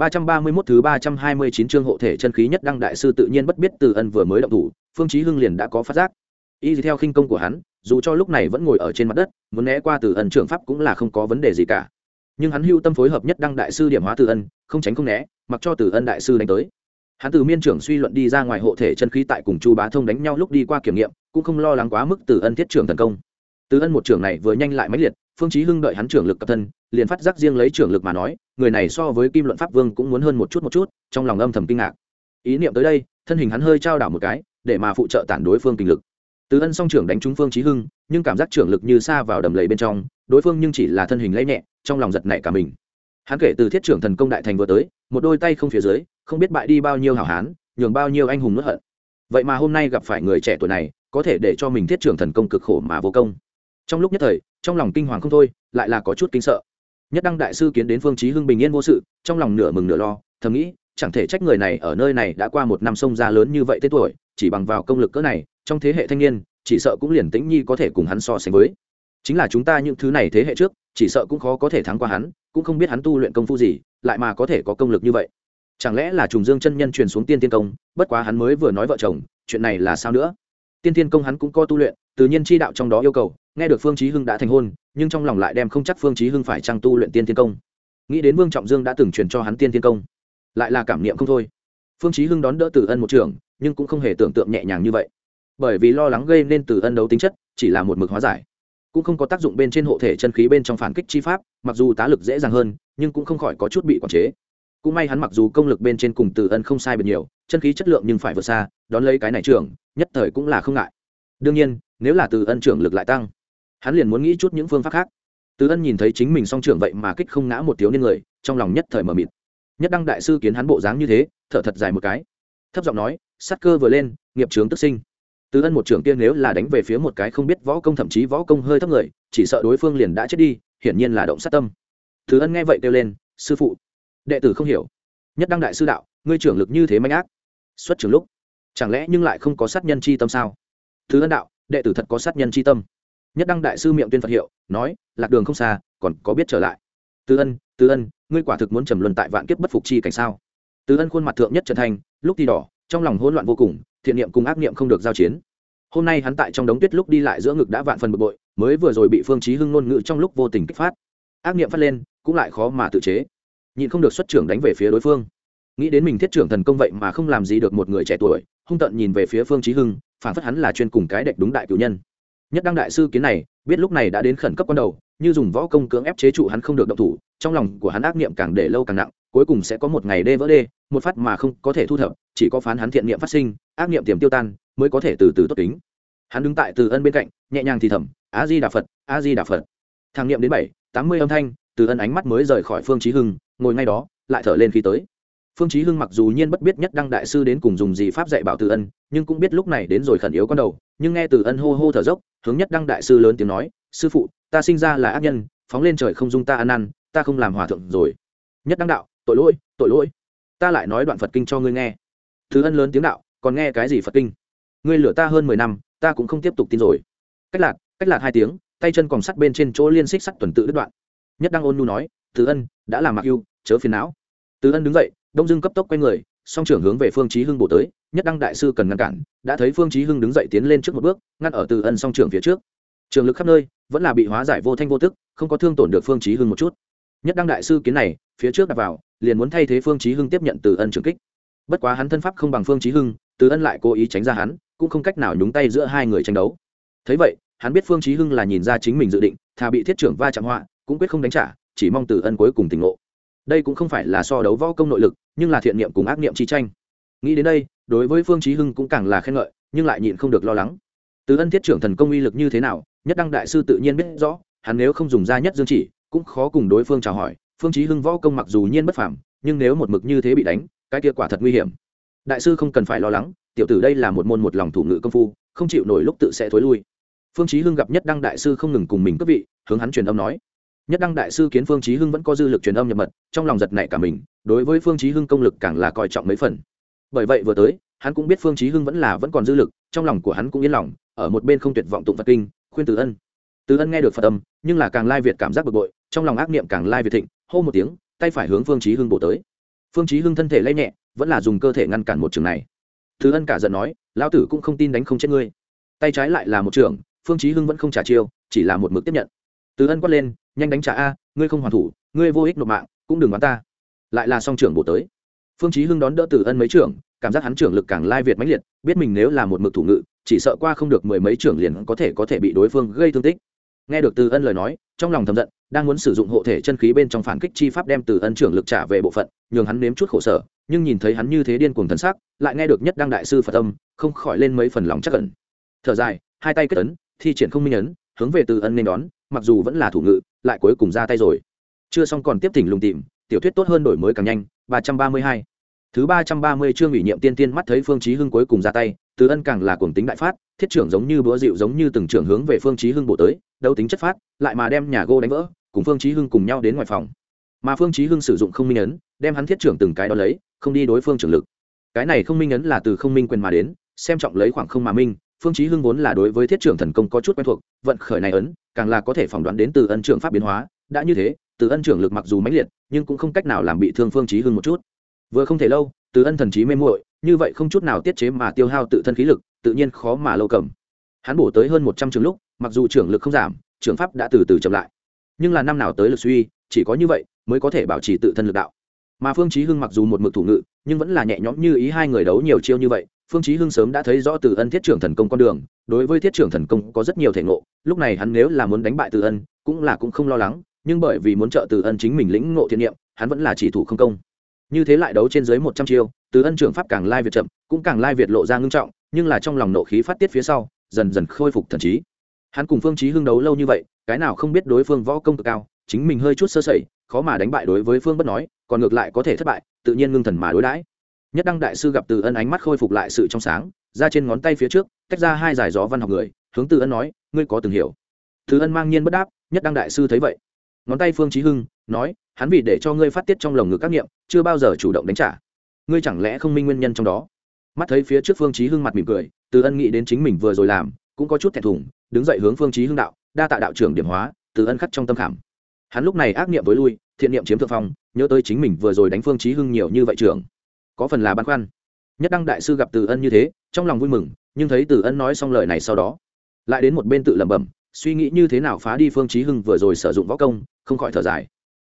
331 thứ 329 chương hộ thể chân khí nhất đăng đại sư tự nhiên bất biết Từ Ân vừa mới động thủ, Phương Chí Hưng liền đã có phát giác. Y theo khinh công của hắn, dù cho lúc này vẫn ngồi ở trên mặt đất, muốn né qua Từ Ân trưởng pháp cũng là không có vấn đề gì cả. Nhưng hắn hưu tâm phối hợp nhất đăng đại sư điểm hóa Từ Ân, không tránh không né, mặc cho Từ Ân đại sư đánh tới. Hắn từ miên trưởng suy luận đi ra ngoài hộ thể chân khí tại cùng Chu Bá Thông đánh nhau lúc đi qua kiểm nghiệm, cũng không lo lắng quá mức Từ Ân thiết trưởng tấn công. Từ Ân một trưởng này vừa nhanh lại mãnh liệt, Phương Chí Hưng đợi hắn trưởng lực cập thân, liền phát giác riêng lấy trưởng lực mà nói, người này so với Kim Luận Pháp Vương cũng muốn hơn một chút một chút, trong lòng âm thầm kinh ngạc. Ý niệm tới đây, thân hình hắn hơi trao đảo một cái, để mà phụ trợ tản đối phương kinh lực. Từ Ân song trưởng đánh trúng Phương Chí Hưng, nhưng cảm giác trưởng lực như xa vào đầm lầy bên trong, đối phương nhưng chỉ là thân hình lấy nhẹ, trong lòng giật nảy cả mình. Hắn kể từ thiết trưởng thần công đại thành vừa tới, một đôi tay không phía dưới, không biết bại đi bao nhiêu hảo hán, nhường bao nhiêu anh hùng nuốt hận. Vậy mà hôm nay gặp phải người trẻ tuổi này, có thể để cho mình thiết trưởng thần công cực khổ mà vô công. Trong lúc nhất thời, trong lòng kinh hoàng không thôi, lại là có chút kinh sợ nhất đăng đại sư kiến đến phương chí hưng bình yên vô sự, trong lòng nửa mừng nửa lo, thầm nghĩ, chẳng thể trách người này ở nơi này đã qua một năm sông ra lớn như vậy tên tuổi, chỉ bằng vào công lực cỡ này, trong thế hệ thanh niên, chỉ sợ cũng liền tĩnh nhi có thể cùng hắn so sánh với. Chính là chúng ta những thứ này thế hệ trước, chỉ sợ cũng khó có thể thắng qua hắn, cũng không biết hắn tu luyện công phu gì, lại mà có thể có công lực như vậy. Chẳng lẽ là trùng dương chân nhân truyền xuống tiên tiên công, bất quá hắn mới vừa nói vợ chồng, chuyện này là sao nữa? Tiên tiên công hắn cũng có tu luyện, tự nhiên chi đạo trong đó yêu cầu nghe được phương chí hưng đã thành hôn, nhưng trong lòng lại đem không chắc phương chí hưng phải trang tu luyện tiên thiên công. Nghĩ đến vương trọng dương đã từng truyền cho hắn tiên thiên công, lại là cảm niệm không thôi. Phương chí hưng đón đỡ từ ân một trường, nhưng cũng không hề tưởng tượng nhẹ nhàng như vậy. Bởi vì lo lắng gây nên từ ân đấu tính chất, chỉ là một mực hóa giải. Cũng không có tác dụng bên trên hộ thể chân khí bên trong phản kích chi pháp, mặc dù tá lực dễ dàng hơn, nhưng cũng không khỏi có chút bị quản chế. Cũng may hắn mặc dù công lực bên trên cùng từ ân không sai biệt nhiều, chân khí chất lượng nhưng phải vượt xa, đón lấy cái này trưởng, nhất thời cũng là không ngại. Đương nhiên, nếu là từ ân trưởng lực lại tăng hắn liền muốn nghĩ chút những phương pháp khác. Tứ ân nhìn thấy chính mình song trưởng vậy mà kích không ngã một thiếu niên người, trong lòng nhất thời mờ mịt. Nhất đăng đại sư kiến hắn bộ dáng như thế, thở thật dài một cái. Thấp giọng nói, sát cơ vừa lên, nghiệp trướng tức sinh. Tứ ân một trưởng tiên nếu là đánh về phía một cái không biết võ công thậm chí võ công hơi thấp người, chỉ sợ đối phương liền đã chết đi, hiển nhiên là động sát tâm. Tứ ân nghe vậy kêu lên, sư phụ. Đệ tử không hiểu. Nhất đăng đại sư đạo, ngươi trưởng lực như thế manh ác. Xuất trường lúc, chẳng lẽ nhưng lại không có sát nhân chi tâm sao? Thứ ân đạo, đệ tử thật có sát nhân chi tâm nhất đăng đại sư miệng tuyên phật hiệu, nói, lạc đường không xa, còn có biết trở lại. Tư ân tư ân, ngươi quả thực muốn trầm luân tại vạn kiếp bất phục chi cảnh sao? Tư ân khuôn mặt thượng nhất trần thanh, lúc thì đỏ, trong lòng hỗn loạn vô cùng, thiện niệm cùng ác niệm không được giao chiến. Hôm nay hắn tại trong đống tuyết lúc đi lại giữa ngực đã vạn phần bực bội, mới vừa rồi bị phương chí hưng ngôn ngữ trong lúc vô tình kích phát. Ác niệm phát lên, cũng lại khó mà tự chế. Nhịn không được xuất trưởng đánh về phía đối phương. Nghĩ đến mình thiết trưởng thần công vậy mà không làm gì được một người trẻ tuổi, hung tận nhìn về phía phương chí hưng phản phất hắn là chuyên cùng cái đệch đúng đại cử nhân nhất đăng đại sư kiến này, biết lúc này đã đến khẩn cấp quan đầu, như dùng võ công cưỡng ép chế trụ hắn không được động thủ, trong lòng của hắn ác niệm càng để lâu càng nặng, cuối cùng sẽ có một ngày đê vỡ đê, một phát mà không có thể thu thập, chỉ có phán hắn thiện niệm phát sinh, ác niệm tiềm tiêu tan, mới có thể từ từ tốt tính hắn đứng tại từ ân bên cạnh, nhẹ nhàng thì thầm, a di đà phật, a di đà phật. Thang niệm đến bảy, tám mươi âm thanh, từ ân ánh mắt mới rời khỏi phương trí hưng, ngồi ngay đó, lại thở lên khi tới. Phương chí hưng mặc dù nhiên bất biết nhất đăng đại sư đến cùng dùng gì pháp dạy bảo từ ân, nhưng cũng biết lúc này đến rồi khẩn yếu con đầu, nhưng nghe từ ân hô hô thở dốc hướng nhất đăng đại sư lớn tiếng nói, sư phụ, ta sinh ra là ác nhân, phóng lên trời không dung ta ăn ăn, ta không làm hòa thượng rồi. Nhất đăng đạo, tội lỗi tội lỗi. Ta lại nói đoạn phật kinh cho ngươi nghe. Thứ ân lớn tiếng đạo, còn nghe cái gì phật kinh? Ngươi lửa ta hơn mười năm, ta cũng không tiếp tục tin rồi. Cách lạc cách lạc hai tiếng, tay chân còn sắt bên trên chỗ liên xích sắt tuần tự đứt đoạn. Nhất đăng ôn nhu nói, thứ ân, đã làm mặc yêu chớ phiền não. Thứ ân đứng dậy, đông dưng cấp tốc quay người song trưởng hướng về phương chí hưng bổ tới, nhất đăng đại sư cần ngăn cản, đã thấy phương chí hưng đứng dậy tiến lên trước một bước, ngăn ở từ ân song trưởng phía trước. Trường lực khắp nơi, vẫn là bị hóa giải vô thanh vô tức, không có thương tổn được phương chí hưng một chút. Nhất đăng đại sư kiến này, phía trước đặt vào, liền muốn thay thế phương chí hưng tiếp nhận từ ân trường kích. Bất quá hắn thân pháp không bằng phương chí hưng, từ ân lại cố ý tránh ra hắn, cũng không cách nào nhúng tay giữa hai người tranh đấu. Thấy vậy, hắn biết phương chí hưng là nhìn ra chính mình dự định, thà bị thiết trưởng va chạm họa, cũng quyết không đánh trả, chỉ mong từ ân cuối cùng tỉnh ngộ đây cũng không phải là so đấu võ công nội lực, nhưng là thiện niệm cùng ác niệm chi tranh. Nghĩ đến đây, đối với phương chí hưng cũng càng là khen ngợi, nhưng lại nhịn không được lo lắng. Từ ân thiết trưởng thần công uy lực như thế nào, nhất đăng đại sư tự nhiên biết rõ, hắn nếu không dùng ra nhất dương chỉ, cũng khó cùng đối phương chào hỏi. Phương chí hưng võ công mặc dù nhiên bất phàm, nhưng nếu một mực như thế bị đánh, cái kia quả thật nguy hiểm. Đại sư không cần phải lo lắng, tiểu tử đây là một môn một lòng thủ ngữ công phu, không chịu nổi lúc tự sẽ thối lui. Phương chí hưng gặp nhất đăng đại sư không ngừng cùng mình cướp vị, hướng hắn truyền âm nói nhất đăng đại sư kiến phương chí hưng vẫn có dư lực truyền âm nhập mật, trong lòng giật nảy cả mình, đối với phương chí hưng công lực càng là coi trọng mấy phần. Bởi vậy vừa tới, hắn cũng biết phương chí hưng vẫn là vẫn còn dư lực, trong lòng của hắn cũng yên lòng, ở một bên không tuyệt vọng tụng phật kinh, khuyên từ ân. Từ ân nghe được phật âm, nhưng là càng lai việt cảm giác bực bội, trong lòng ác niệm càng lai việt thịnh, hô một tiếng, tay phải hướng phương chí hưng bổ tới. Phương chí hưng thân thể lay nhẹ, vẫn là dùng cơ thể ngăn cản một trường này. Thứ ân cả giận nói, lão tử cũng không tin đánh không chết ngươi. Tay trái lại là một trường, phương chí hưng vẫn không trả chiêu, chỉ là một mực tiếp nhận. Từ ân quát lên nhanh đánh trả a ngươi không hoàn thủ ngươi vô ích nộp mạng cũng đừng bắn ta. Lại là song trưởng bổ tới. Phương chí hưng đón đỡ từ ân mấy trưởng cảm giác hắn trưởng lực càng lai việt mãnh liệt biết mình nếu là một mực thủ ngự chỉ sợ qua không được mười mấy trưởng liền có thể có thể bị đối phương gây thương tích. Nghe được từ ân lời nói trong lòng thầm giận đang muốn sử dụng hộ thể chân khí bên trong phản kích chi pháp đem từ ân trưởng lực trả về bộ phận nhường hắn nếm chút khổ sở nhưng nhìn thấy hắn như thế điên cuồng thần sắc lại nghe được nhất đăng đại sư phật tâm, không khỏi lên mấy phần lòng chắc cẩn thở dài hai tay kết ấn thi triển không minh ấn hướng về từ ân nên đón mặc dù vẫn là thủ ngự, lại cuối cùng ra tay rồi. Chưa xong còn tiếp thỉnh lùng tìm, tiểu thuyết tốt hơn đổi mới càng nhanh, ba trăm ba mươi hai. Thứ ba trăm ba mươi chương ủy nhiệm tiên tiên mắt thấy phương chí hưng cuối cùng ra tay, từ ân càng là cuồng tính đại phát, thiết trưởng giống như búa dịu giống như từng trưởng hướng về phương chí hưng bổ tới, đấu tính chất phát, lại mà đem nhà gô đánh vỡ, cùng phương chí hưng cùng nhau đến ngoài phòng. Mà phương chí hưng sử dụng không minh ấn, đem hắn thiết trưởng từng cái đó lấy, không đi đối phương trưởng lực. Cái này không minh ấn là từ không minh quyền mà đến, xem trọng lấy khoảng không mà minh phương chí hưng vốn là đối với thiết trưởng thần công có chút quen thuộc, vận khởi này ấn, càng là có thể phỏng đoán đến từ ân trưởng pháp biến hóa, đã như thế, từ ân trưởng lực mặc dù mãnh liệt, nhưng cũng không cách nào làm bị thương phương chí hưng một chút. Vừa không thể lâu, từ ân thần trí mê muội, như vậy không chút nào tiết chế mà tiêu hao tự thân khí lực, tự nhiên khó mà lâu cầm. Hắn bổ tới hơn một trăm trường lúc, mặc dù trưởng lực không giảm, trưởng pháp đã từ từ chậm lại. Nhưng là năm nào tới lực suy, chỉ có như vậy mới có thể bảo trì tự thân lực đạo. Mà phương chí hưng mặc dù một mực thủ ngự, nhưng vẫn là nhẹ nhõm như ý hai người đấu nhiều chiêu như vậy phương chí hưng sớm đã thấy rõ từ ân thiết trưởng thần công con đường, đối với thiết trưởng thần công có rất nhiều thể ngộ, lúc này hắn nếu là muốn đánh bại từ ân, cũng là cũng không lo lắng, nhưng bởi vì muốn trợ từ ân chính mình lĩnh ngộ thiên niệm, hắn vẫn là chỉ thủ không công. Như thế lại đấu trên dưới một trăm chiêu, từ ân trưởng pháp càng lai việt chậm, cũng càng lai việt lộ ra ngưng trọng, nhưng là trong lòng nộ khí phát tiết phía sau, dần dần khôi phục thần trí. Hắn cùng phương chí hưng đấu lâu như vậy, cái nào không biết đối phương võ công cực cao, chính mình hơi chút sơ sẩy, khó mà đánh bại đối với phương bất nói, còn ngược lại có thể thất bại, tự nhiên ngưng thần mà đối đãi nhất đăng đại sư gặp từ ân ánh mắt khôi phục lại sự trong sáng, ra trên ngón tay phía trước, tách ra hai giải gió văn học người, hướng từ ân nói, ngươi có từng hiểu? Từ ân mang nhiên bất đáp, nhất đăng đại sư thấy vậy. Ngón tay phương chí hưng nói, hắn vì để cho ngươi phát tiết trong lồng ngực các niệm chưa bao giờ chủ động đánh trả. Ngươi chẳng lẽ không minh nguyên nhân trong đó? Mắt thấy phía trước phương chí hưng mặt mỉm cười, từ ân nghĩ đến chính mình vừa rồi làm, cũng có chút thẹn thùng, đứng dậy hướng phương chí hưng đạo, đa tạ đạo trưởng điểm hóa, từ ân khắc trong tâm khảm. Hắn lúc này ác niệm với lui, thiện niệm chiếm thượng phong, nhớ tới chính mình vừa rồi đánh phương chí hưng nhiều như vậy trưởng có phần là băn khoăn. Nhất đăng đại sư gặp từ ân như thế, trong lòng vui mừng, nhưng thấy từ ân nói xong lời này sau đó, lại đến một bên tự lẩm bẩm, suy nghĩ như thế nào phá đi phương chí hưng vừa rồi sử dụng võ công, không khỏi thở dài.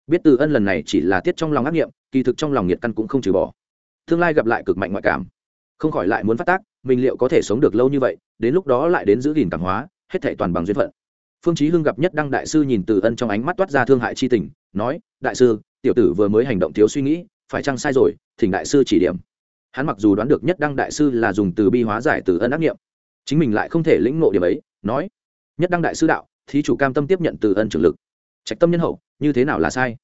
Biết từ ân lần này chỉ là tiết trong lòng ác niệm kỳ thực trong lòng nhiệt căn cũng không trừ bỏ. Tương lai gặp lại cực mạnh ngoại cảm. Không khỏi lại muốn phát tác, mình liệu có thể sống được lâu như vậy, đến lúc đó lại đến giữ gìn cảm hóa, hết thảy toàn bằng duyên phận. Phương chí hưng gặp nhất đăng đại sư nhìn từ ân trong ánh mắt toát ra thương hại chi tình, nói, đại sư, tiểu tử vừa mới hành động thiếu suy nghĩ phải chăng sai rồi, thỉnh đại sư chỉ điểm. Hắn mặc dù đoán được nhất đăng đại sư là dùng từ bi hóa giải từ ân ác niệm, chính mình lại không thể lĩnh ngộ điểm ấy, nói, nhất đăng đại sư đạo, thí chủ cam tâm tiếp nhận từ ân trưởng lực. Trạch tâm nhân hậu, như thế nào là sai?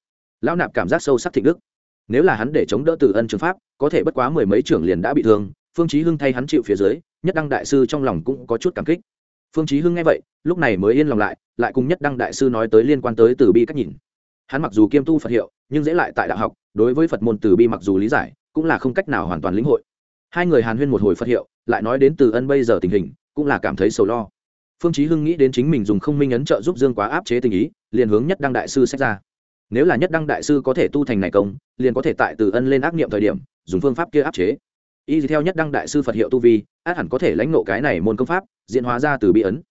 Lão nạp cảm giác sâu sắc thịnh đức. Nếu là hắn để chống đỡ từ ân trường pháp, có thể bất quá mười mấy trưởng liền đã bị thương, phương chí hưng thay hắn chịu phía dưới, nhất đăng đại sư trong lòng cũng có chút cảm kích. Phương chí hưng nghe vậy, lúc này mới yên lòng lại lại cùng nhất đăng đại sư nói tới liên quan tới từ bi cách nhìn. Hắn mặc dù kiêm tu phật hiệu, nhưng dễ lại tại đạo học đối với phật môn từ bi mặc dù lý giải, cũng là không cách nào hoàn toàn lĩnh hội. Hai người hàn huyên một hồi phật hiệu, lại nói đến từ ân bây giờ tình hình, cũng là cảm thấy sầu lo. Phương chí hưng nghĩ đến chính mình dùng không minh ấn trợ giúp dương quá áp chế tình ý, liền hướng nhất đăng đại sư xét ra. Nếu là nhất đăng đại sư có thể tu thành này công, liền có thể tại từ ân lên ác niệm thời điểm, dùng phương pháp kia áp chế. Y theo nhất đăng đại sư phật hiệu tu vi, át hẳn có thể lãnh nộ cái này môn công pháp, diễn hóa ra từ bi ấn.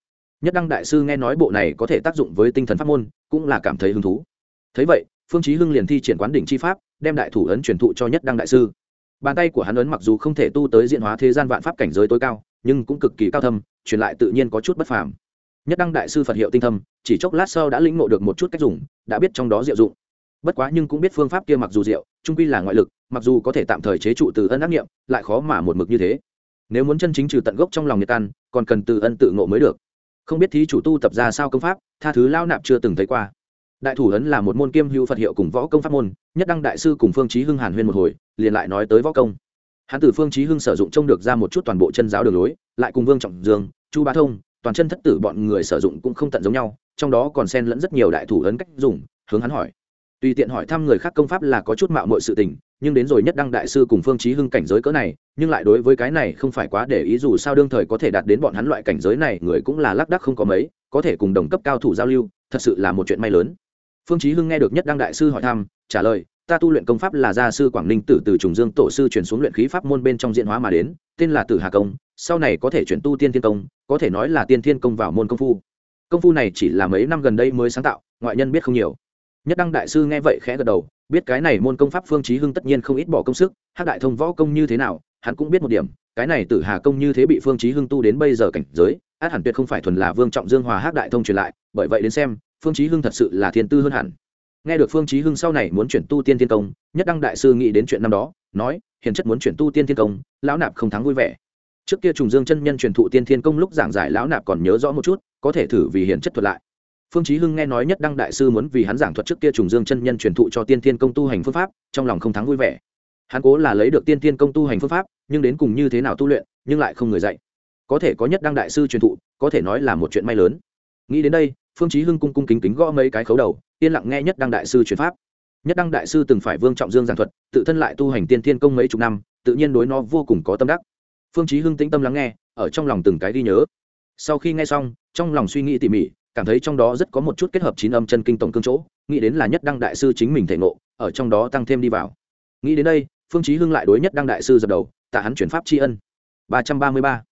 Nhất đăng đại sư nghe nói bộ này có thể tác dụng với tinh thần pháp môn, cũng là cảm thấy hứng thú. Thấy vậy, phương chí hưng liền thi triển quán đỉnh chi pháp đem đại thủ ấn truyền thụ cho nhất đăng đại sư. Bàn tay của hắn ấn mặc dù không thể tu tới diễn hóa thế gian vạn pháp cảnh giới tối cao, nhưng cũng cực kỳ cao thâm, truyền lại tự nhiên có chút bất phàm. Nhất đăng đại sư phật hiệu tinh thâm, chỉ chốc lát sau đã lĩnh ngộ được một chút cách dùng, đã biết trong đó diệu dụng. Bất quá nhưng cũng biết phương pháp kia mặc dù diệu, trung quy là ngoại lực, mặc dù có thể tạm thời chế trụ từ ân ác nghiệm, lại khó mà một mực như thế. Nếu muốn chân chính trừ tận gốc trong lòng nhiệt tan còn cần từ ân tự ngộ mới được. Không biết thí chủ tu tập ra sao công pháp, tha thứ lao nạp chưa từng thấy qua đại thủ ấn là một môn kiêm hữu phật hiệu cùng võ công pháp môn, nhất đăng đại sư cùng phương chí hưng hàn huyên một hồi, liền lại nói tới võ công. Hắn từ phương chí hưng sử dụng trông được ra một chút toàn bộ chân giáo đường lối, lại cùng vương trọng dương, chu bá thông, toàn chân thất tử bọn người sử dụng cũng không tận giống nhau, trong đó còn xen lẫn rất nhiều đại thủ ấn cách dùng, hướng hắn hỏi. Tùy tiện hỏi thăm người khác công pháp là có chút mạo mọi sự tình, nhưng đến rồi nhất đăng đại sư cùng phương chí hưng cảnh giới cỡ này, nhưng lại đối với cái này không phải quá để ý dù sao đương thời có thể đạt đến bọn hắn loại cảnh giới này, người cũng là lác đác không có mấy, có thể cùng đồng cấp cao thủ giao lưu, thật sự là một chuyện may lớn phương chí hưng nghe được nhất đăng đại sư hỏi thăm, trả lời, ta tu luyện công pháp là gia sư quảng ninh tử từ trùng dương tổ sư chuyển xuống luyện khí pháp môn bên trong diễn hóa mà đến, tên là tử hà công, sau này có thể chuyển tu tiên thiên công, có thể nói là tiên thiên công vào môn công phu. Công phu này chỉ là mấy năm gần đây mới sáng tạo, ngoại nhân biết không nhiều. Nhất đăng đại sư nghe vậy khẽ gật đầu, biết cái này môn công pháp phương chí hưng tất nhiên không ít bỏ công sức, hắc đại thông võ công như thế nào, hắn cũng biết một điểm, cái này tử hà công như thế bị phương chí hưng tu đến bây giờ cảnh giới, át hẳn tuyệt không phải thuần là vương trọng dương hòa hắc đại thông truyền lại, bởi vậy đến xem phương chí hưng thật sự là thiên tư hơn hẳn. Nghe được phương chí hưng sau này muốn chuyển tu tiên thiên công, nhất đăng đại sư nghĩ đến chuyện năm đó, nói, hiền chất muốn chuyển tu tiên thiên công, lão nạp không thắng vui vẻ. Trước kia trùng dương chân nhân truyền thụ tiên thiên công lúc giảng giải lão nạp còn nhớ rõ một chút, có thể thử vì hiền chất thuật lại. Phương chí hưng nghe nói nhất đăng đại sư muốn vì hắn giảng thuật trước kia trùng dương chân nhân truyền thụ cho tiên thiên công tu hành phương pháp, trong lòng không thắng vui vẻ. Hắn cố là lấy được tiên thiên công tu hành phương pháp, nhưng đến cùng như thế nào tu luyện, nhưng lại không người dạy. Có thể có nhất đăng đại sư truyền thụ, có thể nói là một chuyện may lớn nghĩ đến đây, phương chí hưng cung cung kính kính gõ mấy cái khấu đầu, yên lặng nghe nhất đăng đại sư truyền pháp. Nhất đăng đại sư từng phải vương trọng dương giảng thuật, tự thân lại tu hành tiên thiên công mấy chục năm, tự nhiên đối nó vô cùng có tâm đắc. Phương chí hưng tĩnh tâm lắng nghe, ở trong lòng từng cái ghi nhớ. Sau khi nghe xong, trong lòng suy nghĩ tỉ mỉ, cảm thấy trong đó rất có một chút kết hợp chín âm chân kinh tổng cương chỗ, nghĩ đến là nhất đăng đại sư chính mình thể ngộ, ở trong đó tăng thêm đi vào. Nghĩ đến đây, phương chí hưng lại đối nhất đăng đại sư dập đầu, tạ hắn chuyển pháp tri ân. ba trăm ba mươi ba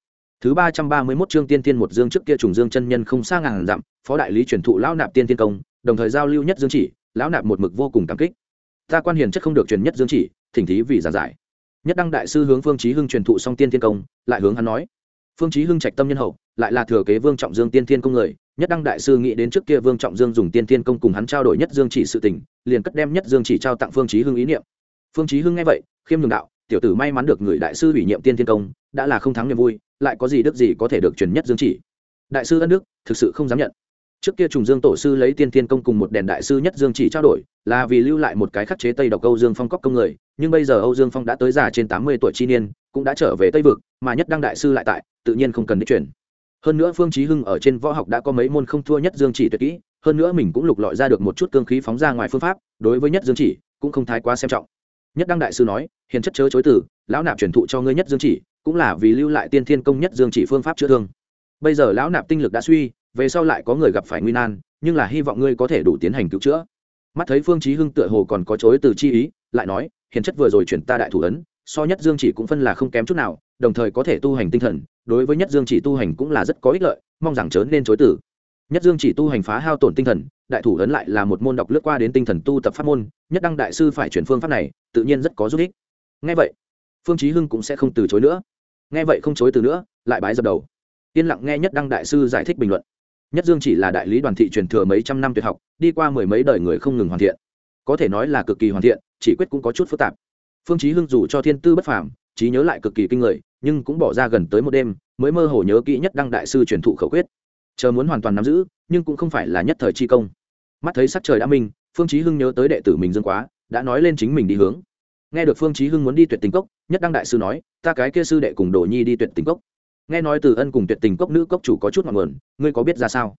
thứ ba trăm ba mươi 331 chương tiên tiên một dương trước kia trùng dương chân nhân không xa ngàn dặm, phó đại lý truyền thụ lão nạp tiên tiên công, đồng thời giao lưu nhất dương chỉ, lão nạp một mực vô cùng cảm kích. Ta quan hiền chất không được truyền nhất dương chỉ, thỉnh thí vì giảng giải. Nhất đăng đại sư hướng phương chí hưng truyền thụ xong tiên tiên công, lại hướng hắn nói. Phương chí hưng trạch tâm nhân hậu, lại là thừa kế vương trọng dương tiên tiên công người. Nhất đăng đại sư nghĩ đến trước kia vương trọng dương dùng tiên tiên công cùng hắn trao đổi nhất dương chỉ sự tình, liền cất đem nhất dương chỉ trao tặng phương chí hưng ý niệm. Phương chí hưng nghe vậy, khiêm nhường đạo, tiểu tử may mắn được người đại sư ủy nhiệm tiên tiên công, đã là không thắng niềm vui lại có gì đức gì có thể được truyền nhất dương chỉ. Đại sư ân đức, thực sự không dám nhận. Trước kia trùng dương tổ sư lấy tiên thiên công cùng một đèn đại sư nhất dương chỉ trao đổi, là vì lưu lại một cái khắc chế tây độc âu dương phong cóc công người, nhưng bây giờ âu dương phong đã tới già trên tám mươi tuổi chi niên, cũng đã trở về tây vực, mà nhất đăng đại sư lại tại, tự nhiên không cần đi chuyển hơn nữa phương chí hưng ở trên võ học đã có mấy môn không thua nhất dương chỉ tuyệt kỹ, hơn nữa mình cũng lục lọi ra được một chút cương khí phóng ra ngoài phương pháp, đối với nhất dương chỉ, cũng không thái quá xem trọng. Nhất đăng đại sư nói, hiền chất chớ chối từ, lão nạp truyền thụ cho ngươi nhất dương chỉ cũng là vì lưu lại tiên thiên công nhất dương chỉ phương pháp chữa thương. Bây giờ lão nạp tinh lực đã suy, về sau lại có người gặp phải nguy nan, nhưng là hy vọng ngươi có thể đủ tiến hành cứu chữa. Mắt thấy phương chí hưng tựa hồ còn có chối từ chi ý, lại nói, hiền chất vừa rồi chuyển ta đại thủ ấn, so nhất dương chỉ cũng phân là không kém chút nào, đồng thời có thể tu hành tinh thần, đối với nhất dương chỉ tu hành cũng là rất có ích lợi, mong rằng chớ nên chối từ. Nhất dương chỉ tu hành phá hao tổn tinh thần, đại thủ ấn lại là một môn đọc lướt qua đến tinh thần tu tập pháp môn, nhất đăng đại sư phải chuyển phương pháp này, tự nhiên rất có giúp ích. Nghe vậy, phương chí hưng cũng sẽ không từ chối nữa nghe vậy không chối từ nữa, lại bái dập đầu. Yên lặng nghe nhất đăng đại sư giải thích bình luận. Nhất dương chỉ là đại lý đoàn thị truyền thừa mấy trăm năm tuyệt học, đi qua mười mấy đời người không ngừng hoàn thiện. Có thể nói là cực kỳ hoàn thiện, chỉ quyết cũng có chút phức tạp. Phương chí hưng dù cho thiên tư bất phàm, trí nhớ lại cực kỳ kinh người, nhưng cũng bỏ ra gần tới một đêm, mới mơ hồ nhớ kỹ nhất đăng đại sư truyền thụ khẩu quyết. Chờ muốn hoàn toàn nắm giữ, nhưng cũng không phải là nhất thời chi công. Mắt thấy sắc trời đã minh, phương chí hưng nhớ tới đệ tử mình dương quá, đã nói lên chính mình đi hướng nghe được phương chí hưng muốn đi tuyệt tình cốc, nhất đăng đại sư nói, ta cái kia sư đệ cùng đồ nhi đi tuyệt tình cốc. Nghe nói từ ân cùng tuyệt tình cốc nữ cốc chủ có chút ngọn nguồn, ngươi có biết ra sao?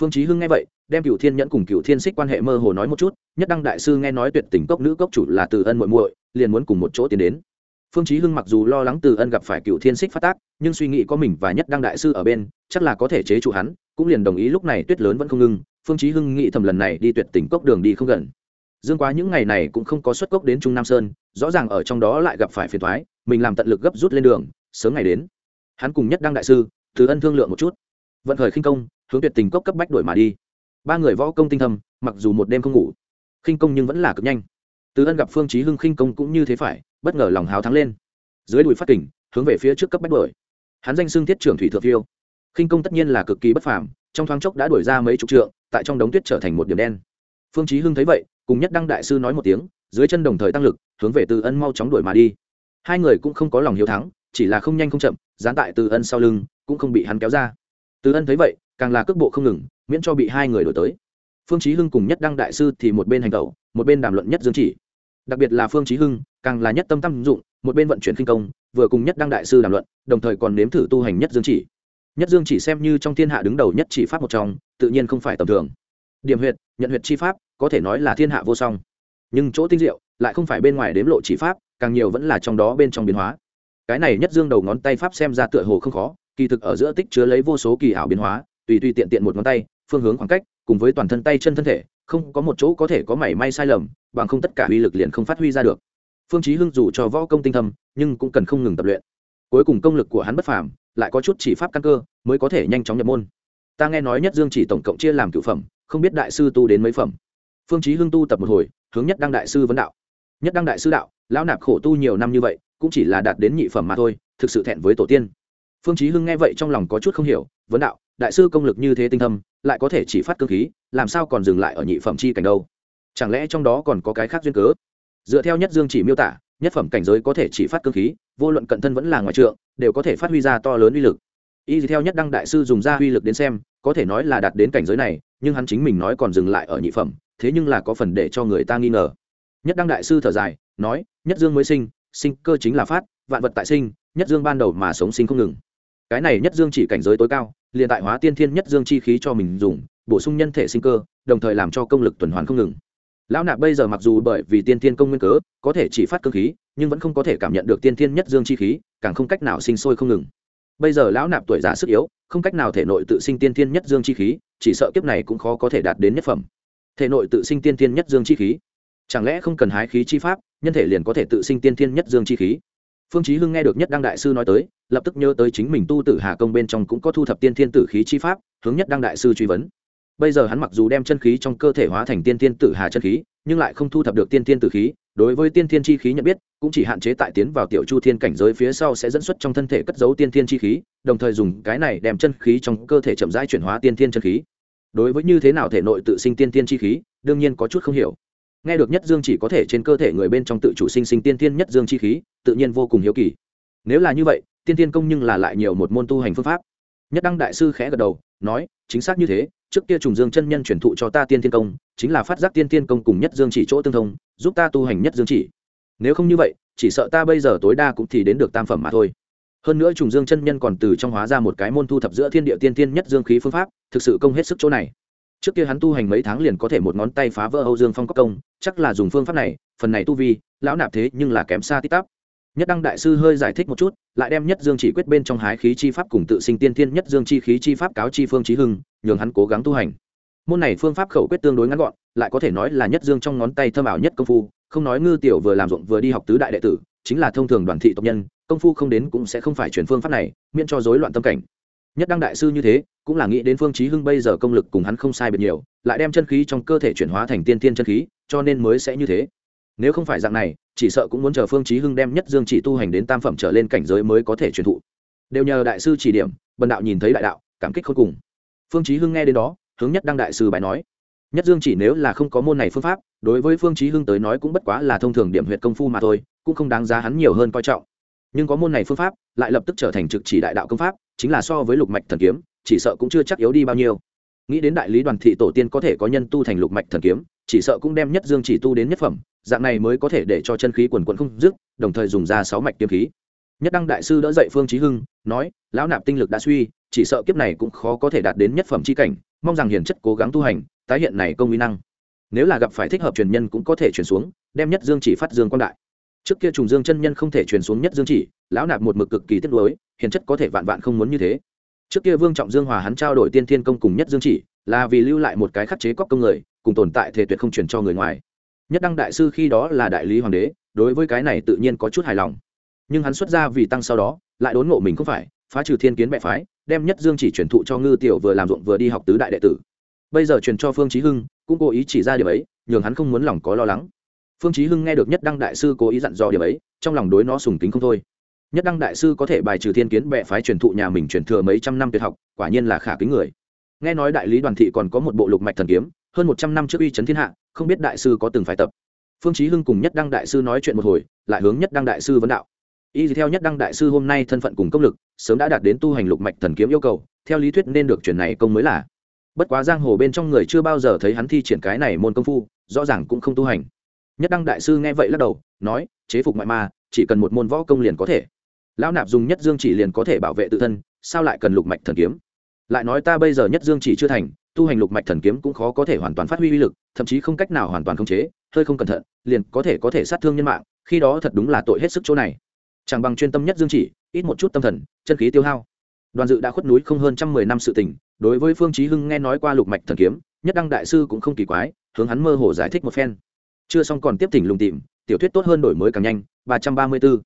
Phương chí hưng nghe vậy, đem cửu thiên nhẫn cùng cửu thiên xích quan hệ mơ hồ nói một chút, nhất đăng đại sư nghe nói tuyệt tình cốc nữ cốc chủ là từ ân muội muội, liền muốn cùng một chỗ tiến đến. Phương chí hưng mặc dù lo lắng từ ân gặp phải cửu thiên xích phát tác, nhưng suy nghĩ có mình và nhất đăng đại sư ở bên, chắc là có thể chế trụ hắn, cũng liền đồng ý lúc này tuyết lớn vẫn không ngưng phương chí hưng nghĩ thầm lần này đi tuyệt tình cốc đường đi không gần dương quá những ngày này cũng không có xuất cốc đến trung nam sơn, rõ ràng ở trong đó lại gặp phải phiền toái mình làm tận lực gấp rút lên đường, sớm ngày đến. Hắn cùng nhất đăng đại sư, từ ân thương lượng một chút. Vận khởi khinh công, hướng tuyệt tình cốc cấp bách đuổi mà đi. Ba người võ công tinh thâm, mặc dù một đêm không ngủ, khinh công nhưng vẫn là cực nhanh. Từ ân gặp phương chí hưng khinh công cũng như thế phải, bất ngờ lòng hào thắng lên. Dưới đùi phát kình, hướng về phía trước cấp bách đuổi. Hắn danh xưng thiết trưởng thủy thượng phiêu. Khinh công tất nhiên là cực kỳ bất phàm, trong thoáng chốc đã đuổi ra mấy chục trượng, tại trong đống tuyết trở thành một điểm đen. Phương chí hưng thấy vậy cùng nhất đăng đại sư nói một tiếng, dưới chân đồng thời tăng lực, hướng về từ ân mau chóng đuổi mà đi. Hai người cũng không có lòng hiếu thắng, chỉ là không nhanh không chậm, dán tại từ ân sau lưng, cũng không bị hắn kéo ra. Từ ân thấy vậy, càng là cước bộ không ngừng, miễn cho bị hai người đổi tới. Phương chí hưng cùng nhất đăng đại sư thì một bên hành tẩu, một bên đàm luận nhất dương chỉ. Đặc biệt là phương chí hưng, càng là nhất tâm tâm dụng, một bên vận chuyển kinh công, vừa cùng nhất đăng đại sư đàm luận, đồng thời còn nếm thử tu hành nhất dương chỉ. Nhất dương chỉ xem như trong thiên hạ đứng đầu nhất chỉ pháp một trong, tự nhiên không phải tầm thường. Điểm huyệt, nhận huyệt chi pháp có thể nói là thiên hạ vô song. Nhưng chỗ tinh diệu lại không phải bên ngoài đếm lộ chỉ pháp, càng nhiều vẫn là trong đó bên trong biến hóa. Cái này nhất dương đầu ngón tay pháp xem ra tựa hồ không khó, kỳ thực ở giữa tích chứa lấy vô số kỳ ảo biến hóa, tùy tùy tiện tiện một ngón tay, phương hướng khoảng cách, cùng với toàn thân tay chân thân thể, không có một chỗ có thể có mảy may sai lầm, bằng không tất cả uy lực liền không phát huy ra được. Phương chí hưng dù cho võ công tinh thâm, nhưng cũng cần không ngừng tập luyện. Cuối cùng công lực của hắn bất phàm, lại có chút chỉ pháp căn cơ, mới có thể nhanh chóng nhập môn. Ta nghe nói nhất dương chỉ tổng cộng chia làm cửu phẩm, không biết đại sư tu đến mấy phẩm phương chí hưng tu tập một hồi, hướng nhất đăng đại sư vấn đạo. Nhất đăng đại sư đạo, lão nạp khổ tu nhiều năm như vậy, cũng chỉ là đạt đến nhị phẩm mà thôi, thực sự thẹn với tổ tiên. Phương chí hưng nghe vậy trong lòng có chút không hiểu, vấn đạo, đại sư công lực như thế tinh thâm, lại có thể chỉ phát cương khí, làm sao còn dừng lại ở nhị phẩm chi cảnh đâu? Chẳng lẽ trong đó còn có cái khác duyên cớ? Dựa theo nhất dương chỉ miêu tả, nhất phẩm cảnh giới có thể chỉ phát cương khí, vô luận cận thân vẫn là ngoại trượng, đều có thể phát huy ra to lớn uy lực. Y theo nhất đăng đại sư dùng ra uy lực đến xem, có thể nói là đạt đến cảnh giới này, nhưng hắn chính mình nói còn dừng lại ở nhị phẩm thế nhưng là có phần để cho người ta nghi ngờ. Nhất đăng đại sư thở dài, nói, nhất dương mới sinh sinh cơ chính là phát, vạn vật tại sinh, nhất dương ban đầu mà sống sinh không ngừng. Cái này nhất dương chỉ cảnh giới tối cao, liền tại hóa tiên thiên nhất dương chi khí cho mình dùng, bổ sung nhân thể sinh cơ, đồng thời làm cho công lực tuần hoàn không ngừng. Lão nạp bây giờ mặc dù bởi vì tiên thiên công nguyên cớ, có thể chỉ phát cơ khí, nhưng vẫn không có thể cảm nhận được tiên thiên nhất dương chi khí, càng không cách nào sinh sôi không ngừng. Bây giờ lão nạp tuổi già sức yếu, không cách nào thể nội tự sinh tiên thiên nhất dương chi khí, chỉ sợ kiếp này cũng khó có thể đạt đến nhất phẩm thể nội tự sinh tiên thiên nhất dương chi khí. Chẳng lẽ không cần hái khí chi pháp, nhân thể liền có thể tự sinh tiên thiên nhất dương chi khí? Phương chí hưng nghe được nhất đăng đại sư nói tới, lập tức nhớ tới chính mình tu tử hà công bên trong cũng có thu thập tiên thiên tử khí chi pháp, hướng nhất đăng đại sư truy vấn. Bây giờ hắn mặc dù đem chân khí trong cơ thể hóa thành tiên thiên tử hà chân khí, nhưng lại không thu thập được tiên thiên tử khí, đối với tiên thiên chi khí nhận biết, cũng chỉ hạn chế tại tiến vào tiểu chu thiên cảnh giới phía sau sẽ dẫn xuất trong thân thể cất giấu tiên thiên chi khí, đồng thời dùng cái này đem chân khí trong cơ thể chậm rãi chuyển hóa tiên thiên chân khí đối với như thế nào thể nội tự sinh tiên tiên chi khí, đương nhiên có chút không hiểu. Nghe được nhất dương chỉ có thể trên cơ thể người bên trong tự chủ sinh sinh tiên tiên nhất dương chi khí, tự nhiên vô cùng hiếu kỳ. Nếu là như vậy, tiên tiên công nhưng là lại nhiều một môn tu hành phương pháp. Nhất đăng đại sư khẽ gật đầu, nói, chính xác như thế, trước kia trùng dương chân nhân truyền thụ cho ta tiên tiên công, chính là phát giác tiên tiên công cùng nhất dương chỉ chỗ tương thông, giúp ta tu hành nhất dương chỉ. Nếu không như vậy, chỉ sợ ta bây giờ tối đa cũng thì đến được tam phẩm mà thôi hơn nữa trùng dương chân nhân còn từ trong hóa ra một cái môn thu thập giữa thiên địa tiên tiên nhất dương khí phương pháp, thực sự công hết sức chỗ này. Trước kia hắn tu hành mấy tháng liền có thể một ngón tay phá vỡ âu dương phong cấp công, chắc là dùng phương pháp này, phần này tu vi, lão nạp thế nhưng là kém xa tít tắp. Nhất đăng đại sư hơi giải thích một chút, lại đem nhất dương chỉ quyết bên trong hái khí chi pháp cùng tự sinh tiên tiên nhất dương chi khí chi pháp cáo chi phương trí hưng, nhường hắn cố gắng tu hành. Môn này phương pháp khẩu quyết tương đối ngắn gọn, lại có thể nói là nhất dương trong ngón tay thâm ảo nhất công phu, không nói ngư tiểu vừa làm ruộng vừa đi học tứ đại đệ tử, chính là thông thường đoàn thị tộc nhân công phu không đến cũng sẽ không phải chuyển phương pháp này, miễn cho rối loạn tâm cảnh. Nhất đăng đại sư như thế, cũng là nghĩ đến phương chí hưng bây giờ công lực cùng hắn không sai biệt nhiều, lại đem chân khí trong cơ thể chuyển hóa thành tiên tiên chân khí, cho nên mới sẽ như thế. Nếu không phải dạng này, chỉ sợ cũng muốn chờ phương chí hưng đem nhất dương chỉ tu hành đến tam phẩm trở lên cảnh giới mới có thể truyền thụ. Đều nhờ đại sư chỉ điểm, bần đạo nhìn thấy đại đạo, cảm kích khôn cùng. Phương chí hưng nghe đến đó, hướng nhất đăng đại sư bài nói. Nhất dương chỉ nếu là không có môn này phương pháp, đối với phương chí hưng tới nói cũng bất quá là thông thường điểm huyệt công phu mà thôi, cũng không đáng giá hắn nhiều hơn coi trọng nhưng có môn này phương pháp lại lập tức trở thành trực chỉ đại đạo công pháp, chính là so với lục mạch thần kiếm, chỉ sợ cũng chưa chắc yếu đi bao nhiêu. Nghĩ đến đại lý đoàn thị tổ tiên có thể có nhân tu thành lục mạch thần kiếm, chỉ sợ cũng đem nhất dương chỉ tu đến nhất phẩm, dạng này mới có thể để cho chân khí quần quận không dứt, đồng thời dùng ra sáu mạch kiếm khí. Nhất đăng đại sư đỡ dậy phương trí hưng, nói, lão nạp tinh lực đã suy, chỉ sợ kiếp này cũng khó có thể đạt đến nhất phẩm c h i cảnh, mong rằng hiền chất cố gắng tu hành, tái hiện này công uy năng. Nếu là gặp phải thích hợp truyền nhân cũng có thể truyền xuống, đem nhất dương chỉ phát dương quan đại trước kia trùng dương chân nhân không thể truyền xuống nhất dương chỉ, lão nạp một mực cực kỳ tiết lối hiền chất có thể vạn vạn không muốn như thế. Trước kia vương trọng dương hòa hắn trao đổi tiên thiên công cùng nhất dương chỉ, là vì lưu lại một cái khắc chế cóc công người, cùng tồn tại thể tuyệt không truyền cho người ngoài. Nhất đăng đại sư khi đó là đại lý hoàng đế, đối với cái này tự nhiên có chút hài lòng. Nhưng hắn xuất ra vì tăng sau đó, lại đốn ngộ mình không phải, phá trừ thiên kiến bệ phái, đem nhất dương chỉ truyền thụ cho ngư tiểu vừa làm ruộng vừa đi học tứ đại đệ tử. Bây giờ truyền cho phương trí hưng, cũng cố ý chỉ ra điều ấy, nhường hắn không muốn lòng có lo lắng phương chí hưng nghe được nhất đăng đại sư cố ý dặn dò điều ấy, trong lòng đối nó sùng kính không thôi. Nhất đăng đại sư có thể bài trừ thiên kiến bệ phái truyền thụ nhà mình truyền thừa mấy trăm năm tuyệt học, quả nhiên là khả kính người. Nghe nói đại lý đoàn thị còn có một bộ lục mạch thần kiếm, hơn một trăm năm trước uy chấn thiên hạ, không biết đại sư có từng phải tập. Phương chí hưng cùng nhất đăng đại sư nói chuyện một hồi, lại hướng nhất đăng đại sư vấn đạo. Y theo nhất đăng đại sư hôm nay thân phận cùng công lực, sớm đã đạt đến tu hành lục mạch thần kiếm yêu cầu, theo lý thuyết nên được truyền này công mới là. Bất quá giang hồ bên trong người chưa bao giờ thấy hắn thi triển cái này môn công phu, rõ ràng cũng không tu hành nhất đăng đại sư nghe vậy lắc đầu, nói, chế phục ngoại ma, chỉ cần một môn võ công liền có thể. Lão nạp dùng nhất dương chỉ liền có thể bảo vệ tự thân, sao lại cần lục mạch thần kiếm? Lại nói, ta bây giờ nhất dương chỉ chưa thành, tu hành lục mạch thần kiếm cũng khó có thể hoàn toàn phát huy uy lực, thậm chí không cách nào hoàn toàn khống chế, hơi không cẩn thận, liền có thể có thể sát thương nhân mạng, khi đó thật đúng là tội hết sức chỗ này. Chẳng bằng chuyên tâm nhất dương chỉ, ít một chút tâm thần, chân khí tiêu hao. Đoàn dự đã khuất núi không hơn trăm mười năm sự tình, đối với phương chí hưng nghe nói qua lục mạch thần kiếm, nhất đăng đại sư cũng không kỳ quái, hướng hắn mơ hồ giải thích một phen chưa xong còn tiếp thỉnh lùng tìm, tiểu thuyết tốt hơn đổi mới càng nhanh, ba trăm ba mươi 334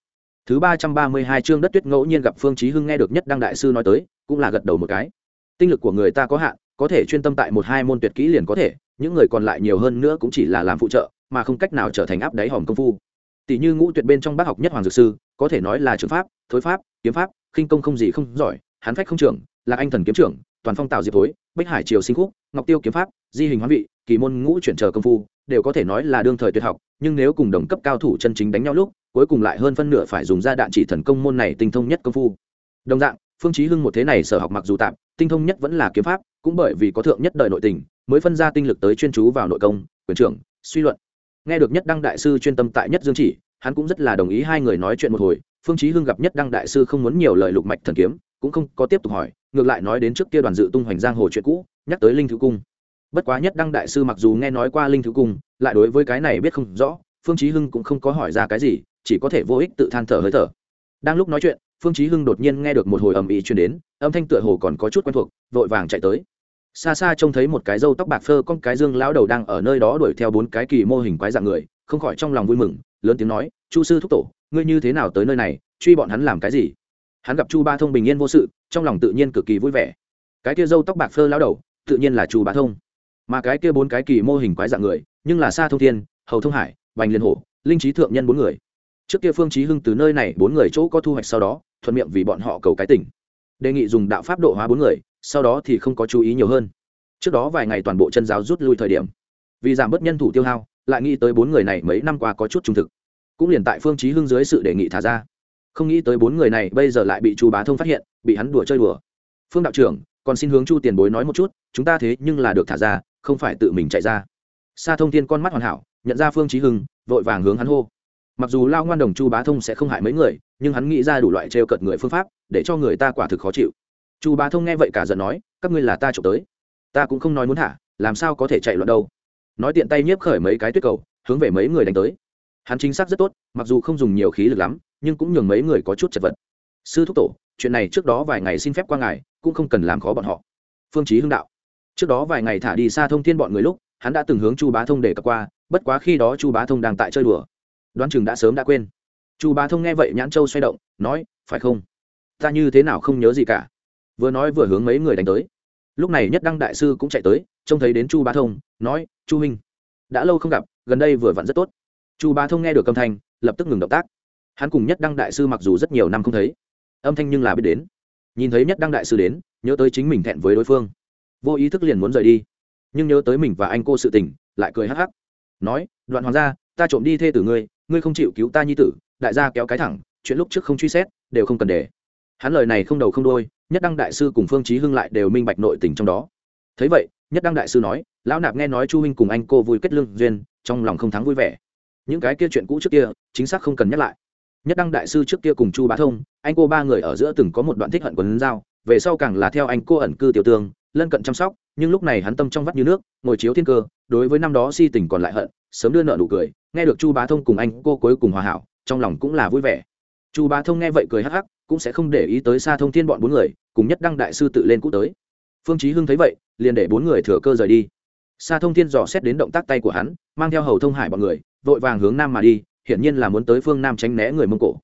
thứ ba trăm ba mươi hai chương đất tuyết ngẫu nhiên gặp phương chí hưng nghe được nhất đăng đại sư nói tới, cũng là gật đầu một cái. Tinh lực của người ta có hạn, có thể chuyên tâm tại một hai môn tuyệt kỹ liền có thể, những người còn lại nhiều hơn nữa cũng chỉ là làm phụ trợ, mà không cách nào trở thành áp đáy hòm công phu. Tỷ như ngũ tuyệt bên trong bác học nhất hoàng dược sư, có thể nói là trường pháp, thối pháp, kiếm pháp, khinh công không gì không giỏi hán phách không trưởng, là anh thần kiếm trưởng, toàn phong tạo diệp thối bích hải triều sinh khúc, ngọc tiêu kiếm pháp, di hình hoán vị, kỳ môn ngũ chuyển chờ công phu đều có thể nói là đương thời tuyệt học, nhưng nếu cùng đồng cấp cao thủ chân chính đánh nhau lúc, cuối cùng lại hơn phân nửa phải dùng ra đạn chỉ thần công môn này tinh thông nhất công phu. Đồng dạng, phương chí hưng một thế này sở học mặc dù tạm, tinh thông nhất vẫn là kiếm pháp, cũng bởi vì có thượng nhất đời nội tình, mới phân ra tinh lực tới chuyên chú vào nội công, quyền trưởng, suy luận. Nghe được nhất đăng đại sư chuyên tâm tại nhất dương chỉ, hắn cũng rất là đồng ý hai người nói chuyện một hồi, phương chí hưng gặp nhất đăng đại sư không muốn nhiều lời lục mạch thần kiếm, cũng không có tiếp tục hỏi, ngược lại nói đến trước kia đoàn dự tung hoành giang hồ chuyện cũ, nhắc tới linh thứ cung bất quá nhất đăng đại sư mặc dù nghe nói qua linh thứ cung, lại đối với cái này biết không rõ, phương chí hưng cũng không có hỏi ra cái gì, chỉ có thể vô ích tự than thở hơi thở. Đang lúc nói chuyện, phương chí hưng đột nhiên nghe được một hồi ầm ĩ truyền đến, âm thanh tựa hồ còn có chút quen thuộc, vội vàng chạy tới. Xa xa trông thấy một cái râu tóc bạc phơ con cái dương lão đầu đang ở nơi đó đuổi theo bốn cái kỳ mô hình quái dạng người, không khỏi trong lòng vui mừng, lớn tiếng nói, chu sư thúc tổ, ngươi như thế nào tới nơi này, truy bọn hắn làm cái gì? Hắn gặp chu ba thông bình yên vô sự, trong lòng tự nhiên cực kỳ vui vẻ. Cái kia râu tóc bạc phơ lão đầu, tự nhiên là chu ba thông mà cái kia bốn cái kỳ mô hình quái dạng người, nhưng là xa thông thiên, hầu thông hải vành liên hổ, linh trí thượng nhân bốn người. Trước kia phương chí hưng từ nơi này bốn người chỗ có thu hoạch sau đó, thuận miệng vì bọn họ cầu cái tỉnh. Đề nghị dùng đạo pháp độ hóa bốn người, sau đó thì không có chú ý nhiều hơn. Trước đó vài ngày toàn bộ chân giáo rút lui thời điểm. Vì giảm bớt nhân thủ tiêu hao, lại nghĩ tới bốn người này mấy năm qua có chút trung thực. Cũng liền tại phương chí hưng dưới sự đề nghị thả ra. Không nghĩ tới bốn người này bây giờ lại bị chu bá thông phát hiện, bị hắn đùa chơi đùa. Phương đạo trưởng, còn xin hướng chu tiền bối nói một chút, chúng ta thế nhưng là được thả ra không phải tự mình chạy ra. Sa thông thiên con mắt hoàn hảo, nhận ra phương chí hưng, vội vàng hướng hắn hô. Mặc dù lao ngoan đồng chu bá thông sẽ không hại mấy người, nhưng hắn nghĩ ra đủ loại trêu cợt người phương pháp, để cho người ta quả thực khó chịu. Chu bá thông nghe vậy cả giận nói, các ngươi là ta trộm tới. Ta cũng không nói muốn thả, làm sao có thể chạy loạn đâu? Nói tiện tay nhiếp khởi mấy cái tuyết cầu, hướng về mấy người đánh tới. Hắn chính xác rất tốt, mặc dù không dùng nhiều khí lực lắm, nhưng cũng nhường mấy người có chút chật vật. Sư thúc tổ, chuyện này trước đó vài ngày xin phép qua ngài, cũng không cần làm khó bọn họ. Phương chí hưng đạo trước đó vài ngày thả đi xa thông thiên bọn người lúc, hắn đã từng hướng chu bá thông để cập qua, bất quá khi đó chu bá thông đang tại chơi đùa. Đoán chừng đã sớm đã quên. Chu bá thông nghe vậy nhãn châu xoay động, nói, phải không? Ta như thế nào không nhớ gì cả? Vừa nói vừa hướng mấy người đánh tới. Lúc này nhất đăng đại sư cũng chạy tới, trông thấy đến chu bá thông, nói, chu huynh, đã lâu không gặp, gần đây vừa vặn rất tốt. Chu bá thông nghe được âm thanh, lập tức ngừng động tác. Hắn cùng nhất đăng đại sư mặc dù rất nhiều năm không thấy, âm thanh nhưng là biết đến. Nhìn thấy nhất đăng đại sư đến, nhớ tới chính mình thẹn với đối phương vô ý thức liền muốn rời đi. Nhưng nhớ tới mình và anh cô sự tình, lại cười hắc hắc. Nói, đoạn hoàng gia, ta trộm đi thê tử ngươi ngươi không chịu cứu ta nhi tử, đại gia kéo cái thẳng, chuyện lúc trước không truy xét, đều không cần để. Hắn lời này không đầu không đôi nhất đăng đại sư cùng phương chí hưng lại đều minh bạch nội tình trong đó. Thấy vậy, nhất đăng đại sư nói, lão nạp nghe nói chu huynh cùng anh cô vui kết lương duyên, trong lòng không thắng vui vẻ. Những cái kia chuyện cũ trước kia, chính xác không cần nhắc lại. Nhất đăng đại sư trước kia cùng chu bá thông, anh cô ba người ở giữa từng có một đoạn thích hận quần giao, về sau càng là theo anh cô ẩn cư tiểu tương lân cận chăm sóc, nhưng lúc này hắn tâm trong vắt như nước, ngồi chiếu thiên cơ, đối với năm đó si tình còn lại hận, sớm đưa nợ nụ cười, nghe được chu bá thông cùng anh cô cuối cùng hòa hảo, trong lòng cũng là vui vẻ. Chu bá thông nghe vậy cười hắc hắc, cũng sẽ không để ý tới xa thông thiên bọn bốn người, cùng nhất đăng đại sư tự lên cũ tới. Phương chí hưng thấy vậy, liền để bốn người thừa cơ rời đi. Xa thông thiên dò xét đến động tác tay của hắn, mang theo hầu thông hải bọn người, vội vàng hướng nam mà đi, hiển nhiên là muốn tới phương nam tránh né người mông cổ.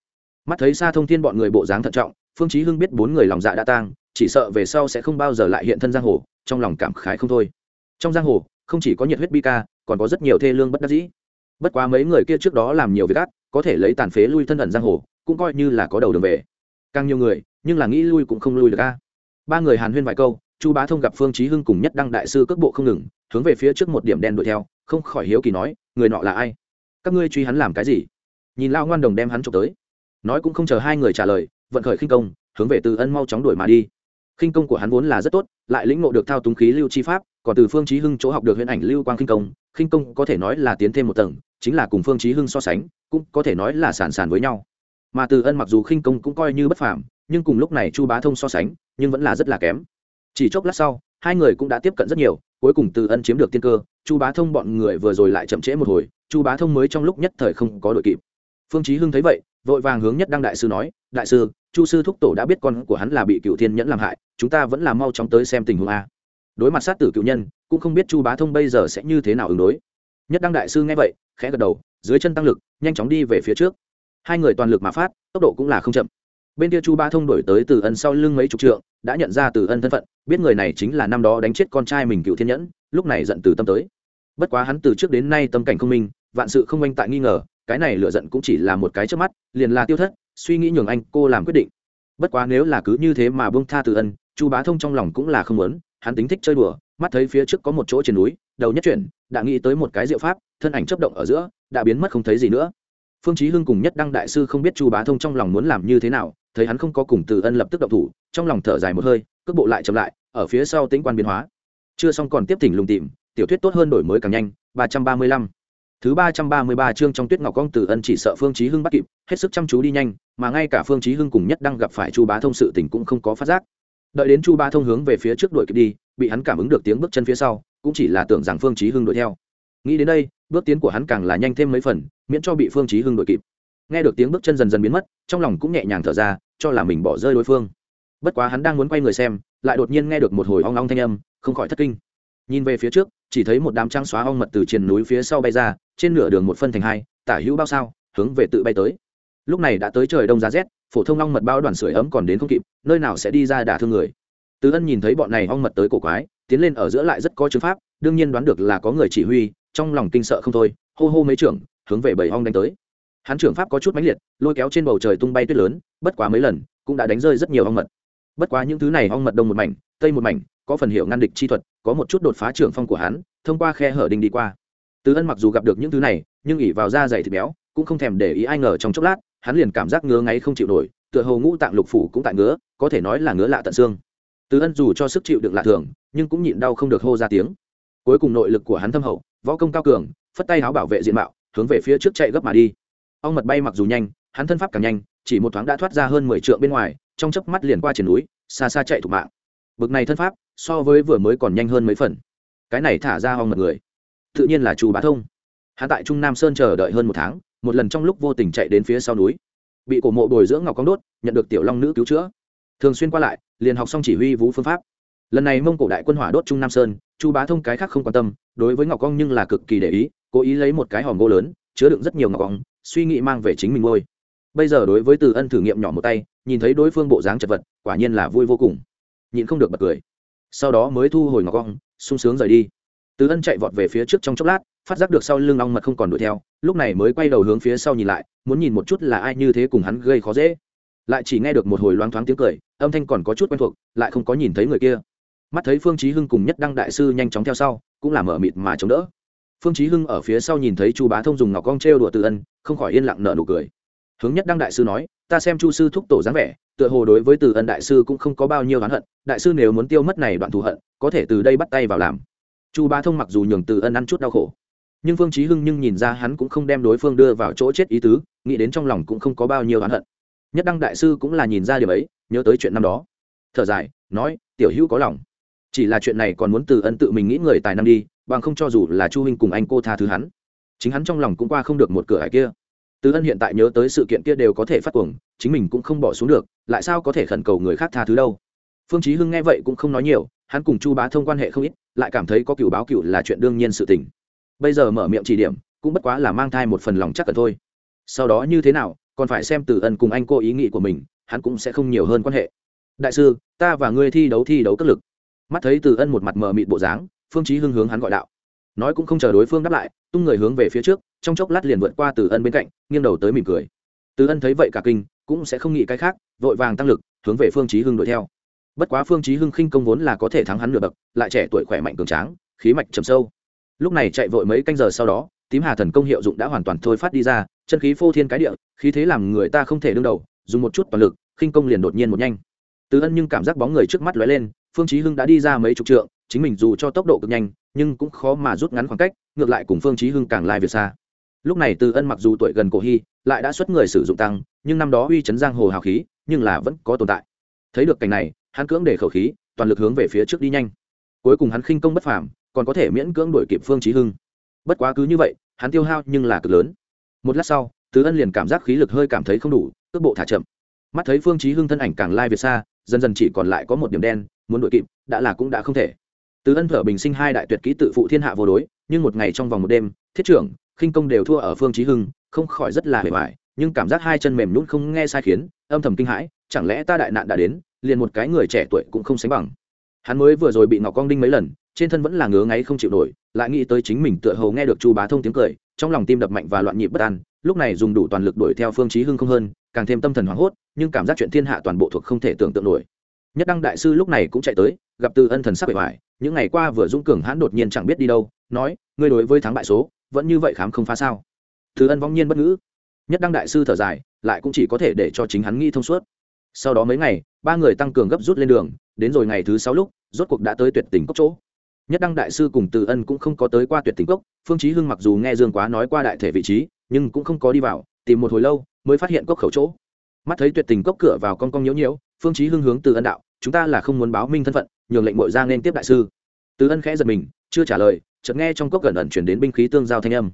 Mắt thấy xa thông thiên bọn người bộ dáng thận trọng, phương chí hưng biết bốn người lòng dạ đã tang chỉ sợ về sau sẽ không bao giờ lại hiện thân giang hồ, trong lòng cảm khái không thôi. Trong giang hồ, không chỉ có nhiệt huyết bi ca, còn có rất nhiều thê lương bất đắc dĩ. Bất quá mấy người kia trước đó làm nhiều việc ác, có thể lấy tàn phế lui thân ẩn giang hồ, cũng coi như là có đầu đường về. Càng nhiều người, nhưng là nghĩ lui cũng không lui được a. Ba người hàn huyên vài câu, chu bá thông gặp phương chí hưng cùng nhất đăng đại sư cước bộ không ngừng, hướng về phía trước một điểm đen đuổi theo, không khỏi hiếu kỳ nói, người nọ là ai? Các ngươi truy hắn làm cái gì? Nhìn lao ngoan đồng đem hắn trộm tới. Nói cũng không chờ hai người trả lời, vận khởi khinh công, hướng về từ ân mau chóng đuổi mà đi khinh công của hắn vốn là rất tốt, lại lĩnh ngộ được thao túng khí lưu chi pháp, còn từ phương chí hưng chỗ học được huyền ảnh lưu quang khinh công khinh công có thể nói là tiến thêm một tầng, chính là cùng phương chí hưng so sánh, cũng có thể nói là sản sản với nhau. Mà từ ân mặc dù khinh công cũng coi như bất phàm, nhưng cùng lúc này chu bá thông so sánh, nhưng vẫn là rất là kém. Chỉ chốc lát sau, hai người cũng đã tiếp cận rất nhiều, cuối cùng từ ân chiếm được tiên cơ, chu bá thông bọn người vừa rồi lại chậm trễ một hồi, chu bá thông mới trong lúc nhất thời không có đội kịp. Phương chí hưng thấy vậy, vội vàng hướng nhất đăng đại sư nói, đại sư chu sư thúc tổ đã biết con của hắn là bị cựu thiên nhẫn làm hại, chúng ta vẫn là mau chóng tới xem tình huống a. Đối mặt sát tử cựu nhân, cũng không biết chu bá thông bây giờ sẽ như thế nào ứng đối. Nhất đăng đại sư nghe vậy, khẽ gật đầu, dưới chân tăng lực, nhanh chóng đi về phía trước. Hai người toàn lực mà phát, tốc độ cũng là không chậm. Bên kia chu bá thông đổi tới từ ân sau lưng mấy chục trượng, đã nhận ra từ ân thân phận, biết người này chính là năm đó đánh chết con trai mình cựu thiên nhẫn, lúc này giận từ tâm tới. Bất quá hắn từ trước đến nay tâm cảnh không minh, vạn sự không oanh tại nghi ngờ, cái này lựa giận cũng chỉ là một cái trước mắt, liền là tiêu thất suy nghĩ nhường anh cô làm quyết định. Bất quá nếu là cứ như thế mà bông tha từ ân, chu bá thông trong lòng cũng là không muốn, hắn tính thích chơi đùa, mắt thấy phía trước có một chỗ trên núi, đầu nhất chuyển, đã nghĩ tới một cái diệu pháp, thân ảnh chấp động ở giữa, đã biến mất không thấy gì nữa. Phương chí hưng cùng nhất đăng đại sư không biết chu bá thông trong lòng muốn làm như thế nào, thấy hắn không có cùng từ ân lập tức động thủ, trong lòng thở dài một hơi, cước bộ lại chậm lại, ở phía sau tĩnh quan biến hóa. Chưa xong còn tiếp tỉnh lùng tìm, tiểu thuyết tốt hơn đổi mới càng nhanh, ba trăm ba mươi lăm thứ ba trăm ba mươi ba chương trong tuyết ngọc công tử ân chỉ sợ phương chí hưng bắt kịp, hết sức chăm chú đi nhanh, mà ngay cả phương chí hưng cùng nhất đang gặp phải chu bá thông sự tình cũng không có phát giác. Đợi đến chu bá thông hướng về phía trước đuổi kịp đi, bị hắn cảm ứng được tiếng bước chân phía sau, cũng chỉ là tưởng rằng phương chí hưng đuổi theo. Nghĩ đến đây, bước tiến của hắn càng là nhanh thêm mấy phần, miễn cho bị phương chí hưng đuổi kịp. Nghe được tiếng bước chân dần dần biến mất, trong lòng cũng nhẹ nhàng thở ra, cho là mình bỏ rơi đối phương. Bất quá hắn đang muốn quay người xem, lại đột nhiên nghe được một hồi ong ong thanh âm, không khỏi thất kinh. Nhìn về phía trước, chỉ thấy một đám trắng xóa ong mật từ trên núi phía sau bay ra trên nửa đường một phân thành hai, tả hữu bao sao, hướng về tự bay tới. Lúc này đã tới trời đông giá rét, phổ thông ong mật bao đoàn sưởi ấm còn đến không kịp, nơi nào sẽ đi ra đả thương người. Tứ ân nhìn thấy bọn này ong mật tới cổ quái, tiến lên ở giữa lại rất có chứng pháp, đương nhiên đoán được là có người chỉ huy, trong lòng kinh sợ không thôi, hô hô mấy trưởng, hướng về bảy ong đánh tới. Hắn trưởng pháp có chút mãnh liệt, lôi kéo trên bầu trời tung bay tuyết lớn, bất quá mấy lần, cũng đã đánh rơi rất nhiều ong mật. Bất quá những thứ này ong mật đông một mảnh, tây một mảnh, có phần hiệu ngăn địch chi thuật, có một chút đột phá trưởng phong của hắn, thông qua khe hở đình đi qua tứ ân mặc dù gặp được những thứ này, nhưng ỉ vào da dày thịt béo, cũng không thèm để ý ai ngờ trong chốc lát, hắn liền cảm giác ngứa ngáy không chịu nổi, tựa hồ ngũ tạng lục phủ cũng tại ngứa, có thể nói là ngứa lạ tận xương. Tứ ân dù cho sức chịu đựng lạ thường, nhưng cũng nhịn đau không được hô ra tiếng. Cuối cùng nội lực của hắn thâm hậu, võ công cao cường, phất tay áo bảo vệ diện mạo, hướng về phía trước chạy gấp mà đi. Ong mật bay mặc dù nhanh, hắn thân pháp càng nhanh, chỉ một thoáng đã thoát ra hơn mười t bên ngoài, trong chớp mắt liền qua triển núi, xa xa chạy thủ mạng. Bực này thân pháp, so với vừa mới còn nhanh hơn mấy phần. Cái này thả ra ong mật người tự nhiên là chu bá thông. Hắn tại trung nam sơn chờ đợi hơn một tháng, một lần trong lúc vô tình chạy đến phía sau núi. Bị cổ mộ bồi dưỡng ngọc cong đốt, nhận được tiểu long nữ cứu chữa. Thường xuyên qua lại, liền học xong chỉ huy vũ phương pháp. Lần này mông cổ đại quân hỏa đốt trung nam sơn, chu bá thông cái khác không quan tâm, đối với ngọc cong nhưng là cực kỳ để ý, cố ý lấy một cái hòm gỗ lớn, chứa đựng rất nhiều ngọc cong, suy nghĩ mang về chính mình ngôi. Bây giờ đối với từ ân thử nghiệm nhỏ một tay, nhìn thấy đối phương bộ dáng chật vật, quả nhiên là vui vô cùng. Nhịn không được bật cười. Sau đó mới thu hồi ngọc cong, sung sướng rời đi từ ân chạy vọt về phía trước trong chốc lát, phát giác được sau lưng ong mật không còn đuổi theo, lúc này mới quay đầu hướng phía sau nhìn lại, muốn nhìn một chút là ai như thế cùng hắn gây khó dễ. Lại chỉ nghe được một hồi loáng thoáng tiếng cười, âm thanh còn có chút quen thuộc, lại không có nhìn thấy người kia. Mắt thấy phương chí hưng cùng nhất đăng đại sư nhanh chóng theo sau, cũng là mở mịt mà chống đỡ. Phương chí hưng ở phía sau nhìn thấy chu bá thông dùng ngọc cong treo đùa từ ân, không khỏi yên lặng nở nụ cười. Hướng nhất đăng đại sư nói, ta xem chu sư thúc tổ dáng vẻ, tựa hồ đối với từ ân đại sư cũng không có bao nhiêu oán hận, đại sư nếu muốn tiêu mất này đoạn thù hận, có thể từ đây bắt tay vào làm chu bá thông mặc dù nhường từ ân ăn chút đau khổ, nhưng phương chí hưng nhưng nhìn ra hắn cũng không đem đối phương đưa vào chỗ chết ý tứ, nghĩ đến trong lòng cũng không có bao nhiêu oán hận. Nhất đăng đại sư cũng là nhìn ra điều ấy, nhớ tới chuyện năm đó. Thở dài, nói, tiểu hữu có lòng. Chỉ là chuyện này còn muốn từ ân tự mình nghĩ người tài năng đi, bằng không cho dù là chu huynh cùng anh cô tha thứ hắn, chính hắn trong lòng cũng qua không được một cửa hải kia. Từ ân hiện tại nhớ tới sự kiện kia đều có thể phát cuồng, chính mình cũng không bỏ xuống được, lại sao có thể khẩn cầu người khác tha thứ đâu? Phương chí hưng nghe vậy cũng không nói nhiều, hắn cùng chu bá thông quan hệ không ít lại cảm thấy có cựu báo cựu là chuyện đương nhiên sự tình. Bây giờ mở miệng chỉ điểm, cũng bất quá là mang thai một phần lòng chắc cần thôi. Sau đó như thế nào, còn phải xem từ ân cùng anh cô ý nghĩ của mình, hắn cũng sẽ không nhiều hơn quan hệ. Đại sư, ta và ngươi thi đấu thi đấu cất lực. Mắt thấy từ ân một mặt mờ mịt bộ dáng, phương chí hưng hướng hắn gọi đạo. Nói cũng không chờ đối phương đáp lại, tung người hướng về phía trước, trong chốc lát liền vượt qua từ ân bên cạnh, nghiêng đầu tới mỉm cười. Từ ân thấy vậy cả kinh, cũng sẽ không nghĩ cái khác, vội vàng tăng lực, hướng về phương chí hưng đuổi theo bất quá phương chí hưng khinh công vốn là có thể thắng hắn nửa bậc lại trẻ tuổi khỏe mạnh cường tráng khí mạch trầm sâu. Lúc này chạy vội mấy canh giờ sau đó tím hà thần công hiệu dụng đã hoàn toàn thôi phát đi ra chân khí phô thiên cái địa khí thế làm người ta không thể đương đầu dùng một chút toàn lực khinh công liền đột nhiên một nhanh. Từ ân nhưng cảm giác bóng người trước mắt lóe lên phương chí hưng đã đi ra mấy chục trượng chính mình dù cho tốc độ cực nhanh nhưng cũng khó mà rút ngắn khoảng cách ngược lại cùng phương chí hưng càng lai việc xa. Lúc này từ ân mặc dù tuổi gần cổ hi, lại đã xuất người sử dụng tăng nhưng năm đó uy chấn giang hồ hào khí nhưng là vẫn có tồn tại. Thấy được cảnh này hắn cưỡng để khẩu khí, toàn lực hướng về phía trước đi nhanh. Cuối cùng hắn khinh công bất phàm, còn có thể miễn cưỡng đuổi kịp phương chí hưng. Bất quá cứ như vậy, hắn tiêu hao nhưng là cực lớn. Một lát sau, Tứ ân liền cảm giác khí lực hơi cảm thấy không đủ, cước bộ thả chậm. Mắt thấy phương chí hưng thân ảnh càng lai việt xa, dần dần chỉ còn lại có một điểm đen, muốn đuổi kịp, đã là cũng đã không thể. Tứ ân thở bình sinh hai đại tuyệt kỹ tự phụ thiên hạ vô đối, nhưng một ngày trong vòng một đêm, thiết trưởng, khinh công đều thua ở phương chí hưng, không khỏi rất là hề hoài, nhưng cảm giác hai chân mềm nhũn không nghe sai khiến, âm thầm kinh hãi, chẳng lẽ ta đại nạn đã đến liền một cái người trẻ tuổi cũng không sánh bằng. Hắn mới vừa rồi bị ngọc quang đinh mấy lần, trên thân vẫn là ngứa ngáy không chịu nổi, lại nghĩ tới chính mình tựa hồ nghe được chu bá thông tiếng cười, trong lòng tim đập mạnh và loạn nhịp bất an, lúc này dùng đủ toàn lực đuổi theo phương chí hưng không hơn, càng thêm tâm thần hoảng hốt, nhưng cảm giác chuyện thiên hạ toàn bộ thuộc không thể tưởng tượng nổi. Nhất đăng đại sư lúc này cũng chạy tới, gặp từ ân thần sắc bề ngoài, những ngày qua vừa dũng cường hãn đột nhiên chẳng biết đi đâu, nói, ngươi đối với thắng bại số, vẫn như vậy khám không phá sao? Từ ân vong nhiên bất ngữ. Nhất đăng đại sư thở dài, lại cũng chỉ có thể để cho chính hắn nghĩ thông suốt sau đó mấy ngày, ba người tăng cường gấp rút lên đường, đến rồi ngày thứ sáu lúc, rốt cuộc đã tới tuyệt tình cốc chỗ. Nhất đăng đại sư cùng từ ân cũng không có tới qua tuyệt tình cốc, phương chí hưng mặc dù nghe dương quá nói qua đại thể vị trí, nhưng cũng không có đi vào, tìm một hồi lâu mới phát hiện cốc khẩu chỗ. Mắt thấy tuyệt tình cốc cửa vào cong cong nhiễu nhiễu, phương chí hưng hướng từ ân đạo, chúng ta là không muốn báo minh thân phận, nhường lệnh bội ra nên tiếp đại sư. Từ ân khẽ giật mình, chưa trả lời, chợt nghe trong cốc gần ẩn truyền đến binh khí tương giao thanh âm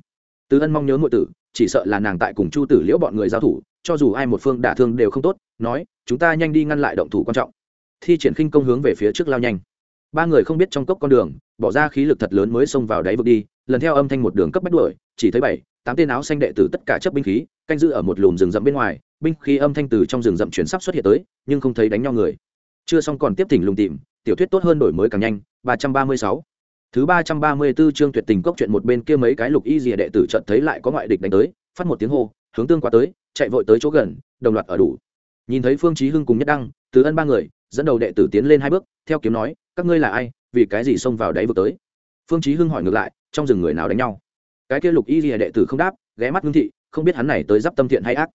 từ ân mong nhớ muội tử, chỉ sợ là nàng tại cùng chu tử liễu bọn người giao thủ, cho dù ai một phương đả thương đều không tốt, nói, chúng ta nhanh đi ngăn lại động thủ quan trọng. Thi triển khinh công hướng về phía trước lao nhanh. Ba người không biết trong cốc con đường, bỏ ra khí lực thật lớn mới xông vào đáy vực đi, lần theo âm thanh một đường cấp bách đuổi, chỉ thấy bảy, tám tên áo xanh đệ tử tất cả chấp binh khí, canh giữ ở một lùm rừng rậm bên ngoài, binh khí âm thanh từ trong rừng rậm chuyển sắp xuất hiện tới, nhưng không thấy đánh nhau người. Chưa xong còn tiếp thỉnh lùng tìm, tiểu thuyết tốt hơn đổi mới càng nhanh, ba trăm ba mươi sáu thứ ba trăm ba mươi 334 chương tuyệt tình cốc chuyện một bên kia mấy cái lục y rìa đệ tử chợt thấy lại có ngoại địch đánh tới, phát một tiếng hô, hướng tương qua tới, chạy vội tới chỗ gần, đồng loạt ở đủ. Nhìn thấy phương chí hưng cùng nhất đăng, từ ân ba người, dẫn đầu đệ tử tiến lên hai bước, theo kiếm nói, các ngươi là ai? Vì cái gì xông vào đáy vực tới? Phương chí hưng hỏi ngược lại, trong rừng người nào đánh nhau? Cái kia lục y rìa đệ tử không đáp, ghé mắt ngưng thị, không biết hắn này tới giáp tâm thiện hay ác.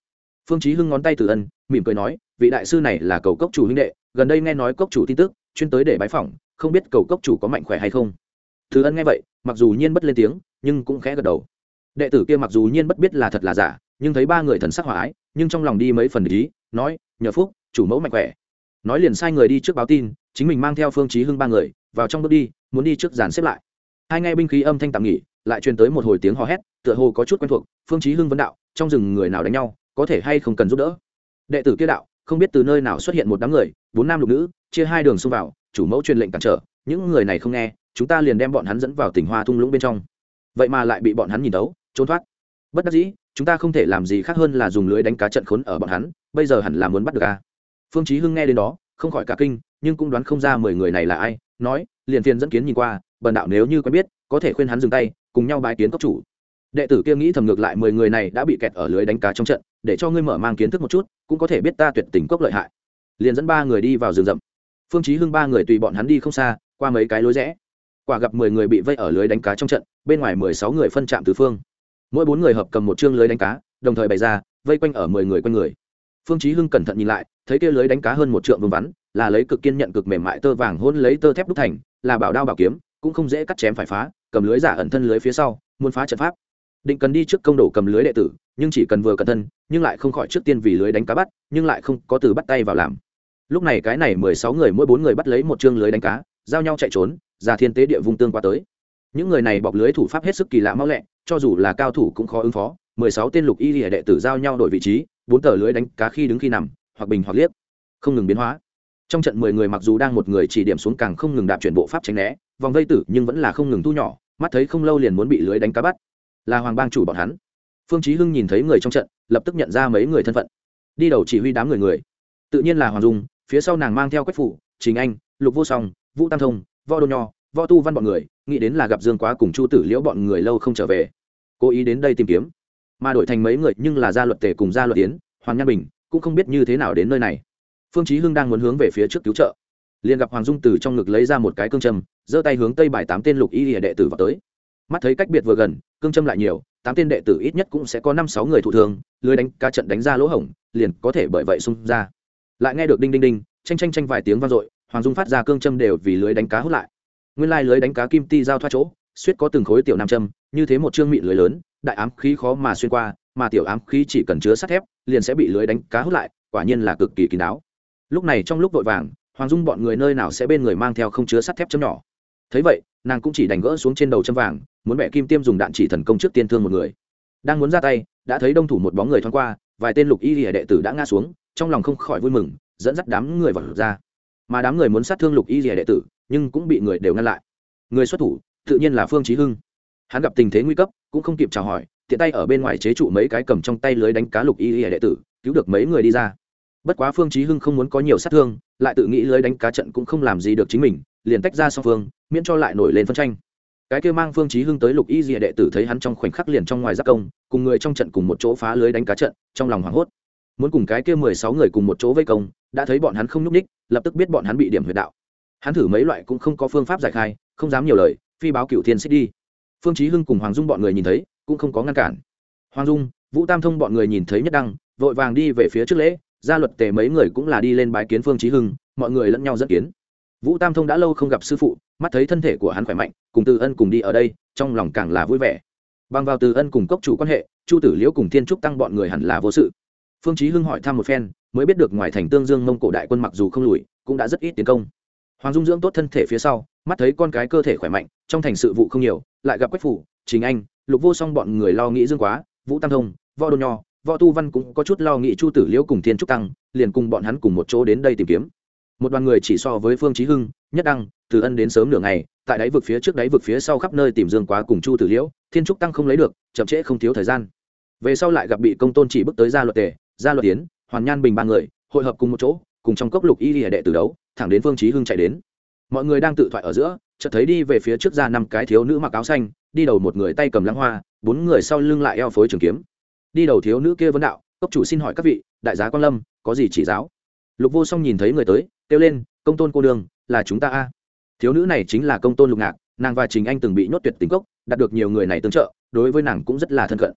Phương chí hưng ngón tay từ ân, mỉm cười nói, vị đại sư này là cầu cốc chủ huynh đệ, gần đây nghe nói cốc chủ tin tức, chuyên tới để bái phỏng, không biết cầu cốc chủ có mạnh khỏe hay không? Thứ ân nghe vậy, mặc dù nhiên bất lên tiếng, nhưng cũng khẽ gật đầu. Đệ tử kia mặc dù nhiên bất biết là thật là giả, nhưng thấy ba người thần sắc hòa ái, nhưng trong lòng đi mấy phần ý, nói, nhờ phúc, chủ mẫu mạnh khỏe. Nói liền sai người đi trước báo tin, chính mình mang theo phương chí hưng ba người, vào trong bước đi, muốn đi trước dàn xếp lại. Hai nghe binh khí âm thanh tạm nghỉ, lại truyền tới một hồi tiếng hò hét, tựa hồ có chút quen thuộc, phương chí hưng vấn đạo, trong rừng người nào đánh nhau, có thể hay không cần giúp đỡ? Đệ tử kia đạo, không biết từ nơi nào xuất hiện một đám người, bốn nam lục nữ, chia hai đường xông vào, chủ mẫu truyền lệnh cản trở, những người này không nghe chúng ta liền đem bọn hắn dẫn vào tỉnh hoa thung lũng bên trong. Vậy mà lại bị bọn hắn nhìn đấu trốn thoát. Bất đắc dĩ, chúng ta không thể làm gì khác hơn là dùng lưới đánh cá trận khốn ở bọn hắn, bây giờ hẳn là muốn bắt được a. Phương chí hưng nghe đến đó, không khỏi cả kinh, nhưng cũng đoán không ra mười người này là ai, nói, liền phiền dẫn kiến nhìn qua, bần đạo nếu như quen biết, có thể khuyên hắn dừng tay, cùng nhau bái kiến cấp chủ. Đệ tử kia nghĩ thầm ngược lại mười người này đã bị kẹt ở lưới đánh cá trong trận, để cho ngươi mở mang kiến thức một chút, cũng có thể biết ta tuyệt tình cốc lợi hại. Liền dẫn ba người đi vào rừng rậm. Phương chí hưng ba người tùy bọn hắn đi không xa, qua mấy cái lối rẽ quả gặp mười người bị vây ở lưới đánh cá trong trận, bên ngoài mười sáu người phân chạm tứ phương. Mỗi bốn người hợp cầm một chương lưới đánh cá, đồng thời bày ra, vây quanh ở mười người quanh người. Phương chí hưng cẩn thận nhìn lại, thấy kia lưới đánh cá hơn một trượng vương vắn, là lấy cực kiên nhận cực mềm mại tơ vàng hôn lấy tơ thép đúc thành, là bảo đao bảo kiếm, cũng không dễ cắt chém phải phá, cầm lưới giả ẩn thân lưới phía sau, muốn phá trận pháp. Định cần đi trước công đổ cầm lưới đệ tử, nhưng chỉ cần vừa cẩn thân, nhưng lại không khỏi trước tiên vì lưới đánh cá bắt, nhưng lại không có từ bắt tay vào làm. Lúc này cái này mười sáu người, mỗi bốn người bắt lấy một chương lưới đánh cá, giao nhau chạy trốn ra thiên tế địa vùng tương qua tới. Những người này bọc lưới thủ pháp hết sức kỳ lạ mau lẹ, cho dù là cao thủ cũng khó ứng phó. Mười sáu tên lục y lìa đệ tử giao nhau đổi vị trí, bốn tờ lưới đánh cá khi đứng khi nằm, hoặc bình hoặc liếc. Không ngừng biến hóa. Trong trận mười người mặc dù đang một người chỉ điểm xuống càng không ngừng đạp chuyển bộ pháp tránh né, vòng vây tử nhưng vẫn là không ngừng thu nhỏ, mắt thấy không lâu liền muốn bị lưới đánh cá bắt. Là hoàng bang chủ bọn hắn. Phương chí hưng nhìn thấy người trong trận, lập tức nhận ra mấy người thân phận. Đi đầu chỉ huy đám người người. Tự nhiên là hoàng dung, phía sau nàng mang theo quách phủ chính anh, lục vô song, vũ tam thông võ đô nho, võ tu văn bọn người, nghĩ đến là gặp dương quá cùng chu tử liễu bọn người lâu không trở về, cố ý đến đây tìm kiếm. Mà đổi thành mấy người nhưng là gia luật tề cùng gia luật tiến hoàng nhan bình cũng không biết như thế nào đến nơi này. Phương chí hưng đang muốn hướng về phía trước cứu trợ. Liền gặp hoàng dung từ trong ngực lấy ra một cái cương châm, giơ tay hướng tây bài tám tên lục y lìa đệ tử vào tới. Mắt thấy cách biệt vừa gần, cương châm lại nhiều, tám tên đệ tử ít nhất cũng sẽ có năm sáu người thụ thương, lưới đánh cá trận đánh ra lỗ hổng, liền có thể bởi vậy xung ra. Lại nghe được đinh đinh đinh tranh tranh tranh vài tiếng vang dội hoàng dung phát ra cương châm đều vì lưới đánh cá hút lại. Nguyên lai lưới đánh cá kim ti giao thoát chỗ, suýt có từng khối tiểu nam châm, như thế một chương mịn lưới lớn, đại ám khí khó mà xuyên qua, mà tiểu ám khí chỉ cần chứa sắt thép, liền sẽ bị lưới đánh cá hút lại, quả nhiên là cực kỳ kín đáo. Lúc này trong lúc vội vàng, hoàng dung bọn người nơi nào sẽ bên người mang theo không chứa sắt thép chấm nhỏ. Thấy vậy, nàng cũng chỉ đành gỡ xuống trên đầu châm vàng, muốn bẻ kim tiêm dùng đạn chỉ thần công trước tiên thương một người. Đang muốn ra tay, đã thấy đông thủ một bóng người thoáng qua, vài tên lục y hệ đệ tử đã ngã xuống, trong lòng không khỏi vui mừng, dẫn dắt đám người vào ra mà đám người muốn sát thương lục y rìa đệ tử, nhưng cũng bị người đều ngăn lại. Người xuất thủ, tự nhiên là phương chí hưng. Hắn gặp tình thế nguy cấp, cũng không kịp chào hỏi, tiện tay ở bên ngoài chế trụ mấy cái cầm trong tay lưới đánh cá lục y rìa đệ tử, cứu được mấy người đi ra. Bất quá phương chí hưng không muốn có nhiều sát thương, lại tự nghĩ lưới đánh cá trận cũng không làm gì được chính mình, liền tách ra song phương, miễn cho lại nổi lên phân tranh. Cái kia mang phương chí hưng tới lục y y đệ tử thấy hắn trong khoảnh khắc liền trong ngoài giáp công, cùng người trong trận cùng một chỗ phá lưới đánh cá trận, trong lòng hoảng hốt muốn cùng cái kia mười sáu người cùng một chỗ vây công, đã thấy bọn hắn không nhúc ních lập tức biết bọn hắn bị điểm huyệt đạo. Hắn thử mấy loại cũng không có phương pháp giải khai, không dám nhiều lời, phi báo cựu thiên xích đi. Phương chí hưng cùng hoàng dung bọn người nhìn thấy, cũng không có ngăn cản. Hoàng dung, vũ tam thông bọn người nhìn thấy nhất đăng, vội vàng đi về phía trước lễ gia luật tề mấy người cũng là đi lên bái kiến phương chí hưng, mọi người lẫn nhau dẫn kiến. Vũ tam thông đã lâu không gặp sư phụ, mắt thấy thân thể của hắn khỏe mạnh, cùng từ ân cùng đi ở đây, trong lòng càng là vui vẻ. Bằng vào từ ân cùng cốc chủ quan hệ, chu tử liễu cùng thiên trúc tăng bọn người hẳn là vô sự phương chí hưng hỏi thăm một phen, mới biết được ngoài thành tương dương mông cổ đại quân mặc dù không lùi, cũng đã rất ít tiến công. Hoàng dung dưỡng tốt thân thể phía sau, mắt thấy con cái cơ thể khỏe mạnh, trong thành sự vụ không nhiều, lại gặp quách phủ chính anh, lục vô song bọn người lo nghĩ dương quá, vũ tam thông, võ đô nho, võ tu văn cũng có chút lo nghĩ chu tử liễu cùng thiên trúc tăng, liền cùng bọn hắn cùng một chỗ đến đây tìm kiếm. Một đoàn người chỉ so với phương chí hưng, nhất đăng, từ ân đến sớm nửa ngày, tại đáy vực phía trước đáy vực phía sau khắp nơi tìm dương quá cùng chu tử liễu, thiên trúc tăng không lấy được, chậm trễ không thiếu thời gian. Về sau lại gặp bị công tôn chỉ bước tới ra luật tề gia luật tiến, hoàn nhan bình ba người, hội hợp cùng một chỗ, cùng trong cốc lục y lìa đệ từ đấu, thẳng đến phương chí hưng chạy đến. Mọi người đang tự thoại ở giữa, chợt thấy đi về phía trước ra năm cái thiếu nữ mặc áo xanh, đi đầu một người tay cầm lãng hoa, bốn người sau lưng lại eo phối trường kiếm. Đi đầu thiếu nữ kia vấn đạo, cốc chủ xin hỏi các vị, đại giá quan lâm, có gì chỉ giáo? Lục vô song nhìn thấy người tới, kêu lên, công tôn cô đường là chúng ta a. Thiếu nữ này chính là công tôn lục ngạc, nàng và chính anh từng bị nhốt tuyệt tình cốc, đạt được nhiều người này tương trợ, đối với nàng cũng rất là thân cận.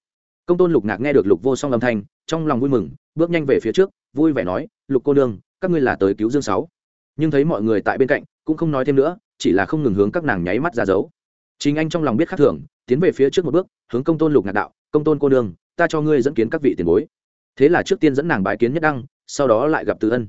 Công tôn lục ngạc nghe được lục vô song âm thanh trong lòng vui mừng, bước nhanh về phía trước, vui vẻ nói, lục cô nương, các ngươi là tới cứu dương sáu. Nhưng thấy mọi người tại bên cạnh, cũng không nói thêm nữa, chỉ là không ngừng hướng các nàng nháy mắt ra dấu. Chính anh trong lòng biết khác thường, tiến về phía trước một bước, hướng công tôn lục ngạc đạo, công tôn cô nương, ta cho ngươi dẫn kiến các vị tiền bối. Thế là trước tiên dẫn nàng bái kiến nhất đăng, sau đó lại gặp từ ân.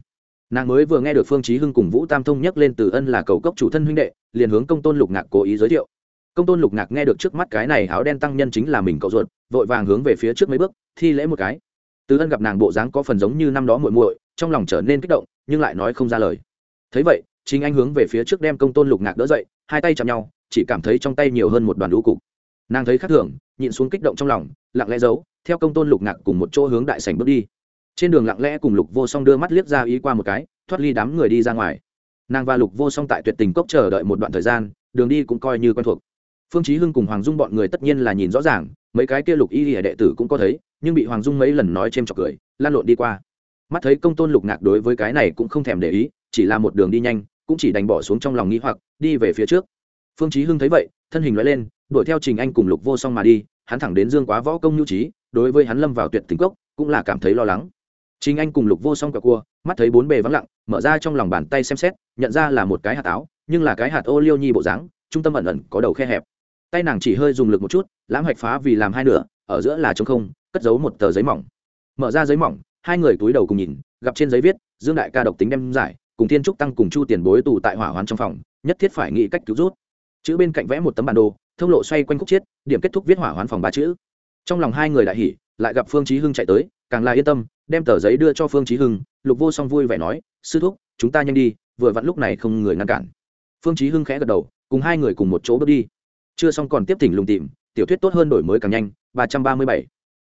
Nàng mới vừa nghe được phương chí hưng cùng vũ tam thông nhắc lên từ ân là cầu cốc chủ thân huynh đệ, liền hướng công tôn lục ngạc cố ý giới thiệu. Công tôn lục ngạc nghe được trước mắt cái này áo đen tăng nhân chính là mình cậu ruột, vội vàng hướng về phía trước mấy bước, thi lễ một cái từ ân gặp nàng bộ dáng có phần giống như năm đó muội muội, trong lòng trở nên kích động, nhưng lại nói không ra lời. Thấy vậy chính anh hướng về phía trước đem công tôn lục ngạc đỡ dậy, hai tay chạm nhau, chỉ cảm thấy trong tay nhiều hơn một đoàn lũ cục. Nàng thấy khác thường, nhịn xuống kích động trong lòng, lặng lẽ giấu, theo công tôn lục ngạc cùng một chỗ hướng đại sảnh bước đi. Trên đường lặng lẽ cùng lục vô song đưa mắt liếc ra ý qua một cái, thoát ly đám người đi ra ngoài. Nàng và lục vô song tại tuyệt tình cốc chờ đợi một đoạn thời gian, đường đi cũng coi như quen thuộc. Phương chí hưng cùng hoàng dung bọn người tất nhiên là nhìn rõ ràng mấy cái kia lục y lìa đệ tử cũng có thấy, nhưng bị hoàng dung mấy lần nói chêm chọc cười, lan lộn đi qua. Mắt thấy công tôn lục ngạc đối với cái này cũng không thèm để ý, chỉ là một đường đi nhanh, cũng chỉ đành bỏ xuống trong lòng nghĩ hoặc, đi về phía trước. Phương chí hưng thấy vậy, thân hình lóe lên, đuổi theo trình anh cùng lục vô song mà đi, hắn thẳng đến dương quá võ công nhu trí, đối với hắn lâm vào tuyệt tình cốc, cũng là cảm thấy lo lắng. Trình anh cùng lục vô song cả cua, mắt thấy bốn bề vắng lặng, mở ra trong lòng bàn tay xem xét, nhận ra là một cái hạt táo nhưng là cái hạt ô liêu nhi bộ dáng, trung tâm ẩn ẩn có đầu khe hẹp tay nàng chỉ hơi dùng lực một chút, lãng hạch phá vì làm hai nửa, ở giữa là trống không, cất giấu một tờ giấy mỏng. Mở ra giấy mỏng, hai người túi đầu cùng nhìn, gặp trên giấy viết, dương đại ca độc tính đem giải, cùng thiên trúc tăng cùng chu tiền bối tù tại hỏa hoạn trong phòng, nhất thiết phải nghĩ cách cứu rút. Chữ bên cạnh vẽ một tấm bản đồ, thông lộ xoay quanh khúc chiết, điểm kết thúc viết hỏa hoạn phòng ba chữ. Trong lòng hai người đại hỉ, lại gặp phương chí hưng chạy tới, càng là yên tâm, đem tờ giấy đưa cho phương chí hưng, lục vô song vui vẻ nói, sư thúc, chúng ta nhanh đi, vừa vặn lúc này không người ngăn cản. Phương chí hưng khẽ gật đầu, cùng hai người cùng một chỗ bước đi chưa xong còn tiếp thỉnh lùng tìm, tiểu thuyết tốt hơn đổi mới càng nhanh, ba trăm ba mươi bảy.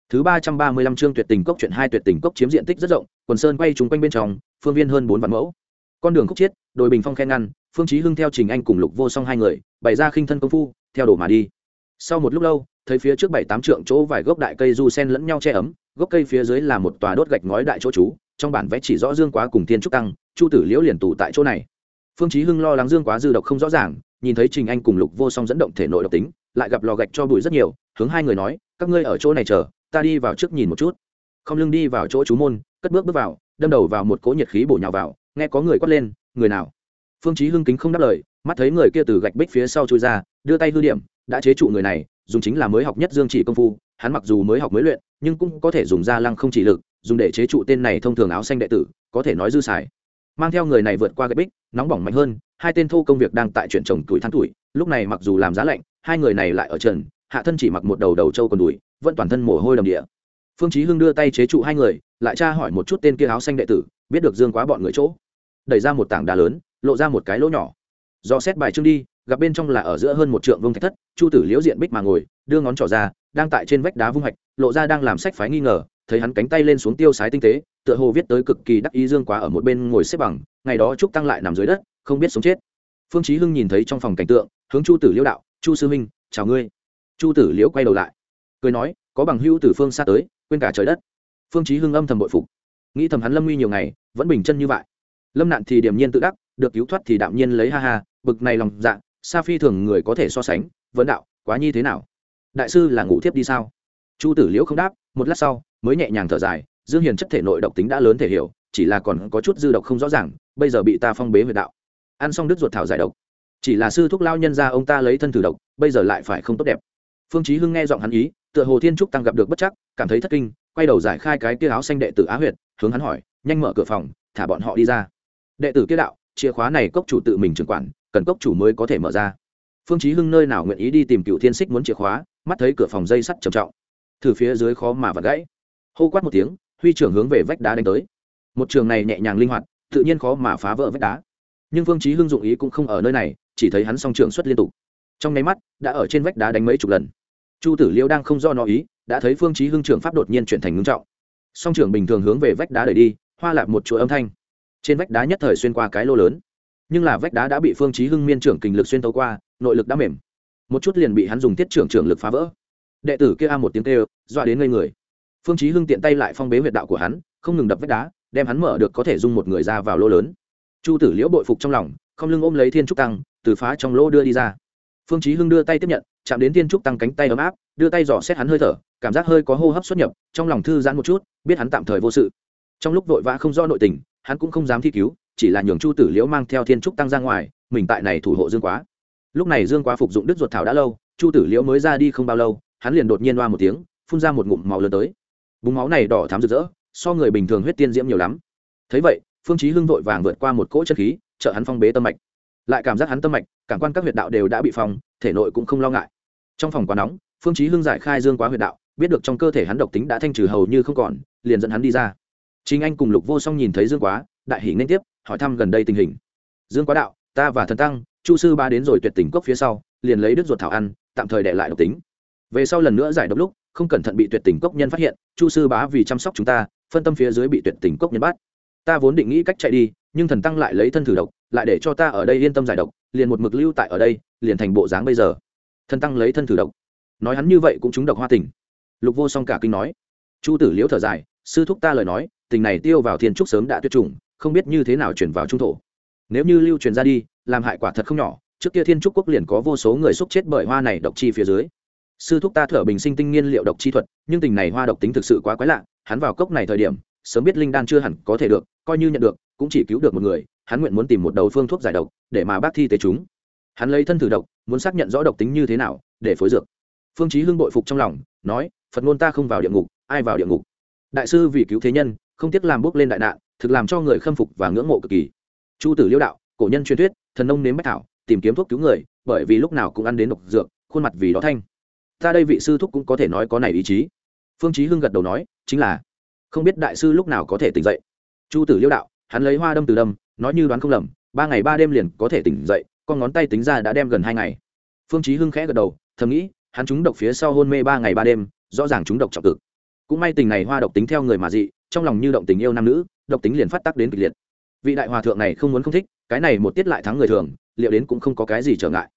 Thứ ba trăm ba mươi lăm chương tuyệt tình cốc chuyện hai tuyệt tình cốc chiếm diện tích rất rộng, quần sơn quay trúng quanh bên trong, phương viên hơn bốn vạn mẫu. Con đường khúc chiết, đồi bình phong khen ngăn, phương chí hưng theo trình anh cùng lục vô song hai người, bày ra khinh thân công phu, theo đổ mà đi. Sau một lúc lâu, thấy phía trước bảy tám trượng chỗ vài gốc đại cây du sen lẫn nhau che ấm, gốc cây phía dưới là một tòa đốt gạch ngói đại chỗ trú, trong bản vẽ chỉ rõ dương quá cùng thiên trúc tăng, chu tử liễu liền tù tại chỗ này. Phương chí hưng lo lắng dương quá dư độc không rõ ràng nhìn thấy trình anh cùng lục vô song dẫn động thể nội độc tính, lại gặp lò gạch cho bụi rất nhiều, hướng hai người nói, các ngươi ở chỗ này chờ, ta đi vào trước nhìn một chút. Không lưng đi vào chỗ chú môn, cất bước bước vào, đâm đầu vào một cỗ nhiệt khí bổ nhào vào, nghe có người quát lên, người nào? Phương chí hưng kính không đáp lời, mắt thấy người kia từ gạch bích phía sau chui ra, đưa tay hư điểm, đã chế trụ người này, dùng chính là mới học nhất dương chỉ công phu, hắn mặc dù mới học mới luyện, nhưng cũng có thể dùng ra lăng không chỉ lực, dùng để chế trụ tên này thông thường áo xanh đệ tử, có thể nói dư xài mang theo người này vượt qua gạch bích, nóng bỏng mạnh hơn, hai tên thô công việc đang tại chuyện trồng tuổi tháng tuổi, lúc này mặc dù làm giá lạnh, hai người này lại ở trần, hạ thân chỉ mặc một đầu đầu trâu còn đùi, vẫn toàn thân mồ hôi đầm địa. Phương chí hưng đưa tay chế trụ hai người, lại tra hỏi một chút tên kia áo xanh đệ tử, biết được dương quá bọn người chỗ. Đẩy ra một tảng đá lớn, lộ ra một cái lỗ nhỏ. Do xét bài trương đi, gặp bên trong là ở giữa hơn một trượng vương thạch thất, chu tử liễu diện bích mà ngồi, đưa ngón trỏ ra, đang tại trên vách đá vung hạch lộ ra đang làm sách phái nghi ngờ thấy hắn cánh tay lên xuống tiêu sái tinh tế, tựa hồ viết tới cực kỳ đắc ý dương quá ở một bên ngồi xếp bằng, ngày đó trúc tăng lại nằm dưới đất, không biết sống chết. Phương chí hưng nhìn thấy trong phòng cảnh tượng, hướng chu tử liễu đạo, chu sư minh chào ngươi. Chu tử liễu quay đầu lại, cười nói, có bằng hữu từ phương xa tới, quên cả trời đất. Phương chí hưng âm thầm bội phục. Nghĩ thầm hắn lâm nguy nhiều ngày, vẫn bình chân như vậy. Lâm nạn thì điềm nhiên tự đắc, được cứu thoát thì đạm nhiên lấy ha ha, bực này lòng dạ sa phi thường người có thể so sánh, vấn đạo, quá nhi thế nào? Đại sư là ngủ thiếp đi sao? Chu tử liễu không đáp, một lát sau mới nhẹ nhàng thở dài, dương hiền chất thể nội độc tính đã lớn thể hiểu, chỉ là còn có chút dư độc không rõ ràng, bây giờ bị ta phong bế huyệt đạo. Ăn xong đứt ruột thảo giải độc. Chỉ là sư thúc lao nhân ra ông ta lấy thân thử độc, bây giờ lại phải không tốt đẹp. Phương chí hưng nghe giọng hắn ý, tựa hồ thiên trúc tăng gặp được bất chắc, cảm thấy thất kinh, quay đầu giải khai cái kia áo xanh đệ tử á huyệt, hướng hắn hỏi, nhanh mở cửa phòng, thả bọn họ đi ra. Đệ tử kia đạo, chìa khóa này cốc chủ tự mình trưởng quản, cần cốc chủ mới có thể mở ra. Phương chí hưng nơi nào nguyện ý đi tìm cựu thiên xích muốn chìa khóa, mắt thấy cửa phòng dây sắt trầm trọng. Thử phía dưới khó mà vặt gãy hô quát một tiếng, huy trưởng hướng về vách đá đánh tới. Một trường này nhẹ nhàng linh hoạt, tự nhiên khó mà phá vỡ vách đá. Nhưng Vương chí hưng dụng ý cũng không ở nơi này, chỉ thấy hắn song trường xuất liên tục. Trong nháy mắt, đã ở trên vách đá đánh mấy chục lần. Chu tử liêu đang không do nó ý, đã thấy phương chí hưng trường pháp đột nhiên chuyển thành ngưng trọng. Song trường bình thường hướng về vách đá đẩy đi, hoa lạp một chuỗi âm thanh. Trên vách đá nhất thời xuyên qua cái lô lớn. Nhưng là vách đá đã bị phương chí hưng miên trưởng kình lực xuyên tấu qua, nội lực đã mềm. Một chút liền bị hắn dùng tiết trưởng trưởng lực phá vỡ. Đệ tử kia a một tiếng kêu, dọa đến ngây người phương chí hưng tiện tay lại phong bế huyệt đạo của hắn, không ngừng đập vách đá, đem hắn mở được có thể dung một người ra vào lô lớn. Chu tử liễu bội phục trong lòng, không lưng ôm lấy thiên trúc tăng, từ phá trong lô đưa đi ra. Phương chí hưng đưa tay tiếp nhận, chạm đến thiên trúc tăng cánh tay ấm áp, đưa tay dò xét hắn hơi thở, cảm giác hơi có hô hấp xuất nhập, trong lòng thư giãn một chút, biết hắn tạm thời vô sự. Trong lúc vội vã không do nội tình, hắn cũng không dám thi cứu, chỉ là nhường chu tử liễu mang theo thiên trúc tăng ra ngoài, mình tại này thủ hộ dương quá. Lúc này dương quá phục dụng đức ruột thảo đã lâu, chu tử liễu mới ra đi không bao lâu, hắn liền đột nhiên loa một tiếng, phun ra một ngụm máu lớn tới búng máu này đỏ thám rực rỡ, so người bình thường huyết tiên diễm nhiều lắm. Thấy vậy, phương chí hưng vội vàng vượt qua một cỗ chân khí, trợ hắn phong bế tâm mạch. Lại cảm giác hắn tâm mạch, cảm quan các huyệt đạo đều đã bị phong, thể nội cũng không lo ngại. Trong phòng quá nóng, phương chí hưng giải khai dương quá huyệt đạo, biết được trong cơ thể hắn độc tính đã thanh trừ hầu như không còn, liền dẫn hắn đi ra. Chính anh cùng lục vô song nhìn thấy dương quá, đại hỉ nên tiếp, hỏi thăm gần đây tình hình. Dương quá đạo, ta và thần tăng, chu sư ba đến rồi tuyệt tình cốc phía sau, liền lấy đứt ruột thảo ăn, tạm thời để lại độc tính. Về sau lần nữa giải độc lúc không cẩn thận bị tuyệt tình cốc nhân phát hiện, chu sư bá vì chăm sóc chúng ta, phân tâm phía dưới bị tuyệt tình cốc nhân bắt. Ta vốn định nghĩ cách chạy đi, nhưng thần tăng lại lấy thân thử độc, lại để cho ta ở đây yên tâm giải độc, liền một mực lưu tại ở đây, liền thành bộ dáng bây giờ. Thần tăng lấy thân thử độc. Nói hắn như vậy cũng trúng độc hoa tình. Lục vô song cả kinh nói. Chu tử liễu thở dài, sư thúc ta lời nói, tình này tiêu vào thiên trúc sớm đã tuyệt chủng, không biết như thế nào chuyển vào trung thổ. Nếu như lưu truyền ra đi, làm hại quả thật không nhỏ, trước kia thiên trúc quốc liền có vô số người xúc chết bởi hoa này độc chi phía dưới sư thúc ta thở bình sinh tinh nghiên liệu độc chi thuật, nhưng tình này hoa độc tính thực sự quá quái lạ, hắn vào cốc này thời điểm, sớm biết linh đan chưa hẳn có thể được, coi như nhận được, cũng chỉ cứu được một người, hắn nguyện muốn tìm một đầu phương thuốc giải độc, để mà bác thi tế chúng. Hắn lấy thân thử độc, muốn xác nhận rõ độc tính như thế nào, để phối dược. Phương chí hưng bội phục trong lòng, nói, phật ngôn ta không vào địa ngục, ai vào địa ngục? Đại sư vì cứu thế nhân, không tiếc làm bước lên đại nạn, thực làm cho người khâm phục và ngưỡng mộ cực kỳ. Chu tử liêu đạo, cổ nhân truyền thuyết, thần nông nếm bách thảo, tìm kiếm thuốc cứu người, bởi vì lúc nào cũng ăn đến độc dược, khuôn mặt vì đó thanh ta đây vị sư thúc cũng có thể nói có này ý chí. Phương chí hưng gật đầu nói, chính là, không biết đại sư lúc nào có thể tỉnh dậy. Chu tử liêu đạo, hắn lấy hoa đâm từ đâm, nói như đoán không lầm, ba ngày ba đêm liền có thể tỉnh dậy, con ngón tay tính ra đã đem gần hai ngày. Phương chí hưng khẽ gật đầu, thầm nghĩ, hắn trúng độc phía sau hôn mê ba ngày ba đêm, rõ ràng trúng độc trọng cực. Cũng may tình này hoa độc tính theo người mà dị, trong lòng như động tình yêu nam nữ, độc tính liền phát tác đến kịch liệt. Vị đại hòa thượng này không muốn không thích, cái này một tiết lại thắng người thường, liệu đến cũng không có cái gì trở ngại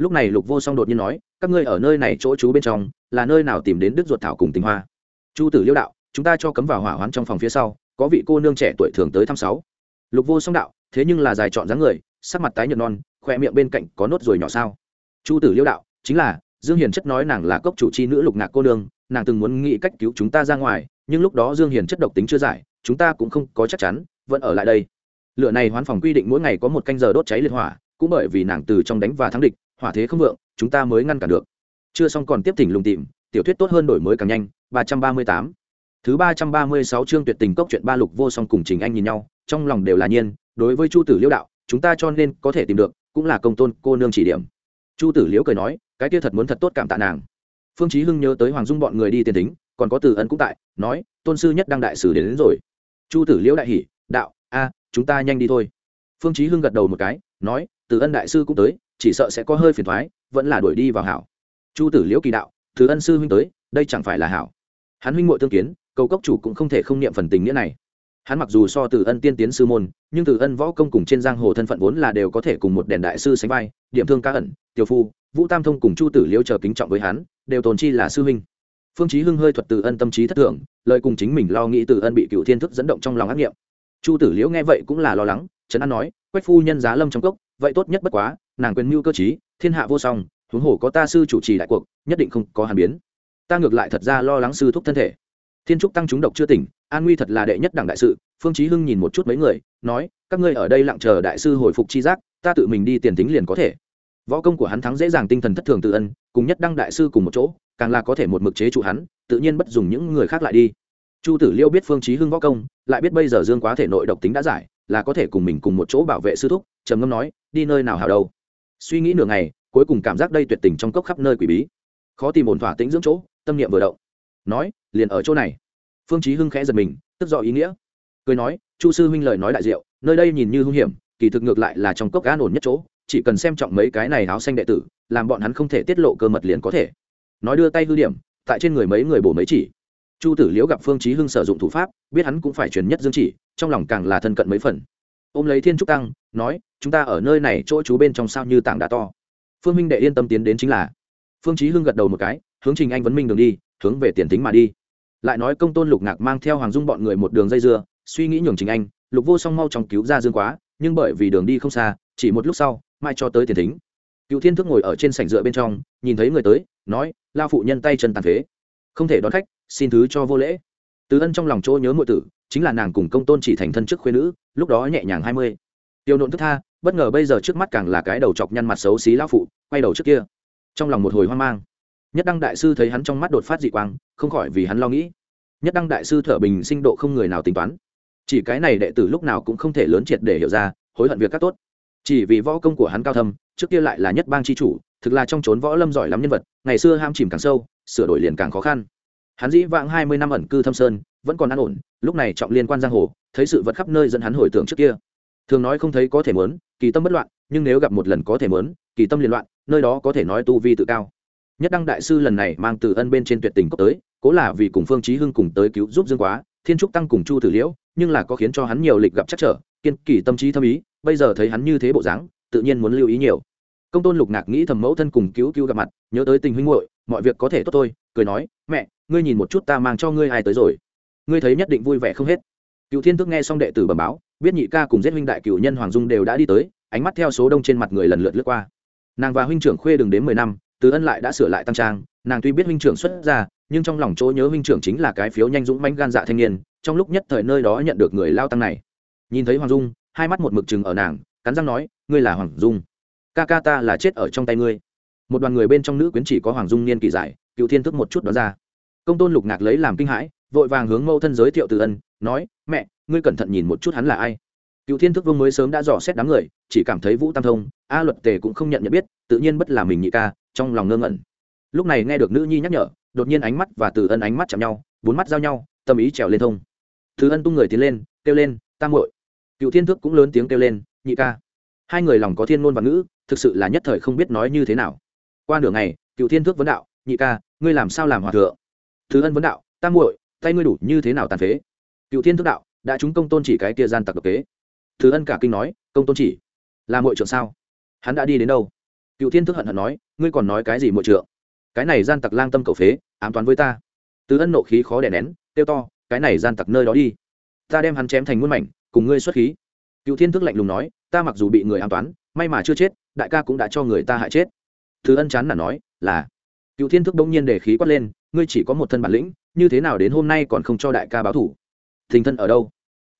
lúc này lục vô song đột nhiên nói, các ngươi ở nơi này chỗ trú bên trong, là nơi nào tìm đến đức ruột thảo cùng tình hoa? Chu tử liêu đạo, chúng ta cho cấm vào hỏa hoán trong phòng phía sau, có vị cô nương trẻ tuổi thường tới thăm sáu. Lục vô song đạo, thế nhưng là dài chọn dáng người, sắc mặt tái nhợt non khỏe miệng bên cạnh có nốt ruồi nhỏ sao? Chu tử liêu đạo, chính là, dương hiền chất nói nàng là cốc chủ chi nữ lục ngạc cô nương, nàng từng muốn nghĩ cách cứu chúng ta ra ngoài, nhưng lúc đó dương hiền chất độc tính chưa giải, chúng ta cũng không có chắc chắn, vẫn ở lại đây. Lửa này hoán phòng quy định mỗi ngày có một canh giờ đốt cháy liệt hỏa, cũng bởi vì nàng từ trong đánh và thắng địch hỏa thế không vượng chúng ta mới ngăn cản được. Chưa xong còn tiếp tỉnh lùng tìm tiểu thuyết tốt hơn đổi mới càng nhanh ba trăm ba mươi tám. Thứ ba trăm ba mươi sáu chương tuyệt tình cốc chuyện ba lục vô song cùng trình anh nhìn nhau trong lòng đều là nhiên đối với chu tử liễu đạo chúng ta cho nên có thể tìm được cũng là công tôn cô nương chỉ điểm. Chu tử liễu cười nói cái kia thật muốn thật tốt cảm tạ nàng. Phương chí hưng nhớ tới hoàng dung bọn người đi tiền tính còn có từ Ân cũng tại nói tôn sư nhất đang đại sử đến, đến rồi. Chu tử liễu đại hỉ đạo a chúng ta nhanh đi thôi. Phương chí hưng gật đầu một cái nói từ ân đại sư cũng tới chỉ sợ sẽ có hơi phiền thoái, vẫn là đuổi đi vào hảo. Chu tử liễu kỳ đạo, thứ ân sư huynh tới, đây chẳng phải là hảo. Hắn huynh muội tương kiến, cầu cốc chủ cũng không thể không niệm phần tình nghĩa này. Hắn mặc dù so từ ân tiên tiến sư môn, nhưng từ ân võ công cùng trên giang hồ thân phận vốn là đều có thể cùng một đèn đại sư sánh vai, điểm thương cá ẩn, tiểu phu, vũ tam thông cùng chu tử liễu chờ kính trọng với hắn, đều tồn chi là sư huynh. Phương chí hưng hơi thuật từ ân tâm trí thất thường lời cùng chính mình lo nghĩ từ ân bị cựu thiên thức dẫn động trong lòng ác nghiệm. Chu tử liễu nghe vậy cũng là lo lắng, trấn an nói, quách phu nhân giá lâm trong cốc, vậy tốt nhất bất quá nàng quyền mưu cơ trí, thiên hạ vô song, huống hồ có ta sư chủ trì đại cuộc, nhất định không có hàn biến. Ta ngược lại thật ra lo lắng sư thúc thân thể. Thiên trúc tăng chúng độc chưa tỉnh, an nguy thật là đệ nhất đẳng đại sự, phương chí hưng nhìn một chút mấy người, nói, các ngươi ở đây lặng chờ đại sư hồi phục chi giác, ta tự mình đi tiền tính liền có thể. Võ công của hắn thắng dễ dàng tinh thần thất thường tự ân, cùng nhất đăng đại sư cùng một chỗ, càng là có thể một mực chế trụ hắn, tự nhiên bất dùng những người khác lại đi. Chu tử liêu biết phương chí hưng võ công, lại biết bây giờ dương quá thể nội độc tính đã giải, là có thể cùng mình cùng một chỗ bảo vệ sư thúc, trầm ngâm nói, đi nơi nào hảo đâu suy nghĩ nửa ngày, cuối cùng cảm giác đây tuyệt tình trong cốc khắp nơi quỷ bí. Khó tìm ổn thỏa tĩnh dưỡng chỗ, tâm niệm vừa động. Nói, liền ở chỗ này. Phương chí hưng khẽ giật mình, tức rõ ý nghĩa. Cười nói, chu sư huynh lời nói đại diệu, nơi đây nhìn như hung hiểm, kỳ thực ngược lại là trong cốc an ổn nhất chỗ, chỉ cần xem trọng mấy cái này áo xanh đệ tử, làm bọn hắn không thể tiết lộ cơ mật liền có thể. Nói đưa tay hư điểm, tại trên người mấy người bổ mấy chỉ. Chu tử liễu gặp phương chí hưng sử dụng thủ pháp, biết hắn cũng phải truyền nhất dương chỉ, trong lòng càng là thân cận mấy phần ôm lấy thiên trúc tăng, nói, chúng ta ở nơi này chỗ chú bên trong sao như tảng đá to? Phương minh đệ yên tâm tiến đến chính là, phương chí hưng gật đầu một cái, hướng trình anh vấn minh đường đi, hướng về tiền tính mà đi. Lại nói công tôn lục ngạc mang theo hoàng dung bọn người một đường dây dưa, suy nghĩ nhường trình anh, lục vô song mau chóng cứu ra dương quá, nhưng bởi vì đường đi không xa, chỉ một lúc sau, mai cho tới tiền thính. Cựu thiên thức ngồi ở trên sảnh dựa bên trong, nhìn thấy người tới, nói, lao phụ nhân tay chân tàn phế, không thể đón khách, xin thứ cho vô lễ. Từ ân trong lòng chỗ nhớ mọi tử chính là nàng cùng công tôn chỉ thành thân chức khuyên nữ, lúc đó nhẹ nhàng hai mươi. Tiêu nộn thức tha, bất ngờ bây giờ trước mắt càng là cái đầu chọc nhăn mặt xấu xí lao phụ, quay đầu trước kia. Trong lòng một hồi hoang mang. Nhất đăng đại sư thấy hắn trong mắt đột phát dị quang, không khỏi vì hắn lo nghĩ. Nhất đăng đại sư thở bình sinh độ không người nào tính toán. Chỉ cái này đệ tử lúc nào cũng không thể lớn triệt để hiểu ra, hối hận việc các tốt. Chỉ vì võ công của hắn cao thâm, trước kia lại là nhất bang c h i chủ, thực là trong trốn võ lâm giỏi lắm nhân vật, ngày xưa ham chìm càng sâu, sửa đổi liền càng khó khăn. Hắn dĩ vãng hai mươi năm ẩn cư thâm sơn vẫn còn an ổn, lúc này trọng liên quan giang hồ, thấy sự vật khắp nơi dẫn hắn hồi tưởng trước kia. Thường nói không thấy có thể mớn, kỳ tâm bất loạn, nhưng nếu gặp một lần có thể mớn, kỳ tâm liên loạn, nơi đó có thể nói tu vi tự cao. Nhất đăng đại sư lần này mang từ ân bên trên tuyệt tình cốc tới, cố là vì cùng phương chí hưng cùng tới cứu giúp dương quá, thiên trúc tăng cùng chu tử liễu, nhưng là có khiến cho hắn nhiều lịch gặp chắc trở, kiên kỳ tâm trí thâm ý, bây giờ thấy hắn như thế bộ dáng, tự nhiên muốn lưu ý nhiều. Công tôn lục ngạc nghĩ thầm mẫu thân cùng cứu cứu gặp mặt, nhớ tới tình huynh muội, mọi việc có thể tốt thôi, cười nói, mẹ, ngươi nhìn một chút ta mang cho ngươi ai tới rồi ngươi thấy nhất định vui vẻ không hết. Cựu thiên thức nghe xong đệ tử bẩm báo, biết nhị ca cùng giết huynh đại cựu nhân hoàng dung đều đã đi tới, ánh mắt theo số đông trên mặt người lần lượt lướt qua. Nàng và huynh trưởng khuê đừng đến mười năm, từ ân lại đã sửa lại tăng trang, nàng tuy biết huynh trưởng xuất ra nhưng trong lòng chỗ nhớ huynh trưởng chính là cái phiếu nhanh dũng manh gan dạ thanh niên, trong lúc nhất thời nơi đó nhận được người lao tăng này. Nhìn thấy hoàng dung, hai mắt một mực chừng ở nàng, cắn răng nói, ngươi là hoàng dung. Ca ca ta là chết ở trong tay ngươi. Một đoàn người bên trong nữ quyến chỉ có hoàng dung niên kỳ giải cựu thiên thức một chút đó ra. Công tôn lục ngạc lấy làm kinh hãi vội vàng hướng mẫu thân giới thiệu từ ân, nói, mẹ, ngươi cẩn thận nhìn một chút hắn là ai. Cựu thiên thức vương mới sớm đã dò xét đám người, chỉ cảm thấy vũ tam thông, a luật tề cũng không nhận nhận biết, tự nhiên bất là mình nhị ca, trong lòng ngơ ngẩn. Lúc này nghe được nữ nhi nhắc nhở, đột nhiên ánh mắt và từ ân ánh mắt chạm nhau, bốn mắt giao nhau, tâm ý trèo lên thông. Từ ân tung người tiến lên, kêu lên tam muội. Cựu thiên thức cũng lớn tiếng kêu lên, nhị ca. Hai người lòng có thiên ngôn và ngữ, thực sự là nhất thời không biết nói như thế nào. Qua nửa ngày, cựu thiên thức vấn đạo, nhị ca, ngươi làm sao làm hòa thượng? Thứ ân vấn đạo tam muội tay ngươi đủ như thế nào tàn phế? Cựu thiên thức đạo, đã chúng công tôn chỉ cái kia gian tặc độc kế. Thứ ân cả kinh nói, công tôn chỉ, là muội trưởng sao? Hắn đã đi đến đâu? Cựu thiên thức hận hận nói, ngươi còn nói cái gì muội trưởng? Cái này gian tặc lang tâm cầu phế, ám toán với ta. Tứ ân nộ khí khó đè nén, kêu to, cái này gian tặc nơi đó đi. Ta đem hắn chém thành muôn mảnh, cùng ngươi xuất khí. Cựu thiên thức lạnh lùng nói, ta mặc dù bị người ám toán, may mà chưa chết, đại ca cũng đã cho người ta hại chết. Thứ ân chán là nói, là. Cựu thiên thức bỗng nhiên để khí quát lên, ngươi chỉ có một thân bản lĩnh như thế nào đến hôm nay còn không cho đại ca báo thủ? Thình thân ở đâu?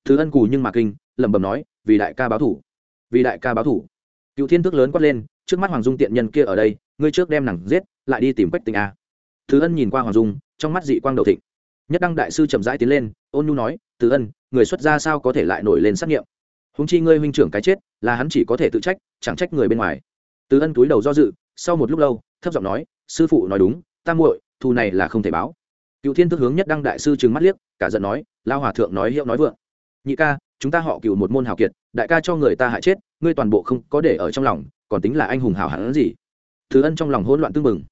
Thứ ân cù nhưng mà kinh, lẩm bẩm nói, vì đại ca báo thủ. Vì đại ca báo thủ. Cựu thiên thức lớn quát lên, trước mắt hoàng dung tiện nhân kia ở đây, ngươi trước đem nàng giết, lại đi tìm quách tình a. Thứ ân nhìn qua hoàng dung, trong mắt dị quang đầu thịnh. Nhất đăng đại sư chậm rãi tiến lên, ôn nhu nói từ ân, người xuất gia sao có thể lại nổi lên xác nghiệm? Húng chi ngươi huynh trưởng cái chết, là hắn chỉ có thể tự trách, chẳng trách người bên ngoài. Từ ân túi đầu do dự, sau một lúc lâu, thấp giọng nói, sư phụ nói đúng, ta muội, thù này là không thể báo cựu thiên thức hướng nhất đăng đại sư trừng mắt liếc, cả giận nói lao hòa thượng nói hiệu nói vượng. Nhị ca, chúng ta họ cựu một môn hào kiệt, đại ca cho người ta hại chết, ngươi toàn bộ không có để ở trong lòng, còn tính là anh hùng hảo hán gì? Thứ ân trong lòng hỗn loạn tương mừng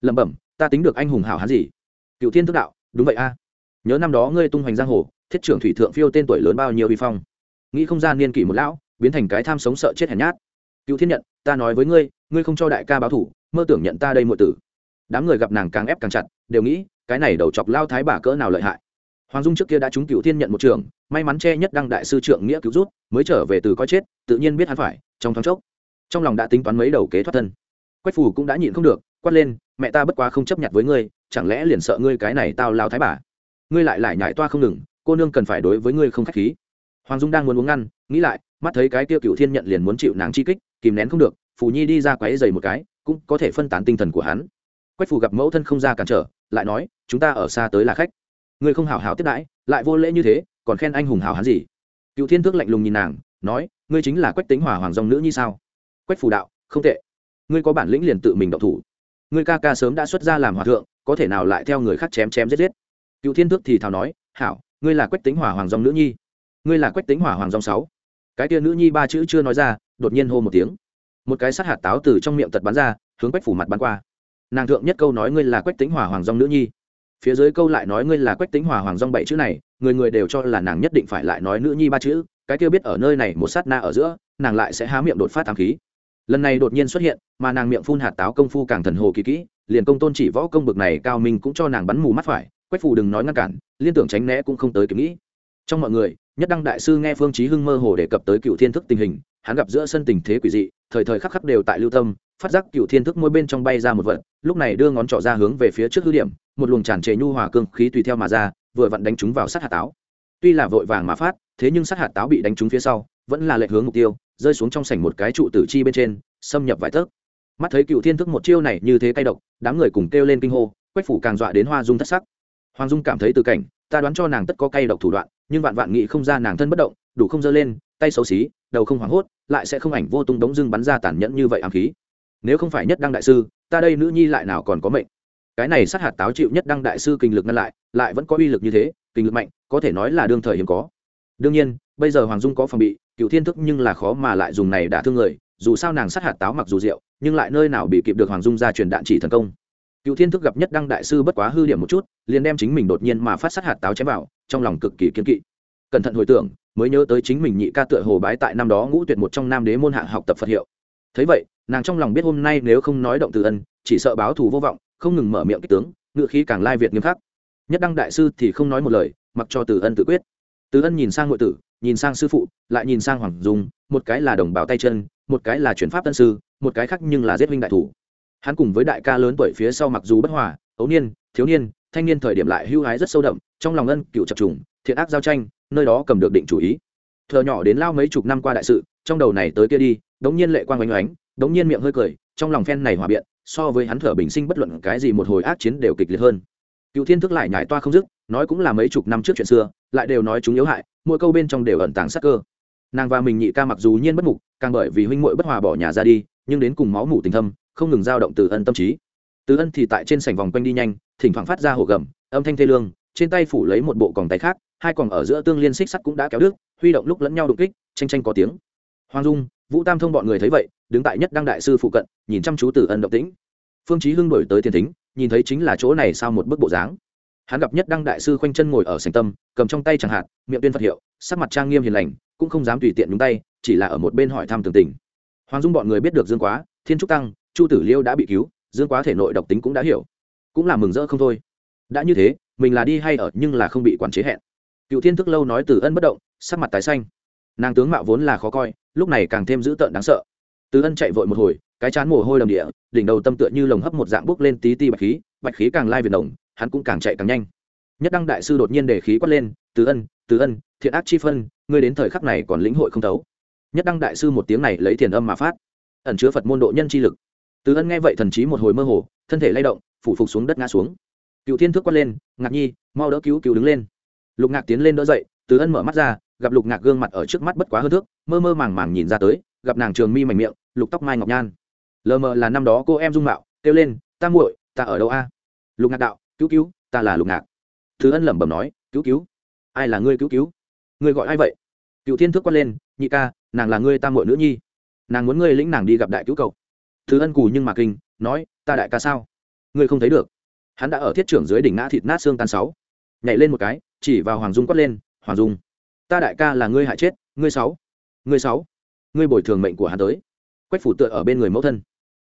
lẩm bẩm, ta tính được anh hùng hảo hán gì? Cựu thiên thức đạo, đúng vậy a. Nhớ năm đó ngươi tung hoành giang hồ, thiết trưởng thủy thượng phiêu tên tuổi lớn bao nhiêu vi phong. Nghĩ không ra niên kỷ một lão, biến thành cái tham sống sợ chết hèn nhát. Cựu thiên nhận, ta nói với ngươi ngươi không cho đại ca báo thủ, mơ tưởng nhận ta đây muội tử. Đám người gặp nàng càng ép càng chặt, đều nghĩ cái này đầu chọc lao thái bà cỡ nào lợi hại. Hoàng dung trước kia đã trúng cựu thiên nhận một trường, may mắn che nhất đăng đại sư trượng nghĩa cứu rút, mới trở về từ coi chết, tự nhiên biết hắn phải, trong thoáng chốc, trong lòng đã tính toán mấy đầu kế thoát thân. Quách phù cũng đã nhịn không được, quát lên, mẹ ta bất quá không chấp nhận với ngươi, chẳng lẽ liền sợ ngươi cái này tao lao thái bà? Ngươi lại lại nhải toa không ngừng, cô nương cần phải đối với ngươi không khách khí. Hoàng dung đang muốn uống ngăn, nghĩ lại, mắt thấy cái kia cựu thiên nhận liền muốn chịu nàng chi kích, kìm nén không được, phù nhi đi ra quáy dày một cái, cũng có thể phân tán tinh thần của hắn. Quách phù gặp mẫu thân không ra cản trở lại nói, chúng ta ở xa tới là khách. Ngươi không hào hào tiếp đãi, lại vô lễ như thế, còn khen anh hùng hào hán gì? Cựu thiên thước lạnh lùng nhìn nàng, nói, ngươi chính là quách tính hỏa hoàng dòng nữ như sao? Quách phù đạo, không tệ. Ngươi có bản lĩnh liền tự mình đậu thủ. Ngươi ca ca sớm đã xuất ra làm hòa thượng, có thể nào lại theo người khác chém chém giết giết? Cựu thiên thước thì thào nói, hảo, ngươi là quách tính hỏa hoàng dòng nữ nhi. Ngươi là quách tính hỏa hoàng dòng sáu. Cái tia nữ nhi ba chữ chưa nói ra, đột nhiên hô một tiếng. Một cái sát hạt táo từ trong miệng tật bắn ra, hướng quách phủ mặt bắn qua nàng thượng nhất câu nói ngươi là quách tính hòa hoàng dòng nữ nhi. Phía dưới câu lại nói ngươi là quách tính hòa hoàng dòng bảy chữ này, người người đều cho là nàng nhất định phải lại nói nữ nhi ba chữ, cái kia biết ở nơi này một sát na ở giữa, nàng lại sẽ há miệng đột phát thám khí. Lần này đột nhiên xuất hiện, mà nàng miệng phun hạt táo công phu càng thần hồ kỳ kỹ, liền công tôn chỉ võ công bực này cao minh cũng cho nàng bắn mù mắt phải, quách phù đừng nói ngăn cản, liên tưởng tránh né cũng không tới kịp nghĩ. Trong mọi người, nhất đăng đại sư nghe phương chí hưng mơ hồ đề cập tới cựu thiên thức tình hình, hắn gặp giữa sân tình thế quỷ dị, thời thời khắc khắc đều tại lưu tâm, phát giác cựu thiên thức môi bên trong bay ra một vật lúc này đưa ngón trỏ ra hướng về phía trước hư điểm, một luồng tràn trề nhu hòa cương khí tùy theo mà ra, vừa vặn đánh chúng vào sát hạt táo. Tuy là vội vàng mà phát, thế nhưng sát hạt táo bị đánh trúng phía sau, vẫn là lệch hướng mục tiêu, rơi xuống trong sảnh một cái trụ tử chi bên trên, xâm nhập vài tấc. Mắt thấy cựu thiên thức một chiêu này như thế cay độc, đám người cùng kêu lên kinh hô, quách phủ càng dọa đến hoa dung thất sắc. Hoàng dung cảm thấy từ cảnh, ta đoán cho nàng tất có cay độc thủ đoạn, nhưng vạn vạn nghị không ra nàng thân bất động, đủ không dơ lên, tay xấu xí, đầu không hoảng hốt, lại sẽ không ảnh vô tung đống dưng bắn ra tàn nhẫn như vậy ám khí nếu không phải nhất đăng đại sư, ta đây nữ nhi lại nào còn có mệnh. Cái này sát hạt táo chịu nhất đăng đại sư kinh lực ngăn lại lại vẫn có uy lực như thế, kinh lực mạnh, có thể nói là đương thời hiếm có. Đương nhiên, bây giờ hoàng dung có phòng bị cựu thiên thức nhưng là khó mà lại dùng này đả thương người, dù sao nàng sát hạt táo mặc dù rượu, nhưng lại nơi nào bị kịp được hoàng dung ra truyền đạn chỉ thần công. Cựu thiên thức gặp nhất đăng đại sư bất quá hư điểm một chút, liền đem chính mình đột nhiên mà phát sát hạt táo chém vào, trong lòng cực kỳ kiên kỵ. Cẩn thận hồi tưởng, mới nhớ tới chính mình nhị ca tựa hồ bái tại năm đó ngũ tuyệt một trong nam đế môn hạ học tập phật hiệu. Thấy vậy nàng trong lòng biết hôm nay nếu không nói động từ ân, chỉ sợ báo thù vô vọng, không ngừng mở miệng kích tướng ngựa khí càng lai việt nghiêm khắc. Nhất đăng đại sư thì không nói một lời, mặc cho từ ân tự quyết. Từ ân nhìn sang ngụy tử, nhìn sang sư phụ, lại nhìn sang hoàng dung, một cái là đồng bào tay chân, một cái là chuyển pháp tân sư, một cái khác nhưng là giết huynh đại thủ. Hắn cùng với đại ca lớn tuổi phía sau mặc dù bất hòa, ấu niên, thiếu niên, thanh niên thời điểm lại hưu hái rất sâu đậm, trong lòng ân cựu chập trùng, thiện ác giao tranh, nơi đó cầm được định chủ ý. Thờ nhỏ đến lao mấy chục năm qua đại sự, trong đầu này tới kia đi, đống nhiên lệ quang oanh oánh đống nhiên miệng hơi cười, trong lòng phen này hòa biện, so với hắn thở bình sinh bất luận cái gì một hồi ác chiến đều kịch liệt hơn. Cựu thiên thức lại nhải toa không dứt, nói cũng là mấy chục năm trước chuyện xưa, lại đều nói chúng yếu hại, mỗi câu bên trong đều ẩn tàng sắc cơ. Nàng và mình nhị ca mặc dù nhiên bất mục, càng bởi vì huynh muội bất hòa bỏ nhà ra đi, nhưng đến cùng máu mủ tình thâm, không ngừng dao động từ ân tâm trí. Từ ân thì tại trên sảnh vòng quanh đi nhanh, thỉnh thoảng phát ra hồ gầm, âm thanh thê lương, trên tay phủ lấy một bộ còng tay khác, hai còng ở giữa tương liên xích sắt cũng đã kéo đứt, huy động lúc lẫn nhau đục kích tranh tranh có tiếng. Hoàng dung vũ tam thông bọn người thấy vậy, đứng tại nhất đăng đại sư phụ cận, nhìn chăm chú từ ân động tĩnh. Phương chí hưng đổi tới tiền thính, nhìn thấy chính là chỗ này sau một bức bộ dáng. Hắn gặp nhất đăng đại sư khoanh chân ngồi ở sảnh tâm, cầm trong tay chẳng hạn, miệng tuyên phật hiệu, sắc mặt trang nghiêm hiền lành, cũng không dám tùy tiện nhúng tay, chỉ là ở một bên hỏi thăm tường tình. Hoàng dung bọn người biết được dương quá, thiên trúc tăng, chu tử liêu đã bị cứu, dương quá thể nội độc tính cũng đã hiểu. Cũng là mừng rỡ không thôi. Đã như thế, mình là đi hay ở nhưng là không bị quản chế hẹn. Cựu thiên thức lâu nói từ ân bất động, sắc mặt tái xanh. Nàng tướng mạo vốn là khó coi lúc này càng thêm dữ tợn đáng sợ. Từ ân chạy vội một hồi, cái chán mồ hôi đầm địa, đỉnh đầu tâm tựa như lồng hấp một dạng bốc lên tí ti bạch khí bạch khí càng lai việt đồng hắn cũng càng chạy càng nhanh. Nhất đăng đại sư đột nhiên để khí quát lên, từ ân từ ân, thiện ác chi phân, ngươi đến thời khắc này còn lĩnh hội không thấu. Nhất đăng đại sư một tiếng này lấy thiền âm mà phát. Ẩn chứa phật môn độ nhân chi lực. Từ ân nghe vậy thần trí một hồi mơ hồ, thân thể lay động, phủ phục xuống đất ngã xuống. Cựu thiên thức quát lên, ngạc nhi, mau đỡ cứu cứu đứng lên. Lục ngạc tiến lên đỡ dậy, từ ân mở mắt ra gặp lục ngạc gương mặt ở trước mắt bất quá hơn thước, mơ mơ màng màng nhìn ra tới, gặp nàng trường mi mảnh miệng, lục tóc mai ngọc nhan. Lờ mờ là năm đó cô em dung mạo, kêu lên, ta muội, ta ở đâu a? Lục ngạc đạo, cứu cứu, ta là lục ngạc. Thứ ân lẩm bẩm nói, cứu cứu. Ai là ngươi cứu cứu? Ngươi gọi ai vậy? Cựu thiên thức quát lên, nhị ca, nàng là ngươi ta muội nữ nhi. Nàng muốn ngươi lĩnh nàng đi gặp đại cứu cậu. Thứ ân cù nhưng mà kinh, nói, ta đại ca sao? Ngươi không thấy được. Hắn đã ở thiết trưởng dưới đỉnh ngã thịt nát xương tan sáu. Nhảy lên một cái, chỉ vào hoàng dung quát lên, hoàng dung ta đại ca là ngươi hại chết, ngươi sáu ngươi sáu, ngươi bồi thường mệnh của hắn tới. Quách phủ tựa ở bên người mẫu thân.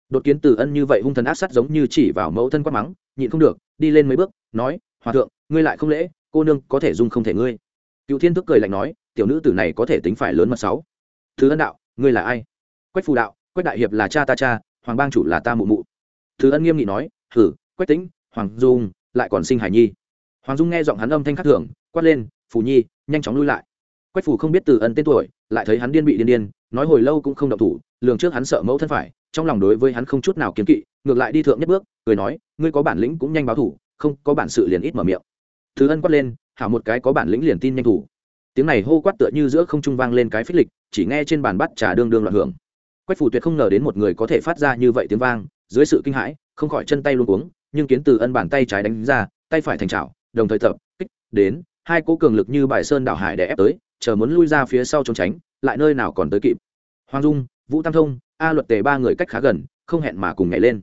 Đột kiến từ ân như vậy hung thần ác sát giống như chỉ vào mẫu thân quát mắng, nhịn không được, đi lên mấy bước, nói, hòa thượng, ngươi lại không lễ, cô nương có thể dung không thể ngươi. Cựu thiên thức cười lạnh nói, tiểu nữ tử này có thể tính phải lớn mật sáu. Thứ ân đạo, ngươi là ai? Quách phù đạo, quách đại hiệp là cha ta cha, hoàng bang chủ là ta mụ mụ. Thứ ân nghiêm nghị nói thử quách tính hoàng dung, lại còn sinh hải nhi. Hoàng dung nghe giọng hắn âm thanh khắc thường, quát lên, phù nhi, nhanh chóng lui lại quách phù không biết từ ân tên tuổi, lại thấy hắn điên bị điên điên, nói hồi lâu cũng không động thủ, lường trước hắn sợ mẫu thân phải, trong lòng đối với hắn không chút nào kiến kỵ, ngược lại đi thượng nhất bước, cười nói, ngươi có bản lĩnh cũng nhanh báo thủ, không có bản sự liền ít mở miệng. Thứ ân quát lên, hảo một cái có bản lĩnh liền tin nhanh thủ. Tiếng này hô quát tựa như giữa không trung vang lên cái phích lịch, chỉ nghe trên bàn bắt trà đương đương loạn hưởng. Quách phủ tuyệt không ngờ đến một người có thể phát ra như vậy tiếng vang, dưới sự kinh hãi, không khỏi chân tay luôn cuống, nhưng kiến từ ân bàn tay trái đánh ra, tay phải thành trào đồng thời tập, kích, đến, hai cố cường lực như bài sơn đảo hải để ép tới chờ muốn lui ra phía sau trốn tránh, lại nơi nào còn tới kịp. Hoàng dung, vũ tam thông, a luật tề ba người cách khá gần, không hẹn mà cùng nhảy lên.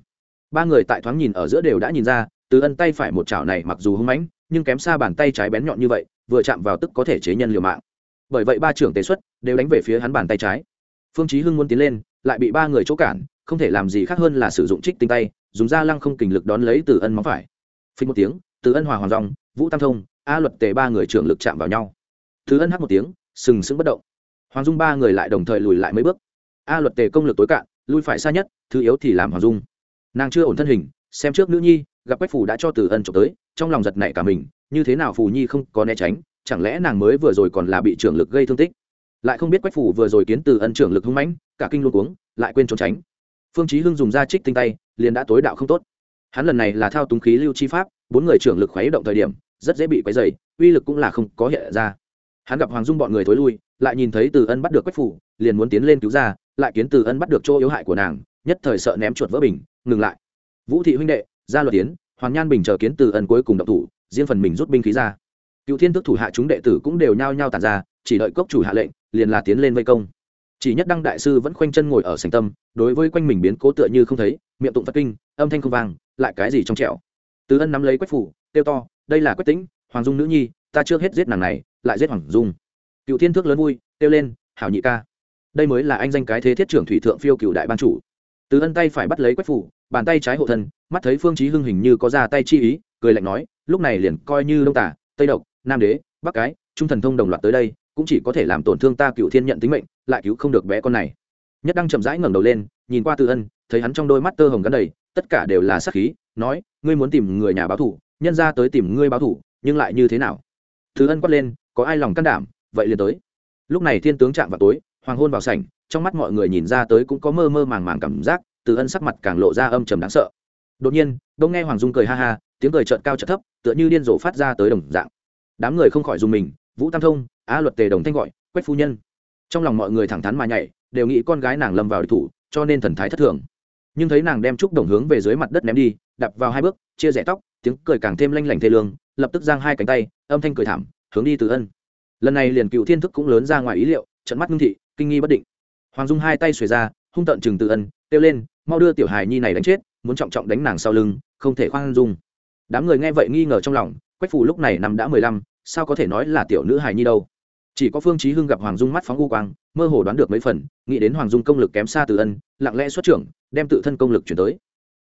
Ba người tại thoáng nhìn ở giữa đều đã nhìn ra, từ ân tay phải một chảo này mặc dù hung mãnh, nhưng kém xa bàn tay trái bén nhọn như vậy, vừa chạm vào tức có thể chế nhân liều mạng. Bởi vậy ba trưởng tế xuất đều đánh về phía hắn bàn tay trái. Phương chí hưng muốn tiến lên, lại bị ba người chỗ cản, không thể làm gì khác hơn là sử dụng trích tinh tay, dùng da lăng không kình lực đón lấy từ ân móng phải. Phình một tiếng, từ ân hòa hoàng dòng, vũ tam thông, a luật tề ba người trưởng lực chạm vào nhau từ ân hắc một tiếng, sừng sững bất động. Hoàng dung ba người lại đồng thời lùi lại mấy bước. A luật tề công lực tối cạn, lui phải xa nhất, thứ yếu thì làm hoàng dung. Nàng chưa ổn thân hình, xem trước nữ nhi, gặp quách phủ đã cho từ ân trộm tới, trong lòng giật nảy cả mình, như thế nào phù nhi không có né tránh, chẳng lẽ nàng mới vừa rồi còn là bị trưởng lực gây thương tích? Lại không biết quách phủ vừa rồi kiến từ ân trưởng lực hung mãnh, cả kinh luôn cuống, lại quên trốn tránh. Phương chí hưng dùng ra trích tinh tay, liền đã tối đạo không tốt. Hắn lần này là thao túng khí lưu chi pháp, bốn người trưởng lực khuấy động thời điểm, rất dễ bị quấy dày uy lực cũng là không có hiện ra hắn gặp hoàng dung bọn người thối lui, lại nhìn thấy từ ân bắt được quách phủ, liền muốn tiến lên cứu ra, lại kiến từ ân bắt được chỗ yếu hại của nàng, nhất thời sợ ném chuột vỡ bình, ngừng lại. Vũ thị huynh đệ, ra luật tiến hoàn nhan bình chờ kiến từ ân cuối cùng động thủ, riêng phần mình rút binh khí ra. Cựu thiên thức thủ hạ chúng đệ tử cũng đều nhao nhao tàn ra, chỉ đợi cốc chủ hạ lệnh, liền là tiến lên vây công. Chỉ nhất đăng đại sư vẫn khoanh chân ngồi ở sành tâm, đối với quanh mình biến cố tựa như không thấy, miệng tụng phật kinh, âm thanh không vang, lại cái gì trong trẻo. Từ ân nắm lấy quách phủ tiêu to, đây là quách tĩnh, hoàng dung nữ nhi, ta chưa hết giết nàng này lại giết hoàng dung. Cựu thiên thước lớn vui, kêu lên, hảo nhị ca. Đây mới là anh danh cái thế thiết trưởng thủy thượng phiêu cựu đại ban chủ. Từ ân tay phải bắt lấy quách phủ, bàn tay trái hộ thân, mắt thấy phương chí hưng hình như có ra tay chi ý, cười lạnh nói, lúc này liền coi như đông tả, tây độc, nam đế, bắc cái, trung thần thông đồng loạt tới đây, cũng chỉ có thể làm tổn thương ta cựu thiên nhận tính mệnh, lại cứu không được bé con này. Nhất đăng chậm rãi ngẩng đầu lên, nhìn qua từ ân, thấy hắn trong đôi mắt tơ hồng gắn đầy, tất cả đều là sát khí, nói, ngươi muốn tìm người nhà báo thủ, nhân ra tới tìm ngươi báo thủ, nhưng lại như thế nào? Thứ ân quát lên có ai lòng can đảm, vậy liền tới. Lúc này thiên tướng chạm vào tối, hoàng hôn vào sảnh, trong mắt mọi người nhìn ra tới cũng có mơ mơ màng màng cảm giác, từ ân sắc mặt càng lộ ra âm trầm đáng sợ. Đột nhiên đông nghe hoàng dung cười ha ha, tiếng cười trợn cao trợn thấp, tựa như điên rồ phát ra tới đồng dạng. Đám người không khỏi dùng mình, vũ tam thông, á luật tề đồng thanh gọi, quách phu nhân. Trong lòng mọi người thẳng thắn mà nhảy, đều nghĩ con gái nàng lâm vào địch thủ, cho nên thần thái thất thường. Nhưng thấy nàng đem trúc đồng hướng về dưới mặt đất ném đi đập vào hai bước, chia rẽ tóc, tiếng cười càng thêm lanh lảnh thê lương, lập tức giang hai cánh tay, âm thanh cười thảm hướng đi từ ân. Lần này liền cựu thiên thức cũng lớn ra ngoài ý liệu, trận mắt ngưng thị, kinh nghi bất định. Hoàng dung hai tay xuề ra, hung tận chừng từ ân, kêu lên, mau đưa tiểu hài nhi này đánh chết, muốn trọng trọng đánh nàng sau lưng, không thể khoan dung. Đám người nghe vậy nghi ngờ trong lòng, quách phủ lúc này năm đã mười lăm, sao có thể nói là tiểu nữ hài nhi đâu? Chỉ có phương chí hưng gặp hoàng dung mắt phóng u quang, mơ hồ đoán được mấy phần, nghĩ đến hoàng dung công lực kém xa từ ân, lặng lẽ xuất trưởng, đem tự thân công lực chuyển tới.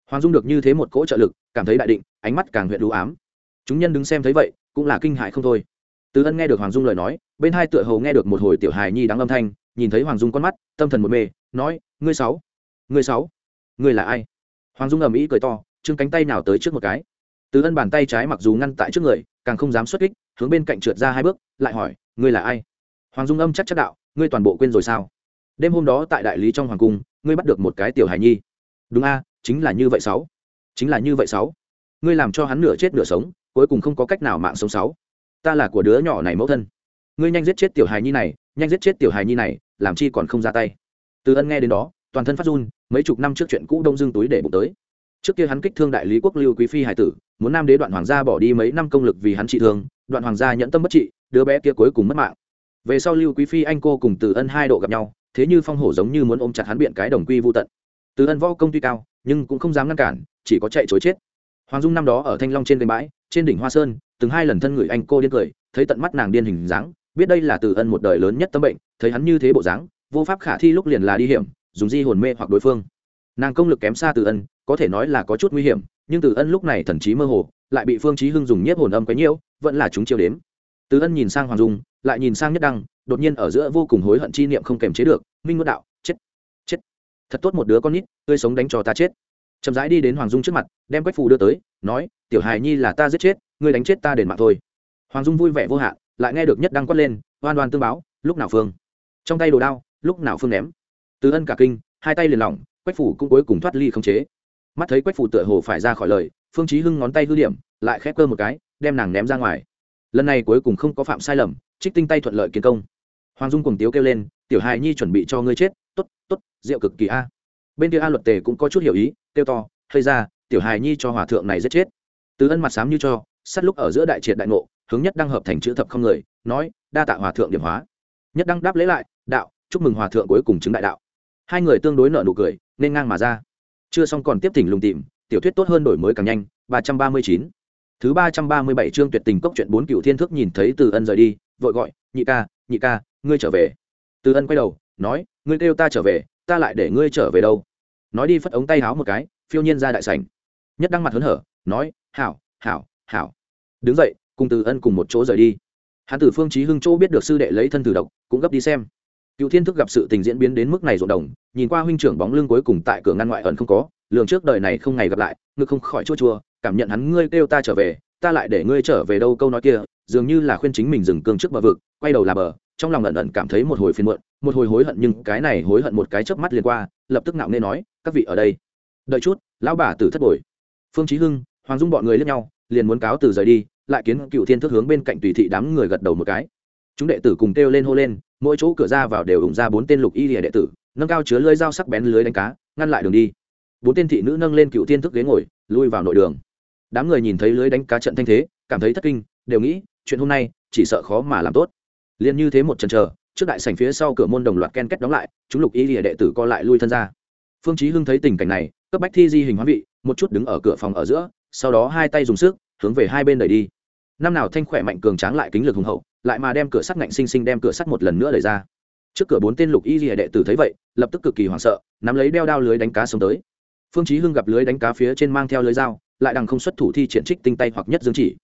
Hoàng dung được như thế một cỗ trợ lực, cảm thấy đại định, ánh mắt càng huyện đú ám. Chúng nhân đứng xem thấy vậy, cũng là kinh hại không thôi từ ân nghe được hoàng dung lời nói, bên hai tựa hồ nghe được một hồi tiểu hài nhi đáng âm thanh, nhìn thấy hoàng dung con mắt, tâm thần một mê, nói, ngươi sáu ngươi sáu, ngươi là ai? Hoàng dung ầm ĩ cười to, trương cánh tay nào tới trước một cái. Từ ân bàn tay trái mặc dù ngăn tại trước người, càng không dám xuất kích, hướng bên cạnh trượt ra hai bước, lại hỏi, ngươi là ai? Hoàng dung âm chắc chắc đạo, ngươi toàn bộ quên rồi sao? Đêm hôm đó tại đại lý trong hoàng cung, ngươi bắt được một cái tiểu hài nhi. Đúng a, chính là như vậy sáu, chính là như vậy sáu. Ngươi làm cho hắn nửa chết nửa sống, cuối cùng không có cách nào mạng sống sáu ta là của đứa nhỏ này mẫu thân. Ngươi nhanh giết chết tiểu hài nhi này, nhanh giết chết tiểu hài nhi này, làm chi còn không ra tay. Từ ân nghe đến đó, toàn thân phát run, mấy chục năm trước chuyện cũ đông dương túi để bụng tới. Trước kia hắn kích thương đại lý quốc lưu quý phi hải tử, muốn nam đế đoạn hoàng gia bỏ đi mấy năm công lực vì hắn trị thương, đoạn hoàng gia nhẫn tâm bất trị, đứa bé kia cuối cùng mất mạng. Về sau lưu quý phi anh cô cùng từ ân hai độ gặp nhau, thế như phong hổ giống như muốn ôm chặt hắn biện cái đồng quy vô tận. Từ ân võ công tuy cao, nhưng cũng không dám ngăn cản, chỉ có chạy chối chết hoàng dung năm đó ở thanh long trên cánh bãi, trên đỉnh hoa sơn, từng hai lần thân người anh cô điên cười, thấy tận mắt nàng điên hình dáng, biết đây là từ ân một đời lớn nhất tâm bệnh, thấy hắn như thế bộ dáng, vô pháp khả thi lúc liền là đi hiểm, dùng di hồn mê hoặc đối phương. Nàng công lực kém xa từ ân, có thể nói là có chút nguy hiểm, nhưng từ ân lúc này thần trí mơ hồ, lại bị phương chí hưng dùng nhiếp hồn âm quấy nhiễu, vẫn là chúng chiêu đếm. Từ ân nhìn sang hoàng dung, lại nhìn sang nhất đăng, đột nhiên ở giữa vô cùng hối hận chi niệm không kềm chế được, minh ngôn đạo, chết chết. Thật tốt một đứa con nít tươi sống đánh cho ta chết chậm rãi đi đến hoàng dung trước mặt đem quách phù đưa tới nói tiểu hài nhi là ta giết chết ngươi đánh chết ta đền mạng thôi hoàng dung vui vẻ vô hạn lại nghe được nhất đăng quát lên oan oan tương báo lúc nào phương trong tay đồ đao lúc nào phương ném từ ân cả kinh hai tay liền lỏng quách phủ cũng cuối cùng thoát ly không chế mắt thấy quách phủ tựa hồ phải ra khỏi lời phương chí hưng ngón tay hư điểm lại khép cơ một cái đem nàng ném ra ngoài lần này cuối cùng không có phạm sai lầm trích tinh tay thuận lợi kiến công hoàng dung cùng tiếu kêu lên tiểu hài nhi chuẩn bị cho ngươi chết tốt tốt rượu cực kỳ a bên kia a luật tề cũng có chút hiểu ý kêu to hơi ra, tiểu hài nhi cho hòa thượng này giết chết. Từ ân mặt sám như cho, sát lúc ở giữa đại triệt đại ngộ, hướng nhất đang hợp thành chữ thập không người, nói, đa tạ hòa thượng điểm hóa. Nhất đăng đáp lấy lại, đạo, chúc mừng hòa thượng cuối cùng chứng đại đạo. Hai người tương đối nợ nụ cười, nên ngang mà ra. Chưa xong còn tiếp thỉnh lùng tìm, tiểu thuyết tốt hơn đổi mới càng nhanh, ba trăm ba mươi chín. Thứ ba trăm ba mươi bảy chương tuyệt tình cốc chuyện bốn cựu thiên thức nhìn thấy từ ân rời đi, vội gọi, nhị ca nhị ca, ngươi trở về. Từ ân quay đầu, nói, ngươi kêu ta trở về, ta lại để ngươi trở về đâu? Nói đi phất ống tay háo một cái, phiêu nhiên ra đại sảnh. Nhất đăng mặt hớn hở, nói, hảo hảo hảo. Đứng dậy, cùng từ ân cùng một chỗ rời đi. Hắn từ phương trí hưng chỗ biết được sư đệ lấy thân từ độc, cũng gấp đi xem. Cựu thiên thức gặp sự tình diễn biến đến mức này rộn đồng, nhìn qua huynh trưởng bóng lưng cuối cùng tại cửa ngăn ngoại ẩn không có, lường trước đời này không ngày gặp lại, ngực không khỏi chua chua, cảm nhận hắn ngươi kêu ta trở về, ta lại để ngươi trở về đâu câu nói kia, dường như là khuyên chính mình dừng cương trước bờ vực, quay đầu là bờ, trong lòng ẩn ẩn cảm thấy một hồi phiền muộn, một hồi hối hận nhưng cái này hối hận một cái chớp mắt liền qua, lập tức nạo nên nói các vị ở đây. Đợi chút, lão bà tử thất bội phương chí hưng, hoàng dung bọn người liếc nhau, liền muốn cáo từ rời đi, lại kiến cựu thiên thức hướng bên cạnh tùy thị đám người gật đầu một cái. Chúng đệ tử cùng kêu lên hô lên, mỗi chỗ cửa ra vào đều ủng ra bốn tên lục y lìa đệ tử, nâng cao chứa lưới dao sắc bén lưới đánh cá, ngăn lại đường đi. Bốn tên thị nữ nâng lên cựu thiên thức ghế ngồi, lui vào nội đường. Đám người nhìn thấy lưới đánh cá trận thanh thế, cảm thấy thất kinh, đều nghĩ, chuyện hôm nay, chỉ sợ khó mà làm tốt. Liền như thế một chân chờ, trước đại sảnh phía sau cửa môn đồng loạt ken kết đóng lại, chúng lục y lìa đệ tử co lại lui thân ra phương chí hưng thấy tình cảnh này, cấp bách thi di hình hóa vị, một chút đứng ở cửa phòng ở giữa, sau đó hai tay dùng sức, hướng về hai bên đẩy đi. Năm nào thanh khỏe mạnh cường tráng lại kính lực hùng hậu, lại mà đem cửa sắt ngạnh sinh sinh đem cửa sắt một lần nữa đẩy ra. Trước cửa bốn tên lục y lìa đệ tử thấy vậy, lập tức cực kỳ hoảng sợ, nắm lấy đeo đao lưới đánh cá xông tới. Phương chí hưng gặp lưới đánh cá phía trên mang theo lưới dao, lại đằng không xuất thủ thi triển trích tinh tay hoặc nhất dương chỉ.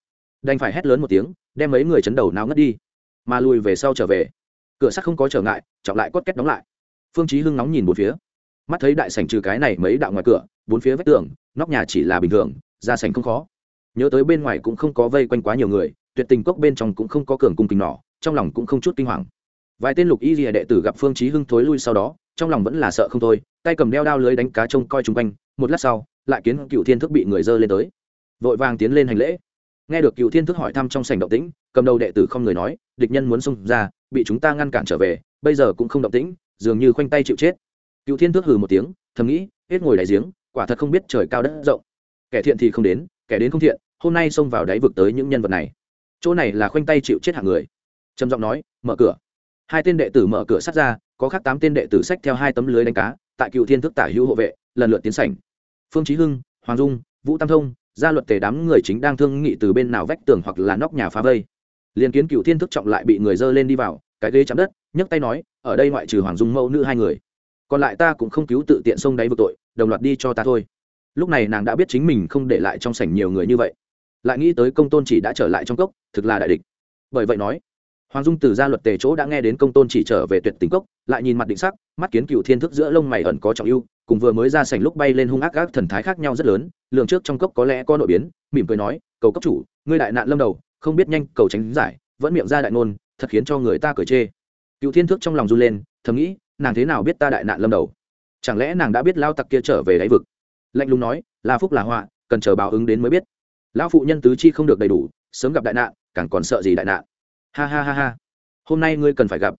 Đành phải hét lớn một tiếng, đem mấy người chấn đầu náo ngất đi. Mà lùi về sau trở về. Cửa sắt không có trở ngại, trọng lại cốt kết đóng lại. Phương chí hưng nóng nhìn một phía mắt thấy đại sảnh trừ cái này mấy đạo ngoài cửa, bốn phía vách tường, nóc nhà chỉ là bình thường, ra sảnh không khó. Nhớ tới bên ngoài cũng không có vây quanh quá nhiều người, tuyệt tình cốc bên trong cũng không có cường cung kính nỏ, trong lòng cũng không chút kinh hoàng. Vài tên lục y rìa đệ tử gặp phương chí hưng thối lui sau đó, trong lòng vẫn là sợ không thôi, tay cầm đeo đao lưới đánh cá trông coi chung quanh, một lát sau, lại kiến cựu thiên thức bị người dơ lên tới. Vội vàng tiến lên hành lễ. Nghe được cựu thiên thức hỏi thăm trong sảnh động tĩnh, cầm đầu đệ tử không người nói, địch nhân muốn xông ra, bị chúng ta ngăn cản trở về, bây giờ cũng không động tĩnh, dường như khoanh tay chịu chết cựu thiên Tước hừ một tiếng, thầm nghĩ, hết ngồi đáy giếng, quả thật không biết trời cao đất rộng. Kẻ thiện thì không đến, kẻ đến không thiện, hôm nay xông vào đáy vực tới những nhân vật này. Chỗ này là khoanh tay chịu chết hạng người. Trầm giọng nói, mở cửa. Hai tên đệ tử mở cửa sát ra, có khác tám tên đệ tử sách theo hai tấm lưới đánh cá, tại cựu thiên thức tả hữu hộ vệ, lần lượt tiến sảnh. Phương chí hưng, hoàng dung, vũ tam thông, gia luật tề đám người chính đang thương nghị từ bên nào vách tường hoặc là nóc nhà phá vây. Liền kiến cựu thiên thức trọng lại bị người dơ lên đi vào, cái ghế chạm đất, nhấc tay nói, ở đây ngoại trừ hoàng dung mẫu nữ hai người còn lại ta cũng không cứu tự tiện xông đáy vực tội, đồng loạt đi cho ta thôi. Lúc này nàng đã biết chính mình không để lại trong sảnh nhiều người như vậy. Lại nghĩ tới công tôn chỉ đã trở lại trong cốc, thực là đại địch. Bởi vậy nói, hoàng dung từ gia luật tề chỗ đã nghe đến công tôn chỉ trở về tuyệt tình cốc, lại nhìn mặt định sắc, mắt kiến cựu thiên thức giữa lông mày ẩn có trọng ưu, cùng vừa mới ra sảnh lúc bay lên hung ác gác thần thái khác nhau rất lớn, lường trước trong cốc có lẽ có nội biến, mỉm cười nói, cầu cấp chủ, ngươi đại nạn lâm đầu, không biết nhanh, cầu tránh giải, vẫn miệng ra đại ngôn, thật khiến cho người ta cười chê. Cựu thiên thức trong lòng run lên, thầm nghĩ nàng thế nào biết ta đại nạn lâm đầu? Chẳng lẽ nàng đã biết lao tặc kia trở về đáy vực? Lạnh lùng nói, là phúc là họa, cần chờ báo ứng đến mới biết. Lão phụ nhân tứ chi không được đầy đủ, sớm gặp đại nạn, càng còn sợ gì đại nạn? Ha ha ha ha. Hôm nay ngươi cần phải gặp.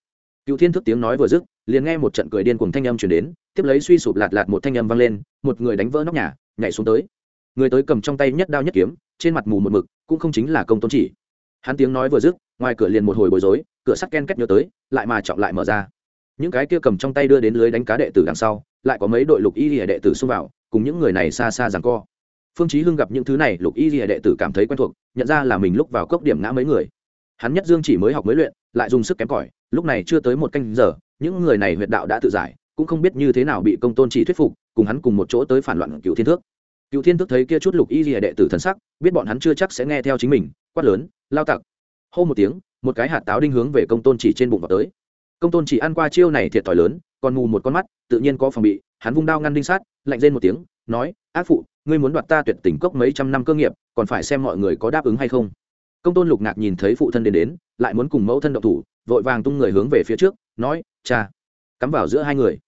Cựu thiên thức tiếng nói vừa dứt, liền nghe một trận cười điên cùng thanh âm chuyển đến, tiếp lấy suy sụp lạt lạt một thanh âm vang lên, một người đánh vỡ nóc nhà, nhảy xuống tới. Người tới cầm trong tay nhất đao nhất kiếm, trên mặt mù một mực, cũng không chính là công tôn chỉ. Hắn tiếng nói vừa dứt, ngoài cửa liền một hồi bối rối, cửa sắt ken két nhớ tới, lại mà trọng lại mở ra những cái kia cầm trong tay đưa đến lưới đánh cá đệ tử đằng sau, lại có mấy đội lục y lìa đệ tử xông vào, cùng những người này xa xa rằng co. Phương chí hưng gặp những thứ này, lục y lìa đệ tử cảm thấy quen thuộc, nhận ra là mình lúc vào cốc điểm ngã mấy người. Hắn nhất dương chỉ mới học mới luyện, lại dùng sức kém cỏi, lúc này chưa tới một canh giờ, những người này huyệt đạo đã tự giải, cũng không biết như thế nào bị công tôn chỉ thuyết phục, cùng hắn cùng một chỗ tới phản loạn cựu thiên thước. Cựu thiên thước thấy kia chút lục y lìa đệ tử thần sắc, biết bọn hắn chưa chắc sẽ nghe theo chính mình, quát lớn, lao tặc! Hô một tiếng, một cái hạt táo đinh hướng về công tôn chỉ trên bụng vào tới công tôn chỉ ăn qua chiêu này thiệt thòi lớn, còn mù một con mắt, tự nhiên có phòng bị, hắn vung đao ngăn đinh sát, lạnh lên một tiếng, nói, ác phụ, ngươi muốn đoạt ta tuyệt tình cốc mấy trăm năm cơ nghiệp, còn phải xem mọi người có đáp ứng hay không. Công tôn lục ngạc nhìn thấy phụ thân đến đến, lại muốn cùng mẫu thân động thủ, vội vàng tung người hướng về phía trước, nói, cha, cắm vào giữa hai người.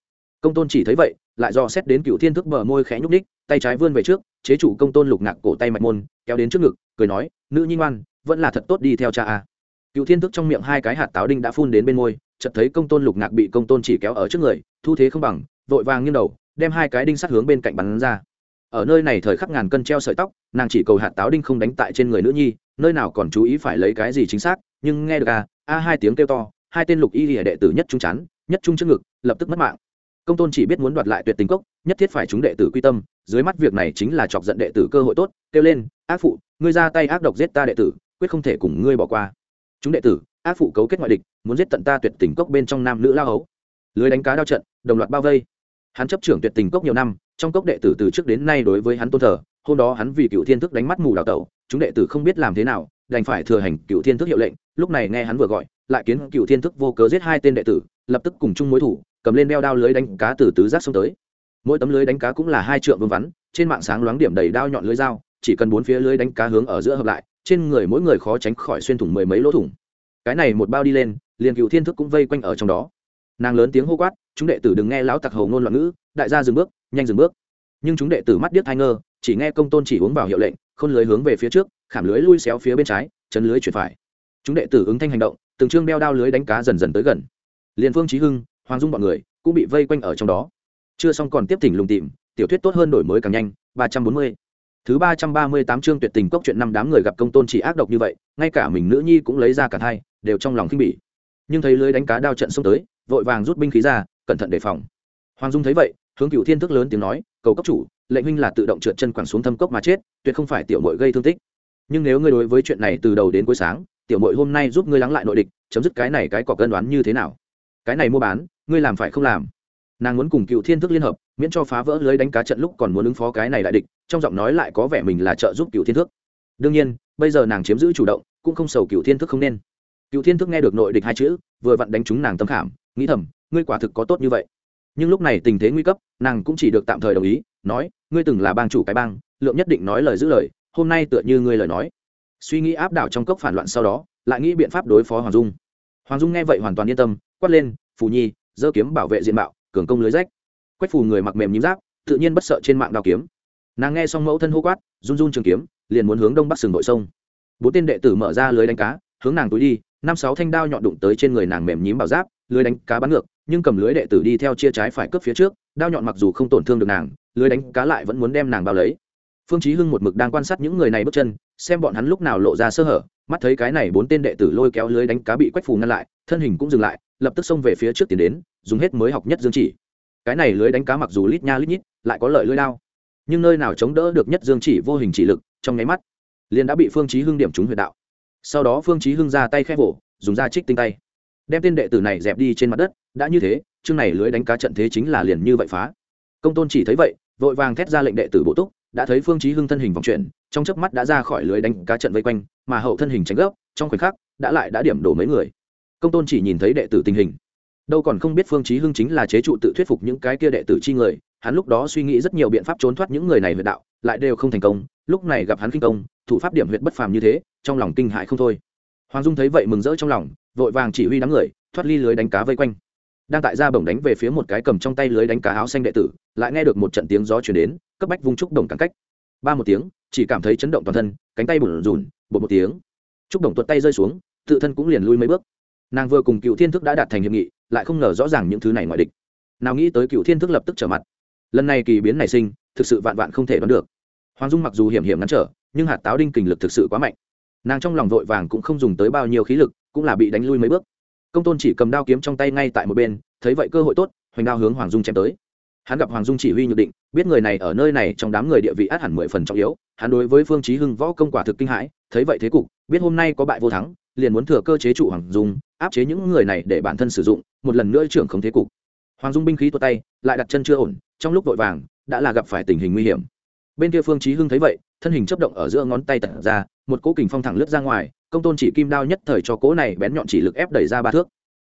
Công tôn chỉ thấy vậy, lại do xét đến cựu thiên thức bờ môi khẽ nhúc ních tay trái vươn về trước, chế chủ công tôn lục ngạc cổ tay mạch môn, kéo đến trước ngực, cười nói, nữ nhi ngoan, vẫn là thật tốt đi theo cha a cựu thiên thức trong miệng hai cái hạt táo đinh đã phun đến bên môi, chợt thấy công tôn lục ngạc bị công tôn chỉ kéo ở trước người, thu thế không bằng, vội vàng nghiêng đầu, đem hai cái đinh sắt hướng bên cạnh bắn ra. Ở nơi này thời khắc ngàn cân treo sợi tóc, nàng chỉ cầu hạt táo đinh không đánh tại trên người nữ nhi, nơi nào còn chú ý phải lấy cái gì chính xác, nhưng nghe được a a hai tiếng kêu to, hai tên lục y lìa đệ tử nhất trung chắn nhất trung trước ngực, lập tức mất mạng. Công tôn chỉ biết muốn đoạt lại tuyệt tình cốc, nhất thiết phải chúng đệ tử quy tâm, dưới mắt việc này chính là chọc giận đệ tử cơ hội tốt, kêu lên, ác phụ, ngươi ra tay ác độc giết ta đệ tử, quyết không thể cùng ngươi bỏ qua chúng đệ tử, ác phụ cấu kết ngoại địch, muốn giết tận ta tuyệt tình cốc bên trong nam nữ lao hấu. Lưới đánh cá đao trận, đồng loạt bao vây. Hắn chấp trưởng tuyệt tình cốc nhiều năm, trong cốc đệ tử từ trước đến nay đối với hắn tôn thờ. Hôm đó hắn vì cựu thiên thức đánh mắt mù đào tẩu, chúng đệ tử không biết làm thế nào, đành phải thừa hành cựu thiên thức hiệu lệnh. Lúc này nghe hắn vừa gọi, lại kiến cựu thiên thức vô cớ giết hai tên đệ tử, lập tức cùng chung mối thủ, cầm lên đeo đao lưới đánh cá từ tứ giác xông tới. Mỗi tấm lưới đánh cá cũng là hai trượng vương vắn, trên mạng sáng loáng điểm đầy đao nhọn lưới dao, chỉ cần bốn phía lưới đánh cá hướng ở giữa hợp lại trên người mỗi người khó tránh khỏi xuyên thủng mười mấy lỗ thủng. Cái này một bao đi lên, liền cựu thiên thức cũng vây quanh ở trong đó. Nàng lớn tiếng hô quát, chúng đệ tử đừng nghe lão tặc hầu ngôn loạn ngữ, đại gia dừng bước, nhanh dừng bước. Nhưng chúng đệ tử mắt điếc thai ngơ, chỉ nghe công tôn chỉ uống vào hiệu lệnh, khôn lưới hướng về phía trước, khảm lưới lui xéo phía bên trái, chấn lưới chuyển phải. Chúng đệ tử ứng thanh hành động, từng trương đeo đao lưới đánh cá dần dần tới gần. Liền phương trí hưng, hoàng dung b ọ n người, cũng bị vây quanh ở trong đó. Chưa xong còn tiếp thỉnh lùng tìm, tiểu thuyết tốt hơn đổi mới càng nhanh, ba trăm bốn mươi thứ ba trăm ba mươi tám chương tuyệt tình cốc chuyện năm đám người gặp công tôn chỉ ác độc như vậy, ngay cả mình nữ nhi cũng lấy ra cả hai đều trong lòng khinh bỉ. Nhưng thấy lưới đánh cá đao trận xông tới, vội vàng rút binh khí ra, cẩn thận đề phòng. Hoàng dung thấy vậy, hướng cựu thiên thức lớn tiếng nói, cầu cấp chủ, lệnh huynh là tự động trượt chân quẳng xuống thâm cốc mà chết, tuyệt không phải tiểu muội gây thương tích. Nhưng nếu ngươi đối với chuyện này từ đầu đến cuối sáng, tiểu muội hôm nay giúp ngươi lắng lại nội địch, chấm dứt cái này cái cọc cân đoán như thế nào? Cái này mua bán, ngươi làm phải không làm? Nàng muốn cùng cựu thiên thức liên hợp miễn cho phá vỡ lưới đánh cá trận lúc còn muốn ứng phó cái này đại địch, trong giọng nói lại có vẻ mình là trợ giúp cựu thiên thức đương nhiên, bây giờ nàng chiếm giữ chủ động, cũng không sầu cựu thiên thức không nên. Cựu thiên thức nghe được nội địch hai chữ, vừa vặn đánh trúng nàng tâm khảm, nghĩ thầm, ngươi quả thực có tốt như vậy. Nhưng lúc này tình thế nguy cấp, nàng cũng chỉ được tạm thời đồng ý, nói, ngươi từng là bang chủ cái bang, lượng nhất định nói lời giữ lời, hôm nay tựa như ngươi lời nói. Suy nghĩ áp đảo trong cốc phản loạn sau đó, lại nghĩ biện pháp đối phó hoàng dung. Hoàng dung nghe vậy hoàn toàn yên tâm, quát lên, phù nhi giơ kiếm bảo vệ diện mạo, cường công lưới rách quách phù người mặc mềm nhím giáp, tự nhiên bất sợ trên mạng đào kiếm. Nàng nghe xong mẫu thân hô quát, run run trường kiếm, liền muốn hướng đông bắc sừng nội sông. Bốn tên đệ tử mở ra lưới đánh cá, hướng nàng túi đi, năm sáu thanh đao nhọn đụng tới trên người nàng mềm nhím bảo giáp, lưới đánh cá bắn ngược, nhưng cầm lưới đệ tử đi theo chia trái phải cướp phía trước, đao nhọn mặc dù không tổn thương được nàng, lưới đánh cá lại vẫn muốn đem nàng bao lấy. Phương chí hưng một mực đang quan sát những người này bước chân, xem bọn hắn lúc nào lộ ra sơ hở, mắt thấy cái này bốn tên đệ tử lôi kéo lưới đánh cá bị quách phù ngăn lại, thân hình cũng dừng lại, lập tức xông về phía trước tiến đến, dùng hết mới học nhất dương chỉ cái này lưới đánh cá mặc dù lít nha lít nhít, lại có lợi lưới đao. Nhưng nơi nào chống đỡ được nhất dương chỉ vô hình chỉ lực, trong nháy mắt, liền đã bị phương chí hưng điểm trúng huyệt đạo. Sau đó phương chí hưng ra tay khẽ vỗ, dùng ra trích tinh tay. Đem tên đệ tử này dẹp đi trên mặt đất, đã như thế, chương này lưới đánh cá trận thế chính là liền như vậy phá. Công tôn chỉ thấy vậy, vội vàng thét ra lệnh đệ tử bộ túc, đã thấy phương chí hưng thân hình vòng chuyển, trong chớp mắt đã ra khỏi lưới đánh cá trận vây quanh, mà hậu thân hình tránh gấp, trong khoảnh khắc, đã lại đã điểm đổ mấy người. Công tôn chỉ nhìn thấy đệ tử tình hình đâu còn không biết phương chí hưng chính là chế trụ tự thuyết phục những cái kia đệ tử chi người, hắn lúc đó suy nghĩ rất nhiều biện pháp trốn thoát những người này huyệt đạo, lại đều không thành công, lúc này gặp hắn kinh công, thủ pháp điểm huyệt bất phàm như thế, trong lòng kinh hại không thôi. Hoàng dung thấy vậy mừng rỡ trong lòng, vội vàng chỉ huy đám người, thoát ly lưới đánh cá vây quanh. Đang tại ra bổng đánh về phía một cái cầm trong tay lưới đánh cá áo xanh đệ tử, lại nghe được một trận tiếng gió chuyển đến, cấp bách vung trúc đồng cản cách. Ba một tiếng, chỉ cảm thấy chấn động toàn thân, cánh tay bùn rùn bột một tiếng. Trúc đồng tuột tay rơi xuống, tự thân cũng liền lui mấy bước. Nàng vừa cùng cựu thiên thức đã đạt thành hiệp nghị lại không ngờ rõ ràng những thứ này ngoại địch. Nào nghĩ tới cựu thiên thức lập tức trở mặt. Lần này kỳ biến nảy sinh, thực sự vạn vạn không thể đoán được. Hoàng dung mặc dù hiểm hiểm ngắn trở, nhưng hạt táo đinh kình lực thực sự quá mạnh. Nàng trong lòng vội vàng cũng không dùng tới bao nhiêu khí lực, cũng là bị đánh lui mấy bước. Công tôn chỉ cầm đao kiếm trong tay ngay tại một bên, thấy vậy cơ hội tốt, hoành đao hướng hoàng dung chém tới. Hắn gặp hoàng dung chỉ huy nhược định, biết người này ở nơi này trong đám người địa vị át hẳn mười phần trọng yếu, hắn đối với phương chí hưng võ công quả thực kinh hãi, thấy vậy thế cục, biết hôm nay có bại vô thắng liền muốn thừa cơ chế trụ hoàng dung, áp chế những người này để bản thân sử dụng, một lần nữa trưởng không thế cục. Hoàng dung binh khí tuột tay, lại đặt chân chưa ổn, trong lúc vội vàng, đã là gặp phải tình hình nguy hiểm. Bên kia phương chí hưng thấy vậy, thân hình chớp động ở giữa ngón tay tản ra, một cỗ kình phong thẳng lướt ra ngoài, công tôn chỉ kim đao nhất thời cho cỗ này bén nhọn chỉ lực ép đẩy ra ba thước.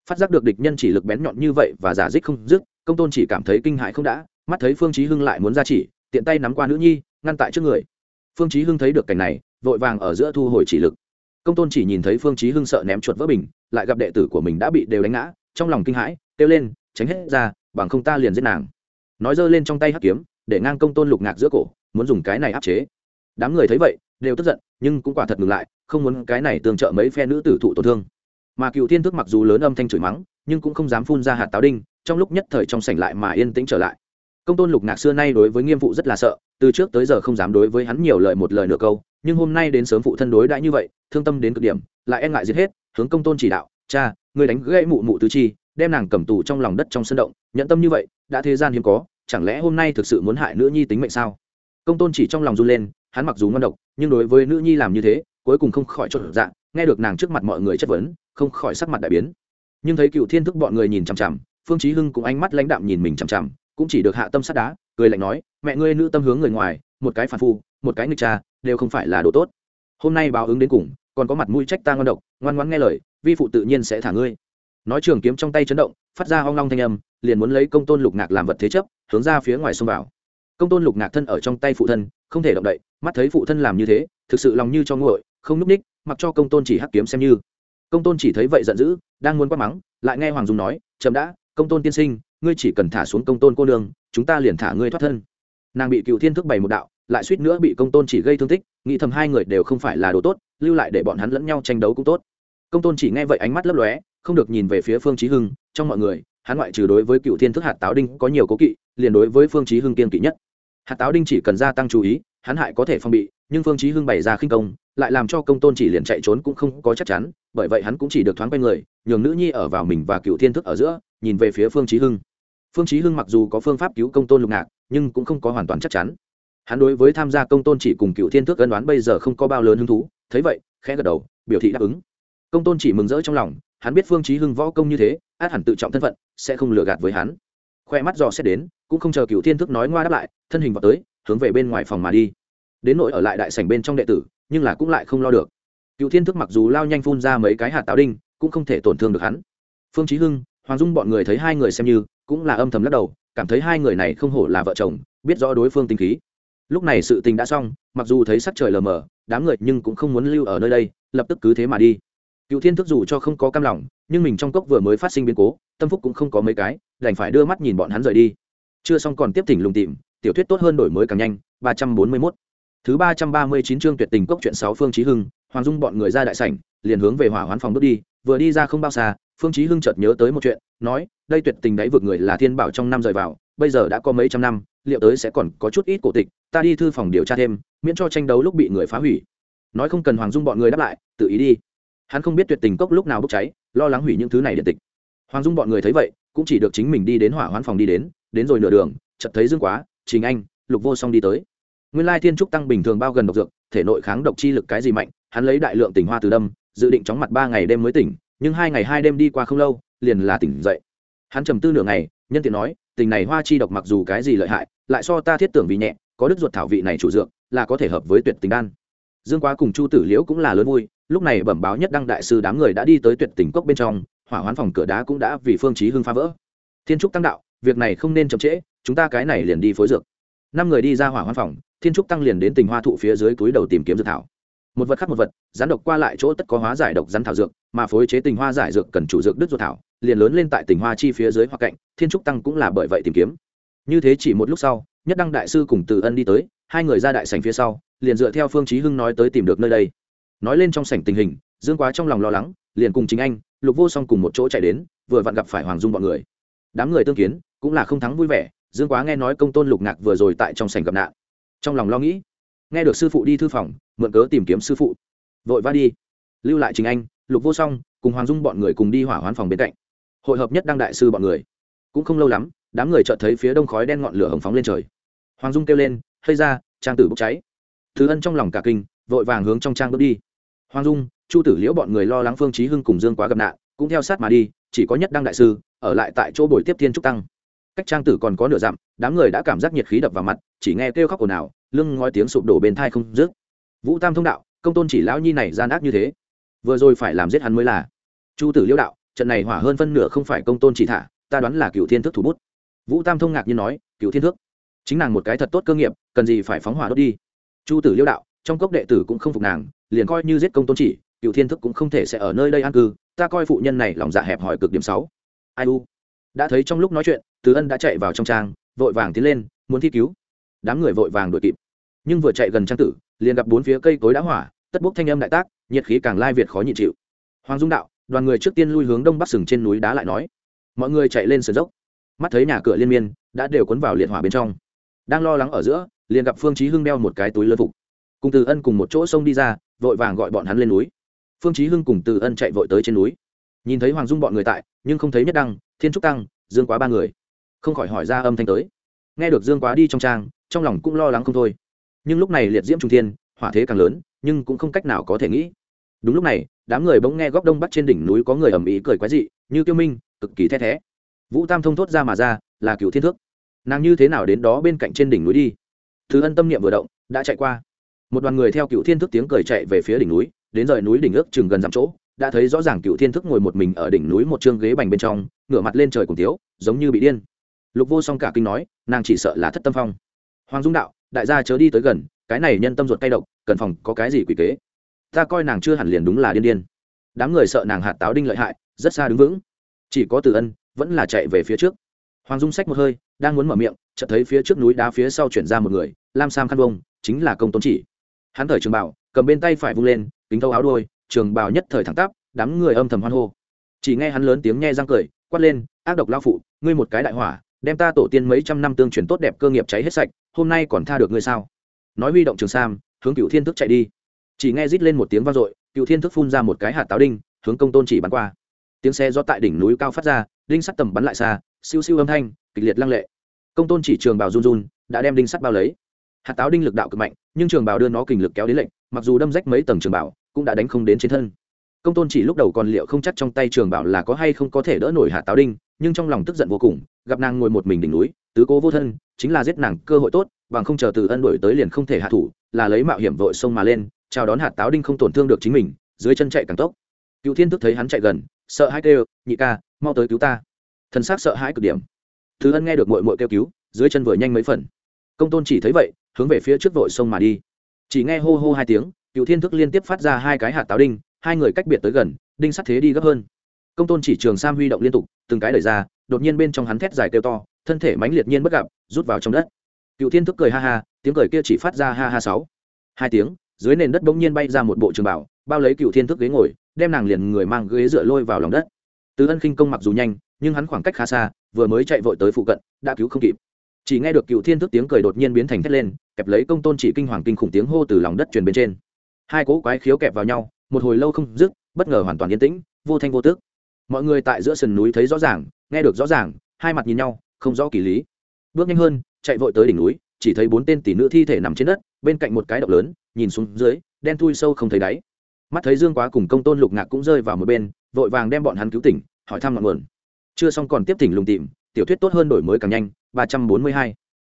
Phát giác được địch nhân chỉ lực bén nhọn như vậy và giả dích không dứt, công tôn chỉ cảm thấy kinh hãi không đã, mắt thấy phương chí hưng lại muốn ra chỉ, tiện tay nắm qua nữ nhi, ngăn tại trước người. Phương chí hưng thấy được cảnh này, vội vàng ở giữa thu hồi chỉ lực công tôn chỉ nhìn thấy phương chí hưng sợ ném chuột vỡ bình, lại gặp đệ tử của mình đã bị đều đánh ngã, trong lòng kinh hãi, kêu lên, tránh hết ra, bằng không ta liền giết nàng. Nói giơ lên trong tay hắc kiếm, để ngang công tôn lục ngạc giữa cổ, muốn dùng cái này áp chế. Đám người thấy vậy, đều tức giận, nhưng cũng quả thật ngừng lại, không muốn cái này tương trợ mấy phe nữ tử thụ tổn thương. Mà cựu thiên thức mặc dù lớn âm thanh chửi mắng, nhưng cũng không dám phun ra hạt táo đinh, trong lúc nhất thời trong sảnh lại mà yên tĩnh trở lại. Công tôn lục ngạc xưa nay đối với nghiêm vụ rất là sợ, từ trước tới giờ không dám đối với hắn nhiều lời một lời nửa câu nhưng hôm nay đến sớm phụ thân đối đãi như vậy, thương tâm đến cực điểm, lại e ngại giết hết, hướng công tôn chỉ đạo, cha người đánh gãy mụ mụ tứ chi, đem nàng cầm tù trong lòng đất trong sân động nhận tâm như vậy, đã thế gian hiếm có, chẳng lẽ hôm nay thực sự muốn hại nữ nhi tính mệnh sao? Công tôn chỉ trong lòng run lên, hắn mặc dù ngon độc, nhưng đối với nữ nhi làm như thế, cuối cùng không khỏi chột dạ nghe được nàng trước mặt mọi người chất vấn, không khỏi sắc mặt đại biến. Nhưng thấy cựu thiên thức bọn người nhìn chằm chằm, phương chí hưng cũng ánh mắt lãnh đạm nhìn mình chằm chằm, cũng chỉ được hạ tâm sát đá, cười lạnh nói, mẹ ngươi nữ tâm hướng người ngoài, một cái phản phu, một cái nghịch cha đều không phải là đồ tốt. Hôm nay báo ứng đến cùng, còn có mặt mũi trách ta ngon độc, ngoan ngoãn nghe lời, vi phụ tự nhiên sẽ thả ngươi. Nói trường kiếm trong tay chấn động, phát ra hoang long thanh âm, liền muốn lấy công tôn lục ngạc làm vật thế chấp, hướng ra phía ngoài xông vào. Công tôn lục ngạc thân ở trong tay phụ thân, không thể động đậy, mắt thấy phụ thân làm như thế, thực sự lòng như cho nguội, không núp ních, mặc cho công tôn chỉ hắc kiếm xem như. Công tôn chỉ thấy vậy giận dữ, đang muốn quát mắng, lại nghe hoàng dung nói, chậm đã, công tôn tiên sinh, ngươi chỉ cần thả xuống công tôn cô nương, chúng ta liền thả ngươi thoát thân. Nàng bị cựu thiên thức bày một đạo lại suýt nữa bị công tôn chỉ gây thương tích, nghĩ thầm hai người đều không phải là đồ tốt, lưu lại để bọn hắn lẫn nhau tranh đấu cũng tốt. Công tôn chỉ nghe vậy ánh mắt lấp lóe, không được nhìn về phía phương chí hưng, trong mọi người, hắn ngoại trừ đối với cựu thiên thức hạt táo đinh có nhiều cố kỵ, liền đối với phương chí hưng kiên kỵ nhất. Hạt táo đinh chỉ cần gia tăng chú ý, hắn hại có thể phong bị, nhưng phương chí hưng bày ra khinh công, lại làm cho công tôn chỉ liền chạy trốn cũng không có chắc chắn, bởi vậy hắn cũng chỉ được thoáng quay người, nhường nữ nhi ở vào mình và cựu thiên thức ở giữa, nhìn về phía phương chí hưng. Phương chí hưng mặc dù có phương pháp cứu công tôn lục ngạc, nhưng cũng không có hoàn toàn chắc chắn hắn đối với tham gia công tôn chỉ cùng cựu thiên thức ân đoán bây giờ không có bao lớn hứng thú, thấy vậy, khẽ gật đầu, biểu thị đáp ứng. Công tôn chỉ mừng rỡ trong lòng, hắn biết phương chí hưng võ công như thế, át hẳn tự trọng thân phận, sẽ không lừa gạt với hắn. Khoe mắt dò xét đến, cũng không chờ cựu thiên thức nói ngoa đáp lại, thân hình vào tới, hướng về bên ngoài phòng mà đi. Đến nội ở lại đại sảnh bên trong đệ tử, nhưng là cũng lại không lo được. Cựu thiên thức mặc dù lao nhanh phun ra mấy cái hạt táo đinh, cũng không thể tổn thương được hắn. Phương chí hưng, hoàng dung bọn người thấy hai người xem như, cũng là âm thầm lắc đầu, cảm thấy hai người này không hổ là vợ chồng, biết rõ đối phương tinh khí lúc này sự tình đã xong, mặc dù thấy sắc trời lờ mờ, đám người nhưng cũng không muốn lưu ở nơi đây, lập tức cứ thế mà đi. Cựu thiên thức dù cho không có cam lòng, nhưng mình trong cốc vừa mới phát sinh biến cố, tâm phúc cũng không có mấy cái, đành phải đưa mắt nhìn bọn hắn rời đi. Chưa xong còn tiếp thỉnh lùng tìm, tiểu thuyết tốt hơn đổi mới càng nhanh, ba trăm bốn mươi mốt. Thứ ba trăm ba mươi chín chương tuyệt tình cốc chuyện sáu phương trí hưng, hoàng dung bọn người ra đại sảnh, liền hướng về hỏa hoán phòng bước đi, vừa đi ra không bao xa, phương trí hưng chợt nhớ tới một chuyện, nói, đây tuyệt tình đáy vượt người là thiên bảo trong năm rời vào, bây giờ đã có mấy trăm năm, liệu tới sẽ còn có chút ít cổ tịch ta đi thư phòng điều tra thêm, miễn cho tranh đấu lúc bị người phá hủy. Nói không cần hoàng dung bọn người đáp lại, tự ý đi. Hắn không biết tuyệt tình cốc lúc nào bốc cháy, lo lắng hủy những thứ này điện tịch. Hoàng dung bọn người thấy vậy, cũng chỉ được chính mình đi đến hỏa hoán phòng đi đến đến rồi nửa đường, chợt thấy dương quá chính anh, lục vô song đi tới. Nguyên lai thiên trúc tăng bình thường bao gần độc dược, thể nội kháng độc chi lực cái gì mạnh, hắn lấy đại lượng tình hoa từ đâm, dự định chóng mặt ba ngày đêm mới tỉnh, nhưng hai ngày hai đêm đi qua không lâu, liền là tỉnh dậy. Hắn trầm tư nửa ngày, nhân tiện nói, tình này hoa chi độc mặc dù cái gì lợi hại, lại so ta thiết tưởng vì nhẹ có đứt ruột thảo vị này chủ dược, là có thể hợp với tuyệt tình đan. Dương quá cùng chu tử liễu cũng là lớn vui, lúc này bẩm báo nhất đăng đại sư đám người đã đi tới tuyệt tình cốc bên trong, hỏa hoán phòng cửa đá cũng đã vì phương chí hưng phá vỡ. Thiên trúc tăng đạo, việc này không nên chậm trễ, chúng ta cái này liền đi phối dược. Năm người đi ra hỏa hoán phòng, thiên trúc tăng liền đến tình hoa thụ phía dưới túi đầu tìm kiếm dược thảo. Một vật khác một vật, rắn độc qua lại chỗ tất có hóa giải độc rắn thảo dược, mà phối chế tình hoa giải dược cần chủ dược đứt ruột thảo, liền lớn lên tại tình hoa chi phía dưới hoặc cạnh, thiên trúc tăng cũng là bởi vậy tìm kiếm. Như thế chỉ một lúc sau nhất đăng đại sư cùng từ ân đi tới, hai người ra đại sảnh phía sau, liền dựa theo phương chí hưng nói tới tìm được nơi đây. Nói lên trong sảnh tình hình, dương quá trong lòng lo lắng, liền cùng chính anh, lục vô song cùng một chỗ chạy đến, vừa vặn gặp phải hoàng dung bọn người. Đám người tương kiến, cũng là không thắng vui vẻ, dương quá nghe nói công tôn lục ngạc vừa rồi tại trong sảnh gặp nạn. Trong lòng lo nghĩ, nghe được sư phụ đi thư phòng, mượn cớ tìm kiếm sư phụ. Vội va đi, lưu lại chính anh, lục vô song, cùng hoàng dung bọn người cùng đi hỏa hoán phòng bên cạnh. Hội hợp nhất đăng đại sư bọn người. Cũng không lâu lắm, đám người chợt thấy phía đông khói đen ngọn lửa hồng phóng lên trời hoàng dung kêu lên hơi ra, trang tử bốc cháy. Thứ ân trong lòng cả kinh, vội vàng hướng trong trang bước đi. Hoàng dung, chu tử liễu bọn người lo lắng phương chí hưng cùng dương quá gặp nạn, cũng theo sát mà đi, chỉ có nhất đăng đại sư ở lại tại chỗ buổi tiếp thiên trúc tăng. Cách trang tử còn có nửa dặm, đám người đã cảm giác nhiệt khí đập vào mặt, chỉ nghe kêu khóc ồn ào, lưng ngói tiếng sụp đổ bên thai không dứt. Vũ tam thông đạo, công tôn chỉ lão nhi này gian ác như thế, vừa rồi phải làm giết hắn mới là. Chu tử liễu đạo, trận này hỏa hơn phân nửa không phải công tôn chỉ thả, ta đoán là cựu thiên thức thủ bút. Vũ tam thông ngạc nhiên nói cựu thiên thức chính nàng một cái thật tốt cơ nghiệp, cần gì phải phóng hỏa đốt đi. Chu tử liêu đạo, trong cốc đệ tử cũng không phục nàng, liền coi như giết công tôn chỉ, cựu thiên thức cũng không thể sẽ ở nơi đây an cư, ta coi phụ nhân này lòng dạ hẹp hỏi cực điểm sáu. Ai u? Đã thấy trong lúc nói chuyện, từ ân đã chạy vào trong trang, vội vàng tiến lên, muốn thi cứu. Đám người vội vàng đuổi kịp. Nhưng vừa chạy gần trang tử, liền gặp bốn phía cây cối đã hỏa, tất bốc thanh âm đại tác, nhiệt khí càng lai việt khó nhịn chịu. Hoàng dung đạo, đoàn người trước tiên lui hướng đông bắc sừng trên núi đá lại nói. Mọi người chạy lên sườn dốc. Mắt thấy nhà cửa liên miên, đã đều cuốn vào liệt hỏa bên trong đang lo lắng ở giữa, liền gặp phương chí hưng đeo một cái túi lơ phục. Cùng từ ân cùng một chỗ sông đi ra, vội vàng gọi bọn hắn lên núi. Phương chí hưng cùng từ ân chạy vội tới trên núi. Nhìn thấy hoàng dung bọn người tại, nhưng không thấy nhất đăng, thiên trúc tăng, dương quá ba người. Không khỏi hỏi ra âm thanh tới. Nghe được dương quá đi trong trang, trong lòng cũng lo lắng không thôi. Nhưng lúc này liệt diễm trung thiên, hỏa thế càng lớn, nhưng cũng không cách nào có thể nghĩ. Đúng lúc này, đám người bỗng nghe góc đông bắc trên đỉnh núi có người ầm ĩ cười quái dị, như tiêu minh, cực kỳ the thé. Vũ tam thông thốt ra mà ra, là cựu thiên thước nàng như thế nào đến đó bên cạnh trên đỉnh núi đi? Thứ ân tâm niệm vừa động, đã chạy qua. Một đoàn người theo cựu thiên thức tiếng cười chạy về phía đỉnh núi, đến rời núi đỉnh ước chừng gần dặm chỗ, đã thấy rõ ràng cựu thiên thức ngồi một mình ở đỉnh núi một chương ghế bành bên trong, ngửa mặt lên trời cùng tiếu giống như bị điên. Lục vô song cả kinh nói, nàng chỉ sợ là thất tâm phong. Hoàng dung đạo, đại gia chớ đi tới gần, cái này nhân tâm ruột tay độc, cần phòng có cái gì quỷ kế? Ta coi nàng chưa hẳn liền đúng là điên điên. Đám người sợ nàng hạt táo đinh lợi hại, rất xa đứng vững. Chỉ có từ ân, vẫn là chạy về phía trước hoàng dung xách một hơi đang muốn mở miệng chợt thấy phía trước núi đá phía sau chuyển ra một người lam sam khăn vung, chính là công tôn chỉ. Hắn thời trường bảo cầm bên tay phải vung lên kính thâu áo đôi trường bào nhất thời thẳng tắp đám người âm thầm hoan hô. Chỉ nghe hắn lớn tiếng nghe răng cười quát lên ác độc lao phụ ngươi một cái đại hỏa đem ta tổ tiên mấy trăm năm tương truyền tốt đẹp cơ nghiệp cháy hết sạch hôm nay còn tha được ngươi sao? Nói huy động trường sam hướng cựu thiên thức chạy đi. Chỉ nghe rít lên một tiếng vang dội cựu thiên thức phun ra một cái hạt táo đinh hướng công tôn chỉ bắn qua. Tiếng xe do tại đỉnh núi cao phát ra đinh sắt tầm bắn lại xa, siêu siêu âm thanh, kịch liệt lăng lệ. Công tôn chỉ trường bào run run, đã đem đinh sắt bao lấy. Hạt táo đinh lực đạo cực mạnh, nhưng trường bào đưa nó kình lực kéo đến lệnh, mặc dù đâm rách mấy tầng trường bảo cũng đã đánh không đến trên thân. Công tôn chỉ lúc đầu còn liệu không chắc trong tay trường bảo là có hay không có thể đỡ nổi hạt táo đinh, nhưng trong lòng tức giận vô cùng, gặp nàng ngồi một mình đỉnh núi, tứ cố vô thân, chính là giết nàng cơ hội tốt, bằng không chờ từ ân đổi tới liền không thể hạ thủ, là lấy mạo hiểm vội sông mà lên, chào đón hạt táo đinh không tổn thương được chính mình, dưới chân chạy càng tốc. Cựu thiên thức thấy hắn chạy gần, sợ hai kêu, nhị ca mau tới cứu ta. Thân xác sợ hãi cực điểm. Thứ ân nghe được mội mội kêu cứu, dưới chân vừa nhanh mấy phần. Công tôn chỉ thấy vậy, hướng về phía trước vội sông mà đi. Chỉ nghe hô hô hai tiếng cựu thiên thức liên tiếp phát ra hai cái hạt táo đinh, hai người cách biệt tới gần, đinh sắt thế đi gấp hơn. Công tôn chỉ trường sam huy động liên tục, từng cái đẩy ra, đột nhiên bên trong hắn thét dài kêu to, thân thể mãnh liệt nhiên bất gặp, rút vào trong đất. Cựu thiên thức cười ha ha, tiếng cười kia chỉ phát ra ha ha sáu. Hai tiếng, dưới nền đất bỗng nhiên bay ra một bộ trường bảo, bao lấy cựu thiên thức ghế ngồi, đem nàng liền người mang ghế dựa lôi vào lòng đất từ ân khinh công mặc dù nhanh, nhưng hắn khoảng cách khá xa, vừa mới chạy vội tới phụ cận, đã cứu không kịp. Chỉ nghe được cựu thiên thức tiếng cười đột nhiên biến thành thét lên, kẹp lấy công tôn chỉ kinh hoàng kinh khủng tiếng hô từ lòng đất truyền bên trên. Hai cỗ quái khiếu kẹp vào nhau, một hồi lâu không dứt, bất ngờ hoàn toàn yên tĩnh, vô thanh vô tước mọi người tại giữa sườn núi thấy rõ ràng, nghe được rõ ràng, hai mặt nhìn nhau, không rõ kỳ lý. Bước nhanh hơn, chạy vội tới đỉnh núi, chỉ thấy bốn tên tỷ nữ thi thể nằm trên đất, bên cạnh một cái động lớn, nhìn xuống dưới, đen thui sâu không thấy đáy. Mắt thấy dương quá cùng công tôn lục ngạc cũng rơi vào một bên vội vàng đem bọn hắn cứu tỉnh, hỏi thăm ngọn nguồn. Chưa xong còn tiếp tỉnh lùng tìm, tiểu thuyết tốt hơn đổi mới càng nhanh, ba trăm bốn mươi hai.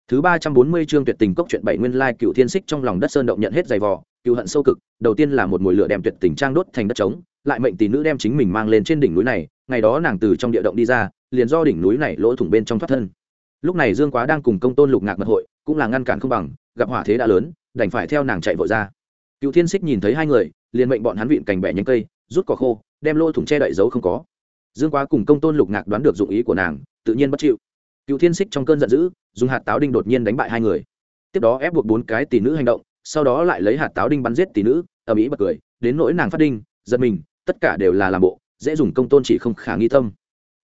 Thứ ba trăm bốn mươi chương tuyệt tình cốc truyện bảy nguyên lai cựu thiên xích trong lòng đất sơn động nhận hết giày vò, cựu hận sâu cực, đầu tiên là một mùi lửa đem tuyệt tình trang đốt thành đất trống, lại mệnh tỷ nữ đem chính mình mang lên trên đỉnh núi này, ngày đó nàng từ trong địa động đi ra, liền do đỉnh núi này lỗ thủng bên trong thoát thân. Lúc này dương quá đang cùng công tôn lục ngạc mật hội, cũng là ngăn cản không bằng, gặp hỏa thế đã lớn, đành phải theo nàng chạy vội ra. Cựu thiên xích nhìn thấy hai người, liền mệnh bọn hắn vịn cành bẻ nhánh cây, rút cỏ khô đem lỗ thủng che đậy dấu không có. Dương quá cùng công tôn lục ngạc đoán được dụng ý của nàng, tự nhiên bất chịu. Cựu thiên xích trong cơn giận dữ, dùng hạt táo đinh đột nhiên đánh bại hai người. Tiếp đó ép buộc bốn cái tỷ nữ hành động, sau đó lại lấy hạt táo đinh bắn giết tỷ nữ ở mỹ bật cười, đến nỗi nàng phát đinh, giật mình, tất cả đều là làm bộ, dễ dùng công tôn chỉ không khả nghi tâm.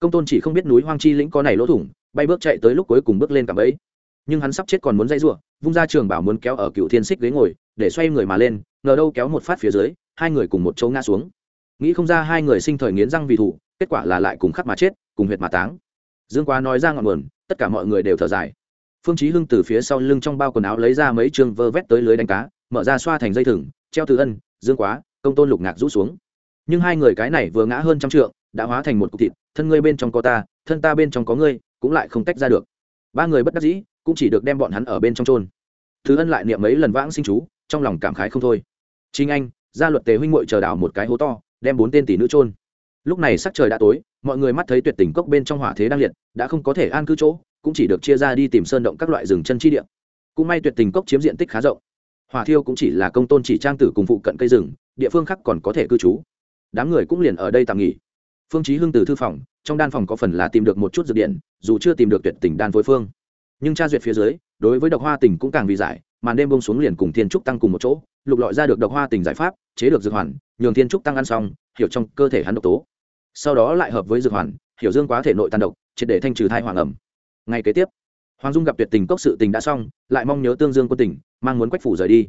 Công tôn chỉ không biết núi hoang chi lĩnh có này lỗ thủng, bay bước chạy tới lúc cuối cùng bước lên cảm ấy. Nhưng hắn sắp chết còn muốn dây rủa, vung ra trường bảo muốn kéo ở cựu thiên xích ghế ngồi, để xoay người mà lên, ngờ đâu kéo một phát phía dưới, hai người cùng một chỗ ngã xuống nghĩ không ra hai người sinh thời nghiến răng vì thủ kết quả là lại cùng khắc mà chết, cùng huyệt mà táng. Dương quá nói ra ngọn nguồn, tất cả mọi người đều thở dài. Phương chí hưng từ phía sau lưng trong bao quần áo lấy ra mấy trường vơ vét tới lưới đánh cá, mở ra xoa thành dây thừng, treo từ ân, dương quá, công tôn lục ngạc rũ xuống. Nhưng hai người cái này vừa ngã hơn trăm trượng, đã hóa thành một cục thịt, thân ngươi bên trong có ta, thân ta bên trong có ngươi, cũng lại không tách ra được. Ba người bất đắc dĩ, cũng chỉ được đem bọn hắn ở bên trong trôn thứ ân lại niệm mấy lần vãng sinh chú, trong lòng cảm khái không thôi. Chính anh, gia luật tề huynh muội chờ đào một cái hố to đem bốn tên tỷ nữ trôn lúc này sắc trời đã tối, mọi người mắt thấy tuyệt tình cốc bên trong hỏa thế đang liệt, đã không có thể an cư chỗ, cũng chỉ được chia ra đi tìm sơn động các loại rừng chân chi địa. Cũng may tuyệt tình cốc chiếm diện tích khá rộng. Hỏa thiêu cũng chỉ là công tôn chỉ trang tử cùng phụ cận cây rừng, địa phương khác còn có thể cư trú. Đám người cũng liền ở đây tạm nghỉ. Phương chí hưng từ thư phòng, trong đan phòng có phần là tìm được một chút dược điện, dù chưa tìm được tuyệt tình đan phối phương. Nhưng tra duyệt phía dưới, đối với độc hoa tình cũng càng vì giải, màn đêm bông xuống liền cùng thiên trúc tăng cùng một chỗ lục lọi ra được độc hoa tình giải pháp, chế được dược hoàn, nhường thiên trúc tăng ăn xong, hiểu trong cơ thể hắn độc tố. Sau đó lại hợp với dược hoàn, hiểu dương quá thể nội tàn độc, triệt để thanh trừ thai hoàng ẩm. Ngay kế tiếp, hoàng dung gặp tuyệt tình cốc sự tình đã xong, lại mong nhớ tương dương quân tỉnh mang muốn quách phủ rời đi.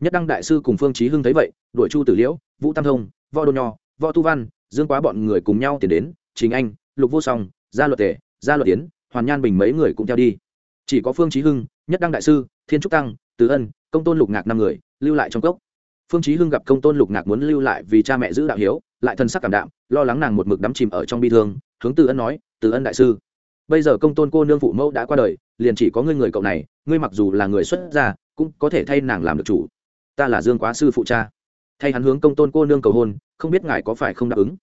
Nhất đăng đại sư cùng phương chí hưng thấy vậy, đuổi chu tử liễu, vũ tam thông, võ đô nho, võ tu văn, dương quá bọn người cùng nhau tiến đến chính anh, lục vô song, gia luật Tề gia luật tiến hoàn nhan bình mấy người cũng theo đi. Chỉ có phương chí hưng, nhất đăng đại sư, thiên trúc tăng tứ ân, công tôn lục ngạc năm người lưu lại trong cốc. Phương chí hưng gặp công tôn lục ngạc muốn lưu lại vì cha mẹ giữ đạo hiếu, lại thân sắc cảm đạm, lo lắng nàng một mực đắm chìm ở trong bi thương, hướng từ ân nói, từ ân đại sư, bây giờ công tôn cô nương phụ mẫu đã qua đời, liền chỉ có ngươi người cậu này, ngươi mặc dù là người xuất gia, cũng có thể thay nàng làm được chủ. Ta là dương quá sư phụ cha. Thay hắn hướng công tôn cô nương cầu hôn, không biết ngài có phải không đáp ứng.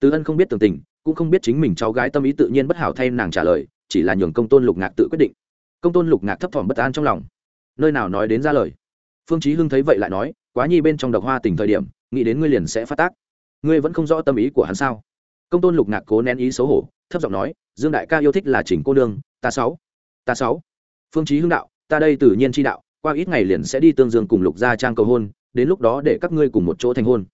Từ ân không biết tường tình, cũng không biết chính mình cháu gái tâm ý tự nhiên bất hảo thay nàng trả lời, chỉ là nhường công tôn lục ngạc tự quyết định. Công tôn lục ngạc thấp thỏm bất an trong lòng. Nơi nào nói đến ra lời phương chí hưng thấy vậy lại nói, quá nhi bên trong độc hoa tình thời điểm, nghĩ đến ngươi liền sẽ phát tác. Ngươi vẫn không rõ tâm ý của hắn sao? Công tôn lục ngạc cố nén ý xấu hổ, thấp giọng nói, dương đại ca yêu thích là chỉnh cô đương ta sáu ta sáu. Phương chí hưng đạo, ta đây tự nhiên chi đạo, qua ít ngày liền sẽ đi tương dương cùng lục gia trang cầu hôn, đến lúc đó để các ngươi cùng một chỗ thành hôn.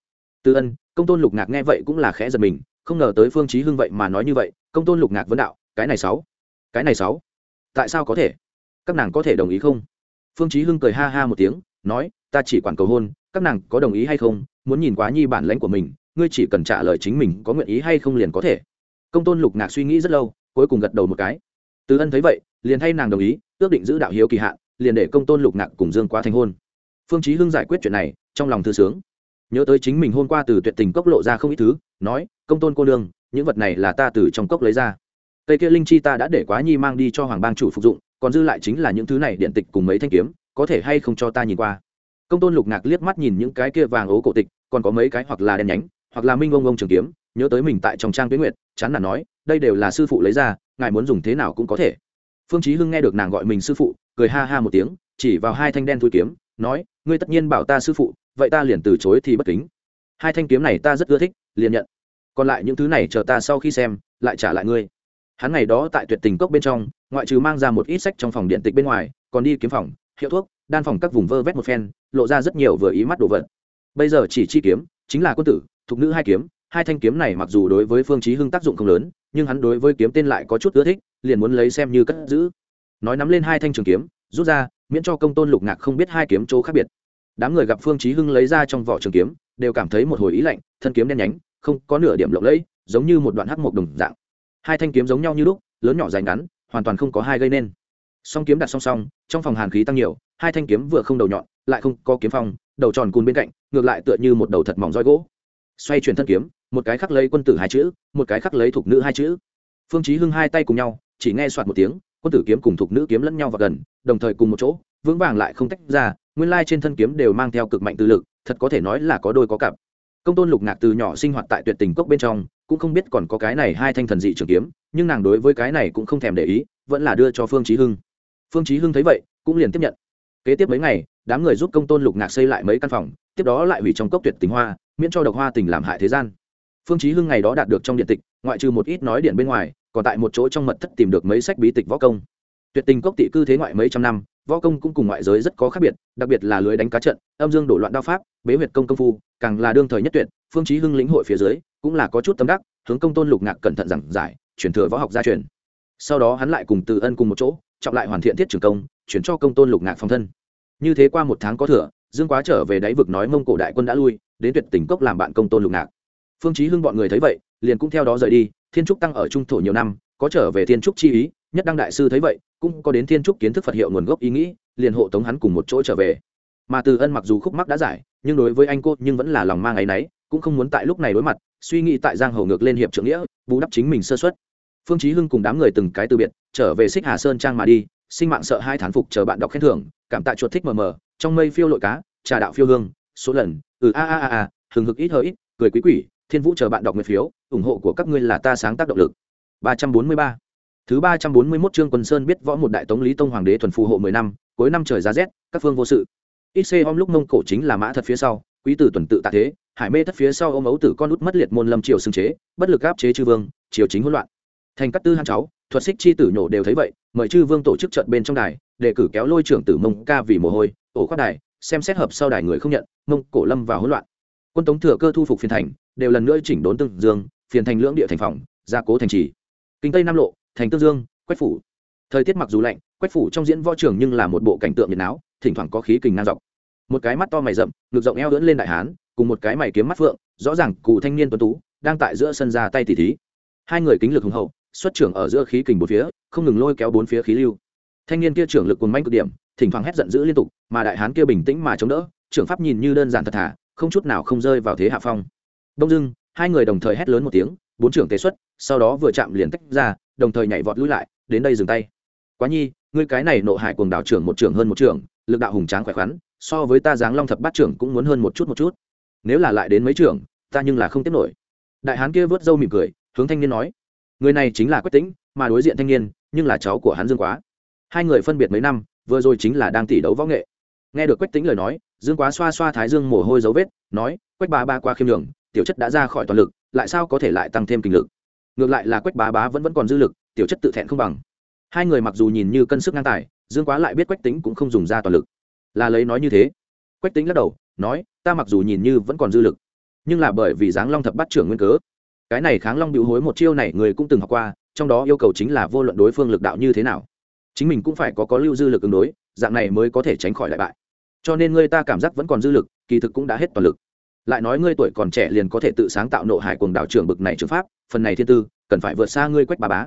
Tư ân, công tôn lục ngạc nghe vậy cũng là khẽ giật mình, không ngờ tới phương chí hưng vậy mà nói như vậy, công tôn lục ngạc vấn đạo, cái này sáu, cái này sáu, tại sao có thể? Các nàng có thể đồng ý không? Phương chí hưng cười ha ha một tiếng nói, ta chỉ quản cầu hôn, các nàng có đồng ý hay không? Muốn nhìn quá nhi bản lãnh của mình, ngươi chỉ cần trả lời chính mình có nguyện ý hay không liền có thể. Công tôn lục ngạc suy nghĩ rất lâu, cuối cùng gật đầu một cái. Từ ân thấy vậy, liền thay nàng đồng ý, ước định giữ đạo hiếu kỳ hạn, liền để công tôn lục ngạc cùng dương quá thành hôn. Phương chí hưng giải quyết chuyện này, trong lòng thư sướng. Nhớ tới chính mình hôm qua từ tuyệt tình cốc lộ ra không ít thứ, nói, công tôn cô đương những vật này là ta từ trong cốc lấy ra. Cây kia linh chi ta đã để quá nhi mang đi cho hoàng bang chủ phục dụng, còn dư lại chính là những thứ này điện tịch cùng mấy thanh kiếm có thể hay không cho ta nhìn qua. Công tôn lục ngạc liếc mắt nhìn những cái kia vàng ố cổ tịch, còn có mấy cái hoặc là đen nhánh, hoặc là minh ông ông trường kiếm, nhớ tới mình tại trong trang tuyến nguyệt, chán nản nói, đây đều là sư phụ lấy ra, ngài muốn dùng thế nào cũng có thể. Phương chí hưng nghe được nàng gọi mình sư phụ, cười ha ha một tiếng, chỉ vào hai thanh đen thui kiếm, nói, ngươi tất nhiên bảo ta sư phụ, vậy ta liền từ chối thì bất kính. Hai thanh kiếm này ta rất ưa thích, liền nhận. Còn lại những thứ này chờ ta sau khi xem, lại trả lại ngươi. Hắn ngày đó tại tuyệt tình cốc bên trong, ngoại trừ mang ra một ít sách trong phòng điện tịch bên ngoài, còn đi kiếm phòng hiệu thuốc, đan phòng các vùng vơ vét một phen, lộ ra rất nhiều vừa ý mắt đồ vật. Bây giờ chỉ chi kiếm, chính là quân tử thục nữ hai kiếm, hai thanh kiếm này mặc dù đối với phương chí hưng tác dụng không lớn, nhưng hắn đối với kiếm tên lại có chút ưa thích, liền muốn lấy xem như cất giữ. Nói nắm lên hai thanh trường kiếm, rút ra, miễn cho công tôn lục ngạc không biết hai kiếm chỗ khác biệt. Đám người gặp phương chí hưng lấy ra trong vỏ trường kiếm, đều cảm thấy một hồi ý lạnh, thân kiếm đen nhánh, không có nửa điểm lộng lẫy, giống như một đoạn hắc mộc đồng dạng. Hai thanh kiếm giống nhau như lúc, lớn nhỏ dài ngắn, hoàn toàn không có hai gây nên song kiếm đặt song song, trong phòng hàn khí tăng nhiều, hai thanh kiếm vừa không đầu nhọn, lại không có kiếm phong, đầu tròn cùn bên cạnh, ngược lại tựa như một đầu thật mỏng roi gỗ. Xoay chuyển thân kiếm, một cái khắc lấy quân tử hai chữ, một cái khắc lấy thục nữ hai chữ. Phương chí hưng hai tay cùng nhau, chỉ nghe soạt một tiếng, quân tử kiếm cùng thục nữ kiếm lẫn nhau vào gần, đồng thời cùng một chỗ, vững vàng lại không tách ra, nguyên lai trên thân kiếm đều mang theo cực mạnh tư lực, thật có thể nói là có đôi có cặp. Công tôn lục ngạc từ nhỏ sinh hoạt tại tuyệt tình cốc bên trong, cũng không biết còn có cái này hai thanh thần dị trường kiếm, nhưng nàng đối với cái này cũng không thèm để ý, vẫn là đưa cho phương chí hưng phương chí hưng thấy vậy, cũng liền tiếp nhận. Kế tiếp mấy ngày, đám người giúp công tôn lục ngạc xây lại mấy căn phòng, tiếp đó lại hủy trong cốc tuyệt tình hoa, miễn cho độc hoa tình làm hại thế gian. Phương chí hưng ngày đó đạt được trong điện tịch, ngoại trừ một ít nói điện bên ngoài, còn tại một chỗ trong mật thất tìm được mấy sách bí tịch võ công. Tuyệt tình cốc tị cư thế ngoại mấy trăm năm, võ công cũng cùng ngoại giới rất có khác biệt, đặc biệt là lưới đánh cá trận, âm dương đổ loạn đao pháp, bế huyệt công công phu, càng là đương thời nhất tuyệt, phương chí hưng lĩnh hội phía dưới, cũng là có chút tâm đắc, hướng công tôn lục ngạc cẩn thận giảng giải, truyền thừa võ học gia truyền. Sau đó hắn lại cùng từ ân cùng một chỗ trọng lại hoàn thiện thiết trường công chuyển cho công tôn lục ngạc phong thân. Như thế qua một tháng có thừa dương quá trở về đáy vực nói mông cổ đại quân đã lui đến tuyệt tỉnh cốc làm bạn công tôn lục ngạc. Phương chí hưng bọn người thấy vậy liền cũng theo đó rời đi thiên trúc tăng ở trung thổ nhiều năm có trở về thiên trúc chi ý nhất đăng đại sư thấy vậy cũng có đến thiên trúc kiến thức phật hiệu nguồn gốc ý nghĩ liền hộ tống hắn cùng một chỗ trở về. Mà từ ân mặc dù khúc mắc đã giải nhưng đối với anh cô nhưng vẫn là lòng mang ấy nấy, cũng không muốn tại lúc này đối mặt suy nghĩ tại giang hồ ngược lên hiệp trưởng nghĩa bù đắp chính mình sơ suất. phương chí hưng cùng đám người từng cái từ biệt trở về xích hà sơn trang mà đi, sinh mạng sợ hai thán phục chờ bạn đọc khen thưởng, cảm tạ chuột thích mờ mờ, trong mây phiêu lội cá, trà đạo phiêu hương, số lần ừ a a a a, hừng hực ít hơi ít, cười quý quỷ, thiên vũ chờ bạn đọc nguyện phiếu, ủng hộ của các ngươi là ta sáng tác động lực. Ba trăm bốn mươi ba. Thứ ba trăm bốn mươi 341 chương quân sơn biết võ một đại tống lý tông hoàng đế thuần phù hộ mười năm, cuối năm trời giá rét, các phương vô sự. Ít xê om lúc mông cổ chính là mã thật phía sau, quý tử tuần tự tạ thế, hải mê thất phía sau ôm ấu tử con út mất liệt môn lâm triều xưng chế, bất lực áp chế chư vương, triều chính hỗn loạn. Thành các tư hang cháu thuật xích chi tử nhổ đều thấy vậy mời chư vương tổ chức trận bên trong đài để cử kéo lôi trưởng tử mông ca vì mồ hôi ổ khoác đài xem xét hợp sau đài người không nhận mông cổ lâm vào hỗn loạn. Quân tống thừa cơ thu phục phiền thành đều lần nữa chỉnh đốn tương dương phiền thành lưỡng địa thành phòng gia cố thành trì. Kinh tây nam lộ thành tương dương quách phủ. Thời tiết mặc dù lạnh quách phủ trong diễn võ trường nhưng là một bộ cảnh tượng nhiệt náo, thỉnh thoảng có khí kình ngang dọc. Một cái mắt to mày rậm ngực rộng eo lưỡn lên đại hán cùng một cái mày kiếm mắt phượng rõ ràng cụ thanh niên tuấn tú đang tại giữa sân ra tay tỉ thí. Hai người kính lực hùng hậu xuất trưởng ở giữa khí kình bốn phía, không ngừng lôi kéo bốn phía khí lưu. Thanh niên kia trưởng lực cuồng manh cực điểm, thỉnh thoảng hét giận dữ liên tục, mà đại hán kia bình tĩnh mà chống đỡ, trưởng pháp nhìn như đơn giản thật thà, không chút nào không rơi vào thế hạ phong. Đông dưng hai người đồng thời hét lớn một tiếng, bốn trưởng tế xuất, sau đó vừa chạm liền tách ra, đồng thời nhảy vọt lui lại, đến đây dừng tay. Quá nhi, ngươi cái này nộ hải cuồng đảo trưởng một trưởng hơn một trưởng, lực đạo hùng tráng khỏe khoắn, so với ta giáng long thập bát trưởng cũng muốn hơn một chút một chút. Nếu là lại đến mấy trưởng, ta nhưng là không tiếp nổi. Đại hán kia vớt râu mỉm cười, hướng thanh niên nói người này chính là quách tĩnh, mà đối diện thanh niên, nhưng là cháu của hắn dương quá. Hai người phân biệt mấy năm, vừa rồi chính là đang tỉ đấu võ nghệ. Nghe được quách tĩnh lời nói, dương quá xoa xoa thái dương mồ hôi dấu vết, nói, quách ba ba qua khiêm đường tiểu chất đã ra khỏi toàn lực, lại sao có thể lại tăng thêm kinh lực? Ngược lại là quách bá bá vẫn vẫn còn dư lực, tiểu chất tự thẹn không bằng. Hai người mặc dù nhìn như cân sức ngang tài, dương quá lại biết quách tính cũng không dùng ra toàn lực. Là lấy nói như thế. Quách tính lắc đầu, nói, ta mặc dù nhìn như vẫn còn dư lực, nhưng là bởi vì dáng long thập bắt trưởng nguyên cớ cái này kháng long biểu hối một chiêu này người cũng từng học qua, trong đó yêu cầu chính là vô luận đối phương lực đạo như thế nào. Chính mình cũng phải có có lưu dư lực ứng đối, dạng này mới có thể tránh khỏi đại bại. Cho nên ngươi ta cảm giác vẫn còn dư lực, kỳ thực cũng đã hết toàn lực. Lại nói ngươi tuổi còn trẻ liền có thể tự sáng tạo nộ hải quần đảo trưởng bực này trường pháp, phần này thiên tư, cần phải vượt xa ngươi quách bà bá.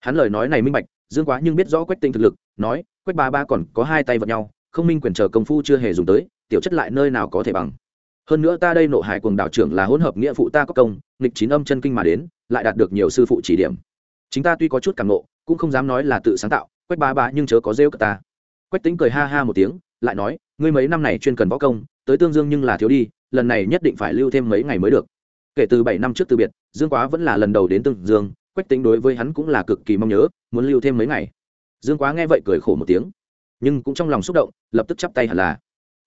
Hắn lời nói này minh bạch, dương quá nhưng biết rõ quách tinh thực lực, nói, quách bà ba còn có hai tay vật nhau, không minh quyền chờ công phu chưa hề dùng tới, tiểu chất lại nơi nào có thể bằng hơn nữa ta đây nộ hải quần đảo trưởng là hỗn hợp nghĩa phụ ta có công, nghịch chín âm chân kinh mà đến, lại đạt được nhiều sư phụ chỉ điểm. Chính ta tuy có chút cảm nộ, cũng không dám nói là tự sáng tạo, quách ba ba nhưng chớ có rêu cả ta. Quách tính cười ha ha một tiếng, lại nói, ngươi mấy năm này chuyên cần võ công, tới tương dương nhưng là thiếu đi, lần này nhất định phải lưu thêm mấy ngày mới được. Kể từ bảy năm trước từ biệt, dương quá vẫn là lần đầu đến tương dương, quách tính đối với hắn cũng là cực kỳ mong nhớ, muốn lưu thêm mấy ngày. Dương quá nghe vậy cười khổ một tiếng, nhưng cũng trong lòng xúc động, lập tức chắp tay hẳn là.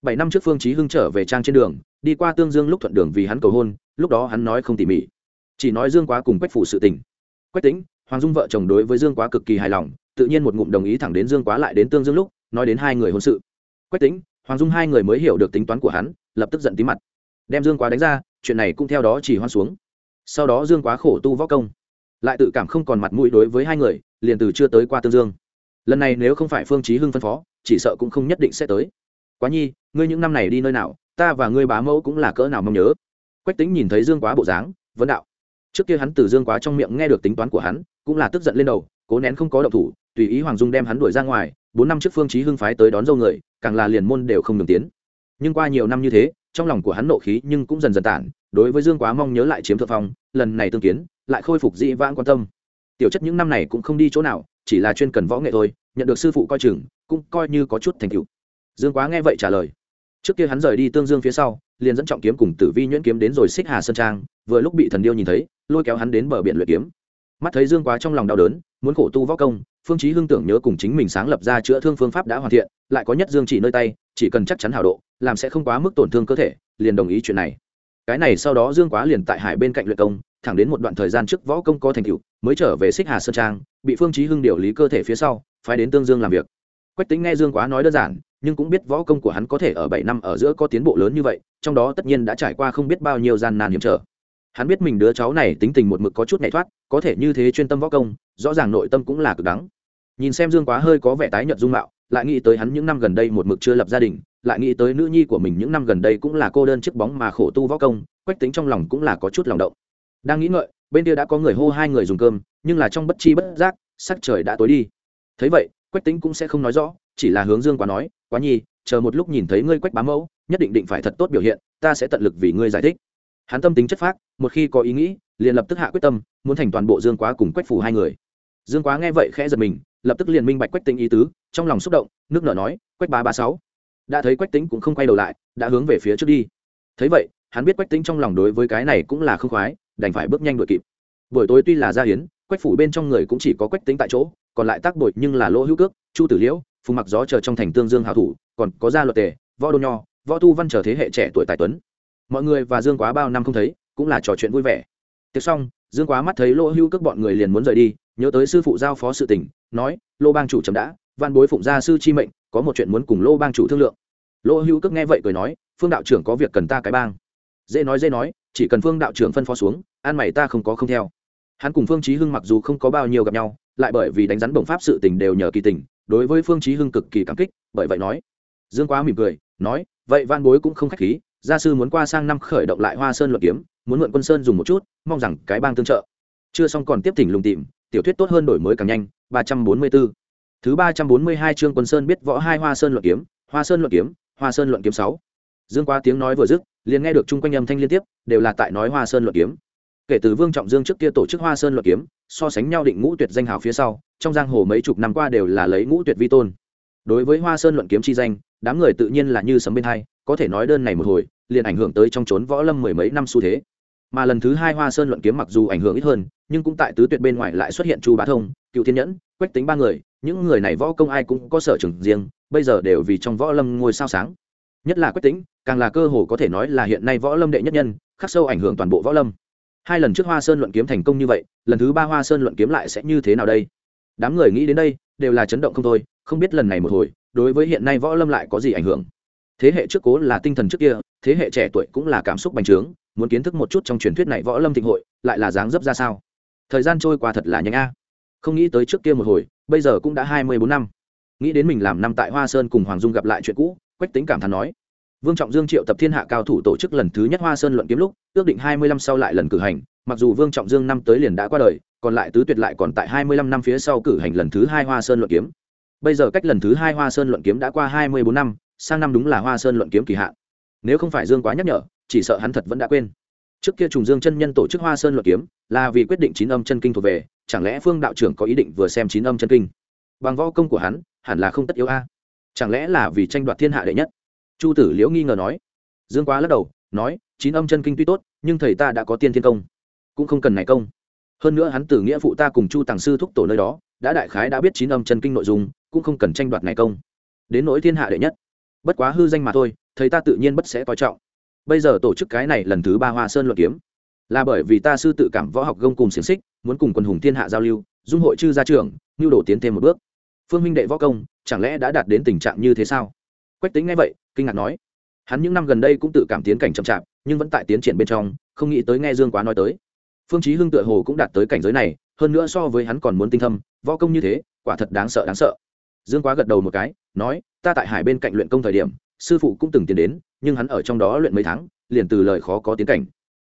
Bảy năm trước phương chí hưng trở về trang trên đường đi qua tương dương lúc thuận đường vì hắn cầu hôn, lúc đó hắn nói không tỉ mỉ. Chỉ nói dương quá cùng quách phủ sự tình. Quách tính hoàng dung vợ chồng đối với dương quá cực kỳ hài lòng, tự nhiên một ngụm đồng ý thẳng đến dương quá lại đến tương dương lúc, nói đến hai người hôn sự. Quách tính hoàng dung hai người mới hiểu được tính toán của hắn, lập tức giận tí mặt. Đem dương quá đánh ra, chuyện này cũng theo đó chỉ hoan xuống. Sau đó dương quá khổ tu võ công, lại tự cảm không còn mặt mũi đối với hai người, liền từ chưa tới qua tương dương. Lần này nếu không phải phương chí hưng phân phó, chỉ sợ cũng không nhất định sẽ tới. Quá nhi, ngươi những năm này đi nơi nào? Ta và ngươi bá mẫu cũng là cỡ nào mong nhớ. Quách tính nhìn thấy dương quá bộ dáng, vấn đạo. Trước kia hắn từ dương quá trong miệng nghe được tính toán của hắn, cũng là tức giận lên đầu, cố nén không có động thủ, tùy ý hoàng dung đem hắn đuổi ra ngoài, bốn năm trước phương chí hưng phái tới đón dâu người, càng là liền môn đều không đường tiến. Nhưng qua nhiều năm như thế, trong lòng của hắn nộ khí nhưng cũng dần dần tản, đối với dương quá mong nhớ lại chiếm thượng phong, lần này tương kiến, lại khôi phục dị vãng quan tâm. Tiểu chất những năm này cũng không đi chỗ nào, chỉ là chuyên cần võ nghệ thôi, nhận được sư phụ coi chừng, cũng coi như có chút thành tựu. Dương quá nghe vậy trả lời trước kia hắn rời đi tương dương phía sau, liền dẫn trọng kiếm cùng tử vi nhuyễn kiếm đến rồi xích hà sơn trang, vừa lúc bị thần điêu nhìn thấy, lôi kéo hắn đến bờ biển luyện kiếm. Mắt thấy dương quá trong lòng đau đớn, muốn khổ tu võ công, phương chí hưng tưởng nhớ cùng chính mình sáng lập ra chữa thương phương pháp đã hoàn thiện, lại có nhất dương chỉ nơi tay, chỉ cần chắc chắn hảo độ, làm sẽ không quá mức tổn thương cơ thể, liền đồng ý chuyện này. Cái này sau đó dương quá liền tại hải bên cạnh luyện công, thẳng đến một đoạn thời gian trước võ công có thành tựu, mới trở về xích hà sơn trang, bị phương chí hưng điều lý cơ thể phía sau phải đến tương dương làm việc. Quách tính nghe dương quá nói đơn giản nhưng cũng biết võ công của hắn có thể ở bảy năm ở giữa có tiến bộ lớn như vậy, trong đó tất nhiên đã trải qua không biết bao nhiêu gian nan hiểm trở. Hắn biết mình đứa cháu này tính tình một mực có chút nhảy thoát, có thể như thế chuyên tâm võ công, rõ ràng nội tâm cũng là cực đắng. Nhìn xem dương quá hơi có vẻ tái nhợt dung mạo, lại nghĩ tới hắn những năm gần đây một mực chưa lập gia đình, lại nghĩ tới nữ nhi của mình những năm gần đây cũng là cô đơn chiếc bóng mà khổ tu võ công, quách tính trong lòng cũng là có chút lòng động. Đang nghĩ ngợi, bên kia đã có người hô hai người dùng cơm, nhưng là trong bất chi bất giác, sắc trời đã tối đi. Thấy vậy, quách tính cũng sẽ không nói rõ, chỉ là hướng dương quá nói quá nhi, chờ một lúc nhìn thấy ngươi quách bá mẫu, nhất định định phải thật tốt biểu hiện, ta sẽ tận lực vì ngươi giải thích. Hắn tâm tính chất phác, một khi có ý nghĩ, liền lập tức hạ quyết tâm, muốn thành toàn bộ dương quá cùng quách phủ hai người. Dương quá nghe vậy khẽ giật mình, lập tức liền minh bạch quách tính ý tứ, trong lòng xúc động, nước nở nói, quách bá ba sáu, đã thấy quách tính cũng không quay đầu lại, đã hướng về phía trước đi. Thấy vậy, hắn biết quách tính trong lòng đối với cái này cũng là không khoái, đành phải bước nhanh đuổi kịp. Buổi tối tuy là gia hiến, quách phủ bên trong người cũng chỉ có quách tính tại chỗ, còn lại tác bội nhưng là lỗ hữu cước, chu tử liễu phùng mặc gió chờ trong thành tương dương hào thủ, còn có gia luật tề, võ đô nho, võ thu văn chờ thế hệ trẻ tuổi tài tuấn. Mọi người và dương quá bao năm không thấy, cũng là trò chuyện vui vẻ. Tiệc xong, dương quá mắt thấy lỗ Hưu cước bọn người liền muốn rời đi, nhớ tới sư phụ giao phó sự tình, nói, lô bang chủ chấm đã, văn bối phụng gia sư chi mệnh, có một chuyện muốn cùng lô bang chủ thương lượng. Lỗ Hưu cước nghe vậy cười nói, phương đạo trưởng có việc cần ta cái bang. Dễ nói dễ nói, chỉ cần phương đạo trưởng phân phó xuống, an mày ta không có không theo. Hắn cùng phương chí hưng mặc dù không có bao nhiêu gặp nhau, lại bởi vì đánh rắn bổng pháp sự tình đều nhờ kỳ tình đối với phương chí hưng cực kỳ cảm kích, bởi vậy nói. Dương quá mỉm cười, nói, vậy van bối cũng không khách khí, gia sư muốn qua sang năm khởi động lại hoa sơn luận kiếm, muốn mượn quân sơn dùng một chút, mong rằng cái bang tương trợ. Chưa xong còn tiếp thỉnh lùng tìm, tiểu thuyết tốt hơn đổi mới càng nhanh, ba trăm bốn mươi 344 thứ ba trăm bốn mươi hai chương quân sơn biết võ hai hoa sơn luận kiếm, hoa sơn luận kiếm, hoa sơn luận kiếm sáu. Dương quá tiếng nói vừa dứt, liền nghe được chung quanh âm thanh liên tiếp, đều là tại nói hoa sơn luận kiếm. Kể từ vương trọng dương trước kia tổ chức hoa sơn luận kiếm, so sánh nhau định ngũ tuyệt danh hào phía sau trong giang hồ mấy chục năm qua đều là lấy ngũ tuyệt vi tôn. Đối với hoa sơn luận kiếm chi danh, đám người tự nhiên là như sấm bên hai, có thể nói đơn này một hồi, liền ảnh hưởng tới trong trốn võ lâm mười mấy năm xu thế. Mà lần thứ hai hoa sơn luận kiếm mặc dù ảnh hưởng ít hơn, nhưng cũng tại tứ tuyệt bên ngoài lại xuất hiện chu bá thông, cựu thiên nhẫn, quách tính ba người, những người này võ công ai cũng có sở trường riêng, bây giờ đều vì trong võ lâm ngôi sao sáng. Nhất là quách tính, càng là cơ hồ có thể nói là hiện nay võ lâm đệ nhất nhân, khắc sâu ảnh hưởng toàn bộ võ lâm. Hai lần trước hoa sơn luận kiếm thành công như vậy, lần thứ ba hoa sơn luận kiếm lại sẽ như thế nào đây? Đám người nghĩ đến đây, đều là chấn động không thôi, không biết lần này một hồi, đối với hiện nay võ lâm lại có gì ảnh hưởng. Thế hệ trước cố là tinh thần trước kia, thế hệ trẻ tuổi cũng là cảm xúc bành trướng, muốn kiến thức một chút trong truyền thuyết này võ lâm thịnh hội, lại là dáng dấp ra sao? Thời gian trôi qua thật là nhanh a. Không nghĩ tới trước kia một hồi, bây giờ cũng đã hai mươi bốn năm. Nghĩ đến mình làm năm tại hoa sơn cùng hoàng dung gặp lại chuyện cũ, quách tính cảm thán nói, vương trọng dương triệu tập thiên hạ cao thủ tổ chức lần thứ nhất hoa sơn luận kiếm lúc, ước định hai mươi năm sau lại lần cử hành mặc dù vương trọng dương năm tới liền đã qua đời, còn lại tứ tuyệt lại còn tại hai mươi lăm năm phía sau cử hành lần thứ hai hoa sơn luận kiếm. Bây giờ cách lần thứ hai hoa sơn luận kiếm đã qua hai mươi bốn năm, sang năm đúng là hoa sơn luận kiếm kỳ hạn. Nếu không phải dương quá nhắc nhở, chỉ sợ hắn thật vẫn đã quên. Trước kia trùng dương chân nhân tổ chức hoa sơn luận kiếm, là vì quyết định chín âm chân kinh thuộc về, chẳng lẽ phương đạo trưởng có ý định vừa xem chín âm chân kinh? Bằng võ công của hắn, hẳn là không tất yếu a. Chẳng lẽ là vì tranh đoạt thiên hạ đệ nhất? Chu tử liễu nghi ngờ nói. Dương quá lắc đầu, nói, chín âm chân kinh tuy tốt, nhưng thầy ta đã có tiên thiên công cũng không cần này công. Hơn nữa hắn từ nghĩa phụ ta cùng chu tàng sư thúc tổ nơi đó, đã đại khái đã biết chín âm chân kinh nội dung, cũng không cần tranh đoạt này công. Đến nỗi thiên hạ đệ nhất. Bất quá hư danh mà thôi thấy ta tự nhiên bất sẽ coi trọng. Bây giờ tổ chức cái này lần thứ ba hoa sơn luận kiếm. Là bởi vì ta sư tự cảm võ học gông cùng xiềng xích, muốn cùng quần hùng thiên hạ giao lưu, dung hội chư gia trưởng nhu đổ tiến thêm một bước. Phương minh đệ võ công, chẳng lẽ đã đạt đến tình trạng như thế sao? Quách tính ngay vậy, kinh ngạc nói. Hắn những năm gần đây cũng tự cảm tiến cảnh chậm chạp, nhưng vẫn tại tiến triển bên trong, không nghĩ tới nghe dương quá nói tới phương chí hưng tựa hồ cũng đạt tới cảnh giới này, hơn nữa so với hắn còn muốn tinh thâm, võ công như thế, quả thật đáng sợ đáng sợ. Dương quá gật đầu một cái, nói, ta tại hải bên cạnh luyện công thời điểm, sư phụ cũng từng tiến đến, nhưng hắn ở trong đó luyện mấy tháng, liền từ lời khó có tiến cảnh.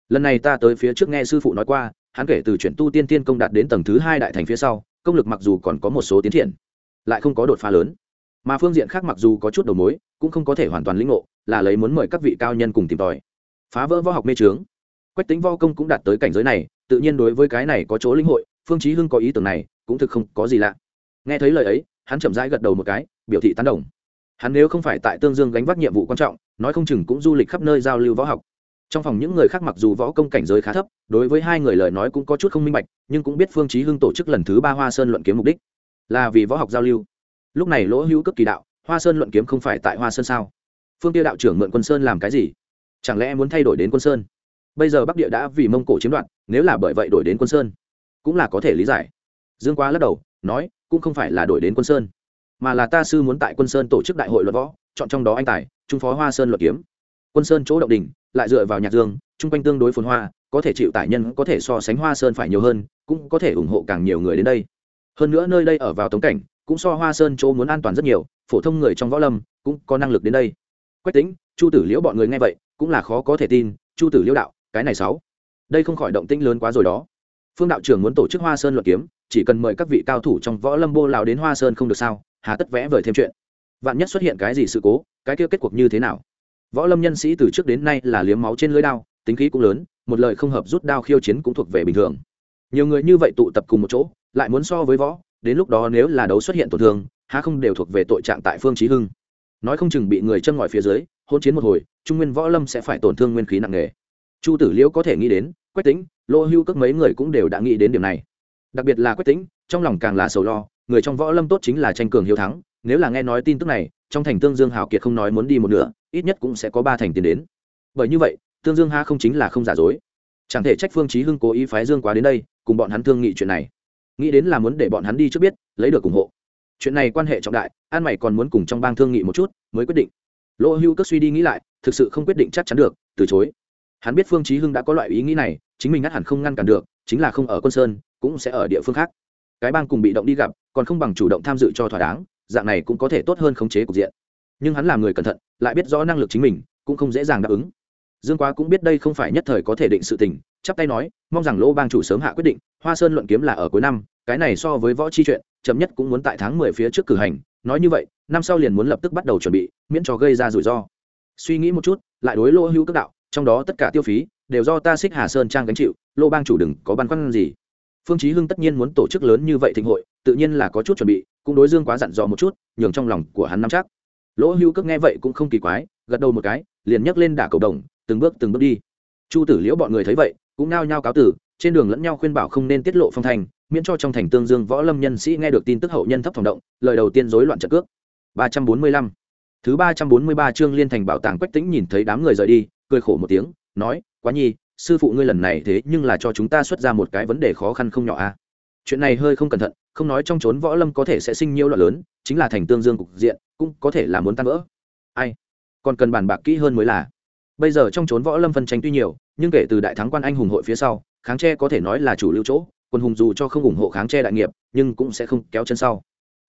Lần này ta tới phía trước nghe sư phụ nói qua, hắn kể từ chuyển tu tiên tiên công đạt đến tầng thứ hai đại thành phía sau, công lực mặc dù còn có một số tiến triển, lại không có đột phá lớn. Mà phương diện khác mặc dù có chút đầu mối, cũng không có thể hoàn toàn lĩnh ngộ, là lấy muốn mời các vị cao nhân cùng tìm tòi. Phá vỡ võ học mê trướng quách tính võ công cũng đạt tới cảnh giới này, tự nhiên đối với cái này có chỗ lĩnh hội, phương chí hưng có ý tưởng này, cũng thực không có gì lạ. Nghe thấy lời ấy, hắn chậm rãi gật đầu một cái, biểu thị tán đồng. Hắn nếu không phải tại tương dương gánh vác nhiệm vụ quan trọng, nói không chừng cũng du lịch khắp nơi giao lưu võ học. Trong phòng những người khác mặc dù võ công cảnh giới khá thấp, đối với hai người lời nói cũng có chút không minh bạch, nhưng cũng biết phương chí hưng tổ chức lần thứ ba hoa sơn luận kiếm mục đích, là vì võ học giao lưu. Lúc này lỗ hữu cấp kỳ đạo, hoa sơn luận kiếm không phải tại hoa sơn sao? Phương tiêu đạo trưởng mượn quân sơn làm cái gì? Chẳng lẽ muốn thay đổi đến quân sơn? Bây giờ bắc địa đã vì mông cổ chiếm đoạt, nếu là bởi vậy đổi đến quân sơn, cũng là có thể lý giải. Dương quá lắc đầu, nói, cũng không phải là đổi đến quân sơn, mà là ta sư muốn tại quân sơn tổ chức đại hội luật võ, chọn trong đó anh tài, trung phó hoa sơn luật kiếm. Quân sơn chỗ động đình lại dựa vào nhạc dương, chung quanh tương đối phồn hoa, có thể chịu tải nhân, có thể so sánh hoa sơn phải nhiều hơn, cũng có thể ủng hộ càng nhiều người đến đây. Hơn nữa nơi đây ở vào tống cảnh, cũng so hoa sơn chỗ muốn an toàn rất nhiều, phổ thông người trong võ lâm, cũng có năng lực đến đây. Quách tính chu tử liễu bọn người nghe vậy, cũng là khó có thể tin, chu tử liễu đạo cái này sáu. Đây không khỏi động tĩnh lớn quá rồi đó. Phương đạo trưởng muốn tổ chức hoa sơn luận kiếm, chỉ cần mời các vị cao thủ trong võ lâm bô lào đến hoa sơn không được sao, hà tất vẽ vời thêm chuyện. Vạn nhất xuất hiện cái gì sự cố, cái kia kết cuộc như thế nào? Võ lâm nhân sĩ từ trước đến nay là liếm máu trên lưới đao, tính khí cũng lớn, một lời không hợp rút đao khiêu chiến cũng thuộc về bình thường. Nhiều người như vậy tụ tập cùng một chỗ, lại muốn so với võ, đến lúc đó nếu là đấu xuất hiện tổn thương, há không đều thuộc về tội trạng tại phương trí hưng. Nói không chừng bị người châm ngòi phía dưới hôn chiến một hồi, trung nguyên võ lâm sẽ phải tổn thương nguyên khí nặng nề chu tử liễu có thể nghĩ đến, quách tính lô hưu các mấy người cũng đều đã nghĩ đến điểm này. Đặc biệt là quách tính trong lòng càng là sầu lo, người trong võ lâm tốt chính là tranh cường hiếu thắng, nếu là nghe nói tin tức này, trong thành tương dương hào kiệt không nói muốn đi một nửa, ít nhất cũng sẽ có ba thành tiền đến. Bởi như vậy, tương dương ha không chính là không giả dối. Chẳng thể trách phương chí hưng cố ý phái dương quá đến đây, cùng bọn hắn thương nghị chuyện này. Nghĩ đến là muốn để bọn hắn đi trước biết, lấy được ủng hộ. Chuyện này quan hệ trọng đại, an mày còn muốn cùng trong bang thương nghị một chút, mới quyết định. Lỗ hưu cất suy đi nghĩ lại, thực sự không quyết định chắc chắn được, từ chối hắn biết phương chí hưng đã có loại ý nghĩ này, chính mình ngắt hẳn không ngăn cản được, chính là không ở quân sơn, cũng sẽ ở địa phương khác. Cái bang cùng bị động đi gặp, còn không bằng chủ động tham dự cho thỏa đáng, dạng này cũng có thể tốt hơn khống chế cục diện. Nhưng hắn là người cẩn thận, lại biết rõ năng lực chính mình, cũng không dễ dàng đáp ứng. Dương quá cũng biết đây không phải nhất thời có thể định sự tình, chắp tay nói, mong rằng lỗ bang chủ sớm hạ quyết định, hoa sơn luận kiếm là ở cuối năm, cái này so với võ chi chuyện, chậm nhất cũng muốn tại tháng mười phía trước cử hành, nói như vậy, năm sau liền muốn lập tức bắt đầu chuẩn bị, miễn cho gây ra rủi ro. Suy nghĩ một chút, lại đối lỗ hữu các đạo trong đó tất cả tiêu phí đều do ta xích hà sơn trang gánh chịu lô bang chủ đừng có băn khoăn gì phương chí hưng tất nhiên muốn tổ chức lớn như vậy thịnh hội tự nhiên là có chút chuẩn bị cũng đối dương quá dặn dò một chút nhường trong lòng của hắn nắm chắc lỗ Hưu cước nghe vậy cũng không kỳ quái gật đầu một cái liền nhấc lên đả cầu đồng từng bước từng bước đi chu tử liễu bọn người thấy vậy cũng nao nhao cáo tử trên đường lẫn nhau khuyên bảo không nên tiết lộ phong thành miễn cho trong thành tương dương võ lâm nhân sĩ nghe được tin tức hậu nhân thấp phòng động lời đầu tiên rối loạn trận cước ba trăm bốn mươi lăm thứ ba trăm bốn mươi ba chương liên thành bảo tàng quách tĩnh nhìn thấy đám người rời đi cười khổ một tiếng, nói, quá nhi, sư phụ ngươi lần này thế nhưng là cho chúng ta xuất ra một cái vấn đề khó khăn không nhỏ a chuyện này hơi không cẩn thận, không nói trong trốn võ lâm có thể sẽ sinh nhiễu loạn lớn, chính là thành tương dương cục diện, cũng có thể là muốn tan vỡ. Ai? Còn cần bàn bạc kỹ hơn mới là. Bây giờ trong trốn võ lâm phân tranh tuy nhiều, nhưng kể từ đại thắng quan anh hùng hội phía sau, kháng tre có thể nói là chủ lưu chỗ, quân hùng dù cho không ủng hộ kháng tre đại nghiệp, nhưng cũng sẽ không kéo chân sau.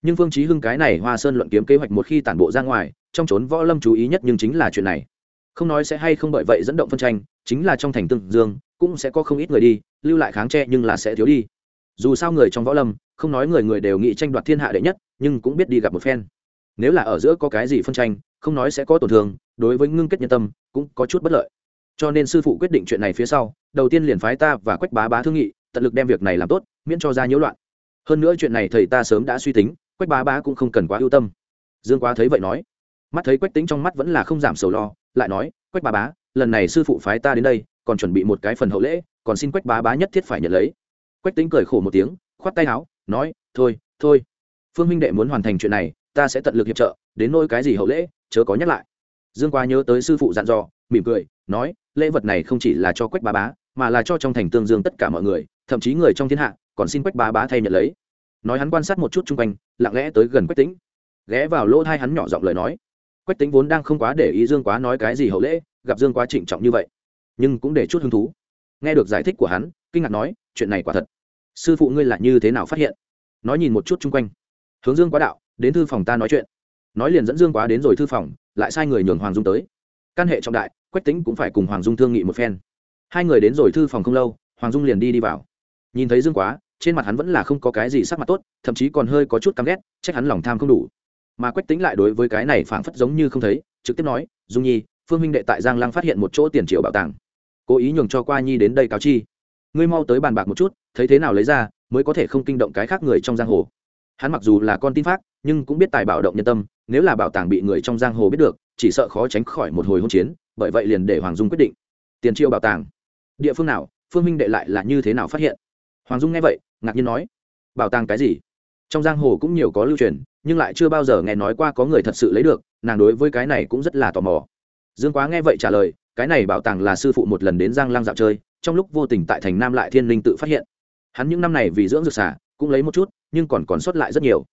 Nhưng phương chí hưng cái này hoa sơn luận kiếm kế hoạch một khi tản bộ ra ngoài, trong trốn võ lâm chú ý nhất nhưng chính là chuyện này không nói sẽ hay không bởi vậy dẫn động phân tranh, chính là trong thành tương dương, cũng sẽ có không ít người đi, lưu lại kháng tre nhưng là sẽ thiếu đi. Dù sao người trong võ lâm, không nói người người đều nghĩ tranh đoạt thiên hạ đệ nhất, nhưng cũng biết đi gặp một phen. Nếu là ở giữa có cái gì phân tranh, không nói sẽ có tổn thương, đối với ngưng kết nhân tâm, cũng có chút bất lợi. Cho nên sư phụ quyết định chuyện này phía sau, đầu tiên liền phái ta và quách bá bá thương nghị, tận lực đem việc này làm tốt, miễn cho ra nhiễu loạn. Hơn nữa chuyện này thầy ta sớm đã suy tính, quách bá bá cũng không cần quá ưu tâm. Dương quá thấy vậy nói. Mắt thấy quách tính trong mắt vẫn là không giảm sầu lo lại nói, quách bà bá, lần này sư phụ phái ta đến đây, còn chuẩn bị một cái phần hậu lễ, còn xin quách bá bá nhất thiết phải nhận lấy. Quách tính cười khổ một tiếng, khoát tay áo, nói, thôi thôi. Phương minh đệ muốn hoàn thành chuyện này, ta sẽ tận lực hiệp trợ, đến nôi cái gì hậu lễ, chớ có nhắc lại. Dương quá nhớ tới sư phụ dặn dò, mỉm cười, nói, lễ vật này không chỉ là cho quách bá bá, mà là cho trong thành tương dương tất cả mọi người, thậm chí người trong thiên hạ, còn xin quách bá bá thay nhận lấy. Nói hắn quan sát một chút chung quanh, lặng lẽ tới gần quách tính ghé vào lỗ thai hắn nhỏ giọng lời nói quách tính vốn đang không quá để ý dương quá nói cái gì hậu lễ, gặp dương quá trịnh trọng như vậy, nhưng cũng để chút hứng thú. Nghe được giải thích của hắn, kinh ngạc nói, chuyện này quả thật. Sư phụ ngươi là như thế nào phát hiện? Nói nhìn một chút chung quanh. Hướng dương quá đạo, đến thư phòng ta nói chuyện. Nói liền dẫn dương quá đến rồi thư phòng, lại sai người nhường hoàng dung tới. Căn hệ trọng đại, quách tính cũng phải cùng hoàng dung thương nghị một phen. Hai người đến rồi thư phòng không lâu, hoàng dung liền đi đi vào. Nhìn thấy dương quá, trên mặt hắn vẫn là không có cái gì sắc mặt tốt, thậm chí còn hơi có chút căm ghét, trách hắn lòng tham không đủ mà quách tính lại đối với cái này phảng phất giống như không thấy trực tiếp nói dung nhi phương minh đệ tại giang lăng phát hiện một chỗ tiền triệu bảo tàng cố ý nhường cho qua nhi đến đây cáo chi ngươi mau tới bàn bạc một chút thấy thế nào lấy ra mới có thể không kinh động cái khác người trong giang hồ hắn mặc dù là con tin phát nhưng cũng biết tài bảo động nhân tâm nếu là bảo tàng bị người trong giang hồ biết được chỉ sợ khó tránh khỏi một hồi hỗn chiến bởi vậy liền để hoàng dung quyết định tiền triệu bảo tàng địa phương nào phương minh đệ lại là như thế nào phát hiện hoàng dung nghe vậy ngạc nhiên nói bảo tàng cái gì trong giang hồ cũng nhiều có lưu truyền nhưng lại chưa bao giờ nghe nói qua có người thật sự lấy được, nàng đối với cái này cũng rất là tò mò. Dương quá nghe vậy trả lời, cái này bảo tàng là sư phụ một lần đến giang lang dạo chơi, trong lúc vô tình tại thành nam lại thiên linh tự phát hiện. Hắn những năm này vì dưỡng dược xả, cũng lấy một chút, nhưng còn còn sót lại rất nhiều.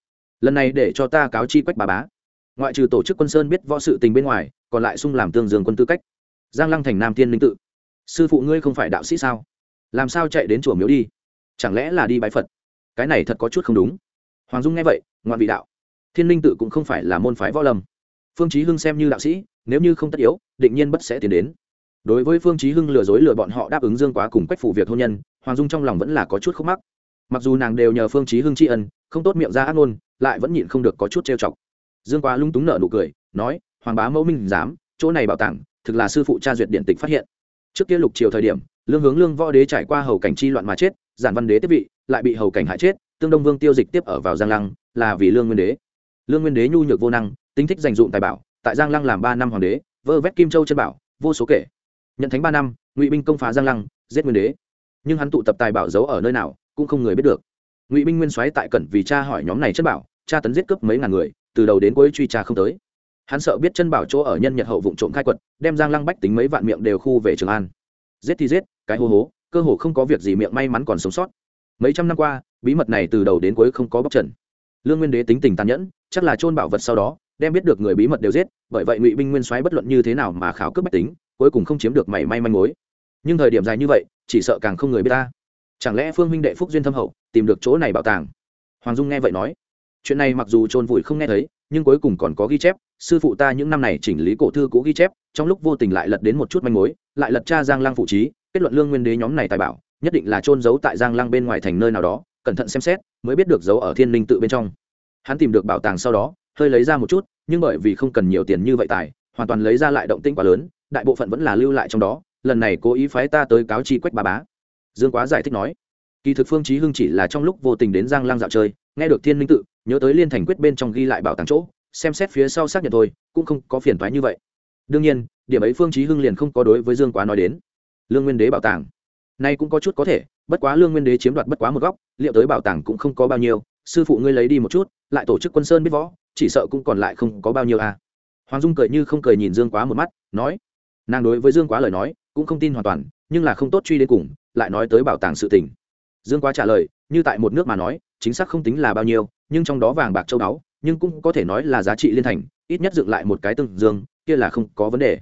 Lần này để cho ta cáo chi quách bà bá. Ngoại trừ tổ chức quân sơn biết võ sự tình bên ngoài, còn lại sung làm tương dương quân tư cách. Giang lăng thành nam thiên linh tự. Sư phụ ngươi không phải đạo sĩ sao? Làm sao chạy đến chùa miếu đi? Chẳng lẽ là đi bái phật? Cái này thật có chút không đúng. Hoàng dung nghe vậy, ngoạn vị đạo thiên linh tự cũng không phải là môn phái võ lâm. Phương chí hưng xem như đạo sĩ, nếu như không tất yếu, định nhiên bất sẽ tiến đến. Đối với phương chí hưng lừa dối lừa bọn họ đáp ứng dương quá cùng quách phủ việc hôn nhân, hoàng dung trong lòng vẫn là có chút khúc mắc. Mặc dù nàng đều nhờ phương chí hưng tri ân, không tốt miệng ra ác ngôn, lại vẫn nhịn không được có chút trêu chọc. Dương quá lung túng nở nụ cười, nói, hoàng bá mẫu minh dám chỗ này bảo tàng, thực là sư phụ cha duyệt điện tịch phát hiện. Trước kia lục triều thời điểm, lương hướng lương võ đế trải qua hầu cảnh chi loạn mà chết, giản văn đế tiếp vị, lại bị hầu cảnh hại chết, tương đông vương tiêu dịch tiếp ở vào giang lăng, là vì lương nguyên đế lương nguyên đế nhu nhược vô năng, tính thích dành dụng tài bảo, tại giang lăng làm ba năm hoàng đế, vơ vét kim châu chân bảo, vô số kể. Nhận thánh ba năm, ngụy binh công phá giang lăng, giết nguyên đế. Nhưng hắn tụ tập tài bảo giấu ở nơi nào, cũng không người biết được. Ngụy binh nguyên soái tại cẩn vì cha hỏi nhóm này chân bảo cha tấn giết cướp mấy ngàn người, từ đầu đến cuối truy tra không tới. Hắn sợ biết chân bảo chỗ ở nhân nhật hậu vụ trộm khai quật, đem giang lăng bách tính mấy vạn miệng đều khu về trường an. Giết thì giết, cái hô hố, cơ hồ không có việc gì miệng may mắn còn sống sót. Mấy trăm năm qua, bí mật này từ đầu đến cuối không có bóc trần lương nguyên đế tính tình tàn nhẫn, chắc là trôn bảo vật sau đó, đem biết được người bí mật đều giết, bởi vậy ngụy binh nguyên soái bất luận như thế nào mà khảo cướp bách tính, cuối cùng không chiếm được mảy may manh mối. Nhưng thời điểm dài như vậy, chỉ sợ càng không người biết ta. Chẳng lẽ phương huynh đệ phúc duyên thâm hậu tìm được chỗ này bảo tàng? Hoàng dung nghe vậy nói, chuyện này mặc dù trôn vùi không nghe thấy, nhưng cuối cùng còn có ghi chép, sư phụ ta những năm này chỉnh lý cổ thư cũ ghi chép, trong lúc vô tình lại lật đến một chút manh mối, lại lật tra giang lăng phụ trí, kết luận lương nguyên đế nhóm này tài bảo, nhất định là trôn giấu tại giang lăng bên ngoài thành nơi nào đó, cẩn thận xem xét mới biết được giấu ở thiên linh tự bên trong. Hắn tìm được bảo tàng sau đó, hơi lấy ra một chút, nhưng bởi vì không cần nhiều tiền như vậy tài, hoàn toàn lấy ra lại động tĩnh quá lớn, đại bộ phận vẫn là lưu lại trong đó, lần này cố ý phái ta tới cáo chi quách bà bá. Dương quá giải thích nói, kỳ thực phương chí hưng chỉ là trong lúc vô tình đến giang Lang dạo chơi, nghe được thiên linh tự, nhớ tới liên thành quyết bên trong ghi lại bảo tàng chỗ, xem xét phía sau xác nhận thôi, cũng không có phiền toái như vậy. Đương nhiên, điểm ấy phương chí hưng liền không có đối với dương quá nói đến. Lương nguyên đế bảo tàng, nay cũng có chút có thể bất quá lương nguyên đế chiếm đoạt bất quá một góc, liệu tới bảo tàng cũng không có bao nhiêu, sư phụ ngươi lấy đi một chút, lại tổ chức quân sơn biết võ, chỉ sợ cũng còn lại không có bao nhiêu à. Hoàng dung cười như không cười nhìn dương quá một mắt, nói, nàng đối với dương quá lời nói cũng không tin hoàn toàn, nhưng là không tốt truy đến cùng, lại nói tới bảo tàng sự tình. Dương quá trả lời, như tại một nước mà nói, chính xác không tính là bao nhiêu, nhưng trong đó vàng bạc châu báu, nhưng cũng có thể nói là giá trị liên thành, ít nhất dựng lại một cái tương dương, kia là không có vấn đề.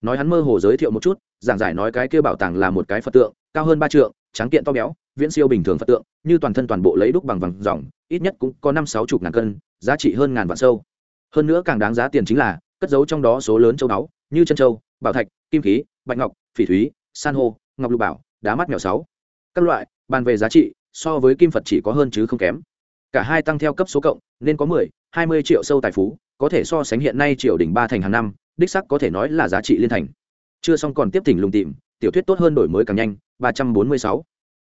Nói hắn mơ hồ giới thiệu một chút, giảng giải nói cái kia bảo tàng là một cái phật tượng, cao hơn ba trượng tráng kiện to béo, viễn siêu bình thường phật tượng, như toàn thân toàn bộ lấy đúc bằng vàng dòng ít nhất cũng có năm sáu chục ngàn cân, giá trị hơn ngàn vạn sâu. Hơn nữa càng đáng giá tiền chính là, cất giấu trong đó số lớn châu báu, như chân châu, bảo thạch, kim khí, bạch ngọc, phỉ thúy, san hô, ngọc lục bảo, đá mắt mèo sáu. Các loại, bàn về giá trị, so với kim phật chỉ có hơn chứ không kém. Cả hai tăng theo cấp số cộng, nên có mười, hai mươi triệu sâu tài phú, có thể so sánh hiện nay triều đỉnh ba thành hàng năm, đích sắc có thể nói là giá trị liên thành. Chưa xong còn tiếp thỉnh lùng tìm, tiểu thuyết tốt hơn đổi mới càng nhanh ba trăm bốn mươi sáu.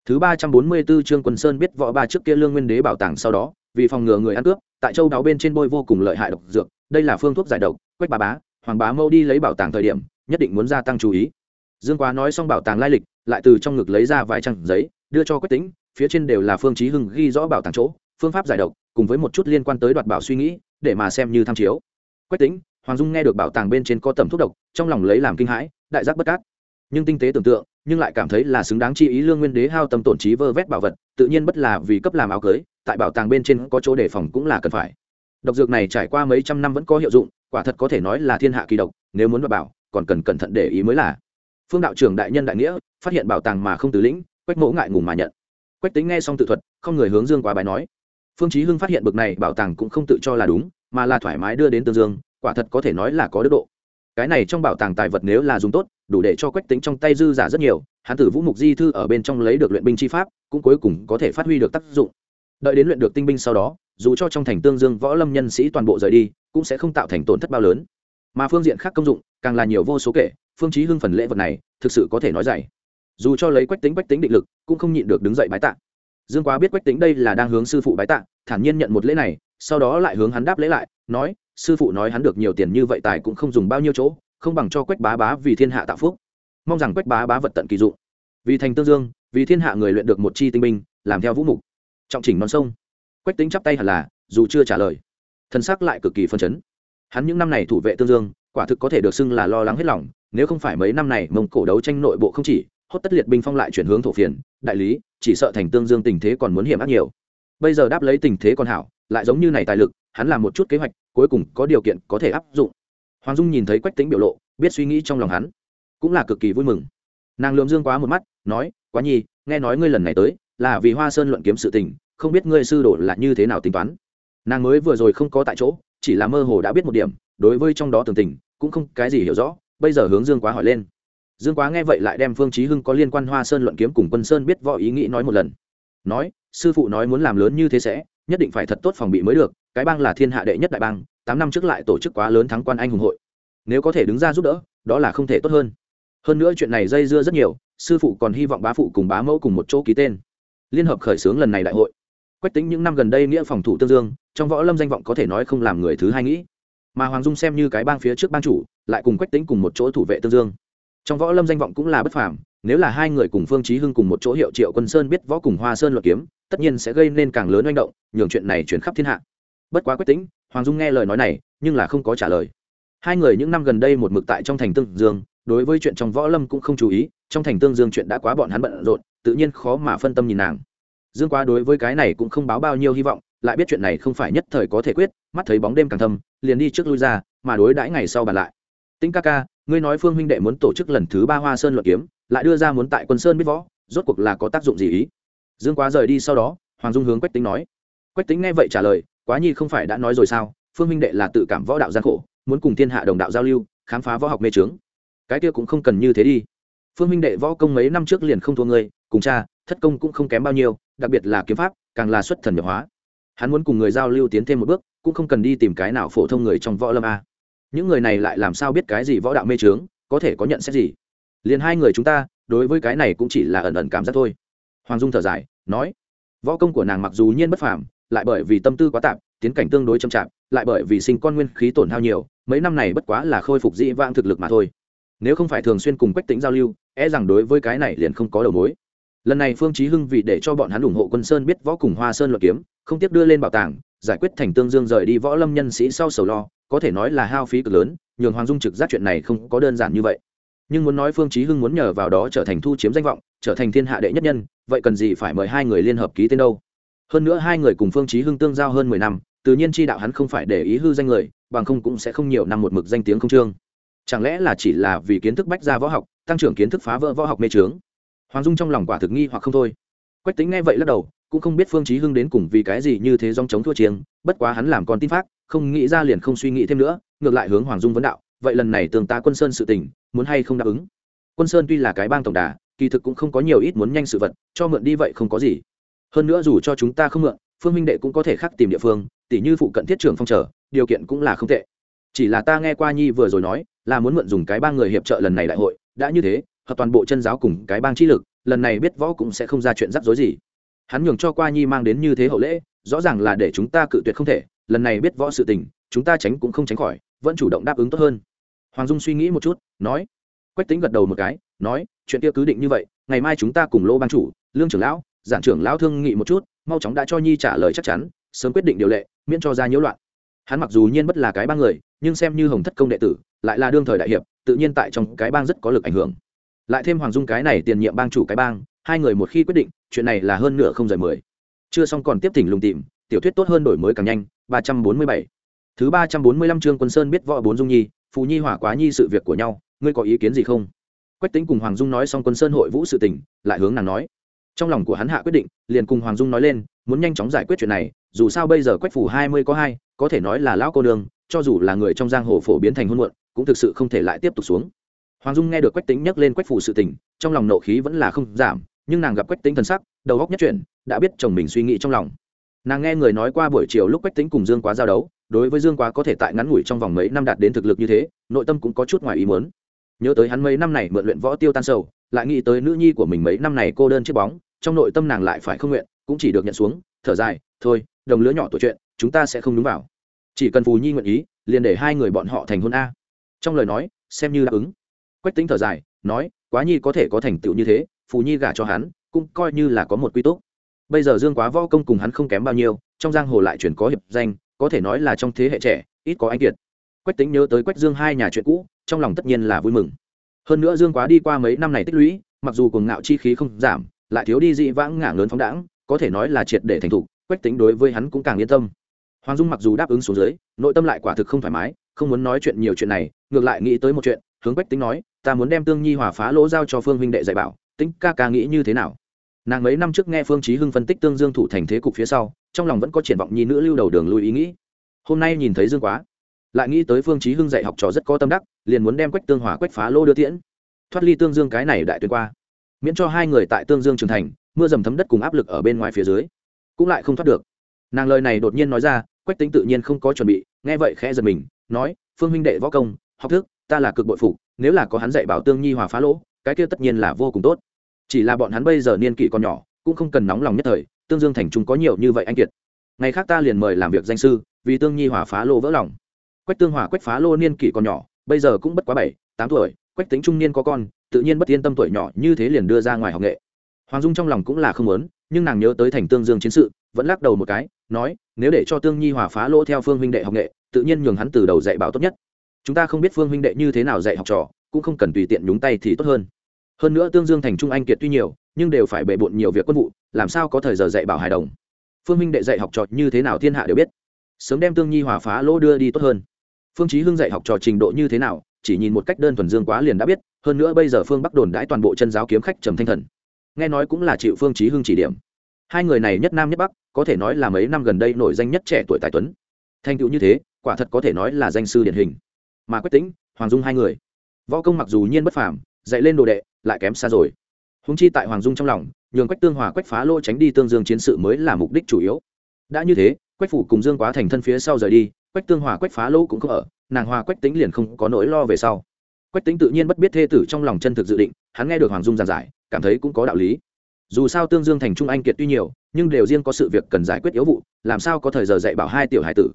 Thứ ba trăm bốn mươi 344 trương quân sơn biết võ ba trước kia lương nguyên đế bảo tàng sau đó, vì phòng ngừa người ăn cướp, tại châu đáo bên trên bôi vô cùng lợi hại độc dược, đây là phương thuốc giải độc, quách bà bá, hoàng bá mâu đi lấy bảo tàng thời điểm, nhất định muốn gia tăng chú ý. Dương quá nói xong bảo tàng lai lịch, lại từ trong ngực lấy ra vài trang giấy, đưa cho quách tĩnh, phía trên đều là phương chí hưng ghi rõ bảo tàng chỗ, phương pháp giải độc, cùng với một chút liên quan tới đoạt bảo suy nghĩ, để mà xem như tham chiếu. Quách tĩnh, hoàng dung nghe được bảo tàng bên trên có tầm thuốc độc, trong lòng lấy làm kinh hãi, đại giác bất cát nhưng tinh tế tưởng tượng, nhưng lại cảm thấy là xứng đáng chi ý lương nguyên đế hao tâm tổn trí vơ vét bảo vật, tự nhiên bất là vì cấp làm áo cưới, tại bảo tàng bên trên có chỗ đề phòng cũng là cần phải. Độc dược này trải qua mấy trăm năm vẫn có hiệu dụng, quả thật có thể nói là thiên hạ kỳ độc, nếu muốn đoạt bảo, còn cần cẩn thận để ý mới là. Phương đạo trưởng đại nhân đại nghĩa, phát hiện bảo tàng mà không từ lĩnh, quách mẫu ngại ngùng mà nhận. Quách tính nghe xong tự thuật, không người hướng dương quá bài nói. Phương chí hưng phát hiện bực này, bảo tàng cũng không tự cho là đúng, mà là thoải mái đưa đến tương dương, quả thật có thể nói là có đức độ. Cái này trong bảo tàng tài vật nếu là dùng tốt đủ để cho quách tính trong tay dư giả rất nhiều, hán tử vũ mục di thư ở bên trong lấy được luyện binh chi pháp, cũng cuối cùng có thể phát huy được tác dụng. Đợi đến luyện được tinh binh sau đó, dù cho trong thành tương dương võ lâm nhân sĩ toàn bộ rời đi, cũng sẽ không tạo thành tổn thất bao lớn. Mà phương diện khác công dụng, càng là nhiều vô số kể, phương chí hưng phần lễ vật này, thực sự có thể nói dày. Dù cho lấy quách tính quách tính định lực, cũng không nhịn được đứng dậy bái tạ. Dương quá biết quách tính đây là đang hướng sư phụ bái tạ, thản nhiên nhận một lễ này, sau đó lại hướng hắn đáp lễ lại, nói, sư phụ nói hắn được nhiều tiền như vậy tài cũng không dùng bao nhiêu chỗ không bằng cho quách bá bá vì thiên hạ tạo phúc. Mong rằng quách bá bá vật tận kỳ dụng. Vì thành tương dương, vì thiên hạ người luyện được một chi tinh binh, làm theo vũ mục. Trọng chỉnh non sông. Quách tính chắp tay hẳn là, dù chưa trả lời. Thân xác lại cực kỳ phân chấn. Hắn những năm này thủ vệ tương dương, quả thực có thể được xưng là lo lắng hết lòng, nếu không phải mấy năm này mông cổ đấu tranh nội bộ không chỉ, hốt tất liệt binh phong lại chuyển hướng thổ phiền, đại lý, chỉ sợ thành tương dương tình thế còn muốn hiểm ác nhiều. Bây giờ đáp lấy tình thế còn hảo, lại giống như này tài lực, hắn làm một chút kế hoạch, cuối cùng có điều kiện có thể áp dụng hoàng dung nhìn thấy quách tính biểu lộ, biết suy nghĩ trong lòng hắn. Cũng là cực kỳ vui mừng. Nàng lượm dương quá một mắt, nói, quá nhi, nghe nói ngươi lần này tới, là vì hoa sơn luận kiếm sự tình, không biết ngươi sư đồ là như thế nào tính toán? Nàng mới vừa rồi không có tại chỗ, chỉ là mơ hồ đã biết một điểm, đối với trong đó tường tình, cũng không cái gì hiểu rõ, bây giờ hướng dương quá hỏi lên. Dương quá nghe vậy lại đem phương chí hưng có liên quan hoa sơn luận kiếm cùng quân sơn biết võ ý nghĩ nói một lần. Nói, sư phụ nói muốn làm lớn như thế sẽ, nhất định phải thật tốt phòng bị mới được cái bang là thiên hạ đệ nhất đại bang, tám năm trước lại tổ chức quá lớn thắng quan anh hùng hội. Nếu có thể đứng ra giúp đỡ, đó là không thể tốt hơn. Hơn nữa chuyện này dây dưa rất nhiều, sư phụ còn hy vọng bá phụ cùng bá mẫu cùng một chỗ ký tên. Liên hợp khởi xướng lần này đại hội. Quách tính những năm gần đây nghĩa phòng thủ tương dương, trong võ lâm danh vọng có thể nói không làm người thứ hai nghĩ. Mà hoàng dung xem như cái bang phía trước bang chủ, lại cùng quách tính cùng một chỗ thủ vệ tương dương. Trong võ lâm danh vọng cũng là bất phàm, nếu là hai người cùng phương chí hưng cùng một chỗ hiệu triệu quân sơn biết võ cùng hoa sơn luật kiếm, tất nhiên sẽ gây nên càng lớn oanh động, nhường chuyện này chuyển khắp thiên hạ bất quá quyết tính hoàng dung nghe lời nói này, nhưng là không có trả lời. Hai người những năm gần đây một mực tại trong thành tương dương, đối với chuyện trong võ lâm cũng không chú ý, trong thành tương dương chuyện đã quá bọn hắn bận rộn, tự nhiên khó mà phân tâm nhìn nàng. Dương quá đối với cái này cũng không báo bao nhiêu hy vọng, lại biết chuyện này không phải nhất thời có thể quyết, mắt thấy bóng đêm càng thâm, liền đi trước lui ra, mà đối đãi ngày sau bàn lại. Tĩnh ca ca, ngươi nói phương huynh đệ muốn tổ chức lần thứ ba hoa sơn luận kiếm, lại đưa ra muốn tại quân sơn biết võ, rốt cuộc là có tác dụng gì ý? Dương quá rời đi sau đó, hoàng dung hướng quách tính nói. Quách tính nghe vậy trả lời quá nhi không phải đã nói rồi sao? Phương Minh đệ là tự cảm võ đạo gian khổ, muốn cùng thiên hạ đồng đạo giao lưu, khám phá võ học mê trướng cái kia cũng không cần như thế đi. Phương Minh đệ võ công mấy năm trước liền không thua ngươi, cùng cha, thất công cũng không kém bao nhiêu, đặc biệt là kiếm pháp, càng là xuất thần nhập hóa. Hắn muốn cùng người giao lưu tiến thêm một bước, cũng không cần đi tìm cái nào phổ thông người trong võ lâm a. Những người này lại làm sao biết cái gì võ đạo mê trướng có thể có nhận xét gì? Liền hai người chúng ta, đối với cái này cũng chỉ là ẩn ẩn cảm giác thôi. Hoàng dung thở dài, nói, võ công của nàng mặc dù nhiên bất phàm lại bởi vì tâm tư quá tạp, tiến cảnh tương đối chậm chạp, lại bởi vì sinh con nguyên khí tổn hao nhiều, mấy năm này bất quá là khôi phục dĩ vãng thực lực mà thôi. Nếu không phải thường xuyên cùng quách tính giao lưu e rằng đối với cái này liền không có đầu mối. Lần này phương chí hưng vì để cho bọn hắn ủng hộ quân sơn biết võ cùng hoa sơn luật kiếm, không tiếp đưa lên bảo tàng, giải quyết thành tương dương rời đi võ lâm nhân sĩ sau sầu lo, có thể nói là hao phí cực lớn, nhường hoàng dung trực giác chuyện này không có đơn giản như vậy. Nhưng muốn nói phương chí hưng muốn nhờ vào đó trở thành thu chiếm danh vọng, trở thành thiên hạ đệ nhất nhân, vậy cần gì phải mời hai người liên hợp ký tên đâu? Hơn nữa hai người cùng phương chí hưng tương giao hơn mười năm, tự nhiên chi đạo hắn không phải để ý hư danh người, bằng không cũng sẽ không nhiều năm một mực danh tiếng không trương. Chẳng lẽ là chỉ là vì kiến thức bách ra võ học, tăng trưởng kiến thức phá vỡ võ học mê trướng hoàng dung trong lòng quả thực nghi hoặc không thôi. Quách tính nghe vậy lắc đầu, cũng không biết phương chí hưng đến cùng vì cái gì như thế dòng chống thua chiêng, bất quá hắn làm con tin phát không nghĩ ra liền không suy nghĩ thêm nữa, ngược lại hướng hoàng dung vấn đạo, vậy lần này tường ta quân sơn sự tình, muốn hay không đáp ứng? Quân sơn tuy là cái bang tổng đà, kỳ thực cũng không có nhiều ít muốn nhanh sự vật, cho mượn đi vậy không có gì hơn nữa dù cho chúng ta không mượn, phương minh đệ cũng có thể khắc tìm địa phương tỷ như phụ cận thiết trường phong trở điều kiện cũng là không tệ. Chỉ là ta nghe qua nhi vừa rồi nói, là muốn mượn dùng cái bang người hiệp trợ lần này đại hội, đã như thế, hợp toàn bộ chân giáo cùng cái bang chi lực, lần này biết võ cũng sẽ không ra chuyện rắc rối gì. Hắn nhường cho qua nhi mang đến như thế hậu lễ, rõ ràng là để chúng ta cự tuyệt không thể, lần này biết võ sự tình, chúng ta tránh cũng không tránh khỏi, vẫn chủ động đáp ứng tốt hơn. Hoàng dung suy nghĩ một chút, nói. Quách tính gật đầu một cái, nói, chuyện kia cứ định như vậy, ngày mai chúng ta cùng lô ban chủ, lương trưởng lão giản trưởng lão thương nghị một chút, mau chóng đã cho nhi trả lời chắc chắn, sớm quyết định điều lệ, miễn cho ra nhiễu loạn. Hắn mặc dù nhiên bất là cái bang người, nhưng xem như hồng thất công đệ tử, lại là đương thời đại hiệp, tự nhiên tại trong cái bang rất có lực ảnh hưởng. Lại thêm hoàng dung cái này tiền nhiệm bang chủ cái bang, hai người một khi quyết định, chuyện này là hơn nửa không rời mười. Chưa xong còn tiếp thỉnh lùng tìm, tiểu thuyết tốt hơn đổi mới càng nhanh, ba trăm bốn mươi bảy. Thứ ba trăm bốn mươi lăm chương quân sơn biết võ bốn dung nhi, phù nhi hỏa quá nhi sự việc của nhau, ngươi có ý kiến gì không? Quách tính cùng hoàng dung nói xong quân sơn hội vũ sự tình, lại hướng nàng nói trong lòng của hắn hạ quyết định, liền cùng hoàng dung nói lên, muốn nhanh chóng giải quyết chuyện này, dù sao bây giờ quách phủ hai mươi có hai, có thể nói là lão cô nương, cho dù là người trong giang hồ phổ biến thành hôn muộn, cũng thực sự không thể lại tiếp tục xuống. Hoàng dung nghe được quách tính nhắc lên quách phủ sự tình, trong lòng nộ khí vẫn là không giảm, nhưng nàng gặp quách tính thần sắc, đầu góc nhất chuyển, đã biết chồng mình suy nghĩ trong lòng. Nàng nghe người nói qua buổi chiều lúc quách tính cùng dương quá giao đấu, đối với dương quá có thể tại ngắn ngủi trong vòng mấy năm đạt đến thực lực như thế, nội tâm cũng có chút ngoài ý muốn nhớ tới hắn mấy năm này mượn luyện võ tiêu tan sầu, lại nghĩ tới nữ nhi của mình mấy năm này cô đơn chiếc bóng, trong nội tâm nàng lại phải không nguyện, cũng chỉ được nhận xuống, thở dài, thôi, đồng lứa nhỏ tuổi chuyện, chúng ta sẽ không đúng vào. Chỉ cần phù nhi nguyện ý, liền để hai người bọn họ thành hôn a. Trong lời nói, xem như đáp ứng. Quách tính thở dài, nói, quá nhi có thể có thành tựu như thế, phù nhi gả cho hắn, cũng coi như là có một quy tốt bây giờ dương quá võ công cùng hắn không kém bao nhiêu, trong giang hồ lại chuyển có hiệp danh, có thể nói là trong thế hệ trẻ, ít có anh kiệt. Quách tính nhớ tới quách dương hai nhà chuyện cũ trong lòng tất nhiên là vui mừng. Hơn nữa dương quá đi qua mấy năm này tích lũy, mặc dù cường ngạo chi khí không giảm, lại thiếu đi dị vãng ngả lớn phóng đãng, có thể nói là triệt để thành thục, quách tính đối với hắn cũng càng yên tâm. Hoàng dung mặc dù đáp ứng xuống dưới, nội tâm lại quả thực không thoải mái, không muốn nói chuyện nhiều chuyện này, ngược lại nghĩ tới một chuyện, hướng quách tính nói, ta muốn đem tương nhi hòa phá lỗ giao cho phương huynh đệ dạy bảo, tính ca ca nghĩ như thế nào? Nàng mấy năm trước nghe phương chí hưng phân tích tương dương thủ thành thế cục phía sau, trong lòng vẫn có triển vọng nhi nữ lưu đầu đường lui ý nghĩ. Hôm nay nhìn thấy dương quá lại nghĩ tới phương chí hưng dạy học trò rất có tâm đắc, liền muốn đem quách tương hòa quách phá lô đưa tiễn. Thoát ly tương dương cái này đại tuyến qua. Miễn cho hai người tại tương dương trưởng thành, mưa dầm thấm đất cùng áp lực ở bên ngoài phía dưới, cũng lại không thoát được. Nàng lời này đột nhiên nói ra, quách tính tự nhiên không có chuẩn bị, nghe vậy khẽ giật mình, nói, phương huynh đệ võ công, học thức, ta là cực bội phục, nếu là có hắn dạy bảo tương nhi hòa phá lỗ cái kia tất nhiên là vô cùng tốt. Chỉ là bọn hắn bây giờ niên kỷ còn nhỏ, cũng không cần nóng lòng nhất thời, tương dương thành trung có nhiều như vậy anh kiệt. Ngày khác ta liền mời làm việc danh sư, vì tương nhi hòa phá lô vỡ lòng quách tương hòa quách phá lô niên kỷ còn nhỏ, bây giờ cũng bất quá bảy, tám tuổi, quách tính trung niên có con, tự nhiên bất yên tâm tuổi nhỏ như thế liền đưa ra ngoài học nghệ. Hoàng dung trong lòng cũng là không muốn, nhưng nàng nhớ tới thành tương dương chiến sự, vẫn lắc đầu một cái, nói, nếu để cho tương nhi hòa phá lỗ theo phương huynh đệ học nghệ, tự nhiên nhường hắn từ đầu dạy bảo tốt nhất. Chúng ta không biết phương huynh đệ như thế nào dạy học trò, cũng không cần tùy tiện nhúng tay thì tốt hơn. Hơn nữa tương dương thành trung anh kiệt tuy nhiều, nhưng đều phải bề bộn nhiều việc quân vụ, làm sao có thời giờ dạy bảo hài đồng? Phương huynh đệ dạy học trò như thế nào thiên hạ đều biết. Sớm đem tương nhi hòa phá lỗ đưa đi tốt hơn phương chí hưng dạy học trò trình độ như thế nào, chỉ nhìn một cách đơn thuần dương quá liền đã biết, hơn nữa bây giờ phương bắc đồn đãi toàn bộ chân giáo kiếm khách trầm thanh thần. Nghe nói cũng là chịu phương chí hưng chỉ điểm. Hai người này nhất nam nhất bắc, có thể nói là mấy năm gần đây nổi danh nhất trẻ tuổi tài tuấn. Thành tựu như thế, quả thật có thể nói là danh sư điển hình. Mà quyết tĩnh, hoàng dung hai người. Võ công mặc dù nhiên bất phàm, dạy lên đồ đệ, lại kém xa rồi. Húng chi tại hoàng dung trong lòng, nhường quách tương hòa quách phá lô tránh đi tương dương chiến sự mới là mục đích chủ yếu. Đã như thế, quách phủ cùng dương quá thành thân phía sau rời đi quách tương hòa quách phá lỗ cũng không ở, nàng hòa quách tính liền không có nỗi lo về sau. Quách tính tự nhiên bất biết thê tử trong lòng chân thực dự định, hắn nghe được hoàng dung giàn giải, cảm thấy cũng có đạo lý. Dù sao tương dương thành trung anh kiệt tuy nhiều, nhưng đều riêng có sự việc cần giải quyết yếu vụ, làm sao có thời giờ dạy bảo hai tiểu hải tử.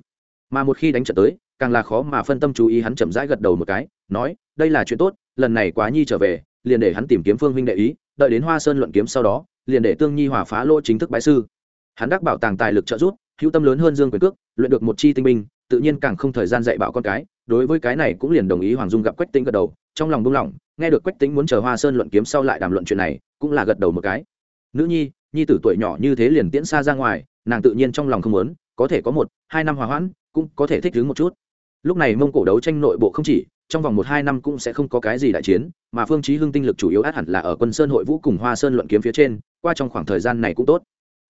Mà một khi đánh trận tới, càng là khó mà phân tâm chú ý hắn chậm rãi gật đầu một cái, nói, đây là chuyện tốt, lần này quá nhi trở về, liền để hắn tìm kiếm phương huynh đệ ý, đợi đến hoa sơn luận kiếm sau đó, liền để tương nhi hòa phá lỗ chính thức bái sư. Hắn đắc bảo tàng tài lực trợ giúp, hữu tâm lớn hơn dương quyền cước, luyện được một chi tinh binh tự nhiên càng không thời gian dạy bảo con cái, đối với cái này cũng liền đồng ý hoàng dung gặp quách tính gật đầu, trong lòng buông lỏng, nghe được quách tính muốn chờ hoa sơn luận kiếm sau lại đàm luận chuyện này, cũng là gật đầu một cái. Nữ nhi nhi tử tuổi nhỏ như thế liền tiễn xa ra ngoài, nàng tự nhiên trong lòng không muốn, có thể có một, hai năm hòa hoãn, cũng có thể thích ứng một chút. Lúc này mông cổ đấu tranh nội bộ không chỉ, trong vòng một, hai năm cũng sẽ không có cái gì đại chiến, mà phương chí hưng tinh lực chủ yếu át hẳn là ở quân sơn hội vũ cùng hoa sơn luận kiếm phía trên, qua trong khoảng thời gian này cũng tốt.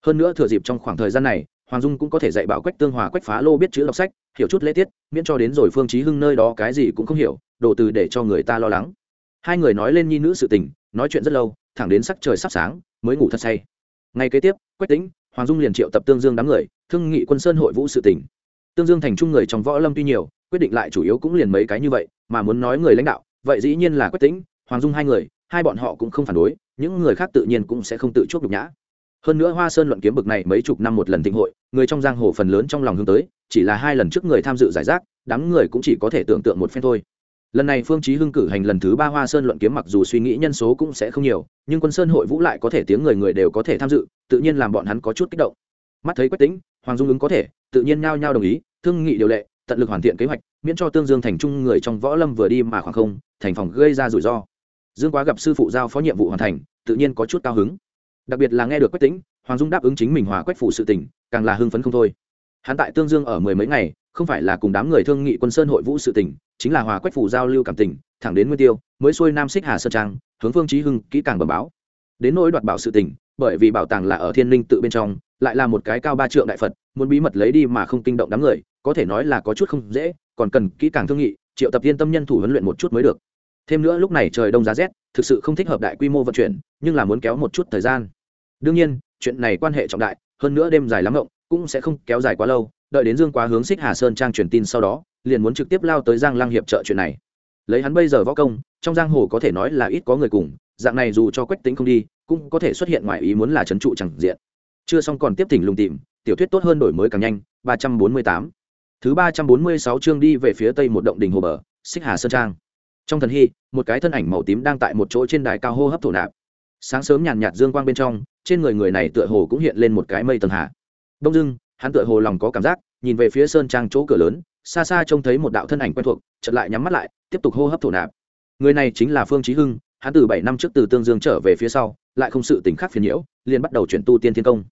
Hơn nữa thừa dịp trong khoảng thời gian này hoàng dung cũng có thể dạy bảo quách tương hòa quách phá lô biết chữ đọc sách, hiểu chút lễ tiết, miễn cho đến rồi phương chí hưng nơi đó cái gì cũng không hiểu, đồ từ để cho người ta lo lắng. Hai người nói lên nhi nữ sự tình, nói chuyện rất lâu, thẳng đến sắc trời sắp sáng, mới ngủ thật say. Ngay kế tiếp, quách tĩnh, hoàng dung liền triệu tập tương dương đám người, thương nghị quân sơn hội vũ sự tình. Tương dương thành trung người trong võ lâm tuy nhiều, quyết định lại chủ yếu cũng liền mấy cái như vậy, mà muốn nói người lãnh đạo, vậy dĩ nhiên là quách tĩnh, hoàng dung hai người, hai bọn họ cũng không phản đối, những người khác tự nhiên cũng sẽ không tự chuốc nhục nhã hơn nữa hoa sơn luận kiếm bực này mấy chục năm một lần thịnh hội, người trong giang hồ phần lớn trong lòng hướng tới, chỉ là hai lần trước người tham dự giải rác, đám người cũng chỉ có thể tưởng tượng một phen thôi. Lần này phương chí hưng cử hành lần thứ ba hoa sơn luận kiếm mặc dù suy nghĩ nhân số cũng sẽ không nhiều, nhưng quân sơn hội vũ lại có thể tiếng người người đều có thể tham dự, tự nhiên làm bọn hắn có chút kích động. Mắt thấy quách tính hoàng dung ứng có thể, tự nhiên nhao nhao đồng ý, thương nghị điều lệ, tận lực hoàn thiện kế hoạch, miễn cho tương dương thành trung người trong võ lâm vừa đi mà khoảng không, thành phòng gây ra rủi ro. Dương quá gặp sư phụ giao phó nhiệm vụ hoàn thành, tự nhiên có chút cao hứng đặc biệt là nghe được quách tĩnh, hoàng dung đáp ứng chính mình hòa quách phủ sự tỉnh càng là hưng phấn không thôi. Hắn tại tương dương ở mười mấy ngày, không phải là cùng đám người thương nghị quân sơn hội vũ sự tỉnh chính là hòa quách phủ giao lưu cảm tình, thẳng đến nguyên tiêu, mới xuôi nam xích hà sơn trang, hướng phương trí hưng kỹ càng bẩm báo. Đến nỗi đoạt bảo sự tỉnh bởi vì bảo tàng là ở thiên linh tự bên trong, lại là một cái cao ba trượng đại phật, muốn bí mật lấy đi mà không kinh động đám người, có thể nói là có chút không dễ, còn cần kỹ càng thương nghị, triệu tập yên tâm nhân thủ huấn luyện một chút mới được. Thêm nữa lúc này trời đông giá rét, thực sự không thích hợp đại quy mô vận chuyển, nhưng là muốn kéo một chút thời gian đương nhiên, chuyện này quan hệ trọng đại, hơn nữa đêm dài lắm rộng cũng sẽ không kéo dài quá lâu, đợi đến dương quá hướng xích hà sơn trang truyền tin sau đó, liền muốn trực tiếp lao tới giang lang hiệp trợ chuyện này. Lấy hắn bây giờ võ công, trong giang hồ có thể nói là ít có người cùng, dạng này dù cho quách tính không đi, cũng có thể xuất hiện ngoài ý muốn là trấn trụ chẳng diện. Chưa xong còn tiếp thỉnh lùng tìm, tiểu thuyết tốt hơn đổi mới càng nhanh, ba trăm bốn mươi tám. Thứ ba trăm bốn mươi sáu chương đi về phía tây một động đình hồ bờ, xích hà sơn trang. Trong thần hy, một cái thân ảnh màu tím đang tại một chỗ trên đài cao hô hấp thổ nạp. Sáng sớm nhàn nhạt dương quang bên trong trên người người này tựa hồ cũng hiện lên một cái mây tầng hạ đông dưng hắn tựa hồ lòng có cảm giác, nhìn về phía sơn trang chỗ cửa lớn, xa xa trông thấy một đạo thân ảnh quen thuộc, chợt lại nhắm mắt lại, tiếp tục hô hấp thổ nạp. Người này chính là phương chí hưng, hắn từ bảy năm trước từ tương dương trở về phía sau, lại không sự tình khác phiền nhiễu, liền bắt đầu chuyển tu tiên thiên công.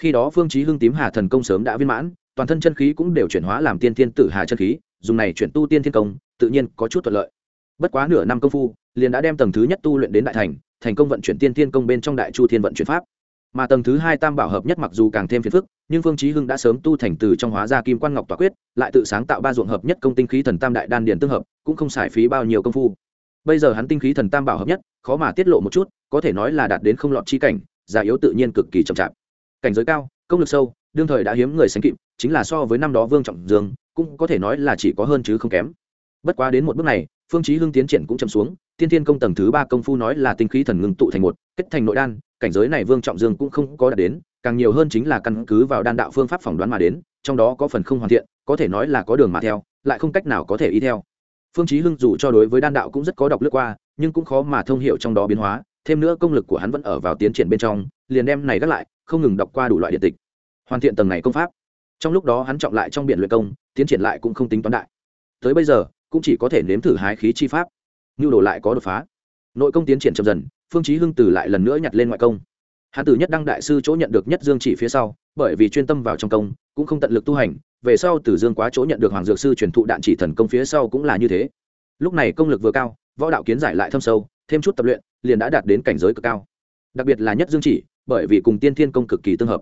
Khi đó phương chí hưng tím hà thần công sớm đã viên mãn, toàn thân chân khí cũng đều chuyển hóa làm tiên thiên tử hà chân khí, dùng này chuyển tu tiên thiên công, tự nhiên có chút thuận lợi. Bất quá nửa năm công phu, liền đã đem tầng thứ nhất tu luyện đến đại thành thành công vận chuyển tiên thiên công bên trong đại chu thiên vận chuyển pháp mà tầng thứ hai tam bảo hợp nhất mặc dù càng thêm phiền phức, nhưng phương chí hưng đã sớm tu thành từ trong hóa ra kim quan ngọc tỏa quyết, lại tự sáng tạo ba ruộng hợp nhất công tinh khí thần tam đại đan điền tương hợp, cũng không xài phí bao nhiêu công phu. Bây giờ hắn tinh khí thần tam bảo hợp nhất, khó mà tiết lộ một chút, có thể nói là đạt đến không lọt chi cảnh, già yếu tự nhiên cực kỳ chậm chạp. Cảnh giới cao, công lực sâu, đương thời đã hiếm người sánh kịp, chính là so với năm đó vương trọng dương, cũng có thể nói là chỉ có hơn chứ không kém. Bất quá đến một bước này, phương chí hưng tiến triển cũng chậm xuống tiên thiên công tầng thứ ba công phu nói là tinh khí thần ngưng tụ thành một, kết thành nội đan cảnh giới này vương trọng dương cũng không có đạt đến, càng nhiều hơn chính là căn cứ vào đan đạo phương pháp phỏng đoán mà đến, trong đó có phần không hoàn thiện, có thể nói là có đường mà theo, lại không cách nào có thể y theo. Phương chí hưng dù cho đối với đan đạo cũng rất có độc lướt qua, nhưng cũng khó mà thông hiểu trong đó biến hóa, thêm nữa công lực của hắn vẫn ở vào tiến triển bên trong, liền đem này gác lại, không ngừng đọc qua đủ loại điện tịch. Hoàn thiện tầng này công pháp. Trong lúc đó hắn trọng lại trong biển luyện công, tiến triển lại cũng không tính toán đại. Tới bây giờ, cũng chỉ có thể nếm thử hái khí chi pháp. Nhu đồ lại có đột phá. Nội công tiến triển chậm dần phương chí hưng từ lại lần nữa nhặt lên ngoại công. Hắn từ nhất đăng đại sư chỗ nhận được nhất dương chỉ phía sau, bởi vì chuyên tâm vào trong công, cũng không tận lực tu hành, về sau từ dương quá chỗ nhận được hoàng dược sư truyền thụ đạn chỉ thần công phía sau cũng là như thế. Lúc này công lực vừa cao, võ đạo kiến giải lại thâm sâu, thêm chút tập luyện, liền đã đạt đến cảnh giới cực cao. Đặc biệt là nhất dương chỉ, bởi vì cùng tiên thiên công cực kỳ tương hợp.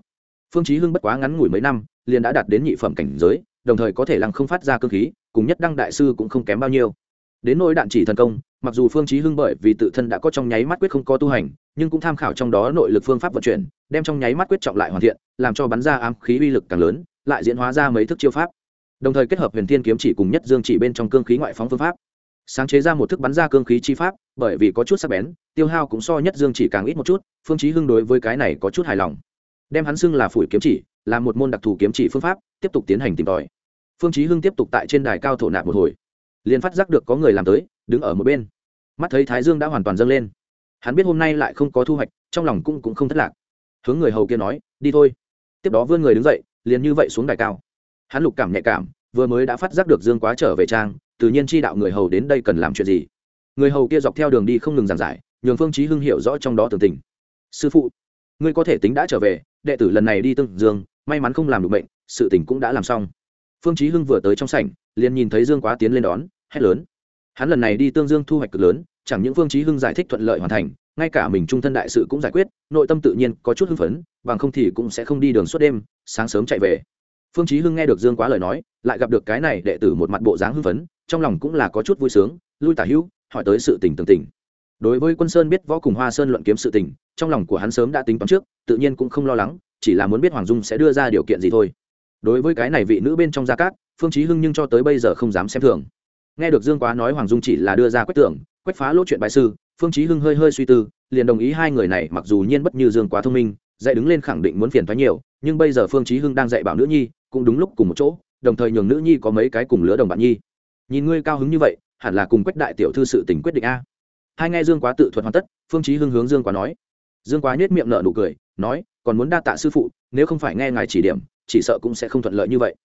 Phương chí hưng bất quá ngắn ngủi mấy năm, liền đã đạt đến nhị phẩm cảnh giới, đồng thời có thể lăng không phát ra cương khí, cùng nhất đăng đại sư cũng không kém bao nhiêu đến nỗi đạn chỉ thần công, mặc dù phương chí hưng bởi vì tự thân đã có trong nháy mắt quyết không có tu hành, nhưng cũng tham khảo trong đó nội lực phương pháp vận chuyển, đem trong nháy mắt quyết trọng lại hoàn thiện, làm cho bắn ra ám khí uy lực càng lớn, lại diễn hóa ra mấy thức chiêu pháp. Đồng thời kết hợp huyền thiên kiếm chỉ cùng nhất dương chỉ bên trong cương khí ngoại phóng phương pháp. Sáng chế ra một thức bắn ra cương khí chi pháp, bởi vì có chút sắc bén, tiêu hao cũng so nhất dương chỉ càng ít một chút, phương chí hưng đối với cái này có chút hài lòng. Đem hắn xưng là phủi kiếm chỉ, là một môn đặc thù kiếm chỉ phương pháp, tiếp tục tiến hành tìm tòi. Phương chí hưng tiếp tục tại trên đài cao thổ nạp một hồi liền phát giác được có người làm tới, đứng ở một bên. Mắt thấy thái dương đã hoàn toàn dâng lên. Hắn biết hôm nay lại không có thu hoạch, trong lòng cũng cũng không thất lạc. Hướng người hầu kia nói, đi thôi. Tiếp đó vươn người đứng dậy, liền như vậy xuống đài cao. Hắn lục cảm nhạy cảm, vừa mới đã phát giác được dương quá trở về trang, tự nhiên chi đạo người hầu đến đây cần làm chuyện gì. Người hầu kia dọc theo đường đi không ngừng giảng giải, nhường phương chí hưng hiểu rõ trong đó tường tình. Sư phụ, ngươi có thể tính đã trở về, đệ tử lần này đi tương dương, may mắn không làm được bệnh, sự tình cũng đã làm xong. Phương chí hưng vừa tới trong sảnh, liền nhìn thấy dương quá tiến lên đón hét lớn. Hắn lần này đi tương dương thu hoạch cực lớn, chẳng những phương chí hưng giải thích thuận lợi hoàn thành, ngay cả mình trung thân đại sự cũng giải quyết, nội tâm tự nhiên có chút hưng phấn, bằng không thì cũng sẽ không đi đường suốt đêm, sáng sớm chạy về. Phương chí hưng nghe được dương quá lời nói, lại gặp được cái này đệ tử một mặt bộ dáng hưng phấn, trong lòng cũng là có chút vui sướng, lui tả hữu, hỏi tới sự tình tường tình. Đối với quân sơn biết võ cùng hoa sơn luận kiếm sự tình, trong lòng của hắn sớm đã tính toán trước, tự nhiên cũng không lo lắng, chỉ là muốn biết hoàng dung sẽ đưa ra điều kiện gì thôi. Đối với cái này vị nữ bên trong gia cát, phương chí hưng nhưng cho tới bây giờ không dám xem thường nghe được dương quá nói hoàng dung chỉ là đưa ra quách tưởng, quách phá lỗ chuyện bài sư, phương chí hưng hơi hơi suy tư, liền đồng ý hai người này mặc dù nhiên bất như dương quá thông minh, dạy đứng lên khẳng định muốn phiền thoái nhiều, nhưng bây giờ phương chí hưng đang dạy bảo nữ nhi, cũng đúng lúc cùng một chỗ, đồng thời nhường nữ nhi có mấy cái cùng lứa đồng bạn nhi. Nhìn ngươi cao hứng như vậy, hẳn là cùng quách đại tiểu thư sự tình quyết định a. Hai nghe dương quá tự thuật hoàn tất, phương chí hưng hướng dương quá nói. Dương quá nhếch miệng nở nụ cười, nói, còn muốn đa tạ sư phụ, nếu không phải nghe ngài chỉ điểm, chỉ sợ cũng sẽ không thuận lợi như vậy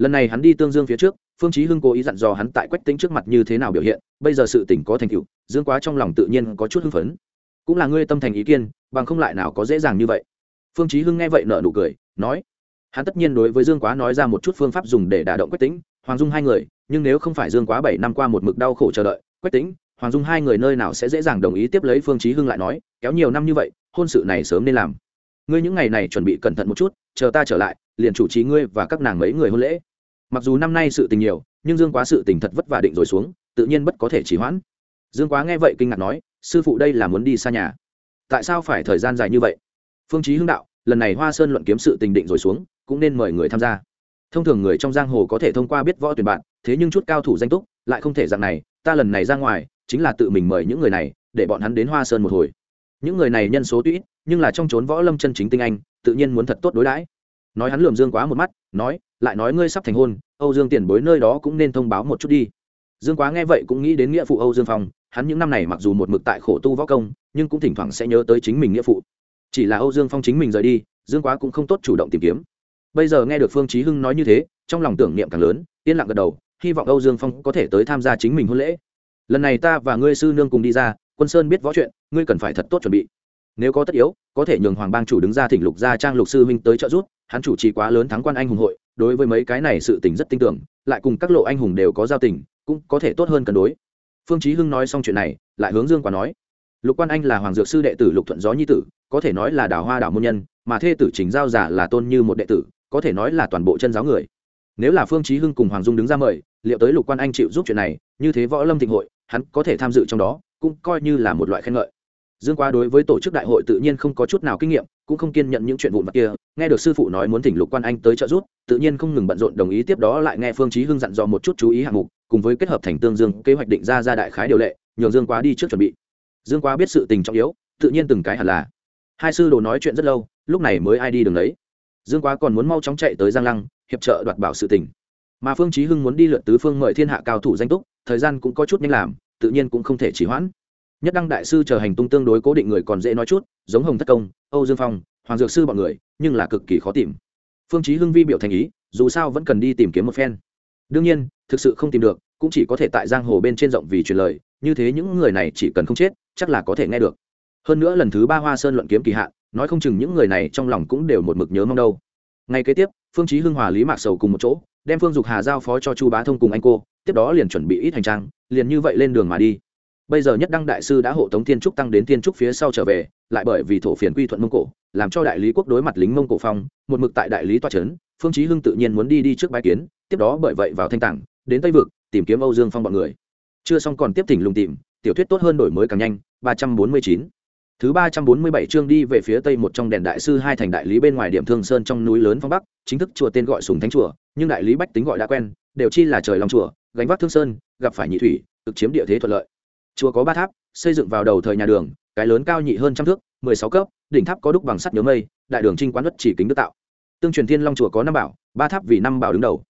lần này hắn đi tương dương phía trước, phương chí hưng cố ý dặn dò hắn tại quách tính trước mặt như thế nào biểu hiện, bây giờ sự tình có thành tựu, dương quá trong lòng tự nhiên có chút hưng phấn. Cũng là ngươi tâm thành ý kiên, bằng không lại nào có dễ dàng như vậy. Phương chí hưng nghe vậy nở nụ cười, nói, hắn tất nhiên đối với dương quá nói ra một chút phương pháp dùng để đả động quách tính hoàng dung hai người, nhưng nếu không phải dương quá bảy năm qua một mực đau khổ chờ đợi, quách tính hoàng dung hai người nơi nào sẽ dễ dàng đồng ý tiếp lấy phương chí hưng lại nói, kéo nhiều năm như vậy, hôn sự này sớm nên làm. Ngươi những ngày này chuẩn bị cẩn thận một chút, chờ ta trở lại, liền chủ trì ngươi và các nàng mấy người hôn lễ mặc dù năm nay sự tình nhiều, nhưng dương quá sự tình thật vất vả định rồi xuống, tự nhiên bất có thể chỉ hoãn. Dương quá nghe vậy kinh ngạc nói, sư phụ đây là muốn đi xa nhà. Tại sao phải thời gian dài như vậy? Phương chí hưng đạo, lần này hoa sơn luận kiếm sự tình định rồi xuống, cũng nên mời người tham gia. Thông thường người trong giang hồ có thể thông qua biết võ tuyển bạn, thế nhưng chút cao thủ danh túc, lại không thể dạng này, ta lần này ra ngoài, chính là tự mình mời những người này, để bọn hắn đến hoa sơn một hồi. Những người này nhân số tuy nhưng là trong trốn võ lâm chân chính tinh anh, tự nhiên muốn thật tốt đối đãi. Nói hắn lườm dương quá một mắt, nói lại nói ngươi sắp thành hôn, âu dương tiền bối nơi đó cũng nên thông báo một chút đi. Dương quá nghe vậy cũng nghĩ đến nghĩa phụ âu dương phong, hắn những năm này mặc dù một mực tại khổ tu võ công, nhưng cũng thỉnh thoảng sẽ nhớ tới chính mình nghĩa phụ. Chỉ là âu dương phong chính mình rời đi, dương quá cũng không tốt chủ động tìm kiếm. Bây giờ nghe được phương chí hưng nói như thế, trong lòng tưởng niệm càng lớn, yên lặng gật đầu, hy vọng âu dương phong có thể tới tham gia chính mình hôn lễ. Lần này ta và ngươi sư nương cùng đi ra, quân sơn biết võ chuyện, ngươi cần phải thật tốt chuẩn bị. Nếu có tất yếu, có thể nhường hoàng bang chủ đứng ra thỉnh lục gia trang lục sư huynh tới trợ giúp hắn chủ trì quá lớn thắng quan anh hùng hội, đối với mấy cái này sự tình rất tin tưởng, lại cùng các lộ anh hùng đều có giao tình, cũng có thể tốt hơn cân đối. Phương chí hưng nói xong chuyện này, lại hướng dương quả nói, lục quan anh là hoàng dược sư đệ tử lục thuận gió nhi tử, có thể nói là đào hoa đào môn nhân, mà thê tử chính giao giả là tôn như một đệ tử, có thể nói là toàn bộ chân giáo người. Nếu là phương chí hưng cùng hoàng dung đứng ra mời, liệu tới lục quan anh chịu giúp chuyện này, như thế võ lâm thịnh hội, hắn có thể tham dự trong đó, cũng coi như là một loại khen ngợi dương quá đối với tổ chức đại hội tự nhiên không có chút nào kinh nghiệm, cũng không kiên nhận những chuyện vụn vặt kia, nghe được sư phụ nói muốn thỉnh lục quan anh tới trợ giúp, tự nhiên không ngừng bận rộn đồng ý tiếp đó lại nghe phương chí hưng dặn dò một chút chú ý hạng mục, cùng với kết hợp thành tương dương kế hoạch định ra ra đại khái điều lệ, nhường dương quá đi trước chuẩn bị. Dương quá biết sự tình trọng yếu, tự nhiên từng cái hẳn là. Hai sư đồ nói chuyện rất lâu, lúc này mới ai đi đường đấy. Dương quá còn muốn mau chóng chạy tới giang lăng, hiệp trợ đoạt bảo sự tình. Mà phương chí hưng muốn đi lượt tứ phương mời thiên hạ cao thủ danh túc, thời gian cũng có chút nhanh làm, tự nhiên cũng không thể trì hoãn nhất đăng đại sư chờ hành tung tương đối cố định người còn dễ nói chút, giống hồng thất công, âu dương phong, hoàng dược sư bọn người, nhưng là cực kỳ khó tìm. Phương chí hưng vi biểu thành ý, dù sao vẫn cần đi tìm kiếm một phen. Đương nhiên, thực sự không tìm được, cũng chỉ có thể tại giang hồ bên trên rộng vì truyền lời, như thế những người này chỉ cần không chết, chắc là có thể nghe được. Hơn nữa lần thứ ba hoa sơn luận kiếm kỳ hạn, nói không chừng những người này trong lòng cũng đều một mực nhớ mong đâu. Ngay kế tiếp, phương chí hưng hòa lý mạc sầu cùng một chỗ, đem phương dục hà giao phó cho chu bá thông cùng anh cô, tiếp đó liền chuẩn bị ít hành trang, liền như vậy lên đường mà đi bây giờ nhất đăng đại sư đã hộ tống thiên trúc tăng đến thiên trúc phía sau trở về, lại bởi vì thổ phiền quy thuận mông cổ, làm cho đại lý quốc đối mặt lính mông cổ phong, một mực tại đại lý toa trấn phương chí hưng tự nhiên muốn đi đi trước bái kiến, tiếp đó bởi vậy vào thanh tảng đến tây vực, tìm kiếm âu dương phong bọn người. Chưa xong còn tiếp thỉnh lùng tìm, tiểu thuyết tốt hơn đổi mới càng nhanh, ba trăm bốn mươi chín. Thứ ba trăm bốn mươi bảy chương đi về phía tây một trong đèn đại sư hai thành đại lý bên ngoài điểm thương sơn trong núi lớn phong bắc, chính thức chùa tên gọi sùng thánh chùa, nhưng đại lý bách tính gọi đã quen, đều chi là trời lòng chùa, gánh vác thương sơn, gặp phải nhị thủy, cực chiếm địa thế thuận lợi chùa có ba tháp, xây dựng vào đầu thời nhà đường, cái lớn cao nhị hơn trăm thước, mười sáu cấp, đỉnh tháp có đúc bằng sắt nhớ mây, đại đường trinh quán đất chỉ kính đức tạo. Tương truyền thiên long chùa có năm bảo, ba tháp vì năm bảo đứng đầu.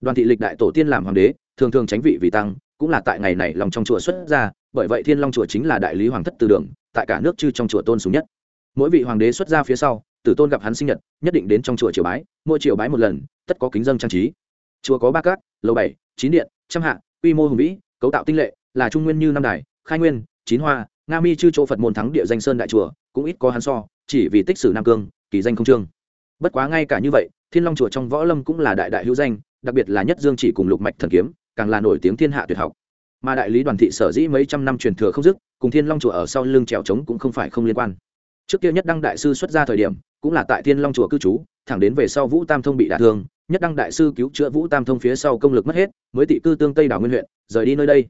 Đoàn thị lịch đại tổ tiên làm hoàng đế, thường thường tránh vị vì tăng, cũng là tại ngày này lòng trong chùa xuất ra, bởi vậy thiên long chùa chính là đại lý hoàng thất từ đường, tại cả nước chư trong chùa tôn sùng nhất. Mỗi vị hoàng đế xuất ra phía sau, tử tôn gặp hắn sinh nhật, nhất định đến trong chùa triều bái, mỗi triều bái một lần, tất có kính dân trang trí. Chùa có ba cát lầu bảy, chín điện, trăm hạ, quy mô hùng vĩ, cấu tạo tinh lệ, là trung nguyên như năm đài khai nguyên, chín hoa, nga mi chư chỗ phật môn thắng địa danh sơn đại chùa, cũng ít có hắn so, chỉ vì tích sử nam cương, kỳ danh không trương. Bất quá ngay cả như vậy, thiên long chùa trong võ lâm cũng là đại đại hữu danh, đặc biệt là nhất dương chỉ cùng lục mạch thần kiếm, càng là nổi tiếng thiên hạ tuyệt học. Mà đại lý đoàn thị sở dĩ mấy trăm năm truyền thừa không dứt, cùng thiên long chùa ở sau lưng trèo trống cũng không phải không liên quan. Trước kia nhất đăng đại sư xuất ra thời điểm, cũng là tại thiên long chùa cư trú, thẳng đến về sau vũ tam thông bị đả thương, nhất đăng đại sư cứu chữa vũ tam thông phía sau công lực mất hết, mới tị cư tương tây đảo nguyên huyện, rời đi nơi đây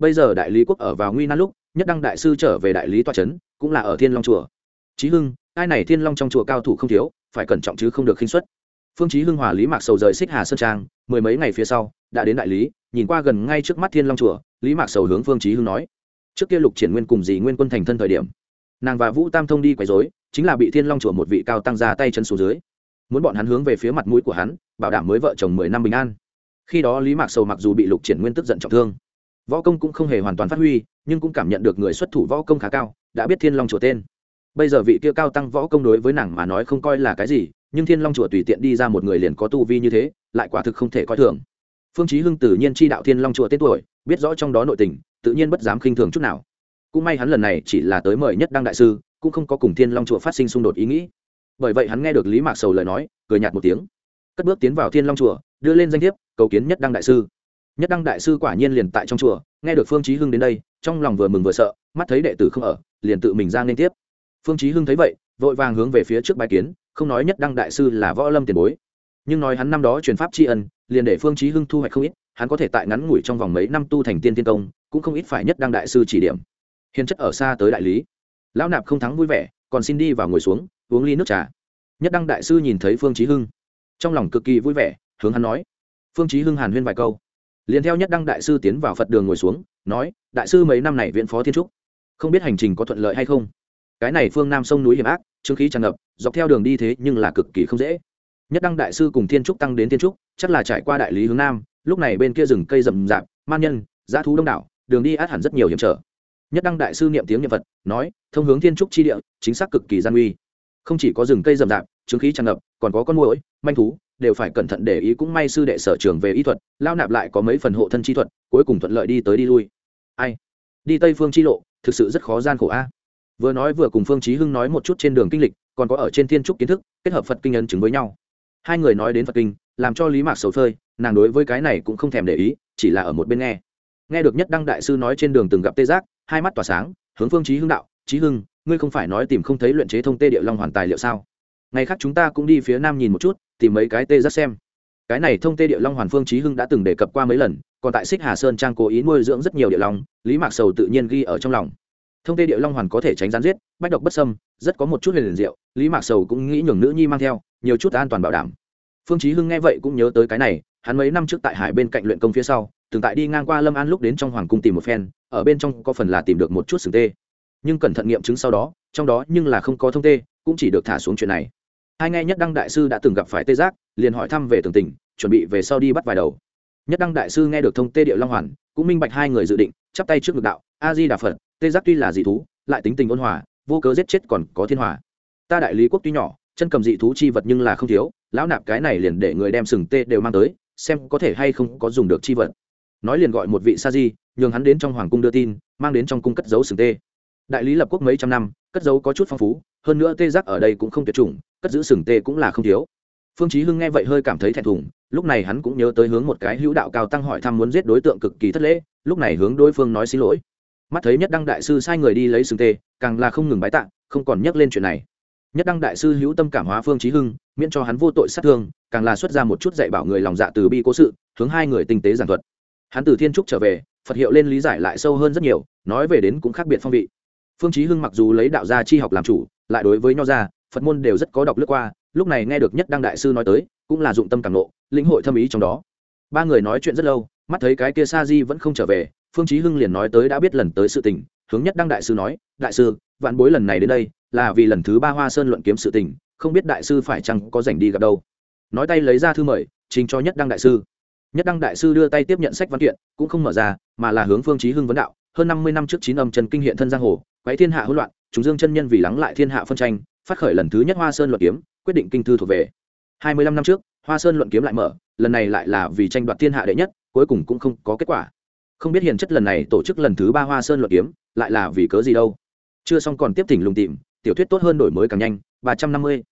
bây giờ đại lý quốc ở vào nguy nan lúc, nhất đăng đại sư trở về đại lý toa trấn cũng là ở thiên long chùa. Chí hưng, ai này thiên long trong chùa cao thủ không thiếu, phải cẩn trọng chứ không được khinh xuất phương chí hưng hòa lý mạc sầu rời xích hà sơn trang, mười mấy ngày phía sau, đã đến đại lý, nhìn qua gần ngay trước mắt thiên long chùa, lý mạc sầu hướng phương chí hưng nói, trước kia lục triển nguyên cùng dì nguyên quân thành thân thời điểm, nàng và vũ tam thông đi quấy rối, chính là bị thiên long chùa một vị cao tăng ra tay chân xuống dưới. Muốn bọn hắn hướng về phía mặt mũi của hắn, bảo đảm mới vợ chồng mười năm bình an. Khi đó lý mạc sầu mặc dù bị lục triển nguyên tức giận trọng thương võ công cũng không hề hoàn toàn phát huy, nhưng cũng cảm nhận được người xuất thủ võ công khá cao, đã biết thiên long chùa tên. Bây giờ vị kia cao tăng võ công đối với nàng mà nói không coi là cái gì, nhưng thiên long chùa tùy tiện đi ra một người liền có tu vi như thế, lại quả thực không thể coi thường. Phương chí hưng tự nhiên chi đạo thiên long chùa tên tuổi, biết rõ trong đó nội tình, tự nhiên bất dám khinh thường chút nào. Cũng may hắn lần này chỉ là tới mời nhất đăng đại sư, cũng không có cùng thiên long chùa phát sinh xung đột ý nghĩ. Bởi vậy hắn nghe được lý mạc sầu lời nói, cười nhạt một tiếng. Cất bước tiến vào thiên long chùa, đưa lên danh thiếp, cầu kiến nhất đăng đại sư nhất đăng đại sư quả nhiên liền tại trong chùa, nghe được phương chí hưng đến đây, trong lòng vừa mừng vừa sợ, mắt thấy đệ tử không ở, liền tự mình ra nên tiếp. Phương chí hưng thấy vậy, vội vàng hướng về phía trước bài kiến, không nói nhất đăng đại sư là võ lâm tiền bối. Nhưng nói hắn năm đó truyền pháp tri ân, liền để phương chí hưng thu hoạch không ít, hắn có thể tại ngắn ngủi trong vòng mấy năm tu thành tiên tiên công, cũng không ít phải nhất đăng đại sư chỉ điểm. Hiền chất ở xa tới đại lý. Lão nạp không thắng vui vẻ, còn xin đi vào ngồi xuống, uống ly nước trà. Nhất đăng đại sư nhìn thấy phương chí hưng, trong lòng cực kỳ vui vẻ, hướng hắn nói. Phương chí hưng hàn huyên vài câu liền theo nhất đăng đại sư tiến vào phật đường ngồi xuống, nói, đại sư mấy năm này viện phó thiên trúc, không biết hành trình có thuận lợi hay không? Cái này phương nam sông núi hiểm ác trương khí tràn ngập, dọc theo đường đi thế nhưng là cực kỳ không dễ. Nhất đăng đại sư cùng thiên trúc tăng đến thiên trúc, chắc là trải qua đại lý hướng nam, lúc này bên kia rừng cây rậm rạp, man nhân, dã thú đông đảo, đường đi át hẳn rất nhiều hiểm trở. Nhất đăng đại sư niệm tiếng niệm vật nói, thông hướng thiên trúc chi địa, chính xác cực kỳ gian uy không chỉ có rừng cây rậm rạp trướng khí tràn ngập, còn có con muỗi, manh thú đều phải cẩn thận để ý cũng may sư đệ sở trường về y thuật, lao nạp lại có mấy phần hộ thân chi thuật, cuối cùng thuận lợi đi tới đi lui. Ai? Đi tây phương chi lộ, thực sự rất khó gian khổ a. Vừa nói vừa cùng phương chí hưng nói một chút trên đường kinh lịch, còn có ở trên thiên trúc kiến thức, kết hợp phật kinh ấn chứng với nhau. Hai người nói đến phật kinh, làm cho lý mạc sầu phơi, nàng đối với cái này cũng không thèm để ý, chỉ là ở một bên nghe. Nghe được nhất đăng đại sư nói trên đường từng gặp tê giác, hai mắt tỏa sáng, hướng phương chí hưng đạo, chí hưng, ngươi không phải nói tìm không thấy luyện chế thông tê địa long hoàn tài liệu sao? Ngày khác chúng ta cũng đi phía nam nhìn một chút, tìm mấy cái tê giác xem. Cái này thông tê địa long hoàn phương trí hưng đã từng đề cập qua mấy lần, còn tại xích hà sơn trang cố ý nuôi dưỡng rất nhiều địa long, lý mạc sầu tự nhiên ghi ở trong lòng. Thông tê địa long hoàn có thể tránh gián giết, bách độc bất sâm rất có một chút huyền liền diệu, lý mạc sầu cũng nghĩ nhường nữ nhi mang theo, nhiều chút an toàn bảo đảm. Phương trí hưng nghe vậy cũng nhớ tới cái này, hắn mấy năm trước tại hải bên cạnh luyện công phía sau, từng tại đi ngang qua lâm an lúc đến trong hoàng cung tìm một phen, ở bên trong có phần là tìm được một chút sừng tê. Nhưng cẩn thận nghiệm chứng sau đó, trong đó nhưng là không có thông tê, cũng chỉ được thả xuống chuyện này hai nghe nhất đăng đại sư đã từng gặp phải tê giác, liền hỏi thăm về tường tình, chuẩn bị về sau đi bắt vài đầu. Nhất đăng đại sư nghe được thông tê địa long hoàn, cũng minh bạch hai người dự định, chắp tay trước ngực đạo a di đà phật, tê giác tuy là dị thú, lại tính tình ôn hòa, vô cớ giết chết còn có thiên hòa. Ta đại lý quốc tuy nhỏ, chân cầm dị thú chi vật nhưng là không thiếu, lão nạp cái này liền để người đem sừng tê đều mang tới, xem có thể hay không có dùng được chi vật. Nói liền gọi một vị sa di, nhường hắn đến trong hoàng cung đưa tin, mang đến trong cung cất dấu sừng tê. Đại lý lập quốc mấy trăm năm cất dấu có chút phong phú, hơn nữa tê giác ở đây cũng không tuyệt chủng, cất giữ sừng tê cũng là không thiếu. Phương chí hưng nghe vậy hơi cảm thấy thẹn thùng, lúc này hắn cũng nhớ tới hướng một cái hữu đạo cao tăng hỏi thăm muốn giết đối tượng cực kỳ thất lễ, lúc này hướng đối phương nói xin lỗi. Mắt thấy nhất đăng đại sư sai người đi lấy sừng tê, càng là không ngừng bái tạ, không còn nhắc lên chuyện này. Nhất đăng đại sư hữu tâm cảm hóa phương chí hưng, miễn cho hắn vô tội sát thương, càng là xuất ra một chút dạy bảo người lòng dạ từ bi cố sự, hướng hai người tinh tế giảng thuật. Hắn từ thiên trúc trở về, phật hiệu lên lý giải lại sâu hơn rất nhiều, nói về đến cũng khác biệt phong vị phương chí hưng mặc dù lấy đạo gia chi học làm chủ, lại đối với nho gia, phật môn đều rất có đọc lướt qua, lúc này nghe được nhất đăng đại sư nói tới, cũng là dụng tâm cảm nộ, lĩnh hội thâm ý trong đó. Ba người nói chuyện rất lâu, mắt thấy cái kia sa di vẫn không trở về, phương chí hưng liền nói tới đã biết lần tới sự tình, hướng nhất đăng đại sư nói, đại sư, vạn bối lần này đến đây, là vì lần thứ ba hoa sơn luận kiếm sự tình, không biết đại sư phải chăng có rảnh đi gặp đâu? Nói tay lấy ra thư mời, trình cho nhất đăng đại sư. Nhất đăng đại sư đưa tay tiếp nhận sách văn kiện, cũng không mở ra, mà là hướng phương chí hưng vấn đạo hơn năm mươi năm trước chín âm chân kinh hiện thân giang hồ, quái thiên hạ hỗn loạn, chúng dương chân nhân vì lắng lại thiên hạ phân tranh, phát khởi lần thứ nhất hoa sơn luận kiếm, quyết định kinh thư thuộc về. Hai mươi lăm năm trước, hoa sơn luận kiếm lại mở, lần này lại là vì tranh đoạt thiên hạ đệ nhất, cuối cùng cũng không có kết quả. Không biết hiền chất lần này tổ chức lần thứ ba hoa sơn luận kiếm, lại là vì cớ gì đâu? Chưa xong còn tiếp thỉnh lùng tìm, tiểu thuyết tốt hơn đổi mới càng nhanh, ba trăm năm mươi.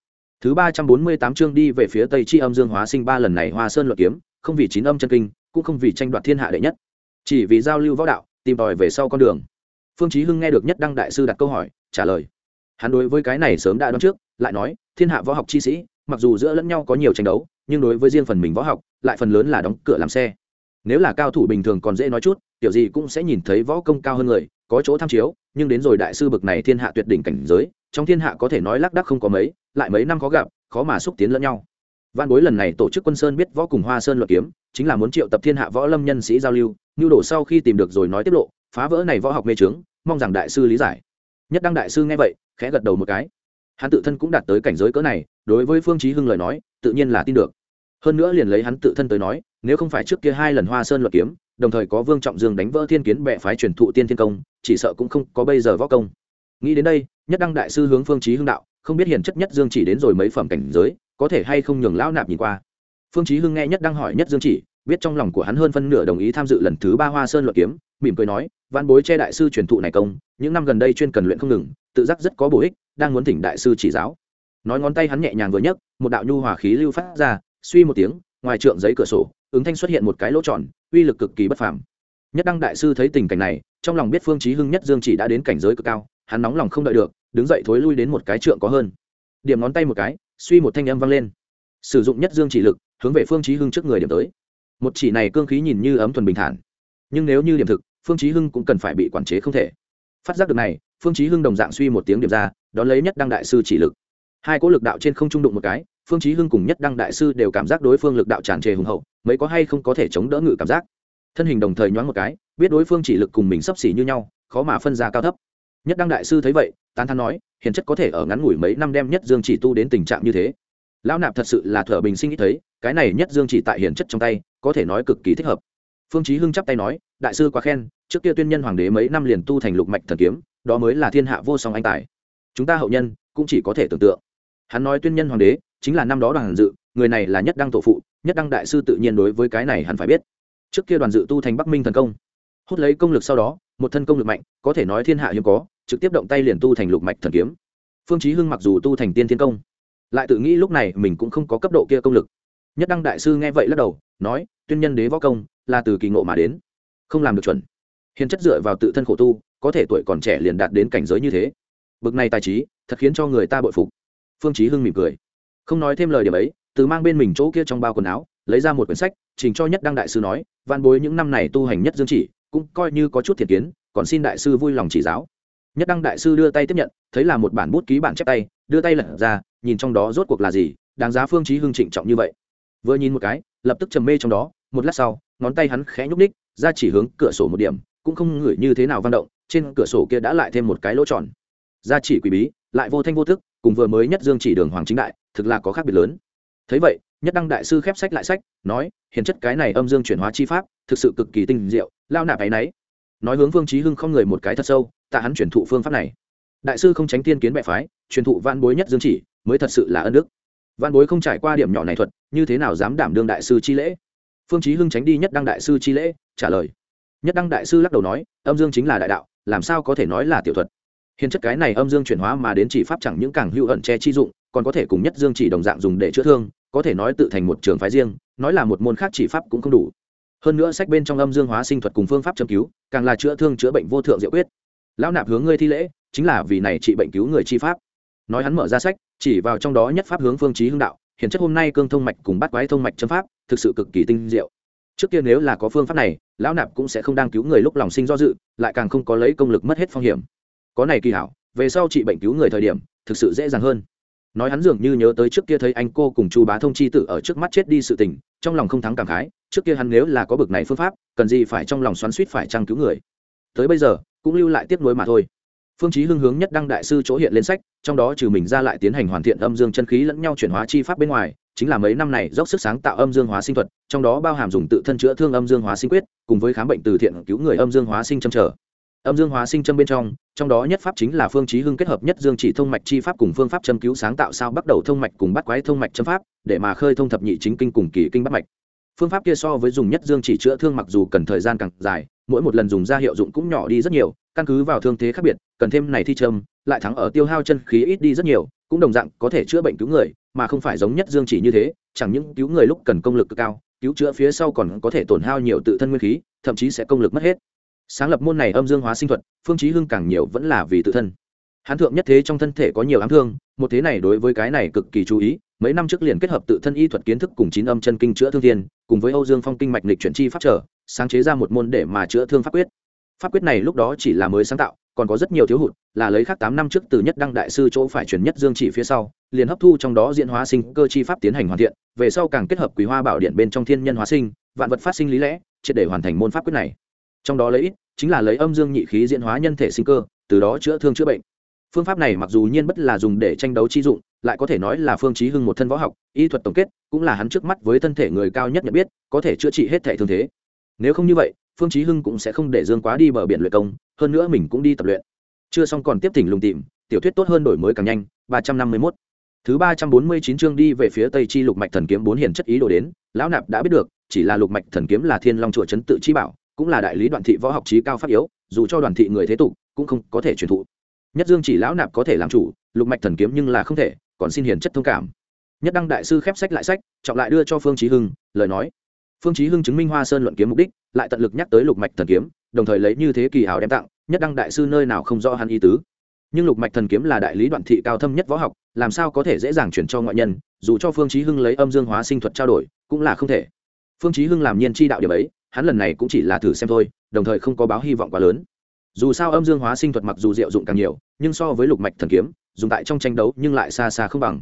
Thứ ba trăm bốn mươi tám chương đi về phía tây chi âm dương hóa sinh ba lần này hoa sơn luận kiếm, không vì chín âm chân kinh, cũng không vì tranh đoạt thiên hạ đệ nhất. Chỉ vì giao lưu võ đạo tìm tòi về sau con đường. Phương chí hưng nghe được nhất đăng đại sư đặt câu hỏi, trả lời. Hắn đối với cái này sớm đã đoán trước, lại nói, thiên hạ võ học chi sĩ, mặc dù giữa lẫn nhau có nhiều tranh đấu, nhưng đối với riêng phần mình võ học, lại phần lớn là đóng cửa làm xe. Nếu là cao thủ bình thường còn dễ nói chút, tiểu gì cũng sẽ nhìn thấy võ công cao hơn người, có chỗ tham chiếu, nhưng đến rồi đại sư bực này thiên hạ tuyệt đỉnh cảnh giới, trong thiên hạ có thể nói lác đác không có mấy, lại mấy năm khó gặp, khó mà xúc tiến lẫn nhau. Văn bối lần này tổ chức quân sơn biết võ cùng hoa sơn luận kiếm chính là muốn triệu tập thiên hạ võ lâm nhân sĩ giao lưu nhu đồ sau khi tìm được rồi nói tiết lộ, phá vỡ này võ học mê trướng mong rằng đại sư lý giải. Nhất đăng đại sư nghe vậy, khẽ gật đầu một cái. Hắn tự thân cũng đạt tới cảnh giới cỡ này, đối với phương chí hưng lời nói, tự nhiên là tin được. Hơn nữa liền lấy hắn tự thân tới nói, nếu không phải trước kia hai lần hoa sơn luật kiếm, đồng thời có vương trọng dương đánh vỡ thiên kiến bệ phái truyền thụ tiên thiên công, chỉ sợ cũng không có bây giờ võ công. Nghĩ đến đây, nhất đăng đại sư hướng phương chí hưng đạo, không biết hiển chất nhất dương chỉ đến rồi mấy phẩm cảnh giới, có thể hay không nhường lão nạp nhìn qua phương chí hưng nghe nhất đăng hỏi nhất dương chỉ, biết trong lòng của hắn hơn phân nửa đồng ý tham dự lần thứ ba hoa sơn luật kiếm, mỉm cười nói văn bối che đại sư truyền thụ này công, những năm gần đây chuyên cần luyện không ngừng, tự giác rất có bổ ích, đang muốn thỉnh đại sư chỉ giáo. Nói ngón tay hắn nhẹ nhàng vừa nhấc, một đạo nhu hòa khí lưu phát ra, suy một tiếng, ngoài trượng giấy cửa sổ, ứng thanh xuất hiện một cái lỗ tròn, uy lực cực kỳ bất phàm. Nhất đăng đại sư thấy tình cảnh này, trong lòng biết phương chí hưng nhất dương chỉ đã đến cảnh giới cực cao, hắn nóng lòng không đợi được, đứng dậy thối lui đến một cái trượng có hơn. Điểm ngón tay một cái, suy một thanh âm vang lên. Sử dụng nhất dương chỉ lực hướng về phương chí hưng trước người điểm tới. Một chỉ này cương khí nhìn như ấm thuần bình thản. Nhưng nếu như điểm thực, phương chí hưng cũng cần phải bị quản chế không thể. Phát giác được này, phương chí hưng đồng dạng suy một tiếng điểm ra, đón lấy nhất đăng đại sư chỉ lực. Hai cỗ lực đạo trên không trung đụng một cái, phương chí hưng cùng nhất đăng đại sư đều cảm giác đối phương lực đạo tràn trề hùng hậu, mấy có hay không có thể chống đỡ ngự cảm giác. Thân hình đồng thời nhoáng một cái, biết đối phương chỉ lực cùng mình sắp xỉ như nhau, khó mà phân ra cao thấp. Nhất đăng đại sư thấy vậy, tán thán nói, hiền chất có thể ở ngắn ngủi mấy năm đem nhất dương chỉ tu đến tình trạng như thế lão nạp thật sự là thở bình sinh ít thấy, cái này nhất dương chỉ tại hiền chất trong tay, có thể nói cực kỳ thích hợp. Phương chí hưng chắp tay nói, đại sư quá khen, trước kia tuyên nhân hoàng đế mấy năm liền tu thành lục mạch thần kiếm, đó mới là thiên hạ vô song anh tài. Chúng ta hậu nhân cũng chỉ có thể tưởng tượng. Hắn nói tuyên nhân hoàng đế, chính là năm đó đoàn dự, người này là nhất đăng tổ phụ, nhất đăng đại sư tự nhiên đối với cái này hắn phải biết. Trước kia đoàn dự tu thành bắc minh thần công, hút lấy công lực sau đó, một thân công lực mạnh, có thể nói thiên hạ hiếm có, trực tiếp động tay liền tu thành lục mạch thần kiếm. Phương chí hưng mặc dù tu thành tiên thiên công lại tự nghĩ lúc này mình cũng không có cấp độ kia công lực. Nhất đăng đại sư nghe vậy lắc đầu, nói, tuyên nhân đế võ công là từ kỳ ngộ mà đến, không làm được chuẩn. Hiền chất dựa vào tự thân khổ tu, có thể tuổi còn trẻ liền đạt đến cảnh giới như thế. Bực này tài trí, thật khiến cho người ta bội phục. Phương chí hưng mỉm cười. Không nói thêm lời điểm ấy, từ mang bên mình chỗ kia trong bao quần áo, lấy ra một quyển sách, trình cho nhất đăng đại sư nói văn bối những năm này tu hành nhất dương chỉ, cũng coi như có chút thiệt kiến, còn xin đại sư vui lòng chỉ giáo. Nhất đăng đại sư đưa tay tiếp nhận, thấy là một bản bút ký bản chép tay, đưa tay lật ra nhìn trong đó rốt cuộc là gì, đáng giá phương chí hưng trịnh trọng như vậy. Vừa nhìn một cái, lập tức trầm mê trong đó, một lát sau, ngón tay hắn khẽ nhúc ních ra chỉ hướng cửa sổ một điểm, cũng không ngửi như thế nào vang động, trên cửa sổ kia đã lại thêm một cái lỗ tròn. Ra chỉ quỷ bí, lại vô thanh vô thức cùng vừa mới nhất dương chỉ đường hoàng chính đại, thực là có khác biệt lớn. Thấy vậy, nhất đăng đại sư khép sách lại sách, nói, hiền chất cái này âm dương chuyển hóa chi pháp, thực sự cực kỳ tinh diệu, lao nạp áy náy nói hướng vương trí hưng không người một cái thật sâu, tạ hắn chuyển thụ phương pháp này. Đại sư không tránh tiên kiến bệ phái, truyền thụ văn bối nhất dương chỉ mới thật sự là ân đức. Văn bối không trải qua điểm nhỏ này thuật, như thế nào dám đảm đương đại sư chi lễ? Phương chí hưng tránh đi nhất đăng đại sư chi lễ, trả lời. Nhất đăng đại sư lắc đầu nói, âm dương chính là đại đạo, làm sao có thể nói là tiểu thuật? Hiện chất cái này âm dương chuyển hóa mà đến chỉ pháp chẳng những càng hữu ẩn che chi dụng, còn có thể cùng nhất dương chỉ đồng dạng dùng để chữa thương, có thể nói tự thành một trường phái riêng, nói là một môn khác chỉ pháp cũng không đủ. Hơn nữa sách bên trong âm dương hóa sinh thuật cùng phương pháp châm cứu, càng là chữa thương chữa bệnh vô thượng diệu quyết. Lão nạp hướng ngươi thi lễ, chính là vì này trị bệnh cứu người chi pháp nói hắn mở ra sách, chỉ vào trong đó nhất pháp hướng phương chí hưng đạo hiện chất hôm nay cương thông mạch cùng bắt quái thông mạch chấm pháp, thực sự cực kỳ tinh diệu. Trước kia nếu là có phương pháp này, lão nạp cũng sẽ không đang cứu người lúc lòng sinh do dự, lại càng không có lấy công lực mất hết phong hiểm. Có này kỳ hảo, về sau trị bệnh cứu người thời điểm, thực sự dễ dàng hơn. Nói hắn dường như nhớ tới trước kia thấy anh cô cùng chu bá thông chi tử ở trước mắt chết đi sự tình, trong lòng không thắng cảm khái, trước kia hắn nếu là có bực này phương pháp, cần gì phải trong lòng xoắn suýt phải trăng cứu người. Tới bây giờ, cũng lưu lại tiếp nối mà thôi phương chí hưng hướng nhất đăng đại sư chỗ hiện lên sách, trong đó trừ mình ra lại tiến hành hoàn thiện âm dương chân khí lẫn nhau chuyển hóa chi pháp bên ngoài, chính là mấy năm này dốc sức sáng tạo âm dương hóa sinh thuật, trong đó bao hàm dùng tự thân chữa thương âm dương hóa sinh quyết, cùng với khám bệnh từ thiện cứu người âm dương hóa sinh châm trở. Âm dương hóa sinh châm bên trong trong đó nhất pháp chính là phương chí hưng kết hợp nhất dương chỉ thông mạch chi pháp cùng phương pháp châm cứu sáng tạo sao bắt đầu thông mạch cùng bắt quái thông mạch châm pháp, để mà khơi thông thập nhị chính kinh cùng kỳ kinh bắt mạch. Phương pháp kia so với dùng nhất dương chỉ chữa thương mặc dù cần thời gian càng dài, mỗi một lần dùng ra hiệu dụng cũng nhỏ đi rất nhiều căn cứ vào thương thế khác biệt, cần thêm này thi trâm, lại thắng ở tiêu hao chân khí ít đi rất nhiều, cũng đồng dạng có thể chữa bệnh cứu người, mà không phải giống nhất dương chỉ như thế, chẳng những cứu người lúc cần công lực cực cao, cứu chữa phía sau còn có thể tổn hao nhiều tự thân nguyên khí, thậm chí sẽ công lực mất hết. Sáng lập môn này âm dương hóa sinh thuật, phương chí hưng càng nhiều vẫn là vì tự thân. Hán thượng nhất thế trong thân thể có nhiều ám thương, một thế này đối với cái này cực kỳ chú ý, mấy năm trước liền kết hợp tự thân y thuật kiến thức cùng chín âm chân kinh chữa thương thiên, cùng với âu dương phong kinh mạch lịch chuyển chi pháp trở, sáng chế ra một môn để mà chữa thương pháp quyết pháp quyết này lúc đó chỉ là mới sáng tạo, còn có rất nhiều thiếu hụt, là lấy khác tám năm trước từ nhất đăng đại sư chỗ phải chuyển nhất dương chỉ phía sau, liền hấp thu trong đó diễn hóa sinh, cơ chi pháp tiến hành hoàn thiện, về sau càng kết hợp quý hoa bảo điện bên trong thiên nhân hóa sinh, vạn vật phát sinh lý lẽ, triệt để hoàn thành môn pháp quyết này. Trong đó lấy ít, chính là lấy âm dương nhị khí diễn hóa nhân thể sinh cơ, từ đó chữa thương chữa bệnh. Phương pháp này mặc dù nhiên bất là dùng để tranh đấu chi dụng, lại có thể nói là phương chí hưng một thân võ học, y thuật tổng kết, cũng là hắn trước mắt với thân thể người cao nhất nhận biết, có thể chữa trị hết thể thương thế. Nếu không như vậy phương chí hưng cũng sẽ không để dương quá đi bờ biển luyện công, hơn nữa mình cũng đi tập luyện. Chưa xong còn tiếp thỉnh lùng tìm, tiểu thuyết tốt hơn đổi mới càng nhanh, ba trăm năm mươi 351 thứ ba trăm bốn mươi chín chương đi về phía tây chi lục mạch thần kiếm bốn hiển chất ý đồ đến, lão nạp đã biết được, chỉ là lục mạch thần kiếm là thiên long chùa chấn tự chi bảo, cũng là đại lý đoạn thị võ học trí cao pháp yếu, dù cho đoàn thị người thế tục, cũng không có thể truyền thụ. Nhất dương chỉ lão nạp có thể làm chủ, lục mạch thần kiếm nhưng là không thể, còn xin hiền chất thông cảm. Nhất đăng đại sư khép sách lại sách, trọng lại đưa cho phương Chí hưng, lời nói phương chí hưng chứng minh hoa sơn luận kiếm mục đích, lại tận lực nhắc tới lục mạch thần kiếm, đồng thời lấy như thế kỳ hảo đem tặng, nhất đăng đại sư nơi nào không rõ hắn ý tứ. Nhưng lục mạch thần kiếm là đại lý đoạn thị cao thâm nhất võ học, làm sao có thể dễ dàng chuyển cho ngoại nhân, dù cho phương chí hưng lấy âm dương hóa sinh thuật trao đổi, cũng là không thể. Phương chí hưng làm nhiên chi đạo điểm ấy, hắn lần này cũng chỉ là thử xem thôi, đồng thời không có báo hy vọng quá lớn. Dù sao âm dương hóa sinh thuật mặc dù diệu dụng càng nhiều, nhưng so với lục mạch thần kiếm, dùng tại trong tranh đấu nhưng lại xa xa không bằng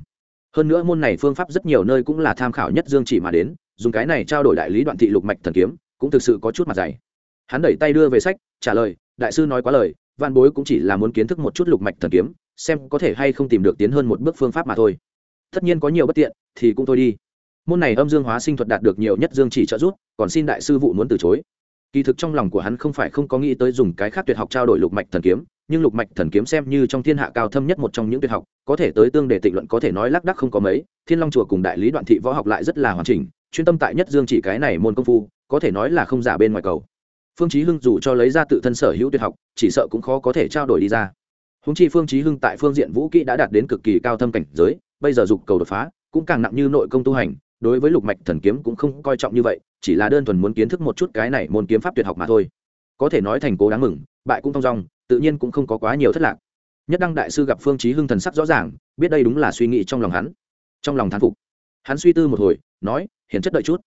hơn nữa môn này phương pháp rất nhiều nơi cũng là tham khảo nhất dương chỉ mà đến, dùng cái này trao đổi đại lý đoạn thị lục mạch thần kiếm, cũng thực sự có chút mặt dày. Hắn đẩy tay đưa về sách, trả lời, đại sư nói quá lời văn bối cũng chỉ là muốn kiến thức một chút lục mạch thần kiếm, xem có thể hay không tìm được tiến hơn một bước phương pháp mà thôi. Tất nhiên có nhiều bất tiện, thì cũng thôi đi. Môn này âm dương hóa sinh thuật đạt được nhiều nhất dương chỉ trợ giúp, còn xin đại sư vụ muốn từ chối kỳ thực trong lòng của hắn không phải không có nghĩ tới dùng cái khác tuyệt học trao đổi lục mạch thần kiếm, nhưng lục mạch thần kiếm xem như trong thiên hạ cao thâm nhất một trong những tuyệt học, có thể tới tương đề tịnh luận có thể nói lác đắc không có mấy, thiên long chùa cùng đại lý đoạn thị võ học lại rất là hoàn chỉnh, chuyên tâm tại nhất dương chỉ cái này môn công phu, có thể nói là không giả bên ngoài cầu. Phương chí hưng dù cho lấy ra tự thân sở hữu tuyệt học, chỉ sợ cũng khó có thể trao đổi đi ra. Húng chi phương chí hưng tại phương diện vũ kỹ đã đạt đến cực kỳ cao thâm cảnh giới, bây giờ dục cầu đột phá, cũng càng nặng như nội công tu hành đối với lục mạch thần kiếm cũng không coi trọng như vậy, chỉ là đơn thuần muốn kiến thức một chút cái này môn kiếm pháp tuyệt học mà thôi. Có thể nói thành cố đáng mừng, bại cũng thong dong, tự nhiên cũng không có quá nhiều thất lạc. Nhất đăng đại sư gặp phương chí hưng thần sắc rõ ràng, biết đây đúng là suy nghĩ trong lòng hắn. Trong lòng thán phục, hắn suy tư một hồi, nói hiển chất đợi chút.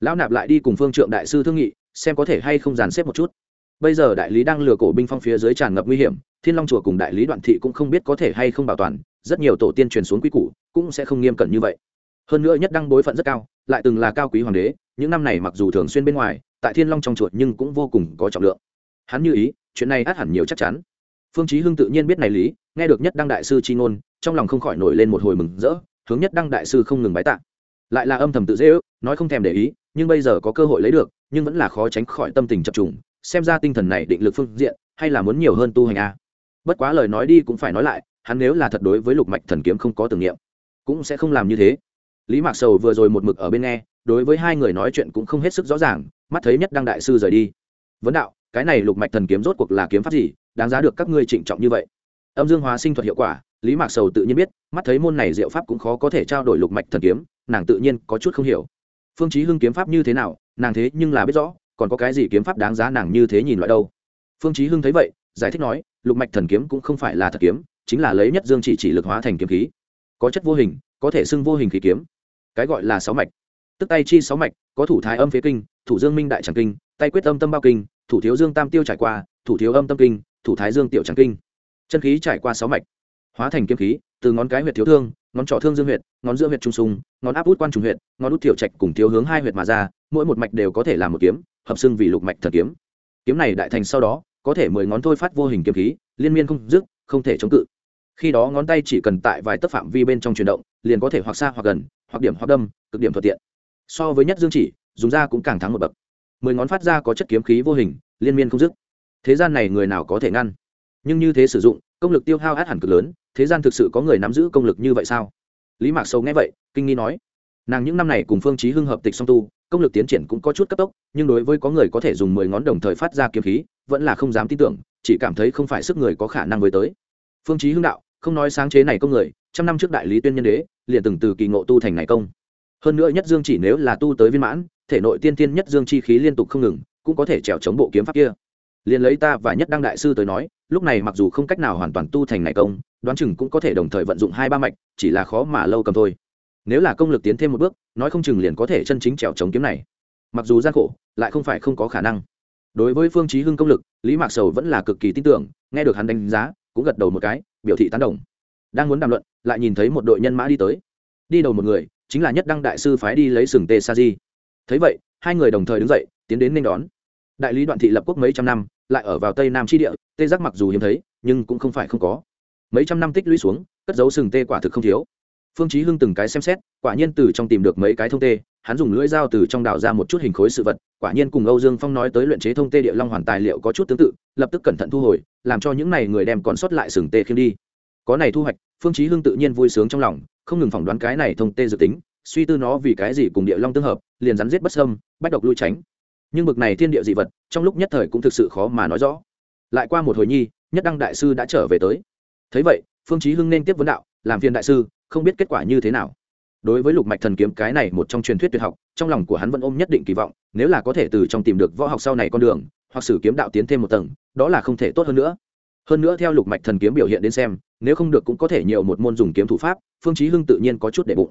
Lão nạp lại đi cùng phương trượng đại sư thương nghị, xem có thể hay không dàn xếp một chút. Bây giờ đại lý đang lừa cổ binh phong phía dưới tràn ngập nguy hiểm, thiên long chùa cùng đại lý đoạn thị cũng không biết có thể hay không bảo toàn, rất nhiều tổ tiên truyền xuống quy củ, cũng sẽ không nghiêm cẩn như vậy hơn nữa nhất đăng bối phận rất cao, lại từng là cao quý hoàng đế, những năm này mặc dù thường xuyên bên ngoài, tại thiên long trong chuột nhưng cũng vô cùng có trọng lượng. Hắn như ý, chuyện này át hẳn nhiều chắc chắn. Phương chí hưng tự nhiên biết này lý, nghe được nhất đăng đại sư chi ngôn, trong lòng không khỏi nổi lên một hồi mừng rỡ, hướng nhất đăng đại sư không ngừng bái tạ. Lại là âm thầm tự dễ ước, nói không thèm để ý, nhưng bây giờ có cơ hội lấy được, nhưng vẫn là khó tránh khỏi tâm tình chập trùng, xem ra tinh thần này định lực phương diện, hay là muốn nhiều hơn tu hành a bất quá lời nói đi cũng phải nói lại, hắn nếu là thật đối với lục mạch thần kiếm không có tưởng niệm, cũng sẽ không làm như thế lý mạc sầu vừa rồi một mực ở bên nghe, đối với hai người nói chuyện cũng không hết sức rõ ràng, mắt thấy nhất đăng đại sư rời đi. Vấn đạo, cái này lục mạch thần kiếm rốt cuộc là kiếm pháp gì, đáng giá được các ngươi trịnh trọng như vậy? Âm dương hóa sinh thuật hiệu quả, lý mạc sầu tự nhiên biết, mắt thấy môn này diệu pháp cũng khó có thể trao đổi lục mạch thần kiếm, nàng tự nhiên có chút không hiểu. Phương chí hưng kiếm pháp như thế nào, nàng thế nhưng là biết rõ, còn có cái gì kiếm pháp đáng giá nàng như thế nhìn loại đâu? Phương chí hưng thấy vậy, giải thích nói, lục mạch thần kiếm cũng không phải là thật kiếm, chính là lấy nhất dương chỉ chỉ lực hóa thành kiếm khí. Có chất vô hình, có thể xưng vô hình khí kiếm cái gọi là sáu mạch. Tức tay chi sáu mạch, có thủ thái âm phế kinh, thủ dương minh đại tràng kinh, tay quyết âm tâm bao kinh, thủ thiếu dương tam tiêu trải qua, thủ thiếu âm tâm kinh, thủ thái dương tiểu tràng kinh. Chân khí trải qua sáu mạch. Hóa thành kiếm khí, từ ngón cái huyệt thiếu thương, ngón trỏ thương dương huyệt, ngón giữa huyệt trung sung, ngón áp út quan trùng huyệt, ngón út tiểu trạch cùng thiếu hướng hai huyệt mà ra, mỗi một mạch đều có thể làm một kiếm, hợp xưng vì lục mạch thần kiếm. Kiếm này đại thành sau đó, có thể mười ngón thôi phát vô hình kiếm khí, liên miên không dứt, không thể chống cự. Khi đó ngón tay chỉ cần tại vài tấc phạm vi bên trong chuyển động, liền có thể hoặc xa hoặc gần hoặc điểm hoặc đâm, cực điểm thuận tiện. So với nhất dương chỉ, dùng ra cũng càng thắng một bậc. Mười ngón phát ra có chất kiếm khí vô hình, liên miên không dứt. Thế gian này người nào có thể ngăn? Nhưng như thế sử dụng, công lực tiêu hao át hẳn cực lớn, thế gian thực sự có người nắm giữ công lực như vậy sao? Lý mạc sâu nghe vậy, kinh nghi nói, nàng những năm này cùng phương chí hưng hợp tịch song tu, công lực tiến triển cũng có chút cấp tốc, nhưng đối với có người có thể dùng mười ngón đồng thời phát ra kiếm khí, vẫn là không dám tin tưởng, chỉ cảm thấy không phải sức người có khả năng với tới. Phương chí hưng đạo, không nói sáng chế này công người trăm năm trước đại lý tuyên nhân đế, liền từng từ kỳ ngộ tu thành này công. Hơn nữa nhất dương chỉ nếu là tu tới viên mãn, thể nội tiên tiên nhất dương chi khí liên tục không ngừng, cũng có thể trèo chống bộ kiếm pháp kia. Liền lấy ta và nhất đăng đại sư tới nói, lúc này mặc dù không cách nào hoàn toàn tu thành này công, đoán chừng cũng có thể đồng thời vận dụng hai ba mạch, chỉ là khó mà lâu cầm thôi. Nếu là công lực tiến thêm một bước, nói không chừng liền có thể chân chính trèo chống kiếm này. Mặc dù gian khổ, lại không phải không có khả năng. Đối với phương chí hưng công lực, lý mạc sầu vẫn là cực kỳ tin tưởng, nghe được hắn đánh giá, cũng gật đầu một cái, biểu thị tán đồng đang muốn đàm luận, lại nhìn thấy một đội nhân mã đi tới. Đi đầu một người, chính là nhất đăng đại sư phái đi lấy sừng tê sa di. Thấy vậy, hai người đồng thời đứng dậy, tiến đến nên đón. Đại lý đoạn thị lập quốc mấy trăm năm, lại ở vào tây nam tri địa, tê giác mặc dù hiếm thấy, nhưng cũng không phải không có. Mấy trăm năm tích lũy xuống, cất dấu sừng tê quả thực không thiếu. Phương chí hưng từng cái xem xét, quả nhiên từ trong tìm được mấy cái thông tê, hắn dùng lưỡi dao từ trong đào ra một chút hình khối sự vật, quả nhiên cùng âu dương phong nói tới luyện chế thông tê địa long hoàn tài liệu có chút tương tự, lập tức cẩn thận thu hồi, làm cho những này người đem còn sót lại sừng tê khiêm đi có này thu hoạch, phương chí hưng tự nhiên vui sướng trong lòng, không ngừng phỏng đoán cái này thông tê dự tính, suy tư nó vì cái gì cùng địa long tương hợp, liền rắn giết bất sâm bách độc lui tránh. Nhưng bực này thiên địa dị vật, trong lúc nhất thời cũng thực sự khó mà nói rõ. Lại qua một hồi nhi, nhất đăng đại sư đã trở về tới. Thấy vậy, phương chí hưng nên tiếp vấn đạo, làm phiền đại sư, không biết kết quả như thế nào? Đối với lục mạch thần kiếm cái này một trong truyền thuyết tuyệt học, trong lòng của hắn vẫn ôm nhất định kỳ vọng, nếu là có thể từ trong tìm được võ học sau này con đường, hoặc sử kiếm đạo tiến thêm một tầng, đó là không thể tốt hơn nữa hơn nữa theo lục mạch thần kiếm biểu hiện đến xem, nếu không được cũng có thể nhiều một môn dùng kiếm thủ pháp, phương chí hưng tự nhiên có chút để bụng.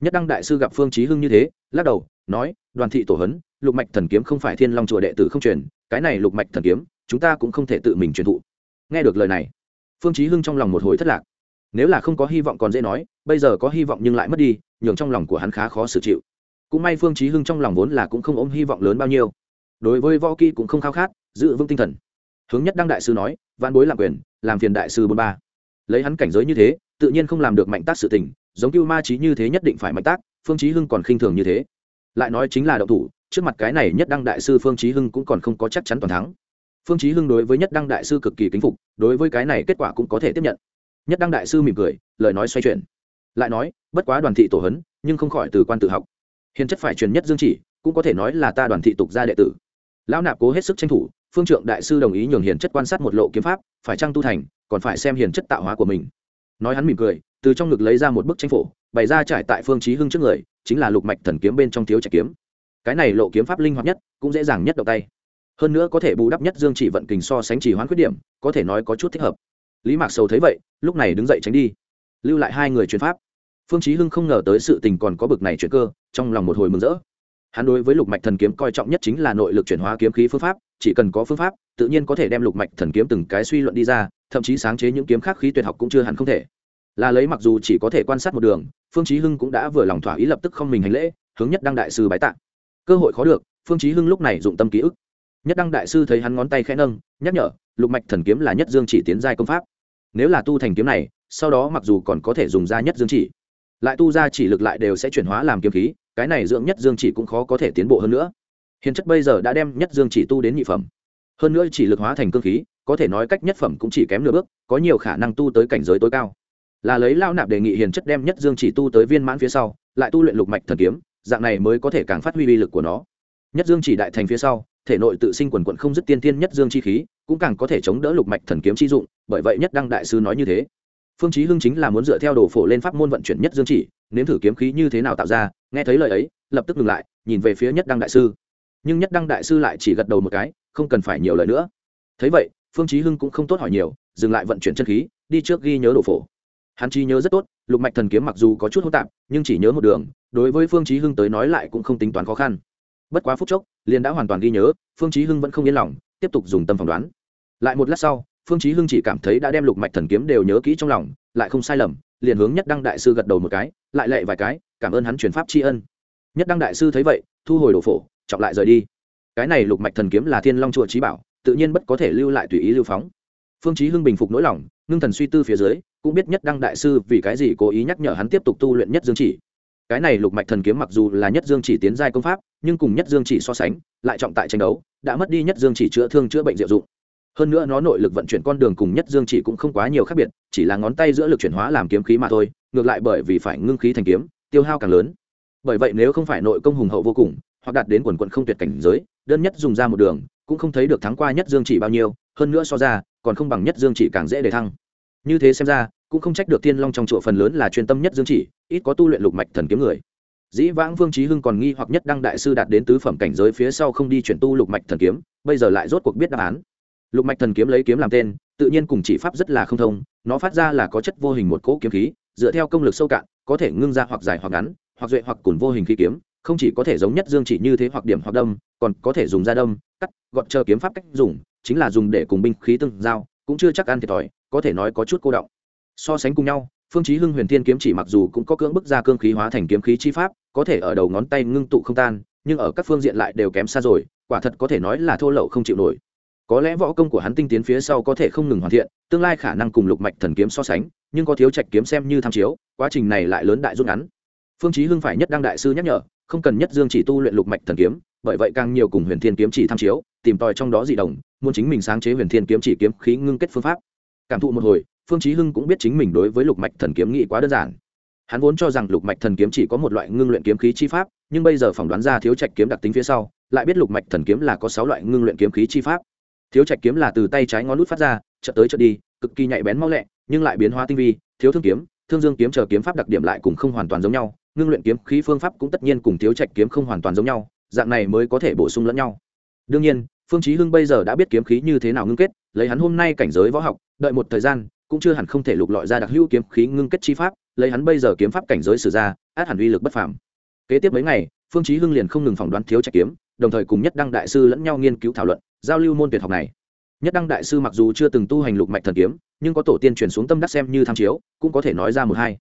Nhất đăng đại sư gặp phương chí hưng như thế, lắc đầu, nói, đoàn thị tổ hấn lục mạch thần kiếm không phải thiên long chùa đệ tử không truyền, cái này lục mạch thần kiếm, chúng ta cũng không thể tự mình truyền thụ. Nghe được lời này, phương chí hưng trong lòng một hồi thất lạc. Nếu là không có hy vọng còn dễ nói, bây giờ có hy vọng nhưng lại mất đi, nhường trong lòng của hắn khá khó xử chịu. Cũng may phương chí hưng trong lòng vốn là cũng không ôm hy vọng lớn bao nhiêu. Đối với võ kỹ cũng không khao khát, giữ vững tinh thần hướng nhất đăng đại sư nói văn bối làm quyền, làm phiền đại sư bốn ba. Lấy hắn cảnh giới như thế, tự nhiên không làm được mạnh tác sự tình, giống cưu ma trí như thế nhất định phải mạnh tác, phương chí hưng còn khinh thường như thế. Lại nói chính là động thủ, trước mặt cái này nhất đăng đại sư phương chí hưng cũng còn không có chắc chắn toàn thắng. Phương chí hưng đối với nhất đăng đại sư cực kỳ kính phục, đối với cái này kết quả cũng có thể tiếp nhận. Nhất đăng đại sư mỉm cười, lời nói xoay chuyển. Lại nói, bất quá đoàn thị tổ hấn, nhưng không khỏi từ quan tự học. Hiền chất phải truyền nhất dương chỉ, cũng có thể nói là ta đoàn thị tục gia đệ tử. Lão nạp cố hết sức tranh thủ phương trượng đại sư đồng ý nhường hiền chất quan sát một lộ kiếm pháp, phải trang tu thành, còn phải xem hiền chất tạo hóa của mình. Nói hắn mỉm cười, từ trong ngực lấy ra một bức tranh phổ, bày ra trải tại phương chí hưng trước người, chính là lục mạch thần kiếm bên trong thiếu trạch kiếm. Cái này lộ kiếm pháp linh hoạt nhất, cũng dễ dàng nhất động tay. Hơn nữa có thể bù đắp nhất dương chỉ vận kình so sánh chỉ hoán khuyết điểm, có thể nói có chút thích hợp. Lý mạc sầu thấy vậy, lúc này đứng dậy tránh đi. Lưu lại hai người truyền pháp. Phương chí hưng không ngờ tới sự tình còn có bực này chuyện cơ, trong lòng một hồi mừng rỡ hắn đối với lục mạch thần kiếm coi trọng nhất chính là nội lực chuyển hóa kiếm khí phương pháp, chỉ cần có phương pháp, tự nhiên có thể đem lục mạch thần kiếm từng cái suy luận đi ra, thậm chí sáng chế những kiếm khác khí tuyệt học cũng chưa hẳn không thể. Là lấy mặc dù chỉ có thể quan sát một đường, phương chí hưng cũng đã vừa lòng thỏa ý lập tức không mình hành lễ, hướng nhất đăng đại sư bái tạ. Cơ hội khó được, phương chí hưng lúc này dụng tâm ký ức. Nhất đăng đại sư thấy hắn ngón tay khẽ nâng, nhắc nhở, lục mạch thần kiếm là nhất dương chỉ tiến giai công pháp. Nếu là tu thành kiếm này, sau đó mặc dù còn có thể dùng ra nhất dương chỉ, lại tu ra chỉ lực lại đều sẽ chuyển hóa làm kiếm khí cái này dưỡng nhất dương chỉ cũng khó có thể tiến bộ hơn nữa. Hiền chất bây giờ đã đem nhất dương chỉ tu đến nhị phẩm. Hơn nữa chỉ lực hóa thành cương khí, có thể nói cách nhất phẩm cũng chỉ kém nửa bước, có nhiều khả năng tu tới cảnh giới tối cao. Là lấy lao nạp đề nghị hiền chất đem nhất dương chỉ tu tới viên mãn phía sau, lại tu luyện lục mạch thần kiếm, dạng này mới có thể càng phát huy uy lực của nó. Nhất dương chỉ đại thành phía sau, thể nội tự sinh quần quận không dứt tiên tiên nhất dương chi khí, cũng càng có thể chống đỡ lục mạch thần kiếm chi dụng, bởi vậy nhất đăng đại sư nói như thế phương chí hưng chính là muốn dựa theo đồ phổ lên pháp môn vận chuyển nhất dương chỉ, nếm thử kiếm khí như thế nào tạo ra, nghe thấy lời ấy, lập tức ngừng lại, nhìn về phía nhất đăng đại sư. Nhưng nhất đăng đại sư lại chỉ gật đầu một cái, không cần phải nhiều lời nữa. Thấy vậy, phương chí hưng cũng không tốt hỏi nhiều, dừng lại vận chuyển chân khí, đi trước ghi nhớ đồ phổ. Hắn trí nhớ rất tốt, lục mạch thần kiếm mặc dù có chút hỗn tạp, nhưng chỉ nhớ một đường, đối với phương chí hưng tới nói lại cũng không tính toán khó khăn. Bất quá phút chốc, liền đã hoàn toàn ghi nhớ, phương chí hưng vẫn không yên lòng, tiếp tục dùng tâm phỏng đoán. Lại một lát sau phương chí hưng chỉ cảm thấy đã đem lục mạch thần kiếm đều nhớ kỹ trong lòng, lại không sai lầm, liền hướng nhất đăng đại sư gật đầu một cái, lại lệ vài cái, cảm ơn hắn truyền pháp tri ân. Nhất đăng đại sư thấy vậy, thu hồi đồ phổ trọng lại rời đi. Cái này lục mạch thần kiếm là thiên long chùa trí bảo, tự nhiên bất có thể lưu lại tùy ý lưu phóng. Phương chí hưng bình phục nỗi lòng, ngưng thần suy tư phía dưới, cũng biết nhất đăng đại sư vì cái gì cố ý nhắc nhở hắn tiếp tục tu luyện nhất dương chỉ. Cái này lục mạch thần kiếm mặc dù là nhất dương chỉ tiến giai công pháp, nhưng cùng nhất dương chỉ so sánh, lại trọng tại tranh đấu, đã mất đi nhất dương chỉ chữa thương chữa bệnh diệu dụng hơn nữa nó nội lực vận chuyển con đường cùng nhất dương chỉ cũng không quá nhiều khác biệt, chỉ là ngón tay giữa lực chuyển hóa làm kiếm khí mà thôi, ngược lại bởi vì phải ngưng khí thành kiếm, tiêu hao càng lớn. Bởi vậy nếu không phải nội công hùng hậu vô cùng, hoặc đạt đến quần quận không tuyệt cảnh giới, đơn nhất dùng ra một đường, cũng không thấy được thắng qua nhất dương chỉ bao nhiêu, hơn nữa so ra, còn không bằng nhất dương chỉ càng dễ để thăng. Như thế xem ra, cũng không trách được thiên long trong chùa phần lớn là chuyên tâm nhất dương chỉ, ít có tu luyện lục mạch thần kiếm người. Dĩ vãng vương trí hưng còn nghi hoặc nhất đăng đại sư đạt đến tứ phẩm cảnh giới phía sau không đi chuyển tu lục mạch thần kiếm, bây giờ lại rốt cuộc biết đáp án lục mạch thần kiếm lấy kiếm làm tên, tự nhiên cùng chỉ pháp rất là không thông, nó phát ra là có chất vô hình một cỗ kiếm khí, dựa theo công lực sâu cạn, có thể ngưng ra hoặc dài hoặc ngắn, hoặc duệ hoặc cùn vô hình khí kiếm, không chỉ có thể giống nhất dương chỉ như thế hoặc điểm hoặc đâm, còn có thể dùng da đâm, cắt, gọt chờ kiếm pháp cách dùng, chính là dùng để cùng binh khí tương giao, cũng chưa chắc ăn thiệt thòi, có thể nói có chút cô động. So sánh cùng nhau, phương chí hưng huyền thiên kiếm chỉ mặc dù cũng có cưỡng bức ra cương khí hóa thành kiếm khí chi pháp, có thể ở đầu ngón tay ngưng tụ không tan, nhưng ở các phương diện lại đều kém xa rồi, quả thật có thể nói là thô lậu không chịu nổi có lẽ võ công của hắn tinh tiến phía sau có thể không ngừng hoàn thiện, tương lai khả năng cùng lục mạch thần kiếm so sánh, nhưng có thiếu trạch kiếm xem như tham chiếu, quá trình này lại lớn đại rút ngắn. Phương chí hưng phải nhất đăng đại sư nhắc nhở, không cần nhất dương chỉ tu luyện lục mạch thần kiếm, bởi vậy càng nhiều cùng huyền thiên kiếm chỉ tham chiếu, tìm tòi trong đó dị đồng muốn chính mình sáng chế huyền thiên kiếm chỉ kiếm khí ngưng kết phương pháp. Cảm thụ một hồi, phương chí hưng cũng biết chính mình đối với lục mạch thần kiếm nghĩ quá đơn giản. Hắn vốn cho rằng lục mạch thần kiếm chỉ có một loại ngưng luyện kiếm khí chi pháp, nhưng bây giờ phỏng đoán ra thiếu trạch kiếm đặc tính phía sau, lại biết lục mạch thần kiếm là có sáu loại ngưng luyện kiếm khí chi pháp thiếu trạch kiếm là từ tay trái ngón nút phát ra, chợt tới chợt đi, cực kỳ nhạy bén mau lẹ, nhưng lại biến hóa tinh vi, thiếu thương kiếm, thương dương kiếm chờ kiếm pháp đặc điểm lại cùng không hoàn toàn giống nhau, ngưng luyện kiếm khí phương pháp cũng tất nhiên cùng thiếu trạch kiếm không hoàn toàn giống nhau, dạng này mới có thể bổ sung lẫn nhau. Đương nhiên, phương chí hưng bây giờ đã biết kiếm khí như thế nào ngưng kết, lấy hắn hôm nay cảnh giới võ học, đợi một thời gian, cũng chưa hẳn không thể lục lọi ra đặc hữu kiếm khí ngưng kết chi pháp, lấy hắn bây giờ kiếm pháp cảnh giới sử ra, át hẳn uy lực bất phàm. Kế tiếp mấy ngày, phương chí hưng liền không ngừng phỏng đoán thiếu trạch kiếm, đồng thời cùng nhất đăng đại sư lẫn nhau nghiên cứu thảo luận giao lưu môn tuyệt học này. Nhất đăng đại sư mặc dù chưa từng tu hành lục mạch thần kiếm, nhưng có tổ tiên truyền xuống tâm đắc xem như tham chiếu, cũng có thể nói ra một hai.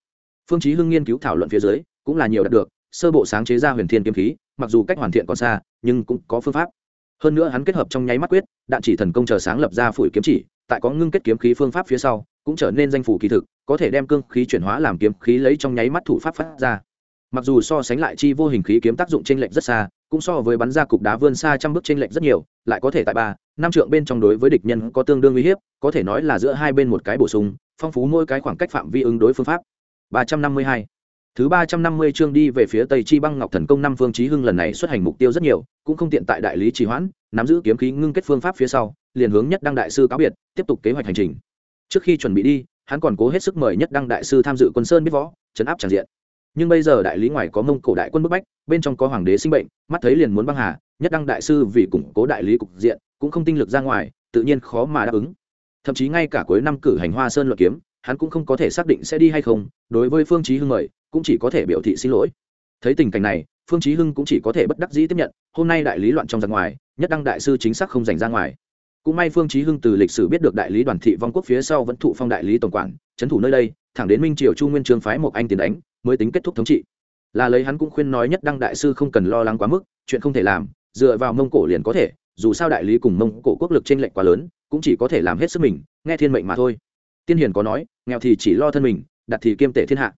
Phương chí hưng nghiên cứu thảo luận phía dưới, cũng là nhiều đạt được, sơ bộ sáng chế ra huyền thiên kiếm khí, mặc dù cách hoàn thiện còn xa, nhưng cũng có phương pháp. Hơn nữa hắn kết hợp trong nháy mắt quyết, đạn chỉ thần công chờ sáng lập ra phủi kiếm chỉ, tại có ngưng kết kiếm khí phương pháp phía sau, cũng trở nên danh phủ kỳ thực, có thể đem cương khí chuyển hóa làm kiếm khí lấy trong nháy mắt thủ pháp phát ra mặc dù so sánh lại chi vô hình khí kiếm tác dụng trên lệnh rất xa, cũng so với bắn ra cục đá vươn xa trăm bước trên lệnh rất nhiều, lại có thể tại ba, năm trượng bên trong đối với địch nhân có tương đương uy hiếp, có thể nói là giữa hai bên một cái bổ sung, phong phú mỗi cái khoảng cách phạm vi ứng đối phương pháp. Ba trăm năm mươi hai. Thứ ba trăm năm mươi chương đi về phía tây chi băng ngọc thần công năm phương chí hưng lần này xuất hành mục tiêu rất nhiều, cũng không tiện tại đại lý trì hoãn, nắm giữ kiếm khí ngưng kết phương pháp phía sau, liền hướng nhất đăng đại sư cáo biệt, tiếp tục kế hoạch hành trình. Trước khi chuẩn bị đi, hắn còn cố hết sức mời nhất đăng đại sư tham dự quân sơn biết võ, chấn áp tràn diện nhưng bây giờ đại lý ngoài có mông cổ đại quân bức bách, bên trong có hoàng đế sinh bệnh, mắt thấy liền muốn băng hà, nhất đăng đại sư vì củng cố đại lý cục diện, cũng không tinh lực ra ngoài, tự nhiên khó mà đáp ứng. Thậm chí ngay cả cuối năm cử hành hoa sơn luận kiếm, hắn cũng không có thể xác định sẽ đi hay không, đối với phương chí hưng mời, cũng chỉ có thể biểu thị xin lỗi. Thấy tình cảnh này, phương chí hưng cũng chỉ có thể bất đắc dĩ tiếp nhận, hôm nay đại lý loạn trong ra ngoài, nhất đăng đại sư chính xác không dành ra ngoài. Cũng may phương chí hưng từ lịch sử biết được đại lý đoàn thị vong quốc phía sau vẫn thụ phong đại lý tổng quản chấn thủ nơi đây, thẳng đến minh triều chu nguyên trương phái một anh tiền đánh mới tính kết thúc thống trị. Là lấy hắn cũng khuyên nói nhất đăng đại sư không cần lo lắng quá mức, chuyện không thể làm, dựa vào mông cổ liền có thể, dù sao đại lý cùng mông cổ quốc lực trên lệch quá lớn, cũng chỉ có thể làm hết sức mình, nghe thiên mệnh mà thôi. Tiên hiền có nói, nghèo thì chỉ lo thân mình, đặt thì kiêm tể thiên hạ.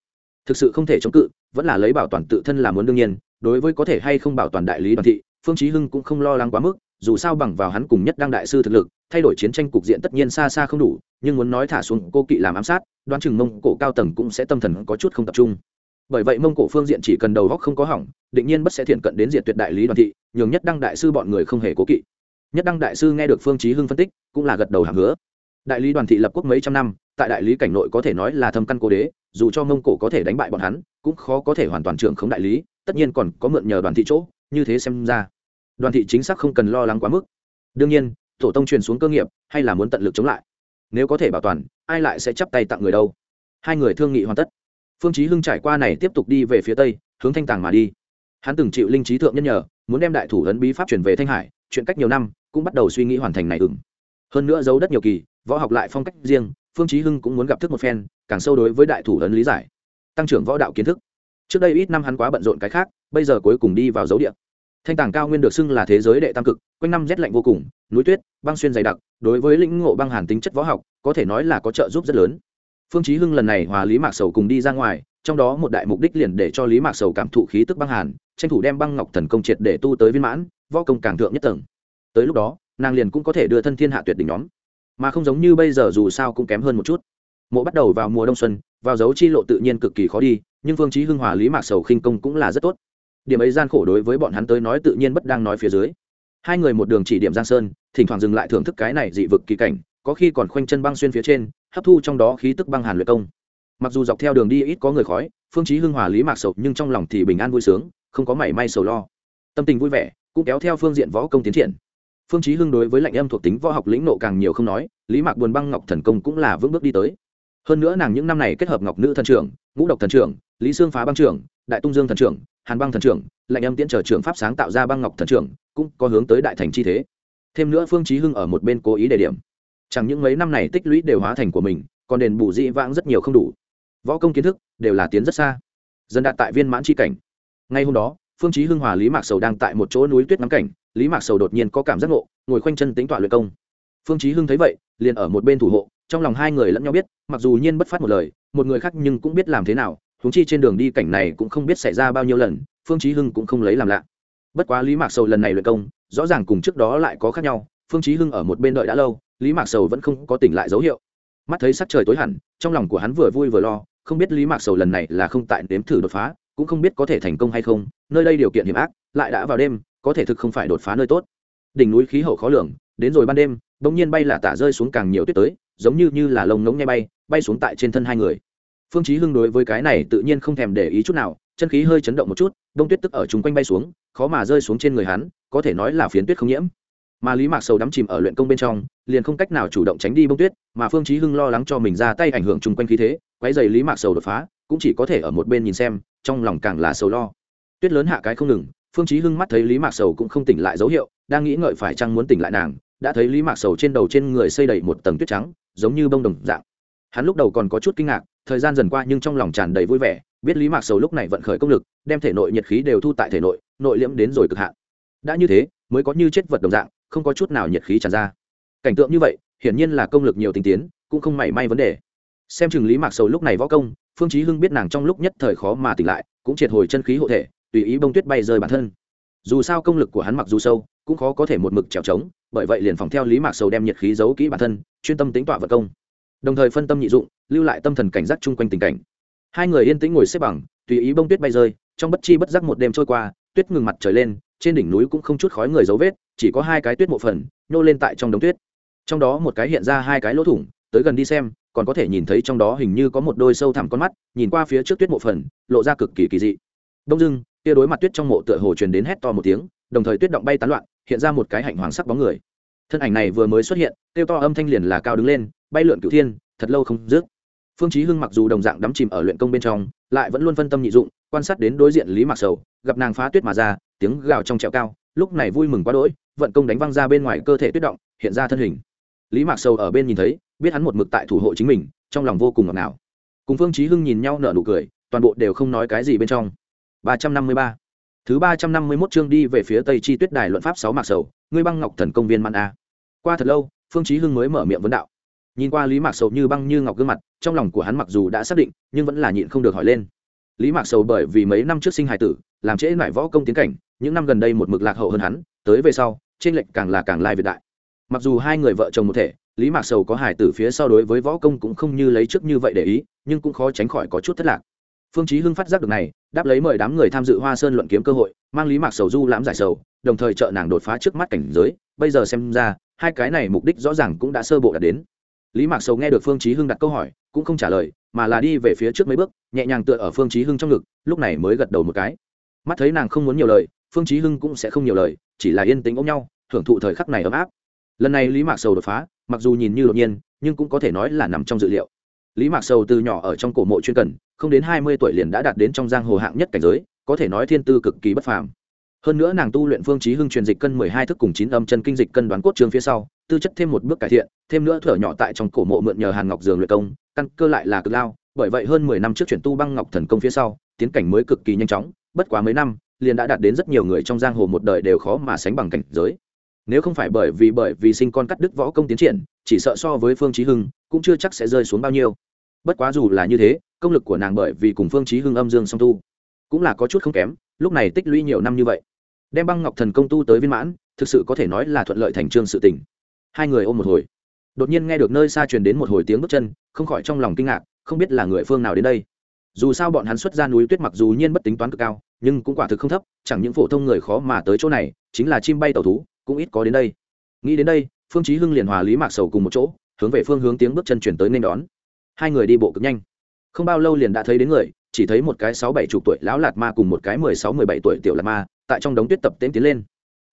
Thực sự không thể chống cự, vẫn là lấy bảo toàn tự thân là muốn đương nhiên, đối với có thể hay không bảo toàn đại lý đoàn thị, phương chí hưng cũng không lo lắng quá mức, dù sao bằng vào hắn cùng nhất đăng đại sư thực lực, thay đổi chiến tranh cục diện tất nhiên xa xa không đủ, nhưng muốn nói thả xuống cô kỵ làm ám sát, đoán chừng mông cổ cao tầng cũng sẽ tâm thần có chút không tập trung bởi vậy mông cổ phương diện chỉ cần đầu góc không có hỏng, định nhiên bất sẽ thiện cận đến diện tuyệt đại lý đoàn thị, nhường nhất đăng đại sư bọn người không hề cố kỵ. Nhất đăng đại sư nghe được phương chí hưng phân tích, cũng là gật đầu hàm hứa. Đại lý đoàn thị lập quốc mấy trăm năm, tại đại lý cảnh nội có thể nói là thâm căn cố đế, dù cho mông cổ có thể đánh bại bọn hắn, cũng khó có thể hoàn toàn trưởng khống đại lý, tất nhiên còn có mượn nhờ đoàn thị chỗ, như thế xem ra. Đoàn thị chính xác không cần lo lắng quá mức. Đương nhiên, tổ tông truyền xuống cơ nghiệp, hay là muốn tận lực chống lại. Nếu có thể bảo toàn, ai lại sẽ chắp tay tặng người đâu? Hai người thương nghị hoàn tất phương chí hưng trải qua này tiếp tục đi về phía tây, hướng thanh tàng mà đi. Hắn từng chịu linh trí thượng nhân nhờ, muốn đem đại thủ ấn bí pháp truyền về thanh hải, chuyện cách nhiều năm, cũng bắt đầu suy nghĩ hoàn thành này ửng hơn nữa giấu đất nhiều kỳ, võ học lại phong cách riêng, phương chí hưng cũng muốn gặp thức một phen, càng sâu đối với đại thủ ấn lý giải, tăng trưởng võ đạo kiến thức. Trước đây ít năm hắn quá bận rộn cái khác, bây giờ cuối cùng đi vào dấu địa. Thanh tàng cao nguyên được xưng là thế giới đệ tam cực, quanh năm rét lạnh vô cùng, núi tuyết, băng xuyên dày đặc, đối với lĩnh ngộ băng hàn tính chất võ học, có thể nói là có trợ giúp rất lớn phương chí hưng lần này hòa lý mạc sầu cùng đi ra ngoài, trong đó một đại mục đích liền để cho lý mạc sầu cảm thụ khí tức băng hàn, tranh thủ đem băng ngọc thần công triệt để tu tới viên mãn, võ công càng thượng nhất tầng. Tới lúc đó, nàng liền cũng có thể đưa thân thiên hạ tuyệt đỉnh nhóm. Mà không giống như bây giờ dù sao cũng kém hơn một chút. Mộ bắt đầu vào mùa đông xuân, vào dấu chi lộ tự nhiên cực kỳ khó đi, nhưng phương chí hưng hòa lý mạc sầu khinh công cũng là rất tốt. Điểm ấy gian khổ đối với bọn hắn tới nói tự nhiên bất đang nói phía dưới. Hai người một đường chỉ điểm giang sơn, thỉnh thoảng dừng lại thưởng thức cái này dị vực kỳ cảnh, có khi còn khoanh chân băng xuyên phía trên hấp thu trong đó khí tức băng hàn luyện công. Mặc dù dọc theo đường đi ít có người khói, phương chí hưng hòa lý mạc sầu, nhưng trong lòng thì bình an vui sướng, không có mảy may sầu lo. Tâm tình vui vẻ, cũng kéo theo phương diện võ công tiến triển. Phương chí hưng đối với lạnh âm thuộc tính võ học lĩnh nộ càng nhiều không nói, lý mạc buồn băng ngọc thần công cũng là vững bước đi tới. Hơn nữa nàng những năm này kết hợp ngọc nữ thần trưởng, ngũ độc thần trưởng, lý xương phá băng trưởng, đại tung dương thần trưởng, hàn băng thần trưởng, lạnh âm tiễn trở trưởng pháp sáng tạo ra băng ngọc thần trưởng, cũng có hướng tới đại thành chi thế. Thêm nữa phương chí hưng ở một bên cố ý đề điểm chẳng những mấy năm này tích lũy đều hóa thành của mình, còn đền bù dĩ vãng rất nhiều không đủ. Võ công kiến thức đều là tiến rất xa. Dần đạt tại viên mãn chi cảnh. Ngay hôm đó, phương chí hưng hòa lý mạc sầu đang tại một chỗ núi tuyết ngắm cảnh, lý mạc sầu đột nhiên có cảm giác ngộ, ngồi khoanh chân tính tọa luyện công. Phương chí hưng thấy vậy, liền ở một bên thủ hộ, trong lòng hai người lẫn nhau biết, mặc dù nhiên bất phát một lời, một người khác nhưng cũng biết làm thế nào, huống chi trên đường đi cảnh này cũng không biết xảy ra bao nhiêu lần, phương chí hưng cũng không lấy làm lạ. Bất quá lý mạc sầu lần này luyện công, rõ ràng cùng trước đó lại có khác nhau, phương chí hưng ở một bên đợi đã lâu lý mạc sầu vẫn không có tỉnh lại dấu hiệu. Mắt thấy sắc trời tối hẳn, trong lòng của hắn vừa vui vừa lo, không biết lý mạc sầu lần này là không tại nếm thử đột phá, cũng không biết có thể thành công hay không, nơi đây điều kiện hiểm ác, lại đã vào đêm, có thể thực không phải đột phá nơi tốt. Đỉnh núi khí hậu khó lường, đến rồi ban đêm, bỗng nhiên bay là tả rơi xuống càng nhiều tuyết tới, giống như như là lông ngống nghe bay bay xuống tại trên thân hai người. Phương chí hưng đối với cái này tự nhiên không thèm để ý chút nào, chân khí hơi chấn động một chút, đông tuyết tức ở chung quanh bay xuống, khó mà rơi xuống trên người hắn, có thể nói là phiến tuyết không nhiễm mà lý mạc sầu đắm chìm ở luyện công bên trong, liền không cách nào chủ động tránh đi bông tuyết, mà phương chí hưng lo lắng cho mình ra tay ảnh hưởng chung quanh khí thế, quấy giày lý mạc sầu đột phá, cũng chỉ có thể ở một bên nhìn xem, trong lòng càng là sầu lo. Tuyết lớn hạ cái không ngừng, phương chí hưng mắt thấy lý mạc sầu cũng không tỉnh lại dấu hiệu, đang nghĩ ngợi phải chăng muốn tỉnh lại nàng, đã thấy lý mạc sầu trên đầu trên người xây đầy một tầng tuyết trắng, giống như bông đồng dạng. Hắn lúc đầu còn có chút kinh ngạc, thời gian dần qua nhưng trong lòng tràn đầy vui vẻ, biết lý mạc sầu lúc này vận khởi công lực, đem thể nội nhiệt khí đều thu tại thể nội nội liễm đến rồi cực hạn. Đã như thế, mới có như chết vật đồng dạng không có chút nào nhiệt khí tràn ra. Cảnh tượng như vậy, hiển nhiên là công lực nhiều tinh tiến, cũng không mảy may vấn đề. Xem chừng lý mạc sầu lúc này võ công, phương chí hưng biết nàng trong lúc nhất thời khó mà tỉnh lại, cũng triệt hồi chân khí hộ thể, tùy ý bông tuyết bay rơi bản thân. Dù sao công lực của hắn mặc dù sâu, cũng khó có thể một mực trèo trống, bởi vậy liền phòng theo lý mạc sầu đem nhiệt khí giấu kỹ bản thân, chuyên tâm tính tọa vật công. Đồng thời phân tâm nhị dụng, lưu lại tâm thần cảnh giác chung quanh tình cảnh. Hai người yên tĩnh ngồi xếp bằng, tùy ý bông tuyết bay rơi, trong bất chi bất giác một đêm trôi qua, tuyết ngừng mặt trời lên trên đỉnh núi cũng không chút khói người dấu vết, chỉ có hai cái tuyết mộ phần, nhô lên tại trong đống tuyết. Trong đó một cái hiện ra hai cái lỗ thủng, tới gần đi xem, còn có thể nhìn thấy trong đó hình như có một đôi sâu thẳm con mắt, nhìn qua phía trước tuyết mộ phần, lộ ra cực kỳ kỳ dị. Đông dưng kia đối mặt tuyết trong mộ tựa hồ truyền đến hét to một tiếng, đồng thời tuyết động bay tán loạn, hiện ra một cái hạnh hoàng sắc bóng người. Thân ảnh này vừa mới xuất hiện, kêu to âm thanh liền là cao đứng lên, bay lượn cửu thiên, thật lâu không dứt. Phương chí hưng mặc dù đồng dạng đắm chìm ở luyện công bên trong, lại vẫn luôn phân tâm nhị dụng quan sát đến đối diện lý mạc sầu, gặp nàng phá tuyết mà ra, tiếng gào trong trẹo cao, lúc này vui mừng quá đỗi, vận công đánh văng ra bên ngoài cơ thể tuyết động, hiện ra thân hình. Lý mạc sầu ở bên nhìn thấy, biết hắn một mực tại thủ hộ chính mình, trong lòng vô cùng ngọt ngào. Cùng phương chí hưng nhìn nhau nở nụ cười, toàn bộ đều không nói cái gì bên trong. Ba trăm năm mươi ba. Thứ ba trăm năm mươi 351 chương đi về phía tây chi tuyết đài luận pháp sáu mạc sầu, ngươi băng ngọc thần công viên man a. Qua thật lâu, phương chí hưng mới mở miệng vấn đạo. Nhìn qua lý mạc sầu như băng như ngọc gương mặt, trong lòng của hắn mặc dù đã xác định, nhưng vẫn là nhịn không được hỏi lên lý mạc sầu bởi vì mấy năm trước sinh hài tử, làm trễ lại võ công tiến cảnh, những năm gần đây một mực lạc hậu hơn hắn, tới về sau, trên lệnh càng là càng lai việt đại. Mặc dù hai người vợ chồng một thể, lý mạc sầu có hài tử phía sau đối với võ công cũng không như lấy trước như vậy để ý, nhưng cũng khó tránh khỏi có chút thất lạc. Phương chí hưng phát giác được này, đáp lấy mời đám người tham dự hoa sơn luận kiếm cơ hội, mang lý mạc sầu du lãm giải sầu, đồng thời trợ nàng đột phá trước mắt cảnh giới. Bây giờ xem ra, hai cái này mục đích rõ ràng cũng đã sơ bộ đạt đến. Lý mạc sầu nghe được phương chí hưng đặt câu hỏi, cũng không trả lời mà là đi về phía trước mấy bước, nhẹ nhàng tựa ở phương chí hưng trong ngực, lúc này mới gật đầu một cái. Mắt thấy nàng không muốn nhiều lời, phương chí hưng cũng sẽ không nhiều lời, chỉ là yên tĩnh ôm nhau thưởng thụ thời khắc này ấm áp. Lần này lý mạc sầu đột phá, mặc dù nhìn như đột nhiên, nhưng cũng có thể nói là nằm trong dự liệu. Lý mạc sầu từ nhỏ ở trong cổ mộ chuyên cần, không đến hai mươi tuổi liền đã đạt đến trong giang hồ hạng nhất cảnh giới, có thể nói thiên tư cực kỳ bất phàm. Hơn nữa nàng tu luyện phương chí hưng truyền dịch cân mười hai thức cùng chín âm chân kinh dịch cân đoán cốt trường phía sau, tư chất thêm một bước cải thiện thêm nữa thở nhỏ tại trong cổ mộ mượn nhờ hàn ngọc dường luyện công, căn cơ lại là cực lao, bởi vậy hơn mười năm trước chuyển tu băng ngọc thần công phía sau, tiến cảnh mới cực kỳ nhanh chóng, bất quá mấy năm, liền đã đạt đến rất nhiều người trong giang hồ một đời đều khó mà sánh bằng cảnh giới. Nếu không phải bởi vì bởi vì sinh con cắt đứt võ công tiến triển, chỉ sợ so với phương chí hưng, cũng chưa chắc sẽ rơi xuống bao nhiêu. Bất quá dù là như thế, công lực của nàng bởi vì cùng phương chí hưng âm dương song tu, cũng là có chút không kém, lúc này tích lũy nhiều năm như vậy. Đem băng ngọc thần công tu tới viên mãn, thực sự có thể nói là thuận lợi thành trương sự tình. Hai người ôm một hồi đột nhiên nghe được nơi xa truyền đến một hồi tiếng bước chân, không khỏi trong lòng kinh ngạc, không biết là người phương nào đến đây. Dù sao bọn hắn xuất ra núi tuyết mặc dù nhiên bất tính toán cực cao, nhưng cũng quả thực không thấp, chẳng những phổ thông người khó mà tới chỗ này, chính là chim bay tàu thú, cũng ít có đến đây. Nghĩ đến đây, phương chí hưng liền hòa lý mạc sầu cùng một chỗ, hướng về phương hướng tiếng bước chân chuyển tới nên đón. Hai người đi bộ cực nhanh. Không bao lâu liền đã thấy đến người, chỉ thấy một cái sáu bảy chục tuổi lão lạt ma cùng một cái mười sáu mười bảy tuổi tiểu lạt ma, tại trong đống tuyết tập tễnh tiến lên.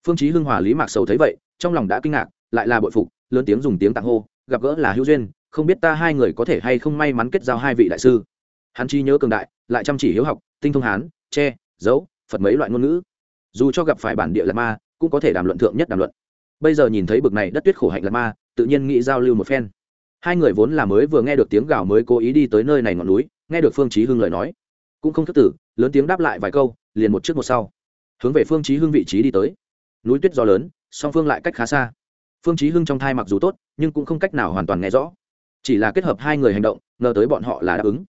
Phương chí hưng hòa lý mạc sầu thấy vậy, trong lòng đã kinh ngạc, lại là bội phục lớn tiếng dùng tiếng tạng hô, gặp gỡ là hữu duyên, không biết ta hai người có thể hay không may mắn kết giao hai vị đại sư. Hắn chi nhớ cường đại, lại chăm chỉ hiếu học, tinh thông hán che giấu phật mấy loại ngôn ngữ. Dù cho gặp phải bản địa lạt ma, cũng có thể đàm luận thượng nhất đàm luận. Bây giờ nhìn thấy bực này đất tuyết khổ hạnh lạt ma, tự nhiên nghĩ giao lưu một phen. Hai người vốn là mới vừa nghe được tiếng gào mới cố ý đi tới nơi này ngọn núi, nghe được phương chí hưng lời nói. Cũng không thất tử, lớn tiếng đáp lại vài câu, liền một trước một sau. Hướng về phương chí hưng vị trí đi tới. Núi tuyết gió lớn, song phương lại cách khá xa phương chí hưng trong thai mặc dù tốt, nhưng cũng không cách nào hoàn toàn nghe rõ. Chỉ là kết hợp hai người hành động, ngờ tới bọn họ là đáp ứng.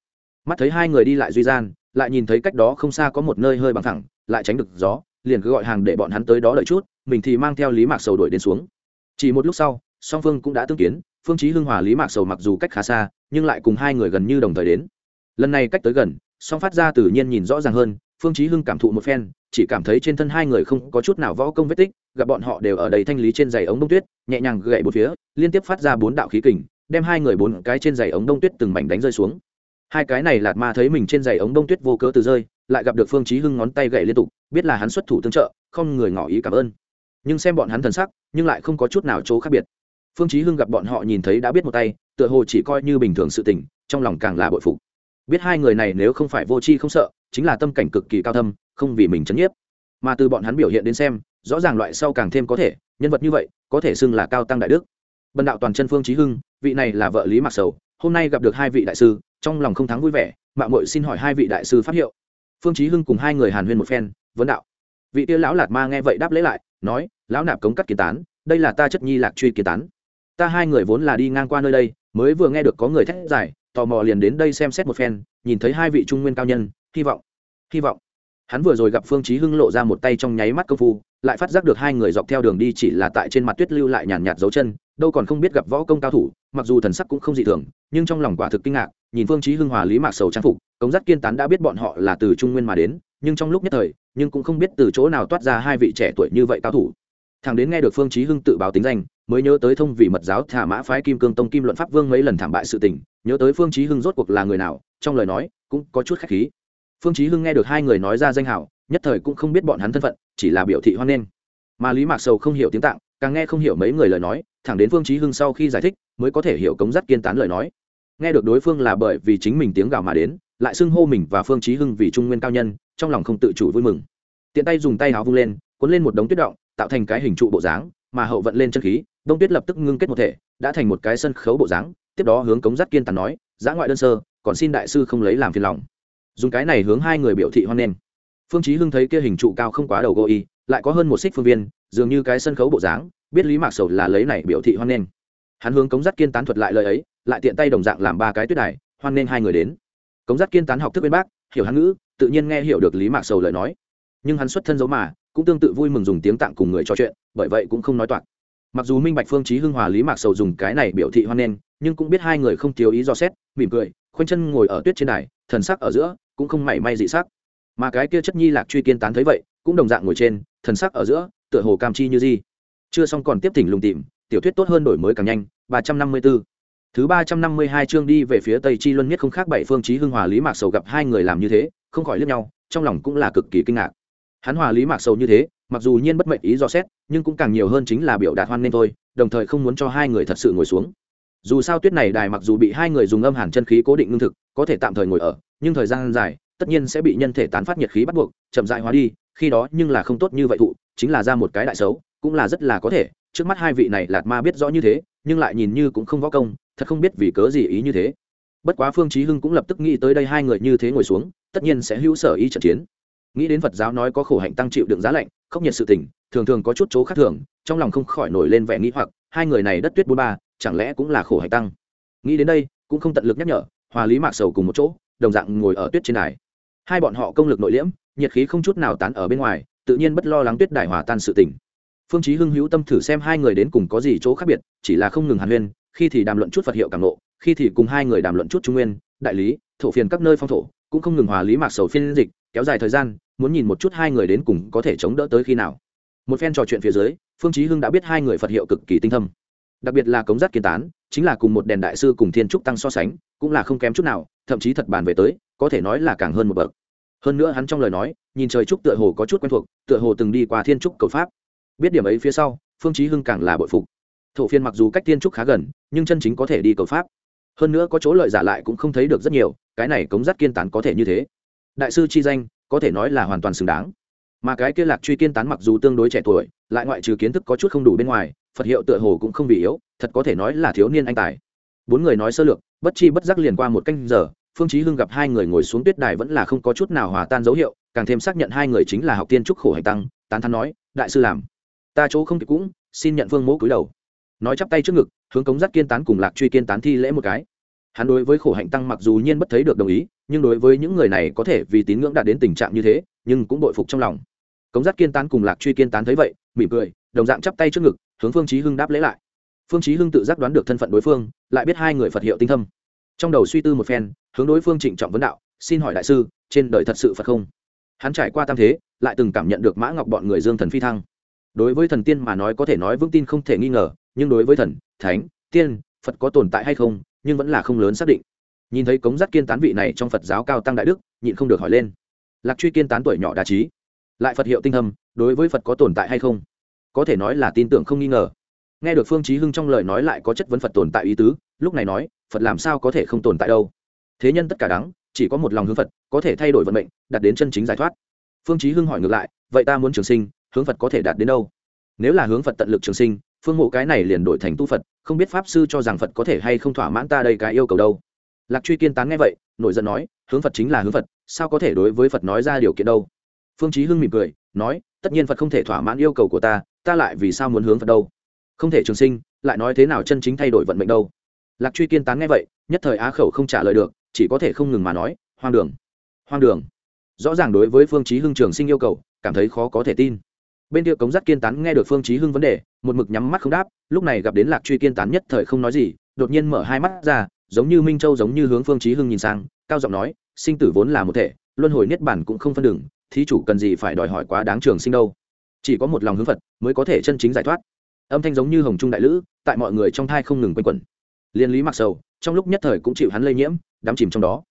Mắt thấy hai người đi lại duy gian, lại nhìn thấy cách đó không xa có một nơi hơi bằng thẳng, lại tránh được gió, liền cứ gọi hàng để bọn hắn tới đó đợi chút, mình thì mang theo lý mạc sầu đuổi đến xuống. Chỉ một lúc sau, song phương cũng đã tương kiến, phương chí hưng hòa lý mạc sầu mặc dù cách khá xa, nhưng lại cùng hai người gần như đồng thời đến. Lần này cách tới gần, song phát ra tự nhiên nhìn rõ ràng hơn phương chí hưng cảm thụ một phen, chỉ cảm thấy trên thân hai người không có chút nào võ công vết tích, gặp bọn họ đều ở đầy thanh lý trên giày ống đông tuyết, nhẹ nhàng gậy một phía, liên tiếp phát ra bốn đạo khí kình, đem hai người bốn cái trên giày ống đông tuyết từng mảnh đánh rơi xuống. Hai cái này lạt ma thấy mình trên giày ống đông tuyết vô cớ từ rơi, lại gặp được phương chí hưng ngón tay gậy liên tục, biết là hắn xuất thủ tương trợ, không người ngỏ ý cảm ơn. Nhưng xem bọn hắn thần sắc, nhưng lại không có chút nào chỗ khác biệt. Phương chí hưng gặp bọn họ nhìn thấy đã biết một tay, tựa hồ chỉ coi như bình thường sự tình, trong lòng càng là bội phục. Biết hai người này nếu không phải vô chi không sợ chính là tâm cảnh cực kỳ cao thâm, không vì mình chấn nhiếp. Mà từ bọn hắn biểu hiện đến xem, rõ ràng loại sau càng thêm có thể, nhân vật như vậy, có thể xưng là cao tăng đại đức. Bần đạo toàn chân phương chí hưng, vị này là vợ lý mạc sầu, hôm nay gặp được hai vị đại sư, trong lòng không thắng vui vẻ mạng mội xin hỏi hai vị đại sư pháp hiệu. Phương chí hưng cùng hai người hàn huyên một phen, vấn đạo. Vị tia lão lạt ma nghe vậy đáp lễ lại, nói, lão nạp cống cắt kiến tán, đây là ta chất nhi lạc truy kiến tán. Ta hai người vốn là đi ngang qua nơi đây, mới vừa nghe được có người thét giải tò mò liền đến đây xem xét một phen, nhìn thấy hai vị trung nguyên cao nhân hy vọng. Hy vọng. Hắn vừa rồi gặp phương chí hưng lộ ra một tay trong nháy mắt công phu, lại phát giác được hai người dọc theo đường đi chỉ là tại trên mặt tuyết lưu lại nhàn nhạt dấu chân, đâu còn không biết gặp võ công cao thủ, mặc dù thần sắc cũng không dị thường, nhưng trong lòng quả thực kinh ngạc, nhìn phương chí hưng hòa lý mạc sầu trang phục, cống giác kiên tán đã biết bọn họ là từ trung nguyên mà đến, nhưng trong lúc nhất thời, nhưng cũng không biết từ chỗ nào toát ra hai vị trẻ tuổi như vậy cao thủ. Thằng đến nghe được phương chí hưng tự báo tính danh, mới nhớ tới thông vị mật giáo thả mã phái kim cương tông kim luận pháp vương mấy lần thảm bại sự tình, nhớ tới phương chí hưng rốt cuộc là người nào, trong lời nói, cũng có chút khách khí phương chí hưng nghe được hai người nói ra danh hào, nhất thời cũng không biết bọn hắn thân phận, chỉ là biểu thị hoan nghênh. Mà lý mạc sầu không hiểu tiếng tạng, càng nghe không hiểu mấy người lời nói, thẳng đến phương chí hưng sau khi giải thích, mới có thể hiểu cống dắt kiên tán lời nói. Nghe được đối phương là bởi vì chính mình tiếng gào mà đến, lại xưng hô mình và phương chí hưng vì trung nguyên cao nhân, trong lòng không tự chủ vui mừng. Tiện tay dùng tay áo vung lên, cuốn lên một đống tuyết động, tạo thành cái hình trụ bộ dáng, mà hậu vận lên chân khí, đông tuyết lập tức ngưng kết một thể, đã thành một cái sân khấu bộ dáng, tiếp đó hướng cống dắt kiên tán nói, giã ngoại đơn sơ, còn xin đại sư không lấy làm phiền lòng dùng cái này hướng hai người biểu thị hoan nghênh. Phương chí hưng thấy kia hình trụ cao không quá đầu gối, y lại có hơn một xích phương viên dường như cái sân khấu bộ dáng biết lý mạc sầu là lấy này biểu thị hoan nghênh. Hắn hướng cống giác kiên tán thuật lại lời ấy lại tiện tay đồng dạng làm ba cái tuyết đài hoan nghênh hai người đến. Cống giác kiên tán học thức bên bác hiểu hắn ngữ tự nhiên nghe hiểu được lý mạc sầu lời nói. Nhưng hắn xuất thân giấu mà cũng tương tự vui mừng dùng tiếng tạng cùng người trò chuyện bởi vậy cũng không nói toạc. Mặc dù minh bạch phương chí hưng hòa lý mạc sầu dùng cái này biểu thị hoan nghênh nhưng cũng biết hai người không thiếu ý do xét mỉm cười khoanh chân ngồi ở tuyết trên đài thần sắc ở giữa cũng không mảy may dị sắc. Mà cái kia chất nhi lạc truy kiên tán thấy vậy, cũng đồng dạng ngồi trên, thần sắc ở giữa, tựa hồ cam chi như gì chưa xong còn tiếp thỉnh lùng tìm, tiểu thuyết tốt hơn đổi mới càng nhanh, ba trăm năm mươi 354 thứ ba trăm năm mươi hai chương đi về phía tây chi luân miết không khác bảy phương chí hưng hòa lý mạc sầu gặp hai người làm như thế, không khỏi liếc nhau, trong lòng cũng là cực kỳ kinh ngạc. Hắn hòa lý mạc sầu như thế, mặc dù nhiên bất mệnh ý do xét, nhưng cũng càng nhiều hơn chính là biểu đạt hoan nên thôi, đồng thời không muốn cho hai người thật sự ngồi xuống dù sao tuyết này đài mặc dù bị hai người dùng âm hàn chân khí cố định ngưng thực, có thể tạm thời ngồi ở, nhưng thời gian dài, tất nhiên sẽ bị nhân thể tán phát nhiệt khí bắt buộc, chậm dại hóa đi, khi đó nhưng là không tốt như vậy thụ, chính là ra một cái đại xấu, cũng là rất là có thể, trước mắt hai vị này lạt ma biết rõ như thế, nhưng lại nhìn như cũng không võ công, thật không biết vì cớ gì ý như thế. Bất quá phương chí hưng cũng lập tức nghĩ tới đây hai người như thế ngồi xuống, tất nhiên sẽ hữu sở ý trận chiến. Nghĩ đến phật giáo nói có khổ hạnh tăng chịu đựng giá lạnh, khốc nhiệt sự tình, thường thường có chút chỗ khác thường, trong lòng không khỏi nổi lên vẻ nghĩ hoặc, hai người này đất tuyết bốn ba chẳng lẽ cũng là khổ hạnh tăng? Nghĩ đến đây, cũng không tận lực nhắc nhở, hòa lý mạc sầu cùng một chỗ, đồng dạng ngồi ở tuyết trên đài. Hai bọn họ công lực nội liễm, nhiệt khí không chút nào tán ở bên ngoài, tự nhiên bất lo lắng tuyết đài hòa tan sự tình. Phương chí hưng hữu tâm thử xem hai người đến cùng có gì chỗ khác biệt, chỉ là không ngừng hàn huyên, khi thì đàm luận chút phật hiệu cảm nộ khi thì cùng hai người đàm luận chút trung nguyên, đại lý, thổ phiền các nơi phong thổ, cũng không ngừng hòa lý mạc sầu phiên dịch, kéo dài thời gian, muốn nhìn một chút hai người đến cùng có thể chống đỡ tới khi nào. Một phen trò chuyện phía dưới, phương chí hưng đã biết hai người phật hiệu cực kỳ tinh thâm đặc biệt là cống giác kiên tán, chính là cùng một đèn đại sư cùng thiên trúc tăng so sánh, cũng là không kém chút nào, thậm chí thật bàn về tới, có thể nói là càng hơn một bậc. Hơn nữa hắn trong lời nói, nhìn trời trúc tựa hồ có chút quen thuộc, tựa hồ từng đi qua thiên trúc cầu pháp. Biết điểm ấy phía sau, phương chí hưng càng là bội phục. Thổ phiên mặc dù cách thiên trúc khá gần, nhưng chân chính có thể đi cầu pháp. Hơn nữa có chỗ lợi giả lại cũng không thấy được rất nhiều, cái này cống giác kiên tán có thể như thế. Đại sư chi danh, có thể nói là hoàn toàn xứng đáng. Mà cái kia lạc truy kiên tán mặc dù tương đối trẻ tuổi, lại ngoại trừ kiến thức có chút không đủ bên ngoài phật hiệu tựa hồ cũng không vì yếu, thật có thể nói là thiếu niên anh tài. Bốn người nói sơ lược, bất chi bất giác liền qua một canh giờ, phương chí hưng gặp hai người ngồi xuống tuyết đài vẫn là không có chút nào hòa tan dấu hiệu, càng thêm xác nhận hai người chính là học tiên trúc khổ hành tăng, tán thán nói, đại sư làm, ta chỗ không kịp cũng, xin nhận phương mỗ cúi đầu. Nói chắp tay trước ngực, hướng cống giác kiên tán cùng lạc truy kiên tán thi lễ một cái. Hắn đối với khổ hạnh tăng mặc dù nhiên bất thấy được đồng ý, nhưng đối với những người này có thể vì tín ngưỡng đạt đến tình trạng như thế, nhưng cũng bội phục trong lòng. Cống giác kiên tán cùng lạc truy kiên tán thấy vậy, mỉm cười đồng dạng chắp tay trước ngực, hướng phương chí hưng đáp lễ lại. Phương chí hưng tự giác đoán được thân phận đối phương, lại biết hai người phật hiệu tinh thâm. Trong đầu suy tư một phen, hướng đối phương trịnh trọng vấn đạo, xin hỏi đại sư, trên đời thật sự phật không? Hắn trải qua tam thế, lại từng cảm nhận được mã ngọc bọn người dương thần phi thăng. Đối với thần tiên mà nói có thể nói vững tin không thể nghi ngờ, nhưng đối với thần, thánh, tiên, phật có tồn tại hay không, nhưng vẫn là không lớn xác định. Nhìn thấy cống giác kiên tán vị này trong phật giáo cao tăng đại đức, nhịn không được hỏi lên. Lạc truy kiên tán tuổi nhỏ đa trí lại phật hiệu tinh thâm, đối với phật có tồn tại hay không? Có thể nói là tin tưởng không nghi ngờ. Nghe được phương chí hưng trong lời nói lại có chất vấn phật tồn tại ý tứ, lúc này nói, phật làm sao có thể không tồn tại đâu? Thế nhân tất cả đắng, chỉ có một lòng hướng phật, có thể thay đổi vận mệnh, đạt đến chân chính giải thoát. Phương chí hưng hỏi ngược lại, vậy ta muốn trường sinh, hướng phật có thể đạt đến đâu? Nếu là hướng phật tận lực trường sinh, phương mộ cái này liền đổi thành tu phật, không biết pháp sư cho rằng phật có thể hay không thỏa mãn ta đây cái yêu cầu đâu? Lạc truy kiên tán nghe vậy, nổi giận nói, hướng phật chính là hướng phật, sao có thể đối với phật nói ra điều kiện đâu? Phương chí hưng mỉm cười, nói, tất nhiên phật không thể thỏa mãn yêu cầu của ta ta lại vì sao muốn hướng phật đâu? Không thể trường sinh, lại nói thế nào chân chính thay đổi vận mệnh đâu? Lạc truy kiên tán nghe vậy, nhất thời á khẩu không trả lời được, chỉ có thể không ngừng mà nói, hoang đường hoang đường. Rõ ràng đối với phương chí hưng trường sinh yêu cầu, cảm thấy khó có thể tin. Bên kia cống giác kiên tán nghe được phương chí hưng vấn đề, một mực nhắm mắt không đáp, lúc này gặp đến lạc truy kiên tán nhất thời không nói gì, đột nhiên mở hai mắt ra, giống như minh châu giống như hướng phương chí hưng nhìn sang, cao giọng nói, sinh tử vốn là một thể, luân hồi niết bản cũng không phân đường, thí chủ cần gì phải đòi hỏi quá đáng trường sinh đâu? Chỉ có một lòng hướng phật mới có thể chân chính giải thoát. Âm thanh giống như hồng trung đại lữ, tại mọi người trong thai không ngừng quanh quẩn. Liên lý mặc sầu, trong lúc nhất thời cũng chịu hắn lây nhiễm, đắm chìm trong đó.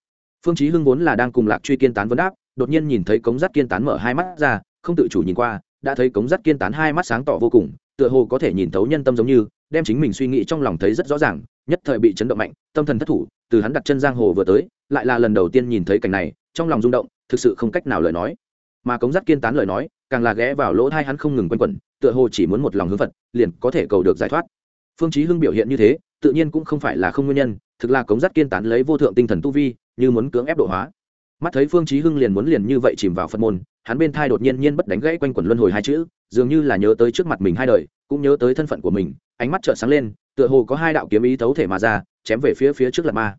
Phương chí hưng vốn là đang cùng lạc truy kiên tán vấn đáp, đột nhiên nhìn thấy cống rắt kiên tán mở hai mắt ra, không tự chủ nhìn qua, đã thấy cống rắt kiên tán hai mắt sáng tỏ vô cùng, tựa hồ có thể nhìn thấu nhân tâm giống như, đem chính mình suy nghĩ trong lòng thấy rất rõ ràng, nhất thời bị chấn động mạnh, tâm thần thất thủ, từ hắn đặt chân giang hồ vừa tới, lại là lần đầu tiên nhìn thấy cảnh này, trong lòng rung động, thực sự không cách nào lời nói mà cống giác kiên tán lời nói, càng là ghé vào lỗ thai hắn không ngừng quanh quẩn, tựa hồ chỉ muốn một lòng hướng phật, liền có thể cầu được giải thoát. Phương chí hưng biểu hiện như thế, tự nhiên cũng không phải là không nguyên nhân, thực là cống giác kiên tán lấy vô thượng tinh thần tu vi, như muốn cưỡng ép độ hóa. Mắt thấy phương chí hưng liền muốn liền như vậy chìm vào phật môn, hắn bên thai đột nhiên nhiên bất đánh gãy quanh quẩn luân hồi hai chữ, dường như là nhớ tới trước mặt mình hai đời, cũng nhớ tới thân phận của mình, ánh mắt trợn sáng lên, tựa hồ có hai đạo kiếm ý thấu thể mà ra, chém về phía phía trước là ma.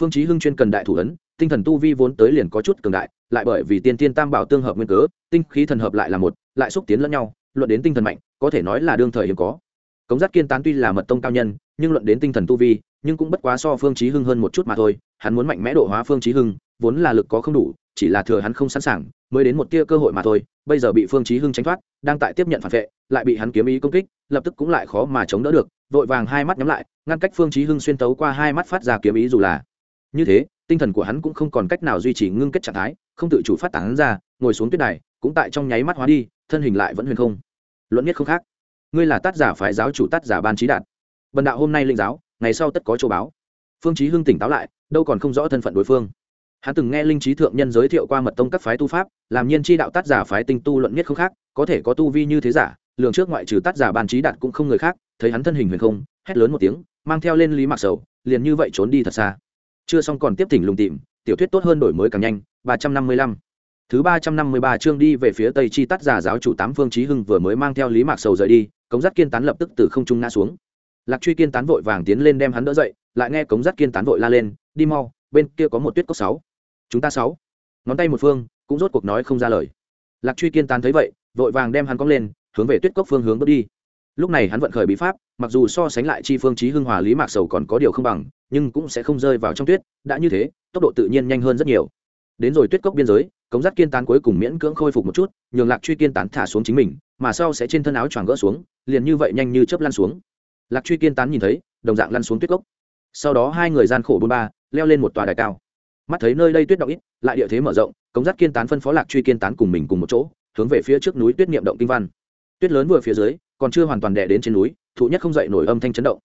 Phương chí hưng chuyên cần đại thủ ấn tinh thần tu vi vốn tới liền có chút cường đại, lại bởi vì tiên tiên tam bảo tương hợp nguyên cớ, tinh khí thần hợp lại là một, lại xúc tiến lẫn nhau, luận đến tinh thần mạnh, có thể nói là đương thời hiếm có. Cống giác kiên tán tuy là mật tông cao nhân, nhưng luận đến tinh thần tu vi, nhưng cũng bất quá so phương chí hưng hơn một chút mà thôi, hắn muốn mạnh mẽ độ hóa phương chí hưng, vốn là lực có không đủ, chỉ là thừa hắn không sẵn sàng, mới đến một tia cơ hội mà thôi, bây giờ bị phương chí hưng tránh thoát, đang tại tiếp nhận phản vệ, lại bị hắn kiếm ý công kích, lập tức cũng lại khó mà chống đỡ được, vội vàng hai mắt nhắm lại, ngăn cách phương chí hưng xuyên tấu qua hai mắt phát ra kiếm ý dù là. Như thế tinh thần của hắn cũng không còn cách nào duy trì ngưng kết trạng thái, không tự chủ phát tán ra, ngồi xuống tuyết đài, cũng tại trong nháy mắt hóa đi, thân hình lại vẫn huyền không. Luận nhất không khác. Ngươi là tác giả phái giáo chủ tác giả ban trí đạt. Bần đạo hôm nay linh giáo, ngày sau tất có châu báo. Phương chí hưng tỉnh táo lại, đâu còn không rõ thân phận đối phương. Hắn từng nghe linh trí thượng nhân giới thiệu qua mật tông các phái tu pháp, làm nhiên chi đạo tác giả phái tinh tu luận nhất không khác, có thể có tu vi như thế giả, lường trước ngoại trừ tác giả ban trí đạt cũng không người khác, thấy hắn thân hình huyền không, hét lớn một tiếng, mang theo lên lý mạc sầu, liền như vậy trốn đi thật xa chưa xong còn tiếp thỉnh lùng tìm, tiểu thuyết tốt hơn đổi mới càng nhanh, ba trăm năm mươi lăm. Thứ ba trăm năm mươi ba chương đi về phía tây chi tắt giả giáo chủ tám phương chí hưng vừa mới mang theo lý mạc sầu rời đi, cống giác kiên tán lập tức từ không trung ngã xuống. Lạc truy kiên tán vội vàng tiến lên đem hắn đỡ dậy, lại nghe cống giác kiên tán vội la lên, đi mau, bên kia có một tuyết cốc sáu. Chúng ta sáu. Ngón tay một phương, cũng rốt cuộc nói không ra lời. Lạc truy kiên tán thấy vậy, vội vàng đem hắn cong lên, hướng về tuyết cốc phương hướng bước đi. Lúc này hắn vận khởi bí pháp, mặc dù so sánh lại chi phương trí hưng hòa lý mạc sầu còn có điều không bằng nhưng cũng sẽ không rơi vào trong tuyết, đã như thế, tốc độ tự nhiên nhanh hơn rất nhiều. Đến rồi tuyết cốc biên giới, cống rác kiên tán cuối cùng miễn cưỡng khôi phục một chút, nhường lạc truy kiên tán thả xuống chính mình, mà sau sẽ trên thân áo choàng gỡ xuống, liền như vậy nhanh như chớp lăn xuống. Lạc truy kiên tán nhìn thấy, đồng dạng lăn xuống tuyết cốc. Sau đó hai người gian khổ bôn ba, leo lên một tòa đài cao. Mắt thấy nơi đây tuyết động ít, lại địa thế mở rộng, cống rác kiên tán phân phó lạc truy kiên tán cùng mình cùng một chỗ, hướng về phía trước núi tuyết niệm động kinh văn. Tuyết lớn vừa phía dưới, còn chưa hoàn toàn đè đến trên núi, thụ nhất không dậy nổi âm thanh chấn động.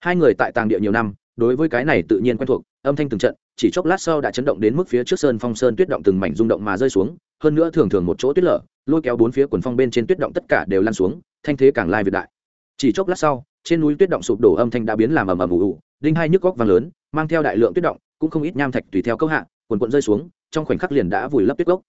Hai người tại tàng địa nhiều năm đối với cái này tự nhiên quen thuộc, âm thanh từng trận, chỉ chốc lát sau đã chấn động đến mức phía trước sơn phong sơn tuyết động từng mảnh rung động mà rơi xuống, hơn nữa thường thường một chỗ tuyết lở, lôi kéo bốn phía quần phong bên trên tuyết động tất cả đều lan xuống, thanh thế càng lai việt đại. Chỉ chốc lát sau, trên núi tuyết động sụp đổ âm thanh đã biến làm ầm ầm ủ ủ đinh hai nhức góc vàng lớn, mang theo đại lượng tuyết động, cũng không ít nham thạch tùy theo câu hạ, quần quận rơi xuống, trong khoảnh khắc liền đã vùi lấp tuyết gốc.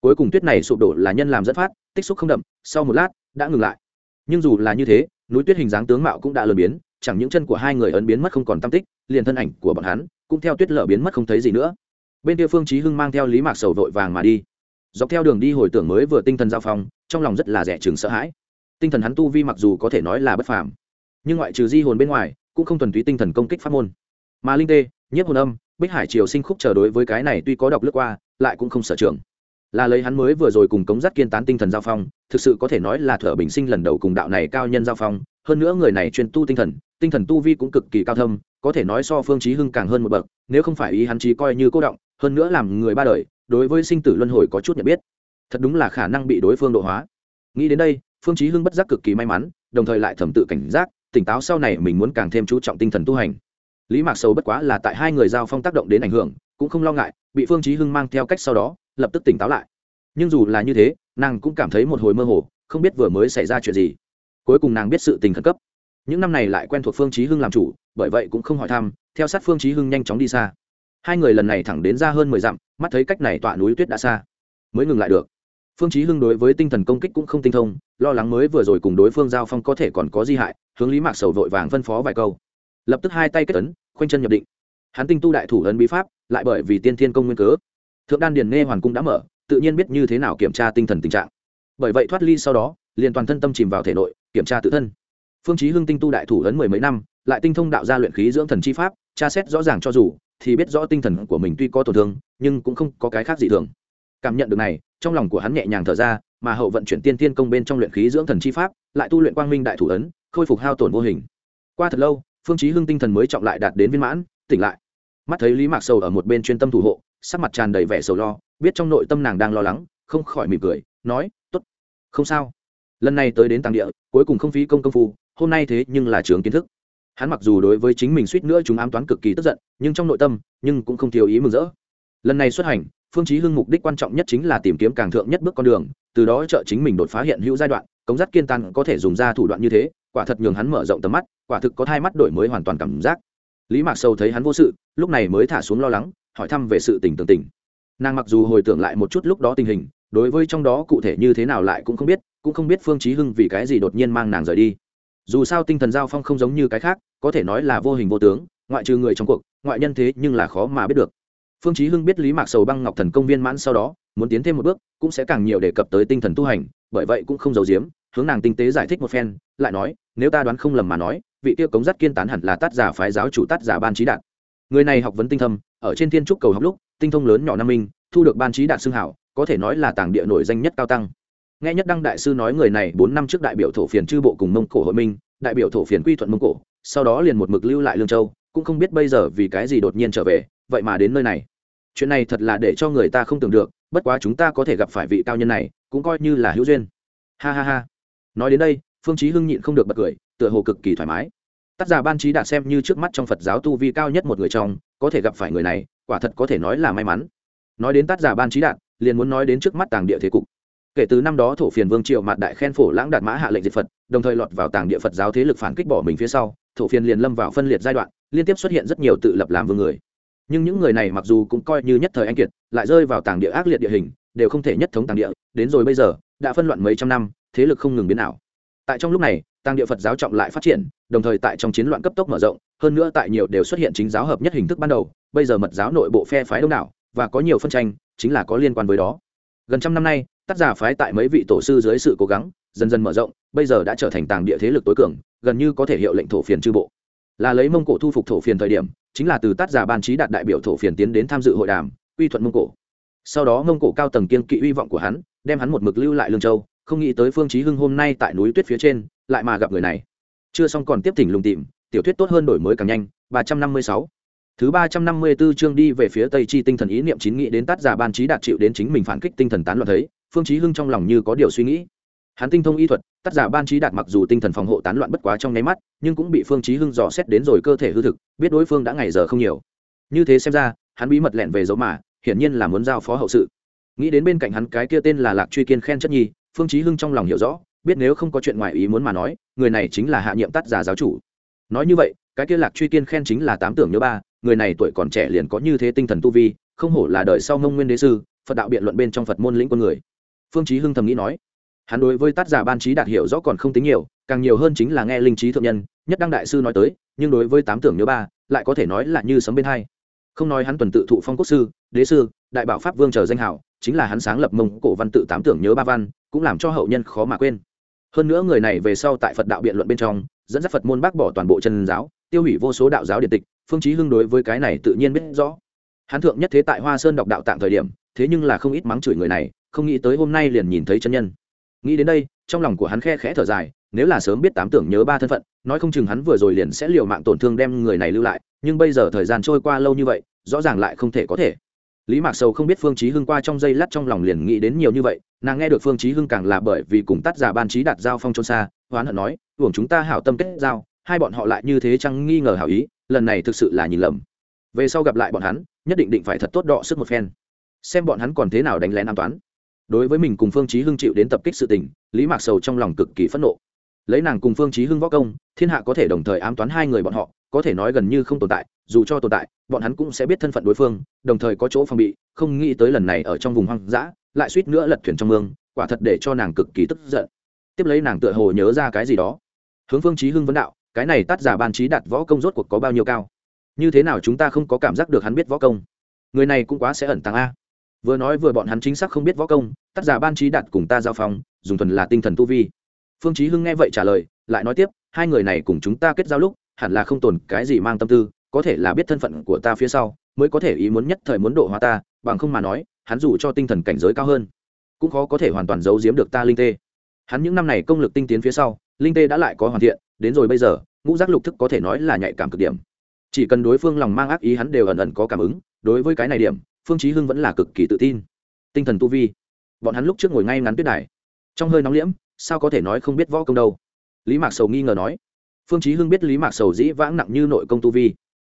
Cuối cùng tuyết này sụp đổ là nhân làm dẫn phát, tích xúc không đậm, sau một lát, đã ngừng lại. Nhưng dù là như thế, núi tuyết hình dáng tướng mạo cũng đã lờ biến, chẳng những chân của hai người ấn biến mất không còn tam tích liền thân ảnh của bọn hắn cũng theo tuyết lở biến mất không thấy gì nữa. Bên kia phương chí hưng mang theo lý mạc sầu vội vàng mà đi. Dọc theo đường đi hồi tưởng mới vừa tinh thần giao phong, trong lòng rất là rẻ chừng sợ hãi. Tinh thần hắn tu vi mặc dù có thể nói là bất phàm, nhưng ngoại trừ di hồn bên ngoài, cũng không thuần túy tinh thần công kích pháp môn. Mà linh tê, nhiếp hồn âm, bích hải triều sinh khúc chờ đối với cái này tuy có đọc lướt qua, lại cũng không sở trường. Là lấy hắn mới vừa rồi cùng cống giác kiên tán tinh thần giao phong, thực sự có thể nói là thở bình sinh lần đầu cùng đạo này cao nhân giao phong hơn nữa người này chuyên tu tinh thần tinh thần tu vi cũng cực kỳ cao thâm, có thể nói so phương chí hưng càng hơn một bậc, nếu không phải ý hắn chí coi như cô động, hơn nữa làm người ba đời, đối với sinh tử luân hồi có chút nhận biết. Thật đúng là khả năng bị đối phương độ hóa. Nghĩ đến đây, phương chí hưng bất giác cực kỳ may mắn, đồng thời lại thầm tự cảnh giác, tỉnh táo sau này mình muốn càng thêm chú trọng tinh thần tu hành. Lý mạc sầu bất quá là tại hai người giao phong tác động đến ảnh hưởng, cũng không lo ngại, bị phương chí hưng mang theo cách sau đó, lập tức tỉnh táo lại. Nhưng dù là như thế, nàng cũng cảm thấy một hồi mơ hồ, không biết vừa mới xảy ra chuyện gì cuối cùng nàng biết sự tình khẩn cấp. Những năm này lại quen thuộc phương chí hưng làm chủ, bởi vậy cũng không hỏi thăm, theo sát phương chí hưng nhanh chóng đi xa. Hai người lần này thẳng đến ra hơn mười dặm, mắt thấy cách này tọa núi tuyết đã xa, mới ngừng lại được. Phương chí hưng đối với tinh thần công kích cũng không tinh thông, lo lắng mới vừa rồi cùng đối phương giao phong có thể còn có di hại, hướng lý mạc sầu vội vàng phân phó vài câu. Lập tức hai tay kết ấn, khoanh chân nhập định. Hắn tinh tu đại thủ ấn bí pháp, lại bởi vì tiên thiên công nguyên cớ, thượng đan điền nghe hoàn cung đã mở, tự nhiên biết như thế nào kiểm tra tinh thần tình trạng. Bởi vậy thoát ly sau đó, liền toàn thân tâm chìm vào thể nội kiểm tra tự thân. Phương chí hưng tinh tu đại thủ ấn mười mấy năm, lại tinh thông đạo gia luyện khí dưỡng thần chi pháp, tra xét rõ ràng cho dù, thì biết rõ tinh thần của mình tuy có tổn thương, nhưng cũng không có cái khác gì thường. Cảm nhận được này, trong lòng của hắn nhẹ nhàng thở ra, mà hậu vận chuyển tiên tiên công bên trong luyện khí dưỡng thần chi pháp, lại tu luyện quang minh đại thủ ấn, khôi phục hao tổn vô hình. Qua thật lâu, phương chí hưng tinh thần mới trọng lại đạt đến viên mãn, tỉnh lại. Mắt thấy lý mạc sầu ở một bên chuyên tâm thủ hộ, sắc mặt tràn đầy vẻ sầu lo, biết trong nội tâm nàng đang lo lắng, không khỏi mỉm cười, nói, tốt, không sao lần này tới đến tàng địa, cuối cùng không phí công công phu, hôm nay thế nhưng là trường kiến thức. Hắn mặc dù đối với chính mình suýt nữa chúng ám toán cực kỳ tức giận, nhưng trong nội tâm, nhưng cũng không thiếu ý mừng rỡ. Lần này xuất hành, phương chí hưng mục đích quan trọng nhất chính là tìm kiếm càng thượng nhất bước con đường, từ đó trợ chính mình đột phá hiện hữu giai đoạn, cống dắt kiên tăng có thể dùng ra thủ đoạn như thế, quả thật nhường hắn mở rộng tầm mắt, quả thực có hai mắt đổi mới hoàn toàn cảm giác. Lý mạc sâu thấy hắn vô sự, lúc này mới thả xuống lo lắng, hỏi thăm về sự tình tường tình nàng mặc dù hồi tưởng lại một chút lúc đó tình hình, đối với trong đó cụ thể như thế nào lại cũng không biết cũng không biết phương chí hưng vì cái gì đột nhiên mang nàng rời đi. Dù sao tinh thần giao phong không giống như cái khác, có thể nói là vô hình vô tướng, ngoại trừ người trong cuộc, ngoại nhân thế nhưng là khó mà biết được. Phương chí hưng biết lý mạc sầu băng ngọc thần công viên mãn sau đó, muốn tiến thêm một bước, cũng sẽ càng nhiều đề cập tới tinh thần tu hành, bởi vậy cũng không giấu giếm, hướng nàng tinh tế giải thích một phen, lại nói, nếu ta đoán không lầm mà nói, vị tiêu cống giác kiên tán hẳn là tát giả phái giáo chủ tát giả ban trí đạt người này học vấn tinh thâm, ở trên thiên trúc cầu học lúc, tinh thông lớn nhỏ nam minh, thu được ban trí đạt xưng hảo, có thể nói là tàng địa nổi danh nhất cao tăng nghe nhất đăng đại sư nói người này bốn năm trước đại biểu thổ phiền chư bộ cùng mông cổ hội minh, đại biểu thổ phiền quy thuận mông cổ, sau đó liền một mực lưu lại lương châu, cũng không biết bây giờ vì cái gì đột nhiên trở về, vậy mà đến nơi này. Chuyện này thật là để cho người ta không tưởng được, bất quá chúng ta có thể gặp phải vị cao nhân này, cũng coi như là hữu duyên. Ha ha ha. Nói đến đây, phương chí hưng nhịn không được bật cười, tựa hồ cực kỳ thoải mái. Tác giả ban trí đạt xem như trước mắt trong phật giáo tu vi cao nhất một người trong, có thể gặp phải người này, quả thật có thể nói là may mắn. Nói đến tác giả ban trí đạt, liền muốn nói đến trước mắt tàng địa thế cục kể từ năm đó thổ phiền vương triệu mạt đại khen phổ lãng đạt mã hạ lệnh diệt phật, đồng thời lọt vào tàng địa phật giáo thế lực phản kích bỏ mình phía sau, thổ phiền liền lâm vào phân liệt giai đoạn, liên tiếp xuất hiện rất nhiều tự lập làm vương người. Nhưng những người này mặc dù cũng coi như nhất thời anh kiệt, lại rơi vào tàng địa ác liệt địa hình, đều không thể nhất thống tàng địa, đến rồi bây giờ, đã phân loạn mấy trăm năm, thế lực không ngừng biến ảo. Tại trong lúc này, tàng địa phật giáo trọng lại phát triển, đồng thời tại trong chiến loạn cấp tốc mở rộng, hơn nữa tại nhiều đều xuất hiện chính giáo hợp nhất hình thức ban đầu, bây giờ mật giáo nội bộ phe phái đông đảo, và có nhiều phân tranh, chính là có liên quan với đó. Gần trăm năm nay tác giả phái tại mấy vị tổ sư dưới sự cố gắng, dần dần mở rộng, bây giờ đã trở thành tàng địa thế lực tối cường, gần như có thể hiệu lệnh thổ phiền chư bộ. Là lấy mông cổ thu phục thổ phiền thời điểm, chính là từ tác giả ban trí đạt đại biểu thổ phiền tiến đến tham dự hội đàm uy thuận mông cổ. Sau đó mông cổ cao tầng kiên kỵ uy vọng của hắn, đem hắn một mực lưu lại lương châu, không nghĩ tới phương chí hưng hôm nay tại núi tuyết phía trên, lại mà gặp người này. Chưa xong còn tiếp thỉnh lùng tìm, tiểu thuyết tốt hơn đổi mới càng nhanh 356 thứ 354 chương đi về phía tây chi tinh thần ý niệm chín nghĩ đến tát giả ban trí đạt chịu đến chính mình phản kích tinh thần tán loạn thấy phương chí hưng trong lòng như có điều suy nghĩ. Hắn tinh thông y thuật, tác giả ban trí đạt mặc dù tinh thần phòng hộ tán loạn bất quá trong nháy mắt, nhưng cũng bị phương chí hưng dò xét đến rồi cơ thể hư thực, biết đối phương đã ngày giờ không nhiều. Như thế xem ra, hắn bí mật lẻn về dấu mà, hiển nhiên là muốn giao phó hậu sự. Nghĩ đến bên cạnh hắn cái kia tên là lạc truy kiên khen chất nhi, phương chí hưng trong lòng hiểu rõ, biết nếu không có chuyện ngoài ý muốn mà nói, người này chính là hạ nhiệm tác giả giáo chủ. Nói như vậy, cái kia lạc truy kiên khen chính là tám tưởng nhớ ba, người này tuổi còn trẻ liền có như thế tinh thần tu vi, không hổ là đời sau mông nguyên đế sư, phật đạo biện luận bên trong phật môn lĩnh quân người phương chí hưng thầm nghĩ nói, hắn đối với tác giả ban trí đạt hiểu rõ còn không tính nhiều, càng nhiều hơn chính là nghe linh trí thượng nhân, nhất đăng đại sư nói tới, nhưng đối với tám tưởng nhớ ba, lại có thể nói là như sấm bên hai. Không nói hắn tuần tự thụ phong quốc sư, đế sư, đại bảo pháp vương chờ danh hảo chính là hắn sáng lập mông cổ văn tự tám tưởng nhớ ba văn, cũng làm cho hậu nhân khó mà quên. Hơn nữa người này về sau tại phật đạo biện luận bên trong, dẫn dắt phật môn bác bỏ toàn bộ chân giáo, tiêu hủy vô số đạo giáo điện tịch, phương chí hưng đối với cái này tự nhiên biết rõ. Hắn thượng nhất thế tại hoa sơn đọc đạo tạng thời điểm, thế nhưng là không ít mắng chửi người này không nghĩ tới hôm nay liền nhìn thấy chân nhân. Nghĩ đến đây, trong lòng của hắn khe khẽ thở dài, nếu là sớm biết tám tưởng nhớ ba thân phận, nói không chừng hắn vừa rồi liền sẽ liều mạng tổn thương đem người này lưu lại, nhưng bây giờ thời gian trôi qua lâu như vậy, rõ ràng lại không thể có thể. Lý mạc sầu không biết phương chí hưng qua trong giây lát trong lòng liền nghĩ đến nhiều như vậy, nàng nghe được phương chí hưng càng là bởi vì cùng tắt giả ban chí đạt giao phong trôn xa, hoán hận nói, hưởng chúng ta hảo tâm kết giao, hai bọn họ lại như thế chăng nghi ngờ hảo ý, lần này thực sự là nhìn lầm. Về sau gặp lại bọn hắn, nhất định định phải thật tốt đọ sức một phen. Xem bọn hắn còn thế nào đánh lén an toán đối với mình cùng phương chí hưng chịu đến tập kích sự tình, lý mạc sầu trong lòng cực kỳ phẫn nộ. Lấy nàng cùng phương chí hưng võ công, thiên hạ có thể đồng thời ám toán hai người bọn họ, có thể nói gần như không tồn tại, dù cho tồn tại, bọn hắn cũng sẽ biết thân phận đối phương, đồng thời có chỗ phòng bị, không nghĩ tới lần này ở trong vùng hoang dã, lại suýt nữa lật thuyền trong mương, quả thật để cho nàng cực kỳ tức giận. Tiếp lấy nàng tựa hồ nhớ ra cái gì đó. Hướng phương chí hưng vấn đạo, cái này tát giả ban trí đạt võ công rốt cuộc có bao nhiêu cao? Như thế nào chúng ta không có cảm giác được hắn biết võ công? Người này cũng quá sẽ ẩn tàng a vừa nói vừa bọn hắn chính xác không biết võ công, tác giả ban trí đạt cùng ta giao phong, dùng thuần là tinh thần tu vi. Phương chí hưng nghe vậy trả lời, lại nói tiếp, hai người này cùng chúng ta kết giao lúc, hẳn là không tồn cái gì mang tâm tư, có thể là biết thân phận của ta phía sau, mới có thể ý muốn nhất thời muốn độ hóa ta, bằng không mà nói, hắn dù cho tinh thần cảnh giới cao hơn, cũng khó có thể hoàn toàn giấu giếm được ta linh tê. Hắn những năm này công lực tinh tiến phía sau, linh tê đã lại có hoàn thiện, đến rồi bây giờ, ngũ giác lục thức có thể nói là nhạy cảm cực điểm. Chỉ cần đối phương lòng mang ác ý hắn đều ẩn ẩn có cảm ứng, đối với cái này điểm phương chí hưng vẫn là cực kỳ tự tin. Tinh thần tu vi. Bọn hắn lúc trước ngồi ngay ngắn tuyết đài. Trong hơi nóng liễm, sao có thể nói không biết võ công đâu? Lý mạc sầu nghi ngờ nói. Phương chí hưng biết lý mạc sầu dĩ vãng nặng như nội công tu vi.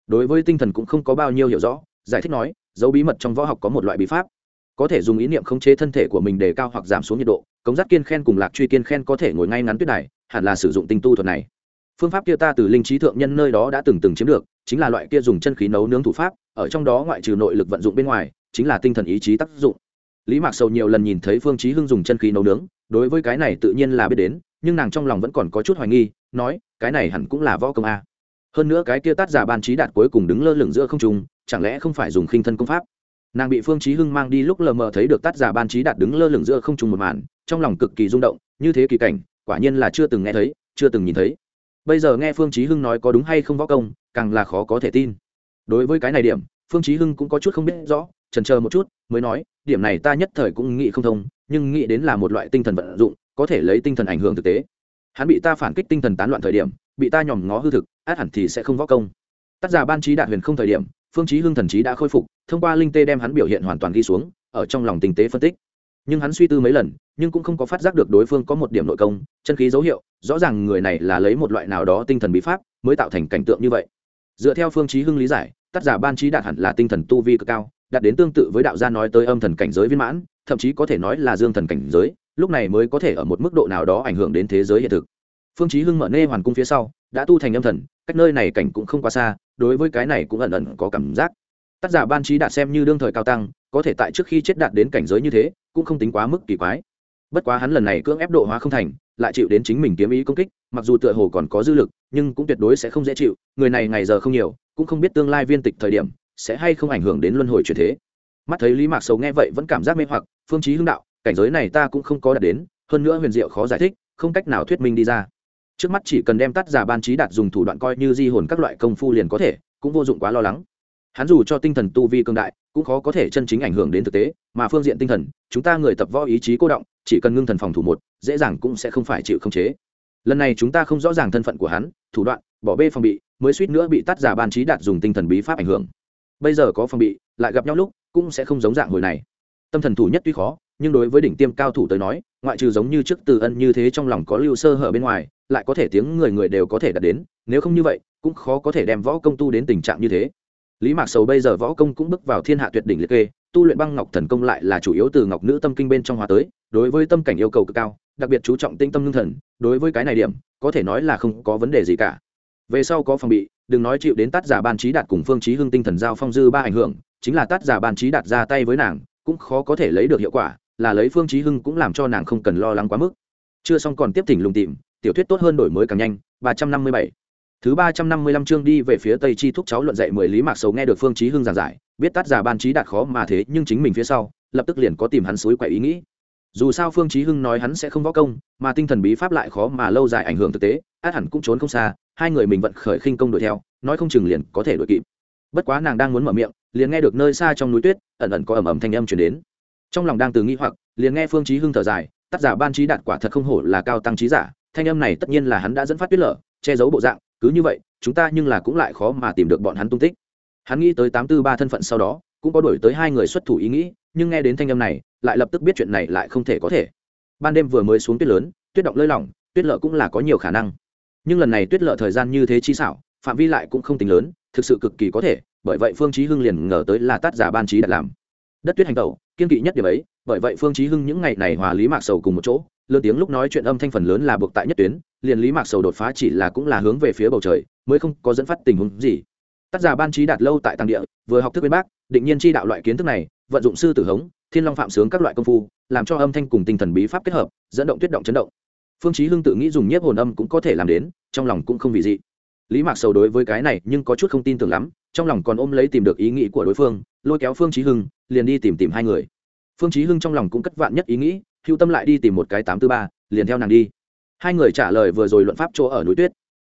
Đối với tinh thần cũng không có bao nhiêu hiểu rõ, giải thích nói, dấu bí mật trong võ học có một loại bí pháp. Có thể dùng ý niệm khống chế thân thể của mình để cao hoặc giảm xuống nhiệt độ, cống giác kiên khen cùng lạc truy kiên khen có thể ngồi ngay ngắn tuyết đài, hẳn là sử dụng tinh tu thuật này. Phương pháp kia ta từ linh trí thượng nhân nơi đó đã từng từng chiếm được chính là loại kia dùng chân khí nấu nướng thủ pháp, ở trong đó ngoại trừ nội lực vận dụng bên ngoài, chính là tinh thần ý chí tác dụng. Lý mạc sầu nhiều lần nhìn thấy phương chí hưng dùng chân khí nấu nướng, đối với cái này tự nhiên là biết đến, nhưng nàng trong lòng vẫn còn có chút hoài nghi, nói, cái này hẳn cũng là võ công a. Hơn nữa cái kia tát giả ban trí đạt cuối cùng đứng lơ lửng giữa không trung, chẳng lẽ không phải dùng khinh thân công pháp? Nàng bị phương chí hưng mang đi lúc lờ mờ thấy được tát giả ban trí đạt đứng lơ lửng giữa không trung một màn, trong lòng cực kỳ rung động, như thế kỳ cảnh, quả nhiên là chưa từng nghe thấy, chưa từng nhìn thấy bây giờ nghe phương chí hưng nói có đúng hay không võ công, càng là khó có thể tin. Đối với cái này điểm, phương chí hưng cũng có chút không biết rõ, chần chờ một chút, mới nói, điểm này ta nhất thời cũng nghĩ không thông, nhưng nghĩ đến là một loại tinh thần vận dụng, có thể lấy tinh thần ảnh hưởng thực tế. Hắn bị ta phản kích tinh thần tán loạn thời điểm, bị ta nhòm ngó hư thực, át hẳn thì sẽ không võ công. Tác giả ban trí đạt huyền không thời điểm, phương chí hưng thần trí đã khôi phục, thông qua linh tê đem hắn biểu hiện hoàn toàn ghi xuống, ở trong lòng tinh tế phân tích nhưng hắn suy tư mấy lần, nhưng cũng không có phát giác được đối phương có một điểm nội công, chân khí dấu hiệu, rõ ràng người này là lấy một loại nào đó tinh thần bí pháp mới tạo thành cảnh tượng như vậy. Dựa theo phương chí hưng lý giải, tác giả ban trí đạt hẳn là tinh thần tu vi cực cao, đạt đến tương tự với đạo gia nói tới âm thần cảnh giới viên mãn, thậm chí có thể nói là dương thần cảnh giới, lúc này mới có thể ở một mức độ nào đó ảnh hưởng đến thế giới hiện thực. Phương chí hưng mở nê hoàn cung phía sau, đã tu thành âm thần, cách nơi này cảnh cũng không quá xa, đối với cái này cũng ẩn ẩn có cảm giác. Tác giả ban trí đạt xem như đương thời cao tăng, có thể tại trước khi chết đạt đến cảnh giới như thế cũng không tính quá mức kỳ quái. Bất quá hắn lần này cưỡng ép độ hóa không thành, lại chịu đến chính mình kiếm ý công kích, mặc dù tựa hồ còn có dư lực, nhưng cũng tuyệt đối sẽ không dễ chịu, người này ngày giờ không nhiều, cũng không biết tương lai viên tịch thời điểm sẽ hay không ảnh hưởng đến luân hồi chuyển thế. Mắt thấy lý mạc sầu nghe vậy vẫn cảm giác mê hoặc, phương chí hưng đạo, cảnh giới này ta cũng không có đạt đến, hơn nữa huyền diệu khó giải thích, không cách nào thuyết minh đi ra. Trước mắt chỉ cần đem tắt giả ban trí đạt dùng thủ đoạn coi như di hồn các loại công phu liền có thể, cũng vô dụng quá lo lắng. Hắn dù cho tinh thần tu vi cường đại cũng khó có thể chân chính ảnh hưởng đến thực tế, mà phương diện tinh thần, chúng ta người tập võ ý chí cô động, chỉ cần ngưng thần phòng thủ một, dễ dàng cũng sẽ không phải chịu khống chế. Lần này chúng ta không rõ ràng thân phận của hắn, thủ đoạn, bỏ bê phòng bị, mới suýt nữa bị tắt giả ban trí đạt dùng tinh thần bí pháp ảnh hưởng. Bây giờ có phòng bị, lại gặp nhau lúc, cũng sẽ không giống dạng hồi này. Tâm thần thủ nhất tuy khó, nhưng đối với đỉnh tiêm cao thủ tới nói, ngoại trừ giống như trước từ ân như thế trong lòng có lưu sơ hở bên ngoài, lại có thể tiếng người người đều có thể đạt đến, nếu không như vậy, cũng khó có thể đem võ công tu đến tình trạng như thế lý mạc sầu bây giờ võ công cũng bước vào thiên hạ tuyệt đỉnh liệt kê, tu luyện băng ngọc thần công lại là chủ yếu từ ngọc nữ tâm kinh bên trong hóa tới, đối với tâm cảnh yêu cầu cực cao, đặc biệt chú trọng tinh tâm lương thần, đối với cái này điểm, có thể nói là không có vấn đề gì cả. Về sau có phòng bị, đừng nói chịu đến tác giả ban trí đạt cùng phương trí hưng tinh thần giao phong dư ba ảnh hưởng, chính là tác giả ban trí đạt ra tay với nàng, cũng khó có thể lấy được hiệu quả, là lấy phương trí hưng cũng làm cho nàng không cần lo lắng quá mức. Chưa xong còn tiếp thỉnh lùng tìm, tiểu thuyết tốt hơn đổi mới càng nhanh, ba trăm năm mươi bảy thứ ba trăm năm mươi lăm chương đi về phía tây chi thúc cháu luận dạy mười lý mạc sầu nghe được phương chí hưng giảng giải, biết tác giả ban trí đạt khó mà thế, nhưng chính mình phía sau, lập tức liền có tìm hắn suối quậy ý nghĩ. Dù sao phương chí hưng nói hắn sẽ không võ công, mà tinh thần bí pháp lại khó mà lâu dài ảnh hưởng thực tế, át hẳn cũng trốn không xa, hai người mình vận khởi khinh công đuổi theo, nói không chừng liền có thể đuổi kịp. Bất quá nàng đang muốn mở miệng, liền nghe được nơi xa trong núi tuyết, ẩn ẩn có ầm ầm thanh âm truyền đến. Trong lòng đang từ nghi hoặc, liền nghe phương chí hưng thở dài tác giả ban trí đạt quả thật không hổ là cao tăng trí giả, thanh âm này tất nhiên là hắn đã dẫn phát tuyết lở, che giấu bộ dạng cứ như vậy, chúng ta nhưng là cũng lại khó mà tìm được bọn hắn tung tích. Hắn nghĩ tới tám tư ba thân phận sau đó, cũng có đổi tới hai người xuất thủ ý nghĩ, nhưng nghe đến thanh âm này, lại lập tức biết chuyện này lại không thể có thể. Ban đêm vừa mới xuống tuyết lớn, tuyết động lơi lỏng, tuyết lợ cũng là có nhiều khả năng. Nhưng lần này tuyết lợ thời gian như thế chi xảo, phạm vi lại cũng không tính lớn, thực sự cực kỳ có thể, bởi vậy phương chí hưng liền ngờ tới là tác giả ban trí đặt làm. Đất tuyết hành tẩu kiên kỵ nhất điểm ấy, bởi vậy phương chí hưng những ngày này hòa lý mạc sầu cùng một chỗ, lớn tiếng lúc nói chuyện âm thanh phần lớn là buộc tại nhất tuyến, liền lý mạc sầu đột phá chỉ là cũng là hướng về phía bầu trời, mới không có dẫn phát tình huống gì. Tác giả ban trí đạt lâu tại tăng địa, vừa học thức bên bác, định nhiên chi đạo loại kiến thức này, vận dụng sư tử hống, thiên long phạm sướng các loại công phu, làm cho âm thanh cùng tinh thần bí pháp kết hợp, dẫn động tuyết động chấn động. Phương chí hưng tự nghĩ dùng nhiếp hồn âm cũng có thể làm đến, trong lòng cũng không vì gì. Lý mạc sầu đối với cái này nhưng có chút không tin tưởng lắm trong lòng còn ôm lấy tìm được ý nghĩ của đối phương, lôi kéo phương chí hưng, liền đi tìm tìm hai người. Phương chí hưng trong lòng cũng cất vạn nhất ý nghĩ, hưu tâm lại đi tìm một cái tám tư ba, liền theo nàng đi. Hai người trả lời vừa rồi luận pháp chỗ ở núi tuyết.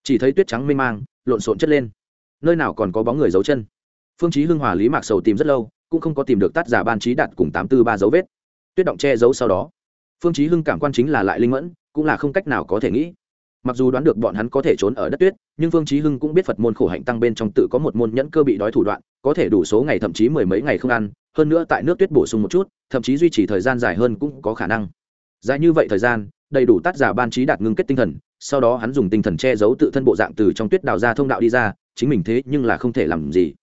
Chỉ thấy tuyết trắng mê mang, lộn xộn chất lên. Nơi nào còn có bóng người giấu chân. Phương chí hưng hòa lý mạc sầu tìm rất lâu, cũng không có tìm được tác giả ban trí đạt cùng tám tư ba dấu vết. Tuyết động che giấu sau đó. Phương chí hưng cảm quan chính là lại linh mẫn, cũng là không cách nào có thể nghĩ mặc dù đoán được bọn hắn có thể trốn ở đất tuyết, nhưng phương chí hưng cũng biết phật môn khổ hạnh tăng bên trong tự có một môn nhẫn cơ bị đói thủ đoạn, có thể đủ số ngày thậm chí mười mấy ngày không ăn, hơn nữa tại nước tuyết bổ sung một chút, thậm chí duy trì thời gian dài hơn cũng có khả năng. Dài như vậy thời gian, đầy đủ tác giả ban trí đạt ngưng kết tinh thần, sau đó hắn dùng tinh thần che giấu tự thân bộ dạng từ trong tuyết đào ra thông đạo đi ra, chính mình thế nhưng là không thể làm gì.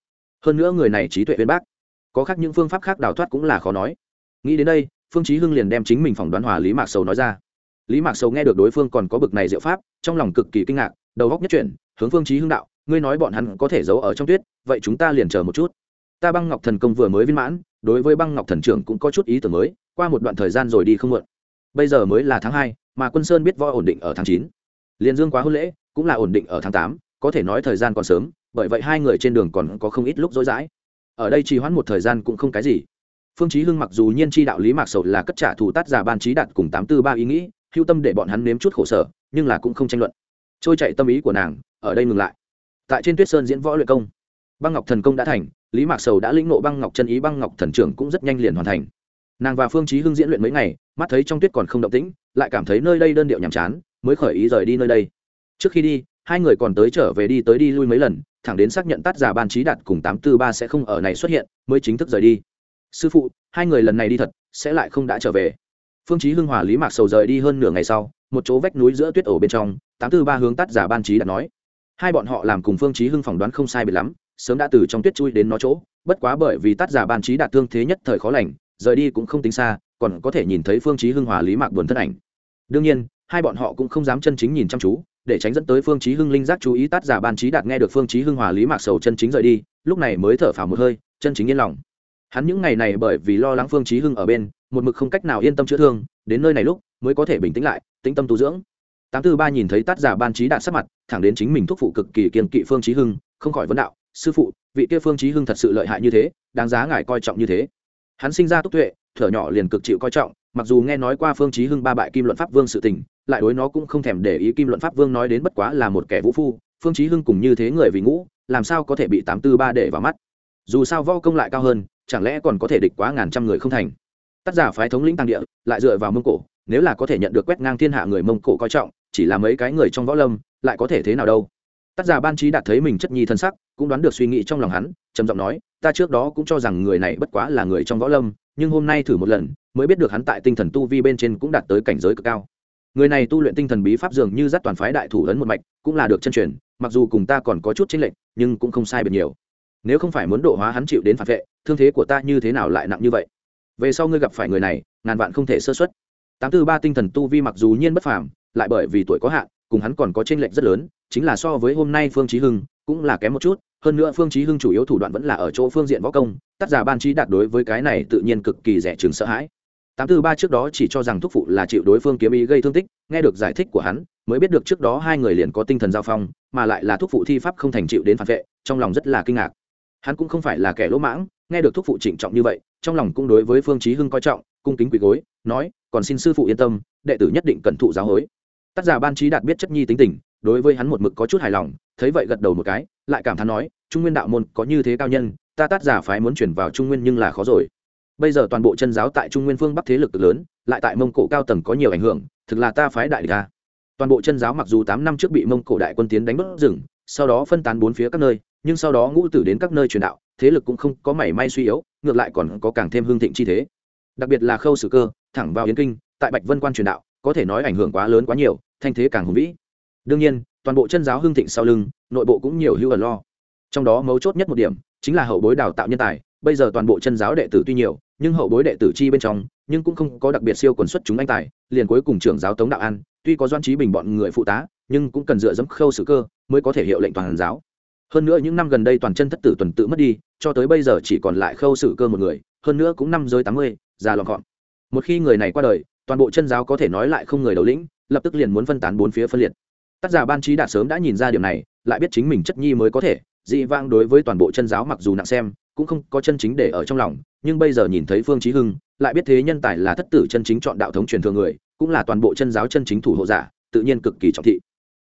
Hơn nữa người này trí tuệ viên bác. Có khác những phương pháp khác đào thoát cũng là khó nói. Nghĩ đến đây, phương chí hưng liền đem chính mình phỏng đoán hòa lý mạc sầu nói ra lý mạc sầu nghe được đối phương còn có bực này diệu pháp, trong lòng cực kỳ kinh ngạc, đầu góc nhất chuyển, hướng phương chí hưng đạo, ngươi nói bọn hắn có thể giấu ở trong tuyết, vậy chúng ta liền chờ một chút. Ta băng ngọc thần công vừa mới viên mãn, đối với băng ngọc thần trưởng cũng có chút ý tưởng mới, qua một đoạn thời gian rồi đi không muộn. Bây giờ mới là tháng hai, mà quân sơn biết voi ổn định ở tháng chín. Liền dương quá hôn lễ, cũng là ổn định ở tháng tám, có thể nói thời gian còn sớm, bởi vậy hai người trên đường còn có không ít lúc rối dãi ở đây trì hoãn một thời gian cũng không cái gì. Phương chí hưng mặc dù nhiên chi đạo lý mạc sầu là cất trả thủ tát giả ban trí đạt cùng tám tư ba ý nghĩ hưu tâm để bọn hắn nếm chút khổ sở, nhưng là cũng không tranh luận. Trôi chạy tâm ý của nàng, ở đây ngừng lại. Tại trên tuyết sơn diễn võ luyện công, băng ngọc thần công đã thành, lý mạc sầu đã lĩnh nộ băng ngọc chân ý, băng ngọc thần trưởng cũng rất nhanh liền hoàn thành. Nàng và phương chí hưng diễn luyện mấy ngày, mắt thấy trong tuyết còn không động tĩnh, lại cảm thấy nơi đây đơn điệu nhàm chán, mới khởi ý rời đi nơi đây. Trước khi đi, hai người còn tới trở về đi tới đi lui mấy lần, thẳng đến xác nhận tát giả ban trí đạt cùng tám tư ba sẽ không ở này xuất hiện, mới chính thức rời đi. Sư phụ, hai người lần này đi thật, sẽ lại không đã trở về phương chí hưng hòa lý mạc sầu rời đi hơn nửa ngày sau, một chỗ vách núi giữa tuyết ổ bên trong, tám tư ba hướng tắt giả ban trí đã nói. Hai bọn họ làm cùng phương chí hưng phỏng đoán không sai biệt lắm, sớm đã từ trong tuyết chui đến nó chỗ, bất quá bởi vì tác giả ban trí đạt thương thế nhất thời khó lành, rời đi cũng không tính xa, còn có thể nhìn thấy phương chí hưng hòa lý mạc buồn thân ảnh. Đương nhiên, hai bọn họ cũng không dám chân chính nhìn chăm chú, để tránh dẫn tới phương chí hưng linh giác chú ý, tác giả ban trí đạt nghe được phương chí hưng hòa lý mạc sầu chân chính rời đi, lúc này mới thở phào một hơi, chân chính yên lòng hắn những ngày này bởi vì lo lắng phương chí hưng ở bên, một mực không cách nào yên tâm chữa thương, đến nơi này lúc, mới có thể bình tĩnh lại, tĩnh tâm tu dưỡng. Tám tư ba nhìn thấy tát giả ban trí đạt sắc mặt, thẳng đến chính mình thúc phụ cực kỳ kiên kỵ phương chí hưng, không khỏi vấn đạo, sư phụ, vị kia phương chí hưng thật sự lợi hại như thế, đáng giá ngài coi trọng như thế. Hắn sinh ra túc tuệ, thở nhỏ liền cực chịu coi trọng, mặc dù nghe nói qua phương chí hưng ba bại kim luận pháp vương sự tình, lại đối nó cũng không thèm để ý kim luận pháp vương nói đến bất quá là một kẻ vũ phu, phương chí hưng cùng như thế người vì ngũ, làm sao có thể bị tám tư ba để vào mắt? Dù sao võ công lại cao hơn chẳng lẽ còn có thể địch quá ngàn trăm người không thành? Tác giả phái thống lĩnh tăng địa, lại dựa vào mông cổ, nếu là có thể nhận được quét ngang thiên hạ người mông cổ coi trọng, chỉ là mấy cái người trong võ lâm, lại có thể thế nào đâu? Tác giả ban trí đạt thấy mình chất nhi thân sắc, cũng đoán được suy nghĩ trong lòng hắn, trầm giọng nói, ta trước đó cũng cho rằng người này bất quá là người trong võ lâm, nhưng hôm nay thử một lần, mới biết được hắn tại tinh thần tu vi bên trên cũng đạt tới cảnh giới cực cao. Người này tu luyện tinh thần bí pháp dường như dắt toàn phái đại thủ ấn một mạch, cũng là được chân truyền, mặc dù cùng ta còn có chút chênh lệch, nhưng cũng không sai biệt nhiều. Nếu không phải muốn độ hóa hắn chịu đến phản vệ thương thế của ta như thế nào lại nặng như vậy? Về sau ngươi gặp phải người này, ngàn vạn không thể sơ xuất tám tư ba tinh thần tu vi mặc dù nhiên bất phàm, lại bởi vì tuổi có hạn, cùng hắn còn có chênh lệch rất lớn, chính là so với hôm nay phương chí hưng cũng là kém một chút. Hơn nữa phương chí hưng chủ yếu thủ đoạn vẫn là ở chỗ phương diện võ công, tác giả ban trí đạt đối với cái này tự nhiên cực kỳ rẻ chừng sợ hãi. Tám tư ba trước đó chỉ cho rằng thúc phụ là chịu đối phương kiếm ý gây thương tích, nghe được giải thích của hắn, mới biết được trước đó hai người liền có tinh thần giao phong, mà lại là thúc phụ thi pháp không thành chịu đến phản vệ, trong lòng rất là kinh ngạc hắn cũng không phải là kẻ lỗ mãng, nghe được thúc phụ trịnh trọng như vậy, trong lòng cũng đối với phương chí hưng coi trọng, cung kính quỳ gối, nói, còn xin sư phụ yên tâm, đệ tử nhất định cẩn thụ giáo hối. Tác giả ban trí đạt biết chất nhi tính tình, đối với hắn một mực có chút hài lòng, thấy vậy gật đầu một cái, lại cảm thán nói, trung nguyên đạo môn có như thế cao nhân, ta tác giả phái muốn chuyển vào trung nguyên nhưng là khó rồi. Bây giờ toàn bộ chân giáo tại trung nguyên phương bắc thế lực lớn, lại tại mông cổ cao tầng có nhiều ảnh hưởng, thực là ta phái đại địch ta toàn bộ chân giáo mặc dù tám năm trước bị mông cổ đại quân tiến đánh bất rừng sau đó phân tán bốn phía các nơi nhưng sau đó ngũ tử đến các nơi truyền đạo, thế lực cũng không có mảy may suy yếu, ngược lại còn có càng thêm hương thịnh chi thế. Đặc biệt là khâu sử cơ, thẳng vào yến kinh, tại bạch vân quan truyền đạo, có thể nói ảnh hưởng quá lớn quá nhiều, thanh thế càng hùng vĩ. Đương nhiên, toàn bộ chân giáo hương thịnh sau lưng, nội bộ cũng nhiều hưu ẩn lo. Trong đó mấu chốt nhất một điểm, chính là hậu bối đào tạo nhân tài. Bây giờ toàn bộ chân giáo đệ tử tuy nhiều, nhưng hậu bối đệ tử chi bên trong, nhưng cũng không có đặc biệt siêu quần xuất chúng anh tài, liền cuối cùng trưởng giáo tống đạo an, tuy có doan trí bình bọn người phụ tá, nhưng cũng cần dựa dẫm khâu sử cơ, mới có thể hiệu lệnh toàn giáo hơn nữa những năm gần đây toàn chân thất tử tuần tự mất đi, cho tới bây giờ chỉ còn lại khâu sử cơ một người, hơn nữa cũng năm giới tám mươi, già lọn gọn. Một khi người này qua đời, toàn bộ chân giáo có thể nói lại không người đầu lĩnh, lập tức liền muốn phân tán bốn phía phân liệt. Tác giả ban trí đạt sớm đã nhìn ra điểm này, lại biết chính mình chất nhi mới có thể, dị vang đối với toàn bộ chân giáo mặc dù nặng xem, cũng không có chân chính để ở trong lòng, nhưng bây giờ nhìn thấy phương trí hưng, lại biết thế nhân tài là thất tử chân chính chọn đạo thống truyền thừa người, cũng là toàn bộ chân giáo chân chính thủ hộ giả, tự nhiên cực kỳ trọng thị.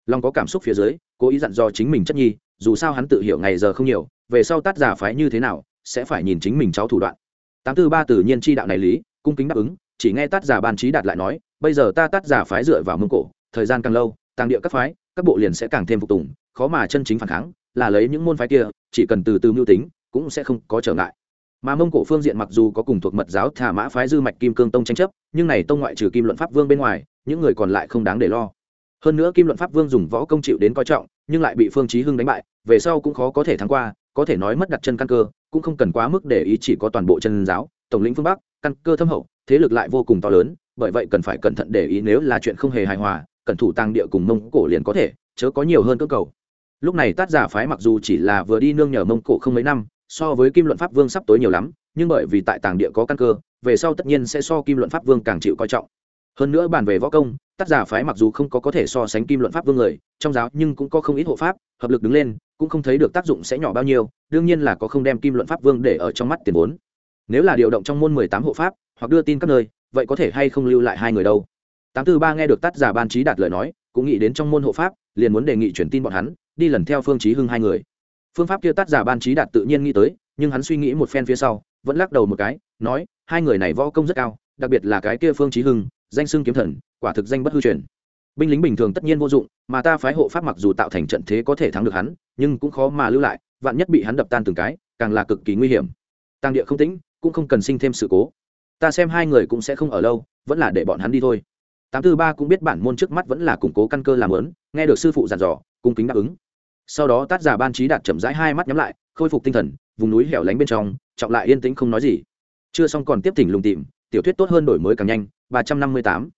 Long có cảm xúc phía dưới, cố ý dặn dò chính mình chất nhi dù sao hắn tự hiểu ngày giờ không nhiều, về sau tát giả phái như thế nào, sẽ phải nhìn chính mình cháu thủ đoạn. Tám tư ba tự nhiên chi đạo này lý, cung kính đáp ứng, chỉ nghe tát giả ban trí đạt lại nói, bây giờ ta tát giả phái dựa vào mông cổ, thời gian càng lâu, tàng địa các phái, các bộ liền sẽ càng thêm phục tùng, khó mà chân chính phản kháng, là lấy những môn phái kia, chỉ cần từ từ mưu tính, cũng sẽ không có trở ngại. Mà mông cổ phương diện mặc dù có cùng thuộc mật giáo thả mã phái dư mạch kim cương tông tranh chấp, nhưng này tông ngoại trừ kim luận pháp vương bên ngoài, những người còn lại không đáng để lo. Hơn nữa kim luận pháp vương dùng võ công chịu đến coi trọng nhưng lại bị phương chí hưng đánh bại, về sau cũng khó có thể thắng qua, có thể nói mất đặt chân căn cơ, cũng không cần quá mức để ý chỉ có toàn bộ chân giáo, tổng lĩnh phương bắc, căn cơ thâm hậu, thế lực lại vô cùng to lớn, bởi vậy cần phải cẩn thận để ý nếu là chuyện không hề hài hòa, cẩn thủ tăng địa cùng mông cổ liền có thể, chớ có nhiều hơn cơ cầu. Lúc này tác giả phái mặc dù chỉ là vừa đi nương nhờ mông cổ không mấy năm, so với kim luận pháp vương sắp tối nhiều lắm, nhưng bởi vì tại tàng địa có căn cơ, về sau tất nhiên sẽ so kim luận pháp vương càng chịu coi trọng hơn nữa bàn về võ công, tác giả phái mặc dù không có có thể so sánh kim luận pháp vương người, trong giáo nhưng cũng có không ít hộ pháp, hợp lực đứng lên, cũng không thấy được tác dụng sẽ nhỏ bao nhiêu, đương nhiên là có không đem kim luận pháp vương để ở trong mắt tiền vốn. Nếu là điều động trong môn mười tám hộ pháp, hoặc đưa tin các nơi, vậy có thể hay không lưu lại hai người đâu? Tám tư ba nghe được tác giả ban trí đạt lời nói, cũng nghĩ đến trong môn hộ pháp, liền muốn đề nghị chuyển tin bọn hắn, đi lần theo phương trí hưng hai người. Phương pháp kia tác giả ban trí đạt tự nhiên nghĩ tới, nhưng hắn suy nghĩ một phen phía sau, vẫn lắc đầu một cái, nói, hai người này võ công rất cao, đặc biệt là cái kia phương trí hưng danh xưng kiếm thần, quả thực danh bất hư truyền. Binh lính bình thường tất nhiên vô dụng, mà ta phái hộ pháp mặc dù tạo thành trận thế có thể thắng được hắn, nhưng cũng khó mà lưu lại, vạn nhất bị hắn đập tan từng cái, càng là cực kỳ nguy hiểm. Tăng địa không tĩnh, cũng không cần sinh thêm sự cố. Ta xem hai người cũng sẽ không ở lâu, vẫn là để bọn hắn đi thôi. Tám tư ba cũng biết bản môn trước mắt vẫn là củng cố căn cơ làm lớn nghe được sư phụ dặn dò, cung kính đáp ứng. Sau đó tác giả ban trí đạt chậm rãi hai mắt nhắm lại, khôi phục tinh thần, vùng núi hẻo lánh bên trong, trọng lại yên tĩnh không nói gì. Chưa xong còn tiếp thỉnh lùng tìm, tiểu thuyết tốt hơn đổi mới càng nhanh ba trăm năm mươi tám.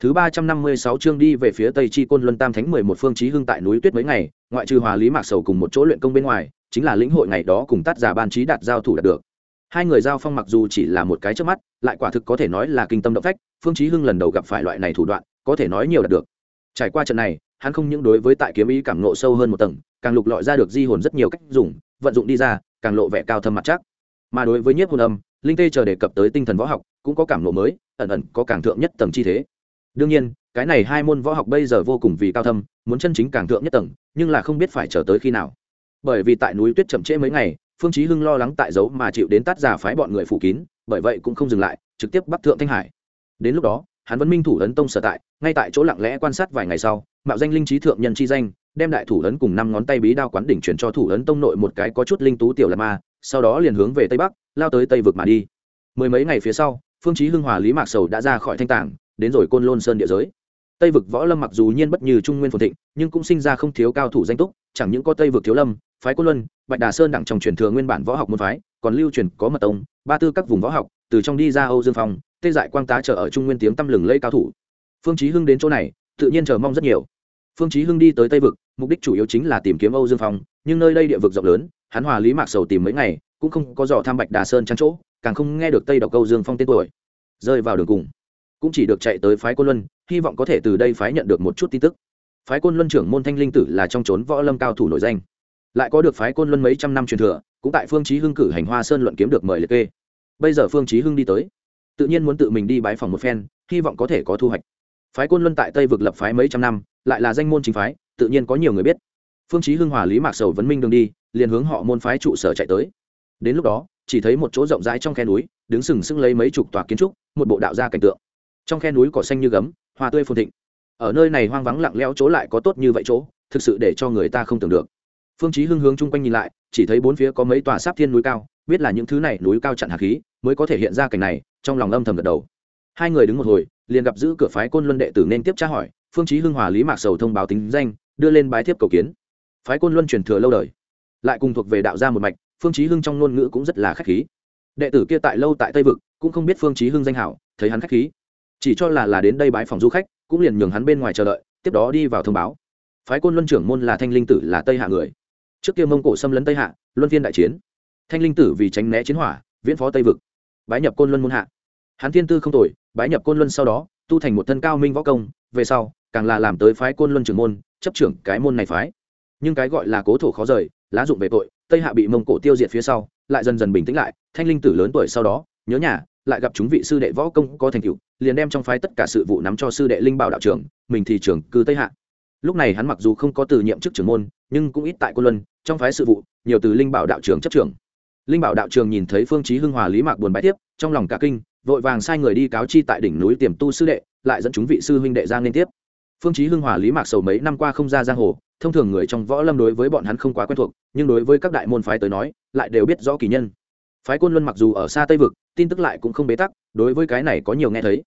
Thứ ba trăm năm mươi sáu chương đi về phía tây chi côn luân tam thánh mười một phương chí hưng tại núi tuyết mấy ngày, ngoại trừ hòa lý mạc sầu cùng một chỗ luyện công bên ngoài, chính là lĩnh hội ngày đó cùng tát giả ban chí đạt giao thủ đạt được. Hai người giao phong mặc dù chỉ là một cái trước mắt, lại quả thực có thể nói là kinh tâm động phách, phương chí hưng lần đầu gặp phải loại này thủ đoạn, có thể nói nhiều đạt được. Trải qua trận này, hắn không những đối với tại kiếm ý cảm nộ sâu hơn một tầng, càng lục lọi ra được di hồn rất nhiều cách dùng, vận dụng đi ra, càng lộ vẻ cao thâm mặt chắc. Mà đối với nhiếp hồn âm, linh tê chờ đề cập tới tinh thần võ học, cũng có cảm nộ mới ẩn ẩn có càng thượng nhất tầng chi thế. Đương nhiên, cái này hai môn võ học bây giờ vô cùng vì cao thâm, muốn chân chính càng thượng nhất tầng, nhưng là không biết phải chờ tới khi nào. Bởi vì tại núi tuyết chậm trễ mấy ngày, phương chí hưng lo lắng tại dấu mà chịu đến tát giả phái bọn người phủ kín, bởi vậy cũng không dừng lại, trực tiếp bắt thượng thanh hải. Đến lúc đó, hắn vẫn minh thủ ấn tông sở tại, ngay tại chỗ lặng lẽ quan sát vài ngày sau, mạo danh linh trí thượng nhân chi danh, đem đại thủ ấn cùng năm ngón tay bí đao quán đỉnh chuyển cho thủ ấn tông nội một cái có chút linh tú tiểu lạt ma, sau đó liền hướng về tây bắc, lao tới tây vực mà đi. Mười mấy ngày phía sau phương chí hưng hòa lý mạc sầu đã ra khỏi thanh tảng đến rồi côn lôn sơn địa giới. Tây vực võ lâm mặc dù nhiên bất như trung nguyên phồn thịnh, nhưng cũng sinh ra không thiếu cao thủ danh túc, chẳng những có tây vực thiếu lâm, phái côn luân, bạch đà sơn đặng trong truyền thừa nguyên bản võ học môn phái, còn lưu truyền có mật tông, ba tư các vùng võ học, từ trong đi ra âu dương phong, tê dại quang tá chờ ở trung nguyên tiếng tăm lừng lây cao thủ. Phương chí hưng đến chỗ này, tự nhiên chờ mong rất nhiều. Phương chí hưng đi tới tây vực, mục đích chủ yếu chính là tìm kiếm âu dương phong, nhưng nơi đây địa vực rộng lớn, hắn hòa lý mạc sầu tìm mấy ngày, cũng không có dò tham bạch đà sơn trang chỗ càng không nghe được tây độc Câu dương phong tên tuổi, rơi vào đường cùng. Cũng chỉ được chạy tới phái côn luân, hy vọng có thể từ đây phái nhận được một chút tin tức. Phái côn luân trưởng môn thanh linh tử là trong trốn võ lâm cao thủ nổi danh. Lại có được phái côn luân mấy trăm năm truyền thừa, cũng tại phương chí hưng cử hành hoa sơn luận kiếm được mời liệt kê. Bây giờ phương chí hưng đi tới, tự nhiên muốn tự mình đi bái phòng một phen, hy vọng có thể có thu hoạch. Phái côn luân tại tây vực lập phái mấy trăm năm, lại là danh môn chính phái, tự nhiên có nhiều người biết. Phương chí hưng hòa lý mạc sầu vấn minh đường đi, liền hướng họ môn phái trụ sở chạy tới. Đến lúc đó chỉ thấy một chỗ rộng rãi trong khe núi, đứng sừng sững lấy mấy chục tòa kiến trúc, một bộ đạo gia cảnh tượng. Trong khe núi cỏ xanh như gấm, hoa tươi phồn thịnh. Ở nơi này hoang vắng lặng lẽo chỗ lại có tốt như vậy chỗ, thực sự để cho người ta không tưởng được. Phương chí hưng hướng chung quanh nhìn lại, chỉ thấy bốn phía có mấy tòa sáp thiên núi cao, biết là những thứ này núi cao chặn hạt khí, mới có thể hiện ra cảnh này, trong lòng âm thầm gật đầu. Hai người đứng một hồi, liền gặp giữ cửa phái côn luân đệ tử nên tiếp tra hỏi, phương chí hưng hòa lý mạc sầu thông báo tính danh, đưa lên bái thiếp cầu kiến. Phái côn luân truyền thừa lâu đời, lại cùng thuộc về đạo gia một mạch phương chí hưng trong ngôn ngữ cũng rất là khách khí. Đệ tử kia tại lâu tại tây vực, cũng không biết phương chí hưng danh hảo, thấy hắn khách khí. Chỉ cho là là đến đây bái phòng du khách, cũng liền nhường hắn bên ngoài chờ đợi, tiếp đó đi vào thông báo. Phái côn luân trưởng môn là thanh linh tử là tây hạ người. Trước kia mông cổ xâm lấn tây hạ, luân phiên đại chiến. Thanh linh tử vì tránh né chiến hỏa, viễn phó tây vực. Bái nhập côn luân môn hạ. Hắn thiên tư không tồi, bái nhập côn luân sau đó, tu thành một thân cao minh võ công, về sau, càng là làm tới phái côn luân trưởng môn, chấp trưởng cái môn này phái. Nhưng cái gọi là cố thủ khó rời, lá dụng về tội tây hạ bị mông cổ tiêu diệt phía sau, lại dần dần bình tĩnh lại, thanh linh tử lớn tuổi sau đó, nhớ nhà, lại gặp chúng vị sư đệ võ công có thành tựu, liền đem trong phái tất cả sự vụ nắm cho sư đệ linh bảo đạo trưởng, mình thì trưởng cư tây hạ. Lúc này hắn mặc dù không có từ nhiệm chức trưởng môn, nhưng cũng ít tại côn luân, trong phái sự vụ, nhiều từ linh bảo đạo trưởng chấp trưởng. Linh bảo đạo trường nhìn thấy phương chí hưng hòa lý mạc buồn bã tiếp, trong lòng cả kinh, vội vàng sai người đi cáo chi tại đỉnh núi tiềm tu sư đệ, lại dẫn chúng vị sư huynh đệ ra liên tiếp phương chí hưng hòa lý mạc sầu mấy năm qua không ra giang hồ, thông thường người trong võ lâm đối với bọn hắn không quá quen thuộc, nhưng đối với các đại môn phái tới nói, lại đều biết rõ kỳ nhân. Phái côn luân mặc dù ở xa tây vực, tin tức lại cũng không bế tắc, đối với cái này có nhiều nghe thấy.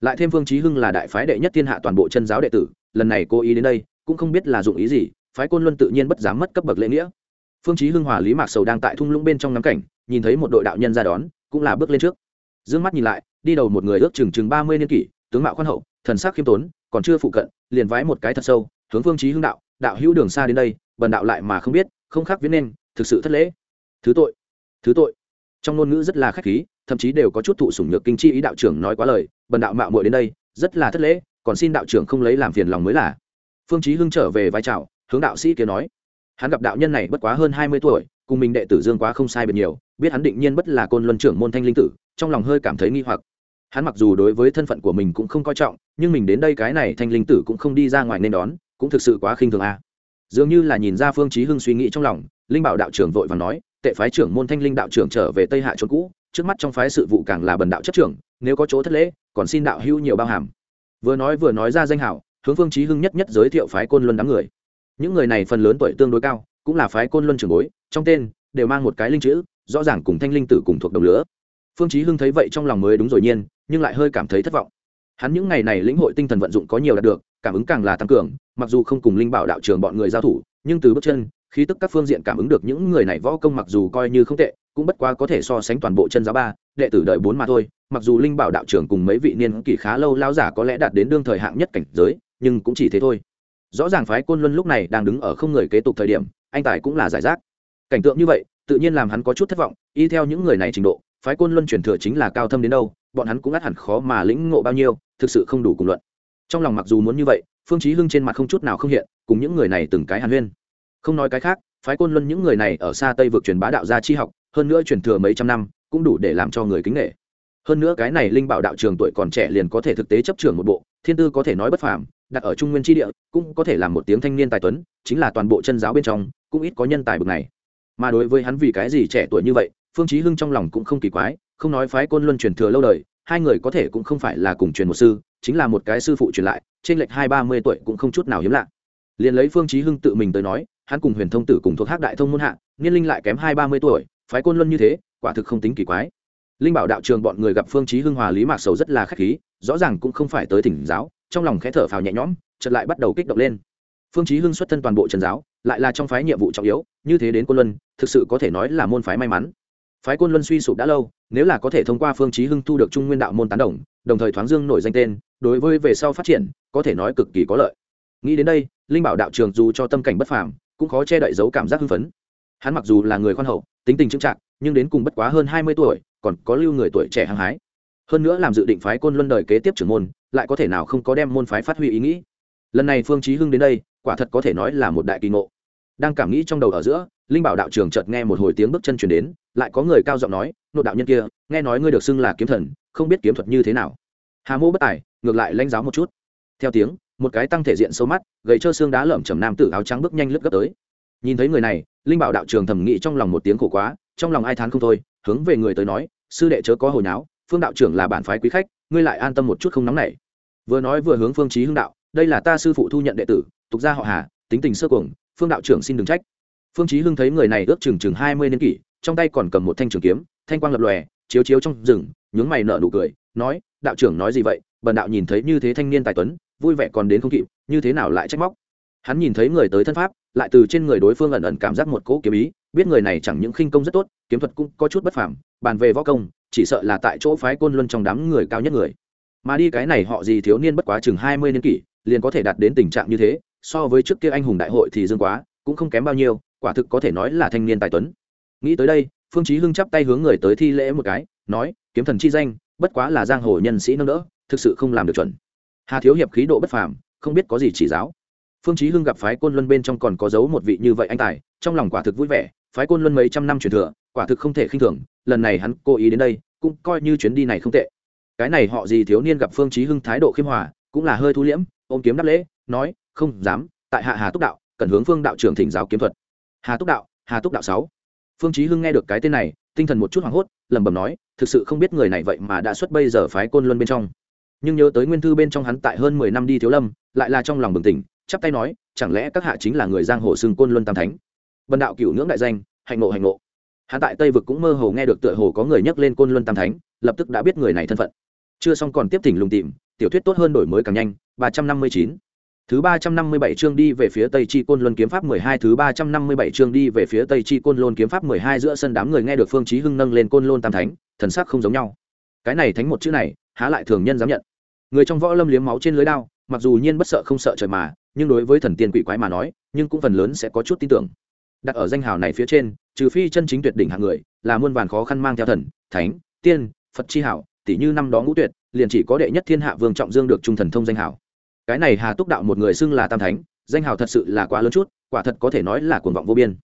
Lại thêm phương chí hưng là đại phái đệ nhất thiên hạ toàn bộ chân giáo đệ tử, lần này cố ý đến đây, cũng không biết là dụng ý gì, phái côn luân tự nhiên bất dám mất cấp bậc lễ nghĩa. Phương chí hưng hòa lý mạc sầu đang tại thung lũng bên trong ngắm cảnh, nhìn thấy một đội đạo nhân ra đón, cũng là bước lên trước. Dương mắt nhìn lại, đi đầu một người ước chừng chừng ba mươi niên kỷ, tướng mạo khoan hậu, thần sắc khiêm tốn, còn chưa phụ cận liền vái một cái thật sâu, hướng phương chí hưng đạo đạo hữu đường xa đến đây, bần đạo lại mà không biết, không khác viễn nên, thực sự thất lễ. Thứ tội thứ tội. Trong ngôn ngữ rất là khách khí, thậm chí đều có chút thụ sủng nhược kinh chi ý đạo trưởng nói quá lời, bần đạo mạo muội đến đây, rất là thất lễ, còn xin đạo trưởng không lấy làm phiền lòng mới là. Phương chí hưng trở về vai chào, hướng đạo sĩ kia nói, hắn gặp đạo nhân này bất quá hơn hai mươi tuổi, cùng mình đệ tử dương quá không sai biệt nhiều, biết hắn định nhiên bất là côn luân trưởng môn thanh linh tử, trong lòng hơi cảm thấy nghi hoặc hắn mặc dù đối với thân phận của mình cũng không coi trọng, nhưng mình đến đây cái này thanh linh tử cũng không đi ra ngoài nên đón, cũng thực sự quá khinh thường a. Dường như là nhìn ra phương chí hưng suy nghĩ trong lòng, linh bảo đạo trưởng vội vàng nói, tệ phái trưởng môn thanh linh đạo trưởng trở về tây hạ chốn cũ, trước mắt trong phái sự vụ càng là bần đạo chất trưởng, nếu có chỗ thất lễ, còn xin đạo hữu nhiều bao hàm. Vừa nói vừa nói ra danh hảo, hướng phương chí hưng nhất nhất giới thiệu phái côn luân đám người. Những người này phần lớn tuổi tương đối cao, cũng là phái côn luân trưởng bối, trong tên đều mang một cái linh chữ, rõ ràng cùng thanh linh tử cùng thuộc đồng lứa. Phương chí hưng thấy vậy trong lòng mới đúng rồi nhiên nhưng lại hơi cảm thấy thất vọng. Hắn những ngày này lĩnh hội tinh thần vận dụng có nhiều đạt được, cảm ứng càng là tăng cường, mặc dù không cùng linh bảo đạo trường bọn người giao thủ, nhưng từ bước chân, khí tức các phương diện cảm ứng được những người này võ công mặc dù coi như không tệ, cũng bất quá có thể so sánh toàn bộ chân giáo ba, đệ tử đợi bốn mà thôi, mặc dù linh bảo đạo trưởng cùng mấy vị niên kỷ khá lâu lao giả có lẽ đạt đến đương thời hạng nhất cảnh giới, nhưng cũng chỉ thế thôi. Rõ ràng phái côn luân lúc này đang đứng ở không người kế tục thời điểm, anh tài cũng là giải rác. Cảnh tượng như vậy, tự nhiên làm hắn có chút thất vọng, y theo những người này trình độ phái côn luân truyền thừa chính là cao thâm đến đâu, bọn hắn cũng ắt hẳn khó mà lĩnh ngộ bao nhiêu, thực sự không đủ cùng luận. Trong lòng mặc dù muốn như vậy, phương chí hưng trên mặt không chút nào không hiện, cùng những người này từng cái hàn huyên. Không nói cái khác, phái côn luân những người này ở xa tây vực truyền bá đạo gia chi học, hơn nữa truyền thừa mấy trăm năm, cũng đủ để làm cho người kính nể. Hơn nữa cái này linh bảo đạo trường tuổi còn trẻ liền có thể thực tế chấp trường một bộ, thiên tư có thể nói bất phàm, đặt ở trung nguyên tri địa, cũng có thể làm một tiếng thanh niên tài tuấn, chính là toàn bộ chân giáo bên trong, cũng ít có nhân tài bậc này. Mà đối với hắn vì cái gì trẻ tuổi như vậy phương chí hưng trong lòng cũng không kỳ quái, không nói phái côn luân truyền thừa lâu đời, hai người có thể cũng không phải là cùng truyền một sư, chính là một cái sư phụ truyền lại, trên lệch hai ba mươi tuổi cũng không chút nào hiếm lạ. Liền lấy phương chí hưng tự mình tới nói, hắn cùng huyền thông tử cùng thuộc hắc đại thông môn hạ, niên linh lại kém hai ba mươi tuổi, phái côn luân như thế, quả thực không tính kỳ quái. Linh bảo đạo trường bọn người gặp phương chí hưng hòa lý mạc sầu rất là khách khí, rõ ràng cũng không phải tới thỉnh giáo, trong lòng khẽ thở phào nhẹ nhõm, chợt lại bắt đầu kích động lên. Phương chí hưng xuất thân toàn bộ trần giáo, lại là trong phái nhiệm vụ trọng yếu, như thế đến côn luân, thực sự có thể nói là môn phái may mắn phái côn luân suy sụp đã lâu, nếu là có thể thông qua phương chí hưng thu được trung nguyên đạo môn tán đồng đồng thời thoáng dương nổi danh tên, đối với về sau phát triển, có thể nói cực kỳ có lợi. Nghĩ đến đây, linh bảo đạo trường dù cho tâm cảnh bất phàm, cũng khó che đậy dấu cảm giác hưng phấn. Hắn mặc dù là người khoan hậu, tính tình trưng trạng nhưng đến cùng bất quá hơn hai mươi tuổi, còn có lưu người tuổi trẻ hăng hái. Hơn nữa làm dự định phái côn luân đời kế tiếp trưởng môn, lại có thể nào không có đem môn phái phát huy ý nghĩ. Lần này phương chí hưng đến đây, quả thật có thể nói là một đại kỳ ngộ đang cảm nghĩ trong đầu ở giữa, linh bảo đạo trường chợt nghe một hồi tiếng bước chân truyền đến, lại có người cao giọng nói nội đạo nhân kia, nghe nói ngươi được xưng là kiếm thần, không biết kiếm thuật như thế nào. Hà mô bất tài, ngược lại lãnh giáo một chút. Theo tiếng, một cái tăng thể diện sâu mắt, gầy trơ xương đá lởm chầm nam tử áo trắng bước nhanh lướt gấp tới. Nhìn thấy người này, linh bảo đạo trường thầm nghĩ trong lòng một tiếng khổ quá, trong lòng ai thán không thôi, hướng về người tới nói, sư đệ chớ có hồi náo, phương đạo trưởng là bản phái quý khách, ngươi lại an tâm một chút không nóng nảy. Vừa nói vừa hướng phương chí hưng đạo, đây là ta sư phụ thu nhận đệ tử, tục gia họ hà, tính tình sơ cuồng phương đạo trưởng xin đừng trách. Phương chí hưng thấy người này ước chừng chừng hai mươi niên kỷ, trong tay còn cầm một thanh trường kiếm, thanh quang lập lòe, chiếu chiếu trong rừng, nhướng mày nở nụ cười, nói, đạo trưởng nói gì vậy? Bần đạo nhìn thấy như thế thanh niên tài tuấn, vui vẻ còn đến không kịp, như thế nào lại trách móc? Hắn nhìn thấy người tới thân pháp, lại từ trên người đối phương ẩn ẩn cảm giác một cỗ kiếm ý, biết người này chẳng những khinh công rất tốt, kiếm thuật cũng có chút bất phàm, bàn về võ công, chỉ sợ là tại chỗ phái côn luân trong đám người cao nhất người. Mà đi cái này họ gì thiếu niên bất quá chừng hai mươi niên kỷ, liền có thể đạt đến tình trạng như thế so với trước kia anh hùng đại hội thì dương quá, cũng không kém bao nhiêu, quả thực có thể nói là thanh niên tài tuấn. Nghĩ tới đây, phương chí hưng chắp tay hướng người tới thi lễ một cái, nói, kiếm thần chi danh, bất quá là giang hồ nhân sĩ nâng đỡ, thực sự không làm được chuẩn. Hà thiếu hiệp khí độ bất phàm, không biết có gì chỉ giáo. Phương chí hưng gặp phái côn luân bên trong còn có giấu một vị như vậy anh tài, trong lòng quả thực vui vẻ, phái côn luân mấy trăm năm truyền thừa, quả thực không thể khinh thường, lần này hắn cố ý đến đây, cũng coi như chuyến đi này không tệ. Cái này họ gì thiếu niên gặp phương chí hưng thái độ khiêm hòa, cũng là hơi thu liễm, ôm kiếm đáp lễ, nói không dám, tại hạ hà túc đạo, cần hướng phương đạo trưởng thỉnh giáo kiếm thuật. Hà túc đạo, hà túc đạo sáu. Phương chí hưng nghe được cái tên này, tinh thần một chút hoảng hốt, lẩm bẩm nói, thực sự không biết người này vậy mà đã xuất bây giờ phái côn luân bên trong. Nhưng nhớ tới nguyên thư bên trong hắn tại hơn mười năm đi thiếu lâm, lại là trong lòng bừng tỉnh, chắp tay nói, chẳng lẽ các hạ chính là người giang hồ Sương côn luân tam thánh? Vân đạo cửu ngưỡng đại danh, hạnh ngộ hạnh ngộ. Hắn tại tây vực cũng mơ hồ nghe được tựa hồ có người nhắc lên côn luân tam thánh, lập tức đã biết người này thân phận. Chưa xong còn tiếp thỉnh lùng tìm, tiểu thuyết tốt hơn đổi mới càng nhanh, ba trăm năm mươi chín thứ ba trăm năm mươi bảy chương đi về phía tây chi côn luân kiếm pháp mười hai, thứ ba trăm năm mươi bảy chương đi về phía tây chi côn luân kiếm pháp mười hai, giữa sân đám người nghe được phương chí hưng nâng lên côn luân tam thánh, thần sắc không giống nhau. Cái này thánh một chữ này, há lại thường nhân dám nhận. Người trong võ lâm liếm máu trên lưới đao, mặc dù nhiên bất sợ không sợ trời mà, nhưng đối với thần tiên quỷ quái mà nói, nhưng cũng phần lớn sẽ có chút tin tưởng. Đặt ở danh hào này phía trên, trừ phi chân chính tuyệt đỉnh hạng người, là muôn vàn khó khăn mang theo thần, thánh, tiên, phật chi hảo tỷ như năm đó ngũ tuyệt, liền chỉ có đệ nhất thiên hạ vương trọng dương được trung thần thông danh hảo cái này hà túc đạo một người xưng là tam thánh danh hào thật sự là quá lớn chút quả thật có thể nói là cuồng vọng vô biên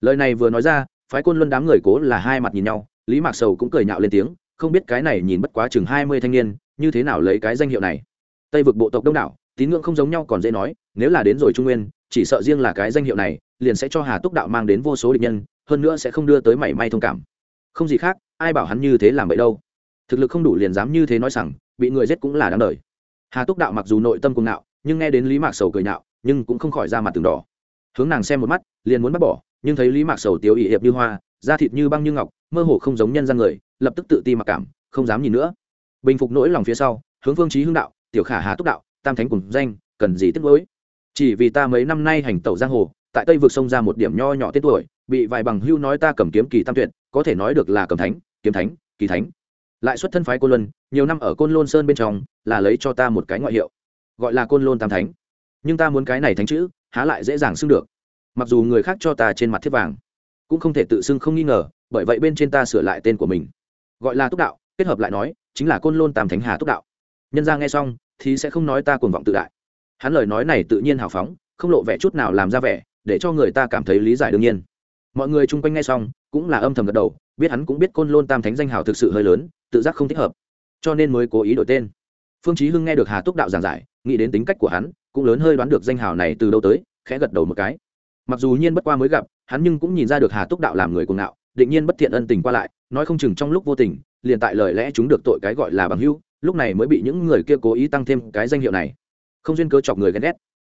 lời này vừa nói ra phái quân luân đám người cố là hai mặt nhìn nhau lý mạc sầu cũng cười nhạo lên tiếng không biết cái này nhìn bất quá chừng hai mươi thanh niên như thế nào lấy cái danh hiệu này tây vực bộ tộc đông đảo tín ngưỡng không giống nhau còn dễ nói nếu là đến rồi trung nguyên chỉ sợ riêng là cái danh hiệu này liền sẽ cho hà túc đạo mang đến vô số địch nhân hơn nữa sẽ không đưa tới mảy may thông cảm không gì khác ai bảo hắn như thế làm vậy đâu thực lực không đủ liền dám như thế nói rằng bị người giết cũng là đáng đời hà túc đạo mặc dù nội tâm cuồng ngạo, nhưng nghe đến lý mạc sầu cười nhạo, nhưng cũng không khỏi ra mặt từng đỏ. Hướng nàng xem một mắt, liền muốn bắt bỏ, nhưng thấy lý mạc sầu tiếu ỵ hiệp như hoa, da thịt như băng như ngọc, mơ hồ không giống nhân gian người, lập tức tự ti mặc cảm, không dám nhìn nữa. Bình phục nỗi lòng phía sau, hướng phương trí hưng đạo, tiểu khả hà túc đạo, tam thánh cùng danh, cần gì tiếc gối chỉ vì ta mấy năm nay hành tẩu giang hồ, tại tây vượt sông ra một điểm nho nhỏ tên tuổi, bị vài bằng hưu nói ta cầm kiếm kỳ tam tuyệt, có thể nói được là cầm thánh, kiếm thánh, kỳ thánh lại xuất thân phái côn luân, nhiều năm ở côn lôn sơn bên trong, là lấy cho ta một cái ngoại hiệu, gọi là côn lôn tam thánh. Nhưng ta muốn cái này thánh chữ, há lại dễ dàng xưng được. Mặc dù người khác cho ta trên mặt thiết vàng, cũng không thể tự xưng không nghi ngờ, bởi vậy bên trên ta sửa lại tên của mình. Gọi là túc đạo, kết hợp lại nói, chính là côn lôn tam thánh hà túc đạo. Nhân ra nghe xong, thì sẽ không nói ta cuồng vọng tự đại. Hắn lời nói này tự nhiên hào phóng, không lộ vẻ chút nào làm ra vẻ, để cho người ta cảm thấy lý giải đương nhiên. Mọi người chung quanh nghe xong, cũng là âm thầm gật đầu, biết hắn cũng biết côn lôn tam thánh danh hào thực sự hơi lớn tự giác không thích hợp. Cho nên mới cố ý đổi tên. Phương chí hưng nghe được hà túc đạo giảng giải, nghĩ đến tính cách của hắn, cũng lớn hơi đoán được danh hào này từ đâu tới, khẽ gật đầu một cái. Mặc dù nhiên bất qua mới gặp, hắn nhưng cũng nhìn ra được hà túc đạo làm người cuồng ngạo, định nhiên bất thiện ân tình qua lại, nói không chừng trong lúc vô tình, liền tại lời lẽ chúng được tội cái gọi là bằng hữu, lúc này mới bị những người kia cố ý tăng thêm cái danh hiệu này. Không duyên cớ chọc người ghen ghét.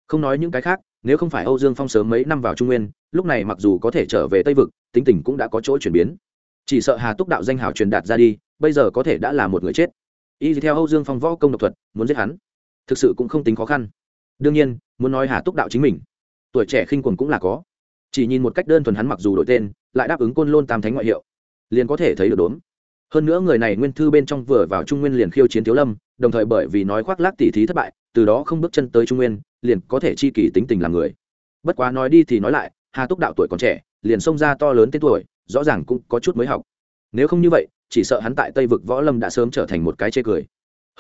Không nói những cái khác, nếu không phải âu dương phong sớm mấy năm vào trung nguyên, lúc này mặc dù có thể trở về tây vực, tính tình cũng đã có chỗ chuyển biến. Chỉ sợ hà túc đạo danh hào truyền đạt ra đi bây giờ có thể đã là một người chết. Y theo âu dương phong võ công độc thuật, muốn giết hắn, thực sự cũng không tính khó khăn. Đương nhiên, muốn nói hà túc đạo chính mình, tuổi trẻ khinh quần cũng là có. Chỉ nhìn một cách đơn thuần hắn mặc dù đổi tên, lại đáp ứng côn lôn tam thánh ngoại hiệu, liền có thể thấy được đốn hơn nữa người này nguyên thư bên trong vừa vào trung nguyên liền khiêu chiến thiếu lâm, đồng thời bởi vì nói khoác lác tỉ thí thất bại, từ đó không bước chân tới trung nguyên, liền có thể chi kỷ tính tình làm người. Bất quá nói đi thì nói lại, hà túc đạo tuổi còn trẻ, liền xông ra to lớn tên tuổi, rõ ràng cũng có chút mới học. Nếu không như vậy chỉ sợ hắn tại tây vực võ lâm đã sớm trở thành một cái chê cười.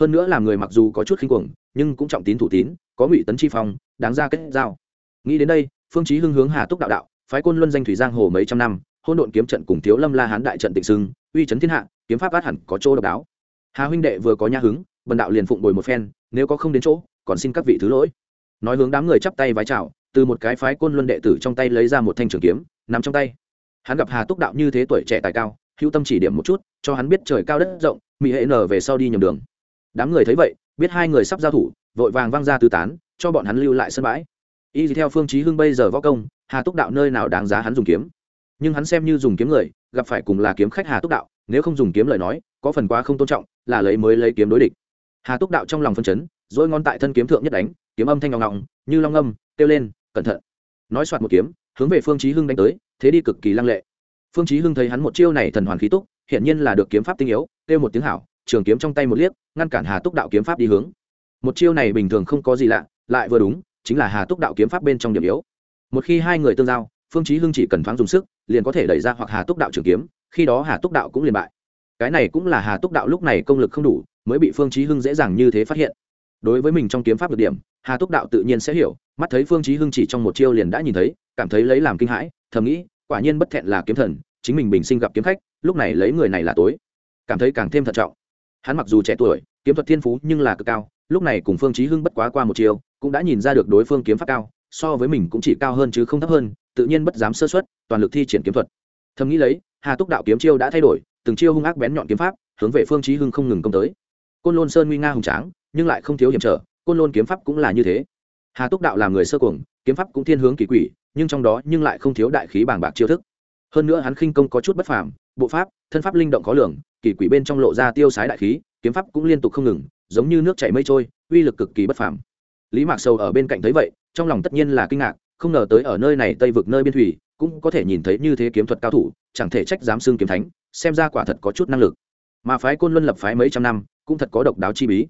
Hơn nữa là người mặc dù có chút khinh cuồng, nhưng cũng trọng tín thủ tín, có ngụy tấn chi phong, đáng ra kết giao. Nghĩ đến đây, phương chí hưng hướng hà túc đạo đạo, phái côn luân danh thủy giang hồ mấy trăm năm hôn độn kiếm trận cùng thiếu lâm la hán đại trận tịnh sưng uy chấn thiên hạ, kiếm pháp át hẳn có chỗ độc đáo. Hà huynh đệ vừa có nha hứng, bần đạo liền phụng bồi một phen, nếu có không đến chỗ, còn xin các vị thứ lỗi. Nói hướng đám người chắp tay vái chào, từ một cái phái côn luân đệ tử trong tay lấy ra một thanh trường kiếm nằm trong tay. Hắn gặp hà túc đạo như thế tuổi trẻ tài cao hữu tâm chỉ điểm một chút, cho hắn biết trời cao đất rộng, mỹ hệ nở về sau đi nhầm đường. Đám người thấy vậy, biết hai người sắp giao thủ, vội vàng văng ra tứ tán, cho bọn hắn lưu lại sân bãi. Y theo phương chí hưng bây giờ võ công, hà túc đạo nơi nào đáng giá hắn dùng kiếm? Nhưng hắn xem như dùng kiếm người, gặp phải cùng là kiếm khách hà túc đạo, nếu không dùng kiếm lời nói, có phần quá không tôn trọng, là lấy mới lấy kiếm đối địch. Hà túc đạo trong lòng phân chấn, dỗi ngón tại thân kiếm thượng nhất đánh, kiếm âm thanh ngọng ngọng, như long âm, kêu lên, cẩn thận. Nói soạt một kiếm, hướng về phương chí hưng đánh tới, thế đi cực kỳ lăng lệ phương chí hưng thấy hắn một chiêu này thần hoàn khí túc hiện nhiên là được kiếm pháp tinh yếu, kêu một tiếng hảo, trường kiếm trong tay một liếc, ngăn cản hà túc đạo kiếm pháp đi hướng. Một chiêu này bình thường không có gì lạ, lại vừa đúng, chính là hà túc đạo kiếm pháp bên trong điểm yếu. Một khi hai người tương giao, phương chí hưng chỉ cần thoáng dùng sức, liền có thể đẩy ra hoặc hà túc đạo trường kiếm, khi đó hà túc đạo cũng liền bại. Cái này cũng là hà túc đạo lúc này công lực không đủ, mới bị phương chí hưng dễ dàng như thế phát hiện. Đối với mình trong kiếm pháp được điểm, hà túc đạo tự nhiên sẽ hiểu, mắt thấy phương chí hưng chỉ trong một chiêu liền đã nhìn thấy, cảm thấy lấy làm kinh hãi, thầm nghĩ, quả nhiên bất thẹn là kiếm thần chính mình bình sinh gặp kiếm khách lúc này lấy người này là tối. Cảm thấy càng thêm thận trọng. Hắn mặc dù trẻ tuổi kiếm thuật thiên phú nhưng là cực cao lúc này cùng phương chí hưng bất quá qua một chiều, cũng đã nhìn ra được đối phương kiếm pháp cao so với mình cũng chỉ cao hơn chứ không thấp hơn tự nhiên bất dám sơ suất toàn lực thi triển kiếm thuật. Thầm nghĩ lấy hà túc đạo kiếm chiêu đã thay đổi từng chiêu hung ác bén nhọn kiếm pháp hướng về phương chí hưng không ngừng công tới. Côn lôn sơn nguy nga hùng tráng nhưng lại không thiếu hiểm trở côn lôn kiếm pháp cũng là như thế. Hà túc đạo làm người sơ cuồng kiếm pháp cũng thiên hướng kỳ quỷ nhưng trong đó nhưng lại không thiếu đại khí bàng bạc chiêu thức hơn nữa hắn khinh công có chút bất phàm, bộ pháp, thân pháp linh động khó lường, kỳ quỷ bên trong lộ ra tiêu sái đại khí, kiếm pháp cũng liên tục không ngừng, giống như nước chảy mây trôi, uy lực cực kỳ bất phàm. Lý mạc sầu ở bên cạnh thấy vậy, trong lòng tất nhiên là kinh ngạc, không ngờ tới ở nơi này tây vực nơi biên thủy, cũng có thể nhìn thấy như thế kiếm thuật cao thủ, chẳng thể trách dám xưng kiếm thánh, xem ra quả thật có chút năng lực. Mà phái côn luân lập phái mấy trăm năm, cũng thật có độc đáo chi bí.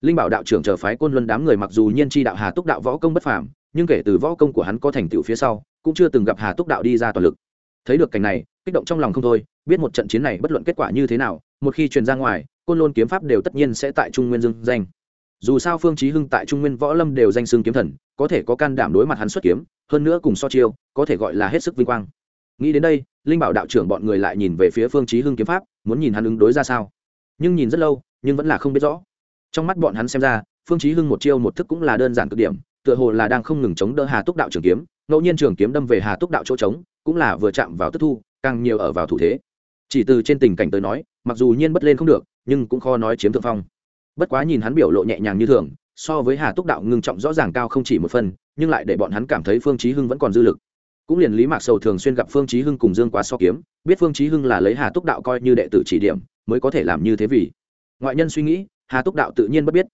Linh bảo đạo trưởng chờ phái côn luân đám người mặc dù nhiên chi đạo hà túc đạo võ công bất phàm, nhưng kể từ võ công của hắn có thành tựu phía sau, cũng chưa từng gặp hà túc đạo đi ra toàn lực thấy được cảnh này, kích động trong lòng không thôi, biết một trận chiến này bất luận kết quả như thế nào, một khi truyền ra ngoài, côn lôn kiếm pháp đều tất nhiên sẽ tại trung nguyên dương danh. Dù sao phương chí hưng tại trung nguyên võ lâm đều danh xưng kiếm thần, có thể có can đảm đối mặt hắn xuất kiếm, hơn nữa cùng so chiêu, có thể gọi là hết sức vinh quang. Nghĩ đến đây, linh bảo đạo trưởng bọn người lại nhìn về phía phương chí hưng kiếm pháp, muốn nhìn hắn ứng đối ra sao. Nhưng nhìn rất lâu, nhưng vẫn là không biết rõ. Trong mắt bọn hắn xem ra, phương chí hưng một chiêu một thức cũng là đơn giản cực điểm, tựa hồ là đang không ngừng chống đỡ hà túc đạo trưởng kiếm, ngẫu nhiên trường kiếm đâm về hà túc đạo chỗ trống cũng là vừa chạm vào tức thu, càng nhiều ở vào thủ thế. Chỉ từ trên tình cảnh tới nói, mặc dù nhiên bất lên không được, nhưng cũng khó nói chiếm thượng phong. Bất quá nhìn hắn biểu lộ nhẹ nhàng như thường, so với hà túc đạo ngưng trọng rõ ràng cao không chỉ một phần, nhưng lại để bọn hắn cảm thấy phương chí hưng vẫn còn dư lực. Cũng liền lý mạc sầu thường xuyên gặp phương chí hưng cùng dương quá so kiếm, biết phương chí hưng là lấy hà túc đạo coi như đệ tử chỉ điểm, mới có thể làm như thế vì. Ngoại nhân suy nghĩ, hà túc đạo tự nhiên bất biết.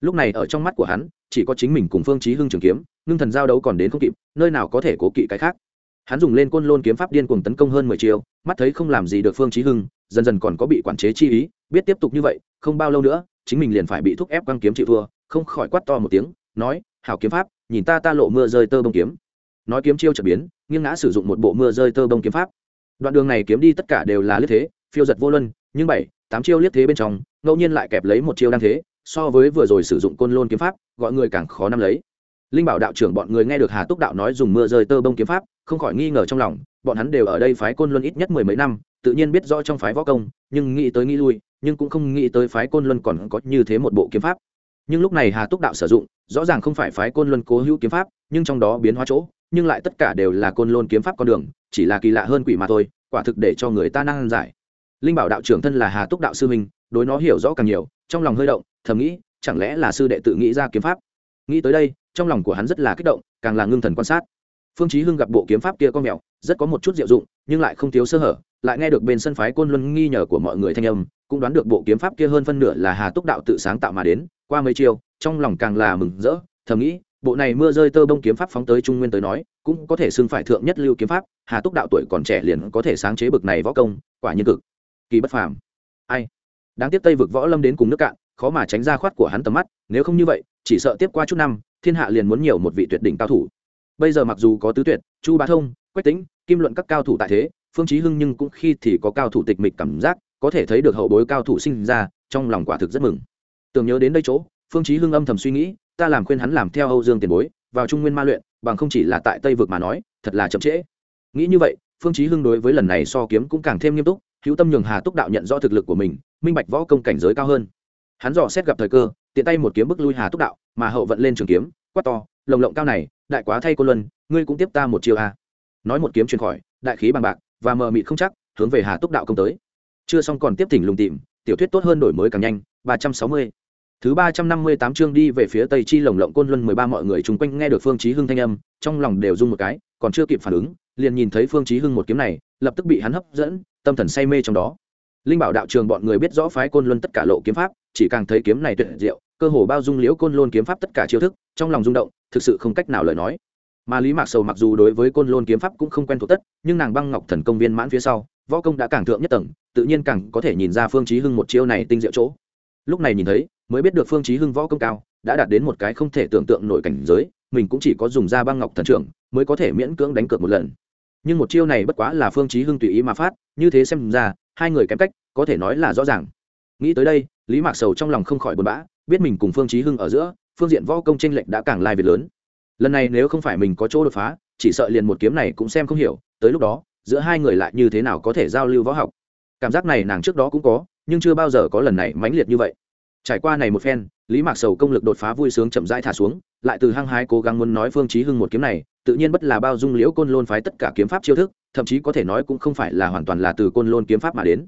Lúc này ở trong mắt của hắn, chỉ có chính mình cùng phương chí hưng trường kiếm, ngưng thần giao đấu còn đến không kịp, nơi nào có thể cố kỵ cái khác hắn dùng lên côn lôn kiếm pháp điên cuồng tấn công hơn mười chiêu, mắt thấy không làm gì được phương chí hưng, dần dần còn có bị quản chế chi ý, biết tiếp tục như vậy, không bao lâu nữa, chính mình liền phải bị thúc ép quăng kiếm chịu thua, không khỏi quát to một tiếng, nói, hảo kiếm pháp, nhìn ta ta lộ mưa rơi tơ bông kiếm. Nói kiếm chiêu trở biến, nghiêng ngã sử dụng một bộ mưa rơi tơ bông kiếm pháp. Đoạn đường này kiếm đi tất cả đều là liếc thế, phiêu giật vô luân, nhưng bảy, tám chiêu liếc thế bên trong, ngẫu nhiên lại kẹp lấy một chiêu đang thế, so với vừa rồi sử dụng côn lôn kiếm pháp, gọi người càng khó nắm lấy. Linh bảo đạo trưởng bọn người nghe được hà túc đạo nói dùng mưa rơi tơ bông kiếm pháp không khỏi nghi ngờ trong lòng, bọn hắn đều ở đây phái côn luân ít nhất mười mấy năm, tự nhiên biết rõ trong phái võ công, nhưng nghĩ tới nghĩ lui, nhưng cũng không nghĩ tới phái côn luân còn có như thế một bộ kiếm pháp. Nhưng lúc này hà túc đạo sử dụng, rõ ràng không phải phái côn luân cố hữu kiếm pháp, nhưng trong đó biến hóa chỗ, nhưng lại tất cả đều là côn luân kiếm pháp con đường, chỉ là kỳ lạ hơn quỷ mà thôi, quả thực để cho người ta năng giải. Linh bảo đạo trưởng thân là hà túc đạo sư minh đối nó hiểu rõ càng nhiều, trong lòng hơi động, thầm nghĩ, chẳng lẽ là sư đệ tự nghĩ ra kiếm pháp? Nghĩ tới đây, trong lòng của hắn rất là kích động, càng là ngưng thần quan sát phương chí hưng gặp bộ kiếm pháp kia con mèo rất có một chút diệu dụng, nhưng lại không thiếu sơ hở, lại nghe được bên sân phái côn luân nghi nhờ của mọi người thanh âm, cũng đoán được bộ kiếm pháp kia hơn phân nửa là hà túc đạo tự sáng tạo mà đến, qua mấy chiều trong lòng càng là mừng rỡ, thầm nghĩ, bộ này mưa rơi tơ bông kiếm pháp phóng tới trung nguyên tới nói, cũng có thể xưng phải thượng nhất lưu kiếm pháp, hà túc đạo tuổi còn trẻ liền có thể sáng chế bực này võ công, quả nhiên cực kỳ bất phàm. Ai? Đáng tiếc tây vực võ lâm đến cùng nước cạn, khó mà tránh ra khoát của hắn tầm mắt, nếu không như vậy, chỉ sợ tiếp qua chút năm, thiên hạ liền muốn nhiều một vị tuyệt đỉnh cao thủ bây giờ mặc dù có tứ tuyệt, chu bá thông, quách tính kim luận các cao thủ tại thế, phương chí hưng nhưng cũng khi thì có cao thủ tịch mịch cảm giác, có thể thấy được hậu bối cao thủ sinh ra, trong lòng quả thực rất mừng. Tưởng nhớ đến đây chỗ, phương chí hưng âm thầm suy nghĩ, ta làm khuyên hắn làm theo âu dương tiền bối, vào trung nguyên ma luyện, bằng không chỉ là tại tây vực mà nói, thật là chậm trễ. Nghĩ như vậy, phương chí hưng đối với lần này so kiếm cũng càng thêm nghiêm túc, hữu tâm nhường hà túc đạo nhận rõ thực lực của mình, minh bạch võ công cảnh giới cao hơn. Hắn dò xét gặp thời cơ, tiện tay một kiếm bức lui hà túc đạo, mà hậu vận lên trường kiếm quát to, lồng lộng cao này, đại quá thay cô luân, ngươi cũng tiếp ta một chiêu a nói một kiếm truyền khỏi, đại khí bằng bạc và mờ mịt không chắc, hướng về hà túc đạo công tới. Chưa xong còn tiếp tỉnh lùng tìm, tiểu thuyết tốt hơn đổi mới càng nhanh, ba trăm sáu mươi. Thứ ba trăm năm mươi tám chương đi về phía tây chi lồng lộng côn luân mười ba mọi người chung quanh nghe được phương chí hưng thanh âm, trong lòng đều rung một cái, còn chưa kịp phản ứng, liền nhìn thấy phương chí hưng một kiếm này, lập tức bị hắn hấp dẫn, tâm thần say mê trong đó. Linh bảo đạo trường bọn người biết rõ phái côn luân tất cả lộ kiếm pháp, chỉ càng thấy kiếm này tuyệt diệu cơ hồ bao dung liễu côn lôn kiếm pháp tất cả chiêu thức, trong lòng rung động, thực sự không cách nào lời nói. Mà lý mạc sầu mặc dù đối với côn lôn kiếm pháp cũng không quen thuộc tất, nhưng nàng băng ngọc thần công viên mãn phía sau, võ công đã càng thượng nhất tầng, tự nhiên càng có thể nhìn ra phương chí hưng một chiêu này tinh diệu chỗ. Lúc này nhìn thấy, mới biết được phương chí hưng võ công cao, đã đạt đến một cái không thể tưởng tượng nổi cảnh giới, mình cũng chỉ có dùng ra băng ngọc thần trưởng, mới có thể miễn cưỡng đánh cược một lần. Nhưng một chiêu này bất quá là phương chí hưng tùy ý mà phát, như thế xem ra, hai người kém cách, có thể nói là rõ ràng. Nghĩ tới đây, lý mạc sầu trong lòng không khỏi buồn bã biết mình cùng phương chí hưng ở giữa, phương diện võ công tranh lệch đã càng lai việt lớn. Lần này nếu không phải mình có chỗ đột phá, chỉ sợ liền một kiếm này cũng xem không hiểu, tới lúc đó, giữa hai người lại như thế nào có thể giao lưu võ học. Cảm giác này nàng trước đó cũng có, nhưng chưa bao giờ có lần này mãnh liệt như vậy. Trải qua này một phen, lý mạc sầu công lực đột phá vui sướng chậm rãi thả xuống, lại từ hăng hái cố gắng muốn nói phương chí hưng một kiếm này, tự nhiên bất là bao dung liễu côn lôn phái tất cả kiếm pháp chiêu thức, thậm chí có thể nói cũng không phải là hoàn toàn là từ côn lôn kiếm pháp mà đến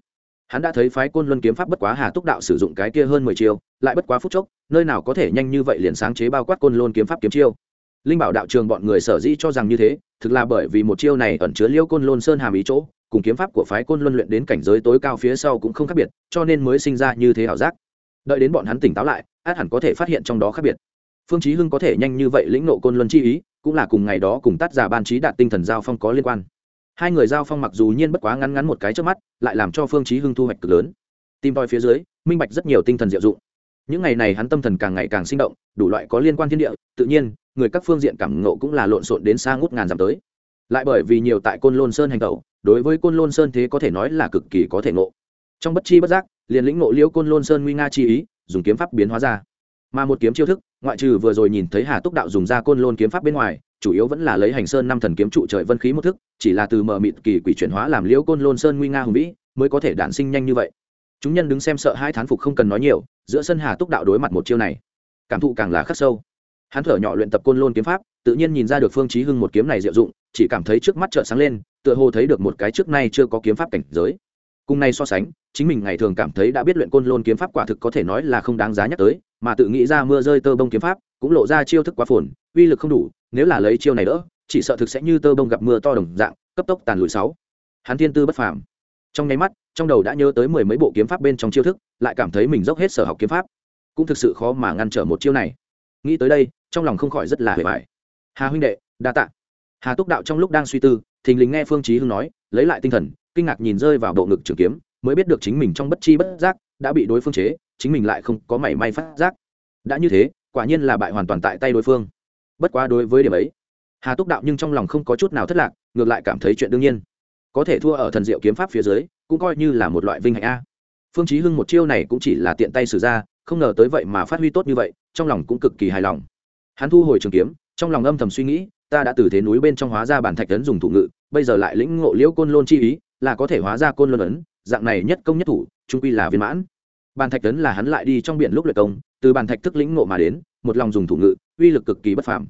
hắn đã thấy phái côn luân kiếm pháp bất quá hà túc đạo sử dụng cái kia hơn mười chiêu, lại bất quá phút chốc, nơi nào có thể nhanh như vậy liền sáng chế bao quát côn luân kiếm pháp kiếm chiêu. Linh bảo đạo trường bọn người sở dĩ cho rằng như thế, thực là bởi vì một chiêu này ẩn chứa liêu côn lôn sơn hàm ý chỗ, cùng kiếm pháp của phái côn luân luyện đến cảnh giới tối cao phía sau cũng không khác biệt, cho nên mới sinh ra như thế ảo giác. Đợi đến bọn hắn tỉnh táo lại, át hẳn có thể phát hiện trong đó khác biệt. Phương chí hưng có thể nhanh như vậy lĩnh nộ côn luân chi ý, cũng là cùng ngày đó cùng tác giả ban trí đạt tinh thần giao phong có liên quan hai người giao phong mặc dù nhiên bất quá ngắn ngắn một cái trước mắt, lại làm cho phương chí hưng thu hoạch cực lớn. Tim tòi phía dưới, minh bạch rất nhiều tinh thần diệu dụng. Những ngày này hắn tâm thần càng ngày càng sinh động, đủ loại có liên quan thiên địa, tự nhiên, người các phương diện cảm ngộ cũng là lộn xộn đến xa ngút ngàn dặm tới. Lại bởi vì nhiều tại côn lôn sơn hành tẩu, đối với côn lôn sơn thế có thể nói là cực kỳ có thể ngộ. Trong bất chi bất giác, liền lĩnh ngộ liễu côn lôn sơn nguy nga chi ý, dùng kiếm pháp biến hóa ra. Mà một kiếm chiêu thức, ngoại trừ vừa rồi nhìn thấy hà túc đạo dùng ra côn lôn kiếm pháp bên ngoài chủ yếu vẫn là lấy hành sơn năm thần kiếm trụ trời vân khí một thức, chỉ là từ mờ mịt kỳ quỷ chuyển hóa làm liễu côn lôn sơn nguy nga hùng vĩ, mới có thể đản sinh nhanh như vậy. Chúng nhân đứng xem sợ hai thán phục không cần nói nhiều, giữa sân hà túc đạo đối mặt một chiêu này, cảm thụ càng là khắc sâu. Hắn thở nhỏ luyện tập côn lôn kiếm pháp, tự nhiên nhìn ra được phương chí hưng một kiếm này diệu dụng, chỉ cảm thấy trước mắt trợn sáng lên, tựa hồ thấy được một cái trước nay chưa có kiếm pháp cảnh giới. Cùng này so sánh, chính mình ngày thường cảm thấy đã biết luyện côn lôn kiếm pháp quả thực có thể nói là không đáng giá nhắc tới, mà tự nghĩ ra mưa rơi tơ bông kiếm pháp, cũng lộ ra chiêu thức quá phồn, uy lực không đủ nếu là lấy chiêu này đỡ, chỉ sợ thực sẽ như tơ bông gặp mưa to đồng dạng, cấp tốc tàn lùi sáu. Hắn thiên tư bất phàm. Trong nháy mắt, trong đầu đã nhớ tới mười mấy bộ kiếm pháp bên trong chiêu thức, lại cảm thấy mình dốc hết sở học kiếm pháp. Cũng thực sự khó mà ngăn trở một chiêu này. Nghĩ tới đây, trong lòng không khỏi rất là hề vải hà huynh đệ, đa tạ. Hà túc đạo trong lúc đang suy tư, thình lình nghe phương chí hưng nói, lấy lại tinh thần, kinh ngạc nhìn rơi vào bộ ngực trường kiếm, mới biết được chính mình trong bất chi bất giác đã bị đối phương chế, chính mình lại không có mảy may phát giác. Đã như thế, quả nhiên là bại hoàn toàn tại tay đối phương bất quá đối với điểm ấy, hà túc đạo nhưng trong lòng không có chút nào thất lạc, ngược lại cảm thấy chuyện đương nhiên. Có thể thua ở thần diệu kiếm pháp phía dưới, cũng coi như là một loại vinh hạnh a. Phương chí hưng một chiêu này cũng chỉ là tiện tay sử ra, không ngờ tới vậy mà phát huy tốt như vậy, trong lòng cũng cực kỳ hài lòng. Hắn thu hồi trường kiếm, trong lòng âm thầm suy nghĩ, ta đã từ thế núi bên trong hóa ra bản thạch tấn dùng thủ ngữ bây giờ lại lĩnh ngộ liễu côn lôn chi ý, là có thể hóa ra côn lôn ấn, dạng này nhất công nhất thủ, trung quy là viên mãn. Bàn thạch tấn là hắn lại đi trong biển lúc luyện công, từ bàn thạch thức lĩnh ngộ mà đến, một lòng dùng thủ ngữ uy lực cực kỳ bất phàm.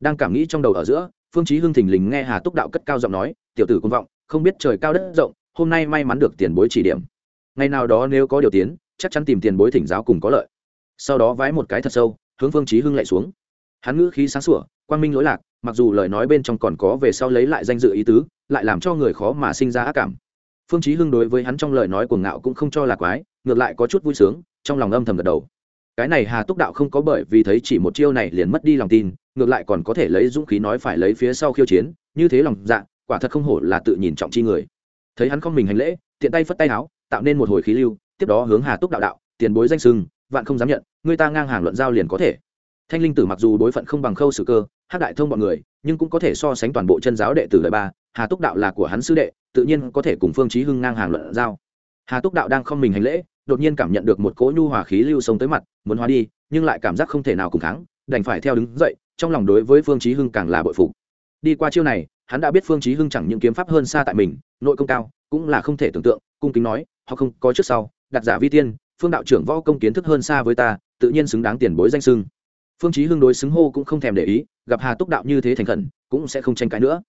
Đang cảm nghĩ trong đầu ở giữa, phương chí hưng thình lình nghe hà túc đạo cất cao giọng nói, tiểu tử công vọng, không biết trời cao đất rộng, hôm nay may mắn được tiền bối chỉ điểm. Ngày nào đó nếu có điều tiến, chắc chắn tìm tiền bối thỉnh giáo cùng có lợi. Sau đó vái một cái thật sâu, hướng phương chí hưng lại xuống. Hắn ngữ khí sáng sủa, quang minh lỗi lạc, mặc dù lời nói bên trong còn có về sau lấy lại danh dự ý tứ, lại làm cho người khó mà sinh ra ác cảm. Phương chí hưng đối với hắn trong lời nói của ngạo cũng không cho là quái, ngược lại có chút vui sướng, trong lòng âm thầm gật đầu cái này hà túc đạo không có bởi vì thấy chỉ một chiêu này liền mất đi lòng tin, ngược lại còn có thể lấy dũng khí nói phải lấy phía sau khiêu chiến, như thế lòng dạ quả thật không hổ là tự nhìn trọng chi người. Thấy hắn không mình hành lễ, tiện tay phất tay áo, tạo nên một hồi khí lưu, tiếp đó hướng hà túc đạo đạo, tiền bối danh sưng, vạn không dám nhận, người ta ngang hàng luận giao liền có thể. Thanh linh tử mặc dù đối phận không bằng khâu sử cơ hát đại thông bọn người, nhưng cũng có thể so sánh toàn bộ chân giáo đệ tử đời ba, hà túc đạo là của hắn sư đệ, tự nhiên có thể cùng phương chí hưng ngang hàng luận giao. Hà túc đạo đang không mình hành lễ đột nhiên cảm nhận được một cỗ nhu hòa khí lưu sông tới mặt muốn hóa đi nhưng lại cảm giác không thể nào cùng kháng, đành phải theo đứng dậy trong lòng đối với phương chí hưng càng là bội phục. Đi qua chiêu này hắn đã biết phương chí hưng chẳng những kiếm pháp hơn xa tại mình nội công cao cũng là không thể tưởng tượng cung kính nói họ không có trước sau đặt giả vi tiên phương đạo trưởng võ công kiến thức hơn xa với ta tự nhiên xứng đáng tiền bối danh sưng phương chí hưng đối xứng hô cũng không thèm để ý gặp hà túc đạo như thế thành khẩn cũng sẽ không tranh cãi nữa.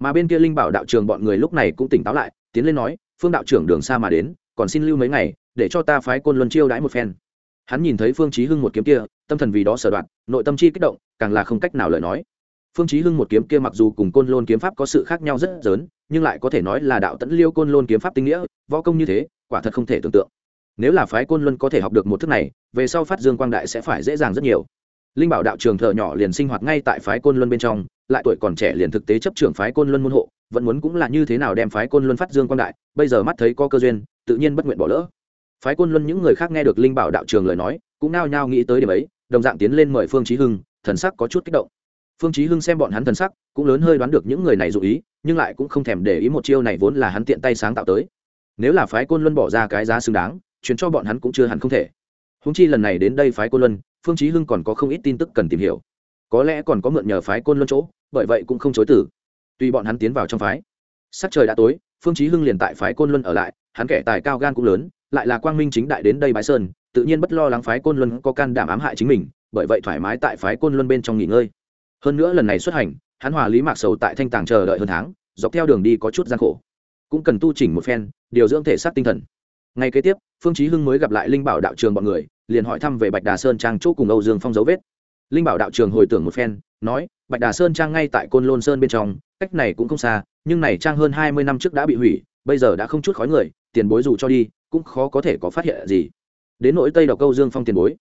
Mà bên kia linh bảo đạo trường bọn người lúc này cũng tỉnh táo lại tiến lên nói phương đạo trưởng đường xa mà đến còn xin lưu mấy ngày, để cho ta phái côn luân chiêu đãi một phen. Hắn nhìn thấy phương chí hưng một kiếm kia, tâm thần vì đó sở đoạn, nội tâm chi kích động, càng là không cách nào lời nói. Phương chí hưng một kiếm kia mặc dù cùng côn lôn kiếm pháp có sự khác nhau rất lớn, nhưng lại có thể nói là đạo tẫn liêu côn lôn kiếm pháp tinh nghĩa, võ công như thế, quả thật không thể tưởng tượng. Nếu là phái côn luân có thể học được một thức này, về sau phát dương quang đại sẽ phải dễ dàng rất nhiều. Linh bảo đạo trường thợ nhỏ liền sinh hoạt ngay tại phái côn luân bên trong, lại tuổi còn trẻ liền thực tế chấp trưởng phái côn luân môn hộ vẫn muốn cũng là như thế nào đem phái côn luân phát dương quang đại, bây giờ mắt thấy có cơ duyên, tự nhiên bất nguyện bỏ lỡ. Phái côn luân những người khác nghe được linh bảo đạo trường lời nói, cũng nao nhao nghĩ tới điểm ấy, đồng dạng tiến lên mời phương chí hưng, thần sắc có chút kích động. Phương chí hưng xem bọn hắn thần sắc, cũng lớn hơi đoán được những người này dụ ý, nhưng lại cũng không thèm để ý một chiêu này vốn là hắn tiện tay sáng tạo tới. Nếu là phái côn luân bỏ ra cái giá xứng đáng, truyền cho bọn hắn cũng chưa hẳn không thể. Húng chi lần này đến đây phái côn luân, phương chí hưng còn có không ít tin tức cần tìm hiểu. Có lẽ còn có mượn nhờ phái côn luân chỗ, bởi vậy cũng không chối từ tuy bọn hắn tiến vào trong phái. Sắc trời đã tối, phương chí hưng liền tại phái côn luân ở lại, hắn kẻ tài cao gan cũng lớn, lại là quang minh chính đại đến đây bái sơn, tự nhiên bất lo lắng phái côn luân có can đảm ám hại chính mình, bởi vậy thoải mái tại phái côn luân bên trong nghỉ ngơi. Hơn nữa lần này xuất hành, hắn hòa lý mạc sầu tại thanh tàng chờ đợi hơn tháng, dọc theo đường đi có chút gian khổ. Cũng cần tu chỉnh một phen, điều dưỡng thể xác tinh thần. Ngày kế tiếp, phương chí hưng mới gặp lại linh bảo đạo trường bọn người, liền hỏi thăm về bạch đà sơn trang chỗ cùng âu dương phong dấu vết. Linh bảo đạo trường hồi tưởng một phen, nói, bạch đà sơn trang ngay tại côn lôn sơn bên trong cách này cũng không xa, nhưng này trang hơn hai mươi năm trước đã bị hủy, bây giờ đã không chút khói người, tiền bối dù cho đi, cũng khó có thể có phát hiện gì. Đến nỗi tây đọc câu dương phong tiền bối.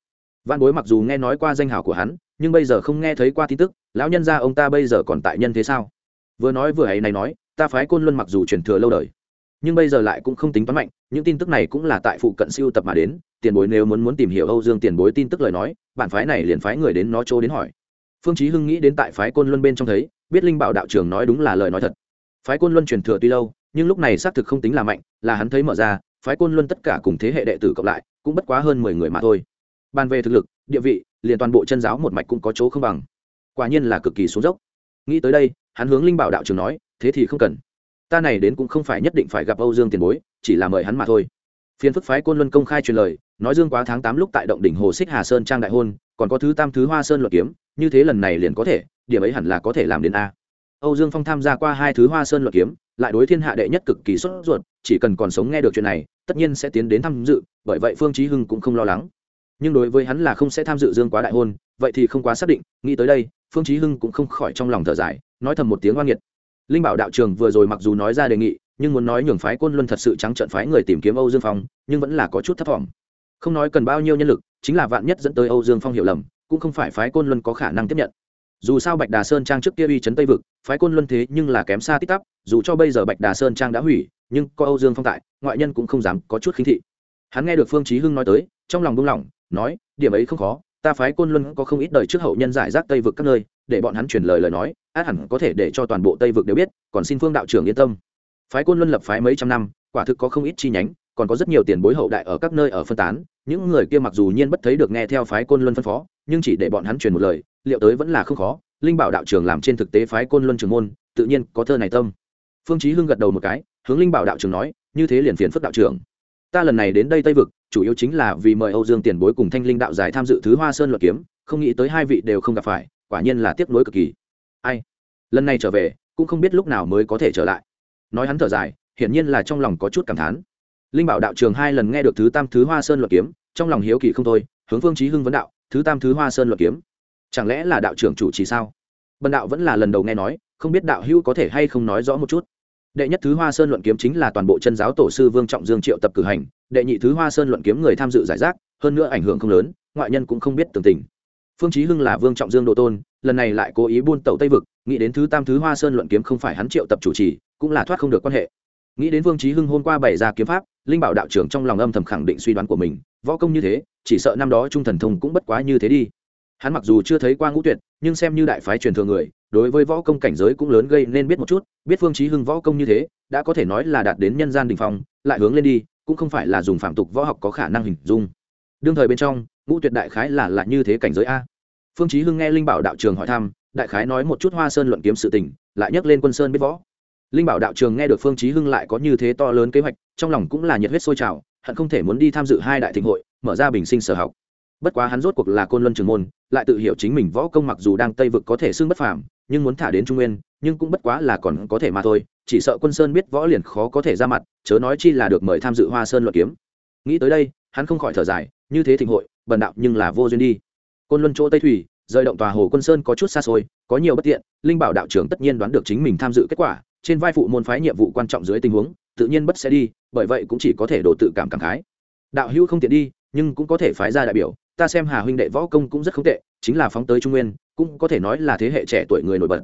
Văn bối mặc dù nghe nói qua danh hào của hắn, nhưng bây giờ không nghe thấy qua tin tức, lão nhân gia ông ta bây giờ còn tại nhân thế sao? Vừa nói vừa ấy này nói, ta phái côn luân mặc dù truyền thừa lâu đời, nhưng bây giờ lại cũng không tính toán mạnh, những tin tức này cũng là tại phụ cận siêu tập mà đến, tiền bối nếu muốn muốn tìm hiểu âu dương tiền bối tin tức lời nói bản phái này liền phái người đến nó chỗ đến hỏi. Phương chí hưng nghĩ đến tại phái côn luân bên trong thấy biết linh bảo đạo trưởng nói đúng là lời nói thật. Phái côn luân truyền thừa tuy lâu, nhưng lúc này xác thực không tính là mạnh, là hắn thấy mở ra, phái côn luân tất cả cùng thế hệ đệ tử cộng lại, cũng bất quá hơn mười người mà thôi. Bàn về thực lực, địa vị, liền toàn bộ chân giáo một mạch cũng có chỗ không bằng. Quả nhiên là cực kỳ xuống dốc. Nghĩ tới đây, hắn hướng linh bảo đạo trưởng nói, thế thì không cần. Ta này đến cũng không phải nhất định phải gặp âu dương tiền bối, chỉ là mời hắn mà thôi. Phiên phức phái côn luân công khai truyền lời, nói dương quá tháng tám lúc tại động đỉnh hồ xích hà sơn trang đại hôn, còn có thứ tam thứ hoa sơn luật kiếm, như thế lần này liền có thể điểm ấy hẳn là có thể làm đến a. Âu dương phong tham gia qua hai thứ hoa sơn luật kiếm, lại đối thiên hạ đệ nhất cực kỳ sốt ruột, chỉ cần còn sống nghe được chuyện này, tất nhiên sẽ tiến đến tham dự, bởi vậy phương chí hưng cũng không lo lắng. Nhưng đối với hắn là không sẽ tham dự dương quá đại hôn, vậy thì không quá xác định, nghĩ tới đây, phương chí hưng cũng không khỏi trong lòng thở dài, nói thầm một tiếng oan nghiệt. Linh bảo đạo trường vừa rồi mặc dù nói ra đề nghị, nhưng muốn nói nhường phái côn luân thật sự trắng trợn phái người tìm kiếm âu dương phong, nhưng vẫn là có chút thất vọng không nói cần bao nhiêu nhân lực, chính là vạn nhất dẫn tới âu dương phong hiểu lầm, cũng không phải phái côn luân có khả năng tiếp nhận dù sao bạch đà sơn trang trước kia uy chấn tây vực, phái côn luân thế nhưng là kém xa tích tắp, dù cho bây giờ bạch đà sơn trang đã hủy, nhưng có âu dương phong tại, ngoại nhân cũng không dám có chút khinh thị. Hắn nghe được phương chí hưng nói tới, trong lòng buông lỏng, nói, điểm ấy không khó, ta phái côn luân có không ít đời trước hậu nhân giải rác tây vực các nơi, để bọn hắn truyền lời lời nói, át hẳn có thể để cho toàn bộ tây vực đều biết, còn xin phương đạo trưởng yên tâm. Phái côn luân lập phái mấy trăm năm, quả thực có không ít chi nhánh, còn có rất nhiều tiền bối hậu đại ở các nơi ở phân tán, những người kia mặc dù nhiên bất thấy được nghe theo phái côn luân phân phó, nhưng chỉ để bọn hắn truyền một lời liệu tới vẫn là không khó, linh bảo đạo trưởng làm trên thực tế phái côn luân trường môn, tự nhiên có thơ này tâm. Phương chí hưng gật đầu một cái, hướng linh bảo đạo trưởng nói, như thế liền phiền phức đạo trưởng. Ta lần này đến đây tây vực, chủ yếu chính là vì mời âu dương tiền bối cùng thanh linh đạo giải tham dự thứ hoa sơn luật kiếm, không nghĩ tới hai vị đều không gặp phải, quả nhiên là tiếc nuối cực kỳ. Ai? Lần này trở về, cũng không biết lúc nào mới có thể trở lại. Nói hắn thở dài, hiển nhiên là trong lòng có chút cảm thán. Linh bảo đạo trường hai lần nghe được thứ tam thứ hoa sơn luật kiếm, trong lòng hiếu kỳ không thôi, hướng phương chí hưng vấn đạo, thứ tam thứ hoa sơn luật kiếm chẳng lẽ là đạo trưởng chủ trì sao? Bần đạo vẫn là lần đầu nghe nói, không biết đạo hữu có thể hay không nói rõ một chút. Đệ nhất thứ hoa sơn luận kiếm chính là toàn bộ chân giáo tổ sư vương trọng dương triệu tập cử hành, đệ nhị thứ hoa sơn luận kiếm người tham dự giải rác, hơn nữa ảnh hưởng không lớn, ngoại nhân cũng không biết tường tình. Phương chí hưng là vương trọng dương độ tôn, lần này lại cố ý buôn tẩu tây vực, nghĩ đến thứ tam thứ hoa sơn luận kiếm không phải hắn triệu tập chủ trì, cũng là thoát không được quan hệ. Nghĩ đến vương chí hưng hôm qua bày ra kiếm pháp, linh bảo đạo trưởng trong lòng âm thầm khẳng định suy đoán của mình, võ công như thế, chỉ sợ năm đó trung thần thông cũng bất quá như thế đi hắn mặc dù chưa thấy qua ngũ tuyệt, nhưng xem như đại phái truyền thừa người, đối với võ công cảnh giới cũng lớn gây nên biết một chút, biết phương chí hưng võ công như thế, đã có thể nói là đạt đến nhân gian đỉnh phong, lại hướng lên đi, cũng không phải là dùng phạm tục võ học có khả năng hình dung. Đương thời bên trong, ngũ tuyệt đại khái là là như thế cảnh giới a. Phương chí hưng nghe linh bảo đạo trường hỏi thăm, đại khái nói một chút hoa sơn luận kiếm sự tình, lại nhắc lên quân sơn biết võ. Linh bảo đạo trường nghe được phương chí hưng lại có như thế to lớn kế hoạch, trong lòng cũng là nhiệt huyết sôi trào, hận không thể muốn đi tham dự hai đại thịnh hội, mở ra bình sinh sở học bất quá hắn rốt cuộc là côn luân trường môn, lại tự hiểu chính mình võ công mặc dù đang tây vực có thể xưng bất phàm, nhưng muốn thả đến trung nguyên, nhưng cũng bất quá là còn có thể mà thôi, chỉ sợ quân sơn biết võ liền khó có thể ra mặt, chớ nói chi là được mời tham dự hoa sơn luận kiếm. Nghĩ tới đây, hắn không khỏi thở dài, như thế thịnh hội, bần đạo nhưng là vô duyên đi. Côn luân chỗ tây thủy, rời động tòa hồ quân sơn có chút xa xôi, có nhiều bất tiện, linh bảo đạo trưởng tất nhiên đoán được chính mình tham dự kết quả, trên vai phụ môn phái nhiệm vụ quan trọng dưới tình huống, tự nhiên bất sẽ đi, bởi vậy cũng chỉ có thể đổ tự cảm cảm khái. Đạo hữu không tiện đi, nhưng cũng có thể phái ra đại biểu ta xem hà huynh đệ võ công cũng rất không tệ, chính là phóng tới trung nguyên, cũng có thể nói là thế hệ trẻ tuổi người nổi bật.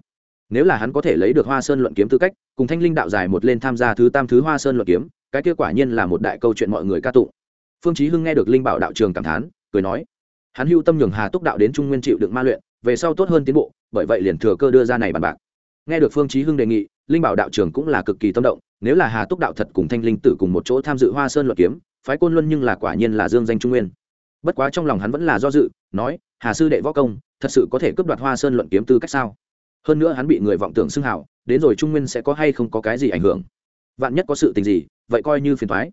Nếu là hắn có thể lấy được hoa sơn luận kiếm tư cách, cùng thanh linh đạo dài một lên tham gia thứ tam thứ hoa sơn luận kiếm, cái kia quả nhiên là một đại câu chuyện mọi người ca tụng. Phương chí hưng nghe được linh bảo đạo trường cảm thán, cười nói, hắn hưu tâm nhường hà túc đạo đến trung nguyên chịu đựng ma luyện, về sau tốt hơn tiến bộ, bởi vậy liền thừa cơ đưa ra này bàn bạc. Nghe được phương chí hưng đề nghị, linh bảo đạo trường cũng là cực kỳ tâm động, nếu là hà túc đạo thật cùng thanh linh tử cùng một chỗ tham dự hoa sơn luận kiếm, phái côn luân nhưng là quả nhiên là dương danh trung nguyên bất quá trong lòng hắn vẫn là do dự, nói, hà sư đệ võ công, thật sự có thể cướp đoạt hoa sơn luận kiếm tư cách sao? Hơn nữa hắn bị người vọng tưởng xưng hảo đến rồi trung nguyên sẽ có hay không có cái gì ảnh hưởng? Vạn nhất có sự tình gì, vậy coi như phiền thoái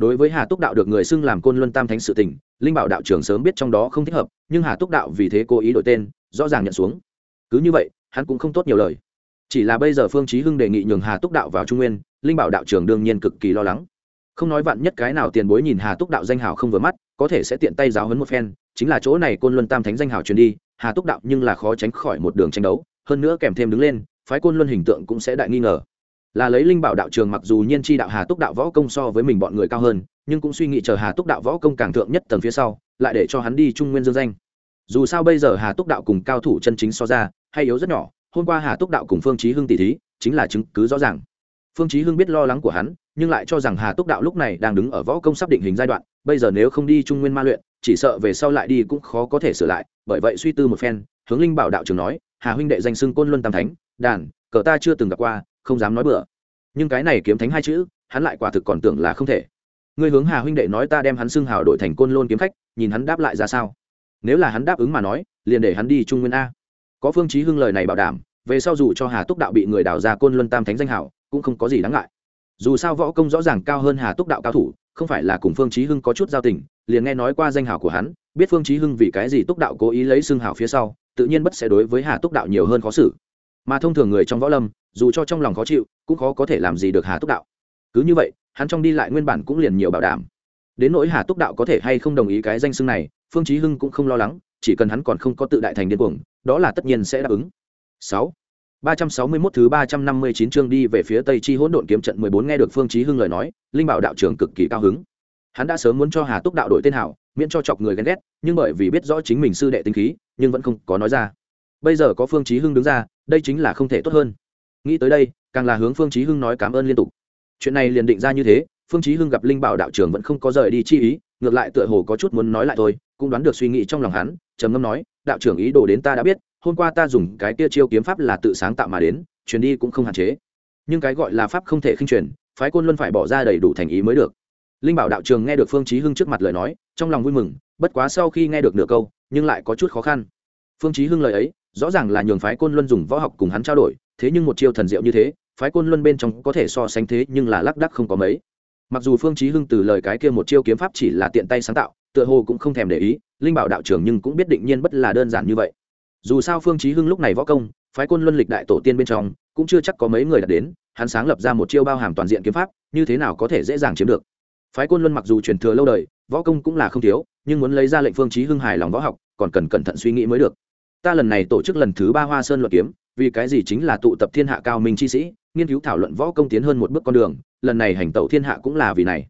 đối với hà túc đạo được người xưng làm côn luân tam thánh sự tình, linh bảo đạo trưởng sớm biết trong đó không thích hợp, nhưng hà túc đạo vì thế cố ý đổi tên, rõ ràng nhận xuống. Cứ như vậy, hắn cũng không tốt nhiều lời. Chỉ là bây giờ phương chí hưng đề nghị nhường hà túc đạo vào trung nguyên, linh bảo đạo trưởng đương nhiên cực kỳ lo lắng không nói vạn nhất cái nào tiền bối nhìn hà túc đạo danh hào không vừa mắt, có thể sẽ tiện tay giáo hấn một phen, chính là chỗ này côn luân tam thánh danh hào truyền đi, hà túc đạo nhưng là khó tránh khỏi một đường tranh đấu, hơn nữa kèm thêm đứng lên, phái côn luân hình tượng cũng sẽ đại nghi ngờ. Là lấy linh bảo đạo trường mặc dù nhiên chi đạo hà túc đạo võ công so với mình bọn người cao hơn, nhưng cũng suy nghĩ chờ hà túc đạo võ công càng thượng nhất tầng phía sau, lại để cho hắn đi trung nguyên dương danh. Dù sao bây giờ hà túc đạo cùng cao thủ chân chính so ra, hay yếu rất nhỏ, hôm qua hà túc đạo cùng phương chí hưng tỷ thí, chính là chứng cứ rõ ràng. Phương chí hưng biết lo lắng của hắn nhưng lại cho rằng hà túc đạo lúc này đang đứng ở võ công sắp định hình giai đoạn, bây giờ nếu không đi trung nguyên ma luyện, chỉ sợ về sau lại đi cũng khó có thể sửa lại. Bởi vậy suy tư một phen, hướng linh bảo đạo trưởng nói, hà huynh đệ danh xưng côn luân tam thánh, đàn, cờ ta chưa từng gặp qua, không dám nói bừa. Nhưng cái này kiếm thánh hai chữ, hắn lại quả thực còn tưởng là không thể. Ngươi hướng hà huynh đệ nói ta đem hắn xưng hào đổi thành côn lôn kiếm khách, nhìn hắn đáp lại ra sao? Nếu là hắn đáp ứng mà nói, liền để hắn đi trung nguyên a. Có phương chí hưng lời này bảo đảm, về sau dù cho hà túc đạo bị người đào ra côn luân tam thánh danh hảo cũng không có gì đáng ngại dù sao võ công rõ ràng cao hơn hà túc đạo cao thủ, không phải là cùng phương chí hưng có chút giao tình, liền nghe nói qua danh hào của hắn, biết phương chí hưng vì cái gì túc đạo cố ý lấy xương hào phía sau, tự nhiên bất sẽ đối với hà túc đạo nhiều hơn khó xử. Mà thông thường người trong võ lâm, dù cho trong lòng khó chịu, cũng khó có thể làm gì được hà túc đạo. Cứ như vậy, hắn trong đi lại nguyên bản cũng liền nhiều bảo đảm. Đến nỗi hà túc đạo có thể hay không đồng ý cái danh xưng này, phương chí hưng cũng không lo lắng, chỉ cần hắn còn không có tự đại thành điên cuồng, đó là tất nhiên sẽ đáp ứng. Sáu ba trăm sáu mươi 361 thứ ba trăm năm mươi chín chương đi về phía Tây Chi Hỗn Độn kiếm trận mười bốn nghe được Phương Chí Hưng lời nói, Linh Bảo đạo trưởng cực kỳ cao hứng. Hắn đã sớm muốn cho Hà Túc đạo đổi tên hảo, miễn cho chọc người ghen ghét, nhưng bởi vì biết rõ chính mình sư đệ tính khí, nhưng vẫn không có nói ra. Bây giờ có Phương Chí Hưng đứng ra, đây chính là không thể tốt hơn. Nghĩ tới đây, càng là hướng Phương Chí Hưng nói cảm ơn liên tục. Chuyện này liền định ra như thế, Phương Chí Hưng gặp Linh Bảo đạo trưởng vẫn không có rời đi chi ý, ngược lại tựa hồ có chút muốn nói lại thôi, cũng đoán được suy nghĩ trong lòng hắn, trầm ngâm nói, đạo trưởng ý đồ đến ta đã biết, hôm qua ta dùng cái kia chiêu kiếm pháp là tự sáng tạo mà đến truyền đi cũng không hạn chế. Nhưng cái gọi là pháp không thể khinh truyền phái côn luân phải bỏ ra đầy đủ thành ý mới được. Linh bảo đạo trường nghe được phương chí hưng trước mặt lời nói trong lòng vui mừng bất quá sau khi nghe được nửa câu nhưng lại có chút khó khăn. Phương chí hưng lời ấy rõ ràng là nhường phái côn luân dùng võ học cùng hắn trao đổi thế nhưng một chiêu thần diệu như thế phái côn luân bên trong có thể so sánh thế nhưng là lắc đắc không có mấy. Mặc dù phương chí hưng từ lời cái kia một chiêu kiếm pháp chỉ là tiện tay sáng tạo tựa hồ cũng không thèm để ý, linh bảo đạo trưởng nhưng cũng biết định nhiên bất là đơn giản như vậy. Dù sao phương chí hưng lúc này võ công, phái quân luân lịch đại tổ tiên bên trong, cũng chưa chắc có mấy người đạt đến, hắn sáng lập ra một chiêu bao hàm toàn diện kiếm pháp, như thế nào có thể dễ dàng chiếm được. Phái quân luân mặc dù truyền thừa lâu đời, võ công cũng là không thiếu, nhưng muốn lấy ra lệnh phương chí hưng hài lòng võ học, còn cần cẩn thận suy nghĩ mới được. Ta lần này tổ chức lần thứ ba hoa sơn luận kiếm, vì cái gì chính là tụ tập thiên hạ cao minh chi sĩ, nghiên cứu thảo luận võ công tiến hơn một bước con đường, lần này hành tẩu thiên hạ cũng là vì này.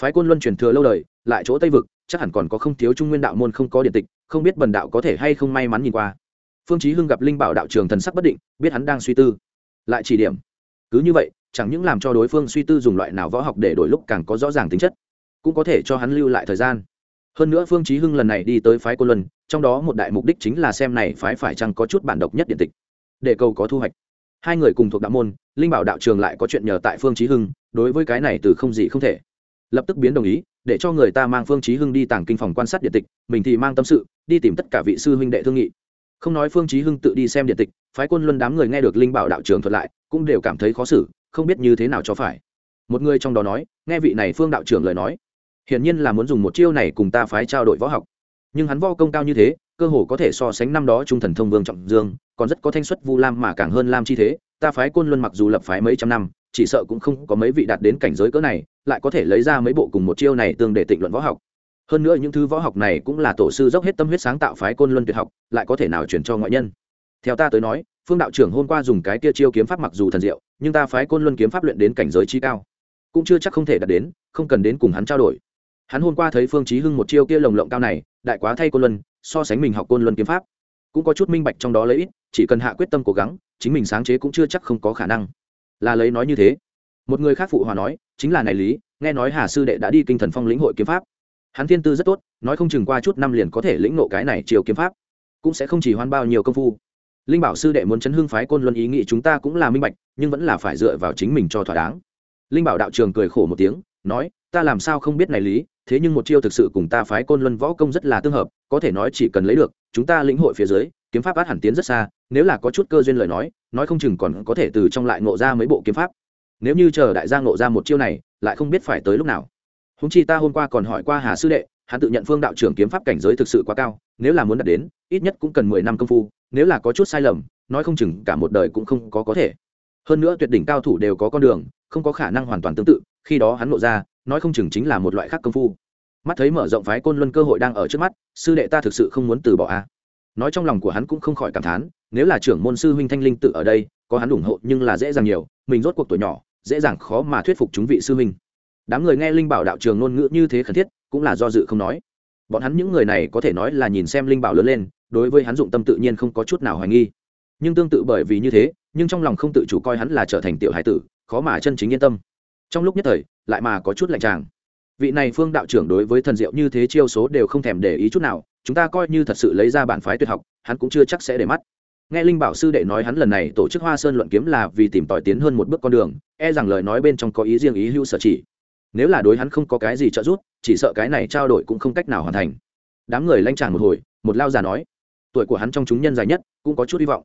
Phái quân luân truyền thừa lâu đời, lại chỗ tây vực chắc hẳn còn có không thiếu trung nguyên đạo môn không có điện tịch, không biết bần đạo có thể hay không may mắn nhìn qua. Phương chí hưng gặp linh bảo đạo trường thần sắc bất định, biết hắn đang suy tư. Lại chỉ điểm. Cứ như vậy, chẳng những làm cho đối phương suy tư dùng loại nào võ học để đổi lúc càng có rõ ràng tính chất, cũng có thể cho hắn lưu lại thời gian. Hơn nữa phương chí hưng lần này đi tới phái cô luân, trong đó một đại mục đích chính là xem này phái phải chăng có chút bản độc nhất điện tịch. Để cầu có thu hoạch. Hai người cùng thuộc đạo môn, linh bảo đạo trường lại có chuyện nhờ tại phương chí hưng, đối với cái này từ không gì không thể. Lập tức biến đồng ý để cho người ta mang phương chí hưng đi tàng kinh phòng quan sát điện tịch, mình thì mang tâm sự, đi tìm tất cả vị sư huynh đệ thương nghị. Không nói phương chí hưng tự đi xem điện tịch, phái quân luân đám người nghe được linh bảo đạo trưởng thuật lại, cũng đều cảm thấy khó xử, không biết như thế nào cho phải. Một người trong đó nói, nghe vị này phương đạo trưởng lời nói, hiển nhiên là muốn dùng một chiêu này cùng ta phái trao đổi võ học. Nhưng hắn võ công cao như thế, cơ hồ có thể so sánh năm đó trung thần thông vương trọng dương, còn rất có thanh xuất vu lam mà càng hơn lam chi thế, ta phái quân luân mặc dù lập phái mấy trăm năm chỉ sợ cũng không có mấy vị đạt đến cảnh giới cỡ này, lại có thể lấy ra mấy bộ cùng một chiêu này tương để tịnh luận võ học. Hơn nữa những thứ võ học này cũng là tổ sư dốc hết tâm huyết sáng tạo phái côn luân tuyệt học, lại có thể nào chuyển cho ngoại nhân. Theo ta tới nói, phương đạo trưởng hôm qua dùng cái kia chiêu kiếm pháp mặc dù thần diệu, nhưng ta phái côn luân kiếm pháp luyện đến cảnh giới chi cao, cũng chưa chắc không thể đạt đến, không cần đến cùng hắn trao đổi. Hắn hôm qua thấy phương chí hưng một chiêu kia lồng lộng cao này, đại quá thay côn luân, so sánh mình học côn luân kiếm pháp. Cũng có chút minh bạch trong đó lấy ít, chỉ cần hạ quyết tâm cố gắng, chính mình sáng chế cũng chưa chắc không có khả năng là lấy nói như thế. Một người khác phụ hòa nói, chính là này lý, nghe nói hà sư đệ đã đi kinh thần phong lĩnh hội kiếm pháp. Hắn thiên tư rất tốt, nói không chừng qua chút năm liền có thể lĩnh nộ cái này chiều kiếm pháp. Cũng sẽ không chỉ hoan bao nhiều công phu. Linh bảo sư đệ muốn chấn hương phái côn luân ý nghĩ chúng ta cũng là minh bạch, nhưng vẫn là phải dựa vào chính mình cho thỏa đáng. Linh bảo đạo trường cười khổ một tiếng, nói, ta làm sao không biết này lý, thế nhưng một chiêu thực sự cùng ta phái côn luân võ công rất là tương hợp, có thể nói chỉ cần lấy được, chúng ta lĩnh hội phía dưới, kiếm pháp át hẳn tiến rất xa, nếu là có chút cơ duyên lời nói nói không chừng còn có thể từ trong lại ngộ ra mấy bộ kiếm pháp. Nếu như chờ đại gia ngộ ra một chiêu này, lại không biết phải tới lúc nào. Húng chi ta hôm qua còn hỏi qua hà sư đệ, hắn tự nhận phương đạo trưởng kiếm pháp cảnh giới thực sự quá cao, nếu là muốn đạt đến, ít nhất cũng cần mười năm công phu, nếu là có chút sai lầm, nói không chừng cả một đời cũng không có có thể. Hơn nữa tuyệt đỉnh cao thủ đều có con đường, không có khả năng hoàn toàn tương tự, khi đó hắn lộ ra, nói không chừng chính là một loại khác công phu. Mắt thấy mở rộng phái côn luân cơ hội đang ở trước mắt, sư đệ ta thực sự không muốn từ bỏ a. Nói trong lòng của hắn cũng không khỏi cảm thán nếu là trưởng môn sư huynh thanh linh tự ở đây, có hắn ủng hộ nhưng là dễ dàng nhiều, mình rốt cuộc tuổi nhỏ, dễ dàng khó mà thuyết phục chúng vị sư huynh. Đám người nghe linh bảo đạo trường ngôn ngữ như thế khẩn thiết, cũng là do dự không nói. Bọn hắn những người này có thể nói là nhìn xem linh bảo lớn lên, đối với hắn dụng tâm tự nhiên không có chút nào hoài nghi. Nhưng tương tự bởi vì như thế, nhưng trong lòng không tự chủ coi hắn là trở thành tiểu hải tử, khó mà chân chính yên tâm. Trong lúc nhất thời, lại mà có chút lạnh tràng vị này phương đạo trưởng đối với thần diệu như thế chiêu số đều không thèm để ý chút nào, chúng ta coi như thật sự lấy ra bản phái tuyệt học, hắn cũng chưa chắc sẽ để mắt nghe linh bảo sư đệ nói hắn lần này tổ chức hoa sơn luận kiếm là vì tìm tòi tiến hơn một bước con đường e rằng lời nói bên trong có ý riêng ý hữu sở chỉ. Nếu là đối hắn không có cái gì trợ giúp, chỉ sợ cái này trao đổi cũng không cách nào hoàn thành. Đám người lanh tràn một hồi, một lao già nói, tuổi của hắn trong chúng nhân dài nhất, cũng có chút hy vọng.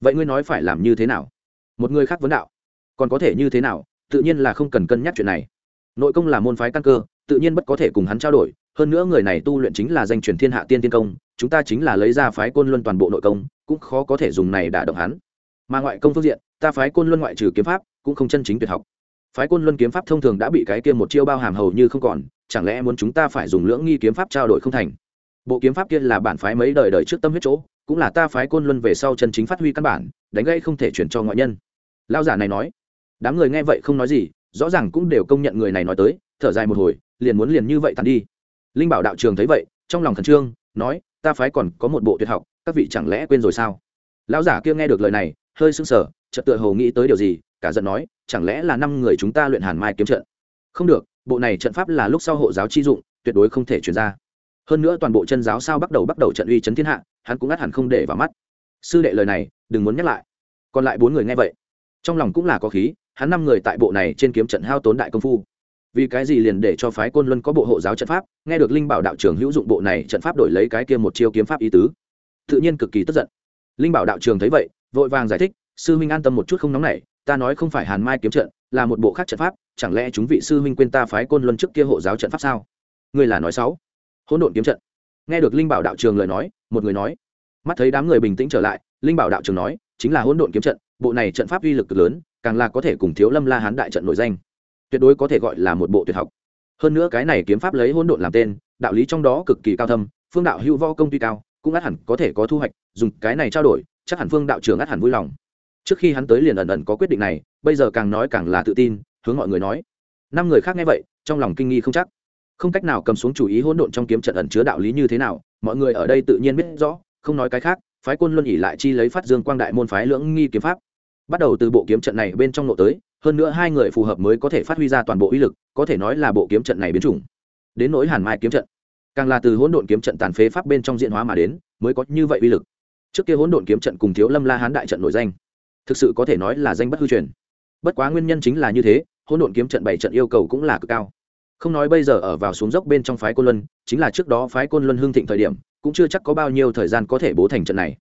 Vậy ngươi nói phải làm như thế nào? Một người khác vấn đạo, còn có thể như thế nào? Tự nhiên là không cần cân nhắc chuyện này. Nội công là môn phái căn cơ, tự nhiên bất có thể cùng hắn trao đổi. Hơn nữa người này tu luyện chính là danh truyền thiên hạ tiên tiên công chúng ta chính là lấy ra phái côn luân toàn bộ nội công, cũng khó có thể dùng này đả động hắn. Mà ngoại công phương diện, ta phái côn luân ngoại trừ kiếm pháp, cũng không chân chính tuyệt học. Phái côn luân kiếm pháp thông thường đã bị cái kia một chiêu bao hàm hầu như không còn, chẳng lẽ muốn chúng ta phải dùng lưỡng nghi kiếm pháp trao đổi không thành? Bộ kiếm pháp kia là bản phái mấy đời đời trước tâm huyết chỗ, cũng là ta phái côn luân về sau chân chính phát huy căn bản, đánh gây không thể chuyển cho ngoại nhân. Lao giả này nói. Đám người nghe vậy không nói gì, rõ ràng cũng đều công nhận người này nói tới, thở dài một hồi, liền muốn liền như vậy tàn đi. Linh bảo đạo trường thấy vậy, trong lòng khẩn trương, nói ta phái còn có một bộ tuyệt học, các vị chẳng lẽ quên rồi sao? Lão giả kia nghe được lời này, hơi sưng sờ, chợt tựa hồ nghĩ tới điều gì, cả giận nói, chẳng lẽ là năm người chúng ta luyện hàn mai kiếm trận? Không được, bộ này trận pháp là lúc sau hộ giáo chi dụng, tuyệt đối không thể chuyển ra. Hơn nữa toàn bộ chân giáo sao bắt đầu bắt đầu trận uy chấn thiên hạ, hắn cũng ngắt hẳn không để vào mắt. Sư đệ lời này, đừng muốn nhắc lại. Còn lại bốn người nghe vậy, trong lòng cũng là có khí, hắn năm người tại bộ này trên kiếm trận hao tốn đại công phu vì cái gì liền để cho phái côn luân có bộ hộ giáo trận pháp, nghe được linh bảo đạo trường hữu dụng bộ này trận pháp đổi lấy cái kia một chiêu kiếm pháp ý tứ. Tự nhiên cực kỳ tức giận. Linh bảo đạo trường thấy vậy, vội vàng giải thích, sư huynh an tâm một chút không nóng nảy, ta nói không phải hàn mai kiếm trận, là một bộ khác trận pháp, chẳng lẽ chúng vị sư huynh quên ta phái côn luân trước kia hộ giáo trận pháp sao? Người là nói sáu hỗn độn kiếm trận. Nghe được linh bảo đạo trường lời nói, một người nói. Mắt thấy đám người bình tĩnh trở lại, linh bảo đạo trường nói, chính là hỗn độn kiếm trận, bộ này trận pháp uy lực cực lớn, càng là có thể cùng thiếu lâm la hán đại trận nổi danh tuyệt đối có thể gọi là một bộ tuyệt học. Hơn nữa cái này kiếm pháp lấy hỗn độn làm tên, đạo lý trong đó cực kỳ cao thâm, phương đạo hữu võ công tuy cao, cũng ắt hẳn có thể có thu hoạch, dùng cái này trao đổi, chắc hẳn phương đạo trưởng ắt hẳn vui lòng. Trước khi hắn tới liền ẩn ẩn có quyết định này, bây giờ càng nói càng là tự tin, hướng mọi người nói. Năm người khác nghe vậy, trong lòng kinh nghi không chắc. Không cách nào cầm xuống chủ ý hỗn độn trong kiếm trận ẩn chứa đạo lý như thế nào, mọi người ở đây tự nhiên biết rõ, không nói cái khác, phái quân luân ỉ lại chi lấy phát dương quang đại môn phái lưỡng nghi kiếm pháp bắt đầu từ bộ kiếm trận này bên trong nội tới, hơn nữa hai người phù hợp mới có thể phát huy ra toàn bộ uy lực, có thể nói là bộ kiếm trận này biến chủng. Đến nỗi hàn mai kiếm trận, càng là từ hỗn độn kiếm trận tàn phế pháp bên trong diễn hóa mà đến, mới có như vậy uy lực. Trước kia hỗn độn kiếm trận cùng thiếu lâm la hán đại trận nổi danh, thực sự có thể nói là danh bất hư truyền. Bất quá nguyên nhân chính là như thế, hỗn độn kiếm trận bảy trận yêu cầu cũng là cực cao. Không nói bây giờ ở vào xuống dốc bên trong phái côn luân, chính là trước đó phái côn luân hưng thịnh thời điểm, cũng chưa chắc có bao nhiêu thời gian có thể bố thành trận này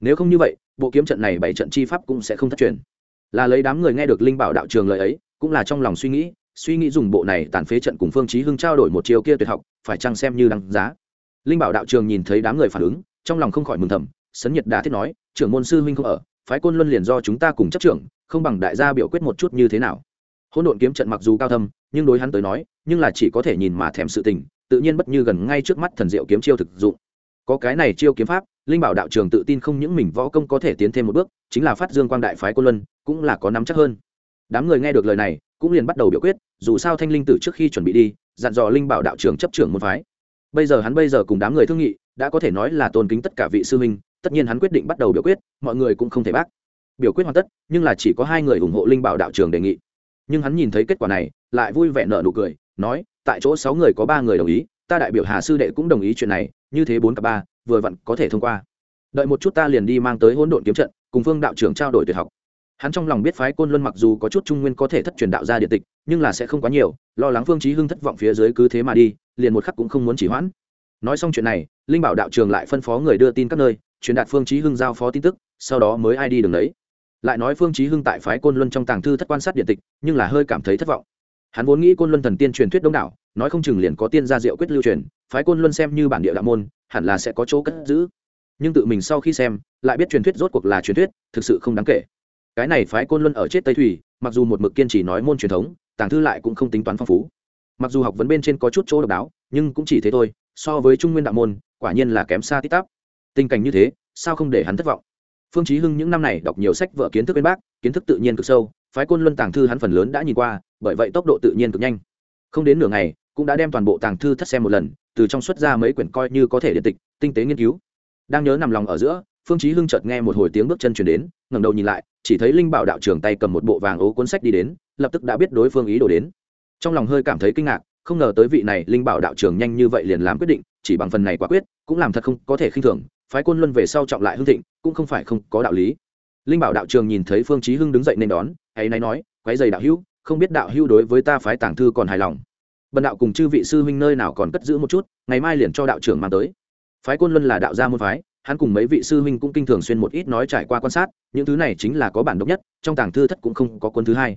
nếu không như vậy, bộ kiếm trận này bảy trận chi pháp cũng sẽ không thất truyền. Là lấy đám người nghe được linh bảo đạo trường lời ấy, cũng là trong lòng suy nghĩ suy nghĩ dùng bộ này tàn phế trận cùng phương chí hưng trao đổi một chiều kia tuyệt học, phải chăng xem như đăng giá. Linh bảo đạo trường nhìn thấy đám người phản ứng, trong lòng không khỏi mừng thầm, sấn nhiệt đã thiết nói, trưởng môn sư huynh không ở, phái côn luân liền do chúng ta cùng chấp trưởng, không bằng đại gia biểu quyết một chút như thế nào. Hỗn độn kiếm trận mặc dù cao thâm, nhưng đối hắn tới nói, nhưng là chỉ có thể nhìn mà thèm sự tình, tự nhiên bất như gần ngay trước mắt thần diệu kiếm chiêu thực dụng. Có cái này chiêu kiếm pháp linh bảo đạo trường tự tin không những mình võ công có thể tiến thêm một bước, chính là phát dương quang đại phái cô luân, cũng là có nắm chắc hơn. Đám người nghe được lời này, cũng liền bắt đầu biểu quyết, dù sao thanh linh tử trước khi chuẩn bị đi, dặn dò linh bảo đạo trường chấp trưởng môn phái. Bây giờ hắn bây giờ cùng đám người thương nghị, đã có thể nói là tôn kính tất cả vị sư huynh, tất nhiên hắn quyết định bắt đầu biểu quyết, mọi người cũng không thể bác. Biểu quyết hoàn tất, nhưng là chỉ có hai người ủng hộ linh bảo đạo trường đề nghị. Nhưng hắn nhìn thấy kết quả này, lại vui vẻ nở nụ cười, nói, tại chỗ sáu người có ba người đồng ý, ta đại biểu hà sư đệ cũng đồng ý chuyện này như thế bốn cả ba, vừa vặn có thể thông qua. Đợi một chút ta liền đi mang tới hỗn độn kiếm trận, cùng phương đạo trưởng trao đổi tuyệt học. Hắn trong lòng biết phái côn luân mặc dù có chút trung nguyên có thể thất truyền đạo ra địa tịch, nhưng là sẽ không quá nhiều, lo lắng phương chí hưng thất vọng phía dưới cứ thế mà đi, liền một khắc cũng không muốn chỉ hoãn. Nói xong chuyện này, linh bảo đạo trường lại phân phó người đưa tin các nơi, truyền đạt phương chí hưng giao phó tin tức, sau đó mới ai đi đường đấy lại nói phương chí hưng tại phái côn luân trong tàng thư thất quan sát điện tịch, nhưng là hơi cảm thấy thất vọng hắn vốn nghĩ côn luân thần tiên truyền thuyết đông đảo, nói không chừng liền có tiên gia diệu quyết lưu truyền, phái côn luân xem như bản địa đạo môn, hẳn là sẽ có chỗ cất giữ. Nhưng tự mình sau khi xem, lại biết truyền thuyết rốt cuộc là truyền thuyết, thực sự không đáng kể. Cái này phái côn luân ở chết tây thủy, mặc dù một mực kiên trì nói môn truyền thống, tàng thư lại cũng không tính toán phong phú. Mặc dù học vấn bên trên có chút chỗ độc đáo, nhưng cũng chỉ thế thôi, so với trung nguyên đạo môn, quả nhiên là kém xa tít tắp. Tình cảnh như thế, sao không để hắn thất vọng? Phương chí hưng những năm này đọc nhiều sách vở kiến thức bên bác kiến thức tự nhiên cực sâu phái côn luân tàng thư hắn phần lớn đã nhìn qua, bởi vậy tốc độ tự nhiên cực nhanh. Không đến nửa ngày, cũng đã đem toàn bộ tàng thư thất xem một lần, từ trong xuất ra mấy quyển coi như có thể điện tịch, tinh tế nghiên cứu. Đang nhớ nằm lòng ở giữa, phương chí hưng chợt nghe một hồi tiếng bước chân truyền đến, ngẩng đầu nhìn lại, chỉ thấy linh bảo đạo trưởng tay cầm một bộ vàng ố cuốn sách đi đến, lập tức đã biết đối phương ý đồ đến. Trong lòng hơi cảm thấy kinh ngạc, không ngờ tới vị này linh bảo đạo trưởng nhanh như vậy liền làm quyết định, chỉ bằng phần này quả quyết, cũng làm thật không có thể khinh thường, phái côn luân về sau trọng lại hưng thịnh, cũng không phải không có đạo lý. Linh bảo đạo trường nhìn thấy phương chí hưng đứng dậy nên đón hay nay nói quái dày đạo hữu, không biết đạo hữu đối với ta phái tàng thư còn hài lòng. Bần đạo cùng chư vị sư huynh nơi nào còn cất giữ một chút, ngày mai liền cho đạo trưởng mang tới. Phái côn luân là đạo gia môn phái, hắn cùng mấy vị sư huynh cũng kinh thường xuyên một ít nói trải qua quan sát, những thứ này chính là có bản độc nhất, trong tàng thư thất cũng không có cuốn thứ hai.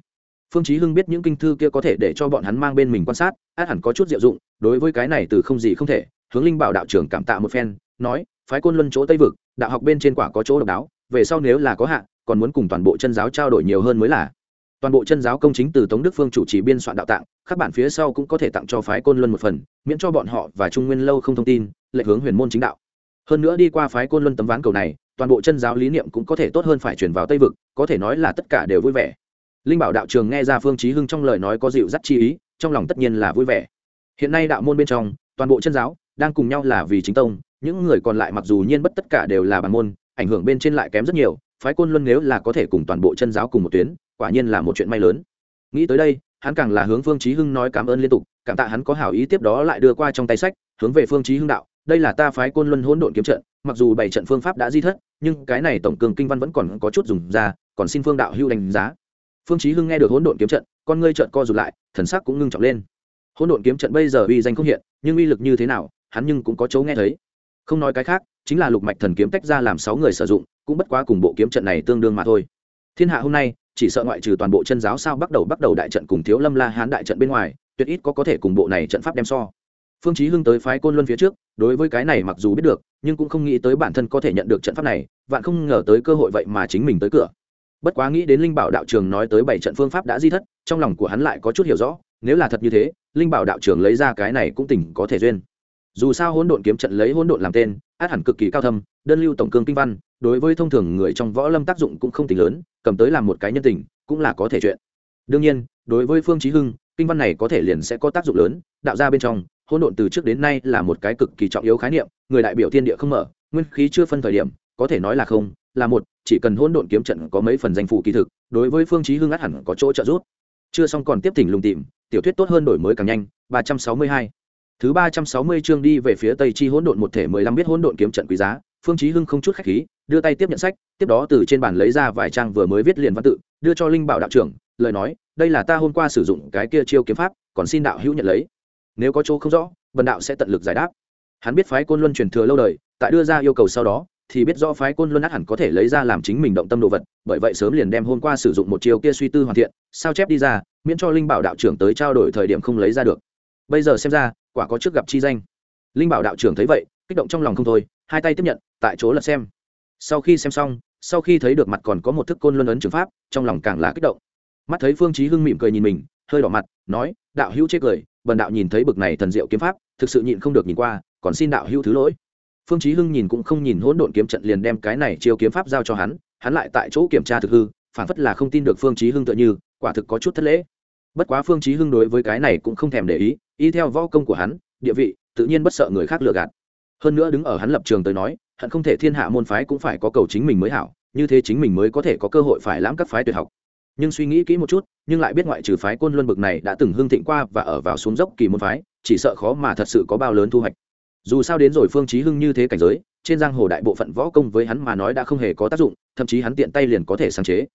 Phương chí hưng biết những kinh thư kia có thể để cho bọn hắn mang bên mình quan sát, át hẳn có chút diệu dụng, đối với cái này từ không gì không thể, hướng linh bảo đạo trưởng cảm tạ một phen, nói, phái côn luân chỗ tây vực, đạo học bên trên quả có chỗ độc đáo, về sau nếu là có hạn còn muốn cùng toàn bộ chân giáo trao đổi nhiều hơn mới là. Toàn bộ chân giáo công chính từ tống đức phương chủ trì biên soạn đạo tạng, các bản phía sau cũng có thể tặng cho phái côn luân một phần, miễn cho bọn họ và trung nguyên lâu không thông tin lệ hướng huyền môn chính đạo. Hơn nữa đi qua phái côn luân tấm ván cầu này, toàn bộ chân giáo lý niệm cũng có thể tốt hơn phải chuyển vào tây vực, có thể nói là tất cả đều vui vẻ. Linh bảo đạo trường nghe ra phương chí hưng trong lời nói có dịu dắt chi ý, trong lòng tất nhiên là vui vẻ. Hiện nay đạo môn bên trong, toàn bộ chân giáo đang cùng nhau là vì chính tông, những người còn lại mặc dù nhiên bất tất cả đều là bản môn, ảnh hưởng bên trên lại kém rất nhiều phái côn luân nếu là có thể cùng toàn bộ chân giáo cùng một tuyến, quả nhiên là một chuyện may lớn. Nghĩ tới đây, hắn càng là hướng phương chí hưng nói cảm ơn liên tục, cảm tạ hắn có hảo ý tiếp đó lại đưa qua trong tay sách, hướng về phương chí hưng đạo, đây là ta phái côn luân hỗn độn kiếm trận, mặc dù bảy trận phương pháp đã di thất, nhưng cái này tổng cường kinh văn vẫn còn có chút dùng ra, còn xin phương đạo hưu đánh giá. Phương chí hưng nghe được hỗn độn kiếm trận, con ngươi trợn co rụt lại, thần sắc cũng ngưng trọng lên. Hỗn độn kiếm trận bây giờ uy danh không hiện, nhưng uy lực như thế nào, hắn nhưng cũng có chỗ nghe thấy. Không nói cái khác, chính là lục mạch thần kiếm tách ra làm sáu người sử dụng cũng bất quá cùng bộ kiếm trận này tương đương mà thôi. Thiên hạ hôm nay, chỉ sợ ngoại trừ toàn bộ chân giáo sao bắt đầu bắt đầu đại trận cùng thiếu lâm la hán đại trận bên ngoài, tuyệt ít có có thể cùng bộ này trận pháp đem so. Phương chí hưng tới phái côn luân phía trước, đối với cái này mặc dù biết được, nhưng cũng không nghĩ tới bản thân có thể nhận được trận pháp này, vạn không ngờ tới cơ hội vậy mà chính mình tới cửa. Bất quá nghĩ đến linh bảo đạo trường nói tới bảy trận phương pháp đã di thất, trong lòng của hắn lại có chút hiểu rõ, nếu là thật như thế, linh bảo đạo trường lấy ra cái này cũng tỉnh có thể duyên. Dù sao hỗn độn kiếm trận lấy hỗn độn làm tên, át hẳn cực kỳ cao thâm, đơn lưu tổng cương kinh văn đối với thông thường người trong võ lâm tác dụng cũng không tính lớn, cầm tới làm một cái nhân tình, cũng là có thể chuyện. Đương nhiên, đối với phương chí hưng, kinh văn này có thể liền sẽ có tác dụng lớn, đạo ra bên trong, hỗn độn từ trước đến nay là một cái cực kỳ trọng yếu khái niệm, người đại biểu thiên địa không mở, nguyên khí chưa phân thời điểm, có thể nói là không, là một, chỉ cần hỗn độn kiếm trận có mấy phần danh phụ kỳ thực, đối với phương chí hưng át hẳn có chỗ trợ giúp. Chưa xong còn tiếp thỉnh lùng tìm, tiểu thuyết tốt hơn đổi mới càng nhanh 362 thứ 360 chương đi về phía tây chi hỗn độn một thể 15 biết hỗn độn kiếm trận quý giá, phương chí hưng không chút khách khí đưa tay tiếp nhận sách, tiếp đó từ trên bàn lấy ra vài trang vừa mới viết liền văn tự, đưa cho linh bảo đạo trưởng, lời nói, đây là ta hôm qua sử dụng cái kia chiêu kiếm pháp, còn xin đạo hữu nhận lấy. Nếu có chỗ không rõ vần đạo sẽ tận lực giải đáp. Hắn biết phái côn luân truyền thừa lâu đời, tại đưa ra yêu cầu sau đó, thì biết rõ phái côn luân át hẳn có thể lấy ra làm chính mình động tâm đồ vật, bởi vậy sớm liền đem hôm qua sử dụng một chiêu kia suy tư hoàn thiện, sao chép đi ra, miễn cho linh bảo đạo trưởng tới trao đổi thời điểm không lấy ra được. Bây giờ xem ra, quả có trước gặp chi danh. Linh bảo đạo trưởng thấy vậy, kích động trong lòng không thôi, hai tay tiếp nhận, tại chỗ lật xem sau khi xem xong, sau khi thấy được mặt còn có một thức côn luân ấn trường pháp, trong lòng càng là kích động. Mắt thấy phương chí hưng mỉm cười nhìn mình, hơi đỏ mặt, nói, đạo hữu chế cười, bần đạo nhìn thấy bực này thần diệu kiếm pháp, thực sự nhịn không được nhìn qua, còn xin đạo hữu thứ lỗi. Phương chí hưng nhìn cũng không nhìn hỗn độn kiếm trận liền đem cái này chiêu kiếm pháp giao cho hắn hắn lại tại chỗ kiểm tra thực hư, phản phất là không tin được phương chí hưng tựa như, quả thực có chút thất lễ. Bất quá phương chí hưng đối với cái này cũng không thèm để ý, y theo võ công của hắn, địa vị, tự nhiên bất sợ người khác lừa gạt. Hơn nữa đứng ở hắn lập trường tới nói hận không thể thiên hạ môn phái cũng phải có cầu chính mình mới hảo, như thế chính mình mới có thể có cơ hội phải lãm các phái tuyệt học. Nhưng suy nghĩ kỹ một chút, nhưng lại biết ngoại trừ phái côn luân bực này đã từng hưng thịnh qua và ở vào xuống dốc kỳ môn phái, chỉ sợ khó mà thật sự có bao lớn thu hoạch. Dù sao đến rồi phương chí hưng như thế cảnh giới, trên giang hồ đại bộ phận võ công với hắn mà nói đã không hề có tác dụng, thậm chí hắn tiện tay liền có thể sáng chế.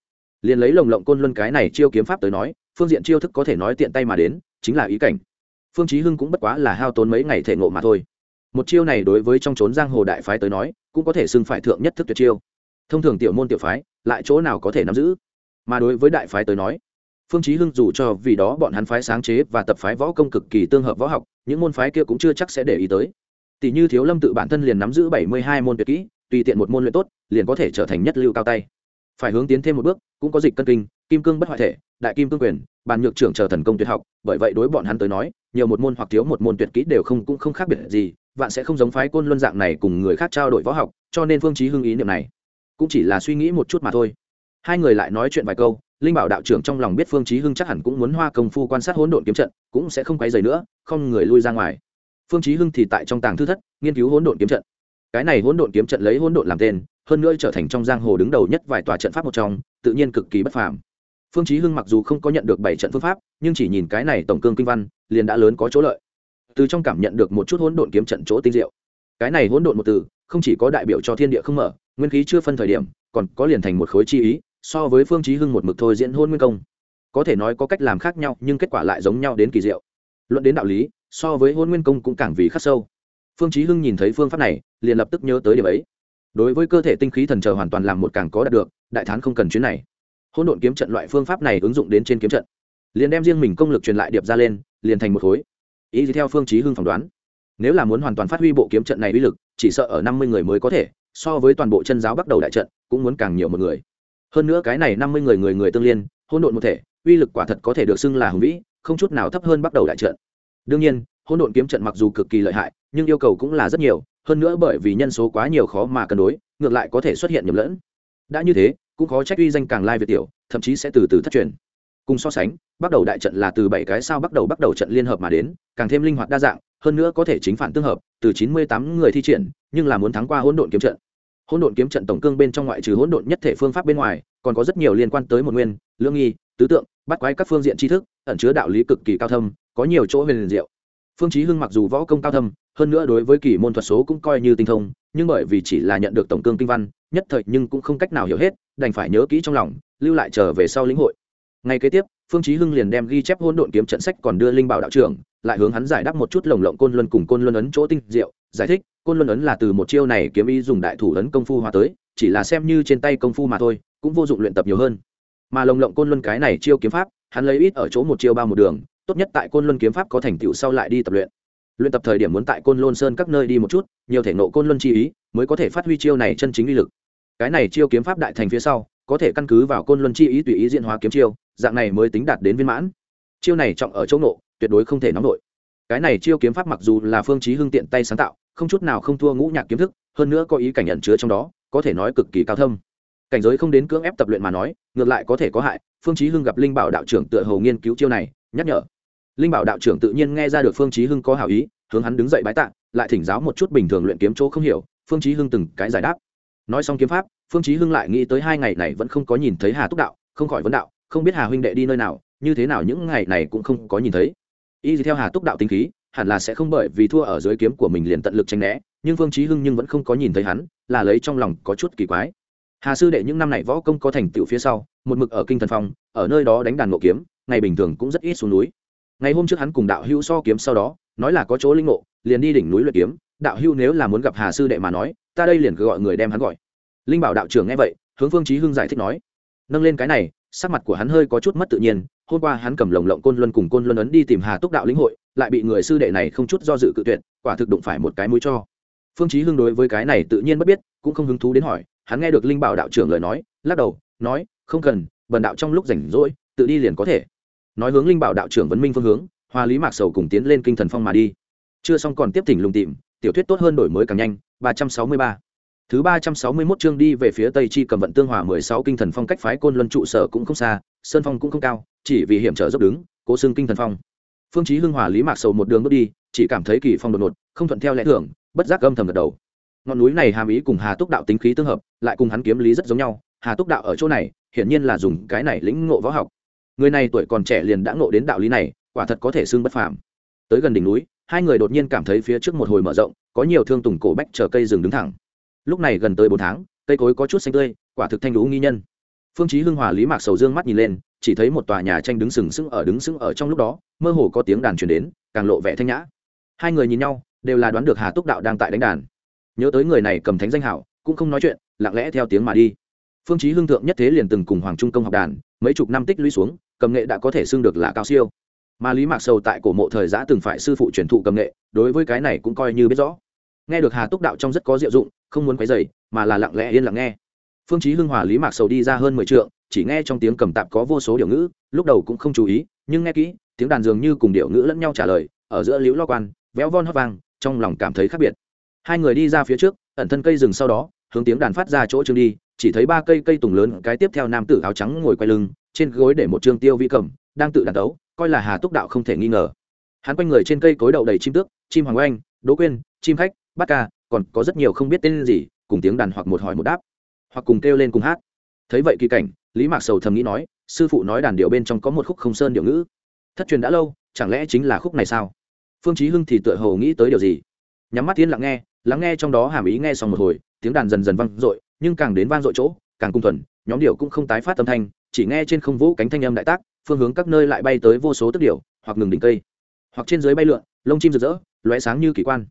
Liền lấy lồng lộng côn luân cái này chiêu kiếm pháp tới nói, phương diện chiêu thức có thể nói tiện tay mà đến, chính là ý cảnh. Phương chí hưng cũng bất quá là hao tốn mấy ngày thể ngộ mà thôi một chiêu này đối với trong trốn giang hồ đại phái tới nói, cũng có thể xưng phải thượng nhất thức tuyệt chiêu. Thông thường tiểu môn tiểu phái, lại chỗ nào có thể nắm giữ? Mà đối với đại phái tới nói, phương chí hưng dù cho vì đó bọn hắn phái sáng chế và tập phái võ công cực kỳ tương hợp võ học, những môn phái kia cũng chưa chắc sẽ để ý tới. Tỷ như thiếu lâm tự bản thân liền nắm giữ bảy mươi hai môn tuyệt kỹ, tùy tiện một môn luyện tốt, liền có thể trở thành nhất lưu cao tay. Phải hướng tiến thêm một bước, cũng có dịch cân kinh, kim cương bất hoại thể, đại kim cương quyền, bàn nhược trưởng chờ thần công tuyệt học, bởi vậy đối bọn hắn tới nói, nhiều một môn hoặc thiếu một môn tuyệt kỹ đều không cũng không khác biệt gì vạn sẽ không giống phái côn luân dạng này cùng người khác trao đổi võ học, cho nên phương chí hưng ý niệm này cũng chỉ là suy nghĩ một chút mà thôi. Hai người lại nói chuyện vài câu, linh bảo đạo trưởng trong lòng biết phương chí hưng chắc hẳn cũng muốn hoa công phu quan sát hỗn độn kiếm trận, cũng sẽ không quấy rầy nữa, không người lui ra ngoài. Phương chí hưng thì tại trong tàng thư thất, nghiên cứu hỗn độn kiếm trận. Cái này hỗn độn kiếm trận lấy hỗn độn làm tên, hơn nữa trở thành trong giang hồ đứng đầu nhất vài tòa trận pháp một trong, tự nhiên cực kỳ bất phàm. Phương chí hưng mặc dù không có nhận được bảy trận phương pháp, nhưng chỉ nhìn cái này tổng cương kinh văn, liền đã lớn có chỗ lợi từ trong cảm nhận được một chút hỗn độn kiếm trận chỗ tinh diệu. Cái này hỗn độn một từ, không chỉ có đại biểu cho thiên địa không mở, nguyên khí chưa phân thời điểm, còn có liền thành một khối chi ý, so với phương chí hưng một mực thôi diễn hôn nguyên công. Có thể nói có cách làm khác nhau, nhưng kết quả lại giống nhau đến kỳ diệu. Luận đến đạo lý, so với hôn nguyên công cũng càng vì khắc sâu. Phương chí hưng nhìn thấy phương pháp này, liền lập tức nhớ tới điểm ấy. Đối với cơ thể tinh khí thần chờ hoàn toàn làm một càng có đạt được, đại thán không cần chuyến này. Hỗn độn kiếm trận loại phương pháp này ứng dụng đến trên kiếm trận. Liền đem riêng mình công lực truyền lại điệp ra lên, liền thành một khối ý gì theo phương chí hưng phỏng đoán. Nếu là muốn hoàn toàn phát huy bộ kiếm trận này uy lực, chỉ sợ ở năm mươi người mới có thể, so với toàn bộ chân giáo bắt đầu đại trận, cũng muốn càng nhiều một người. Hơn nữa cái này năm mươi người người người tương liên, hỗn độn một thể, uy lực quả thật có thể được xưng là hùng vĩ, không chút nào thấp hơn bắt đầu đại trận. Đương nhiên, hỗn độn kiếm trận mặc dù cực kỳ lợi hại, nhưng yêu cầu cũng là rất nhiều, hơn nữa bởi vì nhân số quá nhiều khó mà cân đối, ngược lại có thể xuất hiện nhầm lẫn. Đã như thế, cũng khó trách uy danh càng lai việt tiểu, thậm chí sẽ từ từ thất truyền cùng so sánh, bắt đầu đại trận là từ bảy cái sao bắt đầu bắt đầu trận liên hợp mà đến, càng thêm linh hoạt đa dạng, hơn nữa có thể chính phản tương hợp, từ chín mươi tám người thi triển, nhưng là muốn thắng qua hỗn độn kiếm trận. Hỗn độn kiếm trận tổng cương bên trong ngoại trừ hỗn độn nhất thể phương pháp bên ngoài, còn có rất nhiều liên quan tới một nguyên lương nghi, tứ tượng, bắt quái các phương diện tri thức, ẩn chứa đạo lý cực kỳ cao thâm, có nhiều chỗ huyền diệu. Phương chí hưng mặc dù võ công cao thâm, hơn nữa đối với kỳ môn thuật số cũng coi như tinh thông, nhưng bởi vì chỉ là nhận được tổng cương kinh văn, nhất thời nhưng cũng không cách nào hiểu hết, đành phải nhớ kỹ trong lòng, lưu lại trở về sau lĩnh hội ngay kế tiếp, phương chí hưng liền đem ghi chép hỗn độn kiếm trận sách còn đưa linh bảo đạo trưởng, lại hướng hắn giải đáp một chút lồng lộng côn luân cùng côn luân ấn chỗ tinh diệu, giải thích, côn luân ấn là từ một chiêu này kiếm ý dùng đại thủ ấn công phu hóa tới, chỉ là xem như trên tay công phu mà thôi, cũng vô dụng luyện tập nhiều hơn. Mà lồng lộng côn luân cái này chiêu kiếm pháp, hắn lấy ít ở chỗ một chiêu ba một đường, tốt nhất tại côn luân kiếm pháp có thành tựu sau lại đi tập luyện. Luyện tập thời điểm muốn tại côn luân sơn các nơi đi một chút, nhiều thể nộ côn luân chi ý, mới có thể phát huy chiêu này chân chính uy lực. Cái này chiêu kiếm pháp đại thành phía sau, có thể căn cứ vào côn luân chi ý tùy ý diễn hóa kiếm chiêu dạng này mới tính đạt đến viên mãn. Chiêu này trọng ở chỗ nộ tuyệt đối không thể nóng nổi. Cái này chiêu kiếm pháp mặc dù là phương chí hưng tiện tay sáng tạo, không chút nào không thua ngũ nhạc kiếm thức, hơn nữa có ý cảnh nhận chứa trong đó, có thể nói cực kỳ cao thâm. Cảnh giới không đến cưỡng ép tập luyện mà nói, ngược lại có thể có hại, phương chí hưng gặp linh bảo đạo trưởng tựa hồ nghiên cứu chiêu này, nhắc nhở. Linh bảo đạo trưởng tự nhiên nghe ra được phương chí hưng có hảo ý, hướng hắn đứng dậy bái tạ, lại thỉnh giáo một chút bình thường luyện kiếm chỗ không hiểu, phương chí hưng từng cái giải đáp. Nói xong kiếm pháp, phương chí hưng lại nghĩ tới hai ngày này vẫn không có nhìn thấy hà túc đạo, không khỏi vấn đạo không biết hà huynh đệ đi nơi nào, như thế nào những ngày này cũng không có nhìn thấy. Y theo hà túc đạo tính khí, hẳn là sẽ không bởi vì thua ở dưới kiếm của mình liền tận lực tranh né, nhưng phương chí hưng nhưng vẫn không có nhìn thấy hắn, là lấy trong lòng có chút kỳ quái. Hà sư đệ những năm này võ công có thành tựu phía sau, một mực ở kinh thần phong, ở nơi đó đánh đàn ngộ kiếm, ngày bình thường cũng rất ít xuống núi. Ngày hôm trước hắn cùng đạo hữu so kiếm sau đó, nói là có chỗ linh ngộ, liền đi đỉnh núi luyện kiếm. Đạo hữu nếu là muốn gặp hà sư đệ mà nói, ta đây liền cứ gọi người đem hắn gọi. Linh bảo đạo trưởng nghe vậy, hướng phương chí hưng giải thích nói, nâng lên cái này sắc mặt của hắn hơi có chút mất tự nhiên, hôm qua hắn cầm lồng lộng côn luân cùng côn luân ấn đi tìm hà túc đạo lĩnh hội, lại bị người sư đệ này không chút do dự cự tuyệt, quả thực đụng phải một cái mũi cho. Phương chí hưng đối với cái này tự nhiên bất biết, cũng không hứng thú đến hỏi, hắn nghe được linh bảo đạo trưởng lời nói, lắc đầu, nói, không cần, bần đạo trong lúc rảnh rỗi, tự đi liền có thể. Nói hướng linh bảo đạo trưởng vấn minh phương hướng, hoa lý mạc sầu cùng tiến lên kinh thần phong mà đi. Chưa xong còn tiếp thỉnh lùng tìm, tiểu thuyết tốt hơn đổi mới càng nhanh, ba trăm sáu mươi ba thứ ba trăm sáu mươi 361 chương đi về phía tây chi cầm vận tương hòa mười sáu kinh thần phong cách phái côn luân trụ sở cũng không xa, sơn phong cũng không cao, chỉ vì hiểm trở dốc đứng, cố xương kinh thần phong. Phương chí hưng hòa lý mạc sầu một đường bước đi, chỉ cảm thấy kỳ phong đột ngột, không thuận theo lẽ thường, bất giác âm thầm gật đầu. Ngọn núi này hàm ý cùng hà túc đạo tính khí tương hợp, lại cùng hắn kiếm lý rất giống nhau, hà túc đạo ở chỗ này, hiển nhiên là dùng cái này lĩnh ngộ võ học. Người này tuổi còn trẻ liền đã ngộ đến đạo lý này, quả thật có thể xưng bất phàm. Tới gần đỉnh núi, hai người đột nhiên cảm thấy phía trước một hồi mở rộng, có nhiều thương tùng cổ bách chờ cây rừng đứng thẳng lúc này gần tới bốn tháng, cây cối có chút xanh tươi, quả thực thanh lũ nghi nhân. Phương chí hưng hòa lý mạc sầu dương mắt nhìn lên, chỉ thấy một tòa nhà tranh đứng sừng sững ở đứng sững ở trong lúc đó, mơ hồ có tiếng đàn truyền đến, càng lộ vẻ thanh nhã. Hai người nhìn nhau, đều là đoán được hà túc đạo đang tại đánh đàn. Nhớ tới người này cầm thánh danh hảo, cũng không nói chuyện, lặng lẽ theo tiếng mà đi. Phương chí hưng thượng nhất thế liền từng cùng hoàng trung công học đàn, mấy chục năm tích lũy xuống, cầm nghệ đã có thể xưng được là cao siêu. Mà lý mạc sầu tại cổ mộ thời giã từng phải sư phụ truyền thụ cầm nghệ, đối với cái này cũng coi như biết rõ nghe được hà túc đạo trong rất có diệu dụng, không muốn quấy dày mà là lặng lẽ yên lặng nghe. Phương chí hưng hòa lý mạc sầu đi ra hơn mười trượng, chỉ nghe trong tiếng cầm tạp có vô số điệu ngữ, lúc đầu cũng không chú ý, nhưng nghe kỹ, tiếng đàn dường như cùng điệu ngữ lẫn nhau trả lời, ở giữa liễu lo quan, véo von hót vang, trong lòng cảm thấy khác biệt. Hai người đi ra phía trước, ẩn thân cây rừng sau đó, hướng tiếng đàn phát ra chỗ trương đi, chỉ thấy ba cây cây tùng lớn, cái tiếp theo nam tử áo trắng ngồi quay lưng, trên gối để một trương tiêu vi cầm, đang tự đàn đấu, coi là hà túc đạo không thể nghi ngờ. Hắn quanh người trên cây cối đậu đầy chim tước, chim hoàng oanh, đỗ quên chim khách bát ca, còn có rất nhiều không biết tên gì, cùng tiếng đàn hoặc một hỏi một đáp. Hoặc cùng kêu lên cùng hát. Thấy vậy kỳ cảnh, lý mạc sầu thầm nghĩ nói, sư phụ nói đàn điệu bên trong có một khúc không sơn điệu ngữ. Thất truyền đã lâu, chẳng lẽ chính là khúc này sao? Phương chí hưng thì tựa hồ nghĩ tới điều gì. Nhắm mắt tiên lặng nghe, lắng nghe trong đó hàm ý nghe xong một hồi, tiếng đàn dần dần vang dội, nhưng càng đến vang dội chỗ, càng cung thuần, nhóm điệu cũng không tái phát âm thanh, chỉ nghe trên không vũ cánh thanh âm đại tác, phương hướng các nơi lại bay tới vô số tức điệu, hoặc ngừng đỉnh cây. Hoặc trên dưới bay lượn, lông chim rực rỡ, lóe sáng như kỳ quan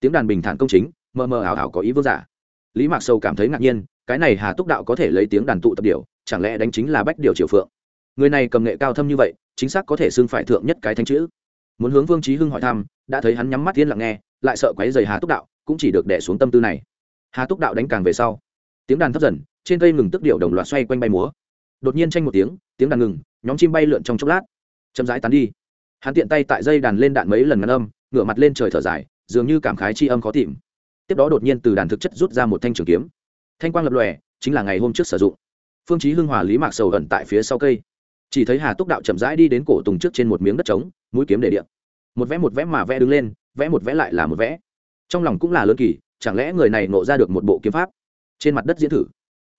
tiếng đàn bình thản công chính, mờ mờ ảo ảo có ý vương giả. Lý mạc sâu cảm thấy ngạc nhiên, cái này hà túc đạo có thể lấy tiếng đàn tụ tập điệu chẳng lẽ đánh chính là bách điệu triều phượng? Người này cầm nghệ cao thâm như vậy, chính xác có thể xưng phải thượng nhất cái thanh chữ. Muốn hướng vương trí hưng hỏi thăm, đã thấy hắn nhắm mắt yên lặng nghe, lại sợ quấy dày hà túc đạo, cũng chỉ được đẻ xuống tâm tư này. Hà túc đạo đánh càng về sau, tiếng đàn thấp dần, trên cây ngừng tức điệu đồng loạt xoay quanh bay múa. Đột nhiên tranh một tiếng tiếng đàn ngừng, nhóm chim bay lượn trong chốc lát. Chậm rãi tán đi. Hắn tiện tay tại dây đàn lên đạn mấy lần ngắn âm, ngửa mặt lên trời thở dài dường như cảm khái chi âm khó tìm. Tiếp đó đột nhiên từ đàn thực chất rút ra một thanh trường kiếm. Thanh quang lập lòe, chính là ngày hôm trước sử dụng. Phương chí hưng hòa lý mạc sầu ẩn tại phía sau cây. Chỉ thấy hà túc đạo chậm rãi đi đến cổ tùng trước trên một miếng đất trống, mũi kiếm để điện. Một vẽ một vẽ mà vẽ đứng lên, vẽ một vẽ lại là một vẽ. Trong lòng cũng là lớn kỳ, chẳng lẽ người này ngộ ra được một bộ kiếm pháp? Trên mặt đất diễn thử.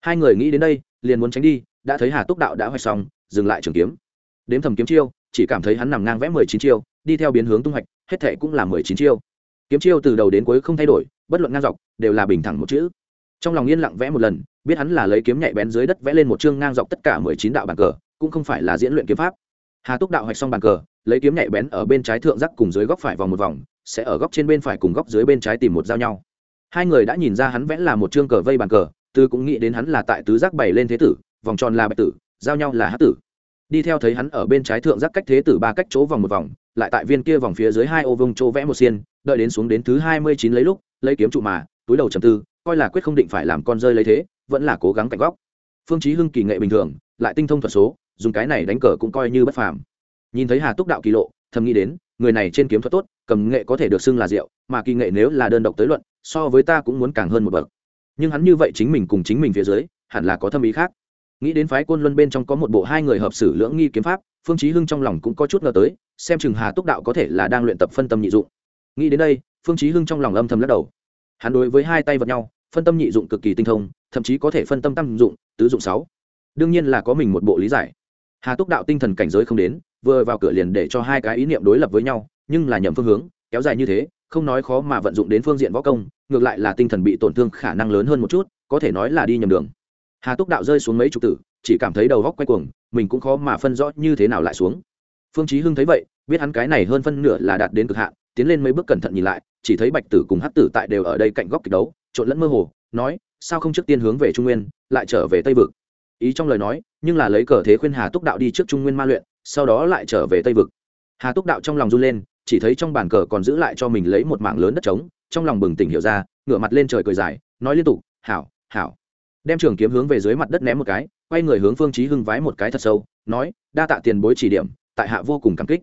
Hai người nghĩ đến đây, liền muốn tránh đi, đã thấy hà túc đạo đã hoạch xong, dừng lại trường kiếm. Đếm thầm kiếm chiêu, chỉ cảm thấy hắn nằm ngang vẽ mười chín chiêu, đi theo biến hướng tung hoạch, hết thệ cũng là mười chín chiêu kiếm chiêu từ đầu đến cuối không thay đổi, bất luận ngang dọc, đều là bình thẳng một chữ. Trong lòng yên lặng vẽ một lần, biết hắn là lấy kiếm nhạy bén dưới đất vẽ lên một chương ngang dọc tất cả mười chín đạo bàn cờ, cũng không phải là diễn luyện kiếm pháp. Hà túc đạo hoạch xong bàn cờ, lấy kiếm nhạy bén ở bên trái thượng giác cùng dưới góc phải vòng một vòng, sẽ ở góc trên bên phải cùng góc dưới bên trái tìm một giao nhau. Hai người đã nhìn ra hắn vẽ là một chương cờ vây bàn cờ tư cũng nghĩ đến hắn là tại tứ giác bày lên thế tử, vòng tròn là bạch tử, giao nhau là hát tử. Đi theo thấy hắn ở bên trái thượng giác cách thế tử ba cách chỗ vòng một vòng lại tại viên kia vòng phía dưới hai ô vông chỗ vẽ một xiên, đợi đến xuống đến thứ hai mươi chín lấy lúc, lấy kiếm trụ mà, túi đầu trầm tư, coi là quyết không định phải làm con rơi lấy thế, vẫn là cố gắng cạnh góc. Phương chí hưng kỳ nghệ bình thường, lại tinh thông thuật số, dùng cái này đánh cờ cũng coi như bất phàm. Nhìn thấy hà túc đạo kỳ lộ, thầm nghĩ đến, người này trên kiếm thuật tốt, cầm nghệ có thể được xưng là diệu, mà kỳ nghệ nếu là đơn độc tới luận, so với ta cũng muốn càng hơn một bậc. Nhưng hắn như vậy chính mình cùng chính mình phía dưới, hẳn là có thâm ý khác. Nghĩ đến phái côn luân bên trong có một bộ hai người hợp xử lưỡng nghi kiếm pháp phương chí hưng trong lòng cũng có chút ngờ tới, xem chừng hà túc đạo có thể là đang luyện tập phân tâm nhị dụng. Nghĩ đến đây, phương chí hưng trong lòng âm thầm lắc đầu. Hắn đối với hai tay vật nhau, phân tâm nhị dụng cực kỳ tinh thông, thậm chí có thể phân tâm tam dụng, tứ dụng sáu. Đương nhiên là có mình một bộ lý giải. Hà túc đạo tinh thần cảnh giới không đến, vừa vào cửa liền để cho hai cái ý niệm đối lập với nhau, nhưng là nhầm phương hướng, kéo dài như thế, không nói khó mà vận dụng đến phương diện võ công, ngược lại là tinh thần bị tổn thương khả năng lớn hơn một chút, có thể nói là đi nhầm đường. Hà túc đạo rơi xuống mấy chục tử, chỉ cảm thấy đầu góc quay cuồng mình cũng khó mà phân rõ như thế nào lại xuống. Phương chí hưng thấy vậy, biết hắn cái này hơn phân nửa là đạt đến cực hạn, tiến lên mấy bước cẩn thận nhìn lại, chỉ thấy bạch tử cùng hắc tử tại đều ở đây cạnh góc kịch đấu, trộn lẫn mơ hồ, nói, sao không trước tiên hướng về trung nguyên, lại trở về tây vực? Ý trong lời nói, nhưng là lấy cờ thế khuyên hà túc đạo đi trước trung nguyên ma luyện, sau đó lại trở về tây vực. Hà túc đạo trong lòng run lên, chỉ thấy trong bàn cờ còn giữ lại cho mình lấy một mảng lớn đất trống, trong lòng bừng tỉnh hiểu ra, ngửa mặt lên trời cười dài, nói liên tục, hảo hảo. Đem trường kiếm hướng về dưới mặt đất ném một cái quay người hướng phương chí hưng vái một cái thật sâu, nói, đa tạ tiền bối chỉ điểm, tại hạ vô cùng cảm kích.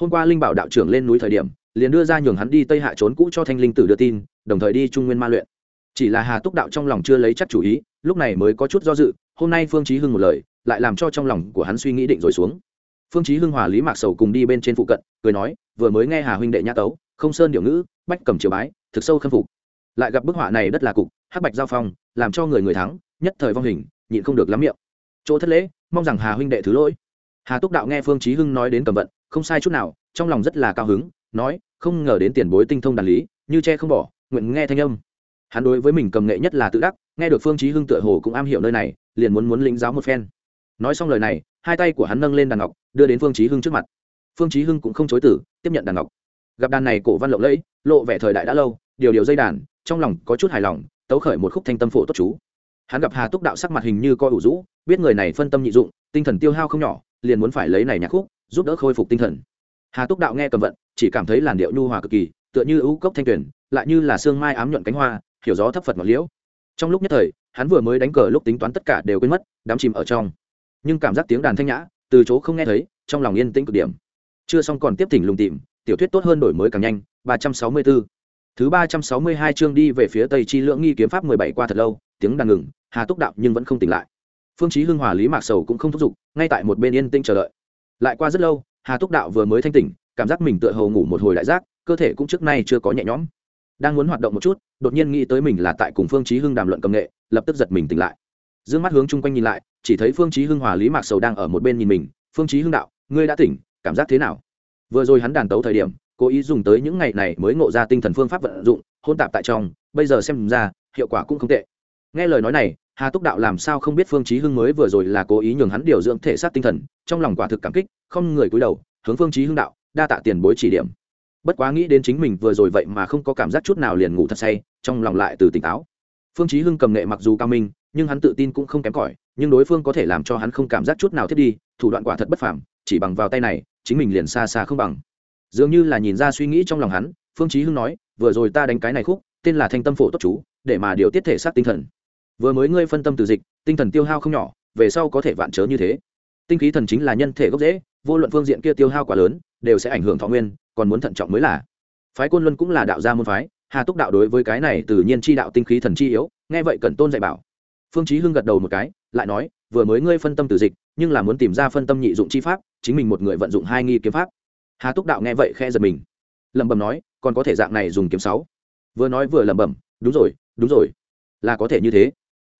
Hôm qua linh bảo đạo trưởng lên núi thời điểm, liền đưa ra nhường hắn đi tây hạ trốn cũ cho thanh linh tử đưa tin, đồng thời đi trung nguyên ma luyện. Chỉ là hà túc đạo trong lòng chưa lấy chắc chủ ý, lúc này mới có chút do dự, hôm nay phương chí hưng một lời, lại làm cho trong lòng của hắn suy nghĩ định rồi xuống. Phương chí hưng hòa lý mạc sầu cùng đi bên trên phụ cận, cười nói, vừa mới nghe hà huynh đệ nhã tấu, không sơn điệu ngữ, bách cầm triều bái, thực sâu khâm phục. Lại gặp bức họa này đất là cục, hắc bạch giao phong, làm cho người người thắng, nhất thời vong hình, nhịn không được lắm miệng chỗ thất lễ, mong rằng hà huynh đệ thứ lỗi. Hà túc đạo nghe phương chí hưng nói đến cầm vận, không sai chút nào, trong lòng rất là cao hứng, nói, không ngờ đến tiền bối tinh thông đàn lý, như che không bỏ, nguyện nghe thanh âm. Hắn đối với mình cầm nghệ nhất là tự đắc, nghe được phương chí hưng tựa hồ cũng am hiểu nơi này, liền muốn muốn lĩnh giáo một phen. Nói xong lời này, hai tay của hắn nâng lên đàn ngọc, đưa đến phương chí hưng trước mặt. Phương chí hưng cũng không chối từ, tiếp nhận đàn ngọc. Gặp đàn này cổ văn lộng lẫy, lộ vẻ thời đại đã lâu, điều điều dây đàn, trong lòng có chút hài lòng, tấu khởi một khúc thanh tâm phổ tốt chú hắn gặp hà túc đạo sắc mặt hình như coi ủ rũ, biết người này phân tâm nhị dụng, tinh thần tiêu hao không nhỏ, liền muốn phải lấy này nhạc khúc, giúp đỡ khôi phục tinh thần. Hà túc đạo nghe cầm vận, chỉ cảm thấy làn điệu nhu hòa cực kỳ, tựa như ưu cốc thanh tuyển lại như là sương mai ám nhuận cánh hoa, hiểu gió thấp phật ngọt liễu. Trong lúc nhất thời, hắn vừa mới đánh cờ lúc tính toán tất cả đều quên mất đám chìm ở trong. Nhưng cảm giác tiếng đàn thanh nhã, từ chỗ không nghe thấy, trong lòng yên tĩnh cực điểm. Chưa xong còn tiếp thỉnh lùng tìm, tiểu thuyết tốt hơn đổi mới càng nhanh, ba trăm sáu mươi 364 thứ ba trăm sáu mươi hai chương đi về phía tây chi lượng nghi kiếm pháp mười bảy qua thật lâu tiếng đàn ngừng, hà túc đạo nhưng vẫn không tỉnh lại. Phương chí hưng hòa lý mạc sầu cũng không thúc giục, ngay tại một bên yên tĩnh chờ đợi. Lại qua rất lâu, hà túc đạo vừa mới thanh tỉnh, cảm giác mình tựa hồ ngủ một hồi đại giác cơ thể cũng trước nay chưa có nhẹ nhõm. Đang muốn hoạt động một chút, đột nhiên nghĩ tới mình là tại cùng phương chí hưng đàm luận công nghệ, lập tức giật mình tỉnh lại. Dương mắt hướng chung quanh nhìn lại, chỉ thấy phương chí hưng hòa lý mạc sầu đang ở một bên nhìn mình, phương chí hưng đạo, ngươi đã tỉnh, cảm giác thế nào? Vừa rồi hắn đàn tấu thời điểm, cố ý dùng tới những ngày này mới ngộ ra tinh thần phương pháp vận dụng, hôn tạp tại trong, bây giờ xem ra, hiệu quả cũng không tệ nghe lời nói này, hà túc đạo làm sao không biết phương chí hưng mới vừa rồi là cố ý nhường hắn điều dưỡng thể xác tinh thần, trong lòng quả thực cảm kích, không người cúi đầu, hướng phương chí hưng đạo, đa tạ tiền bối chỉ điểm. Bất quá nghĩ đến chính mình vừa rồi vậy mà không có cảm giác chút nào liền ngủ thật say, trong lòng lại từ tỉnh táo. Phương chí hưng cầm nghệ mặc dù cao minh, nhưng hắn tự tin cũng không kém cỏi, nhưng đối phương có thể làm cho hắn không cảm giác chút nào thiết đi, thủ đoạn quả thật bất phàm, chỉ bằng vào tay này, chính mình liền xa xa không bằng. Dường như là nhìn ra suy nghĩ trong lòng hắn, phương chí hưng nói, vừa rồi ta đánh cái này khúc, tên là thanh tâm phổ tốt chú, để mà điều tiết thể xác tinh thần vừa mới ngươi phân tâm từ dịch, tinh thần tiêu hao không nhỏ, về sau có thể vạn chớ như thế. Tinh khí thần chính là nhân thể gốc rễ, vô luận phương diện kia tiêu hao quá lớn, đều sẽ ảnh hưởng thọ nguyên, còn muốn thận trọng mới là. Phái côn luân cũng là đạo gia môn phái, hà túc đạo đối với cái này tự nhiên chi đạo tinh khí thần chi yếu, nghe vậy cần tôn dạy bảo. Phương chí hưng gật đầu một cái, lại nói, vừa mới ngươi phân tâm từ dịch, nhưng là muốn tìm ra phân tâm nhị dụng chi pháp, chính mình một người vận dụng hai nghi kiếm pháp. Hà túc đạo nghe vậy khe giật mình. Lẩm bẩm nói, còn có thể dạng này dùng kiếm sáu. Vừa nói vừa lẩm bẩm, đúng rồi đúng rồi. Là có thể như thế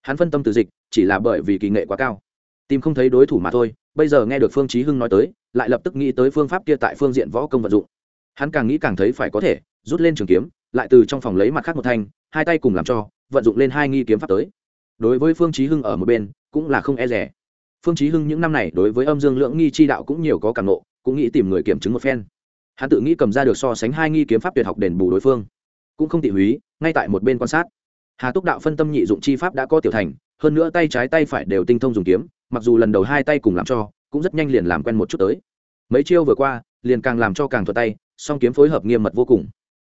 hắn phân tâm từ dịch, chỉ là bởi vì kỳ nghệ quá cao. Tìm không thấy đối thủ mà thôi, bây giờ nghe được phương chí hưng nói tới, lại lập tức nghĩ tới phương pháp kia tại phương diện võ công vận dụng. Hắn càng nghĩ càng thấy phải có thể, rút lên trường kiếm, lại từ trong phòng lấy mặt khác một thanh, hai tay cùng làm cho, vận dụng lên hai nghi kiếm pháp tới. Đối với phương chí hưng ở một bên, cũng là không e dè. phương chí hưng những năm này đối với âm dương lượng nghi chi đạo cũng nhiều có cảm ngộ, cũng nghĩ tìm người kiểm chứng một phen. Hắn tự nghĩ cầm ra được so sánh hai nghi kiếm pháp tuyệt học đền bù đối phương. Cũng không tỉ húy, ngay tại một bên quan sát hà túc đạo phân tâm nhị dụng chi pháp đã có tiểu thành, hơn nữa tay trái tay phải đều tinh thông dùng kiếm, mặc dù lần đầu hai tay cùng làm cho, cũng rất nhanh liền làm quen một chút tới. Mấy chiêu vừa qua, liền càng làm cho càng thuật tay, song kiếm phối hợp nghiêm mật vô cùng.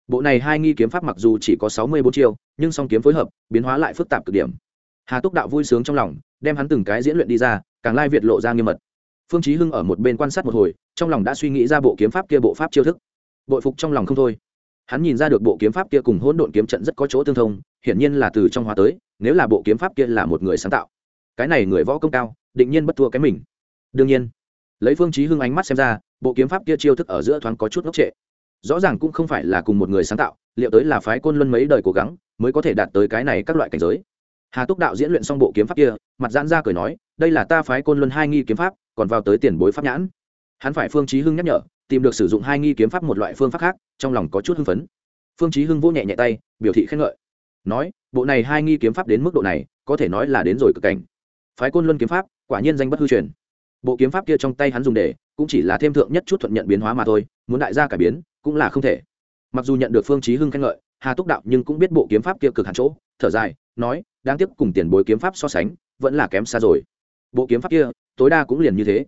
Bộ này hai nghi kiếm pháp mặc dù chỉ có sáu mươi bốn chiêu, nhưng song kiếm phối hợp, biến hóa lại phức tạp cực điểm. Hà túc đạo vui sướng trong lòng, đem hắn từng cái diễn luyện đi ra, càng lai việt lộ ra nghiêm mật. Phương chí hưng ở một bên quan sát một hồi, trong lòng đã suy nghĩ ra bộ kiếm pháp kia bộ pháp chiêu thức. Bội phục trong lòng không thôi hắn nhìn ra được bộ kiếm pháp kia cùng hỗn độn kiếm trận rất có chỗ tương thông, hiển nhiên là từ trong hóa tới, nếu là bộ kiếm pháp kia là một người sáng tạo. Cái này người võ công cao, định nhiên bất thua cái mình. Đương nhiên, lấy phương chí hưng ánh mắt xem ra, bộ kiếm pháp kia chiêu thức ở giữa thoáng có chút ngốc trệ. Rõ ràng cũng không phải là cùng một người sáng tạo, liệu tới là phái côn luân mấy đời cố gắng, mới có thể đạt tới cái này các loại cảnh giới. Hà túc đạo diễn luyện xong bộ kiếm pháp kia, mặt giãn ra cười nói, đây là ta phái côn luân hai nghi kiếm pháp, còn vào tới tiền bối pháp nhãn. Hắn phải phương chí hưng nhắc nhở tìm được sử dụng hai nghi kiếm pháp một loại phương pháp khác, trong lòng có chút hưng phấn. Phương chí hưng vỗ nhẹ nhẹ tay, biểu thị khen ngợi. Nói, bộ này hai nghi kiếm pháp đến mức độ này, có thể nói là đến rồi cực cảnh. Phái côn luân kiếm pháp, quả nhiên danh bất hư truyền. Bộ kiếm pháp kia trong tay hắn dùng để, cũng chỉ là thêm thượng nhất chút thuận nhận biến hóa mà thôi, muốn đại gia cải biến, cũng là không thể. Mặc dù nhận được phương chí hưng khen ngợi, hà túc đạo nhưng cũng biết bộ kiếm pháp kia cực hạn chỗ, thở dài, nói, đáng tiếc cùng tiền bối kiếm pháp so sánh, vẫn là kém xa rồi. Bộ kiếm pháp kia, tối đa cũng liền như thế.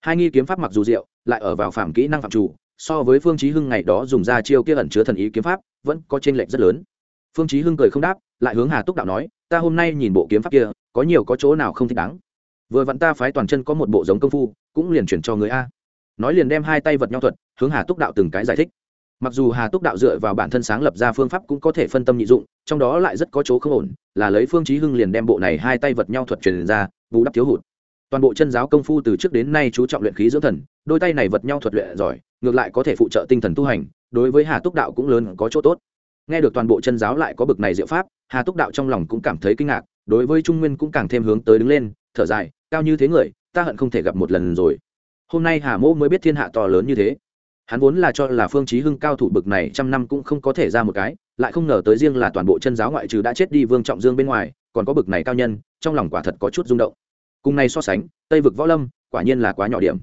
Hai nghi kiếm pháp mặc dù diệu lại ở vào phạm kỹ năng phạm chủ, so với phương chí hưng ngày đó dùng ra chiêu kia ẩn chứa thần ý kiếm pháp, vẫn có trên lệch rất lớn. Phương chí hưng cười không đáp, lại hướng hà túc đạo nói, ta hôm nay nhìn bộ kiếm pháp kia, có nhiều có chỗ nào không thích đáng. Vừa vặn ta phái toàn chân có một bộ giống công phu, cũng liền chuyển cho người a. Nói liền đem hai tay vật nhau thuật, hướng hà túc đạo từng cái giải thích. Mặc dù hà túc đạo dựa vào bản thân sáng lập ra phương pháp cũng có thể phân tâm nhị dụng, trong đó lại rất có chỗ không ổn, là lấy phương chí hưng liền đem bộ này hai tay vật nhau thuật truyền ra, bù đắp thiếu hụt toàn bộ chân giáo công phu từ trước đến nay chú trọng luyện khí dưỡng thần, đôi tay này vật nhau thuật luyện giỏi, ngược lại có thể phụ trợ tinh thần tu hành, đối với hà túc đạo cũng lớn có chỗ tốt. Nghe được toàn bộ chân giáo lại có bực này diệu pháp, hà túc đạo trong lòng cũng cảm thấy kinh ngạc, đối với trung nguyên cũng càng thêm hướng tới đứng lên, thở dài, cao như thế người, ta hận không thể gặp một lần rồi. Hôm nay hà mỗ mới biết thiên hạ to lớn như thế. Hắn vốn là cho là phương chí hưng cao thủ bực này trăm năm cũng không có thể ra một cái, lại không ngờ tới riêng là toàn bộ chân giáo ngoại trừ đã chết đi vương trọng dương bên ngoài, còn có bực này cao nhân, trong lòng quả thật có chút rung động cùng này so sánh, tây vực võ lâm, quả nhiên là quá nhỏ điểm.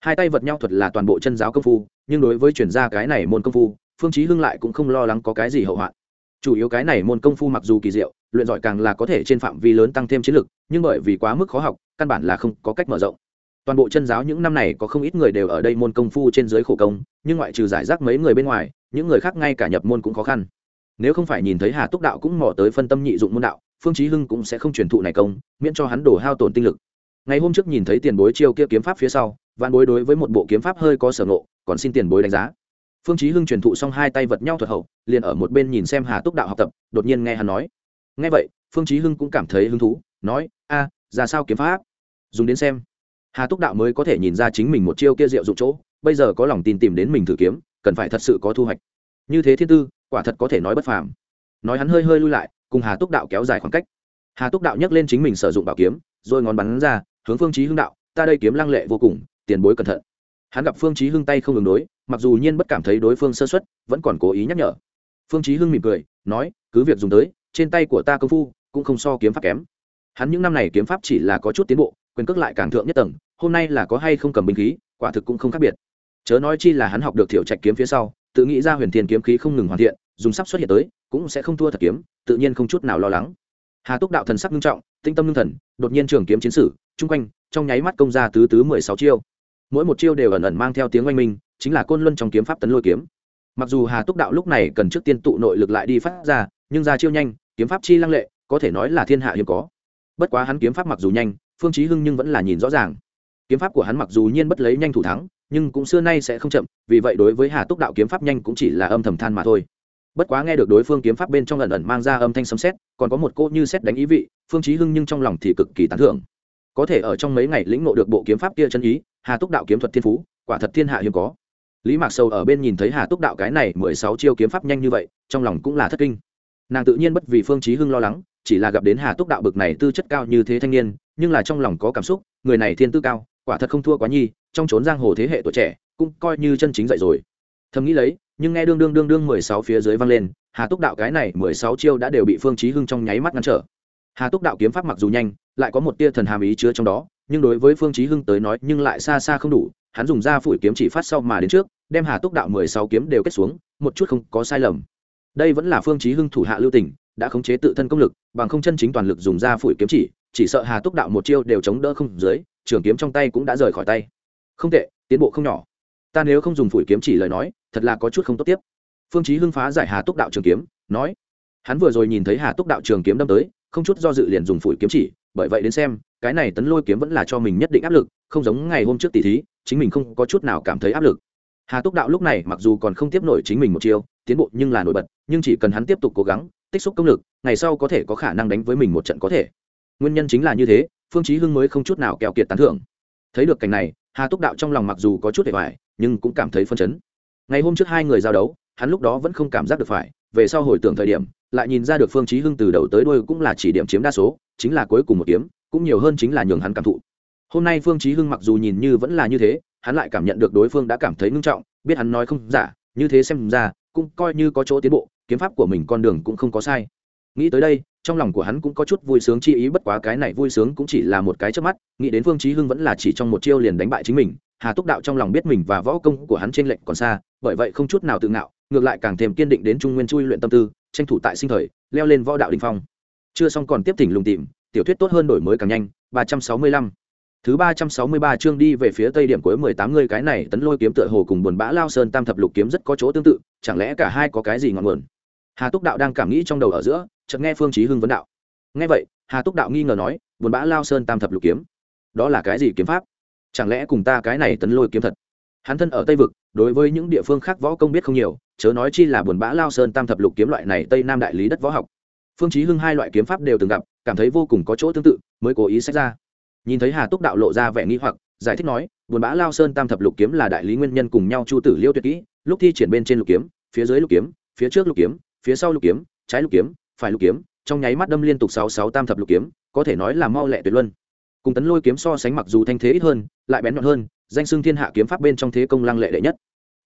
Hai tay vật nhau thuật là toàn bộ chân giáo công phu, nhưng đối với chuyển gia cái này môn công phu, phương chí hưng lại cũng không lo lắng có cái gì hậu hoạn. Chủ yếu cái này môn công phu mặc dù kỳ diệu, luyện giỏi càng là có thể trên phạm vi lớn tăng thêm chiến lực, nhưng bởi vì quá mức khó học, căn bản là không có cách mở rộng. Toàn bộ chân giáo những năm này có không ít người đều ở đây môn công phu trên dưới khổ công, nhưng ngoại trừ giải rác mấy người bên ngoài, những người khác ngay cả nhập môn cũng khó khăn. Nếu không phải nhìn thấy hà túc đạo cũng mò tới phân tâm nhị dụng môn đạo phương chí hưng cũng sẽ không truyền thụ này công, miễn cho hắn đổ hao tổn tinh lực. Ngày hôm trước nhìn thấy tiền bối chiêu kia kiếm pháp phía sau, vạn bối đối với một bộ kiếm pháp hơi có sở ngộ, còn xin tiền bối đánh giá. Phương chí hưng truyền thụ xong hai tay vật nhau thuật hậu, liền ở một bên nhìn xem hà túc đạo học tập, đột nhiên nghe hắn nói. Nghe vậy, phương chí hưng cũng cảm thấy hứng thú, nói, a, ra sao kiếm pháp? Dùng đến xem. Hà túc đạo mới có thể nhìn ra chính mình một chiêu kia diệu dụng chỗ, bây giờ có lòng tin tìm đến mình thử kiếm, cần phải thật sự có thu hoạch. Như thế thiên tư, quả thật có thể nói bất phàm. Nói hắn hơi hơi lui lại cùng hà túc đạo kéo dài khoảng cách. Hà túc đạo nhấc lên chính mình sử dụng bảo kiếm, rồi ngón bắn ra, hướng phương chí hưng đạo, ta đây kiếm lăng lệ vô cùng, tiền bối cẩn thận. Hắn gặp phương chí hưng tay không ứng đối, mặc dù nhiên bất cảm thấy đối phương sơ suất, vẫn còn cố ý nhắc nhở. Phương chí hưng mỉm cười, nói, cứ việc dùng tới, trên tay của ta công phu cũng không so kiếm pháp kém. Hắn những năm này kiếm pháp chỉ là có chút tiến bộ, quyền cước lại càng thượng nhất tầng, hôm nay là có hay không cầm binh khí, quả thực cũng không khác biệt. Chớ nói chi là hắn học được thiểu trạch kiếm phía sau, tự nghĩ ra huyền thiên kiếm khí không ngừng hoàn thiện, dùng sắp xuất hiện tới cũng sẽ không thua thật kiếm, tự nhiên không chút nào lo lắng. Hà túc đạo thần sắc nghiêm trọng, tinh tâm ngưng thần, đột nhiên trường kiếm chiến sử, chung quanh, trong nháy mắt công ra tứ tứ mười sáu chiêu. Mỗi một chiêu đều ẩn ẩn mang theo tiếng oanh minh, chính là côn luân trong kiếm pháp tấn lôi kiếm. Mặc dù hà túc đạo lúc này cần trước tiên tụ nội lực lại đi phát ra, nhưng ra chiêu nhanh, kiếm pháp chi lăng lệ, có thể nói là thiên hạ hiếm có. Bất quá hắn kiếm pháp mặc dù nhanh, phương chí hưng nhưng vẫn là nhìn rõ ràng. Kiếm pháp của hắn mặc dù nhiên bất lấy nhanh thủ thắng, nhưng cũng xưa nay sẽ không chậm, vì vậy đối với hà túc đạo kiếm pháp nhanh cũng chỉ là âm thầm than mà thôi bất quá nghe được đối phương kiếm pháp bên trong ẩn ẩn mang ra âm thanh sấm sét, còn có một cô như sét đánh ý vị, phương chí hưng nhưng trong lòng thì cực kỳ tán thưởng. Có thể ở trong mấy ngày lĩnh ngộ được bộ kiếm pháp kia chân ý, hà túc đạo kiếm thuật thiên phú, quả thật thiên hạ hiếm có. Lý mạc sầu ở bên nhìn thấy hà túc đạo cái này mười sáu chiêu kiếm pháp nhanh như vậy, trong lòng cũng là thất kinh. Nàng tự nhiên bất vì phương chí hưng lo lắng, chỉ là gặp đến hà túc đạo bực này tư chất cao như thế thanh niên, nhưng là trong lòng có cảm xúc, người này thiên tư cao, quả thật không thua quá nhi, trong chốn giang hồ thế hệ tuổi trẻ, cũng coi như chân chính dậy rồi. Thầm nghĩ lấy nhưng nghe đương đương đương đương mười sáu phía dưới vang lên, hà túc đạo cái này mười sáu chiêu đã đều bị phương chí hưng trong nháy mắt ngăn trở. Hà túc đạo kiếm pháp mặc dù nhanh, lại có một tia thần hàm ý chứa trong đó, nhưng đối với phương chí hưng tới nói nhưng lại xa xa không đủ, hắn dùng ra phủi kiếm chỉ phát sau mà đến trước, đem hà túc đạo mười sáu kiếm đều kết xuống, một chút không có sai lầm. Đây vẫn là phương chí hưng thủ hạ lưu tình, đã khống chế tự thân công lực, bằng không chân chính toàn lực dùng ra phủi kiếm chỉ chỉ sợ hà túc đạo một chiêu đều chống đỡ không dưới, trường kiếm trong tay cũng đã rời khỏi tay. Không tệ, tiến bộ không nhỏ ta nếu không dùng phủi kiếm chỉ lời nói, thật là có chút không tốt tiếp. Phương chí hưng phá giải hà túc đạo trường kiếm, nói, hắn vừa rồi nhìn thấy hà túc đạo trường kiếm đâm tới, không chút do dự liền dùng phủi kiếm chỉ, bởi vậy đến xem, cái này tấn lôi kiếm vẫn là cho mình nhất định áp lực, không giống ngày hôm trước tỷ thí, chính mình không có chút nào cảm thấy áp lực. Hà túc đạo lúc này mặc dù còn không tiếp nổi chính mình một chiêu, tiến bộ nhưng là nổi bật, nhưng chỉ cần hắn tiếp tục cố gắng, tích xúc công lực, ngày sau có thể có khả năng đánh với mình một trận có thể. Nguyên nhân chính là như thế, phương chí hưng mới không chút nào keo kiệt tán thưởng. Thấy được cảnh này, hà túc đạo trong lòng mặc dù có chút để vải nhưng cũng cảm thấy phân chấn. Ngày hôm trước hai người giao đấu, hắn lúc đó vẫn không cảm giác được phải, về sau hồi tưởng thời điểm, lại nhìn ra được phương chí hưng từ đầu tới đuôi cũng là chỉ điểm chiếm đa số, chính là cuối cùng một kiếm, cũng nhiều hơn chính là nhường hắn cảm thụ. Hôm nay phương chí hưng mặc dù nhìn như vẫn là như thế, hắn lại cảm nhận được đối phương đã cảm thấy ngưng trọng, biết hắn nói không giả, như thế xem ra, cũng coi như có chỗ tiến bộ, kiếm pháp của mình con đường cũng không có sai. Nghĩ tới đây, trong lòng của hắn cũng có chút vui sướng, chi ý bất quá cái này vui sướng cũng chỉ là một cái chớp mắt, nghĩ đến phương chí hưng vẫn là chỉ trong một chiêu liền đánh bại chính mình hà túc đạo trong lòng biết mình và võ công của hắn trên lệnh còn xa, bởi vậy không chút nào tự ngạo, ngược lại càng thêm kiên định đến trung nguyên chui luyện tâm tư, tranh thủ tại sinh thời, leo lên võ đạo đình phong. Chưa xong còn tiếp thỉnh lùng tìm, tiểu thuyết tốt hơn đổi mới càng nhanh, ba trăm sáu mươi lăm. Thứ ba trăm sáu mươi ba chương đi về phía tây điểm cuối mười tám ngươi cái này tấn lôi kiếm tựa hồ cùng buồn bã lao sơn tam thập lục kiếm rất có chỗ tương tự, chẳng lẽ cả hai có cái gì ngọn nguồn? Hà túc đạo đang cảm nghĩ trong đầu ở giữa, chợt nghe phương chí hưng vấn đạo. Nghe vậy, hà túc đạo nghi ngờ nói, buồn bã lao sơn tam thập lục kiếm, đó là cái gì kiếm pháp? Chẳng lẽ cùng ta cái này tấn lôi kiếm thật? Hắn thân ở tây vực, đối với những địa phương khác võ công biết không nhiều, chớ nói chi là buồn bã lao sơn tam thập lục kiếm loại này tây nam đại lý đất võ học. Phương chí hưng hai loại kiếm pháp đều từng gặp, cảm thấy vô cùng có chỗ tương tự, mới cố ý sách ra. Nhìn thấy hà túc đạo lộ ra vẻ nghi hoặc, giải thích nói, buồn bã lao sơn tam thập lục kiếm là đại lý nguyên nhân cùng nhau chu tử liêu tuyệt kỹ, lúc thi triển bên trên lục kiếm, phía dưới lục kiếm, phía trước lục kiếm, phía sau lục kiếm, trái lục kiếm, phải lục kiếm, trong nháy mắt đâm liên tục sáu sáu tam thập lục kiếm, có thể nói là mau lẹ tuyệt luân cùng tấn lôi kiếm so sánh mặc dù thanh thế ít hơn, lại bén nhọn hơn, danh xưng thiên hạ kiếm pháp bên trong thế công lăng lệ đệ nhất.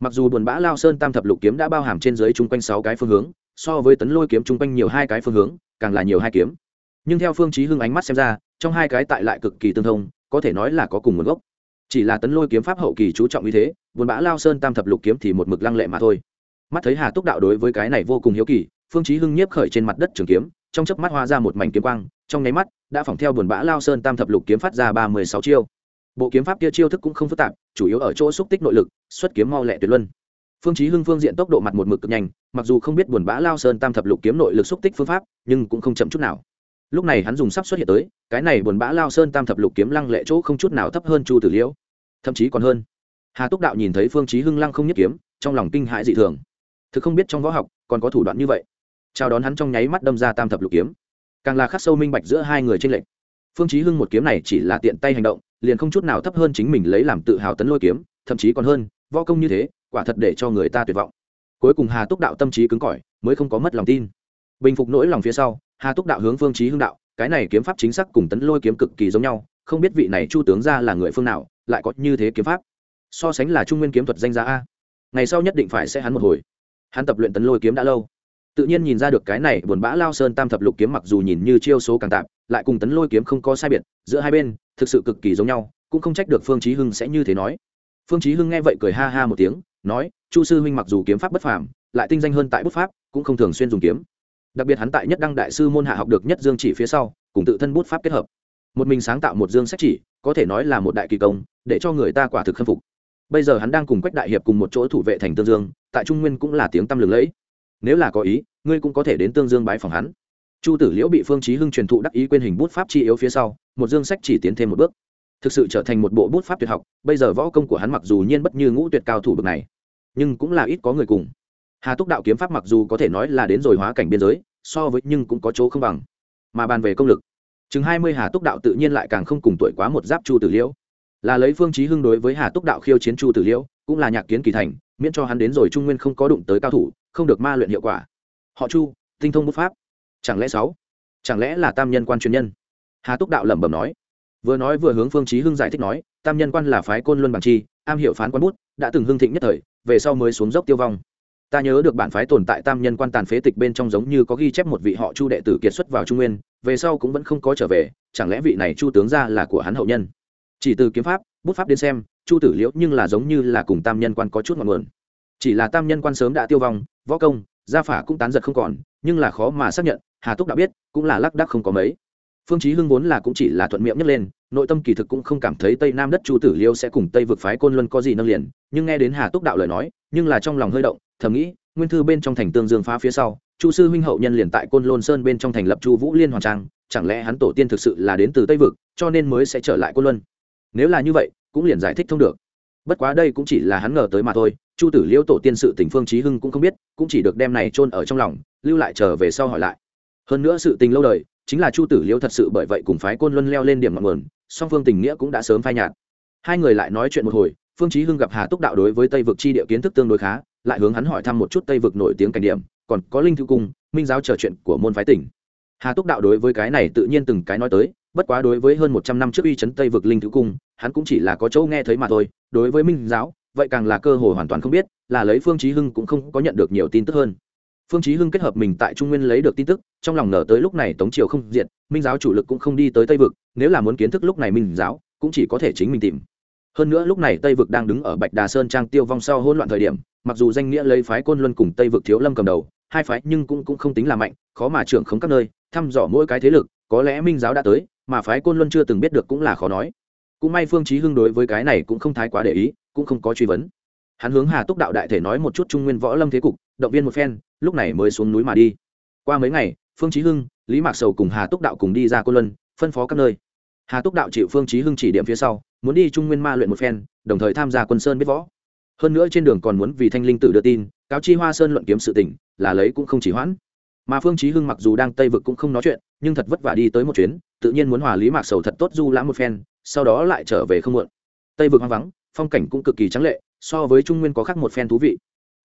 Mặc dù buồn bã lao sơn tam thập lục kiếm đã bao hàm trên dưới chung quanh sáu cái phương hướng, so với tấn lôi kiếm chung quanh nhiều hai cái phương hướng, càng là nhiều hai kiếm. Nhưng theo phương chí hưng ánh mắt xem ra, trong hai cái tại lại cực kỳ tương thông, có thể nói là có cùng nguồn gốc. Chỉ là tấn lôi kiếm pháp hậu kỳ chú trọng như thế, buồn bã lao sơn tam thập lục kiếm thì một mực lăng lệ mà thôi. Mắt thấy hà túc đạo đối với cái này vô cùng hiếu kỳ, phương chí hưng nhiếp khởi trên mặt đất trường kiếm, trong chớp mắt hóa ra một mảnh kiếm quang trong nháy mắt, đã phỏng theo buồn bã lao sơn tam thập lục kiếm phát ra ba mươi sáu chiêu. Bộ kiếm pháp kia chiêu thức cũng không phức tạp, chủ yếu ở chỗ xúc tích nội lực, xuất kiếm mau lẹ tuyệt luân. Phương chí hưng phương diện tốc độ mặt một mực cực nhanh, mặc dù không biết buồn bã lao sơn tam thập lục kiếm nội lực xúc tích phương pháp, nhưng cũng không chậm chút nào. Lúc này hắn dùng sắp xuất hiện tới, cái này buồn bã lao sơn tam thập lục kiếm lăng lệ chỗ không chút nào thấp hơn chu tử liễu, thậm chí còn hơn. Hà túc đạo nhìn thấy phương chí hưng lăng không nhất kiếm, trong lòng kinh hãi dị thường. Thực không biết trong võ học còn có thủ đoạn như vậy. Chào đón hắn trong nháy mắt đâm ra tam thập lục kiếm càng là khắc sâu minh bạch giữa hai người tranh lệch. Phương chí hưng một kiếm này chỉ là tiện tay hành động, liền không chút nào thấp hơn chính mình lấy làm tự hào tấn lôi kiếm, thậm chí còn hơn, võ công như thế, quả thật để cho người ta tuyệt vọng. Cuối cùng hà túc đạo tâm trí cứng cỏi, mới không có mất lòng tin. Bình phục nỗi lòng phía sau, hà túc đạo hướng phương chí hưng đạo, cái này kiếm pháp chính xác cùng tấn lôi kiếm cực kỳ giống nhau, không biết vị này chu tướng gia là người phương nào, lại có như thế kiếm pháp. So sánh là trung nguyên kiếm thuật danh gia a. Ngày sau nhất định phải sẽ hắn một hồi. Hắn tập luyện tấn lôi kiếm đã lâu tự nhiên nhìn ra được cái này buồn bã lao sơn tam thập lục kiếm mặc dù nhìn như chiêu số càng tạp lại cùng tấn lôi kiếm không có sai biệt, giữa hai bên, thực sự cực kỳ giống nhau, cũng không trách được phương chí hưng sẽ như thế nói. Phương chí hưng nghe vậy cười ha ha một tiếng, nói, chu sư huynh mặc dù kiếm pháp bất phàm, lại tinh danh hơn tại bút pháp, cũng không thường xuyên dùng kiếm. Đặc biệt hắn tại nhất đăng đại sư môn hạ học được nhất dương chỉ phía sau, cùng tự thân bút pháp kết hợp. Một mình sáng tạo một dương sách chỉ, có thể nói là một đại kỳ công, để cho người ta quả thực khâm phục. Bây giờ hắn đang cùng quách đại hiệp cùng một chỗ thủ vệ thành tương dương, tại trung nguyên cũng là tiếng tăm lừng lẫy nếu là có ý, ngươi cũng có thể đến tương dương bái phòng hắn. Chu tử liễu bị phương chí hưng truyền thụ đắc ý quên hình bút pháp chi yếu phía sau, một dương sách chỉ tiến thêm một bước. Thực sự trở thành một bộ bút pháp tuyệt học, bây giờ võ công của hắn mặc dù nhiên bất như ngũ tuyệt cao thủ bậc này, nhưng cũng là ít có người cùng. Hà túc đạo kiếm pháp mặc dù có thể nói là đến rồi hóa cảnh biên giới, so với nhưng cũng có chỗ không bằng. Mà bàn về công lực, chừng hai mươi hà túc đạo tự nhiên lại càng không cùng tuổi quá một giáp chu tử liễu. Là lấy phương chí hưng đối với hà túc đạo khiêu chiến chu tử liễu, cũng là nhạc kiến kỳ thành, miễn cho hắn đến rồi trung nguyên không có đụng tới cao thủ không được ma luyện hiệu quả. Họ chu, tinh thông bút pháp. Chẳng lẽ sáu? Chẳng lẽ là tam nhân quan truyền nhân? Hà túc đạo lẩm bẩm nói. Vừa nói vừa hướng phương chí hưng giải thích nói, tam nhân quan là phái côn luân bằng chi, am hiểu phán quan bút, đã từng hưng thịnh nhất thời, về sau mới xuống dốc tiêu vong. Ta nhớ được bản phái tồn tại tam nhân quan tàn phế tịch bên trong giống như có ghi chép một vị họ chu đệ tử kiệt xuất vào trung nguyên, về sau cũng vẫn không có trở về, chẳng lẽ vị này chu tướng gia là của hắn hậu nhân? Chỉ từ kiếm pháp, bút pháp đến xem, chu tử liễu nhưng là giống như là cùng tam nhân quan có chút ngọn nguồn. Chỉ là tam nhân quan sớm đã tiêu vong võ công, gia phả cũng tán giật không còn, nhưng là khó mà xác nhận, hà túc đã biết, cũng là lác đác không có mấy. Phương chí hưng vốn là cũng chỉ là thuận miệng nhất lên, nội tâm kỳ thực cũng không cảm thấy tây nam đất chu tử liêu sẽ cùng tây vực phái côn luân có gì nâng liền, nhưng nghe đến hà túc đạo lời nói, nhưng là trong lòng hơi động, thầm nghĩ, nguyên thư bên trong thành tương dương phá phía sau, chu sư huynh hậu nhân liền tại côn lôn sơn bên trong thành lập chu vũ liên hoàn trang, chẳng lẽ hắn tổ tiên thực sự là đến từ tây vực, cho nên mới sẽ trở lại côn luân? Nếu là như vậy, cũng liền giải thích thông được. Bất quá đây cũng chỉ là hắn ngờ tới mà thôi chu tử liêu tổ tiên sự tình phương chí hưng cũng không biết, cũng chỉ được đem này chôn ở trong lòng, lưu lại trở về sau hỏi lại. Hơn nữa sự tình lâu đời, chính là chu tử liêu thật sự bởi vậy cùng phái côn luân leo lên điểm ngọn nguồn, song phương tình nghĩa cũng đã sớm phai nhạt. Hai người lại nói chuyện một hồi, phương chí hưng gặp hà túc đạo đối với tây vực chi địa kiến thức tương đối khá, lại hướng hắn hỏi thăm một chút tây vực nổi tiếng cảnh điểm, còn có linh thư cung, minh giáo trò chuyện của môn phái tỉnh. Hà túc đạo đối với cái này tự nhiên từng cái nói tới, bất quá đối với hơn một trăm năm trước uy chấn tây vực linh thư cung, hắn cũng chỉ là có chỗ nghe thấy mà thôi, đối với minh giáo vậy càng là cơ hội hoàn toàn không biết, là lấy phương chí hưng cũng không có nhận được nhiều tin tức hơn. Phương chí hưng kết hợp mình tại trung nguyên lấy được tin tức, trong lòng nở tới lúc này tống triều không diệt, minh giáo chủ lực cũng không đi tới tây vực, nếu là muốn kiến thức lúc này minh giáo, cũng chỉ có thể chính mình tìm. Hơn nữa lúc này tây vực đang đứng ở bạch đà sơn trang tiêu vong sau hỗn loạn thời điểm, mặc dù danh nghĩa lấy phái côn luân cùng tây vực thiếu lâm cầm đầu, hai phái nhưng cũng cũng không tính là mạnh, khó mà trưởng không các nơi, thăm dò mỗi cái thế lực, có lẽ minh giáo đã tới, mà phái côn luân chưa từng biết được cũng là khó nói. Cũng may phương chí hưng đối với cái này cũng không thái quá để ý cũng không có truy vấn. Hắn hướng hà túc đạo đại thể nói một chút trung nguyên võ lâm thế cục, động viên một phen, lúc này mới xuống núi mà đi. Qua mấy ngày, phương chí hưng, lý mạc sầu cùng hà túc đạo cùng đi ra côn luân, phân phó các nơi. Hà túc đạo chịu phương chí hưng chỉ điểm phía sau, muốn đi trung nguyên ma luyện một phen, đồng thời tham gia quân sơn biết võ. Hơn nữa trên đường còn muốn vì thanh linh tự đưa tin, cáo chi hoa sơn luận kiếm sự tình, là lấy cũng không chỉ hoãn. Mà phương chí hưng mặc dù đang tây vực cũng không nói chuyện, nhưng thật vất vả đi tới một chuyến, tự nhiên muốn hòa lý mạc sầu thật tốt du lãm một phen, sau đó lại trở về không muộn. Tây vực hoang vắng phong cảnh cũng cực kỳ trắng lệ, so với trung nguyên có khác một phen thú vị.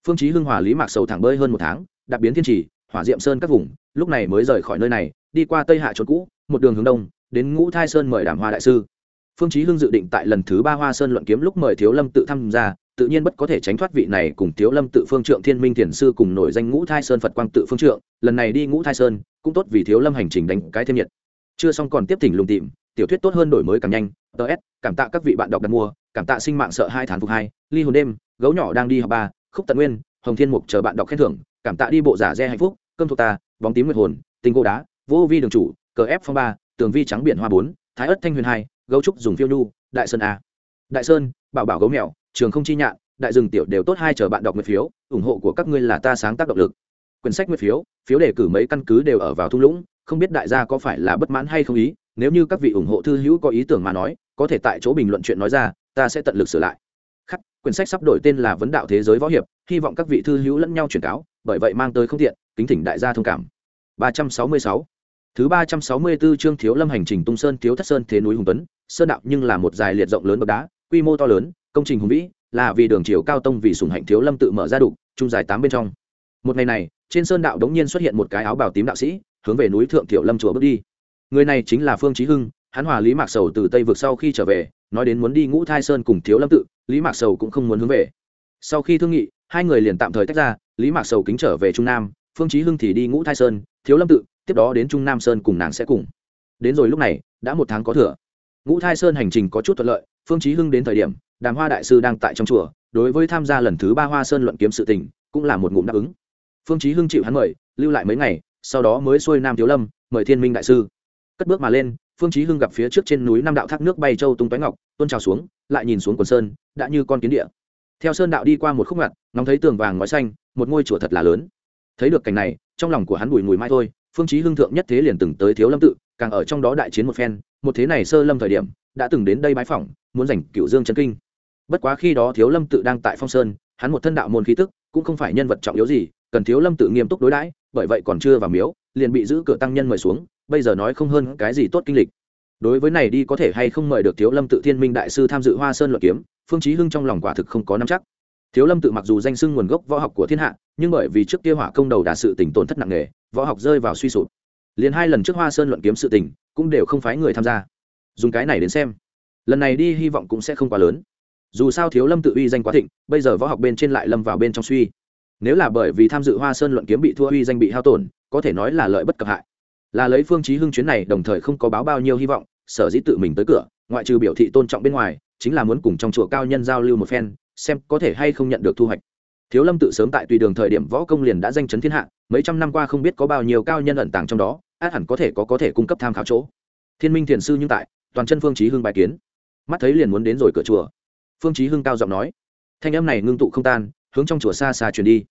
Phương chí hưng hòa lý mạc sầu thẳng bơi hơn một tháng, đặc biến thiên trì, hỏa diệm sơn các vùng, lúc này mới rời khỏi nơi này, đi qua tây hạ trốn cũ, một đường hướng đông, đến ngũ thai sơn mời đàm hoa đại sư. Phương chí hưng dự định tại lần thứ ba hoa sơn luận kiếm lúc mời thiếu lâm tự tham gia, tự nhiên bất có thể tránh thoát vị này cùng thiếu lâm tự phương trượng thiên minh thiền sư cùng nổi danh ngũ thai sơn phật quang tự phương trượng, lần này đi ngũ thai sơn, cũng tốt vì thiếu lâm hành trình đánh cái thêm nhiệt. Chưa xong còn tiếp thỉnh lùng tìm, tiểu thuyết tốt hơn đổi mới càng nhanh ts cảm tạ các vị bạn đọc đặt mua cảm tạ sinh mạng sợ hai thán phục hai, ly hồn đêm, gấu nhỏ đang đi học ba, khúc tận nguyên, hồng thiên mục chờ bạn đọc khen thưởng, cảm tạ đi bộ giả re hạnh phúc, cơm thuộc ta, bóng tím nguyệt hồn, tình gỗ đá, vô vi đường chủ, cờ ép phong ba, tường vi trắng biển hoa bốn, thái ất thanh huyền hai, gấu trúc dùng phiêu nhu, đại sơn a. Đại sơn, bảo bảo gấu mèo, trường không chi nhạn, đại rừng tiểu đều tốt hai chờ bạn đọc nguyệt phiếu, ủng hộ của các ngươi là ta sáng tác động lực. Quyển sách nguyệt phiếu phiếu đề cử mấy căn cứ đều ở vào thung lũng, không biết đại gia có phải là bất mãn hay không ý, nếu như các vị ủng hộ thư hữu có ý tưởng mà nói, có thể tại chỗ bình luận chuyện nói ra ta sẽ tận lực sửa lại. Khắc, quyển sách sắp đổi tên là vấn đạo thế giới võ hiệp, hy vọng các vị thư hữu lẫn nhau truyền cáo, bởi vậy mang tới không tiện, kính thỉnh đại gia thông cảm. 366 thứ ba trăm sáu mươi 364 chương thiếu lâm hành trình tung sơn thiếu thất sơn thế núi hùng tuấn, sơn đạo nhưng là một dài liệt rộng lớn bậc đá, quy mô to lớn, công trình hùng vĩ, là vì đường chiều cao tông vì sùng hạnh thiếu lâm tự mở ra đủ trung dài tám bên trong. Một ngày này, trên sơn đạo đống nhiên xuất hiện một cái áo bào tím đạo sĩ, hướng về núi thượng Thiếu lâm chùa bước đi. Người này chính là phương chí hưng, hắn hòa lý mạc sầu từ tây vực sau khi trở về nói đến muốn đi ngũ thai sơn cùng thiếu lâm tự, lý mạc sầu cũng không muốn hướng về. Sau khi thương nghị, hai người liền tạm thời tách ra, lý mạc sầu kính trở về trung nam, phương chí hưng thì đi ngũ thai sơn, thiếu lâm tự, tiếp đó đến trung nam sơn cùng nàng sẽ cùng. Đến rồi lúc này, đã một tháng có thừa. Ngũ thai sơn hành trình có chút thuận lợi, phương chí hưng đến thời điểm, đàm hoa đại sư đang tại trong chùa, đối với tham gia lần thứ ba hoa sơn luận kiếm sự tình, cũng là một ngụm đáp ứng. Phương chí hưng chịu hắn mời, lưu lại mấy ngày, sau đó mới xuôi nam thiếu lâm, mời thiên minh đại sư. Cất bước mà lên phương chí hưng gặp phía trước trên núi năm đạo thác nước bay châu tung tóe ngọc, tuôn trào xuống, lại nhìn xuống quần sơn, đã như con kiến địa. Theo sơn đạo đi qua một khúc ngặt, ngóng thấy tường vàng ngói xanh, một ngôi chùa thật là lớn. Thấy được cảnh này, trong lòng của hắn bùi mùi mai thôi, phương chí hưng thượng nhất thế liền từng tới thiếu lâm tự, càng ở trong đó đại chiến một phen, một thế này sơ lâm thời điểm, đã từng đến đây bái phỏng, muốn giành cựu dương chân kinh. Bất quá khi đó thiếu lâm tự đang tại phong sơn, hắn một thân đạo môn khí tức, cũng không phải nhân vật trọng yếu gì, cần thiếu lâm tự nghiêm túc đối đãi, bởi vậy còn chưa vào miếu, liền bị giữ cửa tăng nhân mời xuống bây giờ nói không hơn cái gì tốt kinh lịch. Đối với này đi có thể hay không mời được thiếu lâm tự thiên minh đại sư tham dự hoa sơn luận kiếm, phương chí hưng trong lòng quả thực không có nắm chắc. Thiếu lâm tự mặc dù danh xưng nguồn gốc võ học của thiên hạ, nhưng bởi vì trước kia hỏa công đầu đà sự tình tổn thất nặng nề, võ học rơi vào suy sụp. Liền hai lần trước hoa sơn luận kiếm sự tình, cũng đều không phái người tham gia. Dùng cái này đến xem, lần này đi hy vọng cũng sẽ không quá lớn. Dù sao thiếu lâm tự uy danh quá thịnh, bây giờ võ học bên trên lại lâm vào bên trong suy. Nếu là bởi vì tham dự hoa sơn luận kiếm bị thua, uy danh bị hao tổn, có thể nói là lợi bất cập hại là lấy phương chí hưng chuyến này đồng thời không có báo bao nhiêu hy vọng, sở dĩ tự mình tới cửa, ngoại trừ biểu thị tôn trọng bên ngoài, chính là muốn cùng trong chùa cao nhân giao lưu một phen, xem có thể hay không nhận được thu hoạch. Thiếu lâm tự sớm tại tùy đường thời điểm võ công liền đã danh chấn thiên hạ, mấy trăm năm qua không biết có bao nhiêu cao nhân ẩn tàng trong đó, át hẳn có thể có có thể cung cấp tham khảo chỗ. Thiên minh thiền sư nhưng tại, toàn chân phương chí hưng bài kiến. Mắt thấy liền muốn đến rồi cửa chùa. Phương chí hưng cao giọng nói. Thanh âm này ngưng tụ không tan, hướng trong chùa xa xa truyền đi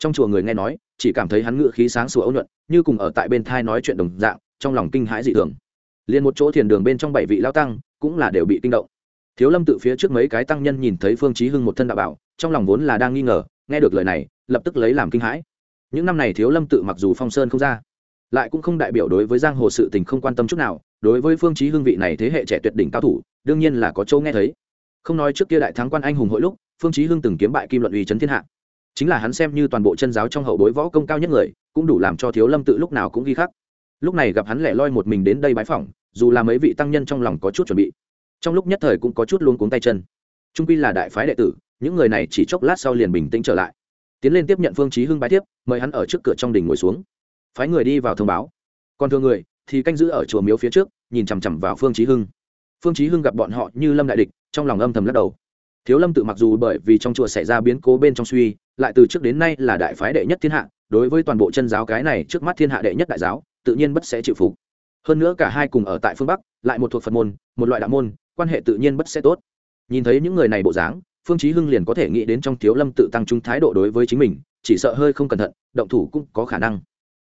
trong chùa người nghe nói, chỉ cảm thấy hắn ngựa khí sáng sủa ôn nhuận, như cùng ở tại bên thai nói chuyện đồng dạng, trong lòng kinh hãi dị thường. Liền một chỗ thiền đường bên trong bảy vị lao tăng, cũng là đều bị kinh động. Thiếu lâm tự phía trước mấy cái tăng nhân nhìn thấy phương chí hưng một thân đạo bảo, trong lòng vốn là đang nghi ngờ, nghe được lời này, lập tức lấy làm kinh hãi. Những năm này thiếu lâm tự mặc dù phong sơn không ra, lại cũng không đại biểu đối với giang hồ sự tình không quan tâm chút nào, đối với phương chí hưng vị này thế hệ trẻ tuyệt đỉnh cao thủ, đương nhiên là có châu nghe thấy. Không nói trước kia đại thắng quan anh hùng hội lúc, phương chí hưng từng kiếm bại kim luận uy chấn thiên hạ chính là hắn xem như toàn bộ chân giáo trong hậu bối võ công cao nhất người, cũng đủ làm cho thiếu lâm tự lúc nào cũng ghi khắc. Lúc này gặp hắn lẻ loi một mình đến đây bái phỏng, dù là mấy vị tăng nhân trong lòng có chút chuẩn bị, trong lúc nhất thời cũng có chút luống cuống tay chân. Trung quy là đại phái đệ tử, những người này chỉ chốc lát sau liền bình tĩnh trở lại. Tiến lên tiếp nhận phương chí hưng bái tiếp mời hắn ở trước cửa trong đình ngồi xuống. Phái người đi vào thông báo. Còn thường người, thì canh giữ ở chùa miếu phía trước, nhìn chằm chằm vào phương chí hưng. Phương chí hưng gặp bọn họ như lâm đại địch, trong lòng âm thầm lắc đầu thiếu lâm tự mặc dù bởi vì trong chùa xảy ra biến cố bên trong suy, lại từ trước đến nay là đại phái đệ nhất thiên hạ, đối với toàn bộ chân giáo cái này trước mắt thiên hạ đệ nhất đại giáo, tự nhiên bất sẽ chịu phục. Hơn nữa cả hai cùng ở tại phương bắc, lại một thuộc phật môn, một loại đạo môn, quan hệ tự nhiên bất sẽ tốt. Nhìn thấy những người này bộ dáng, phương chí hưng liền có thể nghĩ đến trong thiếu lâm tự tăng trung thái độ đối với chính mình, chỉ sợ hơi không cẩn thận, động thủ cũng có khả năng.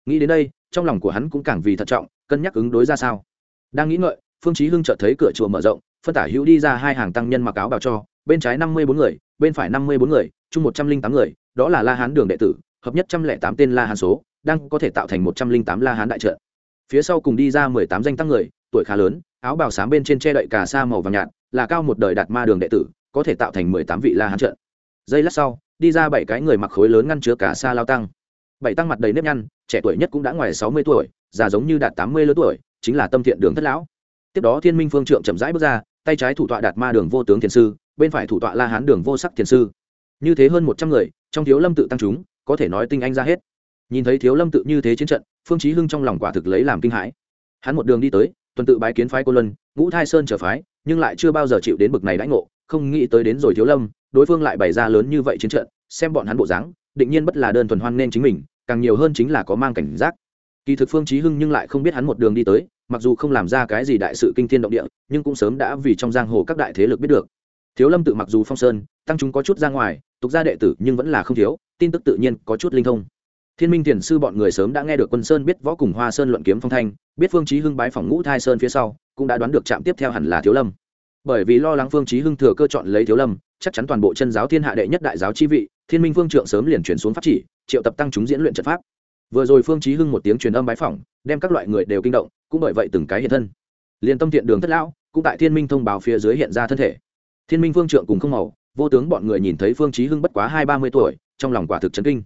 Nghĩ đến đây, trong lòng của hắn cũng càng vì thận trọng, cân nhắc ứng đối ra sao. Đang nghĩ ngợi, phương chí hưng chợt thấy cửa chùa mở rộng, phân tả hữu đi ra hai hàng tăng nhân mặc áo bào cho bên trái năm mươi bốn người, bên phải năm mươi bốn người, chung một trăm linh tám người, đó là la hán đường đệ tử, hợp nhất trăm lẻ tám tên la hán số, đang có thể tạo thành một trăm linh tám la hán đại trận. Phía sau cùng đi ra mười tám danh tăng người, tuổi khá lớn, áo bào xám bên trên che đậy cà sa màu vàng nhạt, là cao một đời đạt ma đường đệ tử, có thể tạo thành mười tám vị la hán trận. Giây lát sau, đi ra bảy cái người mặc khối lớn ngăn chứa cà sa lao tăng. Bảy tăng mặt đầy nếp nhăn, trẻ tuổi nhất cũng đã ngoài sáu mươi tuổi, già giống như đạt tám mươi lớn tuổi, chính là tâm thiện đường thất lão. Tiếp đó thiên minh phương trượng chậm rãi bước ra, tay trái thủ tọa đạt ma đường vô tướng thiền sư bên phải thủ tọa la hán đường vô sắc thiền sư. Như thế hơn một trăm người, trong thiếu lâm tự tăng chúng, có thể nói tinh anh ra hết. Nhìn thấy thiếu lâm tự như thế chiến trận, phương chí hưng trong lòng quả thực lấy làm kinh hãi. Hắn một đường đi tới, tuần tự bái kiến phái cô luân, ngũ thai sơn trở phái, nhưng lại chưa bao giờ chịu đến bực này đãi ngộ, không nghĩ tới đến rồi thiếu lâm, đối phương lại bày ra lớn như vậy chiến trận, xem bọn hắn bộ dáng, định nhiên bất là đơn thuần hoan nên chính mình, càng nhiều hơn chính là có mang cảnh giác. Kỳ thực phương chí hưng nhưng lại không biết hắn một đường đi tới, mặc dù không làm ra cái gì đại sự kinh thiên động địa, nhưng cũng sớm đã vì trong giang hồ các đại thế lực biết được thiếu lâm tự mặc dù phong sơn, tăng chúng có chút ra ngoài, tục gia đệ tử nhưng vẫn là không thiếu, tin tức tự nhiên có chút linh thông. Thiên minh thiền sư bọn người sớm đã nghe được quân sơn biết võ cùng hoa sơn luận kiếm phong thanh, biết phương chí hưng bái phòng ngũ thai sơn phía sau, cũng đã đoán được trạm tiếp theo hẳn là thiếu lâm. Bởi vì lo lắng phương chí hưng thừa cơ chọn lấy thiếu lâm, chắc chắn toàn bộ chân giáo thiên hạ đệ nhất đại giáo chi vị, thiên minh phương trượng sớm liền chuyển xuống pháp chỉ, triệu tập tăng chúng diễn luyện trận pháp. Vừa rồi phương chí hưng một tiếng truyền âm bái phỏng, đem các loại người đều kinh động, cũng bởi vậy từng cái hiện thân. Liền tâm thiện đường thất lão, cũng tại thiên minh thông báo phía dưới hiện ra thân thể thiên minh phương trượng cùng không màu, vô tướng bọn người nhìn thấy phương chí hưng bất quá hai ba mươi tuổi, trong lòng quả thực chấn kinh.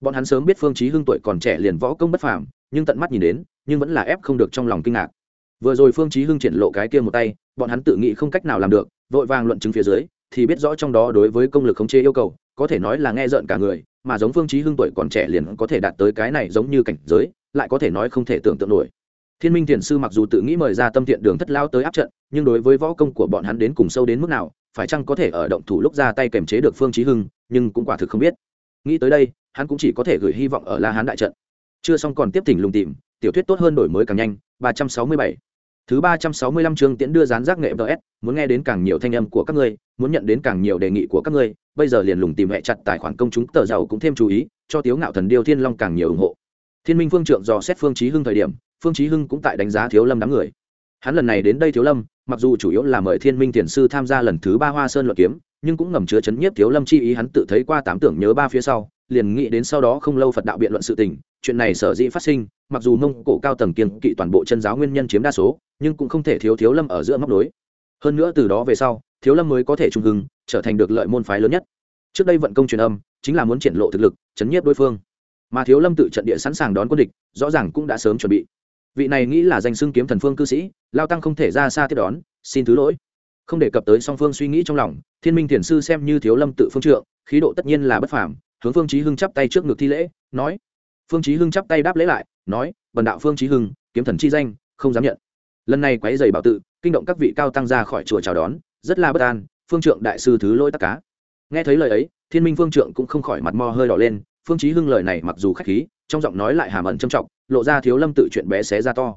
Bọn hắn sớm biết phương chí hưng tuổi còn trẻ liền võ công bất phàm, nhưng tận mắt nhìn đến, nhưng vẫn là ép không được trong lòng kinh ngạc. Vừa rồi phương chí hưng triển lộ cái kia một tay, bọn hắn tự nghĩ không cách nào làm được, vội vàng luận chứng phía dưới, thì biết rõ trong đó đối với công lực khống chế yêu cầu, có thể nói là nghe rợn cả người, mà giống phương chí hưng tuổi còn trẻ liền có thể đạt tới cái này giống như cảnh giới, lại có thể nói không thể tưởng tượng nổi. Thiên minh thiền sư mặc dù tự nghĩ mời ra tâm thiện đường thất lao tới áp trận, nhưng đối với võ công của bọn hắn đến cùng sâu đến mức nào phải chăng có thể ở động thủ lúc ra tay kềm chế được phương chí hưng, nhưng cũng quả thực không biết. Nghĩ tới đây, hắn cũng chỉ có thể gửi hy vọng ở la hán đại trận. Chưa xong còn tiếp tỉnh lùng tìm, tiểu thuyết tốt hơn đổi mới càng nhanh 367 thứ 365 chương tiễn đưa dán giác nghệ ds muốn nghe đến càng nhiều thanh âm của các ngươi, muốn nhận đến càng nhiều đề nghị của các ngươi, bây giờ liền lùng tìm hệ chặt tài khoản công chúng, tờ giàu cũng thêm chú ý, cho tiếu ngạo thần, điêu thiên long càng nhiều ủng hộ. Thiên minh phương trượng dò xét phương chí hưng thời điểm, phương chí hưng cũng tại đánh giá thiếu lâm đám người hắn lần này đến đây thiếu lâm, mặc dù chủ yếu là mời thiên minh thiền sư tham gia lần thứ ba hoa sơn luận kiếm, nhưng cũng ngầm chứa chấn nhiếp thiếu lâm chi ý hắn tự thấy qua tám tưởng nhớ ba phía sau, liền nghĩ đến sau đó không lâu phật đạo biện luận sự tình, chuyện này sở dĩ phát sinh, mặc dù mông cổ cao tầng kiên kỵ toàn bộ chân giáo nguyên nhân chiếm đa số, nhưng cũng không thể thiếu thiếu lâm ở giữa móc đối hơn nữa từ đó về sau, thiếu lâm mới có thể trung hưng, trở thành được lợi môn phái lớn nhất. Trước đây vận công truyền âm, chính là muốn triển lộ thực lực, chấn nhiếp đối phương. Mà thiếu lâm tự trận địa sẵn sàng đón quân địch, rõ ràng cũng đã sớm chuẩn bị. Vị này nghĩ là danh xưng kiếm thần phương cư sĩ lao tăng không thể ra xa tiếp đón, xin thứ lỗi. Không đề cập tới song phương suy nghĩ trong lòng, thiên minh thiền sư xem như thiếu lâm tự phương trượng, khí độ tất nhiên là bất phàm, hướng phương chí hưng chắp tay trước ngực thi lễ, nói. Phương chí hưng chắp tay đáp lễ lại, nói, bần đạo phương chí hưng, kiếm thần chi danh, không dám nhận. Lần này quấy giày bảo tự, kinh động các vị cao tăng ra khỏi chùa chào đón, rất là bất an, phương trượng đại sư thứ lỗi tất cá. Nghe thấy lời ấy, thiên minh phương trượng cũng không khỏi mặt mo hơi đỏ lên, phương chí hưng lời này mặc dù khách khí, trong giọng nói lại hàm ẩn trầm trọng, lộ ra thiếu lâm tự chuyện bé xé ra to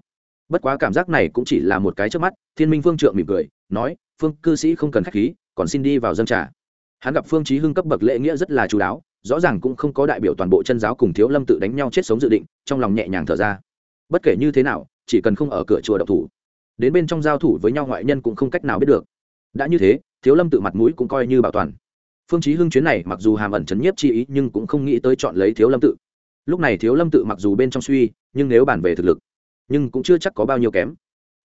bất quá cảm giác này cũng chỉ là một cái trước mắt, thiên minh phương trượng mỉm cười, nói, phương cư sĩ không cần khách khí, còn xin đi vào dân trà. Hắn gặp phương trí hưng cấp bậc lễ nghĩa rất là chú đáo, rõ ràng cũng không có đại biểu toàn bộ chân giáo cùng thiếu lâm tự đánh nhau chết sống dự định, trong lòng nhẹ nhàng thở ra. Bất kể như thế nào, chỉ cần không ở cửa chùa độc thủ, đến bên trong giao thủ với nhau ngoại nhân cũng không cách nào biết được. Đã như thế, thiếu lâm tự mặt mũi cũng coi như bảo toàn. Phương chí hưng chuyến này mặc dù hàm ẩn chấn nhiếp chi ý, nhưng cũng không nghĩ tới chọn lấy thiếu lâm tự. Lúc này thiếu lâm tự mặc dù bên trong suy, nhưng nếu bàn về thực lực nhưng cũng chưa chắc có bao nhiêu kém.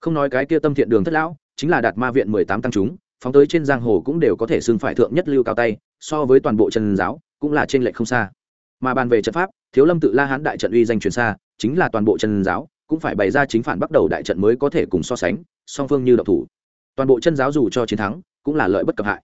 Không nói cái kia tâm thiện đường thất lão, chính là đạt ma viện mười tám tăng chúng, phóng tới trên giang hồ cũng đều có thể xưng phải thượng nhất lưu cao tay, so với toàn bộ chân giáo, cũng là trên lệch không xa. Mà bàn về trận pháp, thiếu lâm tự la hán đại trận uy danh truyền xa, chính là toàn bộ chân giáo, cũng phải bày ra chính phản bắt đầu đại trận mới có thể cùng so sánh, song phương như độc thủ. Toàn bộ chân giáo dù cho chiến thắng, cũng là lợi bất cập hại.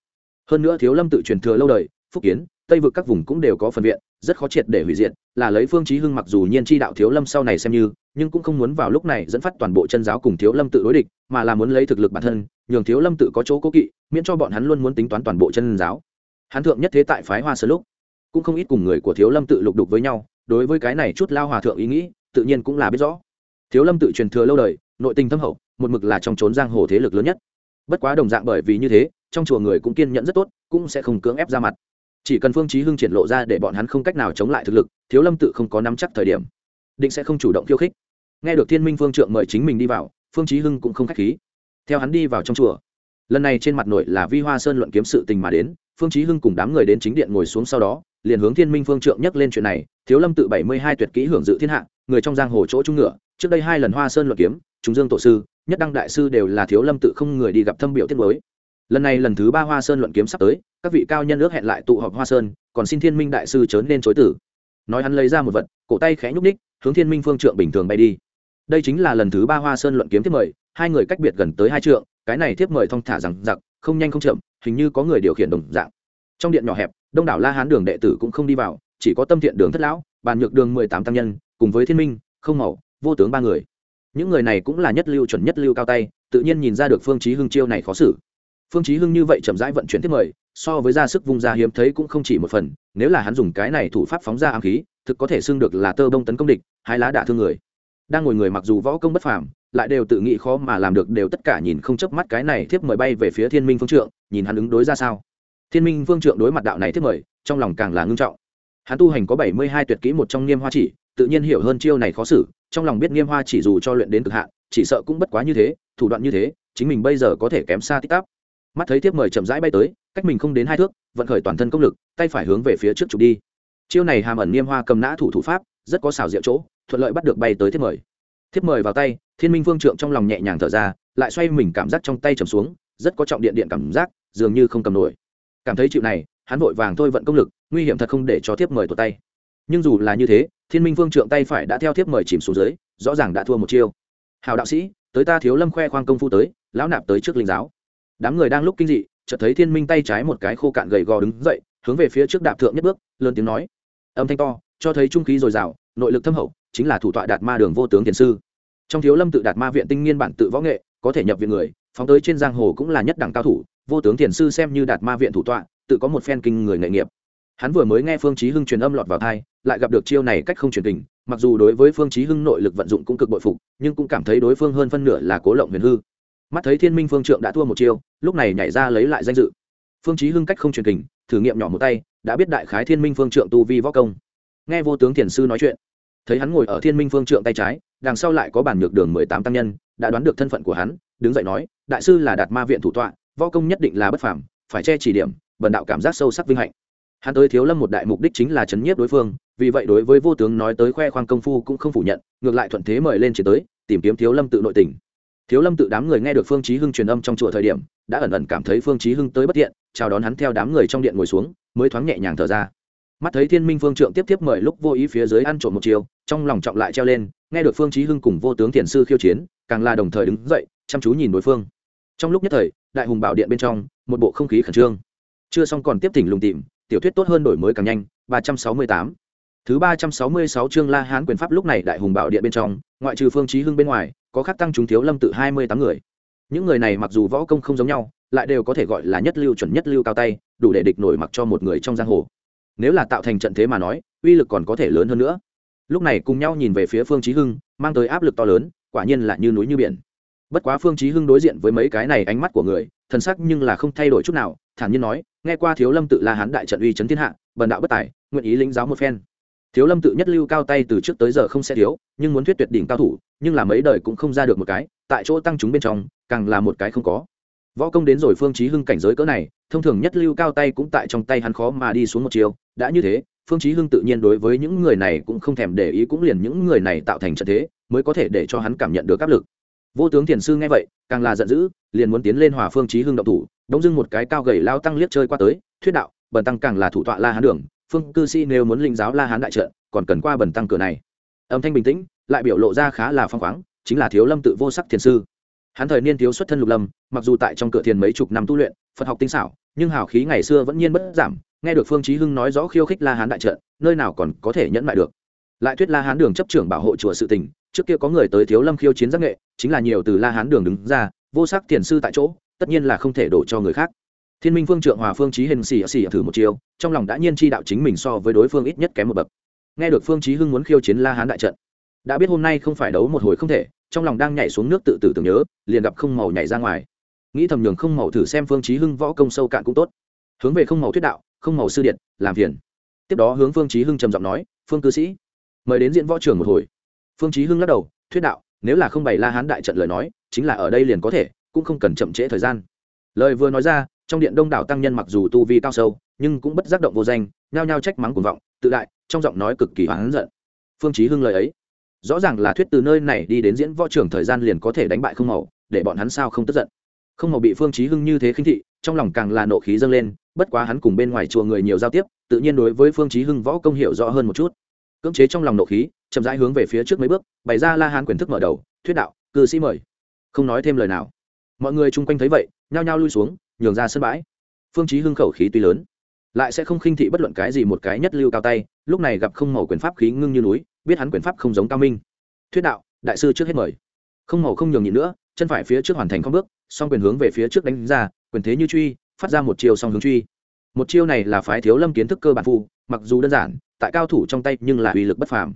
Hơn nữa thiếu lâm tự truyền thừa lâu đời phúc kiến, tây vực các vùng cũng đều có phần viện, rất khó triệt để hủy diệt, là lấy phương chí hưng mặc dù nhiên chi đạo thiếu lâm sau này xem như, nhưng cũng không muốn vào lúc này dẫn phát toàn bộ chân giáo cùng thiếu lâm tự đối địch, mà là muốn lấy thực lực bản thân, nhường thiếu lâm tự có chỗ cố kỵ, miễn cho bọn hắn luôn muốn tính toán toàn bộ chân giáo. Hắn thượng nhất thế tại phái hoa sơn lúc, cũng không ít cùng người của thiếu lâm tự lục đục với nhau, đối với cái này chút lao hòa thượng ý nghĩ, tự nhiên cũng là biết rõ. Thiếu lâm tự truyền thừa lâu đời, nội tình thâm hậu, một mực là trong trốn giang hồ thế lực lớn nhất. Bất quá đồng dạng bởi vì như thế, trong chùa người cũng kiên nhẫn rất tốt, cũng sẽ không cưỡng ép ra mặt chỉ cần phương chí hưng triển lộ ra để bọn hắn không cách nào chống lại thực lực, thiếu lâm tự không có nắm chắc thời điểm. Định sẽ không chủ động khiêu khích. Nghe được thiên minh phương trượng mời chính mình đi vào, phương chí hưng cũng không khách khí. Theo hắn đi vào trong chùa, lần này trên mặt nội là vi hoa sơn luận kiếm sự tình mà đến, phương chí hưng cùng đám người đến chính điện ngồi xuống sau đó, liền hướng thiên minh phương trượng nhắc lên chuyện này, thiếu lâm tự bảy mươi hai tuyệt kỹ hưởng dự thiên hạ, người trong giang hồ chỗ trung ngựa, trước đây hai lần hoa sơn luận kiếm chúng dương tổ sư, nhất đăng đại sư đều là thiếu lâm tự không người đi gặp thâm biểu tiết mới lần này lần thứ ba hoa sơn luận kiếm sắp tới, các vị cao nhân ước hẹn lại tụ họp hoa sơn, còn xin thiên minh đại sư chớ nên chối tử. Nói hắn lấy ra một vật, cổ tay khẽ nhúc ních hướng thiên minh phương trượng bình thường bay đi. Đây chính là lần thứ ba hoa sơn luận kiếm tiếp mời, hai người cách biệt gần tới hai trượng, cái này tiếp mời thong thả rằng giặc không nhanh không chậm, hình như có người điều khiển đồng dạng. Trong điện nhỏ hẹp, đông đảo la hán đường đệ tử cũng không đi vào, chỉ có tâm thiện đường thất lão, bàn nhược đường mười tám tăng nhân, cùng với thiên minh, không màu vô tướng ba người. Những người này cũng là nhất lưu chuẩn nhất lưu cao tay, tự nhiên nhìn ra được phương chí hưng chiêu này khó xử phương chí hưng như vậy chậm rãi vận chuyển tiếp mời, so với ra sức vung ra hiếm thấy cũng không chỉ một phần, nếu là hắn dùng cái này thủ pháp phóng ra ám khí, thực có thể xưng được là tơ bông tấn công địch, hai lá đả thương người. Đang ngồi người mặc dù võ công bất phàm, lại đều tự nghĩ khó mà làm được đều tất cả nhìn không chớp mắt cái này tiếp mời bay về phía thiên minh phương trượng, nhìn hắn ứng đối ra sao. Thiên minh phương trượng đối mặt đạo này tiếp mời, trong lòng càng là ngưng trọng. Hắn tu hành có bảy mươi hai tuyệt kỹ một trong niêm hoa chỉ, tự nhiên hiểu hơn chiêu này khó xử, trong lòng biết niêm hoa chỉ dù cho luyện đến cực hạn, chỉ sợ cũng bất quá như thế, thủ đoạn như thế, chính mình bây giờ có thể kém xa tích tắp mắt thấy tiếp mời chậm rãi bay tới, cách mình không đến hai thước, vận khởi toàn thân công lực, tay phải hướng về phía trước trục đi. Chiêu này hàm ẩn niêm hoa cầm nã thủ thủ pháp, rất có xảo diệu chỗ, thuận lợi bắt được bay tới tiếp mời. Thiếp mời vào tay, thiên minh vương trượng trong lòng nhẹ nhàng thở ra, lại xoay mình cảm giác trong tay trầm xuống, rất có trọng điện điện cảm giác, dường như không cầm nổi. Cảm thấy chịu này, hắn vội vàng thôi vận công lực, nguy hiểm thật không để cho thiếp mời tuột tay. Nhưng dù là như thế, thiên minh vương trượng tay phải đã theo thiếp mời chìm xuống dưới, rõ ràng đã thua một chiêu. Hào đạo sĩ, tới ta thiếu lâm khoe khoang công phu tới, lão nạp tới trước linh giáo đám người đang lúc kinh dị, chợt thấy thiên minh tay trái một cái khô cạn gầy gò đứng dậy, hướng về phía trước đạp thượng nhất bước, lớn tiếng nói. Âm thanh to, cho thấy trung khí dồi dào, nội lực thâm hậu, chính là thủ tọa đạt ma đường vô tướng thiền sư. Trong thiếu lâm tự đạt ma viện tinh nghiên bản tự võ nghệ, có thể nhập viện người, phóng tới trên giang hồ cũng là nhất đẳng cao thủ, vô tướng thiền sư xem như đạt ma viện thủ tọa, tự có một phen kinh người nghề nghiệp. Hắn vừa mới nghe phương chí hưng truyền âm lọt vào thai lại gặp được chiêu này cách không truyền tình, mặc dù đối với phương chí hưng nội lực vận dụng cũng cực bội phục, nhưng cũng cảm thấy đối phương hơn phân nửa là cố lộng huyền hư mắt thấy thiên minh phương trượng đã thua một chiêu, lúc này nhảy ra lấy lại danh dự. Phương chí hưng cách không truyền tình thử nghiệm nhỏ một tay, đã biết đại khái thiên minh phương trượng tu vi võ công. Nghe vô tướng thiền sư nói chuyện, thấy hắn ngồi ở thiên minh phương trượng tay trái, đằng sau lại có bản nhược đường mười tám tăng nhân, đã đoán được thân phận của hắn, đứng dậy nói, đại sư là đạt ma viện thủ tọa, võ công nhất định là bất phàm, phải che chỉ điểm, bần đạo cảm giác sâu sắc vinh hạnh. Hắn tới thiếu lâm một đại mục đích chính là chấn nhiếp đối phương, vì vậy đối với vô tướng nói tới khoe khoang công phu cũng không phủ nhận, ngược lại thuận thế mời lên chỉ tới, tìm kiếm thiếu lâm tự nội tình thiếu lâm tự đám người nghe được phương chí hưng truyền âm trong chùa thời điểm, đã ẩn ẩn cảm thấy phương chí hưng tới bất tiện, chào đón hắn theo đám người trong điện ngồi xuống, mới thoáng nhẹ nhàng thở ra. Mắt thấy thiên minh phương trượng tiếp tiếp mời lúc vô ý phía dưới ăn trộm một chiều, trong lòng trọng lại treo lên, nghe được phương chí hưng cùng vô tướng thiền sư khiêu chiến, càng là đồng thời đứng dậy, chăm chú nhìn đối phương. Trong lúc nhất thời, đại hùng bảo điện bên trong, một bộ không khí khẩn trương. Chưa xong còn tiếp thỉnh lùng tìm, tiểu thuyết tốt hơn đổi mới càng nhanh, ba trăm sáu mươi tám. Thứ ba trăm sáu mươi sáu chương la hán quyền pháp lúc này đại hùng bảo điện bên trong, ngoại trừ phương chí hưng bên ngoài có khắc tăng chúng thiếu lâm tự hai mươi tám người. Những người này mặc dù võ công không giống nhau, lại đều có thể gọi là nhất lưu chuẩn nhất lưu cao tay, đủ để địch nổi mặc cho một người trong giang hồ. Nếu là tạo thành trận thế mà nói, uy lực còn có thể lớn hơn nữa. Lúc này cùng nhau nhìn về phía phương chí hưng, mang tới áp lực to lớn, quả nhiên là như núi như biển. Bất quá phương chí hưng đối diện với mấy cái này ánh mắt của người, thần sắc nhưng là không thay đổi chút nào, thản nhiên nói, nghe qua thiếu lâm tự la hán đại trận uy chấn thiên hạ, bần đạo bất tài, nguyện ý lĩnh giáo một phen thiếu lâm tự nhất lưu cao tay từ trước tới giờ không sẽ thiếu, nhưng muốn thuyết tuyệt đỉnh cao thủ, nhưng là mấy đời cũng không ra được một cái, tại chỗ tăng chúng bên trong, càng là một cái không có. Võ công đến rồi phương chí hưng cảnh giới cỡ này, thông thường nhất lưu cao tay cũng tại trong tay hắn khó mà đi xuống một chiều, đã như thế, phương chí hưng tự nhiên đối với những người này cũng không thèm để ý cũng liền những người này tạo thành trận thế, mới có thể để cho hắn cảm nhận được áp lực. Vô tướng thiền sư nghe vậy, càng là giận dữ, liền muốn tiến lên hòa phương chí hưng động thủ đống dưng một cái cao gầy lao tăng liếc chơi qua tới, thuyết đạo, bần tăng càng là thủ tọa la hán đường phương cư sĩ nếu muốn linh giáo la hán đại trận, còn cần qua bần tăng cửa này. Âm thanh bình tĩnh, lại biểu lộ ra khá là phong khoáng, chính là thiếu lâm tự vô sắc thiền sư. Hắn thời niên thiếu xuất thân lục lâm, mặc dù tại trong cửa thiền mấy chục năm tu luyện, phật học tinh xảo, nhưng hào khí ngày xưa vẫn nhiên bất giảm, nghe được phương chí hưng nói rõ khiêu khích la hán đại trận, nơi nào còn có thể nhẫn lại được. Lại thuyết la hán đường chấp trưởng bảo hộ chùa sự tình, trước kia có người tới thiếu lâm khiêu chiến giác nghệ, chính là nhiều từ la hán đường đứng ra, vô sắc thiền sư tại chỗ, tất nhiên là không thể đổ cho người khác thiên minh phương trượng hòa phương chí hình xì xì thử một chiều trong lòng đã nhiên chi đạo chính mình so với đối phương ít nhất kém một bậc. Nghe được phương chí hưng muốn khiêu chiến la hán đại trận, đã biết hôm nay không phải đấu một hồi không thể, trong lòng đang nhảy xuống nước tự tử tưởng nhớ, liền gặp không màu nhảy ra ngoài. Nghĩ thầm nhường không màu thử xem phương chí hưng võ công sâu cạn cũng tốt. Hướng về không màu thuyết đạo, không màu sư điện làm phiền. Tiếp đó hướng phương chí hưng trầm giọng nói, phương cư sĩ, mời đến diễn võ trường một hồi. Phương chí hưng lắc đầu, thuyết đạo, nếu là không bày la hán đại trận lời nói, chính là ở đây liền có thể, cũng không cần chậm trễ thời gian. Lời vừa nói ra trong điện đông đảo tăng nhân mặc dù tu vi cao sâu, nhưng cũng bất giác động vô danh, nhao nhao trách mắng cuồng vọng, tự đại, trong giọng nói cực kỳ hoáng giận. Phương chí hưng lời ấy, rõ ràng là thuyết từ nơi này đi đến diễn võ trưởng thời gian liền có thể đánh bại không màu để bọn hắn sao không tức giận. Không màu bị phương chí hưng như thế khinh thị, trong lòng càng là nộ khí dâng lên, bất quá hắn cùng bên ngoài chùa người nhiều giao tiếp, tự nhiên đối với phương chí hưng võ công hiểu rõ hơn một chút. Cưỡng chế trong lòng nộ khí, chậm rãi hướng về phía trước mấy bước, bày ra la hán quyền thức mở đầu, thuyết đạo, cư sĩ mời. Không nói thêm lời nào. Mọi người chung quanh thấy vậy, nhao nhao lui xuống nhường ra sân bãi. Phương chí hưng khẩu khí tuy lớn lại sẽ không khinh thị bất luận cái gì một cái nhất lưu cao tay lúc này gặp không màu quyền pháp khí ngưng như núi biết hắn quyền pháp không giống cao minh. Thuyết đạo đại sư trước hết mời. Không màu không nhường nhịn nữa chân phải phía trước hoàn thành không bước song quyền hướng về phía trước đánh ra quyền thế như truy phát ra một chiều song hướng truy. Một chiêu này là phái thiếu lâm kiến thức cơ bản phù, mặc dù đơn giản tại cao thủ trong tay nhưng là uy lực bất phàm.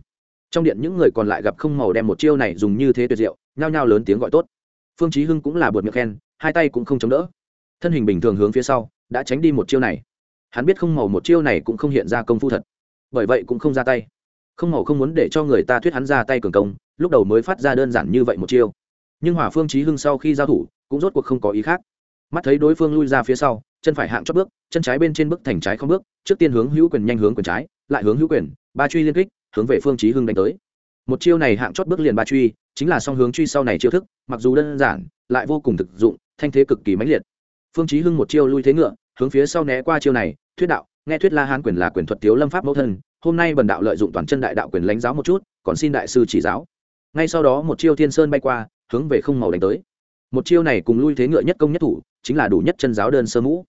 Trong điện những người còn lại gặp không màu đem một chiêu này dùng như thế tuyệt diệu nhao nhao lớn tiếng gọi tốt. Phương chí hưng cũng là buột miệng khen hai tay cũng không chống đỡ thân hình bình thường hướng phía sau, đã tránh đi một chiêu này. Hắn biết không màu một chiêu này cũng không hiện ra công phu thật. Bởi vậy cũng không ra tay. Không màu không muốn để cho người ta thuyết hắn ra tay cường công, lúc đầu mới phát ra đơn giản như vậy một chiêu. Nhưng hỏa phương chí hưng sau khi giao thủ, cũng rốt cuộc không có ý khác. Mắt thấy đối phương lui ra phía sau, chân phải hạng chót bước, chân trái bên trên bước thành trái không bước, trước tiên hướng hữu quyền nhanh hướng quyền trái, lại hướng hữu quyền, ba truy liên kích, hướng về phương chí hưng đánh tới. Một chiêu này hạng chót bước liền ba truy, chính là song hướng truy sau này chiêu thức, mặc dù đơn giản, lại vô cùng thực dụng, thanh thế cực kỳ mãnh liệt phương chí hưng một chiêu lui thế ngựa, hướng phía sau né qua chiêu này, thuyết đạo, nghe thuyết la hán quyền là quyền thuật thiếu lâm pháp mẫu thân, hôm nay bần đạo lợi dụng toàn chân đại đạo quyền lãnh giáo một chút, còn xin đại sư chỉ giáo. Ngay sau đó một chiêu thiên sơn bay qua, hướng về không màu đánh tới. Một chiêu này cùng lui thế ngựa nhất công nhất thủ, chính là đủ nhất chân giáo đơn sơ mũ.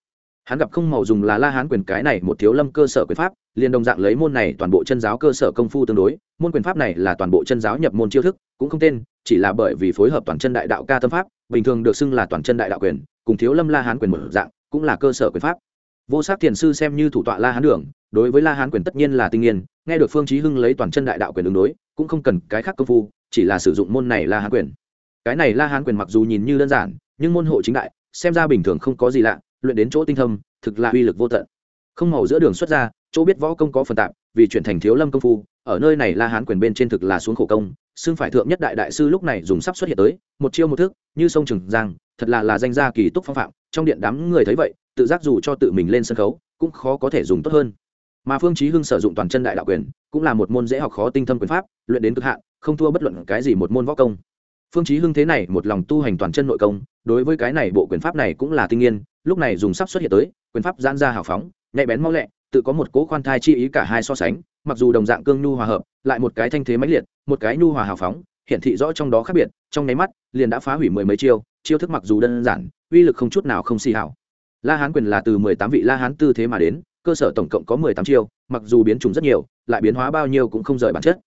Hắn gặp không màu dùng là la hán quyền cái này một thiếu lâm cơ sở quyền pháp, liền đồng dạng lấy môn này toàn bộ chân giáo cơ sở công phu tương đối, môn quyền pháp này là toàn bộ chân giáo nhập môn chiêu thức, cũng không tên, chỉ là bởi vì phối hợp toàn chân đại đạo ca tâm pháp, bình thường được xưng là toàn chân đại đạo quyền cùng thiếu lâm la hán quyền một dạng, cũng là cơ sở quyền pháp. Vô sát thiền sư xem như thủ tọa la hán đường, đối với la hán quyền tất nhiên là tinh nghiên, nghe được phương chí hưng lấy toàn chân đại đạo quyền ứng đối, cũng không cần cái khác công phu, chỉ là sử dụng môn này la hán quyền. Cái này la hán quyền mặc dù nhìn như đơn giản, nhưng môn hộ chính đại, xem ra bình thường không có gì lạ, luyện đến chỗ tinh thâm, thực là uy lực vô tận. Không màu giữa đường xuất ra, chỗ biết võ công có phần tạp, vì chuyển thành thiếu lâm công phu, ở nơi này la hán quyền bên trên thực là xuống khổ công, xưng phải thượng nhất đại đại sư lúc này dùng sắp xuất hiện tới, một chiêu một thức, như sông trừng giang thật là là danh gia kỳ túc phong phạm, trong điện đám người thấy vậy, tự giác dù cho tự mình lên sân khấu, cũng khó có thể dùng tốt hơn. Mà phương chí hưng sử dụng toàn chân đại đạo quyền, cũng là một môn dễ học khó tinh thâm quyền pháp, luyện đến cực hạn, không thua bất luận cái gì một môn võ công. Phương chí hưng thế này một lòng tu hành toàn chân nội công, đối với cái này bộ quyền pháp này cũng là tinh nghiên, lúc này dùng sắp xuất hiện tới, quyền pháp giãn ra hào phóng, nhạy bén mau lẹ, tự có một cố khoan thai chi ý cả hai so sánh, mặc dù đồng dạng cương nhu hòa hợp, lại một cái thanh thế mãnh liệt, một cái nhu hòa hào phóng hiện thị rõ trong đó khác biệt, trong nháy mắt, liền đã phá hủy mười mấy chiêu chiêu thức mặc dù đơn giản, uy lực không chút nào không xì hảo. La hán quyền là từ mười tám vị la hán tư thế mà đến, cơ sở tổng cộng có mười tám chiêu, mặc dù biến chủng rất nhiều, lại biến hóa bao nhiêu cũng không rời bản chất.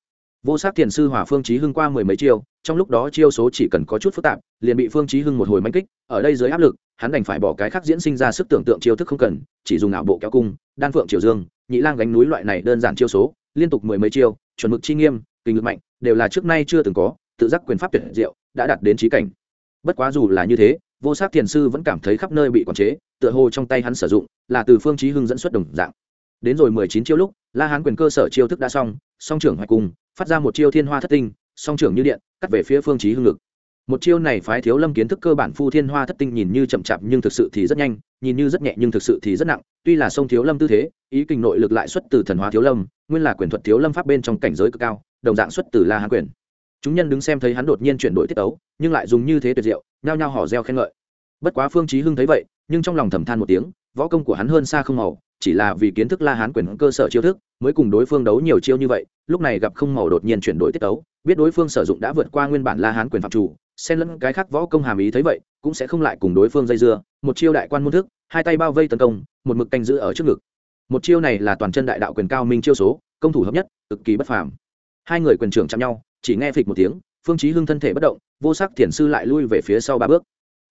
Vô sắc thiền sư hòa phương chí hưng qua mười mấy chiêu, trong lúc đó chiêu số chỉ cần có chút phức tạp, liền bị phương chí hưng một hồi manh kích, ở đây dưới áp lực, hắn đành phải bỏ cái khác diễn sinh ra sức tưởng tượng chiêu thức không cần, chỉ dùng ảo bộ kéo cung, đan phượng triều dương, nhị lang gánh núi loại này đơn giản chiêu số, liên tục mười mấy chiêu, chuẩn mực chi nghiêm, kinh lực mạnh, đều là trước nay chưa từng có, tự giác quyền pháp tuyệt diệu, đã đạt đến trí cảnh bất quá dù là như thế, vô sắc thiền sư vẫn cảm thấy khắp nơi bị quản chế, tựa hồ trong tay hắn sử dụng là từ phương chí hưng dẫn xuất đồng dạng. Đến rồi mười chín chiêu lúc, la hán quyền cơ sở chiêu thức đã xong, song trưởng hoạch cùng phát ra một chiêu thiên hoa thất tinh, song trưởng như điện, cắt về phía phương chí hưng ngực. Một chiêu này phái thiếu lâm kiến thức cơ bản phu thiên hoa thất tinh nhìn như chậm chạp nhưng thực sự thì rất nhanh, nhìn như rất nhẹ nhưng thực sự thì rất nặng, tuy là sông thiếu lâm tư thế, ý kinh nội lực lại xuất từ thần hóa thiếu lâm, nguyên là quyền thuật thiếu lâm pháp bên trong cảnh giới cực cao, đồng dạng xuất từ la hán quyền. Chúng nhân đứng xem thấy hắn đột nhiên chuyển đổi tiết ấu nhưng lại dùng như thế tuyệt diệu, nhao nhao hò reo khen ngợi. Bất quá phương chí hưng thấy vậy, nhưng trong lòng thầm than một tiếng, võ công của hắn hơn xa không màu, chỉ là vì kiến thức la hán quyền cơ sở chiêu thức, mới cùng đối phương đấu nhiều chiêu như vậy, lúc này gặp không màu đột nhiên chuyển đổi tiết tấu, biết đối phương sử dụng đã vượt qua nguyên bản la hán quyền phạm chủ, xen lẫn cái khác võ công hàm ý thấy vậy, cũng sẽ không lại cùng đối phương dây dưa, một chiêu đại quan môn thức, hai tay bao vây tấn công, một mực canh giữ ở trước ngực. Một chiêu này là toàn chân đại đạo quyền cao minh chiêu số, công thủ hợp nhất, cực kỳ bất phàm. Hai người quyền trưởng chạm nhau, chỉ nghe phịch một tiếng phương chí hưng thân thể bất động, vô sắc thiền sư lại lui về phía sau ba bước.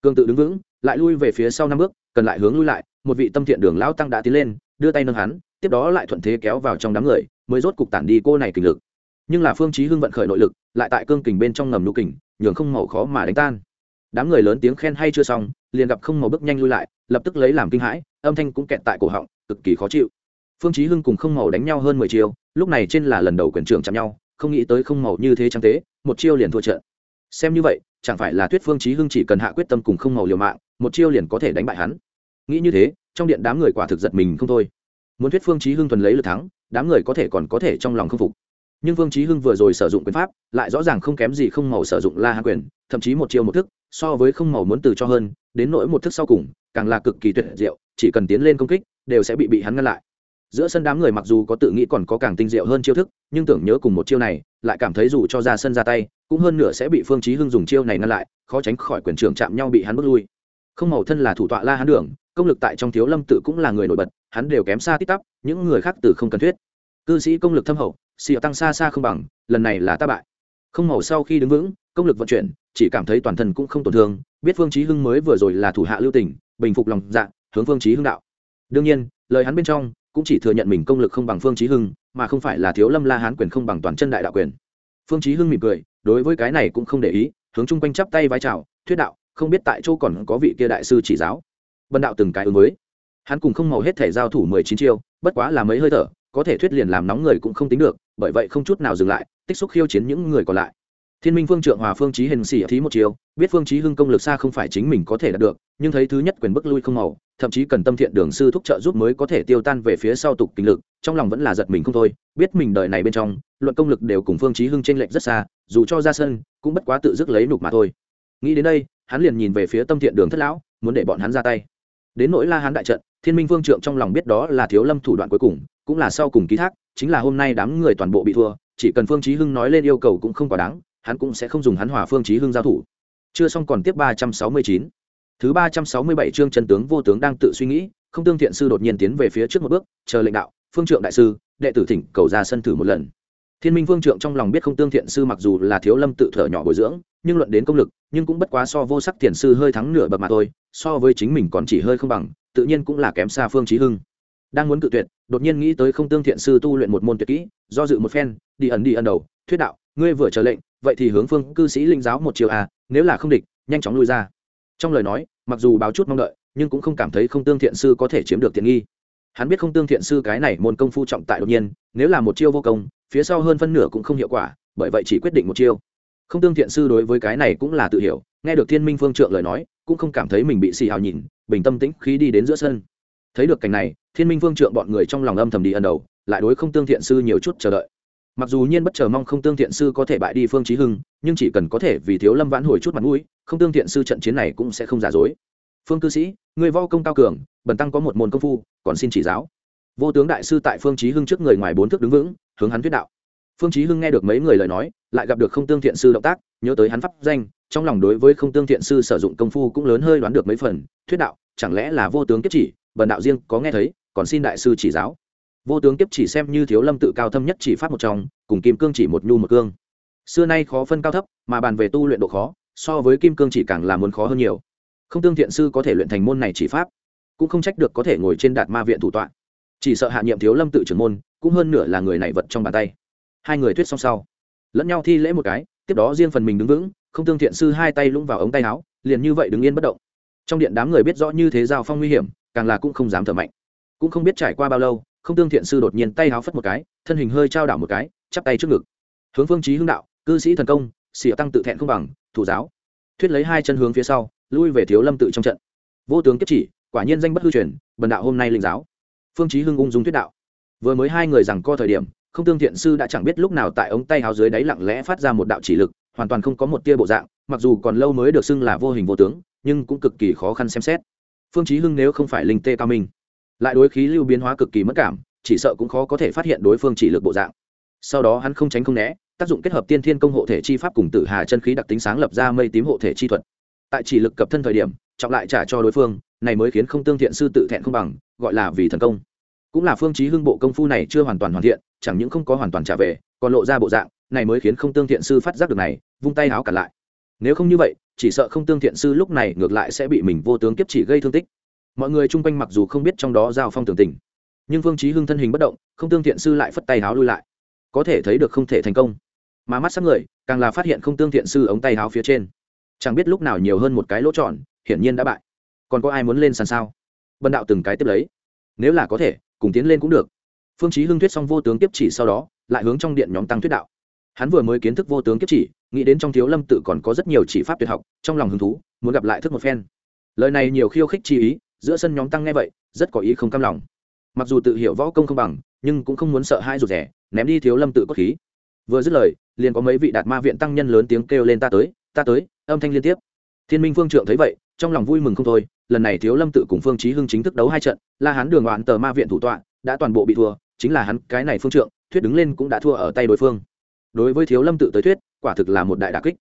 Cương tự đứng vững, lại lui về phía sau năm bước, cần lại hướng lui lại, một vị tâm thiện đường lão tăng đã tiến lên, đưa tay nâng hắn, tiếp đó lại thuận thế kéo vào trong đám người, mới rốt cục tản đi cô này kình lực. Nhưng là phương chí hưng vận khởi nội lực, lại tại cương kình bên trong ngầm nụ kình, nhường không màu khó mà đánh tan. Đám người lớn tiếng khen hay chưa xong, liền gặp không màu bước nhanh lui lại, lập tức lấy làm kinh hãi, âm thanh cũng kẹt tại cổ họng, cực kỳ khó chịu. Phương chí hưng cùng không màu đánh nhau hơn mười chiêu, lúc này trên là lần đầu quyền trưởng chạm nhau không nghĩ tới không màu như thế trắng tế, một chiêu liền thua trận. Xem như vậy, chẳng phải là thuyết phương chí hưng chỉ cần hạ quyết tâm cùng không màu liều mạng, một chiêu liền có thể đánh bại hắn. Nghĩ như thế, trong điện đám người quả thực giật mình không thôi. Muốn thuyết phương chí hưng thuần lấy lực thắng, đám người có thể còn có thể trong lòng không phục. Nhưng phương chí hưng vừa rồi sử dụng quyền pháp, lại rõ ràng không kém gì không màu sử dụng la hán quyền, thậm chí một chiêu một thức, so với không màu muốn từ cho hơn, đến nỗi một thức sau cùng, càng là cực kỳ tuyệt diệu, chỉ cần tiến lên công kích, đều sẽ bị bị hắn ngăn lại giữa sân đám người mặc dù có tự nghĩ còn có càng tinh diệu hơn chiêu thức, nhưng tưởng nhớ cùng một chiêu này, lại cảm thấy dù cho ra sân ra tay, cũng hơn nửa sẽ bị phương chí hưng dùng chiêu này ngăn lại, khó tránh khỏi quyền trưởng chạm nhau bị hắn bước lui. Không màu thân là thủ tọa la hắn đường, công lực tại trong thiếu lâm tự cũng là người nổi bật, hắn đều kém xa tít tắp, những người khác từ không cần thuyết cư sĩ công lực thâm hậu, xì tăng xa xa không bằng, lần này là ta bại. Không màu sau khi đứng vững, công lực vận chuyển, chỉ cảm thấy toàn thân cũng không tổn thương, biết phương chí hưng mới vừa rồi là thủ hạ lưu tình, bình phục lòng dạ hướng phương chí hưng đạo. Đương nhiên, lời hắn bên trong cũng chỉ thừa nhận mình công lực không bằng phương chí hưng, mà không phải là thiếu lâm la hán quyền không bằng toàn chân đại đạo quyền. Phương chí hưng mỉm cười, đối với cái này cũng không để ý, hướng chung quanh chắp tay vái chào, thuyết đạo, không biết tại chỗ còn có vị kia đại sư chỉ giáo. Bần đạo từng cái ứng với. Hắn cùng không màu hết thể giao thủ mười chín chiêu, bất quá là mấy hơi thở, có thể thuyết liền làm nóng người cũng không tính được, bởi vậy không chút nào dừng lại, tích xúc khiêu chiến những người còn lại thiên minh phương trượng hòa phương chí hình xỉ thí một chiều biết phương chí hưng công lực xa không phải chính mình có thể đạt được, nhưng thấy thứ nhất quyền bức lui không màu, thậm chí cần tâm thiện đường sư thúc trợ giúp mới có thể tiêu tan về phía sau tục kinh lực, trong lòng vẫn là giật mình không thôi, biết mình đời này bên trong, luận công lực đều cùng phương chí hưng trên lệnh rất xa, dù cho ra sân, cũng bất quá tự dứt lấy nục mà thôi. Nghĩ đến đây, hắn liền nhìn về phía tâm thiện đường thất lão, muốn để bọn hắn ra tay. Đến nỗi la hắn đại trận, thiên minh phương trượng trong lòng biết đó là thiếu lâm thủ đoạn cuối cùng, cũng là sau cùng ký thác, chính là hôm nay đám người toàn bộ bị thua, chỉ cần phương chí hưng nói lên yêu cầu cũng không quá đáng hắn cũng sẽ không dùng hắn hòa phương chí hưng giao thủ. Chưa xong còn tiếp ba trăm sáu mươi chín. Thứ ba trăm sáu mươi bảy chương chân tướng vô tướng đang tự suy nghĩ, không tương thiện sư đột nhiên tiến về phía trước một bước, chờ lệnh đạo, phương trượng đại sư, đệ tử thỉnh cầu ra sân thử một lần. Thiên minh phương trượng trong lòng biết không tương thiện sư mặc dù là thiếu lâm tự thở nhỏ bồi dưỡng, nhưng luận đến công lực, nhưng cũng bất quá so vô sắc thiền sư hơi thắng nửa bậc mà thôi, so với chính mình còn chỉ hơi không bằng, tự nhiên cũng là kém xa phương chí hưng. Đang muốn cự tuyệt, đột nhiên nghĩ tới không tương thiện sư tu luyện một môn tuyệt kỹ, do dự một phen, đi ẩn đi ẩn đầu, thuyết đạo, ngươi vừa chờ lệnh vậy thì hướng phương cư sĩ linh giáo một chiều à nếu là không địch, nhanh chóng lui ra. Trong lời nói, mặc dù báo chút mong đợi, nhưng cũng không cảm thấy không tương thiện sư có thể chiếm được tiện nghi. Hắn biết không tương thiện sư cái này môn công phu trọng tại đột nhiên, nếu là một chiêu vô công, phía sau hơn phân nửa cũng không hiệu quả, bởi vậy chỉ quyết định một chiêu. Không tương thiện sư đối với cái này cũng là tự hiểu, nghe được thiên minh phương trượng lời nói, cũng không cảm thấy mình bị xì hào nhìn, bình tâm tĩnh khí đi đến giữa sân. Thấy được cảnh này, thiên minh phương trượng bọn người trong lòng âm thầm đi ẩn đầu, lại đối không tương thiện sư nhiều chút chờ đợi mặc dù nhiên bất chờ mong không tương thiện sư có thể bại đi phương trí hưng, nhưng chỉ cần có thể vì thiếu lâm vãn hồi chút mặt mũi, không tương thiện sư trận chiến này cũng sẽ không giả dối. Phương cư sĩ, người vo công cao cường, bần tăng có một môn công phu, còn xin chỉ giáo. Vô tướng đại sư tại phương trí hưng trước người ngoài bốn thước đứng vững, hướng hắn thuyết đạo. Phương trí hưng nghe được mấy người lời nói, lại gặp được không tương thiện sư động tác, nhớ tới hắn pháp danh, trong lòng đối với không tương thiện sư sử dụng công phu cũng lớn hơi đoán được mấy phần, thuyết đạo, chẳng lẽ là vô tướng kiếp chỉ, bần đạo riêng có nghe thấy, còn xin đại sư chỉ giáo vô tướng kiếp chỉ xem như thiếu lâm tự cao thâm nhất chỉ pháp một trong, cùng kim cương chỉ một nhu một cương. Xưa nay khó phân cao thấp, mà bàn về tu luyện độ khó, so với kim cương chỉ càng là muốn khó hơn nhiều. Không tương thiện sư có thể luyện thành môn này chỉ pháp, cũng không trách được có thể ngồi trên đạt ma viện thủ tọa. Chỉ sợ hạ nhiệm thiếu lâm tự trưởng môn, cũng hơn nửa là người này vật trong bàn tay. Hai người thuyết song sau, lẫn nhau thi lễ một cái, tiếp đó riêng phần mình đứng vững, không tương thiện sư hai tay lũng vào ống tay áo, liền như vậy đứng yên bất động. Trong điện đám người biết rõ như thế giao phong nguy hiểm, càng là cũng không dám thở mạnh. Cũng không biết trải qua bao lâu không tương thiện sư đột nhiên tay háo phất một cái, thân hình hơi trao đảo một cái, chắp tay trước ngực. Hướng phương trí hưng đạo, cư sĩ thần công xỉa tăng tự thẹn không bằng, thủ giáo. Thuyết lấy hai chân hướng phía sau, lui về thiếu lâm tự trong trận. Vô tướng kiếp chỉ, quả nhiên danh bất hư truyền, bần đạo hôm nay linh giáo. Phương trí hưng ung dung thuyết đạo. Vừa mới hai người rằng co thời điểm, không tương thiện sư đã chẳng biết lúc nào tại ống tay háo dưới đáy lặng lẽ phát ra một đạo chỉ lực, hoàn toàn không có một tia bộ dạng, mặc dù còn lâu mới được xưng là vô hình vô tướng, nhưng cũng cực kỳ khó khăn xem xét. Phương chí hưng nếu không phải linh tê cao minh lại đối khí lưu biến hóa cực kỳ mất cảm, chỉ sợ cũng khó có thể phát hiện đối phương chỉ lực bộ dạng. Sau đó hắn không tránh không né, tác dụng kết hợp tiên thiên công hộ thể chi pháp cùng tử hà chân khí đặc tính sáng lập ra mây tím hộ thể chi thuật. Tại chỉ lực cập thân thời điểm, trọng lại trả cho đối phương, này mới khiến không tương thiện sư tự thẹn không bằng, gọi là vì thần công. Cũng là phương chí hưng bộ công phu này chưa hoàn toàn hoàn thiện, chẳng những không có hoàn toàn trả về, còn lộ ra bộ dạng, này mới khiến không tương thiện sư phát giác được này, vung tay áo cả lại. Nếu không như vậy, chỉ sợ không tương thiện sư lúc này ngược lại sẽ bị mình vô tướng kiếp chỉ gây thương tích mọi người chung quanh mặc dù không biết trong đó giao phong tường tình, nhưng vương trí hưng thân hình bất động, không tương thiện sư lại phất tay háo lui lại. Có thể thấy được không thể thành công. Mà mắt sắc người, càng là phát hiện không tương thiện sư ống tay háo phía trên. Chẳng biết lúc nào nhiều hơn một cái lỗ tròn, hiển nhiên đã bại. Còn có ai muốn lên sàn sao? Bần đạo từng cái tiếp lấy. Nếu là có thể, cùng tiến lên cũng được. Phương chí hưng thuyết xong vô tướng tiếp chỉ sau đó, lại hướng trong điện nhóm tăng thuyết đạo. Hắn vừa mới kiến thức vô tướng kiếp chỉ, nghĩ đến trong thiếu lâm tự còn có rất nhiều chỉ pháp tuyệt học, trong lòng hứng thú, muốn gặp lại thức một phen. Lời này nhiều khiêu khích chi ý giữa sân nhóm tăng nghe vậy, rất có ý không cam lòng. Mặc dù tự hiểu võ công không bằng, nhưng cũng không muốn sợ hai rụt rẻ ném đi thiếu lâm tự cốt khí. Vừa dứt lời, liền có mấy vị đạt ma viện tăng nhân lớn tiếng kêu lên, ta tới ta tới, âm thanh liên tiếp. Thiên minh phương trượng thấy vậy, trong lòng vui mừng không thôi, lần này thiếu lâm tự cùng phương chí hưng chính thức đấu hai trận, la hắn đường đoạn tờ ma viện thủ tọa, đã toàn bộ bị thua, chính là hắn, cái này phương trượng, thuyết đứng lên cũng đã thua ở tay đối phương. Đối với thiếu lâm tự tới thuyết, quả thực là một đại đả kích.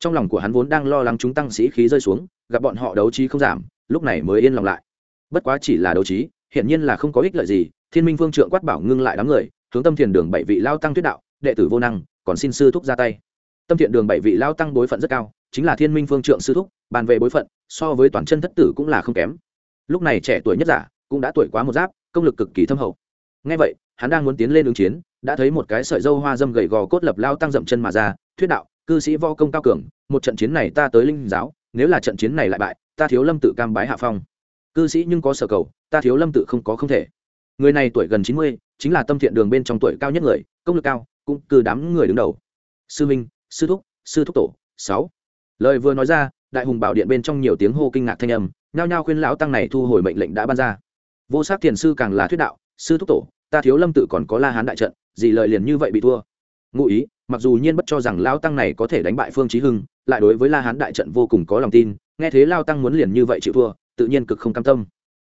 Trong lòng của hắn vốn đang lo lắng chúng tăng sĩ khí rơi xuống, gặp bọn họ đấu trí không giảm, lúc này mới yên lòng lại bất quá chỉ là đấu trí, hiển nhiên là không có ích lợi gì, thiên minh Vương trượng quát bảo ngưng lại đám người, hướng tâm thiền đường bảy vị lao tăng thuyết đạo, đệ tử vô năng, còn xin sư thúc ra tay. Tâm thiện đường bảy vị lao tăng bối phận rất cao, chính là thiên minh phương trượng sư thúc, bàn về bối phận, so với toàn chân thất tử cũng là không kém. Lúc này trẻ tuổi nhất giả, cũng đã tuổi quá một giáp, công lực cực kỳ thâm hậu. Ngay vậy, hắn đang muốn tiến lên ứng chiến, đã thấy một cái sợi dâu hoa dâm gầy gò cốt lập lao tăng dậm chân mà ra, thuyết đạo, cư sĩ vo công cao cường, một trận chiến này ta tới linh giáo, nếu là trận chiến này lại bại, ta thiếu lâm tự cam bái hạ phong cư sĩ nhưng có sở cầu, ta thiếu lâm tự không có không thể. Người này tuổi gần chín mươi, chính là tâm thiện đường bên trong tuổi cao nhất người, công lực cao, cũng cư đám người đứng đầu. Sư minh, sư thúc sư thúc tổ, sáu. Lời vừa nói ra, đại hùng bảo điện bên trong nhiều tiếng hô kinh ngạc thanh âm, nhao nhao khuyên lão tăng này thu hồi mệnh lệnh đã ban ra. Vô sắc thiền sư càng là thuyết đạo, sư thúc tổ, ta thiếu lâm tự còn có la hán đại trận, gì lợi liền như vậy bị thua? Ngụ ý, mặc dù nhiên bất cho rằng lao tăng này có thể đánh bại phương trí hưng, lại đối với la hán đại trận vô cùng có lòng tin, nghe thế lao tăng muốn liền như vậy chịu thua tự nhiên cực không cam tâm.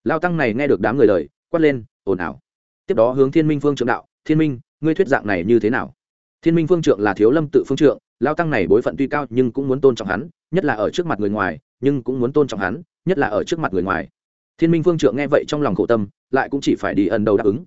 Lao tăng này nghe được đám người lời, quát lên, ồn ào. Tiếp đó hướng thiên minh phương trượng đạo, thiên minh, ngươi thuyết dạng này như thế nào? Thiên minh phương trượng là thiếu lâm tự phương trượng, lao tăng này bối phận tuy cao nhưng cũng muốn tôn trọng hắn, nhất là ở trước mặt người ngoài, nhưng cũng muốn tôn trọng hắn, nhất là ở trước mặt người ngoài. Thiên minh phương trượng nghe vậy trong lòng khổ tâm, lại cũng chỉ phải đi ẩn đầu đáp ứng.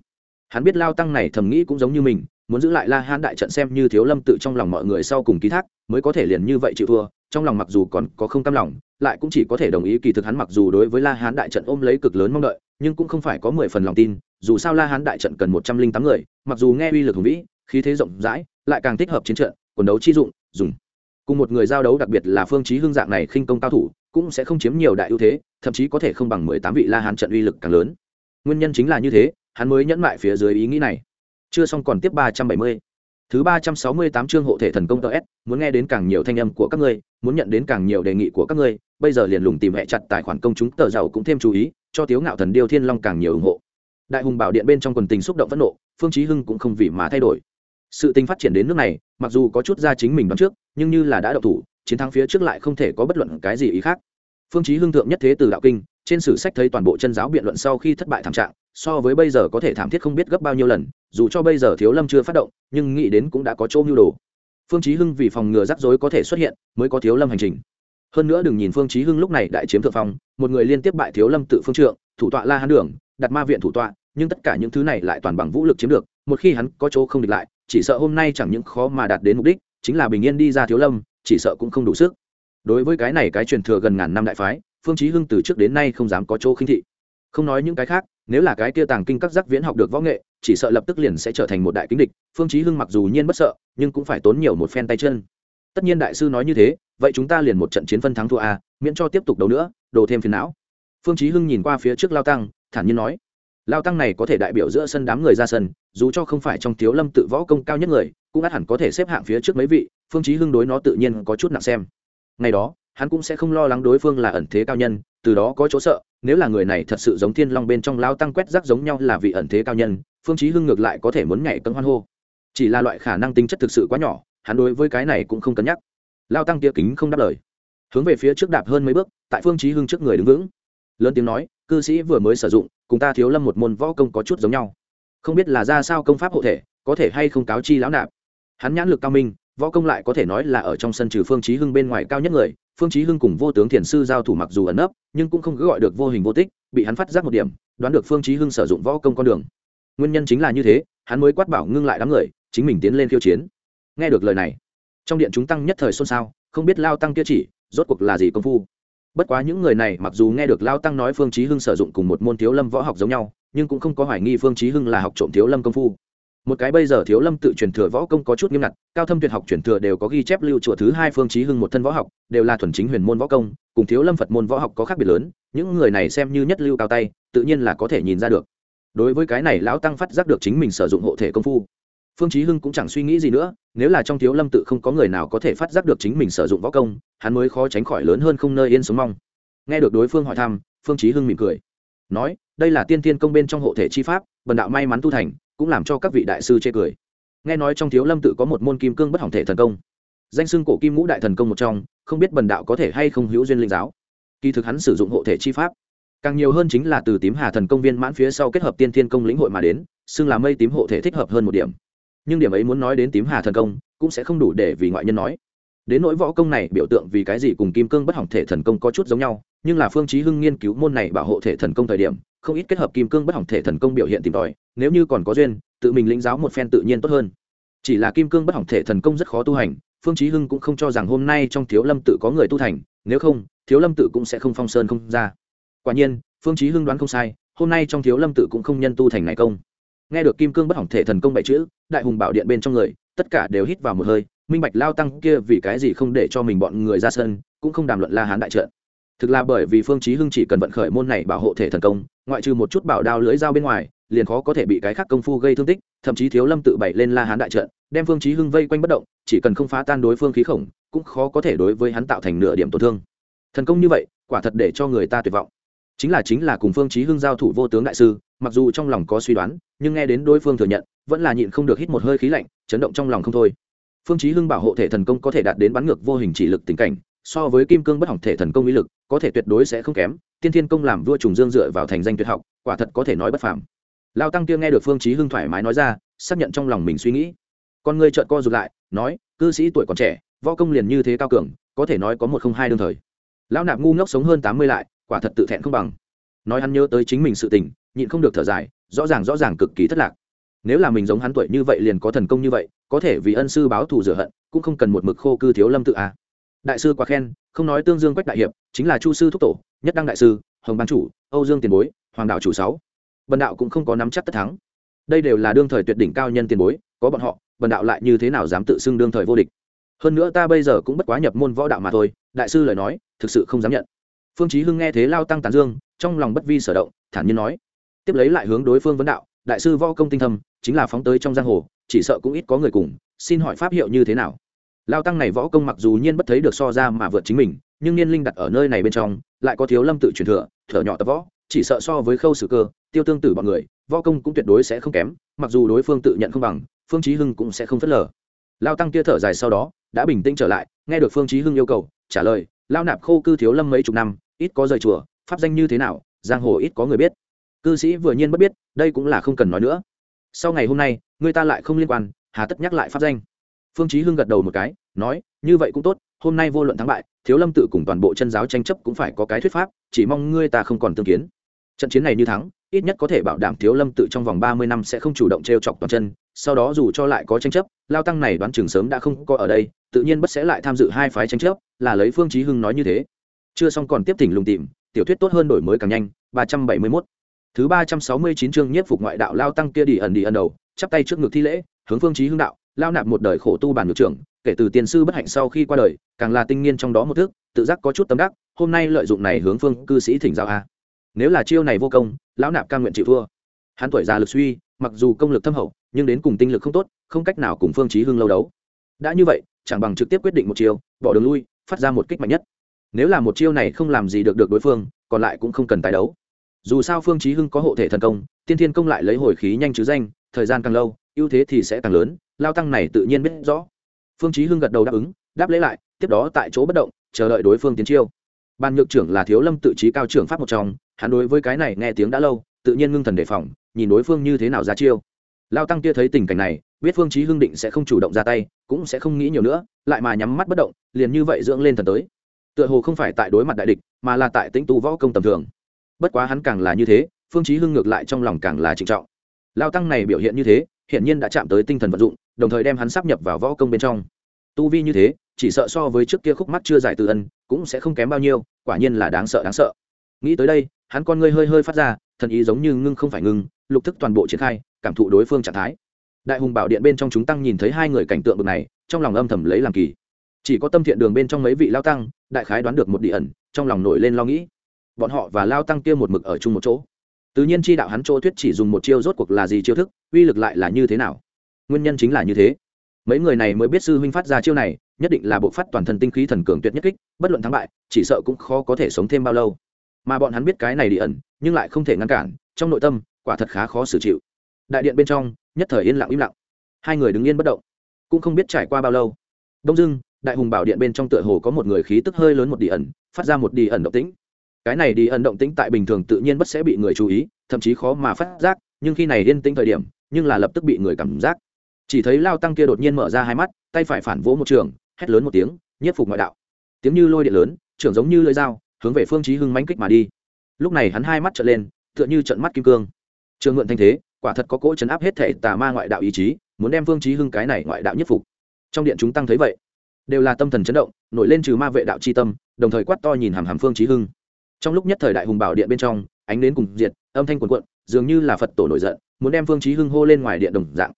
Hắn biết lao tăng này thầm nghĩ cũng giống như mình, muốn giữ lại la hán đại trận xem như thiếu lâm tự trong lòng mọi người sau cùng ký thác, mới có thể liền như vậy chịu thua, trong lòng mặc dù còn có không cam lòng lại cũng chỉ có thể đồng ý kỳ thực hắn mặc dù đối với la hán đại trận ôm lấy cực lớn mong đợi, nhưng cũng không phải có mười phần lòng tin, dù sao la hán đại trận cần một trăm linh tám người, mặc dù nghe uy lực hùng vĩ, khí thế rộng rãi, lại càng thích hợp chiến trận, quần đấu chi dụng, dùng. Cùng một người giao đấu đặc biệt là phương chí hưng dạng này khinh công cao thủ, cũng sẽ không chiếm nhiều đại ưu thế, thậm chí có thể không bằng mười tám vị la hán trận uy lực càng lớn. Nguyên nhân chính là như thế, hắn mới nhẫn mại phía dưới ý nghĩ này. Chưa xong còn tiếp ba trăm bảy mươi thứ ba trăm sáu mươi tám chương hộ thể thần công DS, muốn nghe đến càng nhiều thanh âm của các ngươi muốn nhận đến càng nhiều đề nghị của các ngươi bây giờ liền lùng tìm hệ chặt tài khoản công chúng tờ giàu cũng thêm chú ý cho tiếu ngạo thần điêu thiên long càng nhiều ủng hộ. Đại hùng bảo điện bên trong quần tình xúc động phẫn nộ phương chí hưng cũng không vì mà thay đổi. Sự tình phát triển đến nước này mặc dù có chút ra chính mình đoán trước nhưng như là đã động thủ chiến thắng phía trước lại không thể có bất luận cái gì ý khác. Phương chí hưng thượng nhất thế từ đạo kinh trên sử sách thấy toàn bộ chân giáo biện luận sau khi thất bại thảm trạng so với bây giờ có thể thảm thiết không biết gấp bao nhiêu lần, dù cho bây giờ thiếu lâm chưa phát động, nhưng nghĩ đến cũng đã có chỗ mưu đồ. Phương chí hưng vì phòng ngừa rắc rối có thể xuất hiện, mới có thiếu lâm hành trình. Hơn nữa đừng nhìn phương chí hưng lúc này đại chiếm thượng phong, một người liên tiếp bại thiếu lâm tự phương trượng, thủ tọa la hán đường, đặt ma viện thủ tọa, nhưng tất cả những thứ này lại toàn bằng vũ lực chiếm được, một khi hắn có chỗ không địch lại, chỉ sợ hôm nay chẳng những khó mà đạt đến mục đích, chính là bình yên đi ra thiếu lâm, chỉ sợ cũng không đủ sức. Đối với cái này cái truyền thừa gần ngàn năm đại phái, phương chí hưng từ trước đến nay không dám có chỗ khinh thị. Không nói những cái khác nếu là cái kia tàng kinh các giác viễn học được võ nghệ, chỉ sợ lập tức liền sẽ trở thành một đại kính địch. Phương chí hưng mặc dù nhiên bất sợ, nhưng cũng phải tốn nhiều một phen tay chân. Tất nhiên đại sư nói như thế, vậy chúng ta liền một trận chiến phân thắng thua a, miễn cho tiếp tục đấu nữa, đồ thêm phiền não. Phương chí hưng nhìn qua phía trước lao tăng, thản nhiên nói. Lao tăng này có thể đại biểu giữa sân đám người ra sân, dù cho không phải trong thiếu lâm tự võ công cao nhất người, cũng át hẳn có thể xếp hạng phía trước mấy vị, phương chí hưng đối nó tự nhiên có chút nặng xem. Ngày đó hắn cũng sẽ không lo lắng đối phương là ẩn thế cao nhân, từ đó có chỗ sợ, nếu là người này thật sự giống thiên long bên trong lao tăng quét rác giống nhau là vị ẩn thế cao nhân, phương chí hưng ngược lại có thể muốn nhảy cân hoan hô. Chỉ là loại khả năng tính chất thực sự quá nhỏ, hắn đối với cái này cũng không cân nhắc. Lao tăng kia kính không đáp lời. Hướng về phía trước đạp hơn mấy bước, tại phương chí hưng trước người đứng vững. Lớn tiếng nói, cư sĩ vừa mới sử dụng, cùng ta thiếu lâm một môn võ công có chút giống nhau. Không biết là ra sao công pháp hộ thể, có thể hay không cáo chi lão nạp? Hắn nhãn lực cao minh, võ công lại có thể nói là ở trong sân trừ phương chí hưng bên ngoài cao nhất người phương chí hưng cùng vô tướng thiền sư giao thủ mặc dù ẩn nấp, nhưng cũng không cứ gọi được vô hình vô tích, bị hắn phát giác một điểm, đoán được phương chí hưng sử dụng võ công con đường. Nguyên nhân chính là như thế, hắn mới quát bảo ngưng lại đám người, chính mình tiến lên khiêu chiến. Nghe được lời này, trong điện chúng tăng nhất thời xôn xao, không biết lao tăng kia chỉ, rốt cuộc là gì công phu. Bất quá những người này mặc dù nghe được lao tăng nói phương chí hưng sử dụng cùng một môn thiếu lâm võ học giống nhau, nhưng cũng không có hoài nghi phương chí hưng là học trộm thiếu lâm công phu một cái bây giờ thiếu lâm tự truyền thừa võ công có chút nghiêm ngặt, cao thâm tuyệt học truyền thừa đều có ghi chép lưu chùa thứ hai phương chí hưng một thân võ học, đều là thuần chính huyền môn võ công, cùng thiếu lâm phật môn võ học có khác biệt lớn, những người này xem như nhất lưu cao tay, tự nhiên là có thể nhìn ra được. Đối với cái này lão tăng phát giác được chính mình sử dụng hộ thể công phu. Phương chí hưng cũng chẳng suy nghĩ gì nữa, nếu là trong thiếu lâm tự không có người nào có thể phát giác được chính mình sử dụng võ công, hắn mới khó tránh khỏi lớn hơn không nơi yên sống mong. Nghe được đối phương hỏi thăm, phương chí hưng mỉm cười. Nói, đây là tiên thiên công bên trong hộ thể chi pháp bần đạo may mắn tu thành, cũng làm cho các vị đại sư chê cười. Nghe nói trong thiếu lâm tự có một môn kim cương bất hỏng thể thần công. Danh xưng cổ kim ngũ đại thần công một trong, không biết bần đạo có thể hay không hữu duyên linh giáo. Kỳ thực hắn sử dụng hộ thể chi pháp. Càng nhiều hơn chính là từ tím hà thần công viên mãn phía sau kết hợp tiên thiên công lĩnh hội mà đến, xưng là mây tím hộ thể thích hợp hơn một điểm. Nhưng điểm ấy muốn nói đến tím hà thần công, cũng sẽ không đủ để vì ngoại nhân nói. Đến nỗi võ công này biểu tượng vì cái gì cùng kim cương bất hỏng thể thần công có chút giống nhau, nhưng là phương chí hưng nghiên cứu môn này bảo hộ thể thần công thời điểm không ít kết hợp kim cương bất hỏng thể thần công biểu hiện tìm tòi, nếu như còn có duyên, tự mình lĩnh giáo một phen tự nhiên tốt hơn. Chỉ là kim cương bất hỏng thể thần công rất khó tu hành, phương chí hưng cũng không cho rằng hôm nay trong thiếu lâm tự có người tu thành, nếu không, thiếu lâm tự cũng sẽ không phong sơn không ra. Quả nhiên, phương chí hưng đoán không sai, hôm nay trong thiếu lâm tự cũng không nhân tu thành này công. Nghe được kim cương bất hỏng thể thần công bảy chữ, đại hùng bảo điện bên trong người, tất cả đều hít vào một hơi, minh bạch lao tăng kia vì cái gì không để cho mình bọn người ra sân, cũng không đàm luận la hán đại trận. Thực là bởi vì phương chí hưng chỉ cần vận khởi môn này bảo hộ thể thần công ngoại trừ một chút bảo đao lưới dao bên ngoài, liền khó có thể bị cái khác công phu gây thương tích, thậm chí thiếu lâm tự bày lên la hán đại trận, đem phương chí hưng vây quanh bất động, chỉ cần không phá tan đối phương khí khổng, cũng khó có thể đối với hắn tạo thành nửa điểm tổn thương. Thần công như vậy, quả thật để cho người ta tuyệt vọng. Chính là chính là cùng phương chí hưng giao thủ vô tướng đại sư, mặc dù trong lòng có suy đoán, nhưng nghe đến đối phương thừa nhận, vẫn là nhịn không được hít một hơi khí lạnh, chấn động trong lòng không thôi. Phương chí hưng bảo hộ thể thần công có thể đạt đến bắn ngược vô hình chỉ lực tình cảnh so với kim cương bất hỏng thể thần công uy lực, có thể tuyệt đối sẽ không kém, tiên thiên công làm vua trùng dương dựa vào thành danh tuyệt học, quả thật có thể nói bất phàm. Lao tăng kia nghe được phương chí hưng thoải mái nói ra, xác nhận trong lòng mình suy nghĩ. Con người trợn co rụt lại, nói, cư sĩ tuổi còn trẻ, võ công liền như thế cao cường, có thể nói có một không hai đương thời. Lão nạp ngu ngốc sống hơn tám mươi lại, quả thật tự thẹn không bằng. Nói hắn nhớ tới chính mình sự tình, nhịn không được thở dài, rõ ràng rõ ràng cực kỳ thất lạc. Nếu là mình giống hắn tuổi như vậy liền có thần công như vậy, có thể vì ân sư báo thù rửa hận, cũng không cần một mực khô cư thiếu lâm tự à đại sư quá khen, không nói tương dương quách đại hiệp, chính là chu sư thúc tổ, nhất đăng đại sư, hồng ban chủ, âu dương tiền bối, hoàng đạo chủ sáu. Bần đạo cũng không có nắm chắc tất thắng. Đây đều là đương thời tuyệt đỉnh cao nhân tiền bối, có bọn họ, bần đạo lại như thế nào dám tự xưng đương thời vô địch? Hơn nữa ta bây giờ cũng bất quá nhập môn võ đạo mà thôi, đại sư lời nói, thực sự không dám nhận. Phương chí hưng nghe thế lao tăng tán dương, trong lòng bất vi sở động, thản nhiên nói. Tiếp lấy lại hướng đối phương vấn đạo, đại sư võ công tinh thâm, chính là phóng tới trong giang hồ, chỉ sợ cũng ít có người cùng, xin hỏi pháp hiệu như thế nào? Lao tăng này võ công mặc dù nhiên bất thấy được so ra mà vượt chính mình, nhưng niên linh đặt ở nơi này bên trong, lại có thiếu lâm tự truyền thừa, thở nhỏ tập võ, chỉ sợ so với khâu sử cơ, tiêu tương tử bọn người, võ công cũng tuyệt đối sẽ không kém, mặc dù đối phương tự nhận không bằng, phương chí hưng cũng sẽ không phớt lờ. Lao tăng kia thở dài sau đó, đã bình tĩnh trở lại, nghe được phương chí hưng yêu cầu, trả lời, lao nạp khô cư thiếu lâm mấy chục năm, ít có rời chùa, pháp danh như thế nào, giang hồ ít có người biết. Cư sĩ vừa nhiên bất biết, đây cũng là không cần nói nữa. Sau ngày hôm nay, người ta lại không liên quan, hà tất nhắc lại pháp danh phương chí hưng gật đầu một cái, nói, như vậy cũng tốt, hôm nay vô luận thắng bại, thiếu lâm tự cùng toàn bộ chân giáo tranh chấp cũng phải có cái thuyết pháp, chỉ mong ngươi ta không còn tương kiến. Trận chiến này như thắng, ít nhất có thể bảo đảm thiếu lâm tự trong vòng ba mươi năm sẽ không chủ động t chọc toàn chân, sau đó dù cho lại có tranh chấp, lao tăng này đoán chừng sớm đã không có ở đây, tự nhiên bất sẽ lại tham dự hai phái tranh chấp, là lấy phương chí hưng nói như thế. Chưa xong còn tiếp tỉnh lùng tìm, tiểu thuyết tốt hơn đổi mới càng nhanh, ba trăm bảy mươi 371 thứ ba trăm sáu mươi chín chương nhiếp phục ngoại đạo lao tăng kia đi ẩn đi ẩn đầu, chắp tay trước ngực thi lễ, hướng phương chí hưng đạo lao nạp một đời khổ tu bản nhược trưởng, kể từ tiền sư bất hạnh sau khi qua đời, càng là tinh nghiên trong đó một thức tự giác có chút tâm đắc, hôm nay lợi dụng này hướng phương cư sĩ thỉnh giáo a. Nếu là chiêu này vô công, lão nạp ca nguyện chịu thua. Hắn tuổi già lực suy, mặc dù công lực thâm hậu, nhưng đến cùng tinh lực không tốt, không cách nào cùng phương chí hưng lâu đấu. Đã như vậy, chẳng bằng trực tiếp quyết định một chiêu, bỏ đường lui, phát ra một kích mạnh nhất. Nếu là một chiêu này không làm gì được được đối phương, còn lại cũng không cần tái đấu. Dù sao phương chí hưng có hộ thể thần công, tiên thiên công lại lấy hồi khí nhanh chứ danh, thời gian càng lâu, ưu thế thì sẽ càng lớn lao tăng này tự nhiên biết rõ. Phương chí hưng gật đầu đáp ứng, đáp lễ lại, tiếp đó tại chỗ bất động, chờ đợi đối phương tiến chiêu. Ban nhược trưởng là thiếu lâm tự trí cao trưởng pháp một trong, hắn đối với cái này nghe tiếng đã lâu, tự nhiên ngưng thần đề phòng, nhìn đối phương như thế nào ra chiêu. Lao tăng kia thấy tình cảnh này, biết phương chí hưng định sẽ không chủ động ra tay, cũng sẽ không nghĩ nhiều nữa, lại mà nhắm mắt bất động, liền như vậy dưỡng lên thần tới. Tựa hồ không phải tại đối mặt đại địch, mà là tại tĩnh tu võ công tầm thường. Bất quá hắn càng là như thế, phương chí hưng ngược lại trong lòng càng là trịnh trọng. Lao tăng này biểu hiện như thế hiện nhiên đã chạm tới tinh thần vận dụng đồng thời đem hắn sắp nhập vào võ công bên trong. Tu vi như thế, chỉ sợ so với trước kia khúc mắt chưa giải từ ân, cũng sẽ không kém bao nhiêu, quả nhiên là đáng sợ đáng sợ. Nghĩ tới đây, hắn con ngươi hơi hơi phát ra, thần ý giống như ngưng không phải ngưng, lục thức toàn bộ triển khai, cảm thụ đối phương trạng thái. Đại hùng bảo điện bên trong chúng tăng nhìn thấy hai người cảnh tượng bực này, trong lòng âm thầm lấy làm kỳ. Chỉ có tâm thiện đường bên trong mấy vị lao tăng, đại khái đoán được một địa ẩn, trong lòng nổi lên lo nghĩ. Bọn họ và lao tăng kia một mực ở chung một chỗ. Tự nhiên chi đạo hắn chỗ thuyết chỉ dùng một chiêu rốt cuộc là gì chiêu thức, uy lực lại là như thế nào? Nguyên nhân chính là như thế. Mấy người này mới biết sư huynh phát ra chiêu này, nhất định là bộ phát toàn thân tinh khí thần cường tuyệt nhất kích, bất luận thắng bại, chỉ sợ cũng khó có thể sống thêm bao lâu. Mà bọn hắn biết cái này đi ẩn, nhưng lại không thể ngăn cản, trong nội tâm, quả thật khá khó xử chịu. Đại điện bên trong, nhất thời yên lặng im lặng. Hai người đứng yên bất động, cũng không biết trải qua bao lâu. Đông dưng đại hùng bảo điện bên trong tựa hồ có một người khí tức hơi lớn một đi ẩn, phát ra một đi ẩn động tĩnh. Cái này đi ẩn động tĩnh tại bình thường tự nhiên bất sẽ bị người chú ý, thậm chí khó mà phát giác, nhưng khi này yên tĩnh thời điểm, nhưng là lập tức bị người cảm giác chỉ thấy lao tăng kia đột nhiên mở ra hai mắt, tay phải phản vỗ một trường, hét lớn một tiếng, nhất phục ngoại đạo. Tiếng như lôi điện lớn, trưởng giống như lưỡi dao, hướng về phương chí hưng mãnh kích mà đi. Lúc này hắn hai mắt trợn lên, tựa như trận mắt kim cương. Trường mượn thanh thế, quả thật có cỗ chấn áp hết thể tà ma ngoại đạo ý chí, muốn đem phương chí hưng cái này ngoại đạo nhất phục. Trong điện chúng tăng thấy vậy, đều là tâm thần chấn động, nổi lên trừ ma vệ đạo chi tâm, đồng thời quát to nhìn hàm hàm phương chí hưng. Trong lúc nhất thời đại hùng bảo điện bên trong, ánh đến cùng diệt, âm thanh cuồn cuộn, dường như là phật tổ nổi giận, muốn đem phương chí hưng hô lên ngoài điện đồng dạng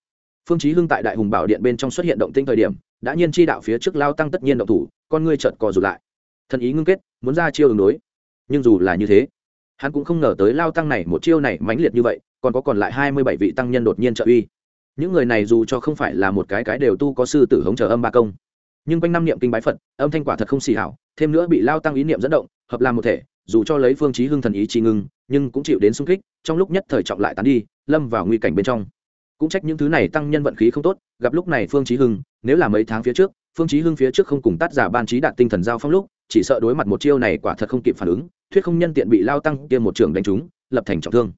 phương chí hưng tại đại hùng bảo điện bên trong xuất hiện động tĩnh thời điểm, đã nhiên chi đạo phía trước lao tăng tất nhiên động thủ, con ngươi chợt co rụt lại. Thần ý ngưng kết, muốn ra chiêu ứng đối. Nhưng dù là như thế, hắn cũng không ngờ tới lao tăng này một chiêu này mãnh liệt như vậy, còn có còn lại hai mươi bảy vị tăng nhân đột nhiên trợ uy. Những người này dù cho không phải là một cái cái đều tu có sư tử hống chờ âm ba công. Nhưng quanh năm niệm kinh bái phật, âm thanh quả thật không xì hảo, thêm nữa bị lao tăng ý niệm dẫn động, hợp làm một thể, dù cho lấy phương chí hưng thần ý chi ngưng, nhưng cũng chịu đến sung kích, trong lúc nhất thời trọng lại tán đi, lâm vào nguy cảnh bên trong cũng trách những thứ này tăng nhân vận khí không tốt, gặp lúc này phương chí hưng, nếu là mấy tháng phía trước, phương chí hưng phía trước không cùng tát giả ban chí đạt tinh thần giao phong lúc, chỉ sợ đối mặt một chiêu này quả thật không kịp phản ứng, thuyết không nhân tiện bị lao tăng kia một trường đánh trúng, lập thành trọng thương.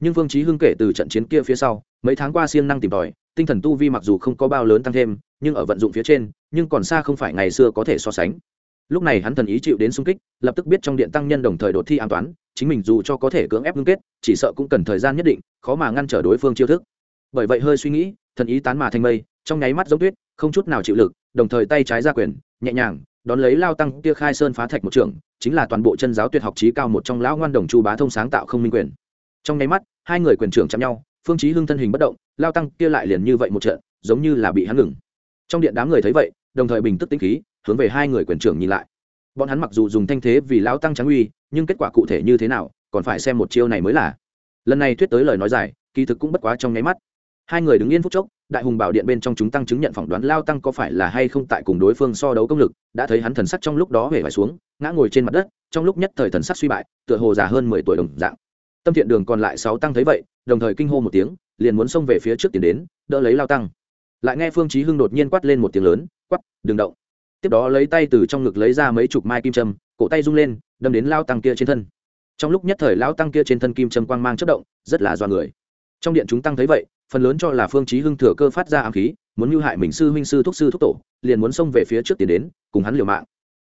Nhưng phương chí hưng kể từ trận chiến kia phía sau, mấy tháng qua siêng năng tìm tòi, tinh thần tu vi mặc dù không có bao lớn tăng thêm, nhưng ở vận dụng phía trên, nhưng còn xa không phải ngày xưa có thể so sánh. Lúc này hắn thần ý chịu đến xung kích, lập tức biết trong điện tăng nhân đồng thời đột thi an toán, chính mình dù cho có thể cưỡng ép ngưng kết, chỉ sợ cũng cần thời gian nhất định, khó mà ngăn trở đối phương chiêu thức bởi vậy hơi suy nghĩ, thần ý tán mà thành mây, trong nháy mắt giống tuyết, không chút nào chịu lực, đồng thời tay trái ra quyền, nhẹ nhàng, đón lấy lao tăng kia khai sơn phá thạch một trường, chính là toàn bộ chân giáo tuyệt học trí cao một trong lão ngoan đồng chu bá thông sáng tạo không minh quyền. Trong nháy mắt, hai người quyền trưởng chạm nhau, phương chí hưng thân hình bất động, lao tăng kia lại liền như vậy một trận, giống như là bị hắn ngừng. Trong điện đám người thấy vậy, đồng thời bình tức tĩnh khí, hướng về hai người quyền trưởng nhìn lại. Bọn hắn mặc dù dùng thanh thế vì lão tăng trắng uy, nhưng kết quả cụ thể như thế nào, còn phải xem một chiêu này mới là. Lần này thuyết tới lời nói dài, kỳ thực cũng bất quá trong nháy mắt hai người đứng yên phút chốc, đại hùng bảo điện bên trong chúng tăng chứng nhận phỏng đoán lao tăng có phải là hay không tại cùng đối phương so đấu công lực, đã thấy hắn thần sắc trong lúc đó hề vải xuống, ngã ngồi trên mặt đất, trong lúc nhất thời thần sắc suy bại, tựa hồ già hơn mười tuổi đồng dạng. Tâm thiện đường còn lại sáu tăng thấy vậy, đồng thời kinh hô một tiếng, liền muốn xông về phía trước tiến đến, đỡ lấy lao tăng. Lại nghe phương chí hưng đột nhiên quát lên một tiếng lớn, quát, đừng động. Tiếp đó lấy tay từ trong ngực lấy ra mấy chục mai kim châm, cổ tay rung lên, đâm đến lao tăng kia trên thân. Trong lúc nhất thời lao tăng kia trên thân kim châm quang mang chất động, rất là do người. Trong điện chúng tăng thấy vậy phần lớn cho là phương chí hưng thừa cơ phát ra ám khí, muốn lưu hại mình sư huynh, sư thúc sư thúc tổ, liền muốn xông về phía trước tiến đến, cùng hắn liều mạng.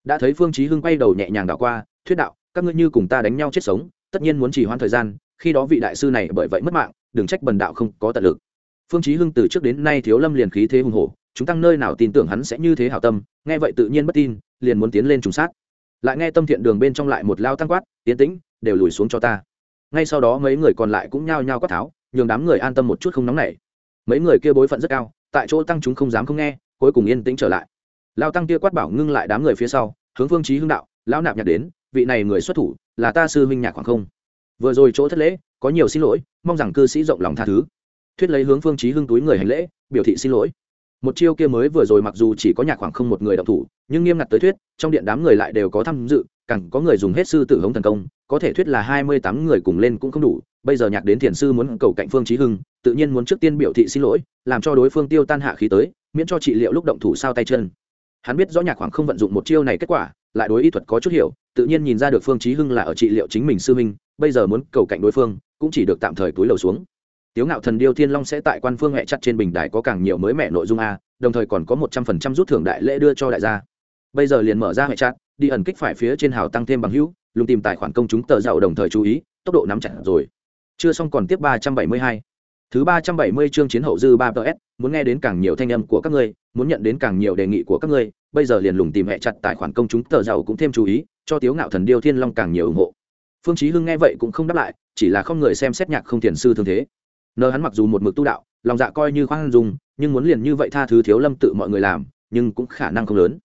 Đã thấy phương chí hưng quay đầu nhẹ nhàng đảo qua, thuyết đạo, các ngươi như cùng ta đánh nhau chết sống, tất nhiên muốn chỉ hoãn thời gian, khi đó vị đại sư này bởi vậy mất mạng, đừng trách bần đạo không có tận lực. Phương chí hưng từ trước đến nay thiếu lâm liền khí thế hùng hổ, chúng tăng nơi nào tin tưởng hắn sẽ như thế hảo tâm, nghe vậy tự nhiên bất tin, liền muốn tiến lên trùng sát. Lại nghe tâm thiện đường bên trong lại một lao tăng quát tiến tĩnh, đều lùi xuống cho ta. Ngay sau đó mấy người còn lại cũng nhao nhao quát tháo nhường đám người an tâm một chút không nóng nảy. Mấy người kia bối phận rất cao, tại chỗ tăng chúng không dám không nghe, cuối cùng yên tĩnh trở lại. Lao tăng kia quát bảo ngưng lại đám người phía sau, hướng phương chí hưng đạo, lão nạp nhạc đến, vị này người xuất thủ, là ta sư huynh nhạc khoảng không. Vừa rồi chỗ thất lễ, có nhiều xin lỗi, mong rằng cư sĩ rộng lòng tha thứ. Thuyết lấy hướng phương chí hưng túi người hành lễ, biểu thị xin lỗi. Một chiêu kia mới vừa rồi mặc dù chỉ có nhạc khoảng không một người động thủ, nhưng nghiêm ngặt tới thuyết, trong điện đám người lại đều có tham dự, càng có người dùng hết sư tử hống thần công, có thể thuyết là hai mươi tám người cùng lên cũng không đủ bây giờ nhạc đến thiền sư muốn cầu cạnh phương trí hưng, tự nhiên muốn trước tiên biểu thị xin lỗi, làm cho đối phương tiêu tan hạ khí tới, miễn cho trị liệu lúc động thủ sao tay chân. Hắn biết rõ nhạc khoảng không vận dụng một chiêu này kết quả, lại đối ý thuật có chút hiểu, tự nhiên nhìn ra được phương trí hưng là ở trị liệu chính mình sư minh bây giờ muốn cầu cạnh đối phương, cũng chỉ được tạm thời túi lầu xuống. Tiếu ngạo thần điêu thiên long sẽ tại quan phương hẹ chặt trên bình đài có càng nhiều mới mẻ nội dung a, đồng thời còn có một trăm phần trăm rút thưởng đại lễ đưa cho đại gia. Bây giờ liền mở ra hẹ chặt, đi ẩn kích phải phía trên hào tăng thêm bằng hữu, lùng tìm tài khoản công chúng tờ giàu đồng thời chú ý, tốc độ nắm chặt rồi chưa xong còn tiếp ba trăm bảy mươi hai. Thứ ba trăm bảy mươi chương chiến hậu dư ba ps muốn nghe đến càng nhiều thanh âm của các ngươi, muốn nhận đến càng nhiều đề nghị của các ngươi, bây giờ liền lùng tìm hẹ chặt tài khoản công chúng, tờ giàu cũng thêm chú ý, cho tiếu ngạo thần điêu thiên long càng nhiều ủng hộ. Phương chí hưng nghe vậy cũng không đáp lại, chỉ là không người xem xét nhạc không thiền sư thương thế. Nờ hắn mặc dù một mực tu đạo, lòng dạ coi như khoan dung, nhưng muốn liền như vậy tha thứ thiếu lâm tự mọi người làm, nhưng cũng khả năng không lớn.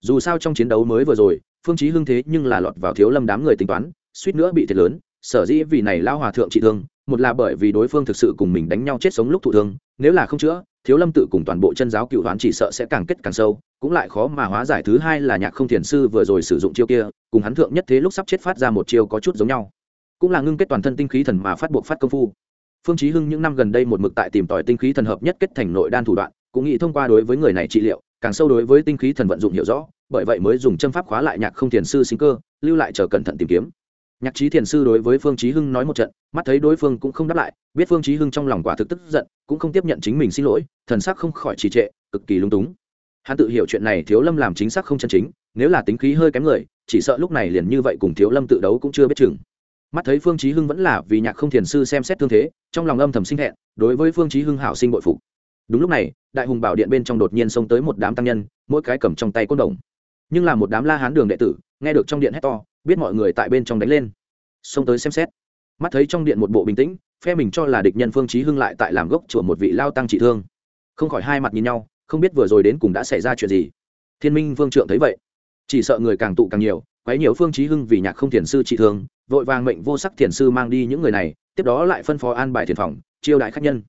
Dù sao trong chiến đấu mới vừa rồi, phương chí hưng thế nhưng là lọt vào thiếu lâm đám người tính toán, suýt nữa bị thiệt lớn sở dĩ vì này lao hòa thượng trị thương, một là bởi vì đối phương thực sự cùng mình đánh nhau chết sống lúc thụ thương, nếu là không chữa, thiếu lâm tự cùng toàn bộ chân giáo cựu đoán chỉ sợ sẽ càng kết càng sâu, cũng lại khó mà hóa giải. Thứ hai là nhạc không thiền sư vừa rồi sử dụng chiêu kia, cùng hắn thượng nhất thế lúc sắp chết phát ra một chiêu có chút giống nhau. Cũng là ngưng kết toàn thân tinh khí thần mà phát buộc phát công phu. Phương chí hưng những năm gần đây một mực tại tìm tòi tinh khí thần hợp nhất kết thành nội đan thủ đoạn, cũng nghĩ thông qua đối với người này trị liệu, càng sâu đối với tinh khí thần vận dụng hiểu rõ, bởi vậy mới dùng châm pháp khóa lại nhạc không thiền sư sinh cơ, lưu lại chờ cẩn thận tìm kiếm nhạc trí thiền sư đối với phương chí hưng nói một trận, mắt thấy đối phương cũng không đáp lại, biết phương chí hưng trong lòng quả thực tức giận, cũng không tiếp nhận chính mình xin lỗi, thần sắc không khỏi trì trệ, cực kỳ lung túng. Hắn tự hiểu chuyện này thiếu lâm làm chính xác không chân chính, nếu là tính khí hơi kém người, chỉ sợ lúc này liền như vậy cùng thiếu lâm tự đấu cũng chưa biết chừng. Mắt thấy phương chí hưng vẫn là vì nhạc không thiền sư xem xét thương thế, trong lòng âm thầm sinh hẹn, đối với phương chí hưng hảo sinh bội phục. Đúng lúc này, đại hùng bảo điện bên trong đột nhiên xông tới một đám tăng nhân, mỗi cái cầm trong tay côn đồng. Nhưng là một đám la hán đường đệ tử, nghe được trong điện hét to biết mọi người tại bên trong đánh lên. Xông tới xem xét. Mắt thấy trong điện một bộ bình tĩnh, phe mình cho là địch nhân phương chí hưng lại tại làm gốc chùa một vị lao tăng trị thương. Không khỏi hai mặt nhìn nhau, không biết vừa rồi đến cùng đã xảy ra chuyện gì. Thiên minh vương trượng thấy vậy, chỉ sợ người càng tụ càng nhiều, quấy nhiều phương chí hưng vì nhạc không thiền sư trị thương, vội vàng mệnh vô sắc thiền sư mang đi những người này, tiếp đó lại phân phó an bài thiền phòng, chiêu đại khách nhân.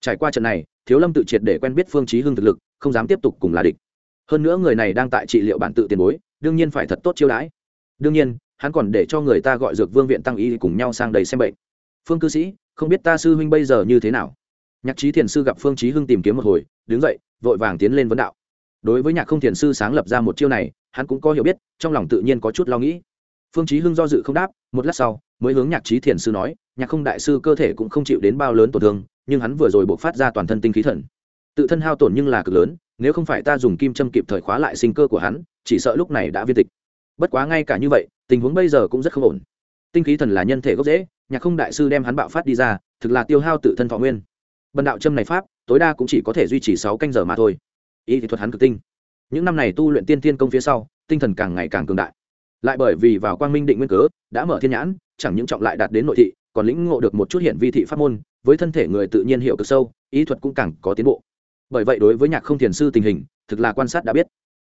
Trải qua trận này, thiếu lâm tự triệt để quen biết phương chí hưng thực lực, không dám tiếp tục cùng là địch. Hơn nữa người này đang tại trị liệu bản tự tiền bối, đương nhiên phải thật tốt chiêu đãi đương nhiên, hắn còn để cho người ta gọi dược vương viện tăng y cùng nhau sang đầy xem bệnh. Phương cư sĩ, không biết ta sư huynh bây giờ như thế nào? Nhạc trí thiền sư gặp phương trí hưng tìm kiếm một hồi, đứng dậy, vội vàng tiến lên vấn đạo. Đối với nhạc không thiền sư sáng lập ra một chiêu này, hắn cũng có hiểu biết, trong lòng tự nhiên có chút lo nghĩ. Phương trí hưng do dự không đáp, một lát sau, mới hướng nhạc trí thiền sư nói, nhạc không đại sư cơ thể cũng không chịu đến bao lớn tổn thương, nhưng hắn vừa rồi buộc phát ra toàn thân tinh khí thần. Tự thân hao tổn nhưng là cực lớn, nếu không phải ta dùng kim châm kịp thời khóa lại sinh cơ của hắn, chỉ sợ lúc này đã viên tịch bất quá ngay cả như vậy, tình huống bây giờ cũng rất không ổn. Tinh khí thần là nhân thể gốc dễ nhạc không đại sư đem hắn bạo phát đi ra, thực là tiêu hao tự thân thọ nguyên. Bần đạo châm này pháp, tối đa cũng chỉ có thể duy trì sáu canh giờ mà thôi. Y thì thuật hắn cực tinh. Những năm này tu luyện tiên tiên công phía sau, tinh thần càng ngày càng cường đại. Lại bởi vì vào quang minh định nguyên cớ, đã mở thiên nhãn, chẳng những trọng lại đạt đến nội thị, còn lĩnh ngộ được một chút hiện vi thị pháp môn, với thân thể người tự nhiên hiệu cực sâu, ý thuật cũng càng có tiến bộ. Bởi vậy đối với nhạc không thiền sư tình hình, thực là quan sát đã biết.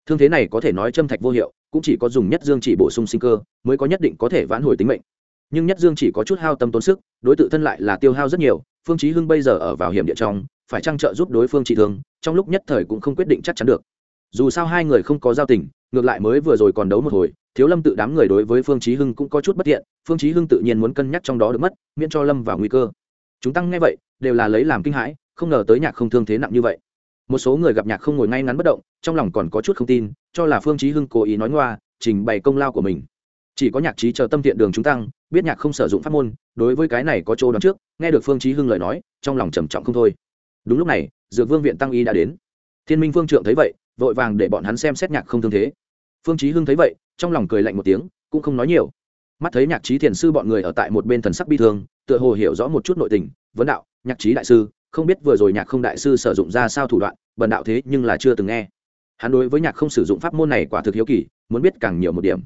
Thương thế này có thể nói châm thạch vô hiệu cũng chỉ có dùng nhất dương chỉ bổ sung sinh cơ, mới có nhất định có thể vãn hồi tính mệnh. Nhưng nhất dương chỉ có chút hao tâm tốn sức, đối tự thân lại là tiêu hao rất nhiều, phương chí hưng bây giờ ở vào hiểm địa trong, phải trang trợ giúp đối phương trị thương, trong lúc nhất thời cũng không quyết định chắc chắn được. Dù sao hai người không có giao tình, ngược lại mới vừa rồi còn đấu một hồi, thiếu lâm tự đám người đối với phương chí hưng cũng có chút bất thiện phương chí hưng tự nhiên muốn cân nhắc trong đó được mất, miễn cho lâm vào nguy cơ. Chúng tăng nghe vậy, đều là lấy làm kinh hãi, không ngờ tới nhạc không thương thế nặng như vậy một số người gặp nhạc không ngồi ngay ngắn bất động, trong lòng còn có chút không tin, cho là phương chí hưng cố ý nói ngoa, trình bày công lao của mình. Chỉ có nhạc trí chờ tâm thiện đường chúng tăng, biết nhạc không sử dụng pháp môn, đối với cái này có chỗ đoán trước, nghe được phương chí hưng lời nói, trong lòng trầm trọng không thôi. Đúng lúc này, dược vương viện tăng y đã đến. Thiên minh phương trưởng thấy vậy, vội vàng để bọn hắn xem xét nhạc không thương thế. Phương chí hưng thấy vậy, trong lòng cười lạnh một tiếng, cũng không nói nhiều. Mắt thấy nhạc trí thiền sư bọn người ở tại một bên thần sắc bi thương, tựa hồ hiểu rõ một chút nội tình, vấn đạo, nhạc trí đại sư không biết vừa rồi nhạc không đại sư sử dụng ra sao thủ đoạn, bần đạo thế nhưng là chưa từng nghe. Hắn đối với nhạc không sử dụng pháp môn này quả thực hiếu kỳ, muốn biết càng nhiều một điểm.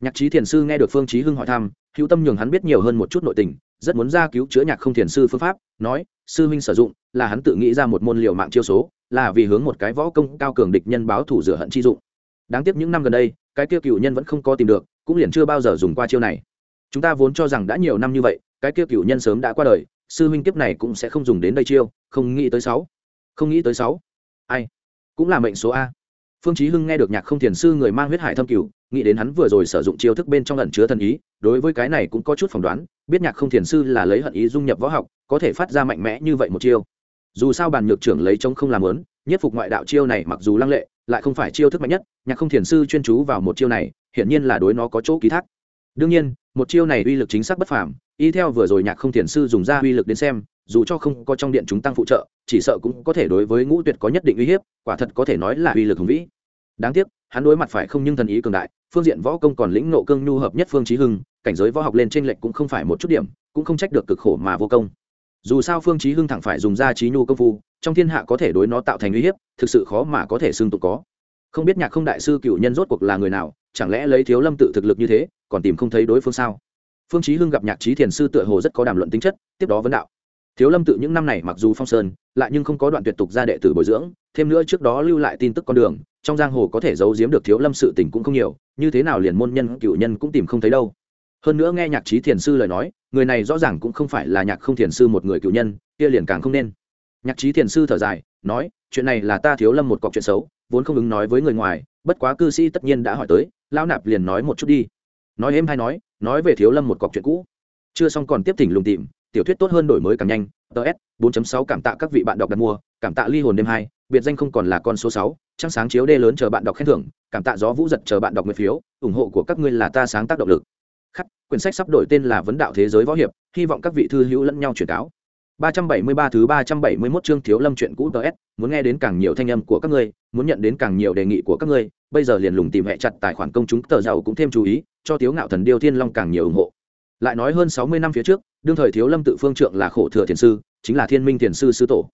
Nhạc trí thiền sư nghe được phương trí hưng hỏi thăm, hữu tâm nhường hắn biết nhiều hơn một chút nội tình, rất muốn ra cứu chữa nhạc không thiền sư phương pháp, nói, sư huynh sử dụng, là hắn tự nghĩ ra một môn liều mạng chiêu số, là vì hướng một cái võ công cao cường địch nhân báo thủ rửa hận chi dụng. Đáng tiếc những năm gần đây, cái kia cựu nhân vẫn không có tìm được, cũng liền chưa bao giờ dùng qua chiêu này. Chúng ta vốn cho rằng đã nhiều năm như vậy, cái kia cựu nhân sớm đã qua đời sư huynh kiếp này cũng sẽ không dùng đến đây chiêu, không nghĩ tới sáu. Không nghĩ tới sáu. Ai? Cũng là mệnh số a. Phương chí hưng nghe được nhạc không thiền sư người mang huyết hải thâm cửu, nghĩ đến hắn vừa rồi sử dụng chiêu thức bên trong ẩn chứa thần ý, đối với cái này cũng có chút phỏng đoán, biết nhạc không thiền sư là lấy hận ý dung nhập võ học, có thể phát ra mạnh mẽ như vậy một chiêu. Dù sao bàn nhược trưởng lấy chống không làm lớn, nhất phục ngoại đạo chiêu này mặc dù lăng lệ, lại không phải chiêu thức mạnh nhất, nhạc không thiền sư chuyên chú vào một chiêu này, hiển nhiên là đối nó có chỗ ký thác. Đương nhiên, một chiêu này uy lực chính xác bất phàm y theo vừa rồi nhạc không thiền sư dùng ra uy lực đến xem, dù cho không có trong điện chúng tăng phụ trợ, chỉ sợ cũng có thể đối với ngũ tuyệt có nhất định uy hiếp, quả thật có thể nói là uy lực hùng vĩ. Đáng tiếc, hắn đối mặt phải không nhưng thần ý cường đại, phương diện võ công còn lĩnh nộ cương nhu hợp nhất phương trí hưng, cảnh giới võ học lên trên lệnh cũng không phải một chút điểm, cũng không trách được cực khổ mà vô công. Dù sao phương trí hưng thẳng phải dùng ra trí nhu công phu, trong thiên hạ có thể đối nó tạo thành uy hiếp, thực sự khó mà có thể xương tụ có. Không biết nhạc không đại sư cựu nhân rốt cuộc là người nào, chẳng lẽ lấy thiếu lâm tự thực lực như thế, còn tìm không thấy đối phương sao? Phương chí hưng gặp nhạc trí thiền sư tựa hồ rất có đàm luận tính chất, tiếp đó vấn đạo. Thiếu lâm tự những năm này mặc dù phong sơn, lại nhưng không có đoạn tuyệt tục gia đệ tử bồi dưỡng, thêm nữa trước đó lưu lại tin tức con đường, trong giang hồ có thể giấu giếm được thiếu lâm sự tình cũng không nhiều, như thế nào liền môn nhân, cựu nhân cũng tìm không thấy đâu. Hơn nữa nghe nhạc trí thiền sư lời nói, người này rõ ràng cũng không phải là nhạc không thiền sư một người cựu nhân, kia liền càng không nên. Nhạc trí thiền sư thở dài, nói, chuyện này là ta thiếu lâm một cọc chuyện xấu, vốn không ứng nói với người ngoài, bất quá cư sĩ tất nhiên đã hỏi tới, lão nạp liền nói một chút đi nói êm hay nói nói về thiếu lâm một cọc chuyện cũ. Chưa xong còn tiếp thỉnh lùng tìm, tiểu thuyết tốt hơn đổi mới càng nhanh ts 4.6 cảm tạ các vị bạn đọc đặt mua, cảm tạ ly hồn đêm hai, biệt danh không còn là con số sáu, trăng sáng chiếu đê lớn chờ bạn đọc khen thưởng, cảm tạ gió vũ giật chờ bạn đọc nguyện phiếu, ủng hộ của các ngươi là ta sáng tác động lực. Khắc, quyển sách sắp đổi tên là vấn đạo thế giới võ hiệp, hy vọng các vị thư hữu lẫn nhau truyền cáo. 373 thứ 371 chương Thiếu Lâm chuyện cũ DS, muốn nghe đến càng nhiều thanh âm của các ngươi, muốn nhận đến càng nhiều đề nghị của các ngươi, bây giờ liền lùng tìm hệ chặt tài khoản công chúng tờ giàu cũng thêm chú ý, cho Thiếu Ngạo Thần Điêu Thiên Long càng nhiều ủng hộ. Lại nói hơn 60 năm phía trước, đương thời Thiếu Lâm tự phương trưởng là khổ thừa thiền sư, chính là Thiên Minh thiền sư sư tổ.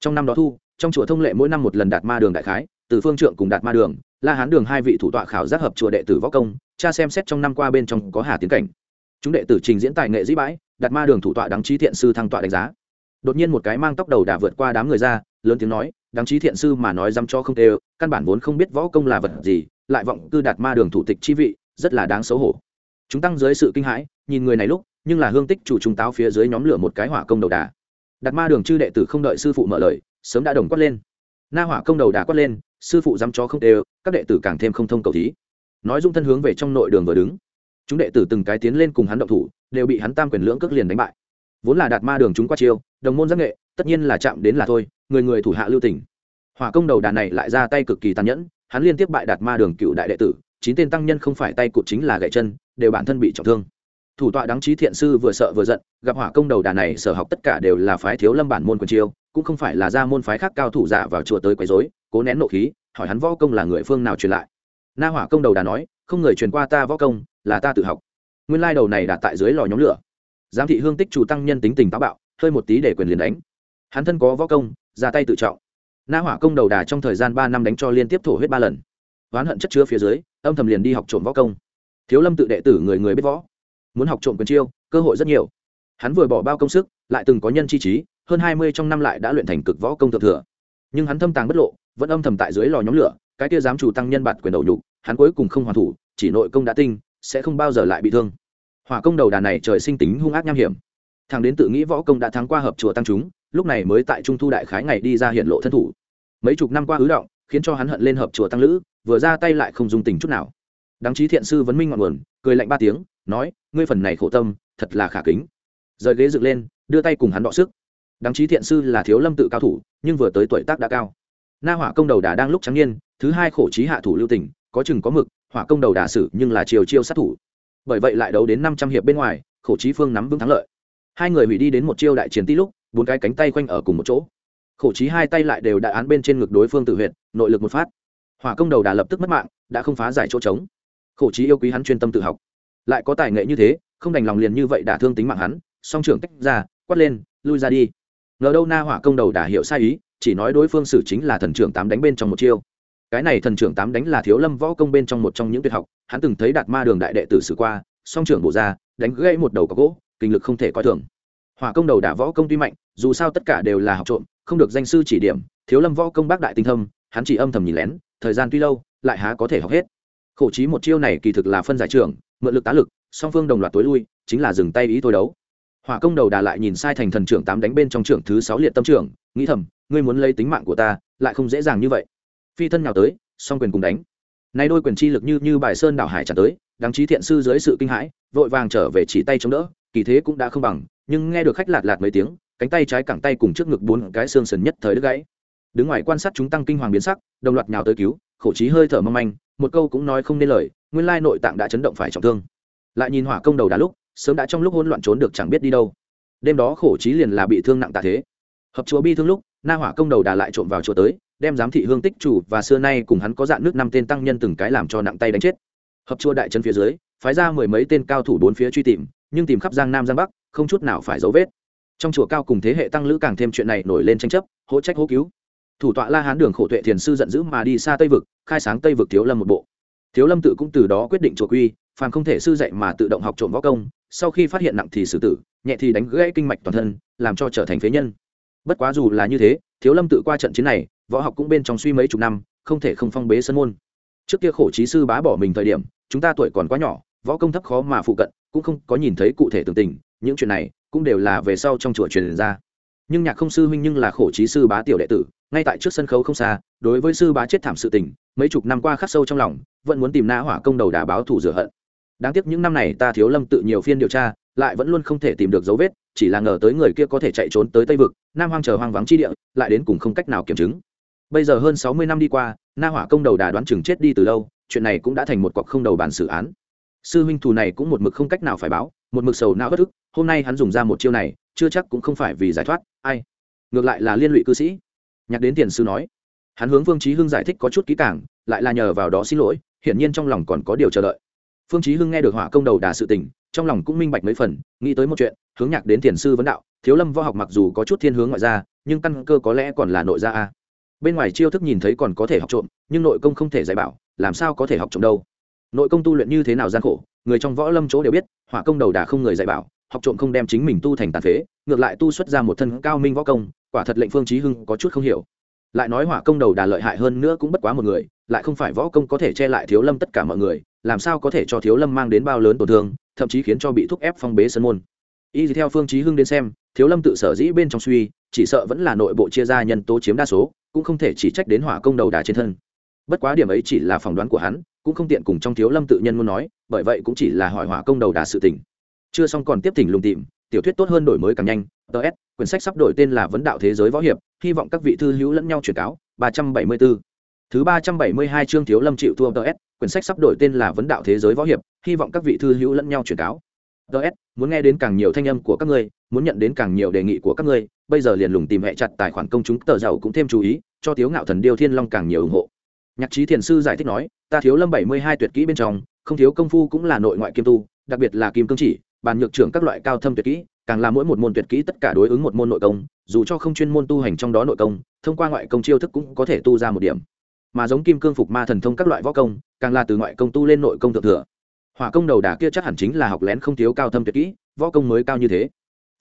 Trong năm đó thu, trong chùa thông lệ mỗi năm một lần đạt ma đường đại khái, từ phương trưởng cùng đạt ma đường, La Hán đường hai vị thủ tọa khảo giác hợp chùa đệ tử võ công, cha xem xét trong năm qua bên trong có hà tiến cảnh. Chúng đệ tử trình diễn tài nghệ dĩ bãi, đạt ma đường thủ tọa đăng trí thiện sư thăng tọa đánh giá đột nhiên một cái mang tóc đầu đã vượt qua đám người ra, lớn tiếng nói đáng chí thiện sư mà nói dăm cho không tê, căn bản vốn không biết võ công là vật gì, lại vọng cư đạt ma đường thủ tịch chi vị, rất là đáng xấu hổ. Chúng tăng dưới sự kinh hãi, nhìn người này lúc, nhưng là hương tích chủ trung táo phía dưới nhóm lửa một cái hỏa công đầu đà. Đặt ma đường chư đệ tử không đợi sư phụ mở lời, sớm đã đồng quát lên. Na hỏa công đầu đà quát lên, sư phụ dám cho không đều các đệ tử càng thêm không thông cầu thí. Nói dung thân hướng về trong nội đường vừa đứng. Chúng đệ tử từng cái tiến lên cùng hắn động thủ, đều bị hắn tam quyền lưỡng cước liền đánh bại vốn là đạt ma đường chúng qua chiêu, đồng môn giác nghệ, tất nhiên là chạm đến là thôi, người người thủ hạ lưu tỉnh hỏa công đầu đà này lại ra tay cực kỳ tàn nhẫn, hắn liên tiếp bại đạt ma đường cựu đại đệ tử, chín tên tăng nhân không phải tay cụt chính là gậy chân, đều bản thân bị trọng thương. Thủ tọa đáng trí thiện sư vừa sợ vừa giận, gặp hỏa công đầu đà này sở học tất cả đều là phái thiếu lâm bản môn quyền chiêu, cũng không phải là ra môn phái khác cao thủ giả vào chùa tới quấy rối, cố nén nộ khí, hỏi hắn võ công là người phương nào truyền lại. Na hỏa công đầu đà nói, không người truyền qua ta võ công, là ta tự học. Nguyên lai đầu này đặt tại dưới lò nhóm lửa giám thị hương tích chủ tăng nhân tính tình táo bạo, hơi một tí để quyền liền đánh. Hắn thân có võ công, ra tay tự trọng. Na hỏa công đầu đà trong thời gian ba năm đánh cho liên tiếp thổ huyết ba lần. Oán hận chất chứa phía dưới, âm thầm liền đi học trộm võ công. Thiếu lâm tự đệ tử người người biết võ. Muốn học trộm quyền chiêu, cơ hội rất nhiều. Hắn vừa bỏ bao công sức, lại từng có nhân chi trí, hơn hai mươi trong năm lại đã luyện thành cực võ công thượng thừa. Nhưng hắn thâm tàng bất lộ, vẫn âm thầm tại dưới lò nhóm lửa, cái kia dám chủ tăng nhân bạt quyền đầu nhục, hắn cuối cùng không hoàn thủ, chỉ nội công đã tinh, sẽ không bao giờ lại bị thương hỏa công đầu đà này trời sinh tính hung ác nham hiểm. Thằng đến tự nghĩ võ công đã thắng qua hợp chùa tăng chúng, lúc này mới tại trung thu đại khái ngày đi ra hiện lộ thân thủ. Mấy chục năm qua ứ động, khiến cho hắn hận lên hợp chùa tăng lữ, vừa ra tay lại không dùng tình chút nào. Đáng trí thiện sư vấn minh ngọn nguồn, cười lạnh ba tiếng, nói, ngươi phần này khổ tâm, thật là khả kính. Rời ghế dựng lên, đưa tay cùng hắn đọ sức. Đáng trí thiện sư là thiếu lâm tự cao thủ, nhưng vừa tới tuổi tác đã cao. Na hỏa công đầu đà đang lúc trắng niên, thứ hai khổ trí hạ thủ lưu tình, có chừng có mực, hỏa công đầu đà sử nhưng là chiều chiêu sát thủ bởi vậy lại đấu đến năm trăm hiệp bên ngoài, khổ trí phương nắm vững thắng lợi. Hai người hủy đi đến một chiêu đại chiến tí lúc, bốn cái cánh tay quanh ở cùng một chỗ. Khổ trí hai tay lại đều đại án bên trên ngực đối phương tự huyệt, nội lực một phát. Hỏa công đầu đà lập tức mất mạng, đã không phá giải chỗ trống. Khổ trí yêu quý hắn chuyên tâm tự học. Lại có tài nghệ như thế, không đành lòng liền như vậy đả thương tính mạng hắn, song trưởng tách ra, quát lên, lui ra đi. Ngờ đâu na hỏa công đầu đà hiểu sai ý, chỉ nói đối phương xử chính là thần trưởng tám đánh bên trong một chiêu. Cái này thần trưởng tám đánh là thiếu lâm võ công bên trong một trong những tuyệt học hắn từng thấy đạt ma đường đại đệ tử sử qua, song trưởng bổ ra, đánh gãy một đầu có gỗ, kinh lực không thể coi thường. Hỏa công đầu đả võ công tuy mạnh, dù sao tất cả đều là học trộm, không được danh sư chỉ điểm, thiếu lâm võ công bác đại tinh thâm, hắn chỉ âm thầm nhìn lén, thời gian tuy lâu, lại há có thể học hết. Khổ trí một chiêu này kỳ thực là phân giải trưởng, mượn lực tá lực, song phương đồng loạt tối lui, chính là dừng tay ý thôi đấu. Hỏa công đầu đà lại nhìn sai thành thần trưởng tám đánh bên trong trưởng thứ sáu liệt tâm trưởng, nghĩ thầm, ngươi muốn lấy tính mạng của ta, lại không dễ dàng như vậy. Phi thân nhào tới, song quyền cùng đánh nay đôi quyền chi lực như như bài sơn đảo hải trả tới, đáng trí thiện sư dưới sự kinh hãi, vội vàng trở về chỉ tay chống đỡ, kỳ thế cũng đã không bằng, nhưng nghe được khách lạt lạt mấy tiếng, cánh tay trái cẳng tay cùng trước ngực bốn cái xương sần nhất thời đứt gãy. Đứng ngoài quan sát chúng tăng kinh hoàng biến sắc, đồng loạt nhào tới cứu, khổ trí hơi thở mong manh, một câu cũng nói không nên lời, nguyên lai nội tạng đã chấn động phải trọng thương. Lại nhìn hỏa công đầu đá lúc, sớm đã trong lúc hỗn loạn trốn được chẳng biết đi đâu. Đêm đó khổ trí liền là bị thương nặng tạ thế. Hợp chúa bi thương lúc, na hỏa công đầu đà lại trộm vào chùa tới đem giám thị hương tích chủ và xưa nay cùng hắn có dạn nước năm tên tăng nhân từng cái làm cho nặng tay đánh chết. Hợp chùa đại chân phía dưới, phái ra mười mấy tên cao thủ bốn phía truy tìm, nhưng tìm khắp giang nam giang bắc, không chút nào phải dấu vết. Trong chùa cao cùng thế hệ tăng lữ càng thêm chuyện này nổi lên tranh chấp, hỗ trách hỗ cứu. Thủ tọa la hán đường khổ tuệ thiền sư giận dữ mà đi xa tây vực, khai sáng tây vực thiếu lâm một bộ. Thiếu lâm tự cũng từ đó quyết định chùa quy, phàm không thể sư dạy mà tự động học trộm võ công, sau khi phát hiện nặng thì xử tử, nhẹ thì đánh gãy kinh mạch toàn thân, làm cho trở thành phế nhân. Bất quá dù là như thế, thiếu lâm tự qua trận chiến này võ học cũng bên trong suy mấy chục năm, không thể không phong bế sân môn. Trước kia khổ trí sư bá bỏ mình thời điểm, chúng ta tuổi còn quá nhỏ, võ công thấp khó mà phụ cận, cũng không có nhìn thấy cụ thể tường tình, những chuyện này cũng đều là về sau trong chùa truyền ra. Nhưng nhạc không sư huynh nhưng là khổ trí sư bá tiểu đệ tử, ngay tại trước sân khấu không xa, đối với sư bá chết thảm sự tình, mấy chục năm qua khắc sâu trong lòng, vẫn muốn tìm na hỏa công đầu đà báo thủ rửa hận. Đáng tiếc những năm này ta thiếu lâm tự nhiều phiên điều tra, lại vẫn luôn không thể tìm được dấu vết, chỉ là ngờ tới người kia có thể chạy trốn tới tây vực, nam hoang chờ hoang vắng chi địa, lại đến cùng không cách nào kiểm chứng bây giờ hơn sáu mươi năm đi qua, na hỏa công đầu đà đoán chừng chết đi từ lâu, chuyện này cũng đã thành một cọc không đầu bàn xử án. Sư huynh thù này cũng một mực không cách nào phải báo, một mực sầu não bất ức, hôm nay hắn dùng ra một chiêu này, chưa chắc cũng không phải vì giải thoát, ai? Ngược lại là liên lụy cư sĩ. Nhắc đến tiền sư nói. Hắn hướng vương trí hưng giải thích có chút kỹ càng, lại là nhờ vào đó xin lỗi, hiển nhiên trong lòng còn có điều chờ đợi. Phương trí hưng nghe được hỏa công đầu đà sự tình, trong lòng cũng minh bạch mấy phần, nghĩ tới một chuyện, hướng nhạc đến tiền sư vấn đạo, thiếu lâm võ học mặc dù có chút thiên hướng ngoại gia, nhưng căn cơ có lẽ còn là nội gia a bên ngoài chiêu thức nhìn thấy còn có thể học trộm, nhưng nội công không thể dạy bảo, làm sao có thể học trộm đâu? Nội công tu luyện như thế nào gian khổ, người trong võ lâm chỗ đều biết, hỏa công đầu đà không người dạy bảo, học trộm không đem chính mình tu thành tàn phế, ngược lại tu xuất ra một thân cao minh võ công, quả thật lệnh phương trí hưng có chút không hiểu. Lại nói hỏa công đầu đà lợi hại hơn nữa cũng bất quá một người, lại không phải võ công có thể che lại thiếu lâm tất cả mọi người, làm sao có thể cho thiếu lâm mang đến bao lớn tổn thương, thậm chí khiến cho bị thúc ép phong bế sân môn. Y theo phương chí hưng đến xem, thiếu lâm tự sở dĩ bên trong suy chỉ sợ vẫn là nội bộ chia ra nhân tố chiếm đa số, cũng không thể chỉ trách đến hỏa công đầu đà trên thân. Bất quá điểm ấy chỉ là phỏng đoán của hắn, cũng không tiện cùng trong thiếu lâm tự nhân muốn nói, bởi vậy cũng chỉ là hỏi hỏa công đầu đà sự tình. Chưa xong còn tiếp thỉnh lùng tìm, tiểu thuyết tốt hơn đổi mới càng nhanh ts quyển sách sắp đổi tên là vấn đạo thế giới võ hiệp, hy vọng các vị thư hữu lẫn nhau truyền cáo 374 thứ 372 chương thiếu lâm chịu thua ts quyển sách sắp đổi tên là vấn đạo thế giới võ hiệp, hy vọng các vị thư hữu lẫn nhau truyền cáo ts muốn nghe đến càng nhiều thanh âm của các ngươi, muốn nhận đến càng nhiều đề nghị của các ngươi, bây giờ liền lùng tìm hệ chặt tài khoản công chúng, tờ giàu cũng thêm chú ý, cho thiếu ngạo thần, điêu thiên long càng nhiều ủng hộ. Nhạc trí thiền sư giải thích nói, ta thiếu lâm bảy mươi hai tuyệt kỹ bên trong, không thiếu công phu cũng là nội ngoại kim tu, đặc biệt là kim cương chỉ, bàn nhược trưởng các loại cao thâm tuyệt kỹ, càng là mỗi một môn tuyệt kỹ tất cả đối ứng một môn nội công, dù cho không chuyên môn tu hành trong đó nội công, thông qua ngoại công chiêu thức cũng có thể tu ra một điểm. Mà giống kim cương phục ma thần thông các loại võ công, càng là từ ngoại công tu lên nội công thượng thừa hỏa công đầu đà kia chắc hẳn chính là học lén không thiếu cao thâm tuyệt kỹ, võ công mới cao như thế.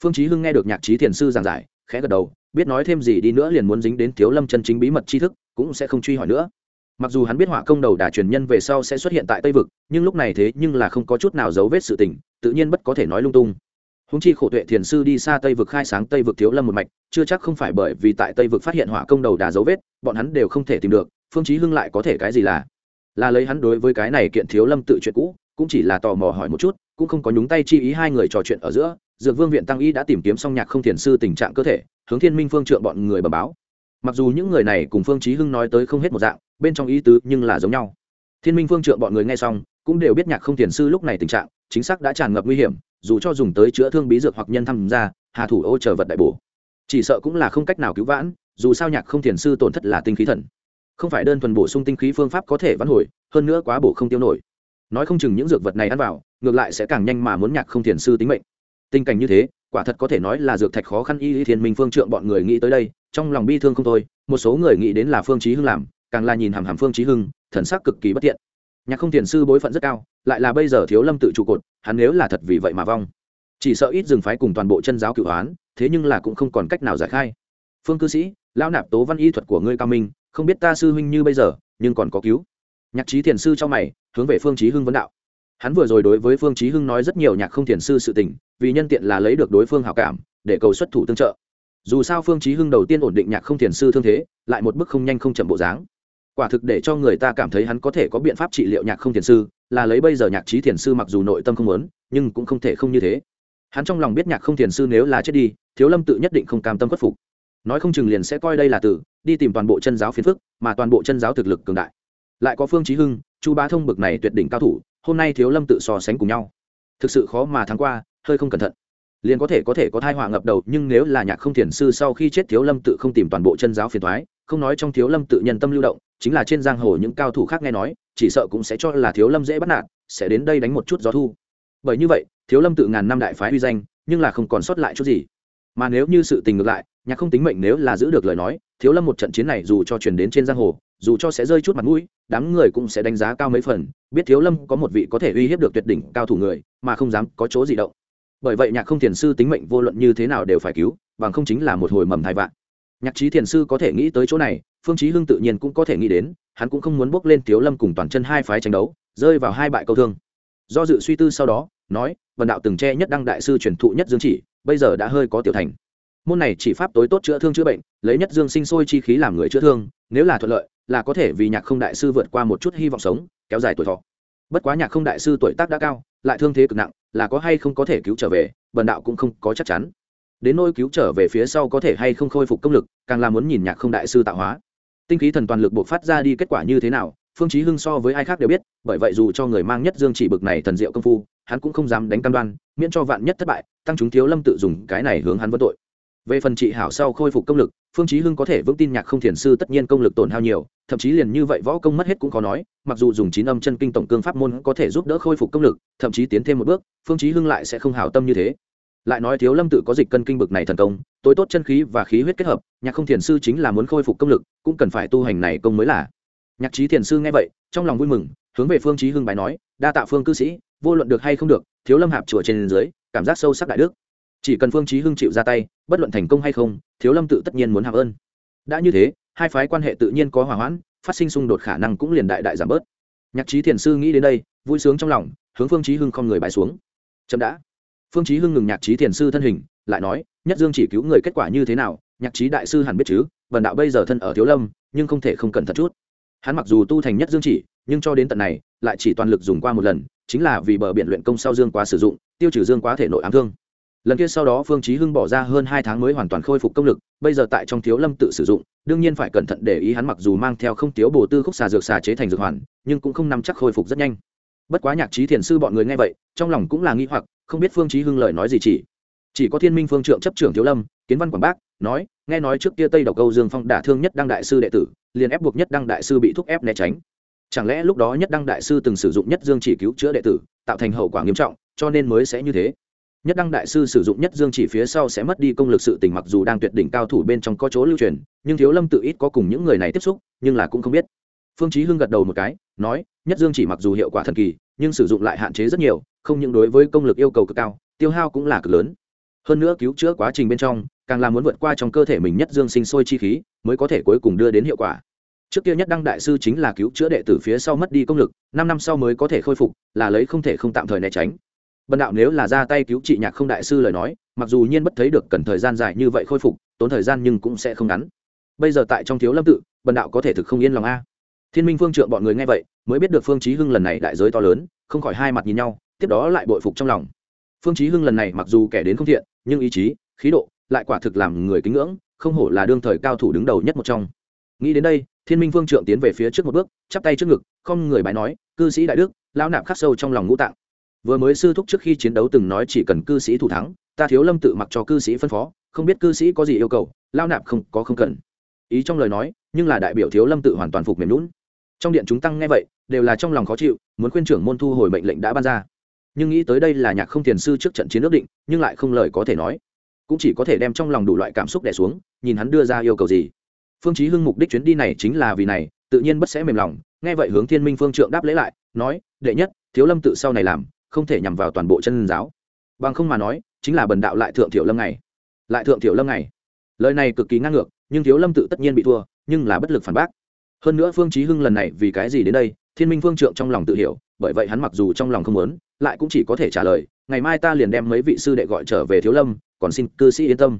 Phương chí hưng nghe được nhạc trí thiền sư giảng giải, khẽ gật đầu, biết nói thêm gì đi nữa liền muốn dính đến thiếu lâm chân chính bí mật tri thức, cũng sẽ không truy hỏi nữa. Mặc dù hắn biết hỏa công đầu đà truyền nhân về sau sẽ xuất hiện tại tây vực, nhưng lúc này thế nhưng là không có chút nào dấu vết sự tình, tự nhiên bất có thể nói lung tung. Húng chi khổ tuệ thiền sư đi xa tây vực khai sáng tây vực thiếu lâm một mạch, chưa chắc không phải bởi vì tại tây vực phát hiện hỏa công đầu đà dấu vết, bọn hắn đều không thể tìm được, phương chí hưng lại có thể cái gì là? Là lấy hắn đối với cái này kiện thiếu lâm tự chuyện cũ cũng chỉ là tò mò hỏi một chút, cũng không có nhúng tay chi ý hai người trò chuyện ở giữa, dược vương viện tăng y đã tìm kiếm xong nhạc không thiền sư tình trạng cơ thể, hướng thiên minh phương trượng bọn người bờ báo. Mặc dù những người này cùng phương chí hưng nói tới không hết một dạng, bên trong ý tứ nhưng là giống nhau. Thiên minh phương trượng bọn người nghe xong, cũng đều biết nhạc không thiền sư lúc này tình trạng, chính xác đã tràn ngập nguy hiểm, dù cho dùng tới chữa thương bí dược hoặc nhân tham gia hà thủ ô chờ vật đại bổ. Chỉ sợ cũng là không cách nào cứu vãn, dù sao nhạc không thiền sư tổn thất là tinh khí thần. Không phải đơn thuần bổ sung tinh khí phương pháp có thể vãn hồi, hơn nữa quá bổ không tiêu nổi nói không chừng những dược vật này ăn vào, ngược lại sẽ càng nhanh mà muốn nhạc không thiền sư tính mệnh. Tình cảnh như thế, quả thật có thể nói là dược thạch khó khăn y thiên minh phương trượng bọn người nghĩ tới đây, trong lòng bi thương không thôi, một số người nghĩ đến là phương chí hưng làm, càng là nhìn hàm hàm phương chí hưng, thần sắc cực kỳ bất tiện nhạc không thiền sư bối phận rất cao, lại là bây giờ thiếu lâm tự trụ cột, hắn nếu là thật vì vậy mà vong, chỉ sợ ít dừng phái cùng toàn bộ chân giáo cửu hoán thế nhưng là cũng không còn cách nào giải khai. Phương cư sĩ, lão nạp tố văn y thuật của ngươi cao minh, không biết ta sư huynh như bây giờ, nhưng còn có cứu nhạc trí thiền sư cho mày, hướng về phương chí hưng vấn đạo. Hắn vừa rồi đối với phương chí hưng nói rất nhiều nhạc không thiền sư sự tình, vì nhân tiện là lấy được đối phương hảo cảm, để cầu xuất thủ tương trợ. Dù sao phương chí hưng đầu tiên ổn định nhạc không thiền sư thương thế, lại một bước không nhanh không chậm bộ dáng. Quả thực để cho người ta cảm thấy hắn có thể có biện pháp trị liệu nhạc không thiền sư, là lấy bây giờ nhạc trí thiền sư mặc dù nội tâm không muốn, nhưng cũng không thể không như thế. Hắn trong lòng biết nhạc không thiền sư nếu là chết đi, thiếu lâm tự nhất định không cam tâm khuất phục. Nói không chừng liền sẽ coi đây là tử, đi tìm toàn bộ chân giáo phiến phức, mà toàn bộ chân giáo thực lực cường đại lại có phương chí hưng, chu bá thông bực này tuyệt đỉnh cao thủ, hôm nay thiếu lâm tự so sánh cùng nhau. Thực sự khó mà thắng qua, hơi không cẩn thận. Liền có thể có thể có thai họa ngập đầu, nhưng nếu là nhạc không thiền sư sau khi chết thiếu lâm tự không tìm toàn bộ chân giáo phiền thoái không nói trong thiếu lâm tự nhân tâm lưu động, chính là trên giang hồ những cao thủ khác nghe nói, chỉ sợ cũng sẽ cho là thiếu lâm dễ bắt nạt, sẽ đến đây đánh một chút gió thu. Bởi như vậy, thiếu lâm tự ngàn năm đại phái uy danh, nhưng là không còn sót lại chút gì. Mà nếu như sự tình ngược lại, nhạc không tính mệnh nếu là giữ được lời nói, thiếu lâm một trận chiến này dù cho truyền đến trên giang hồ dù cho sẽ rơi chút mặt mũi, đám người cũng sẽ đánh giá cao mấy phần, biết thiếu lâm có một vị có thể uy hiếp được tuyệt đỉnh cao thủ người, mà không dám có chỗ gì động. Bởi vậy nhạc không thiền sư tính mệnh vô luận như thế nào đều phải cứu, bằng không chính là một hồi mầm thai vạn. Nhạc trí thiền sư có thể nghĩ tới chỗ này, phương chí hưng tự nhiên cũng có thể nghĩ đến, hắn cũng không muốn bước lên thiếu lâm cùng toàn chân hai phái tranh đấu, rơi vào hai bại câu thương. Do dự suy tư sau đó, nói vần đạo từng che nhất đăng đại sư truyền thụ nhất dương chỉ, bây giờ đã hơi có tiểu thành. Môn này chỉ pháp tối tốt chữa thương chữa bệnh, lấy nhất dương sinh sôi chi khí làm người chữa thương, nếu là thuận lợi là có thể vì nhạc không đại sư vượt qua một chút hy vọng sống, kéo dài tuổi thọ. Bất quá nhạc không đại sư tuổi tác đã cao, lại thương thế cực nặng, là có hay không có thể cứu trở về, bần đạo cũng không có chắc chắn. Đến nôi cứu trở về phía sau có thể hay không khôi phục công lực, càng là muốn nhìn nhạc không đại sư tạo hóa. Tinh khí thần toàn lực buộc phát ra đi kết quả như thế nào, phương chí hưng so với ai khác đều biết, bởi vậy dù cho người mang nhất dương chỉ bực này thần diệu công phu, hắn cũng không dám đánh cam đoan, miễn cho vạn nhất thất bại, tăng chúng thiếu lâm tự dùng cái này hướng hắn vấn tội về phần trị hảo sau khôi phục công lực, phương chí hưng có thể vững tin nhạc không thiền sư tất nhiên công lực tổn hao nhiều, thậm chí liền như vậy võ công mất hết cũng khó nói, mặc dù dùng chín âm chân kinh tổng cương pháp môn có thể giúp đỡ khôi phục công lực, thậm chí tiến thêm một bước, phương chí hưng lại sẽ không hảo tâm như thế. Lại nói thiếu lâm tự có dịch cân kinh bực này thần công, tối tốt chân khí và khí huyết kết hợp, nhạc không thiền sư chính là muốn khôi phục công lực, cũng cần phải tu hành này công mới là. Nhạc trí thiền sư nghe vậy, trong lòng vui mừng, hướng về phương chí hưng bài nói, đa tạ phương cư sĩ, vô luận được hay không được, thiếu lâm hạp chùa trên dưới, cảm giác sâu sắc đại đức chỉ cần phương chí hưng chịu ra tay, bất luận thành công hay không, thiếu lâm tự tất nhiên muốn hàm ơn. Đã như thế, hai phái quan hệ tự nhiên có hòa hoãn, phát sinh xung đột khả năng cũng liền đại đại giảm bớt. Nhạc trí thiền sư nghĩ đến đây, vui sướng trong lòng, hướng phương chí hưng không người bài xuống. Chậm đã. Phương chí hưng ngừng nhạc trí thiền sư thân hình, lại nói, nhất dương chỉ cứu người kết quả như thế nào, nhạc trí đại sư hẳn biết chứ vần đạo bây giờ thân ở thiếu lâm, nhưng không thể không cẩn thận chút. Hắn mặc dù tu thành nhất dương chỉ, nhưng cho đến tận này, lại chỉ toàn lực dùng qua một lần, chính là vì bờ biển luyện công sau dương quá sử dụng, tiêu trừ dương quá thể nội ám thương lần kia sau đó phương chí hưng bỏ ra hơn hai tháng mới hoàn toàn khôi phục công lực, bây giờ tại trong thiếu lâm tự sử dụng, đương nhiên phải cẩn thận để ý hắn mặc dù mang theo không thiếu bổ tư khúc xà dược xà chế thành dược hoàn, nhưng cũng không nắm chắc khôi phục rất nhanh. Bất quá nhạc trí thiền sư bọn người nghe vậy, trong lòng cũng là nghi hoặc, không biết phương chí hưng lời nói gì chỉ. Chỉ có thiên minh phương trượng chấp trưởng thiếu lâm, kiến văn quảng bác, nói, nghe nói trước kia tây độc câu dương phong đả thương nhất đăng đại sư đệ tử, liền ép buộc nhất đăng đại sư bị thúc ép né tránh. Chẳng lẽ lúc đó nhất đăng đại sư từng sử dụng nhất dương chỉ cứu chữa đệ tử, tạo thành hậu quả nghiêm trọng, cho nên mới sẽ như thế? Nhất đăng đại sư sử dụng nhất dương chỉ phía sau sẽ mất đi công lực sự tình mặc dù đang tuyệt đỉnh cao thủ bên trong có chỗ lưu truyền, nhưng thiếu lâm tự ít có cùng những người này tiếp xúc, nhưng là cũng không biết. Phương chí hưng gật đầu một cái, nói, nhất dương chỉ mặc dù hiệu quả thần kỳ, nhưng sử dụng lại hạn chế rất nhiều, không những đối với công lực yêu cầu cực cao, tiêu hao cũng là cực lớn. Hơn nữa cứu chữa quá trình bên trong, càng là muốn vượt qua trong cơ thể mình nhất dương sinh sôi chi khí, mới có thể cuối cùng đưa đến hiệu quả. Trước kia nhất đăng đại sư chính là cứu chữa đệ tử phía sau mất đi công lực, năm năm sau mới có thể khôi phục, là lấy không thể không tạm thời né tránh bần đạo nếu là ra tay cứu trị nhạc không đại sư lời nói, mặc dù nhiên bất thấy được cần thời gian dài như vậy khôi phục, tốn thời gian nhưng cũng sẽ không ngắn. Bây giờ tại trong thiếu lâm tự, bần đạo có thể thực không yên lòng a. Thiên minh phương trượng bọn người nghe vậy, mới biết được phương chí hưng lần này đại giới to lớn, không khỏi hai mặt nhìn nhau, tiếp đó lại bội phục trong lòng. Phương chí hưng lần này mặc dù kẻ đến không thiện, nhưng ý chí, khí độ lại quả thực làm người kính ngưỡng, không hổ là đương thời cao thủ đứng đầu nhất một trong. Nghĩ đến đây, thiên minh phương trượng tiến về phía trước một bước, chắp tay trước ngực, không người bái nói, cư sĩ đại đức, lão nạp khắc sâu trong lòng ngũ tạng vừa mới sư thúc trước khi chiến đấu từng nói chỉ cần cư sĩ thủ thắng, ta thiếu lâm tự mặc cho cư sĩ phân phó, không biết cư sĩ có gì yêu cầu, lao nạp không, có không cần. Ý trong lời nói, nhưng là đại biểu thiếu lâm tự hoàn toàn phục mềm lún trong điện chúng tăng nghe vậy, đều là trong lòng khó chịu, muốn khuyên trưởng môn thu hồi mệnh lệnh đã ban ra. Nhưng nghĩ tới đây là nhạc không thiền sư trước trận chiến ước định, nhưng lại không lời có thể nói. Cũng chỉ có thể đem trong lòng đủ loại cảm xúc đẻ xuống, nhìn hắn đưa ra yêu cầu gì. Phương chí hưng mục đích chuyến đi này chính là vì này, tự nhiên bất sẽ mềm lòng, nghe vậy hướng thiên minh phương trượng đáp lễ lại, nói, đệ nhất, thiếu lâm tự sau này làm không thể nhằm vào toàn bộ chân giáo. Bằng không mà nói, chính là bần đạo lại thượng thiểu lâm này. Lại thượng thiểu lâm này. Lời này cực kỳ ngang ngược, nhưng thiếu lâm tự tất nhiên bị thua, nhưng là bất lực phản bác. Hơn nữa phương chí hưng lần này vì cái gì đến đây, thiên minh phương trượng trong lòng tự hiểu, bởi vậy hắn mặc dù trong lòng không muốn, lại cũng chỉ có thể trả lời, ngày mai ta liền đem mấy vị sư đệ gọi trở về thiếu lâm, còn xin cư sĩ yên tâm.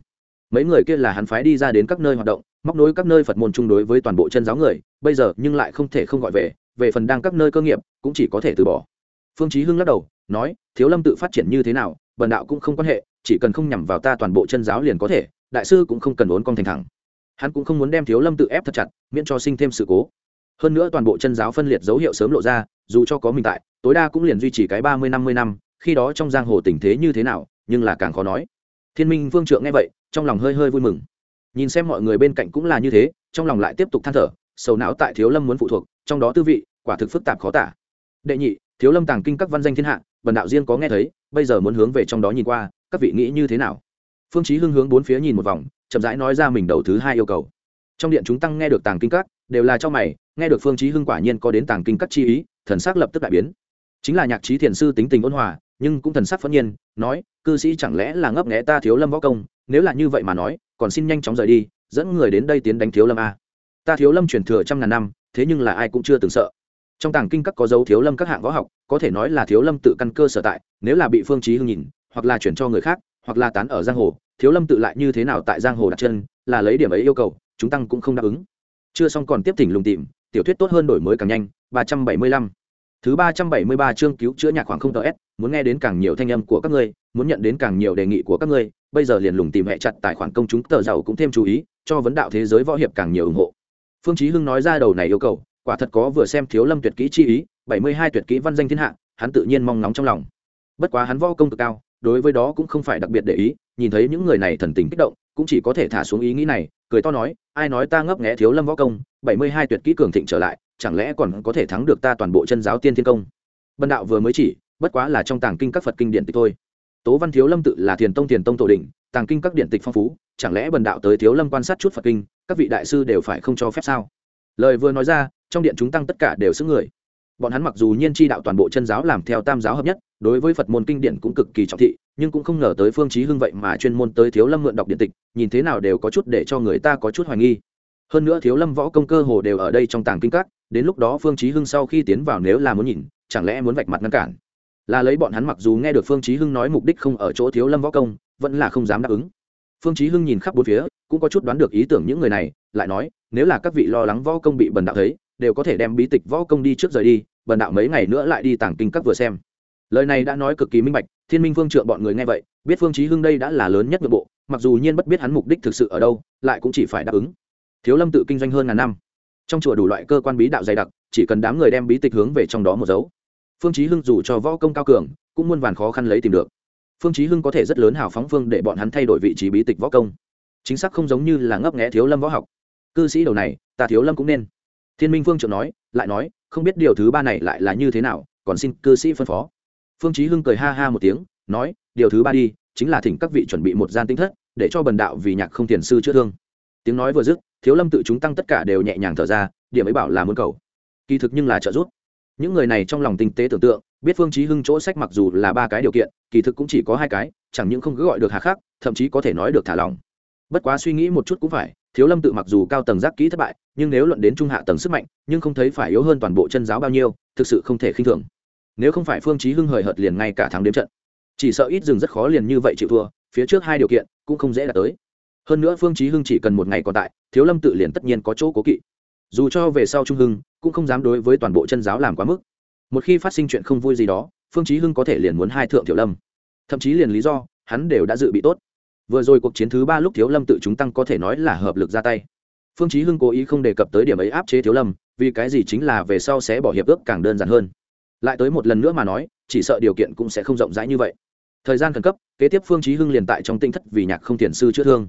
Mấy người kia là hắn phái đi ra đến các nơi hoạt động, móc nối các nơi phật môn chung đối với toàn bộ chân giáo người, bây giờ nhưng lại không thể không gọi về về phần đang các nơi cơ nghiệp, cũng chỉ có thể từ bỏ. Phương chí hưng lắc đầu nói, thiếu lâm tự phát triển như thế nào, bần đạo cũng không quan hệ, chỉ cần không nhằm vào ta toàn bộ chân giáo liền có thể, đại sư cũng không cần vốn con thành thẳng. Hắn cũng không muốn đem thiếu lâm tự ép thật chặt, miễn cho sinh thêm sự cố. Hơn nữa toàn bộ chân giáo phân liệt dấu hiệu sớm lộ ra, dù cho có mình tại, tối đa cũng liền duy trì cái ba mươi, năm mươi năm, khi đó trong giang hồ tình thế như thế nào, nhưng là càng khó nói. Thiên minh vương trượng nghe vậy, trong lòng hơi hơi vui mừng. Nhìn xem mọi người bên cạnh cũng là như thế, trong lòng lại tiếp tục than thở, sầu não tại thiếu lâm muốn phụ thuộc, trong đó tư vị, quả thực phức tạp khó tả. Đệ nhị thiếu lâm tàng kinh các văn danh thiên hạ, bần đạo riêng có nghe thấy, bây giờ muốn hướng về trong đó nhìn qua, các vị nghĩ như thế nào? Phương chí hưng hướng bốn phía nhìn một vòng, chậm rãi nói ra mình đầu thứ hai yêu cầu. Trong điện chúng tăng nghe được tàng kinh các, đều là cho mày, nghe được phương chí hưng quả nhiên có đến tàng kinh các chi ý, thần sắc lập tức đại biến. Chính là nhạc trí thiền sư tính tình ôn hòa, nhưng cũng thần sắc phẫn nhiên, nói, cư sĩ chẳng lẽ là ngấp nghé ta thiếu lâm võ công, nếu là như vậy mà nói, còn xin nhanh chóng rời đi, dẫn người đến đây tiến đánh thiếu lâm a. Ta thiếu lâm truyền thừa trăm ngàn năm, thế nhưng là ai cũng chưa từng sợ trong tàng kinh các có dấu thiếu lâm các hạng võ học, có thể nói là thiếu lâm tự căn cơ sở tại, nếu là bị phương chí hưng nhìn, hoặc là chuyển cho người khác, hoặc là tán ở giang hồ, thiếu lâm tự lại như thế nào tại giang hồ đặt chân, là lấy điểm ấy yêu cầu, chúng tăng cũng không đáp ứng. Chưa xong còn tiếp thỉnh lùng tìm, tiểu thuyết tốt hơn đổi mới càng nhanh, ba trăm bảy mươi lăm. Thứ ba trăm bảy mươi ba chương cứu chữa nhạc khoảng không tờ s, muốn nghe đến càng nhiều thanh âm của các ngươi, muốn nhận đến càng nhiều đề nghị của các ngươi, bây giờ liền lùng tìm hệ chặt tài khoản công chúng, tờ giàu cũng thêm chú ý, cho vấn đạo thế giới võ hiệp càng nhiều ủng hộ. Phương chí hưng nói ra đầu này yêu cầu quả thật có vừa xem thiếu lâm tuyệt kỹ chi ý, bảy mươi hai tuyệt kỹ văn danh thiên hạ, hắn tự nhiên mong nóng trong lòng. Bất quá hắn võ công cực cao, đối với đó cũng không phải đặc biệt để ý, nhìn thấy những người này thần tình kích động, cũng chỉ có thể thả xuống ý nghĩ này, cười to nói, ai nói ta ngấp nghé thiếu lâm võ công, bảy mươi hai tuyệt kỹ cường thịnh trở lại, chẳng lẽ còn có thể thắng được ta toàn bộ chân giáo tiên thiên công? Bần đạo vừa mới chỉ, bất quá là trong tàng kinh các phật kinh điển tịch thôi. Tố văn thiếu lâm tự là thiền tông thiền tông tổ đình tàng kinh các điện tịch phong phú, chẳng lẽ bần đạo tới thiếu lâm quan sát chút phật kinh, các vị đại sư đều phải không cho phép sao? Lời vừa nói ra trong điện chúng tăng tất cả đều xứng người. Bọn hắn mặc dù nhiên chi đạo toàn bộ chân giáo làm theo tam giáo hợp nhất, đối với phật môn kinh điển cũng cực kỳ trọng thị, nhưng cũng không ngờ tới phương chí hưng vậy mà chuyên môn tới thiếu lâm mượn đọc điện tịch, nhìn thế nào đều có chút để cho người ta có chút hoài nghi. Hơn nữa thiếu lâm võ công cơ hồ đều ở đây trong tàng kinh các, đến lúc đó phương chí hưng sau khi tiến vào nếu là muốn nhìn, chẳng lẽ muốn vạch mặt ngăn cản? Là lấy bọn hắn mặc dù nghe được phương chí hưng nói mục đích không ở chỗ thiếu lâm võ công, vẫn là không dám đáp ứng. Phương chí hưng nhìn khắp bốn phía, cũng có chút đoán được ý tưởng những người này, lại nói, nếu là các vị lo lắng võ công bị bần đạo thấy đều có thể đem bí tịch võ công đi trước rời đi bần đạo mấy ngày nữa lại đi tàng kinh các vừa xem. Lời này đã nói cực kỳ minh bạch, thiên minh phương trượng bọn người nghe vậy, biết phương chí hưng đây đã là lớn nhất nội bộ, mặc dù nhiên bất biết hắn mục đích thực sự ở đâu, lại cũng chỉ phải đáp ứng. Thiếu lâm tự kinh doanh hơn ngàn năm. Trong chùa đủ loại cơ quan bí đạo dày đặc, chỉ cần đám người đem bí tịch hướng về trong đó một dấu. Phương chí hưng dù cho võ công cao cường, cũng muôn vàn khó khăn lấy tìm được. Phương chí hưng có thể rất lớn hào phóng phương để bọn hắn thay đổi vị trí bí tịch võ công. Chính xác không giống như là ngấp nghé thiếu lâm võ học. Cư sĩ đầu này, ta thiếu lâm cũng nên thiên minh phương trượng nói, lại nói, không biết điều thứ ba này lại là như thế nào, còn xin cư sĩ phân phó. Phương chí hưng cười ha ha một tiếng, nói, điều thứ ba đi, chính là thỉnh các vị chuẩn bị một gian tinh thất, để cho bần đạo vì nhạc không tiền sư chữa thương. Tiếng nói vừa dứt, thiếu lâm tự chúng tăng tất cả đều nhẹ nhàng thở ra, điểm ấy bảo là muốn cầu. Kỳ thực nhưng là trợ giúp. Những người này trong lòng tinh tế tưởng tượng, biết phương chí hưng chỗ sách mặc dù là ba cái điều kiện, kỳ thực cũng chỉ có hai cái, chẳng những không cứ gọi được hà khắc, thậm chí có thể nói được thả lòng bất quá suy nghĩ một chút cũng phải thiếu lâm tự mặc dù cao tầng giác kỹ thất bại, nhưng nếu luận đến trung hạ tầng sức mạnh, nhưng không thấy phải yếu hơn toàn bộ chân giáo bao nhiêu, thực sự không thể khinh thường. Nếu không phải phương chí hưng hời hợt liền ngay cả thắng đếm trận. Chỉ sợ ít dừng rất khó liền như vậy chịu thua, phía trước hai điều kiện cũng không dễ đạt tới. Hơn nữa phương chí hưng chỉ cần một ngày còn tại, thiếu lâm tự liền tất nhiên có chỗ cố kỵ. Dù cho về sau trung hưng, cũng không dám đối với toàn bộ chân giáo làm quá mức. Một khi phát sinh chuyện không vui gì đó, phương chí hưng có thể liền muốn hai thượng tiểu lâm. Thậm chí liền lý do, hắn đều đã dự bị tốt vừa rồi cuộc chiến thứ ba lúc thiếu lâm tự chúng tăng có thể nói là hợp lực ra tay. Phương chí hưng cố ý không đề cập tới điểm ấy áp chế thiếu lâm, vì cái gì chính là về sau sẽ bỏ hiệp ước càng đơn giản hơn. Lại tới một lần nữa mà nói, chỉ sợ điều kiện cũng sẽ không rộng rãi như vậy. Thời gian khẩn cấp, kế tiếp phương chí hưng liền tại trong tinh thất vì nhạc không tiền sư chữa thương.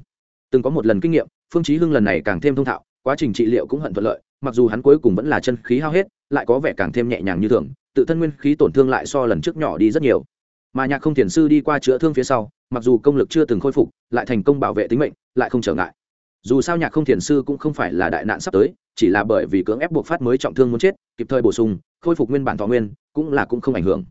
Từng có một lần kinh nghiệm, phương chí hưng lần này càng thêm thông thạo, quá trình trị liệu cũng hận thuận lợi, mặc dù hắn cuối cùng vẫn là chân khí hao hết, lại có vẻ càng thêm nhẹ nhàng như thường, tự thân nguyên khí tổn thương lại so lần trước nhỏ đi rất nhiều. Mà nhạc không tiền sư đi qua chữa thương phía sau mặc dù công lực chưa từng khôi phục, lại thành công bảo vệ tính mệnh, lại không trở ngại. Dù sao nhạc không thiền sư cũng không phải là đại nạn sắp tới, chỉ là bởi vì cưỡng ép buộc phát mới trọng thương muốn chết, kịp thời bổ sung, khôi phục nguyên bản thọ nguyên, cũng là cũng không ảnh hưởng.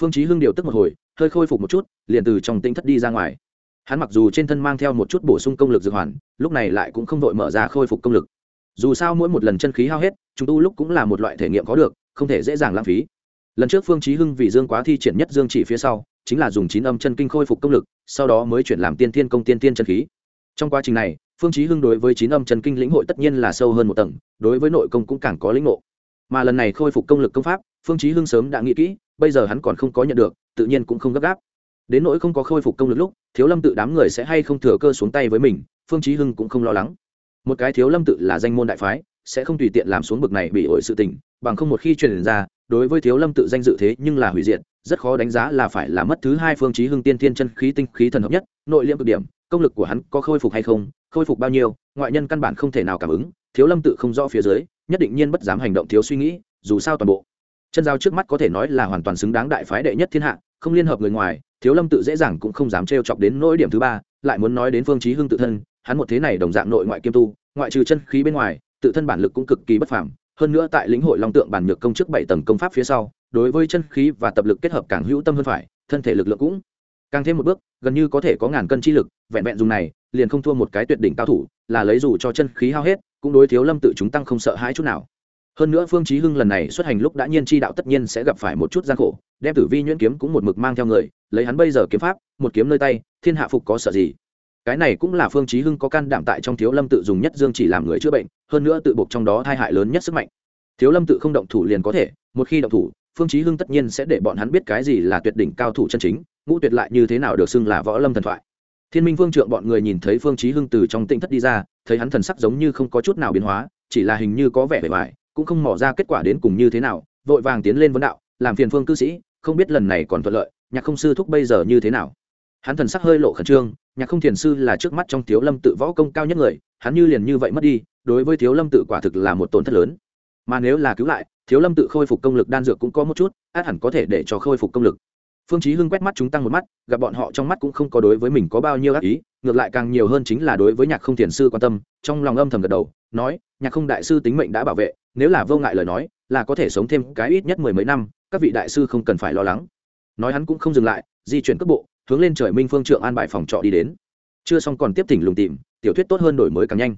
Phương chí hưng điều tức một hồi, hơi khôi phục một chút, liền từ trong tinh thất đi ra ngoài. Hắn mặc dù trên thân mang theo một chút bổ sung công lực dược hoàn, lúc này lại cũng không đội mở ra khôi phục công lực. Dù sao mỗi một lần chân khí hao hết, chúng tu lúc cũng là một loại thể nghiệm có được, không thể dễ dàng lãng phí. Lần trước phương chí hưng vì dương quá thi triển nhất dương chỉ phía sau chính là dùng chín âm chân kinh khôi phục công lực, sau đó mới chuyển làm tiên thiên công tiên tiên chân khí. Trong quá trình này, phương chí hưng đối với chín âm chân kinh lĩnh hội tất nhiên là sâu hơn một tầng, đối với nội công cũng càng có lĩnh ngộ. Mà lần này khôi phục công lực công pháp, phương chí hưng sớm đã nghĩ kỹ, bây giờ hắn còn không có nhận được, tự nhiên cũng không gấp gáp. Đến nỗi không có khôi phục công lực lúc, thiếu lâm tự đám người sẽ hay không thừa cơ xuống tay với mình, phương chí hưng cũng không lo lắng. Một cái thiếu lâm tự là danh môn đại phái, sẽ không tùy tiện làm xuống bực này bị ổi sự tình, bằng không một khi truyền ra đối với thiếu lâm tự danh dự thế nhưng là hủy diệt, rất khó đánh giá là phải là mất thứ hai phương chí hưng tiên thiên chân khí tinh khí thần hợp nhất, nội liễm cực điểm, công lực của hắn có khôi phục hay không, khôi phục bao nhiêu, ngoại nhân căn bản không thể nào cảm ứng, thiếu lâm tự không rõ phía dưới, nhất định nhiên bất dám hành động thiếu suy nghĩ, dù sao toàn bộ chân giao trước mắt có thể nói là hoàn toàn xứng đáng đại phái đệ nhất thiên hạ, không liên hợp người ngoài, thiếu lâm tự dễ dàng cũng không dám trêu chọc đến nỗi điểm thứ ba, lại muốn nói đến phương chí hưng tự thân, hắn một thế này đồng dạng nội ngoại kiêm tu, ngoại trừ chân khí bên ngoài, tự thân bản lực cũng cực kỳ bất phàm hơn nữa tại lĩnh hội long tượng bản nhược công chức bảy tầng công pháp phía sau, đối với chân khí và tập lực kết hợp càng hữu tâm hơn phải, thân thể lực lượng cũng càng thêm một bước, gần như có thể có ngàn cân chi lực, vẹn vẹn dùng này, liền không thua một cái tuyệt đỉnh cao thủ, là lấy dù cho chân khí hao hết, cũng đối thiếu lâm tự chúng tăng không sợ hãi chút nào. Hơn nữa phương chí hưng lần này xuất hành lúc đã nhiên chi đạo tất nhiên sẽ gặp phải một chút gian khổ, đem tử vi nhuyễn kiếm cũng một mực mang theo người, lấy hắn bây giờ kiếm pháp, một kiếm nơi tay, thiên hạ phục có sợ gì? Cái này cũng là phương chí hưng có can đảm tại trong thiếu lâm tự dùng nhất dương chỉ làm người chữa bệnh hơn nữa tự buộc trong đó thay hại lớn nhất sức mạnh. Thiếu lâm tự không động thủ liền có thể một khi động thủ phương chí hưng tất nhiên sẽ để bọn hắn biết cái gì là tuyệt đỉnh cao thủ chân chính ngũ tuyệt lại như thế nào được xưng là võ lâm thần thoại. Thiên minh vương trượng bọn người nhìn thấy phương chí hưng từ trong tĩnh thất đi ra thấy hắn thần sắc giống như không có chút nào biến hóa chỉ là hình như có vẻ bề vải, cũng không mò ra kết quả đến cùng như thế nào vội vàng tiến lên vấn đạo làm phiền phương cư sĩ không biết lần này còn thuận lợi nhạc không sư thúc bây giờ như thế nào? Hắn thần sắc hơi lộ khẩn trương nhạc không thiền sư là trước mắt trong thiếu lâm tự võ công cao nhất người, hắn như liền như vậy mất đi, đối với thiếu lâm tự quả thực là một tổn thất lớn. Mà nếu là cứu lại, thiếu lâm tự khôi phục công lực đan dược cũng có một chút, át hẳn có thể để cho khôi phục công lực. Phương chí hưng quét mắt chúng tăng một mắt, gặp bọn họ trong mắt cũng không có đối với mình có bao nhiêu ác ý, ngược lại càng nhiều hơn chính là đối với nhạc không thiền sư quan tâm, trong lòng âm thầm gật đầu, nói, nhạc không đại sư tính mệnh đã bảo vệ, nếu là vô ngại lời nói, là có thể sống thêm cái ít nhất mười mấy năm, các vị đại sư không cần phải lo lắng. Nói hắn cũng không dừng lại, di chuyển cước bộ hướng lên trời minh phương trượng an bài phòng trọ đi đến. Chưa xong còn tiếp thỉnh lùng tìm, tiểu thuyết tốt hơn đổi mới càng nhanh.